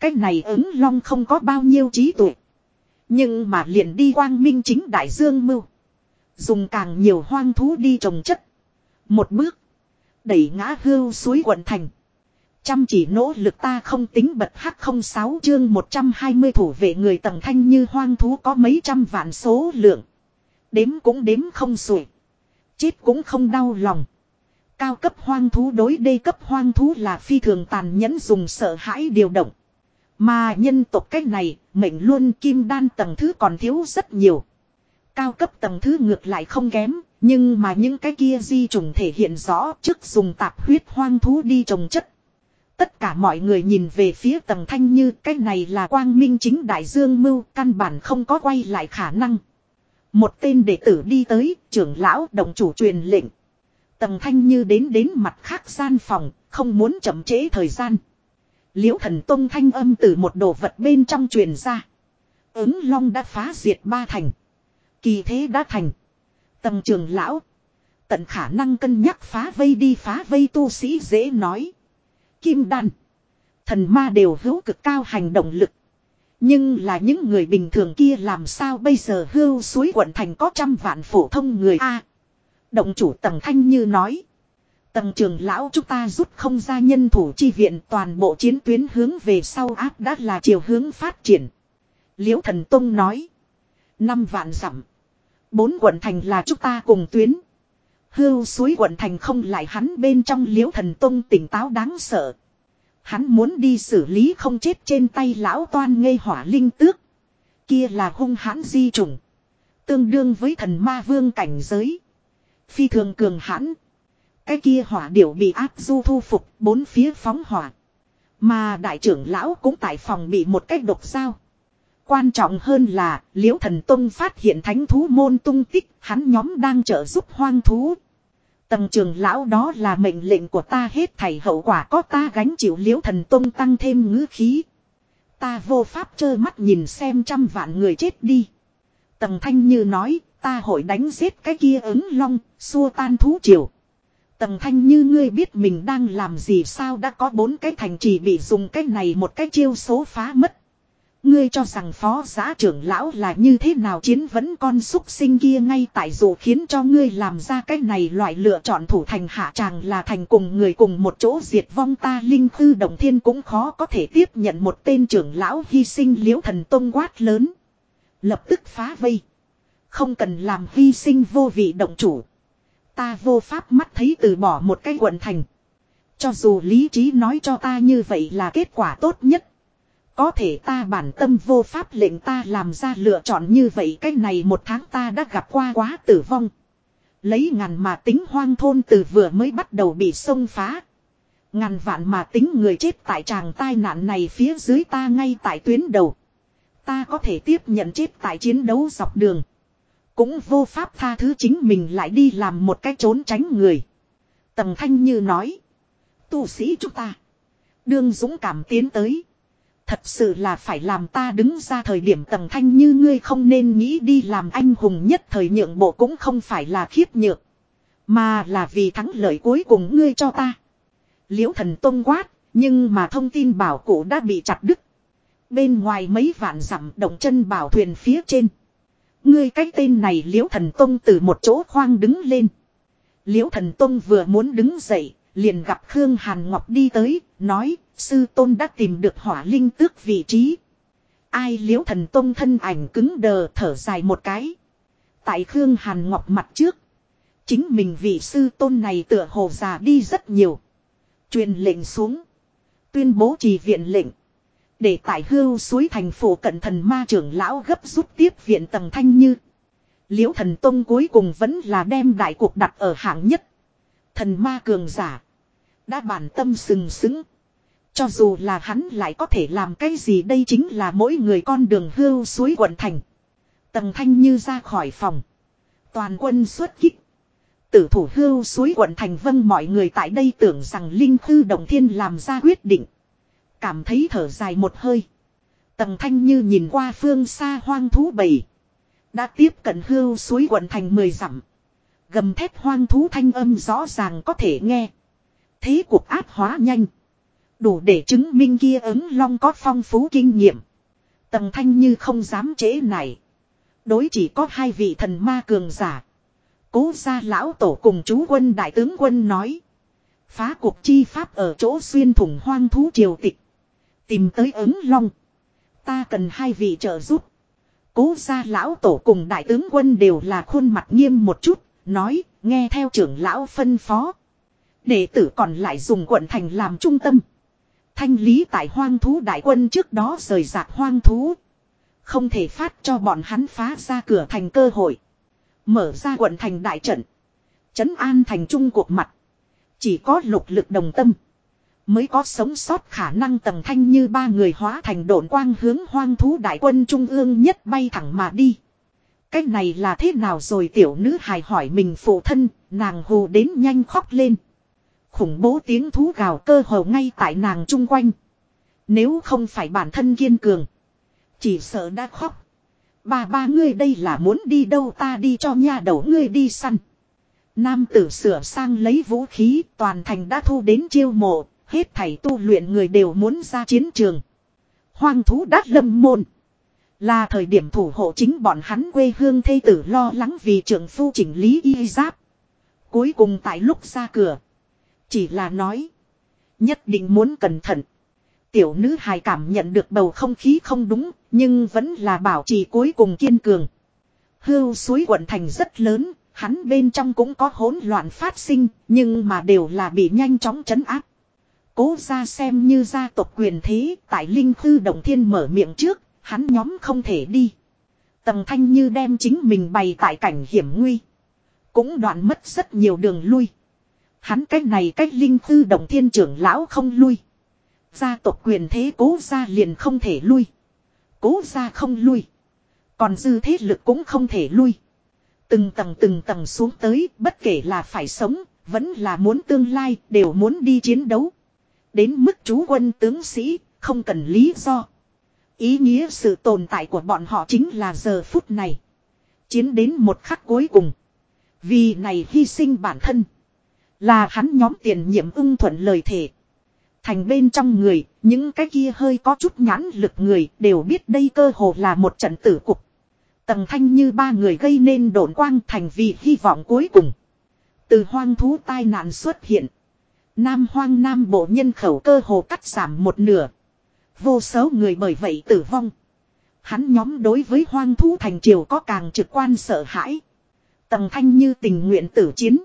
Cái này ứng long không có bao nhiêu trí tuệ. Nhưng mà liền đi quang minh chính đại dương mưu. Dùng càng nhiều hoang thú đi trồng chất. Một bước. Đẩy ngã hưu suối quận thành. Chăm chỉ nỗ lực ta không tính bật hắc không sáu chương 120 thủ vệ người tầng thanh như hoang thú có mấy trăm vạn số lượng. Đếm cũng đếm không xuể. Chết cũng không đau lòng. Cao cấp hoang thú đối đê cấp hoang thú là phi thường tàn nhẫn dùng sợ hãi điều động. Mà nhân tộc cách này, mệnh luôn kim đan tầng thứ còn thiếu rất nhiều. Cao cấp tầng thứ ngược lại không kém, nhưng mà những cái kia di trùng thể hiện rõ trước dùng tạp huyết hoang thú đi trồng chất. Tất cả mọi người nhìn về phía tầng thanh như cái này là quang minh chính đại dương mưu căn bản không có quay lại khả năng. Một tên đệ tử đi tới, trưởng lão đồng chủ truyền lệnh. Tầng thanh như đến đến mặt khác gian phòng, không muốn chậm trễ thời gian. Liễu thần tông thanh âm từ một đồ vật bên trong truyền ra. Ứng long đã phá diệt ba thành. Kỳ thế đã thành. Tầng trường lão. Tận khả năng cân nhắc phá vây đi phá vây tu sĩ dễ nói. Kim đan. Thần ma đều hữu cực cao hành động lực. Nhưng là những người bình thường kia làm sao bây giờ hưu suối quận thành có trăm vạn phổ thông người A. động chủ tầng thanh như nói. Tầng trường lão chúng ta rút không ra nhân thủ chi viện toàn bộ chiến tuyến hướng về sau áp đã là chiều hướng phát triển. Liễu thần tông nói. Năm vạn dặm Bốn quận thành là chúng ta cùng tuyến. Hưu suối quận thành không lại hắn bên trong liễu thần tông tỉnh táo đáng sợ. Hắn muốn đi xử lý không chết trên tay lão toan ngây hỏa linh tước. Kia là hung hãn di trùng. Tương đương với thần ma vương cảnh giới. Phi thường cường hãn. Cái kia hỏa điểu bị áp du thu phục, bốn phía phóng hỏa. Mà đại trưởng lão cũng tại phòng bị một cách độc sao. Quan trọng hơn là, liễu thần tông phát hiện thánh thú môn tung tích, hắn nhóm đang trợ giúp hoang thú. Tầng trường lão đó là mệnh lệnh của ta hết thảy hậu quả có ta gánh chịu liễu thần tông tăng thêm ngữ khí. Ta vô pháp trơ mắt nhìn xem trăm vạn người chết đi. Tầng Thanh Như nói, ta hội đánh giết cái kia ứng long, xua tan thú triều. Tầng Thanh Như ngươi biết mình đang làm gì sao đã có bốn cái thành trì bị dùng cái này một cái chiêu số phá mất. Ngươi cho rằng phó giá trưởng lão là như thế nào chiến vẫn con xúc sinh kia ngay tại dù khiến cho ngươi làm ra cái này loại lựa chọn thủ thành hạ tràng là thành cùng người cùng một chỗ diệt vong ta linh khư đồng thiên cũng khó có thể tiếp nhận một tên trưởng lão hy sinh liễu thần tông quát lớn. Lập tức phá vây. Không cần làm hy sinh vô vị động chủ. Ta vô pháp mắt thấy từ bỏ một cái quận thành. Cho dù lý trí nói cho ta như vậy là kết quả tốt nhất. Có thể ta bản tâm vô pháp lệnh ta làm ra lựa chọn như vậy, cái này một tháng ta đã gặp qua quá tử vong. Lấy ngàn mà tính hoang thôn từ vừa mới bắt đầu bị xông phá. Ngàn vạn mà tính người chết tại tràng tai nạn này phía dưới ta ngay tại tuyến đầu. Ta có thể tiếp nhận chết tại chiến đấu dọc đường. Cũng vô pháp tha thứ chính mình lại đi làm một cái trốn tránh người. Tầng Thanh Như nói. Tu sĩ chúng ta. Đương dũng cảm tiến tới. Thật sự là phải làm ta đứng ra thời điểm tầng thanh như ngươi không nên nghĩ đi làm anh hùng nhất thời nhượng bộ cũng không phải là khiếp nhược. Mà là vì thắng lợi cuối cùng ngươi cho ta. Liễu thần tôn quát, nhưng mà thông tin bảo cụ đã bị chặt đứt. Bên ngoài mấy vạn dặm động chân bảo thuyền phía trên. Ngươi cái tên này liễu thần tông từ một chỗ khoang đứng lên. Liễu thần tông vừa muốn đứng dậy, liền gặp Khương Hàn Ngọc đi tới, nói, sư tôn đã tìm được hỏa linh tước vị trí. Ai liễu thần tôn thân ảnh cứng đờ thở dài một cái. Tại Khương Hàn Ngọc mặt trước. Chính mình vị sư tôn này tựa hồ già đi rất nhiều. Truyền lệnh xuống. Tuyên bố trì viện lệnh. Để tại hưu suối thành phố cận thần ma trưởng lão gấp rút tiếp viện tầng thanh như. Liễu thần tông cuối cùng vẫn là đem đại cuộc đặt ở hạng nhất. Thần ma cường giả. Đã bản tâm sừng sững. Cho dù là hắn lại có thể làm cái gì đây chính là mỗi người con đường hưu suối quận thành. Tần thanh như ra khỏi phòng. Toàn quân xuất kích. Tử thủ hưu suối quận thành vâng mọi người tại đây tưởng rằng Linh Khư Đồng Thiên làm ra quyết định. Cảm thấy thở dài một hơi. Tần thanh như nhìn qua phương xa hoang thú bầy. Đã tiếp cận hưu suối quận thành mười dặm. Gầm thép hoang thú thanh âm rõ ràng có thể nghe. Thế cuộc áp hóa nhanh. Đủ để chứng minh kia ứng long có phong phú kinh nghiệm. tần thanh như không dám chế này. Đối chỉ có hai vị thần ma cường giả. Cố gia lão tổ cùng chú quân đại tướng quân nói. Phá cuộc chi pháp ở chỗ xuyên thủng hoang thú triều tịch. Tìm tới ứng long. Ta cần hai vị trợ giúp. Cố gia lão tổ cùng đại tướng quân đều là khuôn mặt nghiêm một chút. Nói, nghe theo trưởng lão phân phó. Đệ tử còn lại dùng quận thành làm trung tâm. Thanh lý tại hoang thú đại quân trước đó rời rạc hoang thú. Không thể phát cho bọn hắn phá ra cửa thành cơ hội. Mở ra quận thành đại trận. Trấn an thành trung cuộc mặt. Chỉ có lục lực đồng tâm. Mới có sống sót khả năng tầng thanh như ba người hóa thành độn quang hướng hoang thú đại quân trung ương nhất bay thẳng mà đi. Cái này là thế nào rồi tiểu nữ hài hỏi mình phụ thân, nàng hù đến nhanh khóc lên. Khủng bố tiếng thú gào cơ hồ ngay tại nàng chung quanh. Nếu không phải bản thân kiên cường. Chỉ sợ đã khóc. Bà ba ngươi đây là muốn đi đâu ta đi cho nha đầu ngươi đi săn. Nam tử sửa sang lấy vũ khí, toàn thành đã thu đến chiêu mộ. Hết thảy tu luyện người đều muốn ra chiến trường. Hoang thú đát lâm môn. Là thời điểm thủ hộ chính bọn hắn quê hương thê tử lo lắng vì trưởng phu chỉnh lý y giáp. Cuối cùng tại lúc ra cửa. Chỉ là nói. Nhất định muốn cẩn thận. Tiểu nữ hài cảm nhận được bầu không khí không đúng. Nhưng vẫn là bảo trì cuối cùng kiên cường. Hưu suối quận thành rất lớn. Hắn bên trong cũng có hỗn loạn phát sinh. Nhưng mà đều là bị nhanh chóng chấn áp. Cố ra xem như gia tộc quyền thế. Tại Linh Khư Động Thiên mở miệng trước. Hắn nhóm không thể đi. Tầng thanh như đem chính mình bày tại cảnh hiểm nguy. Cũng đoạn mất rất nhiều đường lui. Hắn cách này cách linh tư đồng thiên trưởng lão không lui. Gia tộc quyền thế cố gia liền không thể lui. Cố gia không lui. Còn dư thế lực cũng không thể lui. Từng tầng từng tầng xuống tới, bất kể là phải sống, vẫn là muốn tương lai, đều muốn đi chiến đấu. Đến mức chú quân tướng sĩ, không cần lý do. Ý nghĩa sự tồn tại của bọn họ chính là giờ phút này. Chiến đến một khắc cuối cùng. Vì này hy sinh bản thân. Là hắn nhóm tiền nhiệm ưng thuận lời thề. Thành bên trong người, những cái kia hơi có chút nhãn lực người đều biết đây cơ hồ là một trận tử cục. Tầng thanh như ba người gây nên đồn quang thành vì hy vọng cuối cùng. Từ hoang thú tai nạn xuất hiện. Nam hoang nam bộ nhân khẩu cơ hồ cắt giảm một nửa. Vô số người bởi vậy tử vong. Hắn nhóm đối với hoang thú thành triều có càng trực quan sợ hãi. Tầng thanh như tình nguyện tử chiến.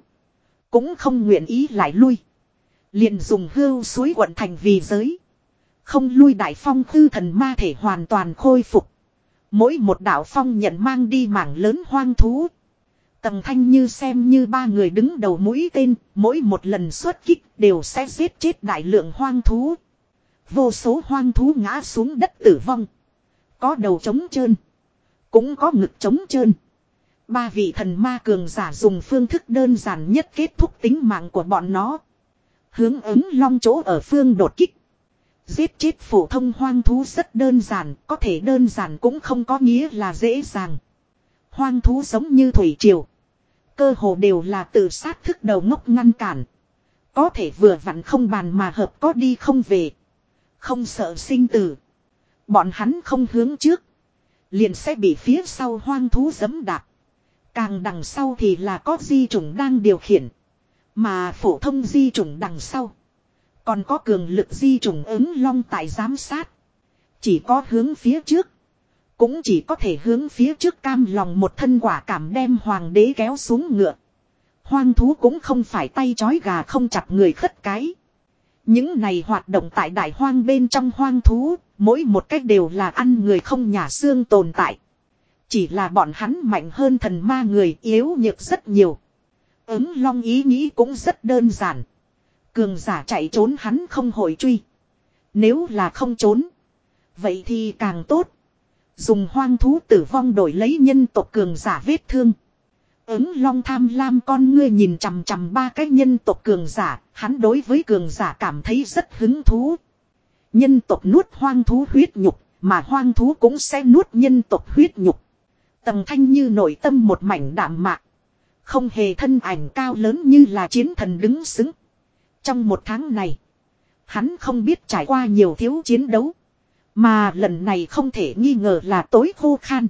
Cũng không nguyện ý lại lui. liền dùng hưu suối quận thành vì giới. Không lui đại phong hư thần ma thể hoàn toàn khôi phục. Mỗi một đạo phong nhận mang đi mảng lớn hoang thú. Tầng thanh như xem như ba người đứng đầu mũi tên, mỗi một lần xuất kích đều sẽ giết chết đại lượng hoang thú. Vô số hoang thú ngã xuống đất tử vong. Có đầu trống trơn. Cũng có ngực trống trơn. Ba vị thần ma cường giả dùng phương thức đơn giản nhất kết thúc tính mạng của bọn nó. Hướng ứng long chỗ ở phương đột kích. Giết chết phổ thông hoang thú rất đơn giản, có thể đơn giản cũng không có nghĩa là dễ dàng. Hoang thú giống như thủy triều. Cơ hồ đều là tự sát thức đầu ngốc ngăn cản. Có thể vừa vặn không bàn mà hợp có đi không về. Không sợ sinh tử. Bọn hắn không hướng trước. Liền sẽ bị phía sau hoang thú dẫm đạp. Càng đằng sau thì là có di trùng đang điều khiển. Mà phổ thông di trùng đằng sau. Còn có cường lực di trùng ứng long tại giám sát. Chỉ có hướng phía trước. Cũng chỉ có thể hướng phía trước cam lòng một thân quả cảm đem hoàng đế kéo xuống ngựa. Hoang thú cũng không phải tay chói gà không chặt người khất cái. Những này hoạt động tại đại hoang bên trong hoang thú, mỗi một cách đều là ăn người không nhà xương tồn tại. Chỉ là bọn hắn mạnh hơn thần ma người yếu nhược rất nhiều. Ứng long ý nghĩ cũng rất đơn giản. Cường giả chạy trốn hắn không hồi truy. Nếu là không trốn. Vậy thì càng tốt. Dùng hoang thú tử vong đổi lấy nhân tộc cường giả vết thương. Ứng long tham lam con ngươi nhìn chằm chằm ba cái nhân tộc cường giả, hắn đối với cường giả cảm thấy rất hứng thú. Nhân tộc nuốt hoang thú huyết nhục, mà hoang thú cũng sẽ nuốt nhân tộc huyết nhục tầm thanh như nội tâm một mảnh đạm mạc. Không hề thân ảnh cao lớn như là chiến thần đứng xứng. Trong một tháng này, hắn không biết trải qua nhiều thiếu chiến đấu. Mà lần này không thể nghi ngờ là tối khô khan.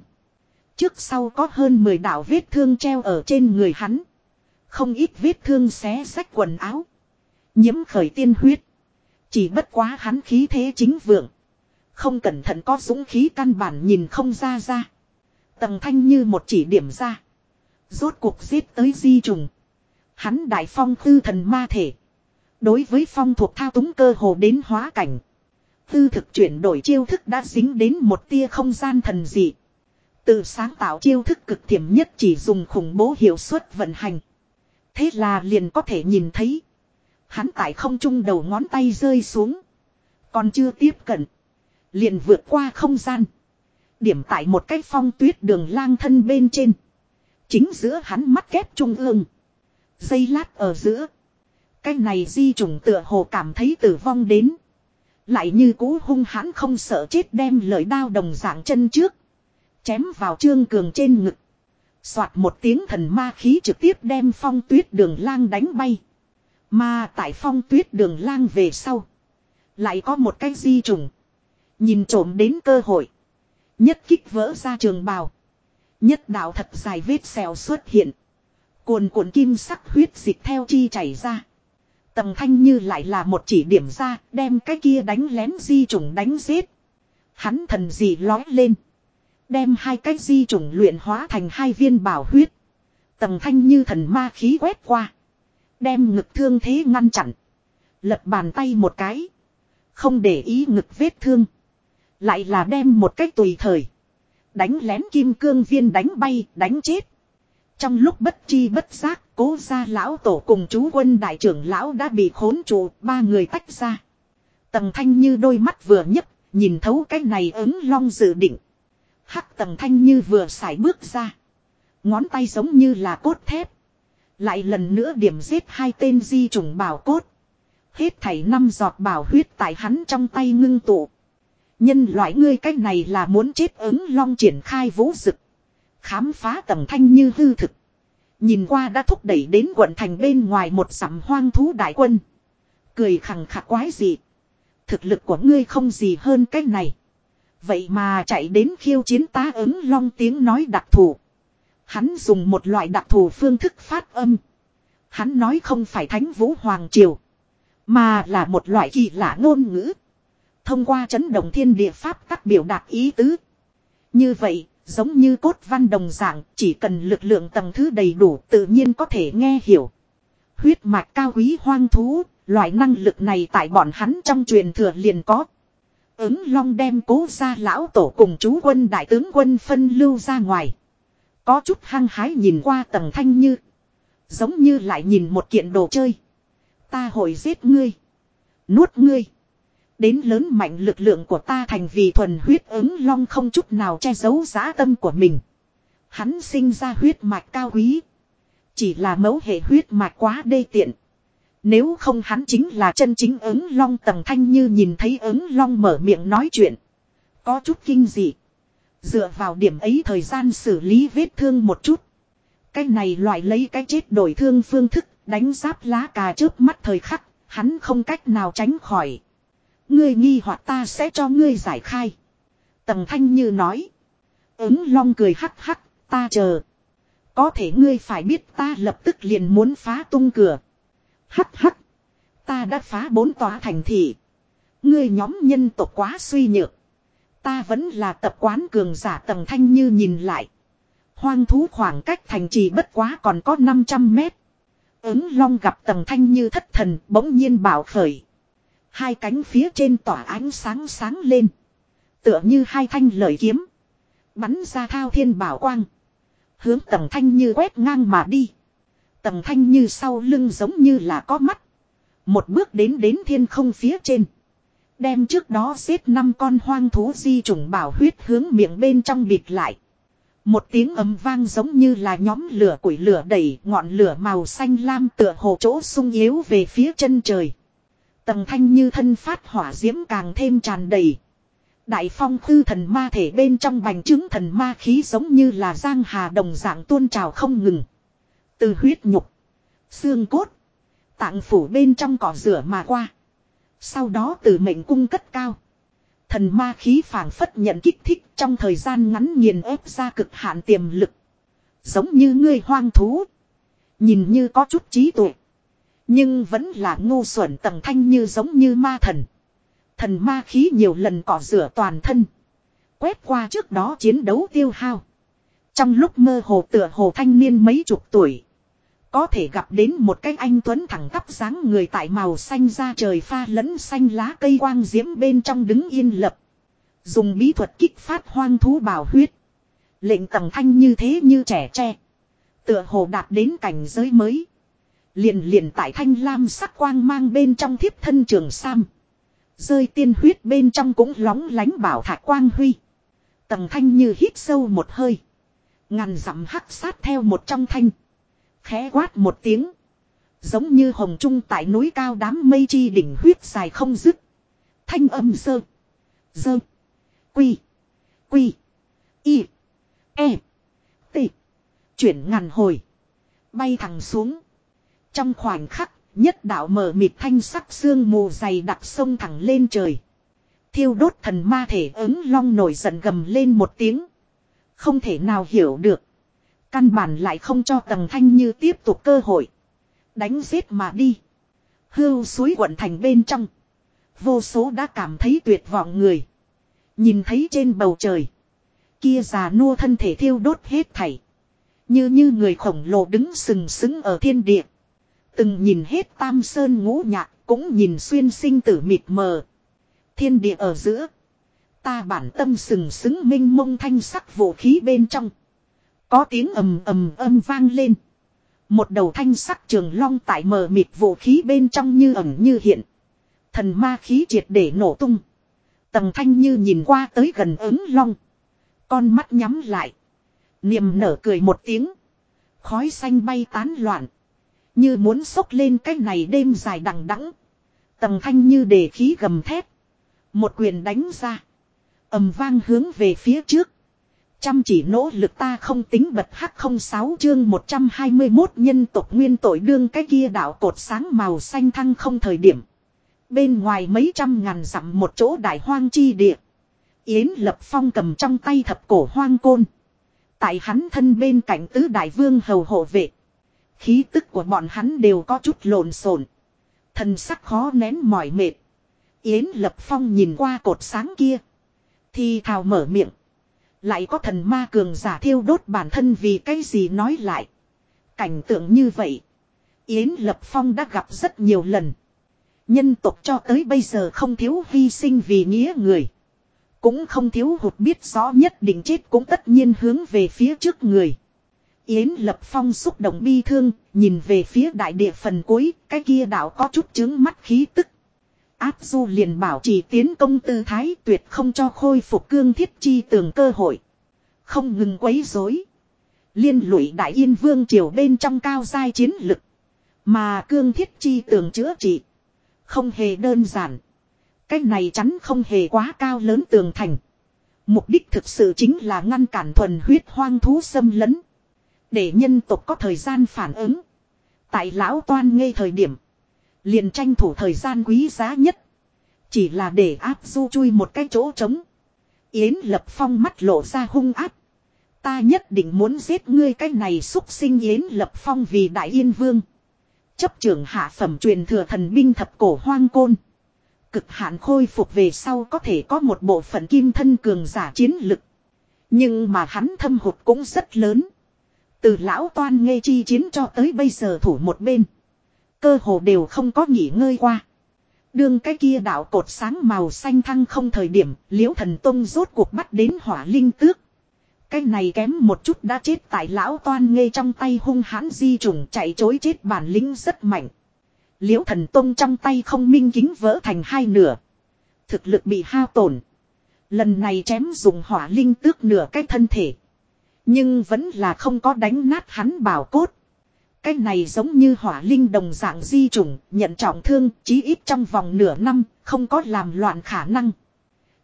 Trước sau có hơn 10 đạo vết thương treo ở trên người hắn. Không ít vết thương xé sách quần áo. Nhiễm khởi tiên huyết. Chỉ bất quá hắn khí thế chính vượng. Không cẩn thận có dũng khí căn bản nhìn không ra ra. Tầng thanh như một chỉ điểm ra. Rốt cuộc giết tới di trùng. Hắn đại phong tư thần ma thể. Đối với phong thuộc thao túng cơ hồ đến hóa cảnh. Tư thực chuyển đổi chiêu thức đã dính đến một tia không gian thần dị. Từ sáng tạo chiêu thức cực thiểm nhất chỉ dùng khủng bố hiệu suất vận hành. Thế là liền có thể nhìn thấy. Hắn tại không trung đầu ngón tay rơi xuống. Còn chưa tiếp cận. Liền vượt qua không gian. Điểm tại một cái phong tuyết đường lang thân bên trên. Chính giữa hắn mắt kép trung ương. Dây lát ở giữa. Cái này di trùng tựa hồ cảm thấy tử vong đến. Lại như cú hung hãn không sợ chết đem lợi đao đồng dạng chân trước. Chém vào trương cường trên ngực. Xoạt một tiếng thần ma khí trực tiếp đem phong tuyết đường lang đánh bay. Mà tại phong tuyết đường lang về sau. Lại có một cái di trùng. Nhìn trộm đến cơ hội. Nhất kích vỡ ra trường bào. Nhất đạo thật dài vết xèo xuất hiện. Cuồn cuộn kim sắc huyết dịch theo chi chảy ra. Tầng thanh như lại là một chỉ điểm ra, đem cái kia đánh lén di trùng đánh giết. Hắn thần gì lói lên. Đem hai cái di trùng luyện hóa thành hai viên bảo huyết. Tầng thanh như thần ma khí quét qua. Đem ngực thương thế ngăn chặn. Lật bàn tay một cái. Không để ý ngực vết thương. Lại là đem một cách tùy thời. Đánh lén kim cương viên đánh bay, đánh chết. Trong lúc bất chi bất giác, cố gia lão tổ cùng chú quân đại trưởng lão đã bị khốn trụ, ba người tách ra. Tầng thanh như đôi mắt vừa nhấp, nhìn thấu cái này ứng long dự định. Hắc tầng thanh như vừa xài bước ra. Ngón tay giống như là cốt thép. Lại lần nữa điểm giết hai tên di trùng bảo cốt. Hết thảy năm giọt bảo huyết tại hắn trong tay ngưng tụ. Nhân loại ngươi cách này là muốn chết ứng long triển khai vũ dực. Khám phá tầm thanh như hư thực. Nhìn qua đã thúc đẩy đến quận thành bên ngoài một sắm hoang thú đại quân. Cười khẳng khạc quái gì. Thực lực của ngươi không gì hơn cách này. Vậy mà chạy đến khiêu chiến tá ứng long tiếng nói đặc thù. Hắn dùng một loại đặc thù phương thức phát âm. Hắn nói không phải thánh vũ hoàng triều. Mà là một loại kỳ lạ ngôn ngữ. Thông qua chấn động thiên địa pháp các biểu đạt ý tứ. Như vậy, giống như cốt văn đồng dạng, chỉ cần lực lượng tầng thứ đầy đủ tự nhiên có thể nghe hiểu. Huyết mạch cao quý hoang thú, loại năng lực này tại bọn hắn trong truyền thừa liền có. Ứng long đem cố ra lão tổ cùng chú quân đại tướng quân phân lưu ra ngoài. Có chút hăng hái nhìn qua tầng thanh như. Giống như lại nhìn một kiện đồ chơi. Ta hội giết ngươi. Nuốt ngươi. Đến lớn mạnh lực lượng của ta thành vì thuần huyết ứng long không chút nào che giấu giá tâm của mình. Hắn sinh ra huyết mạch cao quý. Chỉ là mẫu hệ huyết mạch quá đê tiện. Nếu không hắn chính là chân chính ứng long tầng thanh như nhìn thấy ứng long mở miệng nói chuyện. Có chút kinh dị. Dựa vào điểm ấy thời gian xử lý vết thương một chút. Cái này loại lấy cái chết đổi thương phương thức, đánh giáp lá cà trước mắt thời khắc, hắn không cách nào tránh khỏi. Ngươi nghi hoặc ta sẽ cho ngươi giải khai. Tầm thanh như nói. Ứng long cười hắc hắc, ta chờ. Có thể ngươi phải biết ta lập tức liền muốn phá tung cửa. Hắc hắc. Ta đã phá bốn tòa thành thị. Ngươi nhóm nhân tộc quá suy nhược. Ta vẫn là tập quán cường giả Tầm thanh như nhìn lại. Hoang thú khoảng cách thành trì bất quá còn có 500 mét. Ứng long gặp Tầm thanh như thất thần bỗng nhiên bảo khởi. Hai cánh phía trên tỏa ánh sáng sáng lên. Tựa như hai thanh lợi kiếm. Bắn ra thao thiên bảo quang. Hướng tầng thanh như quét ngang mà đi. Tầng thanh như sau lưng giống như là có mắt. Một bước đến đến thiên không phía trên. Đem trước đó giết năm con hoang thú di trùng bảo huyết hướng miệng bên trong bịt lại. Một tiếng ấm vang giống như là nhóm lửa củi lửa đẩy, ngọn lửa màu xanh lam tựa hồ chỗ sung yếu về phía chân trời. Tầng thanh như thân phát hỏa diễm càng thêm tràn đầy. Đại phong khư thần ma thể bên trong bành trướng thần ma khí giống như là giang hà đồng dạng tuôn trào không ngừng. Từ huyết nhục, xương cốt, tạng phủ bên trong cỏ rửa mà qua. Sau đó từ mệnh cung cất cao. Thần ma khí phảng phất nhận kích thích trong thời gian ngắn nghiền ép ra cực hạn tiềm lực. Giống như ngươi hoang thú. Nhìn như có chút trí tuệ. Nhưng vẫn là ngu xuẩn tầng thanh như giống như ma thần. Thần ma khí nhiều lần cỏ rửa toàn thân. Quét qua trước đó chiến đấu tiêu hao. Trong lúc mơ hồ tựa hồ thanh niên mấy chục tuổi. Có thể gặp đến một cái anh tuấn thẳng tắp dáng người tại màu xanh ra trời pha lẫn xanh lá cây quang diễm bên trong đứng yên lập. Dùng bí thuật kích phát hoang thú bảo huyết. Lệnh tầng thanh như thế như trẻ tre. Tựa hồ đạt đến cảnh giới mới. Liền liền tại thanh lam sắc quang mang bên trong thiếp thân trường sam. Rơi tiên huyết bên trong cũng lóng lánh bảo thạch quang huy. Tầng thanh như hít sâu một hơi. Ngàn dặm hắc sát theo một trong thanh. Khẽ quát một tiếng. Giống như hồng trung tại núi cao đám mây chi đỉnh huyết dài không dứt. Thanh âm sơ. Sơ. Quy. Quy. Y. E. T. Chuyển ngàn hồi. Bay thẳng xuống. Trong khoảnh khắc, nhất đạo mở mịt thanh sắc xương mù dày đặc sông thẳng lên trời. Thiêu đốt thần ma thể ứng long nổi giận gầm lên một tiếng. Không thể nào hiểu được. Căn bản lại không cho tầng thanh như tiếp tục cơ hội. Đánh giết mà đi. Hưu suối quận thành bên trong. Vô số đã cảm thấy tuyệt vọng người. Nhìn thấy trên bầu trời. Kia già nua thân thể thiêu đốt hết thảy. Như như người khổng lồ đứng sừng sững ở thiên địa. Từng nhìn hết tam sơn ngũ nhạc, cũng nhìn xuyên sinh tử mịt mờ. Thiên địa ở giữa. Ta bản tâm sừng sững minh mông thanh sắc vũ khí bên trong. Có tiếng ầm ầm âm vang lên. Một đầu thanh sắc trường long tại mờ mịt vũ khí bên trong như ẩn như hiện. Thần ma khí triệt để nổ tung. Tầng thanh như nhìn qua tới gần ứng long. Con mắt nhắm lại. Niềm nở cười một tiếng. Khói xanh bay tán loạn. Như muốn sốc lên cái này đêm dài đằng đẵng. Tầng thanh như để khí gầm thét. Một quyền đánh ra. ầm vang hướng về phía trước. Chăm chỉ nỗ lực ta không tính bật hắc không sáu chương 121 nhân tộc nguyên tội đương cái kia đạo cột sáng màu xanh thăng không thời điểm. Bên ngoài mấy trăm ngàn dặm một chỗ đại hoang chi địa. Yến Lập Phong cầm trong tay thập cổ hoang côn. Tại hắn thân bên cạnh tứ đại vương hầu hộ vệ. Khí tức của bọn hắn đều có chút lộn xộn. Thần sắc khó nén mỏi mệt. Yến Lập Phong nhìn qua cột sáng kia. Thì thào mở miệng. Lại có thần ma cường giả thiêu đốt bản thân vì cái gì nói lại. Cảnh tượng như vậy. Yến Lập Phong đã gặp rất nhiều lần. Nhân tộc cho tới bây giờ không thiếu hy sinh vì nghĩa người. Cũng không thiếu hụt biết rõ nhất định chết cũng tất nhiên hướng về phía trước người. Yến Lập Phong xúc động bi thương, nhìn về phía đại địa phần cuối, cái kia đạo có chút chứng mắt khí tức. Áp du liền bảo trì tiến công tư thái tuyệt không cho khôi phục cương thiết chi tường cơ hội. Không ngừng quấy rối. Liên lụy đại yên vương triều bên trong cao giai chiến lực. Mà cương thiết chi tường chữa trị. Không hề đơn giản. Cái này chắn không hề quá cao lớn tường thành. Mục đích thực sự chính là ngăn cản thuần huyết hoang thú xâm lấn. Để nhân tộc có thời gian phản ứng. Tại lão toan ngây thời điểm. Liền tranh thủ thời gian quý giá nhất. Chỉ là để áp du chui một cái chỗ trống. Yến lập phong mắt lộ ra hung áp. Ta nhất định muốn giết ngươi cái này xúc sinh Yến lập phong vì đại yên vương. Chấp trưởng hạ phẩm truyền thừa thần binh thập cổ hoang côn. Cực hạn khôi phục về sau có thể có một bộ phận kim thân cường giả chiến lực. Nhưng mà hắn thâm hụt cũng rất lớn. Từ lão toan nghe chi chiến cho tới bây giờ thủ một bên. Cơ hồ đều không có nghỉ ngơi qua. Đương cái kia đạo cột sáng màu xanh thăng không thời điểm, liễu thần tông rốt cuộc bắt đến hỏa linh tước. Cái này kém một chút đã chết tại lão toan ngây trong tay hung hãn di trùng chạy chối chết bản lĩnh rất mạnh. Liễu thần tông trong tay không minh kính vỡ thành hai nửa. Thực lực bị hao tổn. Lần này chém dùng hỏa linh tước nửa cái thân thể. Nhưng vẫn là không có đánh nát hắn bảo cốt. Cái này giống như hỏa linh đồng dạng di trùng, nhận trọng thương, chí ít trong vòng nửa năm, không có làm loạn khả năng.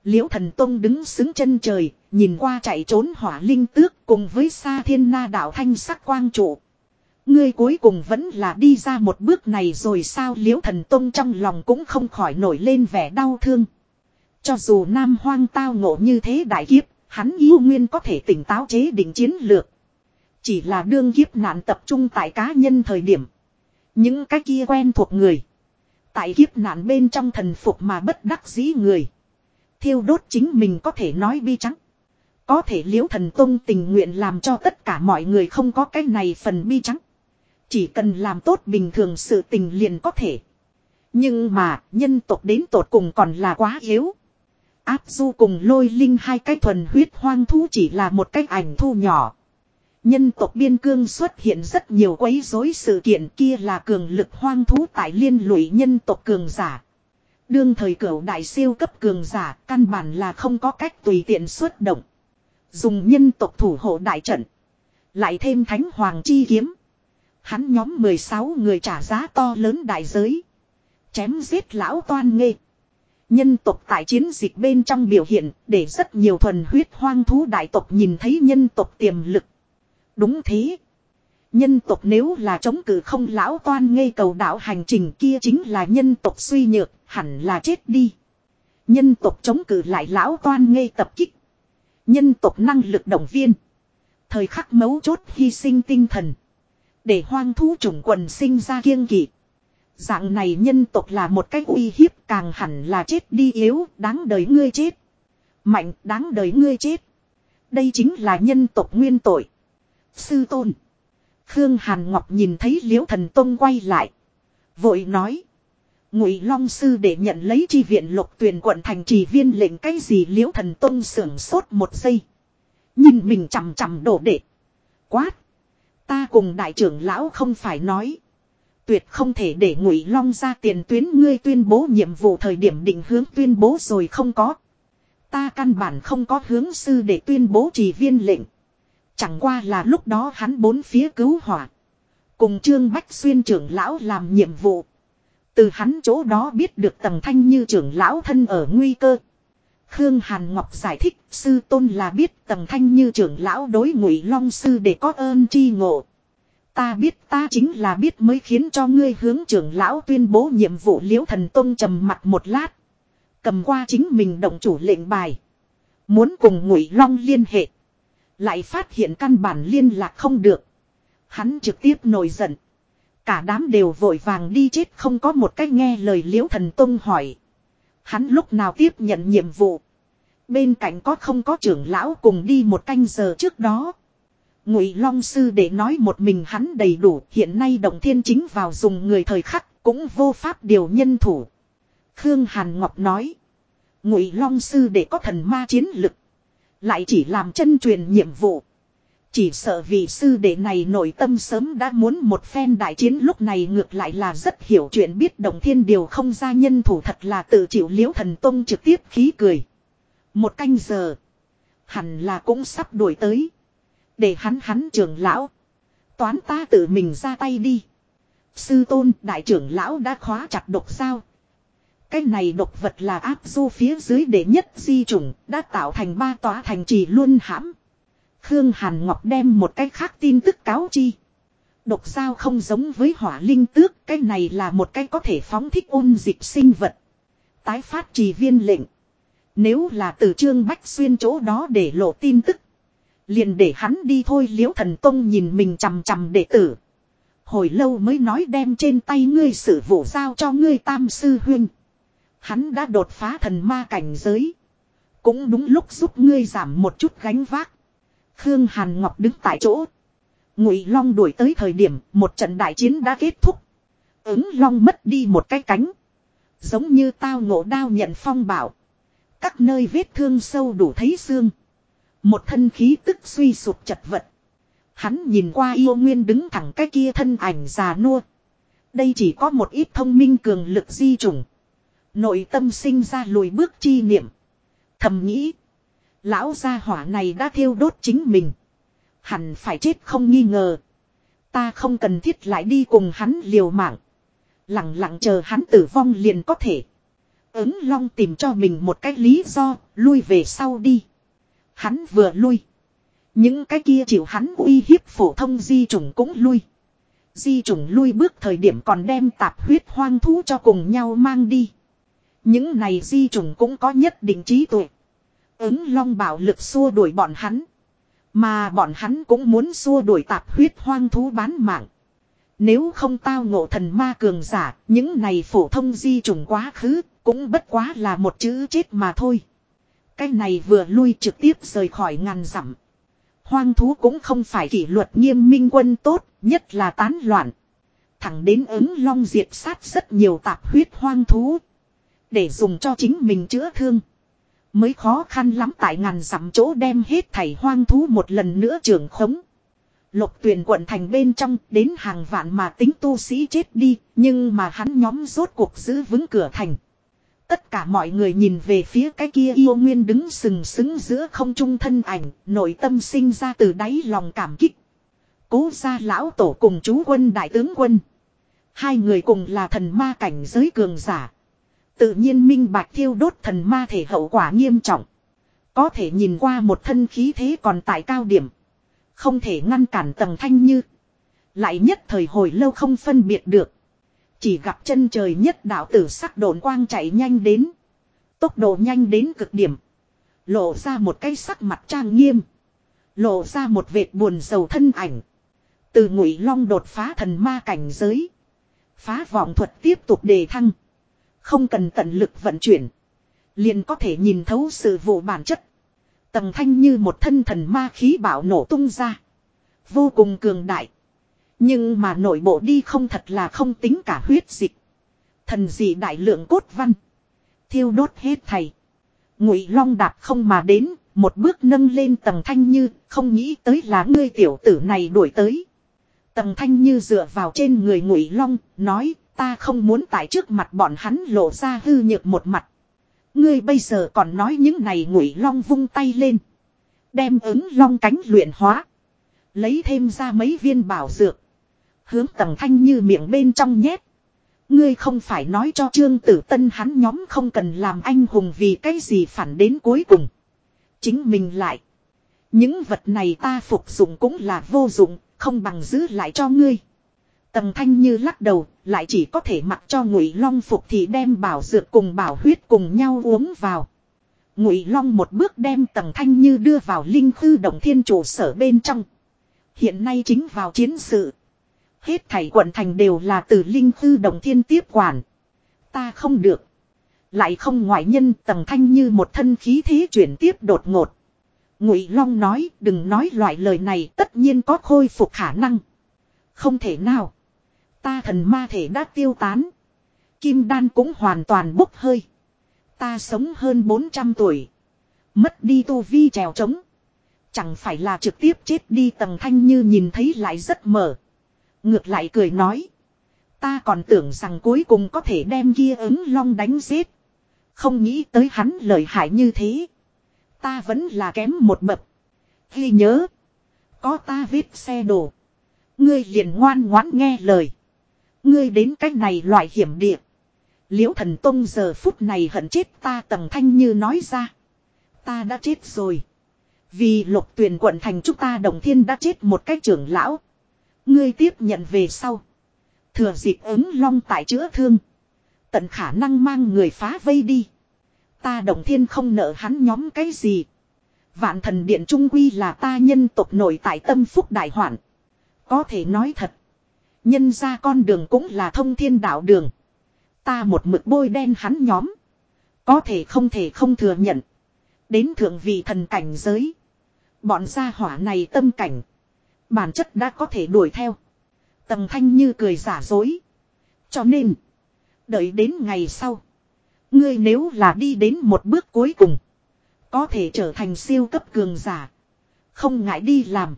Liễu thần tông đứng xứng chân trời, nhìn qua chạy trốn hỏa linh tước cùng với xa thiên na đạo thanh sắc quang trụ. Ngươi cuối cùng vẫn là đi ra một bước này rồi sao liễu thần tông trong lòng cũng không khỏi nổi lên vẻ đau thương. Cho dù nam hoang tao ngộ như thế đại kiếp, hắn yêu nguyên có thể tỉnh táo chế định chiến lược. Chỉ là đương kiếp nạn tập trung tại cá nhân thời điểm. Những cái kia quen thuộc người. Tại kiếp nạn bên trong thần phục mà bất đắc dĩ người. Thiêu đốt chính mình có thể nói bi trắng. Có thể liễu thần tông tình nguyện làm cho tất cả mọi người không có cái này phần bi trắng. Chỉ cần làm tốt bình thường sự tình liền có thể. Nhưng mà, nhân tộc đến tột cùng còn là quá yếu. Áp du cùng lôi linh hai cái thuần huyết hoang thú chỉ là một cái ảnh thu nhỏ. Nhân tộc biên cương xuất hiện rất nhiều quấy rối sự kiện kia là cường lực hoang thú tại liên lụy nhân tộc cường giả. Đương thời cửu đại siêu cấp cường giả, căn bản là không có cách tùy tiện xuất động. Dùng nhân tộc thủ hộ đại trận. Lại thêm thánh hoàng chi kiếm. Hắn nhóm 16 người trả giá to lớn đại giới. Chém giết lão toan nghê. Nhân tộc tại chiến dịch bên trong biểu hiện để rất nhiều thuần huyết hoang thú đại tộc nhìn thấy nhân tộc tiềm lực. Đúng thế. Nhân tộc nếu là chống cự không lão toan ngây cầu đảo hành trình kia chính là nhân tộc suy nhược, hẳn là chết đi. Nhân tộc chống cự lại lão toan ngây tập kích. Nhân tộc năng lực động viên. Thời khắc mấu chốt hy sinh tinh thần. Để hoang thú chủng quần sinh ra kiêng kỵ. Dạng này nhân tộc là một cách uy hiếp càng hẳn là chết đi yếu, đáng đời ngươi chết. Mạnh, đáng đời ngươi chết. Đây chính là nhân tộc nguyên tội. Sư tôn. Khương Hàn Ngọc nhìn thấy Liễu Thần Tông quay lại. Vội nói. Ngụy Long Sư để nhận lấy chi viện lục tuyển quận thành trì viên lệnh cái gì Liễu Thần Tông sưởng sốt một giây. Nhìn mình chằm chằm đổ đệ. Quát. Ta cùng đại trưởng lão không phải nói. Tuyệt không thể để Ngụy Long ra tiền tuyến ngươi tuyên bố nhiệm vụ thời điểm định hướng tuyên bố rồi không có. Ta căn bản không có hướng sư để tuyên bố chỉ viên lệnh. Chẳng qua là lúc đó hắn bốn phía cứu hỏa. Cùng Trương Bách Xuyên trưởng lão làm nhiệm vụ. Từ hắn chỗ đó biết được tầng thanh như trưởng lão thân ở nguy cơ. Khương Hàn Ngọc giải thích, sư tôn là biết tầng thanh như trưởng lão đối ngụy long sư để có ơn chi ngộ. Ta biết, ta chính là biết mới khiến cho ngươi hướng trưởng lão tuyên bố nhiệm vụ liễu thần tôn trầm mặt một lát. Cầm qua chính mình động chủ lệnh bài. Muốn cùng ngụy long liên hệ. Lại phát hiện căn bản liên lạc không được. Hắn trực tiếp nổi giận. Cả đám đều vội vàng đi chết không có một cách nghe lời liễu thần tông hỏi. Hắn lúc nào tiếp nhận nhiệm vụ. Bên cạnh có không có trưởng lão cùng đi một canh giờ trước đó. Ngụy Long sư để nói một mình hắn đầy đủ, hiện nay Động Thiên chính vào dùng người thời khắc, cũng vô pháp điều nhân thủ. Khương Hàn Ngọc nói, Ngụy Long sư để có thần ma chiến lực, lại chỉ làm chân truyền nhiệm vụ. Chỉ sợ vị sư đệ này nội tâm sớm đã muốn một phen đại chiến lúc này ngược lại là rất hiểu chuyện biết động thiên điều không ra nhân thủ thật là tự chịu liễu thần tông trực tiếp khí cười. Một canh giờ. Hẳn là cũng sắp đuổi tới. Để hắn hắn trưởng lão. Toán ta tự mình ra tay đi. Sư tôn đại trưởng lão đã khóa chặt độc sao. Cái này độc vật là áp du phía dưới để nhất di chủng đã tạo thành ba tòa thành trì luôn hãm. Khương Hàn Ngọc đem một cái khác tin tức cáo chi. Độc sao không giống với hỏa linh tước, cái này là một cái có thể phóng thích ôn dịch sinh vật. Tái phát trì viên lệnh. Nếu là từ trương Bách Xuyên chỗ đó để lộ tin tức. Liền để hắn đi thôi liễu thần tông nhìn mình chằm chằm đệ tử. Hồi lâu mới nói đem trên tay ngươi sự vụ giao cho ngươi tam sư huynh. Hắn đã đột phá thần ma cảnh giới. Cũng đúng lúc giúp ngươi giảm một chút gánh vác. Khương Hàn Ngọc đứng tại chỗ. Ngụy Long đuổi tới thời điểm, một trận đại chiến đã kết thúc. Ứng Long mất đi một cái cánh. Giống như tao ngộ đao nhận phong bảo. Các nơi vết thương sâu đủ thấy xương. Một thân khí tức suy sụp chật vật. Hắn nhìn qua yêu nguyên đứng thẳng cái kia thân ảnh già nua. Đây chỉ có một ít thông minh cường lực di trùng. Nội tâm sinh ra lùi bước chi niệm. Thầm nghĩ. Lão gia hỏa này đã thiêu đốt chính mình. Hẳn phải chết không nghi ngờ. Ta không cần thiết lại đi cùng hắn liều mạng. Lặng lặng chờ hắn tử vong liền có thể. Ứng long tìm cho mình một cách lý do, lui về sau đi. Hắn vừa lui. Những cái kia chịu hắn uy hiếp phổ thông di trùng cũng lui. Di trùng lui bước thời điểm còn đem tạp huyết hoang thú cho cùng nhau mang đi. Những này di trùng cũng có nhất định trí tuệ. Ứng long bảo lực xua đuổi bọn hắn. Mà bọn hắn cũng muốn xua đuổi tạp huyết hoang thú bán mạng. Nếu không tao ngộ thần ma cường giả, những này phổ thông di trùng quá khứ, cũng bất quá là một chữ chết mà thôi. Cái này vừa lui trực tiếp rời khỏi ngàn dặm. Hoang thú cũng không phải kỷ luật nghiêm minh quân tốt, nhất là tán loạn. Thẳng đến ứng long diệt sát rất nhiều tạp huyết hoang thú. Để dùng cho chính mình chữa thương. Mới khó khăn lắm tại ngàn dặm chỗ đem hết thảy hoang thú một lần nữa trường khống. Lục tuyển quận thành bên trong đến hàng vạn mà tính tu sĩ chết đi, nhưng mà hắn nhóm rốt cuộc giữ vững cửa thành. Tất cả mọi người nhìn về phía cái kia yêu nguyên đứng sừng sững giữa không trung thân ảnh, nội tâm sinh ra từ đáy lòng cảm kích. Cố gia lão tổ cùng chú quân đại tướng quân. Hai người cùng là thần ma cảnh giới cường giả. Tự nhiên minh bạch thiêu đốt thần ma thể hậu quả nghiêm trọng. Có thể nhìn qua một thân khí thế còn tại cao điểm. Không thể ngăn cản tầng thanh như. Lại nhất thời hồi lâu không phân biệt được. Chỉ gặp chân trời nhất đạo tử sắc đồn quang chạy nhanh đến. Tốc độ nhanh đến cực điểm. Lộ ra một cái sắc mặt trang nghiêm. Lộ ra một vệt buồn sầu thân ảnh. Từ ngụy long đột phá thần ma cảnh giới. Phá vọng thuật tiếp tục đề thăng. Không cần tận lực vận chuyển. Liền có thể nhìn thấu sự vụ bản chất. Tầng thanh như một thân thần ma khí bảo nổ tung ra. Vô cùng cường đại. Nhưng mà nội bộ đi không thật là không tính cả huyết dịch. Thần dị đại lượng cốt văn. Thiêu đốt hết thầy. Ngụy long đạp không mà đến. Một bước nâng lên tầng thanh như. Không nghĩ tới là ngươi tiểu tử này đuổi tới. Tầng thanh như dựa vào trên người ngụy long. Nói, ta không muốn tại trước mặt bọn hắn lộ ra hư nhược một mặt. Ngươi bây giờ còn nói những này ngụy long vung tay lên. Đem ứng long cánh luyện hóa. Lấy thêm ra mấy viên bảo dược. Hướng tầng thanh như miệng bên trong nhét. Ngươi không phải nói cho Trương Tử Tân hắn nhóm không cần làm anh hùng vì cái gì phản đến cuối cùng. Chính mình lại. Những vật này ta phục dụng cũng là vô dụng, không bằng giữ lại cho ngươi. Tần Thanh Như lắc đầu, lại chỉ có thể mặc cho Ngụy Long phục thì đem bảo dược cùng bảo huyết cùng nhau uống vào. Ngụy Long một bước đem Tần Thanh Như đưa vào linh khư động thiên trụ sở bên trong. Hiện nay chính vào chiến sự. Hết thảy quận thành đều là từ linh khư động thiên tiếp quản. Ta không được. Lại không ngoại nhân tầng Thanh Như một thân khí thế chuyển tiếp đột ngột. Ngụy Long nói, đừng nói loại lời này, tất nhiên có khôi phục khả năng. Không thể nào. Ta thần ma thể đã tiêu tán. Kim đan cũng hoàn toàn bốc hơi. Ta sống hơn 400 tuổi. Mất đi tu vi trèo trống. Chẳng phải là trực tiếp chết đi tầng thanh như nhìn thấy lại rất mở. Ngược lại cười nói. Ta còn tưởng rằng cuối cùng có thể đem kia ứng long đánh giết. Không nghĩ tới hắn lợi hại như thế. Ta vẫn là kém một bậc. Ghi nhớ. Có ta viết xe đồ. Ngươi liền ngoan ngoãn nghe lời. Ngươi đến cách này loại hiểm địa. Liễu thần tông giờ phút này hận chết ta tầng thanh như nói ra. Ta đã chết rồi. Vì lục tuyển quận thành chúng ta đồng thiên đã chết một cách trưởng lão. Ngươi tiếp nhận về sau. Thừa dịp ứng long tại chữa thương. Tận khả năng mang người phá vây đi. Ta đồng thiên không nợ hắn nhóm cái gì. Vạn thần điện trung quy là ta nhân tộc nổi tại tâm phúc đại hoạn. Có thể nói thật. Nhân ra con đường cũng là thông thiên đạo đường. Ta một mực bôi đen hắn nhóm. Có thể không thể không thừa nhận. Đến thượng vị thần cảnh giới. Bọn gia hỏa này tâm cảnh. Bản chất đã có thể đuổi theo. Tầm thanh như cười giả dối. Cho nên. Đợi đến ngày sau. Ngươi nếu là đi đến một bước cuối cùng. Có thể trở thành siêu cấp cường giả. Không ngại đi làm.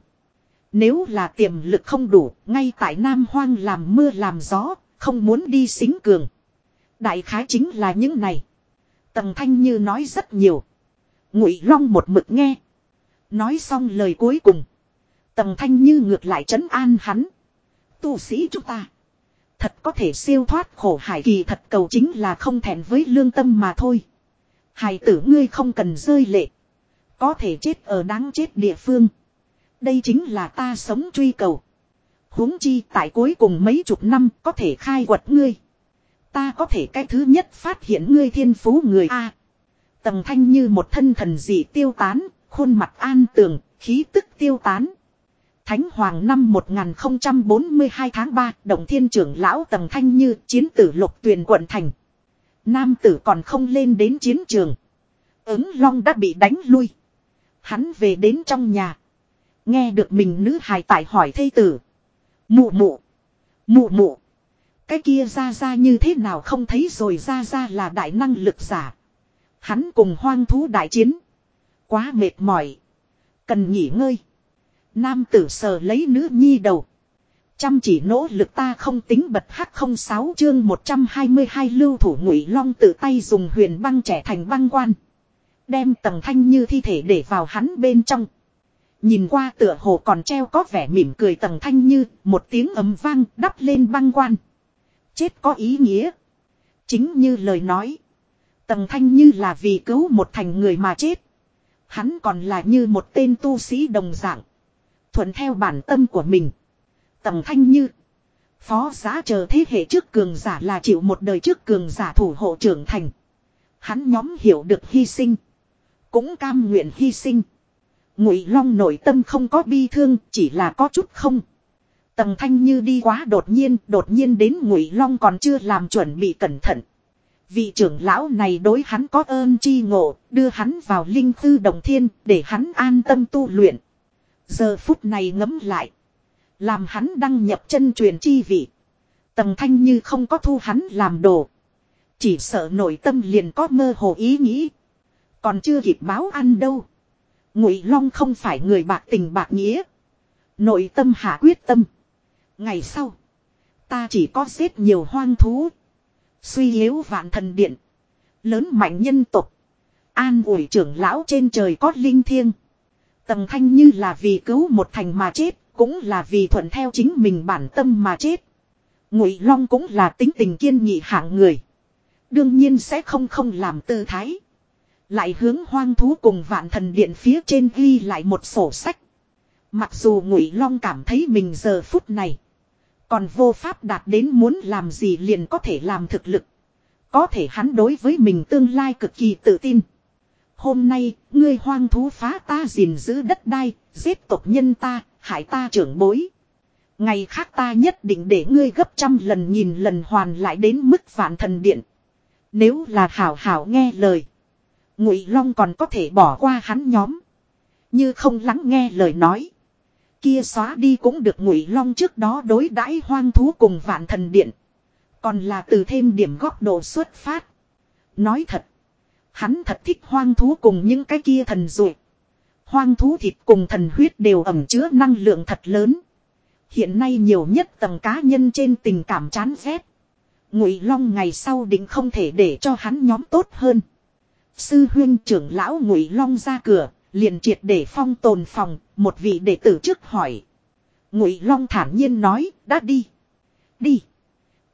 Nếu là tiềm lực không đủ, ngay tại Nam Hoang làm mưa làm gió, không muốn đi xính cường. Đại khái chính là những này. Tầng Thanh Như nói rất nhiều. Ngụy Long một mực nghe. Nói xong lời cuối cùng. Tầm Thanh Như ngược lại trấn an hắn. Tu sĩ chúng ta. Thật có thể siêu thoát khổ hải kỳ thật cầu chính là không thẹn với lương tâm mà thôi. Hải tử ngươi không cần rơi lệ. Có thể chết ở đáng chết địa phương. Đây chính là ta sống truy cầu. huống chi tại cuối cùng mấy chục năm có thể khai quật ngươi. Ta có thể cái thứ nhất phát hiện ngươi thiên phú người A. Tầm thanh như một thân thần dị tiêu tán, khuôn mặt an tường, khí tức tiêu tán. Thánh Hoàng năm 1042 tháng 3, Đồng Thiên trưởng lão Tầng Thanh Như, chiến tử lục tuyền quận thành. Nam tử còn không lên đến chiến trường. Ứng Long đã bị đánh lui. Hắn về đến trong nhà. Nghe được mình nữ hài tại hỏi thây tử. Mụ mụ. Mụ mụ. Cái kia ra ra như thế nào không thấy rồi ra ra là đại năng lực giả. Hắn cùng hoang thú đại chiến. Quá mệt mỏi. Cần nghỉ ngơi. Nam tử sờ lấy nữ nhi đầu. Chăm chỉ nỗ lực ta không tính bật hắc không sáu chương 122 lưu thủ ngụy long tự tay dùng huyền băng trẻ thành băng quan. Đem tầng thanh như thi thể để vào hắn bên trong. Nhìn qua tựa hồ còn treo có vẻ mỉm cười tầng thanh như, một tiếng ấm vang, đắp lên băng quan. Chết có ý nghĩa. Chính như lời nói. Tầng thanh như là vì cứu một thành người mà chết. Hắn còn là như một tên tu sĩ đồng dạng. Thuận theo bản tâm của mình. Tầm thanh như. Phó giá chờ thế hệ trước cường giả là chịu một đời trước cường giả thủ hộ trưởng thành. Hắn nhóm hiểu được hy sinh. Cũng cam nguyện hy sinh. Ngụy Long nội tâm không có bi thương, chỉ là có chút không. Tầm Thanh Như đi quá đột nhiên, đột nhiên đến Ngụy Long còn chưa làm chuẩn bị cẩn thận. Vị trưởng lão này đối hắn có ơn chi ngộ, đưa hắn vào linh tư đồng thiên, để hắn an tâm tu luyện. Giờ phút này ngấm lại. Làm hắn đăng nhập chân truyền chi vị. tầm thanh như không có thu hắn làm đồ. Chỉ sợ nội tâm liền có mơ hồ ý nghĩ. Còn chưa kịp báo ăn đâu. Ngụy Long không phải người bạc tình bạc nghĩa. Nội tâm hạ quyết tâm. Ngày sau. Ta chỉ có giết nhiều hoang thú. Suy yếu vạn thần điện. Lớn mạnh nhân tục. An ủi trưởng lão trên trời có linh thiêng. Tầm thanh như là vì cứu một thành mà chết. Cũng là vì thuận theo chính mình bản tâm mà chết. Ngụy Long cũng là tính tình kiên nghị hạng người. Đương nhiên sẽ không không làm tư thái. Lại hướng hoang thú cùng vạn thần điện phía trên ghi lại một sổ sách. Mặc dù Ngụy Long cảm thấy mình giờ phút này. Còn vô pháp đạt đến muốn làm gì liền có thể làm thực lực. Có thể hắn đối với mình tương lai cực kỳ tự tin. Hôm nay, ngươi hoang thú phá ta gìn giữ đất đai, giết tộc nhân ta, hại ta trưởng bối. Ngày khác ta nhất định để ngươi gấp trăm lần nghìn lần hoàn lại đến mức vạn thần điện. Nếu là hảo hảo nghe lời. Ngụy Long còn có thể bỏ qua hắn nhóm. Như không lắng nghe lời nói. Kia xóa đi cũng được Ngụy Long trước đó đối đãi hoang thú cùng vạn thần điện. Còn là từ thêm điểm góc độ xuất phát. Nói thật. Hắn thật thích hoang thú cùng những cái kia thần ruột. Hoang thú thịt cùng thần huyết đều ẩm chứa năng lượng thật lớn. Hiện nay nhiều nhất tầng cá nhân trên tình cảm chán ghét. Ngụy Long ngày sau định không thể để cho hắn nhóm tốt hơn. Sư huyên trưởng lão Ngụy Long ra cửa, liền triệt để phong tồn phòng, một vị đệ tử trước hỏi. Ngụy Long thản nhiên nói, đã đi. Đi.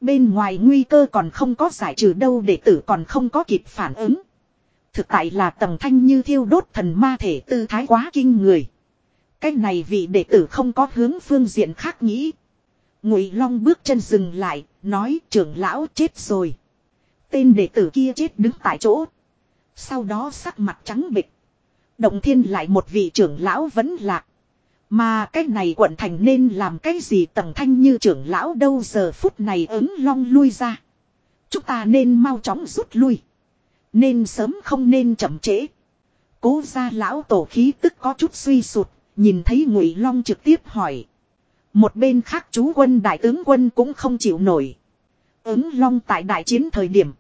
Bên ngoài nguy cơ còn không có giải trừ đâu đệ tử còn không có kịp phản ứng. Thực tại là tầng thanh như thiêu đốt thần ma thể tư thái quá kinh người. Cái này vị đệ tử không có hướng phương diện khác nghĩ. Ngụy Long bước chân dừng lại, nói trưởng lão chết rồi. Tên đệ tử kia chết đứng tại chỗ. Sau đó sắc mặt trắng bịch. Động thiên lại một vị trưởng lão vẫn lạc. Mà cái này quận thành nên làm cái gì tầng thanh như trưởng lão đâu giờ phút này ứng long lui ra. Chúng ta nên mau chóng rút lui. Nên sớm không nên chậm trễ. Cố ra lão tổ khí tức có chút suy sụt, nhìn thấy ngụy long trực tiếp hỏi. Một bên khác chú quân đại tướng quân cũng không chịu nổi. Ứng long tại đại chiến thời điểm.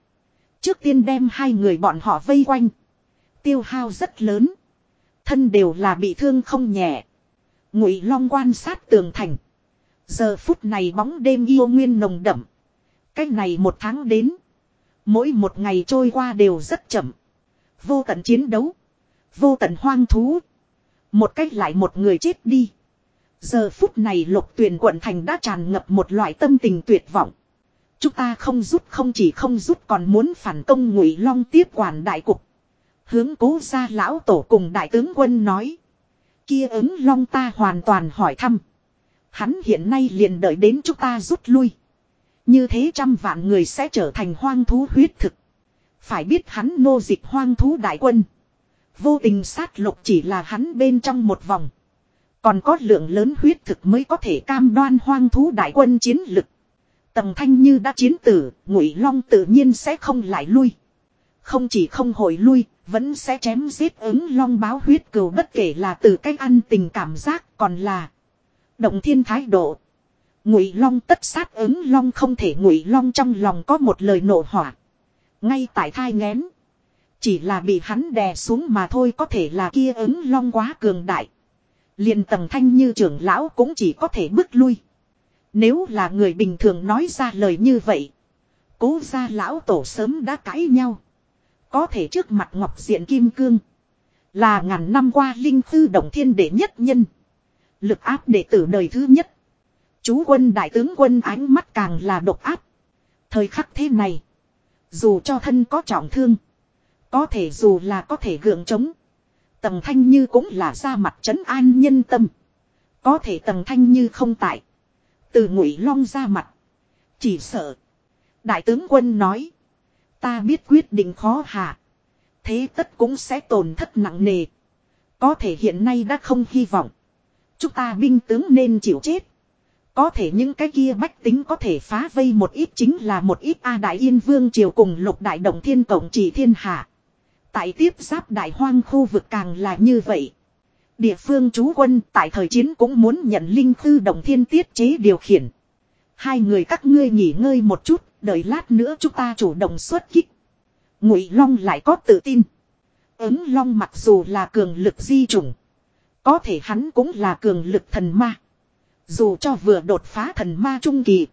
Trước tiên đem hai người bọn họ vây quanh. Tiêu hao rất lớn. Thân đều là bị thương không nhẹ. Ngụy long quan sát tường thành. Giờ phút này bóng đêm yêu nguyên nồng đậm. Cách này một tháng đến. Mỗi một ngày trôi qua đều rất chậm. Vô tận chiến đấu. Vô tận hoang thú. Một cách lại một người chết đi. Giờ phút này lục tuyển quận thành đã tràn ngập một loại tâm tình tuyệt vọng. Chúng ta không rút không chỉ không rút còn muốn phản công ngụy long tiếp quản đại cục. Hướng cố ra lão tổ cùng đại tướng quân nói. Kia ứng long ta hoàn toàn hỏi thăm. Hắn hiện nay liền đợi đến chúng ta rút lui. Như thế trăm vạn người sẽ trở thành hoang thú huyết thực. Phải biết hắn nô dịch hoang thú đại quân. Vô tình sát lục chỉ là hắn bên trong một vòng. Còn có lượng lớn huyết thực mới có thể cam đoan hoang thú đại quân chiến lực. Tầm thanh như đã chiến tử, ngụy long tự nhiên sẽ không lại lui. Không chỉ không hồi lui, vẫn sẽ chém giết ứng long báo huyết cừu bất kể là từ cách ăn tình cảm giác còn là động thiên thái độ. Ngụy long tất sát ứng long không thể ngụy long trong lòng có một lời nổ hỏa. Ngay tại thai ngén. Chỉ là bị hắn đè xuống mà thôi có thể là kia ứng long quá cường đại. liền tầng thanh như trưởng lão cũng chỉ có thể bước lui. Nếu là người bình thường nói ra lời như vậy. Cố ra lão tổ sớm đã cãi nhau. Có thể trước mặt ngọc diện kim cương. Là ngàn năm qua linh thư động thiên đệ nhất nhân. Lực áp đệ tử đời thứ nhất. Chú quân đại tướng quân ánh mắt càng là độc áp. Thời khắc thế này. Dù cho thân có trọng thương. Có thể dù là có thể gượng chống. Tầng thanh như cũng là ra mặt trấn an nhân tâm. Có thể tầng thanh như không tại. Từ ngụy long ra mặt. Chỉ sợ. Đại tướng quân nói. Ta biết quyết định khó hạ. Thế tất cũng sẽ tổn thất nặng nề. Có thể hiện nay đã không hy vọng. Chúng ta binh tướng nên chịu chết. Có thể những cái kia bách tính có thể phá vây một ít chính là một ít A Đại Yên Vương triều cùng lục đại đồng thiên cộng trị thiên hạ. Tại tiếp giáp đại hoang khu vực càng là như vậy. Địa phương chú quân tại thời chiến cũng muốn nhận linh thư đồng thiên tiết chế điều khiển. Hai người các ngươi nghỉ ngơi một chút, đợi lát nữa chúng ta chủ động xuất kích. Ngụy Long lại có tự tin. Ứng Long mặc dù là cường lực di chủng. Có thể hắn cũng là cường lực thần ma. Dù cho vừa đột phá thần ma trung kỳ.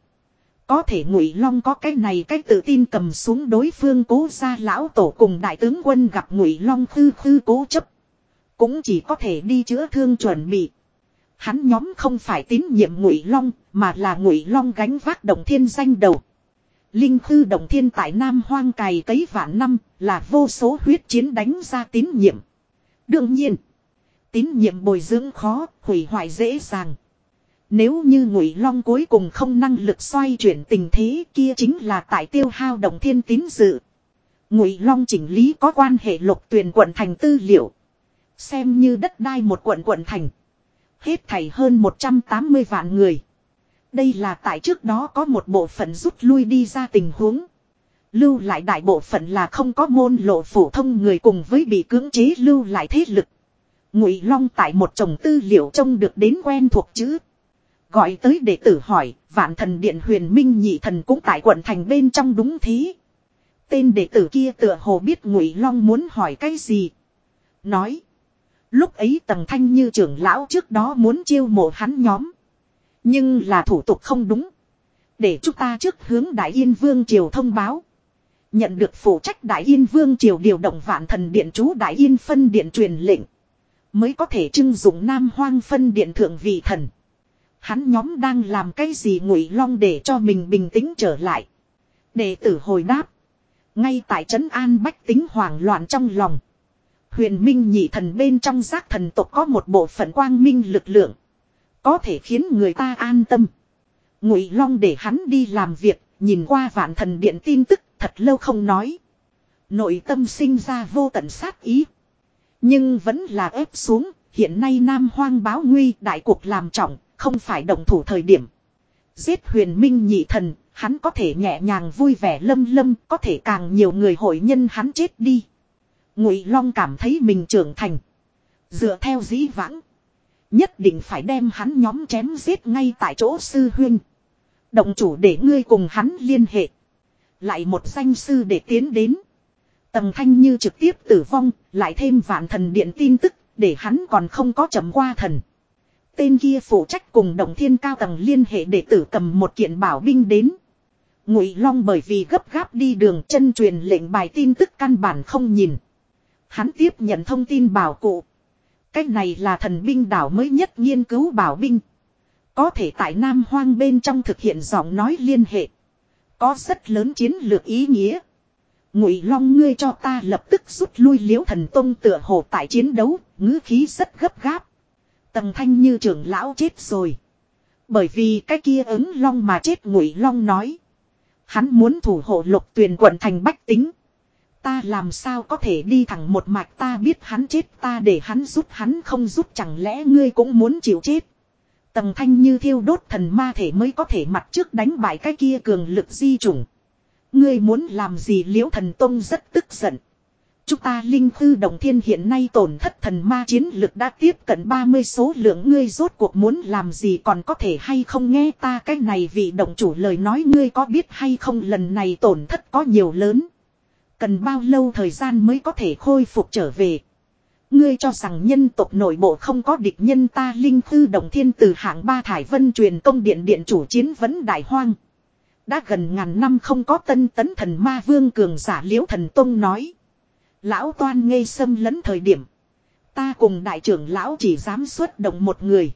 Có thể ngụy long có cái này cái tự tin cầm xuống đối phương cố ra lão tổ cùng đại tướng quân gặp ngụy long khư khư cố chấp. Cũng chỉ có thể đi chữa thương chuẩn bị. Hắn nhóm không phải tín nhiệm ngụy long, mà là ngụy long gánh vác đồng thiên danh đầu. Linh thư đồng thiên tại Nam Hoang cày cấy vạn năm, là vô số huyết chiến đánh ra tín nhiệm. Đương nhiên, tín nhiệm bồi dưỡng khó, hủy hoại dễ dàng. Nếu như ngụy long cuối cùng không năng lực xoay chuyển tình thế kia chính là tại tiêu hao đồng thiên tín dự. Ngụy long chỉnh lý có quan hệ lục tuyển quận thành tư liệu. Xem như đất đai một quận quận thành. Hết thảy hơn 180 vạn người. Đây là tại trước đó có một bộ phận rút lui đi ra tình huống. Lưu lại đại bộ phận là không có môn lộ phổ thông người cùng với bị cưỡng chế lưu lại thế lực. Ngụy Long tại một chồng tư liệu trông được đến quen thuộc chữ. Gọi tới đệ tử hỏi, vạn thần điện huyền minh nhị thần cũng tại quận thành bên trong đúng thế. Tên đệ tử kia tựa hồ biết Ngụy Long muốn hỏi cái gì. Nói. Lúc ấy tầng thanh như trưởng lão trước đó muốn chiêu mộ hắn nhóm. Nhưng là thủ tục không đúng. Để chúng ta trước hướng Đại Yên Vương Triều thông báo. Nhận được phụ trách Đại Yên Vương Triều điều động vạn thần điện chú Đại Yên phân điện truyền lệnh. Mới có thể trưng dụng Nam Hoang phân điện thượng vị thần. Hắn nhóm đang làm cái gì ngụy long để cho mình bình tĩnh trở lại. Đệ tử hồi đáp. Ngay tại trấn an bách tính hoảng loạn trong lòng. Huyền Minh nhị thần bên trong giác thần tộc có một bộ phận quang minh lực lượng. Có thể khiến người ta an tâm. Ngụy Long để hắn đi làm việc, nhìn qua vạn thần điện tin tức thật lâu không nói. Nội tâm sinh ra vô tận sát ý. Nhưng vẫn là ép xuống, hiện nay Nam Hoang báo nguy đại cuộc làm trọng, không phải động thủ thời điểm. Giết huyền minh nhị thần, hắn có thể nhẹ nhàng vui vẻ lâm lâm, có thể càng nhiều người hội nhân hắn chết đi. Ngụy Long cảm thấy mình trưởng thành. Dựa theo dĩ vãng. Nhất định phải đem hắn nhóm chém giết ngay tại chỗ sư huyên. Động chủ để ngươi cùng hắn liên hệ. Lại một danh sư để tiến đến. Tầng thanh như trực tiếp tử vong, lại thêm vạn thần điện tin tức, để hắn còn không có chậm qua thần. Tên kia phụ trách cùng động thiên cao tầng liên hệ để tử cầm một kiện bảo binh đến. Ngụy Long bởi vì gấp gáp đi đường chân truyền lệnh bài tin tức căn bản không nhìn. Hắn tiếp nhận thông tin bảo cụ. Cách này là thần binh đảo mới nhất nghiên cứu bảo binh. Có thể tại Nam Hoang bên trong thực hiện giọng nói liên hệ. Có rất lớn chiến lược ý nghĩa. Ngụy Long ngươi cho ta lập tức rút lui liễu thần tông tựa hồ tại chiến đấu, ngữ khí rất gấp gáp. Tầng thanh như trưởng lão chết rồi. Bởi vì cái kia ứng long mà chết Ngụy Long nói. Hắn muốn thủ hộ lục tuyền quận thành bách tính. Ta làm sao có thể đi thẳng một mạch ta biết hắn chết ta để hắn giúp hắn không giúp chẳng lẽ ngươi cũng muốn chịu chết. Tầng thanh như thiêu đốt thần ma thể mới có thể mặt trước đánh bại cái kia cường lực di chủng. Ngươi muốn làm gì liễu thần tông rất tức giận. Chúng ta linh thư đồng thiên hiện nay tổn thất thần ma chiến lực đã tiếp cận 30 số lượng ngươi rốt cuộc muốn làm gì còn có thể hay không nghe ta cái này vì động chủ lời nói ngươi có biết hay không lần này tổn thất có nhiều lớn. Cần bao lâu thời gian mới có thể khôi phục trở về. Ngươi cho rằng nhân tộc nội bộ không có địch nhân ta linh thư đồng thiên từ hạng ba thải vân truyền công điện điện chủ chiến vấn đại hoang. Đã gần ngàn năm không có tân tấn thần ma vương cường giả liễu thần tông nói. Lão toan ngây xâm lấn thời điểm. Ta cùng đại trưởng lão chỉ dám xuất động một người.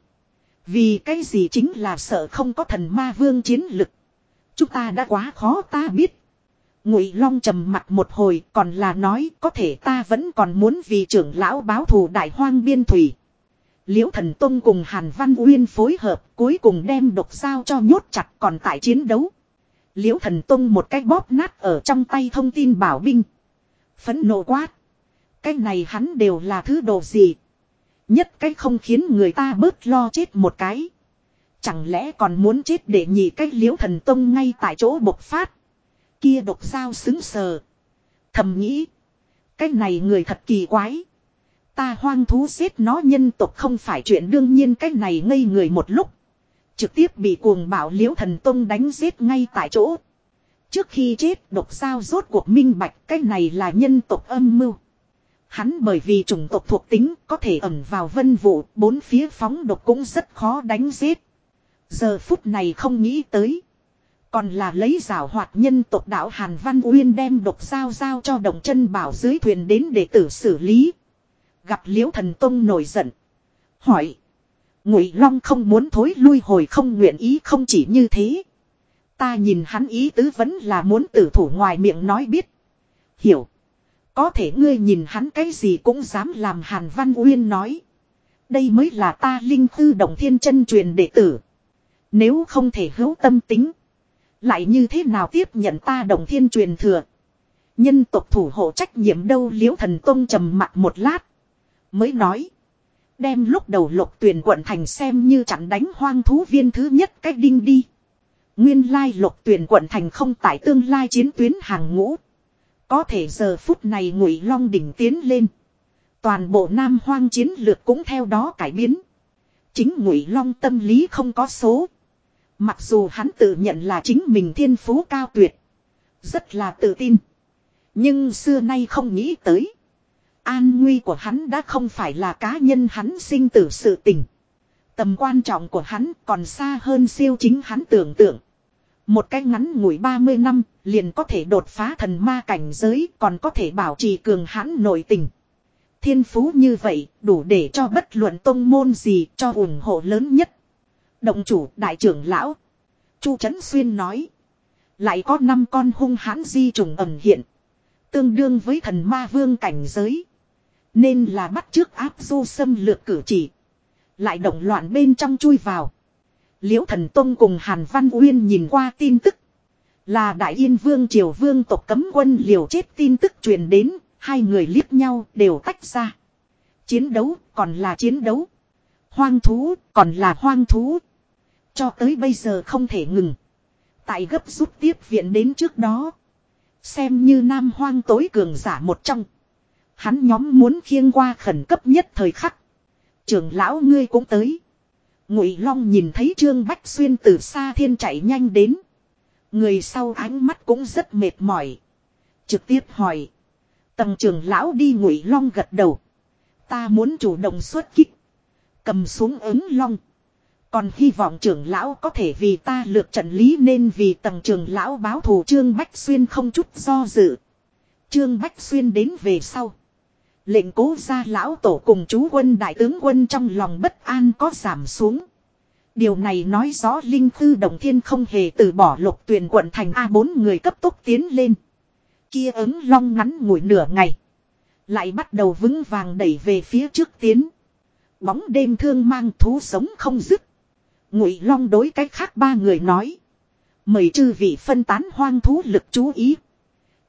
Vì cái gì chính là sợ không có thần ma vương chiến lực. Chúng ta đã quá khó ta biết. Ngụy Long trầm mặt một hồi, còn là nói, có thể ta vẫn còn muốn vì trưởng lão báo thù đại hoang biên thủy. Liễu thần tông cùng Hàn Văn Uyên phối hợp, cuối cùng đem độc sao cho nhốt chặt còn tại chiến đấu. Liễu thần tông một cái bóp nát ở trong tay thông tin bảo binh. Phấn nộ quát. Cái này hắn đều là thứ đồ gì. Nhất cái không khiến người ta bớt lo chết một cái. Chẳng lẽ còn muốn chết để nhị cái liễu thần tông ngay tại chỗ bộc phát. Kia độc sao xứng sờ. Thầm nghĩ. Cái này người thật kỳ quái. Ta hoang thú giết nó nhân tộc không phải chuyện đương nhiên cái này ngây người một lúc. Trực tiếp bị cuồng bảo liễu thần tông đánh giết ngay tại chỗ. Trước khi chết độc sao rốt cuộc minh bạch cái này là nhân tộc âm mưu. Hắn bởi vì chủng tộc thuộc tính có thể ẩn vào vân vụ, bốn phía phóng độc cũng rất khó đánh giết. Giờ phút này không nghĩ tới. Còn là lấy rào hoạt nhân tộc đạo Hàn Văn Uyên đem độc sao giao cho đồng chân bảo dưới thuyền đến để tử xử lý. Gặp liễu thần tông nổi giận. Hỏi. Ngụy Long không muốn thối lui hồi không nguyện ý không chỉ như thế. Ta nhìn hắn ý tứ vẫn là muốn tử thủ ngoài miệng nói biết. Hiểu. Có thể ngươi nhìn hắn cái gì cũng dám làm Hàn Văn Uyên nói. Đây mới là ta linh tư động thiên chân truyền đệ tử. Nếu không thể hữu tâm tính. Lại như thế nào tiếp nhận ta động thiên truyền thừa. Nhân tộc thủ hộ trách nhiệm đâu liễu thần tông trầm mặt một lát. Mới nói. Đem lúc đầu lục tuyển quận thành xem như chặn đánh hoang thú viên thứ nhất cách đinh đi. Nguyên lai lục tuyển quận thành không tại tương lai chiến tuyến hàng ngũ. Có thể giờ phút này ngụy long đỉnh tiến lên. Toàn bộ nam hoang chiến lược cũng theo đó cải biến. Chính ngụy long tâm lý không có số. Mặc dù hắn tự nhận là chính mình thiên phú cao tuyệt. Rất là tự tin. Nhưng xưa nay không nghĩ tới. An nguy của hắn đã không phải là cá nhân hắn sinh tử sự tình. Tầm quan trọng của hắn còn xa hơn siêu chính hắn tưởng tượng. Một cái ngắn ngủi 30 năm, liền có thể đột phá thần ma cảnh giới, còn có thể bảo trì cường hãn nội tình. Thiên phú như vậy, đủ để cho bất luận tông môn gì cho ủng hộ lớn nhất. Động chủ, đại trưởng lão. Chu Trấn Xuyên nói. Lại có năm con hung hãn di trùng ẩn hiện. Tương đương với thần ma vương cảnh giới. Nên là bắt trước áp du xâm lược cử chỉ. Lại động loạn bên trong chui vào. Liễu thần tông cùng Hàn Văn Uyên nhìn qua tin tức. Là Đại Yên Vương Triều Vương tộc cấm quân liều chết tin tức truyền đến. Hai người liếc nhau đều tách ra. Chiến đấu còn là chiến đấu. Hoang thú còn là hoang thú. Cho tới bây giờ không thể ngừng. Tại gấp rút tiếp viện đến trước đó. Xem như nam hoang tối cường giả một trong. Hắn nhóm muốn khiêng qua khẩn cấp nhất thời khắc. Trưởng lão ngươi cũng tới. Ngụy Long nhìn thấy Trương Bách Xuyên từ xa thiên chạy nhanh đến. Người sau ánh mắt cũng rất mệt mỏi. Trực tiếp hỏi. Tầng trưởng lão đi Ngụy Long gật đầu. Ta muốn chủ động xuất kích. Cầm xuống ứng Long. Còn hy vọng trưởng lão có thể vì ta lược trận lý nên vì tầng trưởng lão báo thù Trương Bách Xuyên không chút do dự. Trương Bách Xuyên đến về sau. Lệnh cố gia lão tổ cùng chú quân đại tướng quân trong lòng bất an có giảm xuống. Điều này nói rõ Linh Tư Đồng Thiên không hề từ bỏ lục tuyển quận thành A4 người cấp tốc tiến lên. Kia ứng long ngắn ngủi nửa ngày. Lại bắt đầu vững vàng đẩy về phía trước tiến. Bóng đêm thương mang thú sống không dứt. Ngụy long đối cách khác ba người nói. Mời chư vị phân tán hoang thú lực chú ý.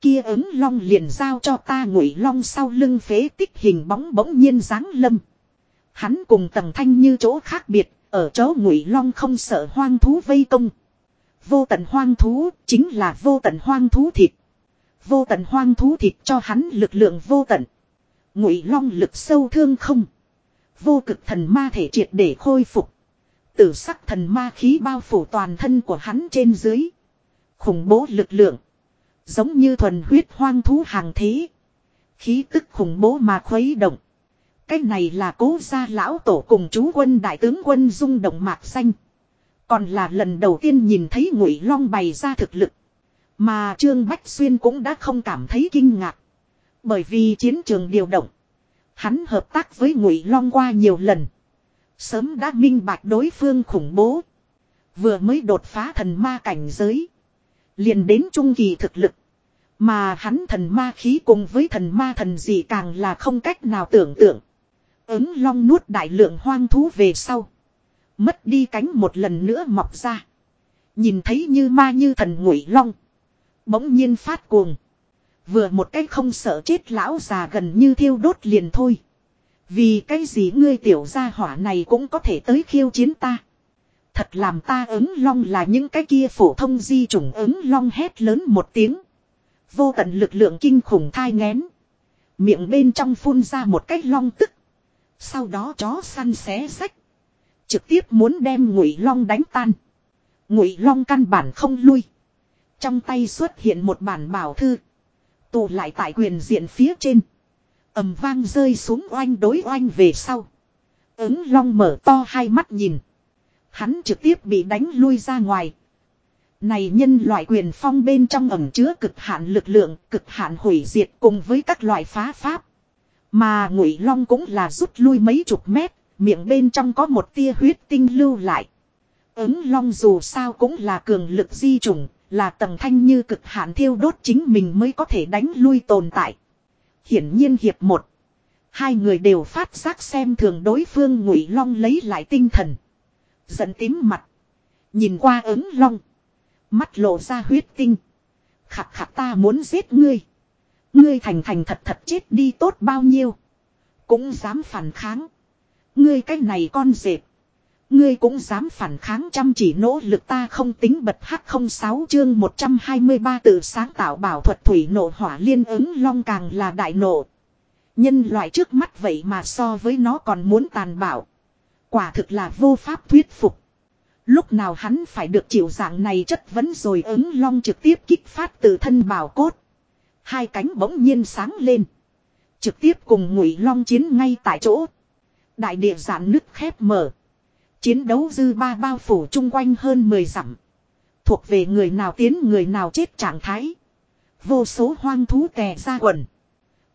Kia ứng long liền giao cho ta ngụy long sau lưng phế tích hình bóng bỗng nhiên dáng lâm. Hắn cùng tầng thanh như chỗ khác biệt, ở chỗ ngụy long không sợ hoang thú vây công. Vô tận hoang thú chính là vô tận hoang thú thịt. Vô tận hoang thú thịt cho hắn lực lượng vô tận. Ngụy long lực sâu thương không. Vô cực thần ma thể triệt để khôi phục. Tử sắc thần ma khí bao phủ toàn thân của hắn trên dưới. Khủng bố lực lượng. Giống như thuần huyết hoang thú hàng thế. Khí tức khủng bố mà khuấy động. Cái này là cố gia lão tổ cùng chú quân đại tướng quân dung động mạc xanh. Còn là lần đầu tiên nhìn thấy ngụy long bày ra thực lực. Mà Trương Bách Xuyên cũng đã không cảm thấy kinh ngạc. Bởi vì chiến trường điều động. Hắn hợp tác với ngụy long qua nhiều lần. Sớm đã minh bạch đối phương khủng bố. Vừa mới đột phá thần ma cảnh giới. Liền đến trung kỳ thực lực. Mà hắn thần ma khí cùng với thần ma thần gì càng là không cách nào tưởng tượng. Ứng long nuốt đại lượng hoang thú về sau. Mất đi cánh một lần nữa mọc ra. Nhìn thấy như ma như thần ngụy long. Bỗng nhiên phát cuồng. Vừa một cái không sợ chết lão già gần như thiêu đốt liền thôi. Vì cái gì ngươi tiểu gia hỏa này cũng có thể tới khiêu chiến ta. Thật làm ta ứng long là những cái kia phổ thông di chủng ứng long hét lớn một tiếng. Vô tận lực lượng kinh khủng thai ngén. Miệng bên trong phun ra một cái long tức. Sau đó chó săn xé sách. Trực tiếp muốn đem ngụy long đánh tan. Ngụy long căn bản không lui. Trong tay xuất hiện một bản bảo thư. Tụ lại tại quyền diện phía trên ầm vang rơi xuống oanh đối oanh về sau. Ứng long mở to hai mắt nhìn. Hắn trực tiếp bị đánh lui ra ngoài. Này nhân loại quyền phong bên trong ẩm chứa cực hạn lực lượng, cực hạn hủy diệt cùng với các loại phá pháp. Mà ngụy long cũng là rút lui mấy chục mét, miệng bên trong có một tia huyết tinh lưu lại. Ứng long dù sao cũng là cường lực di trùng, là tầng thanh như cực hạn thiêu đốt chính mình mới có thể đánh lui tồn tại. Hiển nhiên hiệp một. Hai người đều phát giác xem thường đối phương ngụy long lấy lại tinh thần. Giận tím mặt. Nhìn qua ứng long. Mắt lộ ra huyết tinh. Khặt khặt ta muốn giết ngươi. Ngươi thành thành thật thật chết đi tốt bao nhiêu. Cũng dám phản kháng. Ngươi cái này con dẹp. Ngươi cũng dám phản kháng chăm chỉ nỗ lực ta không tính bật h không sáu chương 123 tự sáng tạo bảo thuật thủy nộ hỏa liên ứng long càng là đại nộ. Nhân loại trước mắt vậy mà so với nó còn muốn tàn bạo. Quả thực là vô pháp thuyết phục. Lúc nào hắn phải được chịu dạng này chất vấn rồi ứng long trực tiếp kích phát từ thân bảo cốt. Hai cánh bỗng nhiên sáng lên. Trực tiếp cùng ngụy long chiến ngay tại chỗ. Đại địa giản nứt khép mở. Chiến đấu dư ba bao phủ chung quanh hơn 10 dặm. Thuộc về người nào tiến người nào chết trạng thái. Vô số hoang thú tè ra quần.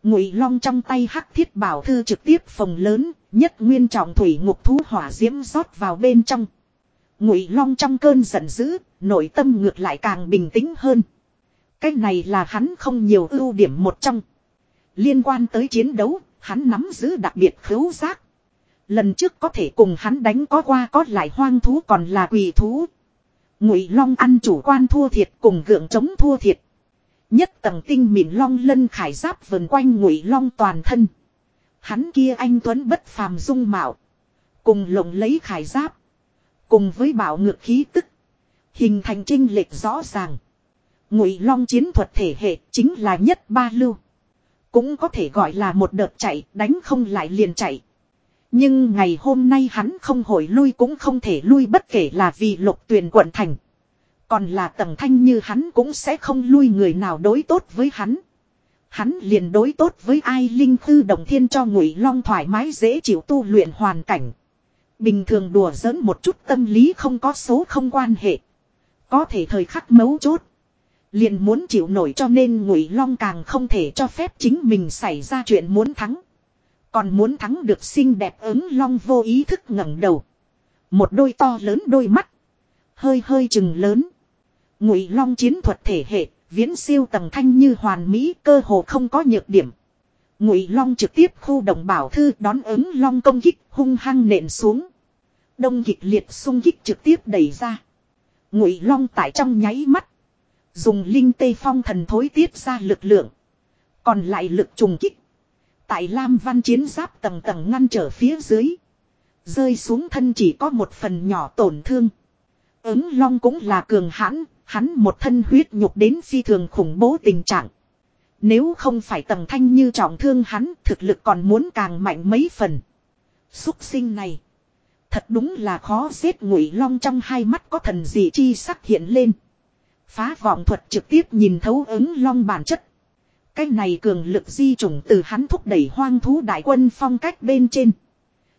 Ngụy long trong tay hắc thiết bảo thư trực tiếp phòng lớn, nhất nguyên trọng thủy ngục thú hỏa diễm rót vào bên trong. Ngụy long trong cơn giận dữ, nội tâm ngược lại càng bình tĩnh hơn. Cái này là hắn không nhiều ưu điểm một trong. Liên quan tới chiến đấu, hắn nắm giữ đặc biệt khứu giác. Lần trước có thể cùng hắn đánh có qua có lại hoang thú còn là quỷ thú. Ngụy Long ăn chủ quan thua thiệt cùng gượng chống thua thiệt. Nhất tầng tinh mịn long lân khải giáp vần quanh Ngụy Long toàn thân. Hắn kia anh tuấn bất phàm dung mạo, cùng lồng lấy khải giáp, cùng với bảo ngược khí tức, hình thành trinh lệch rõ ràng. Ngụy Long chiến thuật thể hệ chính là nhất ba lưu. Cũng có thể gọi là một đợt chạy, đánh không lại liền chạy. Nhưng ngày hôm nay hắn không hồi lui cũng không thể lui bất kể là vì lục tuyển quận thành. Còn là tầng thanh như hắn cũng sẽ không lui người nào đối tốt với hắn. Hắn liền đối tốt với ai linh thư đồng thiên cho ngụy long thoải mái dễ chịu tu luyện hoàn cảnh. Bình thường đùa giỡn một chút tâm lý không có số không quan hệ. Có thể thời khắc mấu chốt. Liền muốn chịu nổi cho nên ngụy long càng không thể cho phép chính mình xảy ra chuyện muốn thắng. Còn muốn thắng được xinh đẹp ứng long vô ý thức ngẩng đầu. Một đôi to lớn đôi mắt. Hơi hơi chừng lớn. Ngụy long chiến thuật thể hệ, viễn siêu tầng thanh như hoàn mỹ cơ hồ không có nhược điểm. Ngụy long trực tiếp khu động bảo thư đón ứng long công kích hung hăng nện xuống. Đông kịch liệt xung kích trực tiếp đẩy ra. Ngụy long tại trong nháy mắt. Dùng linh tê phong thần thối tiết ra lực lượng. Còn lại lực trùng kích. Tại Lam Văn chiến giáp tầng tầng ngăn trở phía dưới. Rơi xuống thân chỉ có một phần nhỏ tổn thương. Ứng long cũng là cường hãn, hắn một thân huyết nhục đến phi thường khủng bố tình trạng. Nếu không phải tầng thanh như trọng thương hắn, thực lực còn muốn càng mạnh mấy phần. xuất sinh này. Thật đúng là khó giết ngụy long trong hai mắt có thần dị chi sắc hiện lên. Phá vọng thuật trực tiếp nhìn thấu ứng long bản chất. Cái này cường lực di chủng từ hắn thúc đẩy hoang thú đại quân phong cách bên trên.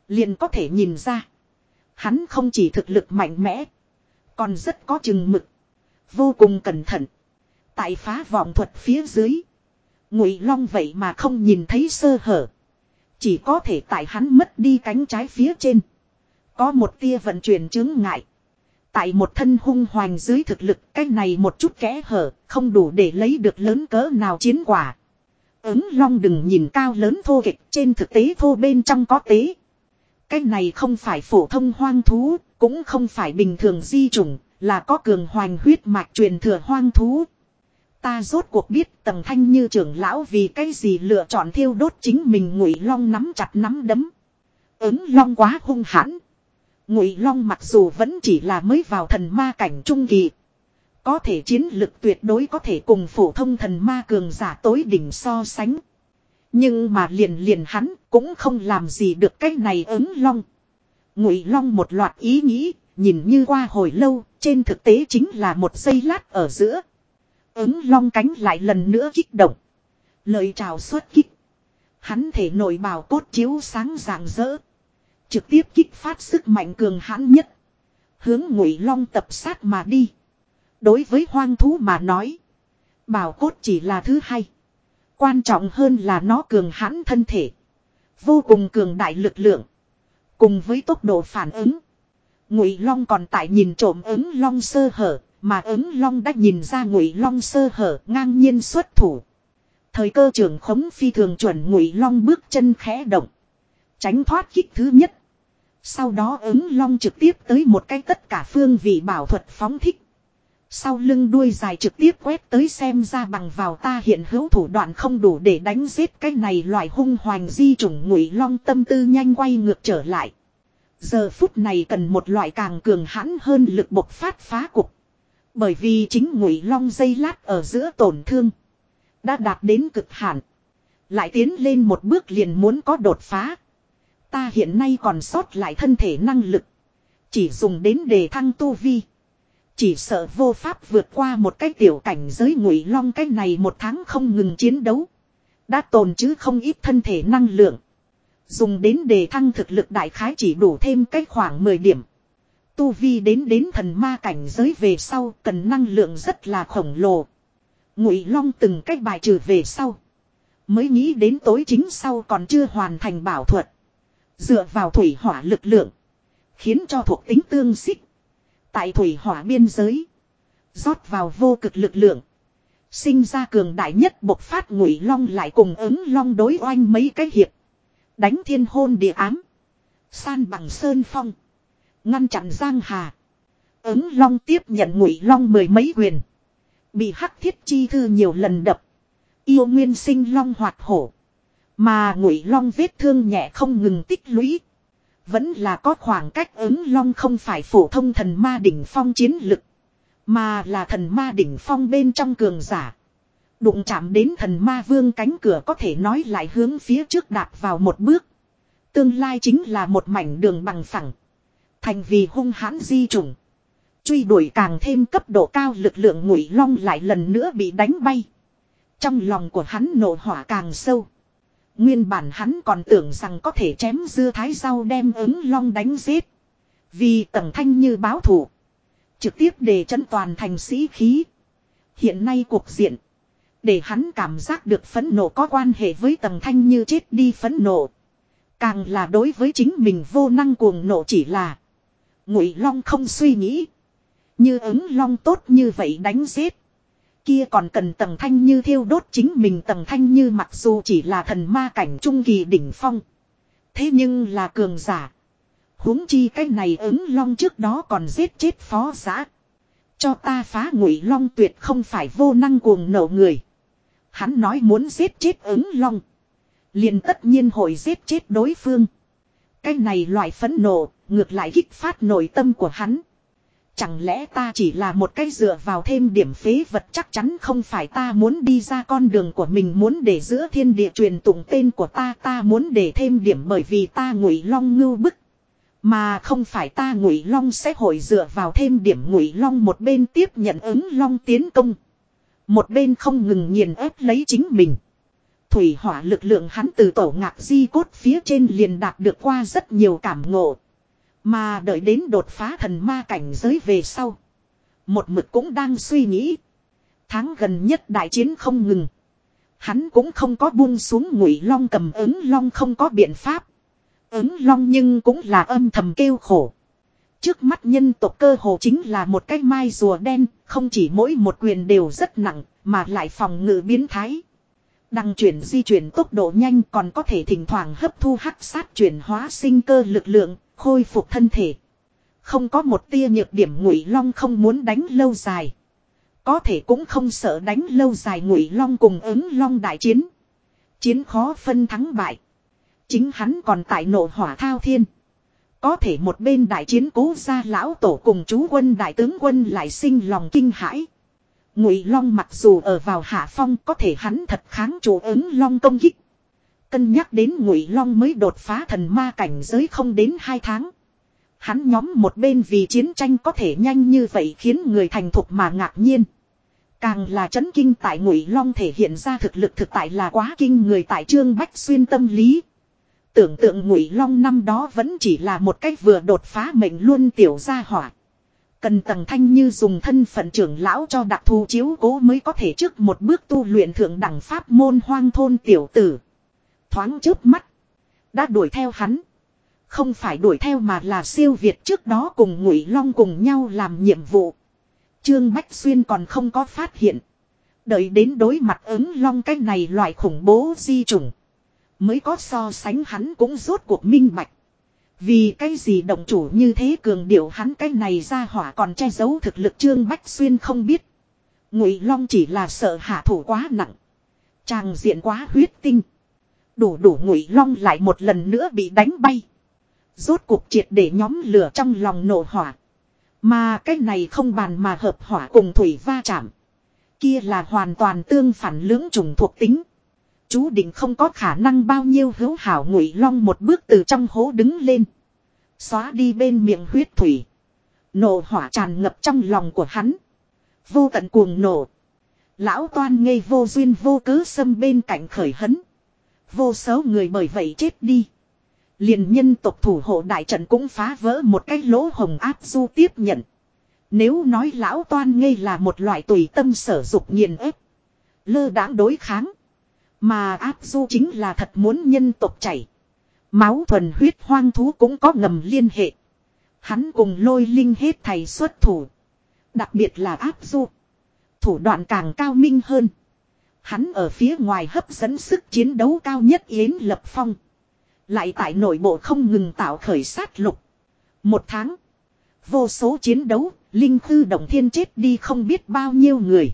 Liền có thể nhìn ra. Hắn không chỉ thực lực mạnh mẽ. Còn rất có chừng mực. Vô cùng cẩn thận. Tại phá vọng thuật phía dưới. Ngụy long vậy mà không nhìn thấy sơ hở. Chỉ có thể tại hắn mất đi cánh trái phía trên. Có một tia vận chuyển chứng ngại. Tại một thân hung hoành dưới thực lực cái này một chút kẽ hở không đủ để lấy được lớn cỡ nào chiến quả. Ứng long đừng nhìn cao lớn thô kịch trên thực tế thô bên trong có tế. Cái này không phải phổ thông hoang thú, cũng không phải bình thường di trùng, là có cường hoành huyết mạch truyền thừa hoang thú. Ta rốt cuộc biết tầng thanh như trưởng lão vì cái gì lựa chọn thiêu đốt chính mình ngụy long nắm chặt nắm đấm. Ứng long quá hung hãn. Ngụy Long mặc dù vẫn chỉ là mới vào thần ma cảnh trung kỳ, có thể chiến lực tuyệt đối có thể cùng phổ thông thần ma cường giả tối đỉnh so sánh. Nhưng mà liền liền hắn cũng không làm gì được cái này ứng long. Ngụy long một loạt ý nghĩ, nhìn như qua hồi lâu, trên thực tế chính là một giây lát ở giữa. Ứng long cánh lại lần nữa kích động. Lời chào xuất kích. Hắn thể nội bào cốt chiếu sáng rạng rỡ. Trực tiếp kích phát sức mạnh cường hãn nhất. Hướng ngụy long tập sát mà đi. Đối với hoang thú mà nói. Bảo cốt chỉ là thứ hai. Quan trọng hơn là nó cường hãn thân thể. Vô cùng cường đại lực lượng. Cùng với tốc độ phản ứng. Ngụy Long còn tại nhìn trộm ứng Long sơ hở, mà ứng Long đã nhìn ra Ngụy Long sơ hở ngang nhiên xuất thủ. Thời cơ trưởng khống phi thường chuẩn Ngụy Long bước chân khẽ động. Tránh thoát kích thứ nhất. Sau đó ứng Long trực tiếp tới một cái tất cả phương vị bảo thuật phóng thích. Sau lưng đuôi dài trực tiếp quét tới xem ra bằng vào ta hiện hữu thủ đoạn không đủ để đánh giết cái này loại hung hoành di chủng ngụy long tâm tư nhanh quay ngược trở lại. Giờ phút này cần một loại càng cường hãn hơn lực bộc phát phá cục. Bởi vì chính ngụy long dây lát ở giữa tổn thương. Đã đạt đến cực hạn. Lại tiến lên một bước liền muốn có đột phá. Ta hiện nay còn sót lại thân thể năng lực. Chỉ dùng đến đề thăng tu vi. Chỉ sợ vô pháp vượt qua một cái tiểu cảnh giới ngụy long cái này một tháng không ngừng chiến đấu. Đã tồn chứ không ít thân thể năng lượng. Dùng đến đề thăng thực lực đại khái chỉ đủ thêm cái khoảng 10 điểm. Tu vi đến đến thần ma cảnh giới về sau, cần năng lượng rất là khổng lồ. Ngụy long từng cách bài trừ về sau. Mới nghĩ đến tối chính sau còn chưa hoàn thành bảo thuật. Dựa vào thủy hỏa lực lượng. Khiến cho thuộc tính tương xích. Tại thủy hỏa biên giới. rót vào vô cực lực lượng. Sinh ra cường đại nhất bộc phát ngụy long lại cùng ứng long đối oanh mấy cái hiệp. Đánh thiên hôn địa ám. San bằng sơn phong. Ngăn chặn giang hà. Ứng long tiếp nhận ngụy long mười mấy quyền. Bị hắc thiết chi thư nhiều lần đập. Yêu nguyên sinh long hoạt hổ. Mà ngụy long vết thương nhẹ không ngừng tích lũy. Vẫn là có khoảng cách ứng long không phải phổ thông thần ma đỉnh phong chiến lực. Mà là thần ma đỉnh phong bên trong cường giả. Đụng chạm đến thần ma vương cánh cửa có thể nói lại hướng phía trước đạp vào một bước. Tương lai chính là một mảnh đường bằng phẳng. Thành vì hung hãn di trùng. Truy đuổi càng thêm cấp độ cao lực lượng ngụy long lại lần nữa bị đánh bay. Trong lòng của hắn nổ hỏa càng sâu. Nguyên bản hắn còn tưởng rằng có thể chém dưa thái rau đem ứng long đánh giết. Vì tầng thanh như báo thủ. Trực tiếp để chân toàn thành sĩ khí. Hiện nay cuộc diện. Để hắn cảm giác được phấn nộ có quan hệ với tầng thanh như chết đi phấn nộ. Càng là đối với chính mình vô năng cuồng nộ chỉ là. Ngụy long không suy nghĩ. Như ứng long tốt như vậy đánh giết kia còn cần tầng thanh như thiêu đốt chính mình tầng thanh như mặc dù chỉ là thần ma cảnh trung kỳ đỉnh phong. Thế nhưng là cường giả. huống chi cái này ứng long trước đó còn giết chết phó giã. Cho ta phá ngụy long tuyệt không phải vô năng cuồng nộ người. Hắn nói muốn giết chết ứng long. liền tất nhiên hội giết chết đối phương. Cái này loại phấn nộ, ngược lại kích phát nội tâm của hắn. Chẳng lẽ ta chỉ là một cái dựa vào thêm điểm phế vật chắc chắn không phải ta muốn đi ra con đường của mình muốn để giữa thiên địa truyền tụng tên của ta ta muốn để thêm điểm bởi vì ta ngụy long ngưu bức. Mà không phải ta ngụy long sẽ hội dựa vào thêm điểm ngụy long một bên tiếp nhận ứng long tiến công. Một bên không ngừng nghiền ép lấy chính mình. Thủy hỏa lực lượng hắn từ tổ ngạc di cốt phía trên liền đạt được qua rất nhiều cảm ngộ. Mà đợi đến đột phá thần ma cảnh giới về sau. Một mực cũng đang suy nghĩ. Tháng gần nhất đại chiến không ngừng. Hắn cũng không có buông xuống ngụy long cầm ứng long không có biện pháp. Ứng long nhưng cũng là âm thầm kêu khổ. Trước mắt nhân tộc cơ hồ chính là một cái mai rùa đen, không chỉ mỗi một quyền đều rất nặng, mà lại phòng ngự biến thái. Đăng chuyển di chuyển tốc độ nhanh còn có thể thỉnh thoảng hấp thu hắc sát chuyển hóa sinh cơ lực lượng, Khôi phục thân thể. Không có một tia nhược điểm ngụy long không muốn đánh lâu dài. Có thể cũng không sợ đánh lâu dài ngụy long cùng ứng long đại chiến. Chiến khó phân thắng bại. Chính hắn còn tại nộ hỏa thao thiên. Có thể một bên đại chiến cố ra lão tổ cùng chú quân đại tướng quân lại sinh lòng kinh hãi. Ngụy Long mặc dù ở vào hạ phong có thể hắn thật kháng chủ ứng Long công kích. Cân nhắc đến ngụy long mới đột phá thần ma cảnh giới không đến hai tháng. Hắn nhóm một bên vì chiến tranh có thể nhanh như vậy khiến người thành thục mà ngạc nhiên. Càng là chấn kinh tại ngụy long thể hiện ra thực lực thực tại là quá kinh người tại trương bách xuyên tâm lý. Tưởng tượng ngụy long năm đó vẫn chỉ là một cách vừa đột phá mệnh luôn tiểu gia hỏa. Cần tầng thanh như dùng thân phận trưởng lão cho đặc thù chiếu cố mới có thể trước một bước tu luyện thượng đẳng pháp môn hoang thôn tiểu tử. Thoáng trước mắt. Đã đuổi theo hắn. Không phải đuổi theo mà là siêu việt trước đó cùng Ngụy Long cùng nhau làm nhiệm vụ. Trương Bách Xuyên còn không có phát hiện. Đợi đến đối mặt ứng long cái này loại khủng bố di chủng Mới có so sánh hắn cũng rốt cuộc minh bạch. Vì cái gì động chủ như thế cường điệu hắn cái này ra hỏa còn che giấu thực lực Trương Bách Xuyên không biết. Ngụy Long chỉ là sợ hạ thủ quá nặng. Tràng diện quá huyết tinh. Đủ đủ Ngụy Long lại một lần nữa bị đánh bay. Rốt cuộc triệt để nhóm lửa trong lòng nổ hỏa. Mà cái này không bàn mà hợp hỏa cùng thủy va chạm. Kia là hoàn toàn tương phản lưỡng trùng thuộc tính. Chú định không có khả năng bao nhiêu hữu hảo ngụy long một bước từ trong hố đứng lên. Xóa đi bên miệng huyết thủy. Nổ hỏa tràn ngập trong lòng của hắn. Vô tận cuồng nổ. Lão toan ngây vô duyên vô cớ xâm bên cạnh khởi hấn. Vô số người bởi vậy chết đi. Liền nhân tộc thủ hộ đại trận cũng phá vỡ một cái lỗ hồng áp du tiếp nhận. Nếu nói lão toan ngây là một loại tùy tâm sở dục nghiền ép. Lơ đãng đối kháng. Mà áp du chính là thật muốn nhân tộc chảy. Máu thuần huyết hoang thú cũng có ngầm liên hệ. Hắn cùng lôi linh hết thầy xuất thủ. Đặc biệt là áp du. Thủ đoạn càng cao minh hơn. Hắn ở phía ngoài hấp dẫn sức chiến đấu cao nhất Yến Lập Phong. Lại tại nội bộ không ngừng tạo khởi sát lục. Một tháng. Vô số chiến đấu, linh Khư động thiên chết đi không biết bao nhiêu người.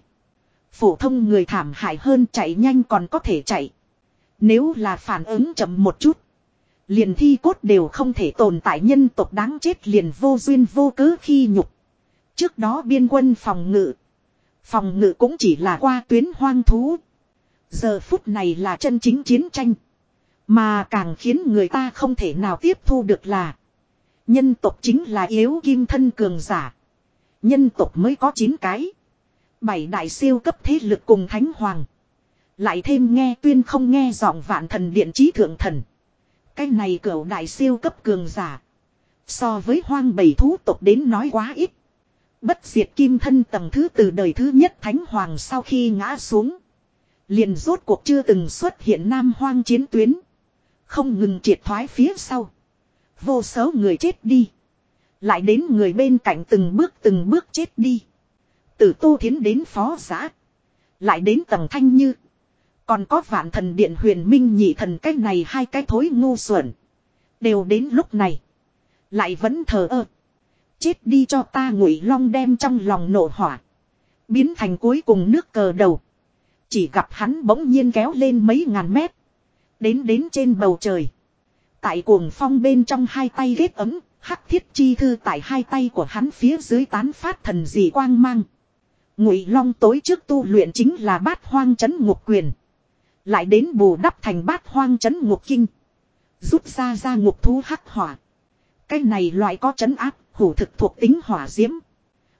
Phổ thông người thảm hại hơn chạy nhanh còn có thể chạy. Nếu là phản ứng chậm một chút. Liền thi cốt đều không thể tồn tại nhân tộc đáng chết liền vô duyên vô cớ khi nhục. Trước đó biên quân phòng ngự. Phòng ngự cũng chỉ là qua tuyến hoang thú. Giờ phút này là chân chính chiến tranh. Mà càng khiến người ta không thể nào tiếp thu được là. Nhân tộc chính là yếu kim thân cường giả. Nhân tộc mới có 9 cái. Bảy đại siêu cấp thế lực cùng thánh hoàng. Lại thêm nghe tuyên không nghe giọng vạn thần điện trí thượng thần. Cái này cửa đại siêu cấp cường giả. So với hoang bầy thú tộc đến nói quá ít. Bất diệt kim thân tầng thứ từ đời thứ nhất thánh hoàng sau khi ngã xuống. Liền rốt cuộc chưa từng xuất hiện nam hoang chiến tuyến. Không ngừng triệt thoái phía sau. Vô số người chết đi. Lại đến người bên cạnh từng bước từng bước chết đi. Từ Tô Thiến đến Phó Giã. Lại đến tầng Thanh Như. Còn có vạn thần điện huyền minh nhị thần cái này hai cái thối ngu xuẩn. Đều đến lúc này. Lại vẫn thờ ơ. Chết đi cho ta ngụy long đem trong lòng nổ hỏa. Biến thành cuối cùng nước cờ đầu. Chỉ gặp hắn bỗng nhiên kéo lên mấy ngàn mét. Đến đến trên bầu trời. Tại cuồng phong bên trong hai tay ghét ấm, hắc thiết chi thư tại hai tay của hắn phía dưới tán phát thần dị quang mang. Ngụy Long tối trước tu luyện chính là bát hoang chấn ngục quyền. Lại đến bù đắp thành bát hoang chấn ngục kinh. Rút ra ra ngục thú hắc hỏa. Cái này loại có chấn áp, hủ thực thuộc tính hỏa diễm.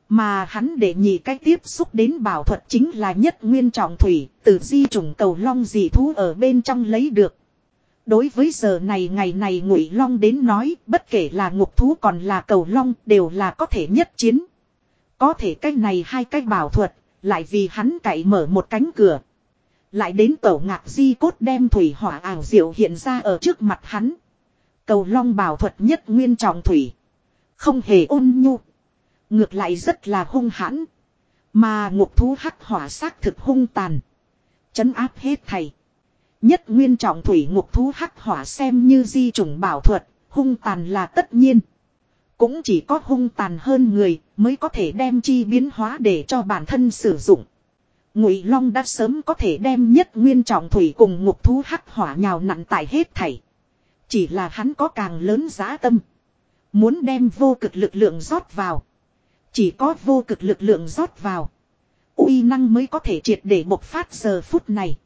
Mà hắn để nhị cách tiếp xúc đến bảo thuật chính là nhất nguyên trọng thủy, từ di trùng cầu long dị thú ở bên trong lấy được. Đối với giờ này ngày này ngụy long đến nói, bất kể là ngục thú còn là cầu long đều là có thể nhất chiến. Có thể cách này hai cách bảo thuật, lại vì hắn cậy mở một cánh cửa. Lại đến tổ ngạc di cốt đem thủy hỏa ảo diệu hiện ra ở trước mặt hắn. Cầu long bảo thuật nhất nguyên trọng thủy. Không hề ôn nhu. Ngược lại rất là hung hãn. Mà ngục thú hắc hỏa xác thực hung tàn. Chấn áp hết thầy. Nhất nguyên trọng thủy ngục thú hắc hỏa xem như di trùng bảo thuật, hung tàn là tất nhiên. Cũng chỉ có hung tàn hơn người mới có thể đem chi biến hóa để cho bản thân sử dụng. Ngụy Long đã sớm có thể đem nhất nguyên trọng thủy cùng ngục thú hắc hỏa nhào nặn tại hết thảy. Chỉ là hắn có càng lớn giá tâm. Muốn đem vô cực lực lượng rót vào. Chỉ có vô cực lực lượng rót vào. uy năng mới có thể triệt để bộc phát giờ phút này.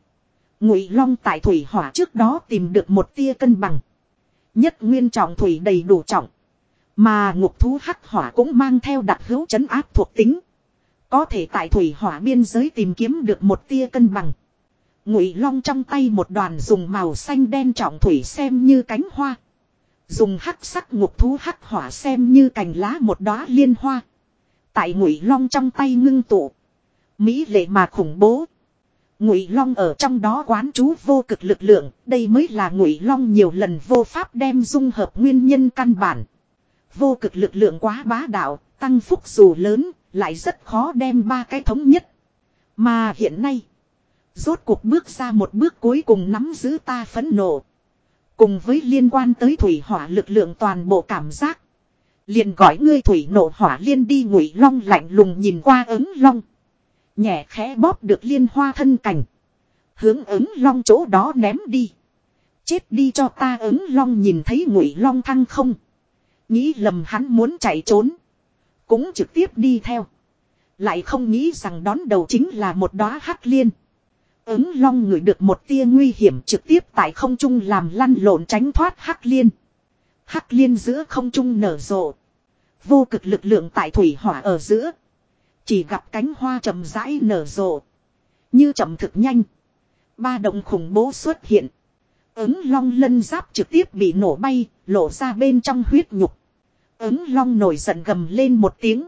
Ngụy Long tại thủy hỏa trước đó tìm được một tia cân bằng. Nhất nguyên trọng thủy đầy đủ trọng. Mà ngục thú hắc hỏa cũng mang theo đặc hữu chấn áp thuộc tính. Có thể tại thủy hỏa biên giới tìm kiếm được một tia cân bằng. Ngụy Long trong tay một đoàn dùng màu xanh đen trọng thủy xem như cánh hoa. Dùng hắc sắc ngục thú hắc hỏa xem như cành lá một đóa liên hoa. Tại Ngụy Long trong tay ngưng tụ. Mỹ lệ mà khủng bố. Ngụy Long ở trong đó quán chú vô cực lực lượng, đây mới là Ngụy Long nhiều lần vô pháp đem dung hợp nguyên nhân căn bản. Vô cực lực lượng quá bá đạo, tăng phúc dù lớn, lại rất khó đem ba cái thống nhất. Mà hiện nay, rốt cuộc bước ra một bước cuối cùng nắm giữ ta phẫn nộ. Cùng với liên quan tới thủy hỏa lực lượng toàn bộ cảm giác. Liền gọi ngươi thủy nộ hỏa liên đi ngụy long lạnh lùng nhìn qua ứng long. Nhẹ khẽ bóp được liên hoa thân cảnh. Hướng ứng long chỗ đó ném đi. Chết đi cho ta ứng long nhìn thấy ngụy long thăng không. Nghĩ lầm hắn muốn chạy trốn. Cũng trực tiếp đi theo. Lại không nghĩ rằng đón đầu chính là một đóa hắc liên. Ứng long ngửi được một tia nguy hiểm trực tiếp tại không trung làm lăn lộn tránh thoát hắc liên. Hắc liên giữa không trung nở rộ. Vô cực lực lượng tại thủy hỏa ở giữa. Chỉ gặp cánh hoa chậm rãi nở rộ. Như chậm thực nhanh. Ba động khủng bố xuất hiện. Ứng long lân giáp trực tiếp bị nổ bay, lộ ra bên trong huyết nhục. Ứng long nổi giận gầm lên một tiếng.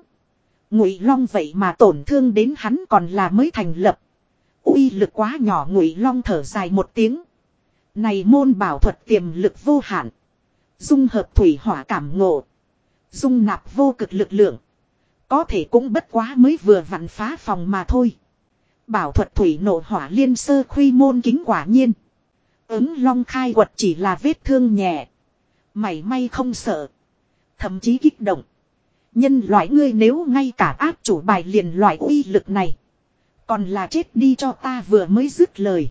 Ngụy long vậy mà tổn thương đến hắn còn là mới thành lập. uy lực quá nhỏ, ngụy long thở dài một tiếng. Này môn bảo thuật tiềm lực vô hạn. Dung hợp thủy hỏa cảm ngộ. Dung nạp vô cực lực lượng. Có thể cũng bất quá mới vừa vặn phá phòng mà thôi. Bảo thuật thủy nộ hỏa liên sơ khuy môn kính quả nhiên. Ứng long khai quật chỉ là vết thương nhẹ. Mày may không sợ. Thậm chí kích động. Nhân loại ngươi nếu ngay cả áp chủ bài liền loại uy lực này. Còn là chết đi cho ta vừa mới dứt lời.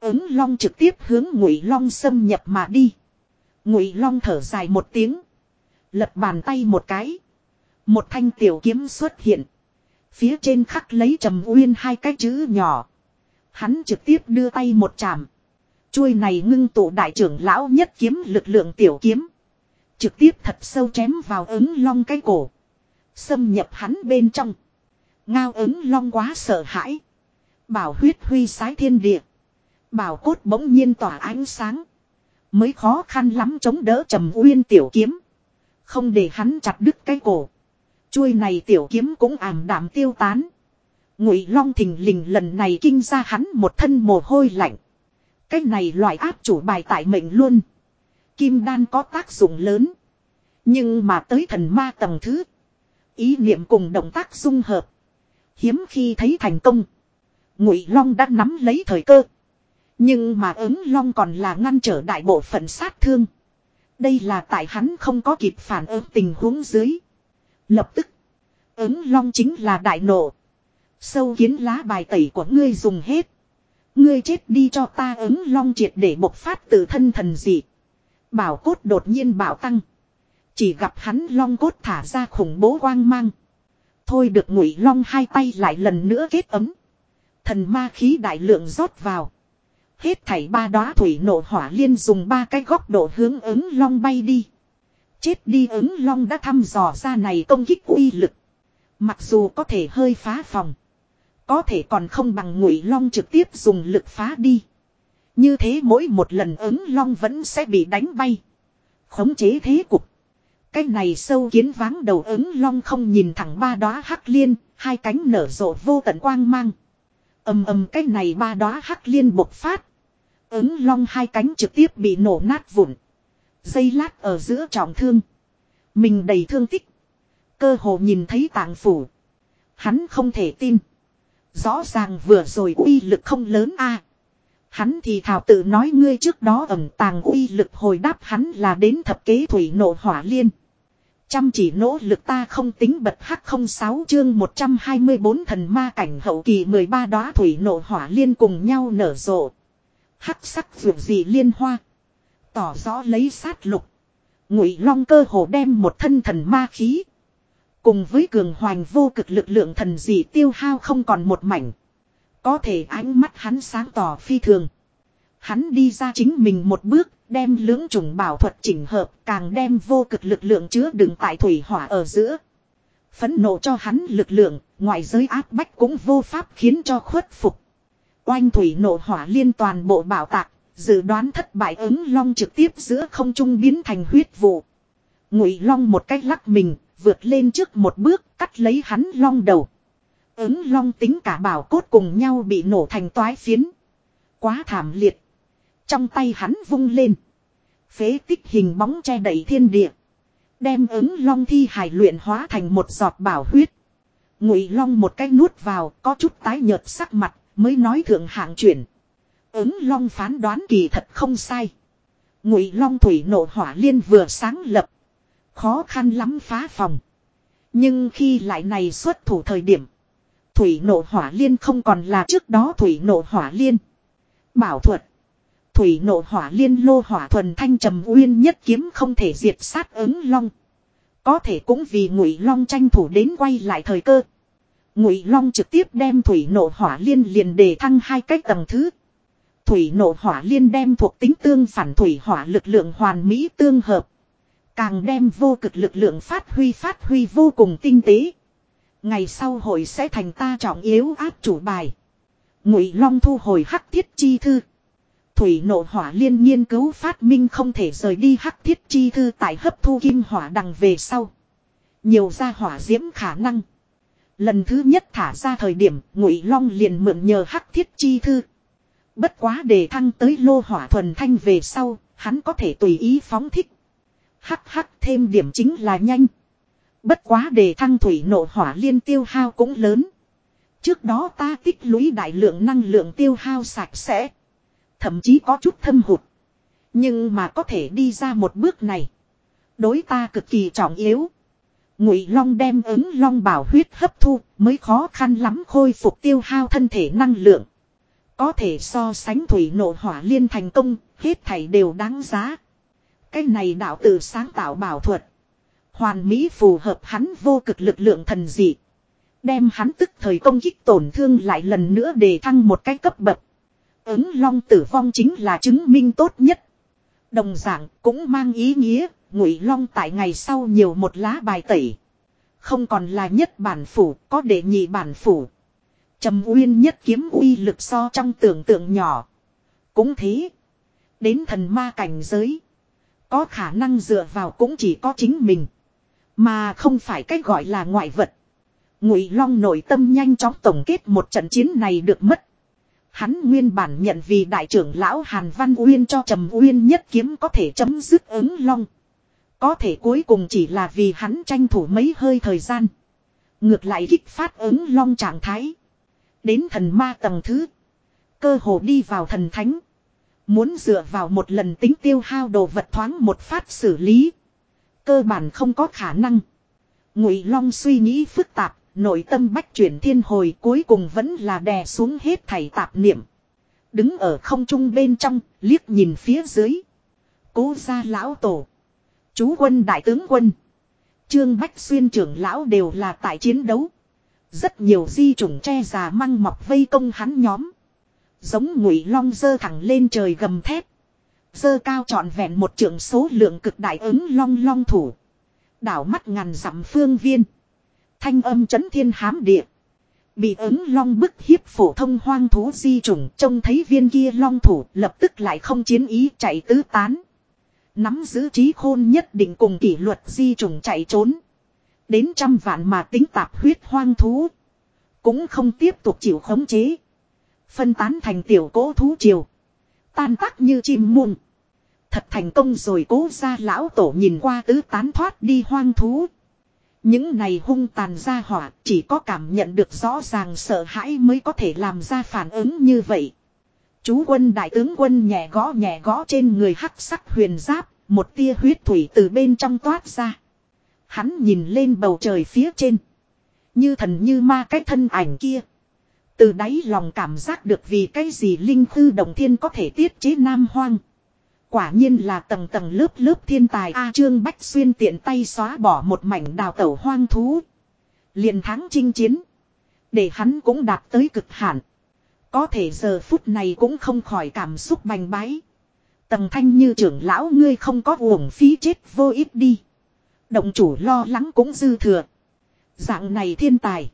Ứng long trực tiếp hướng ngụy long xâm nhập mà đi. Ngụy long thở dài một tiếng. Lật bàn tay một cái. Một thanh tiểu kiếm xuất hiện. Phía trên khắc lấy trầm uyên hai cái chữ nhỏ. Hắn trực tiếp đưa tay một chạm. Chuôi này ngưng tụ đại trưởng lão nhất kiếm lực lượng tiểu kiếm. Trực tiếp thật sâu chém vào ứng long cái cổ. Xâm nhập hắn bên trong. Ngao ứng long quá sợ hãi. Bảo huyết huy sái thiên địa. Bảo cốt bỗng nhiên tỏa ánh sáng. Mới khó khăn lắm chống đỡ trầm uyên tiểu kiếm. Không để hắn chặt đứt cái cổ. Chuôi này tiểu kiếm cũng ảm đạm tiêu tán. Ngụy Long thình lình lần này kinh ra hắn một thân mồ hôi lạnh. Cái này loại áp chủ bài tại mệnh luôn. Kim đan có tác dụng lớn. Nhưng mà tới thần ma tầng thứ. Ý niệm cùng động tác dung hợp. Hiếm khi thấy thành công. Ngụy Long đã nắm lấy thời cơ. Nhưng mà ứng Long còn là ngăn trở đại bộ phận sát thương. Đây là tại hắn không có kịp phản ứng tình huống dưới. Lập tức. Ứng long chính là đại nộ. Sâu kiến lá bài tẩy của ngươi dùng hết. Ngươi chết đi cho ta ứng long triệt để bộc phát từ thân thần dị. Bảo cốt đột nhiên bảo tăng. Chỉ gặp hắn long cốt thả ra khủng bố quang mang. Thôi được ngụy long hai tay lại lần nữa kết ấm. Thần ma khí đại lượng rót vào. Hết thảy ba đóa thủy nộ hỏa liên dùng ba cái góc độ hướng ứng long bay đi. Chết đi ứng long đã thăm dò ra này công kích uy lực. Mặc dù có thể hơi phá phòng. Có thể còn không bằng ngụy long trực tiếp dùng lực phá đi. Như thế mỗi một lần ứng long vẫn sẽ bị đánh bay. Khống chế thế cục. Cái này sâu kiến váng đầu ứng long không nhìn thẳng ba đóa hắc liên, hai cánh nở rộ vô tận quang mang. ầm ầm cái này ba đóa hắc liên bộc phát. Ứng long hai cánh trực tiếp bị nổ nát vụn. Dây lát ở giữa trọng thương. Mình đầy thương tích. Cơ hồ nhìn thấy tạng phủ. Hắn không thể tin. Rõ ràng vừa rồi uy lực không lớn a. Hắn thì thảo tự nói ngươi trước đó ẩm tàng uy lực hồi đáp hắn là đến thập kế thủy nộ hỏa liên. Chăm chỉ nỗ lực ta không tính bật hắc không sáu chương 124 thần ma cảnh hậu kỳ 13 đóa thủy nộ hỏa liên cùng nhau nở rộ. Hắc sắc vượt dị liên hoa. Tỏ rõ lấy sát lục. Ngụy long cơ hồ đem một thân thần ma khí. Cùng với cường hoành vô cực lực lượng thần dị tiêu hao không còn một mảnh. Có thể ánh mắt hắn sáng tỏ phi thường. Hắn đi ra chính mình một bước, đem lưỡng trùng bảo thuật chỉnh hợp, càng đem vô cực lực lượng chứa đựng tại thủy hỏa ở giữa. Phấn nộ cho hắn lực lượng, ngoài giới áp bách cũng vô pháp khiến cho khuất phục. Oanh thủy nộ hỏa liên toàn bộ bảo tạc, dự đoán thất bại ứng long trực tiếp giữa không trung biến thành huyết vụ. Ngụy long một cách lắc mình, vượt lên trước một bước, cắt lấy hắn long đầu. Ứng long tính cả bảo cốt cùng nhau bị nổ thành toái phiến. Quá thảm liệt. Trong tay hắn vung lên. Phế tích hình bóng che đẩy thiên địa. Đem ứng long thi hài luyện hóa thành một giọt bảo huyết. Ngụy long một cái nuốt vào, có chút tái nhợt sắc mặt, mới nói thượng hạng chuyển. Ứng long phán đoán kỳ thật không sai. Ngụy long thủy nộ hỏa liên vừa sáng lập. Khó khăn lắm phá phòng. Nhưng khi lại này xuất thủ thời điểm. Thủy nộ hỏa liên không còn là trước đó thủy nộ hỏa liên. Bảo thuật. Thủy nộ hỏa liên lô hỏa thuần thanh trầm uyên nhất kiếm không thể diệt sát ứng long. Có thể cũng vì ngụy long tranh thủ đến quay lại thời cơ. Ngụy long trực tiếp đem thủy nộ hỏa liên liền đề thăng hai cách tầng thứ. Thủy nộ hỏa liên đem thuộc tính tương phản thủy hỏa lực lượng hoàn mỹ tương hợp. Càng đem vô cực lực lượng phát huy phát huy vô cùng tinh tế. Ngày sau hội sẽ thành ta trọng yếu áp chủ bài. Ngụy Long thu hồi hắc thiết chi thư. Thủy nộ hỏa liên nghiên cứu phát minh không thể rời đi hắc thiết chi thư tại hấp thu kim hỏa đằng về sau. Nhiều ra hỏa diễm khả năng. Lần thứ nhất thả ra thời điểm Ngụy Long liền mượn nhờ hắc thiết chi thư. Bất quá để thăng tới lô hỏa thuần thanh về sau, hắn có thể tùy ý phóng thích. Hắc hắc thêm điểm chính là nhanh. Bất quá để thăng thủy nộ hỏa liên tiêu hao cũng lớn. Trước đó ta tích lũy đại lượng năng lượng tiêu hao sạch sẽ. Thậm chí có chút thâm hụt. Nhưng mà có thể đi ra một bước này. Đối ta cực kỳ trọng yếu. Ngụy Long đem ứng Long bảo huyết hấp thu mới khó khăn lắm khôi phục tiêu hao thân thể năng lượng. Có thể so sánh thủy nộ hỏa liên thành công, hết thảy đều đáng giá. Cái này đạo tử sáng tạo bảo thuật. Hoàn mỹ phù hợp hắn vô cực lực lượng thần dị. Đem hắn tức thời công kích tổn thương lại lần nữa để thăng một cái cấp bậc. Ứng long tử vong chính là chứng minh tốt nhất. Đồng dạng cũng mang ý nghĩa, ngụy long tại ngày sau nhiều một lá bài tẩy. Không còn là nhất bản phủ, có đệ nhị bản phủ. Trầm uyên nhất kiếm uy lực so trong tưởng tượng nhỏ. Cũng thế. Đến thần ma cảnh giới. Có khả năng dựa vào cũng chỉ có chính mình. Mà không phải cách gọi là ngoại vật. Ngụy Long nội tâm nhanh chóng tổng kết một trận chiến này được mất. Hắn nguyên bản nhận vì đại trưởng lão Hàn Văn Uyên cho Trầm Uyên nhất kiếm có thể chấm dứt ứng Long. Có thể cuối cùng chỉ là vì hắn tranh thủ mấy hơi thời gian. Ngược lại kích phát ứng Long trạng thái. Đến thần ma tầng thứ. Cơ hồ đi vào thần thánh. Muốn dựa vào một lần tính tiêu hao đồ vật thoáng một phát xử lý. Cơ bản không có khả năng. Ngụy Long suy nghĩ phức tạp, nội tâm bách chuyển thiên hồi cuối cùng vẫn là đè xuống hết thảy tạp niệm. Đứng ở không trung bên trong, liếc nhìn phía dưới. Cố gia lão tổ. Chú quân đại tướng quân. Trương Bách Xuyên trưởng lão đều là tại chiến đấu. Rất nhiều di trùng tre già măng mọc vây công hắn nhóm. Giống ngụy long dơ thẳng lên trời gầm thép. Dơ cao trọn vẹn một trưởng số lượng cực đại ứng long long thủ. Đảo mắt ngàn dặm phương viên. Thanh âm chấn thiên hám địa. Bị ứng long bức hiếp phổ thông hoang thú di trùng trông thấy viên kia long thủ, lập tức lại không chiến ý chạy tứ tán. Nắm giữ trí khôn nhất định cùng kỷ luật di trùng chạy trốn. Đến trăm vạn mà tính tạp huyết hoang thú. Cũng không tiếp tục chịu khống chế. Phân tán thành tiểu cố thú triều. Tan tác như chim muôn. Thật thành công rồi cố ra lão tổ nhìn qua tứ tán thoát đi hoang thú. Những này hung tàn ra hỏa chỉ có cảm nhận được rõ ràng sợ hãi mới có thể làm ra phản ứng như vậy. Chú quân đại tướng quân nhẹ gõ nhẹ gõ trên người hắc sắc huyền giáp, một tia huyết thủy từ bên trong toát ra. Hắn nhìn lên bầu trời phía trên. Như thần như ma cái thân ảnh kia. Từ đáy lòng cảm giác được vì cái gì linh thư đồng thiên có thể tiết chế nam hoang. Quả nhiên là tầng tầng lớp lớp thiên tài A Trương Bách Xuyên tiện tay xóa bỏ một mảnh đào tẩu hoang thú. liền thắng chinh chiến. Để hắn cũng đạt tới cực hạn. Có thể giờ phút này cũng không khỏi cảm xúc bành bái. Tầng thanh như trưởng lão ngươi không có uổng phí chết vô ích đi. Động chủ lo lắng cũng dư thừa. Dạng này thiên tài.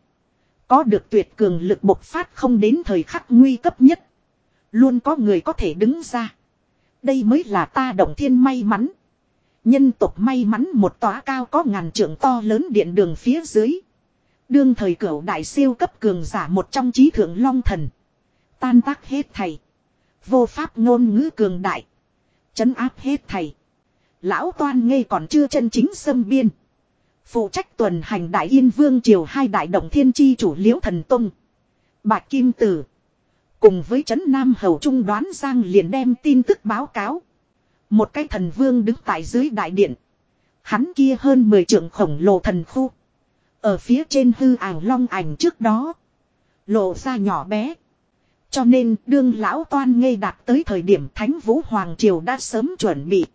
Có được tuyệt cường lực bộc phát không đến thời khắc nguy cấp nhất. Luôn có người có thể đứng ra. Đây mới là ta động thiên may mắn. Nhân tộc may mắn một tòa cao có ngàn trượng to lớn điện đường phía dưới. Đương thời cửu đại siêu cấp cường giả một trong trí thượng long thần. Tan tác hết thầy. Vô pháp ngôn ngữ cường đại. Chấn áp hết thầy. Lão toan ngây còn chưa chân chính xâm biên. Phụ trách tuần hành đại yên vương triều hai đại động thiên chi chủ liễu thần tông. Bạch Kim Tử. Cùng với Trấn Nam Hầu Trung đoán Giang liền đem tin tức báo cáo. Một cái thần vương đứng tại dưới đại điện. Hắn kia hơn 10 trượng khổng lồ thần khu. Ở phía trên hư ảo long ảnh trước đó. Lộ ra nhỏ bé. Cho nên đương lão toan ngây đạt tới thời điểm Thánh Vũ Hoàng Triều đã sớm chuẩn bị.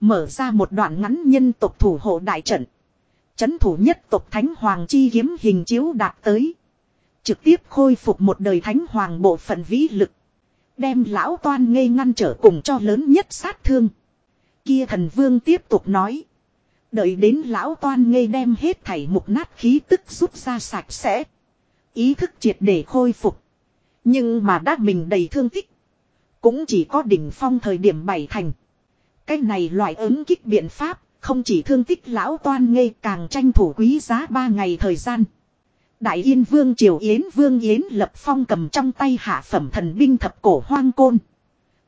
Mở ra một đoạn ngắn nhân tộc thủ hộ đại trận. Chấn thủ nhất tộc Thánh Hoàng chi kiếm hình chiếu đạt tới. Trực tiếp khôi phục một đời Thánh Hoàng bộ phận vĩ lực. Đem lão toan ngây ngăn trở cùng cho lớn nhất sát thương. Kia thần vương tiếp tục nói. Đợi đến lão toan ngây đem hết thảy mục nát khí tức rút ra sạch sẽ. Ý thức triệt để khôi phục. Nhưng mà đã mình đầy thương tích. Cũng chỉ có đỉnh phong thời điểm bảy thành. Cái này loại ứng kích biện pháp, không chỉ thương tích lão toan ngây càng tranh thủ quý giá ba ngày thời gian. Đại Yên Vương, Triều Yến Vương, Yến Lập Phong cầm trong tay hạ phẩm thần binh thập cổ hoang côn.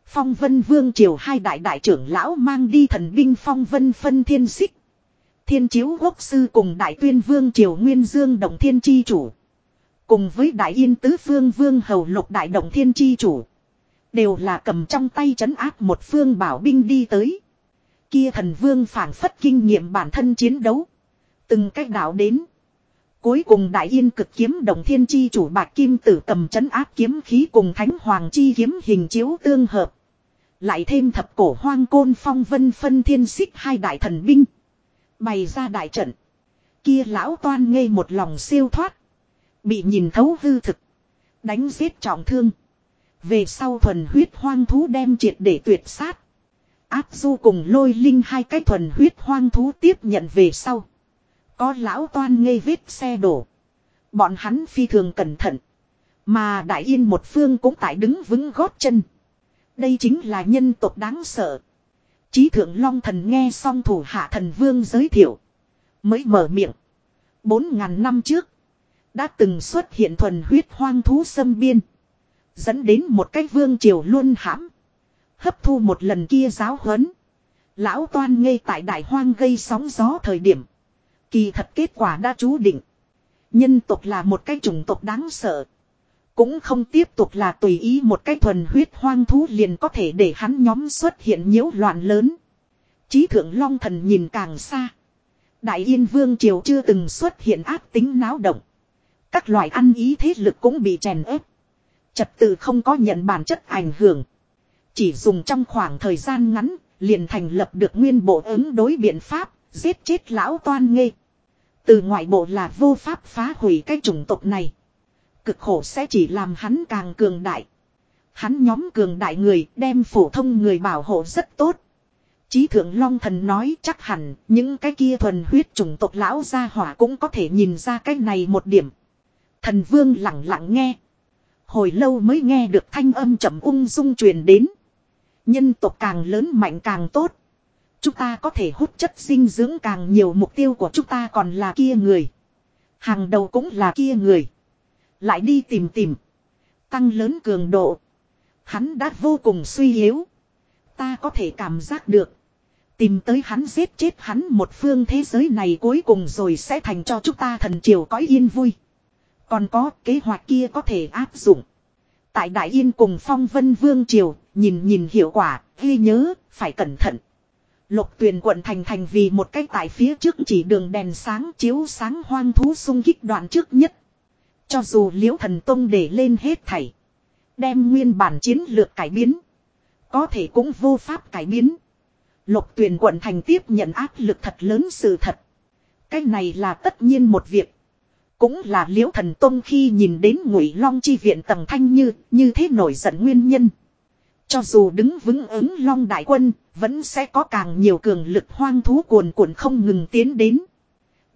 Phong Vân Vương, Triều hai đại đại trưởng lão mang đi thần binh Phong Vân phân thiên xích. Thiên Chiếu Quốc Sư cùng Đại Tuyên Vương, Triều Nguyên Dương đồng Thiên Chi Chủ. Cùng với Đại Yên Tứ Phương Vương Hầu Lục Đại đồng Thiên Chi Chủ. Đều là cầm trong tay trấn áp một phương bảo binh đi tới. Kia thần vương phản phất kinh nghiệm bản thân chiến đấu. Từng cách đảo đến. Cuối cùng đại yên cực kiếm đồng thiên chi chủ bạc kim tử cầm chấn áp kiếm khí cùng thánh hoàng chi kiếm hình chiếu tương hợp. Lại thêm thập cổ hoang côn phong vân phân thiên xích hai đại thần binh. Bày ra đại trận. Kia lão toan ngây một lòng siêu thoát. Bị nhìn thấu hư thực. Đánh giết trọng thương. Về sau thuần huyết hoang thú đem triệt để tuyệt sát. Áp du cùng lôi linh hai cái thuần huyết hoang thú tiếp nhận về sau. Có lão toan ngây vết xe đổ. Bọn hắn phi thường cẩn thận. Mà đại yên một phương cũng tại đứng vững gót chân. Đây chính là nhân tộc đáng sợ. Chí thượng long thần nghe xong thủ hạ thần vương giới thiệu. Mới mở miệng. Bốn ngàn năm trước. Đã từng xuất hiện thuần huyết hoang thú xâm biên. Dẫn đến một cái vương triều luôn hãm. Hấp thu một lần kia giáo huấn. Lão toan ngây tại đại hoang gây sóng gió thời điểm. Kỳ thật kết quả đã chú định. Nhân tộc là một cái chủng tộc đáng sợ. Cũng không tiếp tục là tùy ý một cái thuần huyết hoang thú liền có thể để hắn nhóm xuất hiện nhiễu loạn lớn. Chí thượng long thần nhìn càng xa. Đại yên vương triều chưa từng xuất hiện ác tính náo động. Các loại ăn ý thế lực cũng bị chèn ép. Trật tự không có nhận bản chất ảnh hưởng. Chỉ dùng trong khoảng thời gian ngắn, liền thành lập được nguyên bộ ứng đối biện pháp, giết chết lão toan nghê. Từ ngoại bộ là vô pháp phá hủy cái chủng tộc này. Cực khổ sẽ chỉ làm hắn càng cường đại. Hắn nhóm cường đại người đem phổ thông người bảo hộ rất tốt. Chí thượng Long Thần nói chắc hẳn những cái kia thuần huyết chủng tộc lão gia hỏa cũng có thể nhìn ra cái này một điểm. Thần vương lặng lặng nghe. Hồi lâu mới nghe được thanh âm chậm ung dung truyền đến. Nhân tộc càng lớn mạnh càng tốt. Chúng ta có thể hút chất dinh dưỡng càng nhiều, mục tiêu của chúng ta còn là kia người. Hàng đầu cũng là kia người. Lại đi tìm tìm. Tăng lớn cường độ. Hắn đã vô cùng suy yếu. Ta có thể cảm giác được. Tìm tới hắn giết chết hắn một phương thế giới này cuối cùng rồi sẽ thành cho chúng ta thần triều cõi yên vui. Còn có kế hoạch kia có thể áp dụng. Tại Đại Yên cùng Phong Vân Vương Triều, nhìn nhìn hiệu quả, ghi nhớ, phải cẩn thận. Lục tuyền quận thành thành vì một cách tại phía trước chỉ đường đèn sáng chiếu sáng hoang thú sung kích đoạn trước nhất. Cho dù liễu thần tông để lên hết thảy. Đem nguyên bản chiến lược cải biến. Có thể cũng vô pháp cải biến. Lục tuyền quận thành tiếp nhận áp lực thật lớn sự thật. Cái này là tất nhiên một việc. Cũng là liễu thần tông khi nhìn đến ngụy long chi viện tầng thanh như, như thế nổi giận nguyên nhân. Cho dù đứng vững ứng long đại quân, vẫn sẽ có càng nhiều cường lực hoang thú cuồn cuộn không ngừng tiến đến.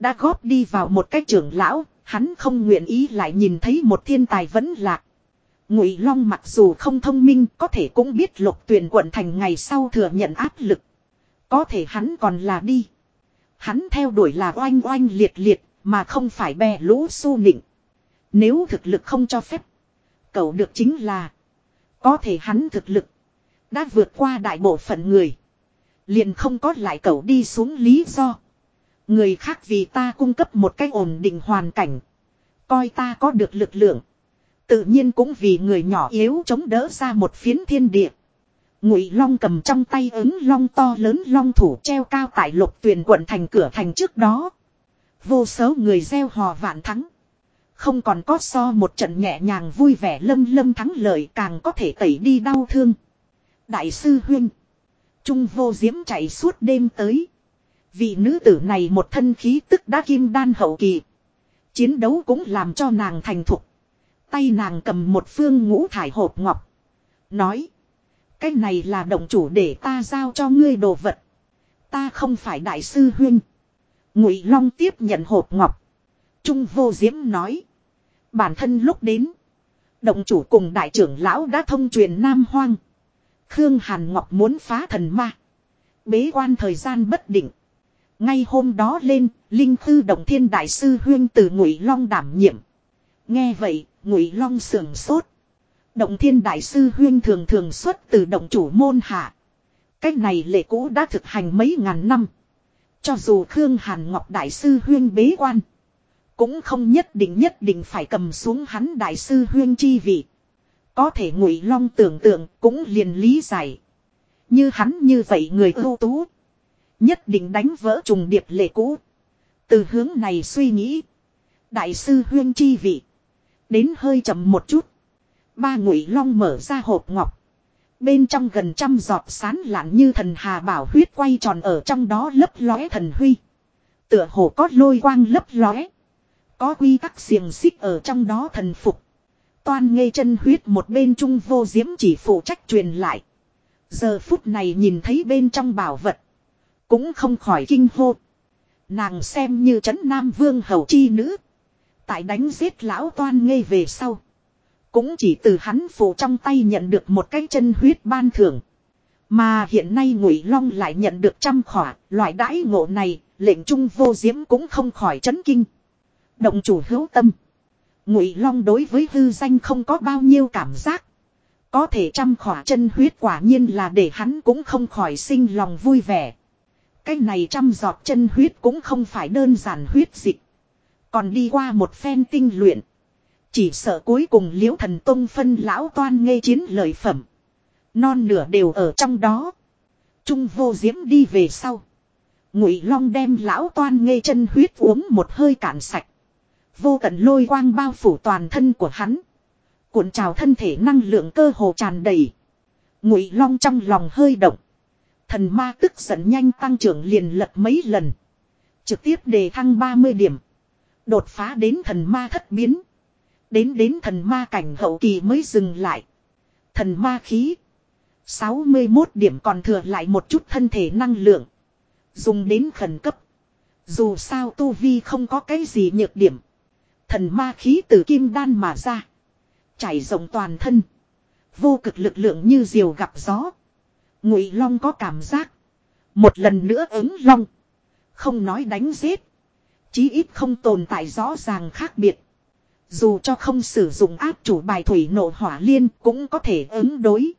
Đã góp đi vào một cái trưởng lão, hắn không nguyện ý lại nhìn thấy một thiên tài vẫn lạc. Ngụy Long mặc dù không thông minh có thể cũng biết lục tuyển quận thành ngày sau thừa nhận áp lực. Có thể hắn còn là đi. Hắn theo đuổi là oanh oanh liệt liệt, mà không phải bè lũ su nịnh. Nếu thực lực không cho phép. Cậu được chính là. Có thể hắn thực lực. Đã vượt qua đại bộ phận người. Liền không có lại cậu đi xuống lý do. Người khác vì ta cung cấp một cách ổn định hoàn cảnh. Coi ta có được lực lượng. Tự nhiên cũng vì người nhỏ yếu chống đỡ ra một phiến thiên địa. Ngụy Long cầm trong tay ứng long to lớn long thủ treo cao tại lục tuyền quận thành cửa thành trước đó. Vô số người gieo hò vạn thắng. Không còn có so một trận nhẹ nhàng vui vẻ lâm lâm thắng lợi càng có thể tẩy đi đau thương. Đại sư huynh Trung vô diễm chạy suốt đêm tới. Vị nữ tử này một thân khí tức đã kim đan hậu kỳ. Chiến đấu cũng làm cho nàng thành thục. Tay nàng cầm một phương ngũ thải hộp ngọc. Nói. Cái này là động chủ để ta giao cho ngươi đồ vật. Ta không phải đại sư huynh Ngụy Long tiếp nhận hộp ngọc. Trung vô diễm nói. Bản thân lúc đến. Động chủ cùng đại trưởng lão đã thông truyền Nam Hoang. Khương Hàn Ngọc muốn phá thần ma. Bế quan thời gian bất định. Ngay hôm đó lên, Linh Khư Động Thiên Đại Sư Huyên từ Ngụy Long đảm nhiệm. Nghe vậy, Ngụy Long sườn sốt. Động Thiên Đại Sư Huyên thường thường xuất từ động chủ môn hạ. Cách này lệ cũ đã thực hành mấy ngàn năm. Cho dù Khương Hàn Ngọc Đại Sư Huyên bế quan. Cũng không nhất định nhất định phải cầm xuống hắn Đại Sư Huyên chi vị. Có thể Ngụy Long tưởng tượng cũng liền lý giải. Như hắn như vậy người ưu tú. Nhất định đánh vỡ trùng điệp lệ cũ. Từ hướng này suy nghĩ. Đại sư Huyên chi vị. Đến hơi chậm một chút. Ba ngụy long mở ra hộp ngọc. Bên trong gần trăm giọt sán lạn như thần hà bảo huyết quay tròn ở trong đó lấp lóe thần huy. Tựa hồ có lôi quang lấp lóe. Có quy tắc xiềng xích ở trong đó thần phục. Toan ngây chân huyết một bên trung vô diễm chỉ phụ trách truyền lại. Giờ phút này nhìn thấy bên trong bảo vật. Cũng không khỏi kinh hô. Nàng xem như chấn nam vương hầu chi nữ. Tại đánh giết lão toan ngây về sau. Cũng chỉ từ hắn phụ trong tay nhận được một cái chân huyết ban thưởng. Mà hiện nay ngụy long lại nhận được trăm khỏa, loại đãi ngộ này, lệnh trung vô diễm cũng không khỏi chấn kinh. Động chủ hữu tâm. Ngụy long đối với hư danh không có bao nhiêu cảm giác. Có thể trăm khỏa chân huyết quả nhiên là để hắn cũng không khỏi sinh lòng vui vẻ. Cái này trăm giọt chân huyết cũng không phải đơn giản huyết dịch. Còn đi qua một phen tinh luyện. Chỉ sợ cuối cùng liễu thần tông phân lão toan ngây chiến lợi phẩm. Non nửa đều ở trong đó. Trung vô diễm đi về sau. Ngụy long đem lão toan ngây chân huyết uống một hơi cạn sạch. Vô tận lôi quang bao phủ toàn thân của hắn. Cuộn trào thân thể năng lượng cơ hồ tràn đầy. Ngụy long trong lòng hơi động. Thần ma tức giận nhanh tăng trưởng liền lật mấy lần. Trực tiếp đề thăng 30 điểm. Đột phá đến thần ma thất biến. Đến đến thần ma cảnh hậu kỳ mới dừng lại. Thần ma khí. 61 điểm còn thừa lại một chút thân thể năng lượng. Dùng đến khẩn cấp. Dù sao tu vi không có cái gì nhược điểm. Thần ma khí từ kim đan mà ra. Chảy rộng toàn thân. Vô cực lực lượng như diều gặp gió. Ngụy Long có cảm giác. Một lần nữa ứng Long. Không nói đánh giết. Chí ít không tồn tại rõ ràng khác biệt. Dù cho không sử dụng áp chủ bài thủy nộ hỏa liên cũng có thể ứng đối.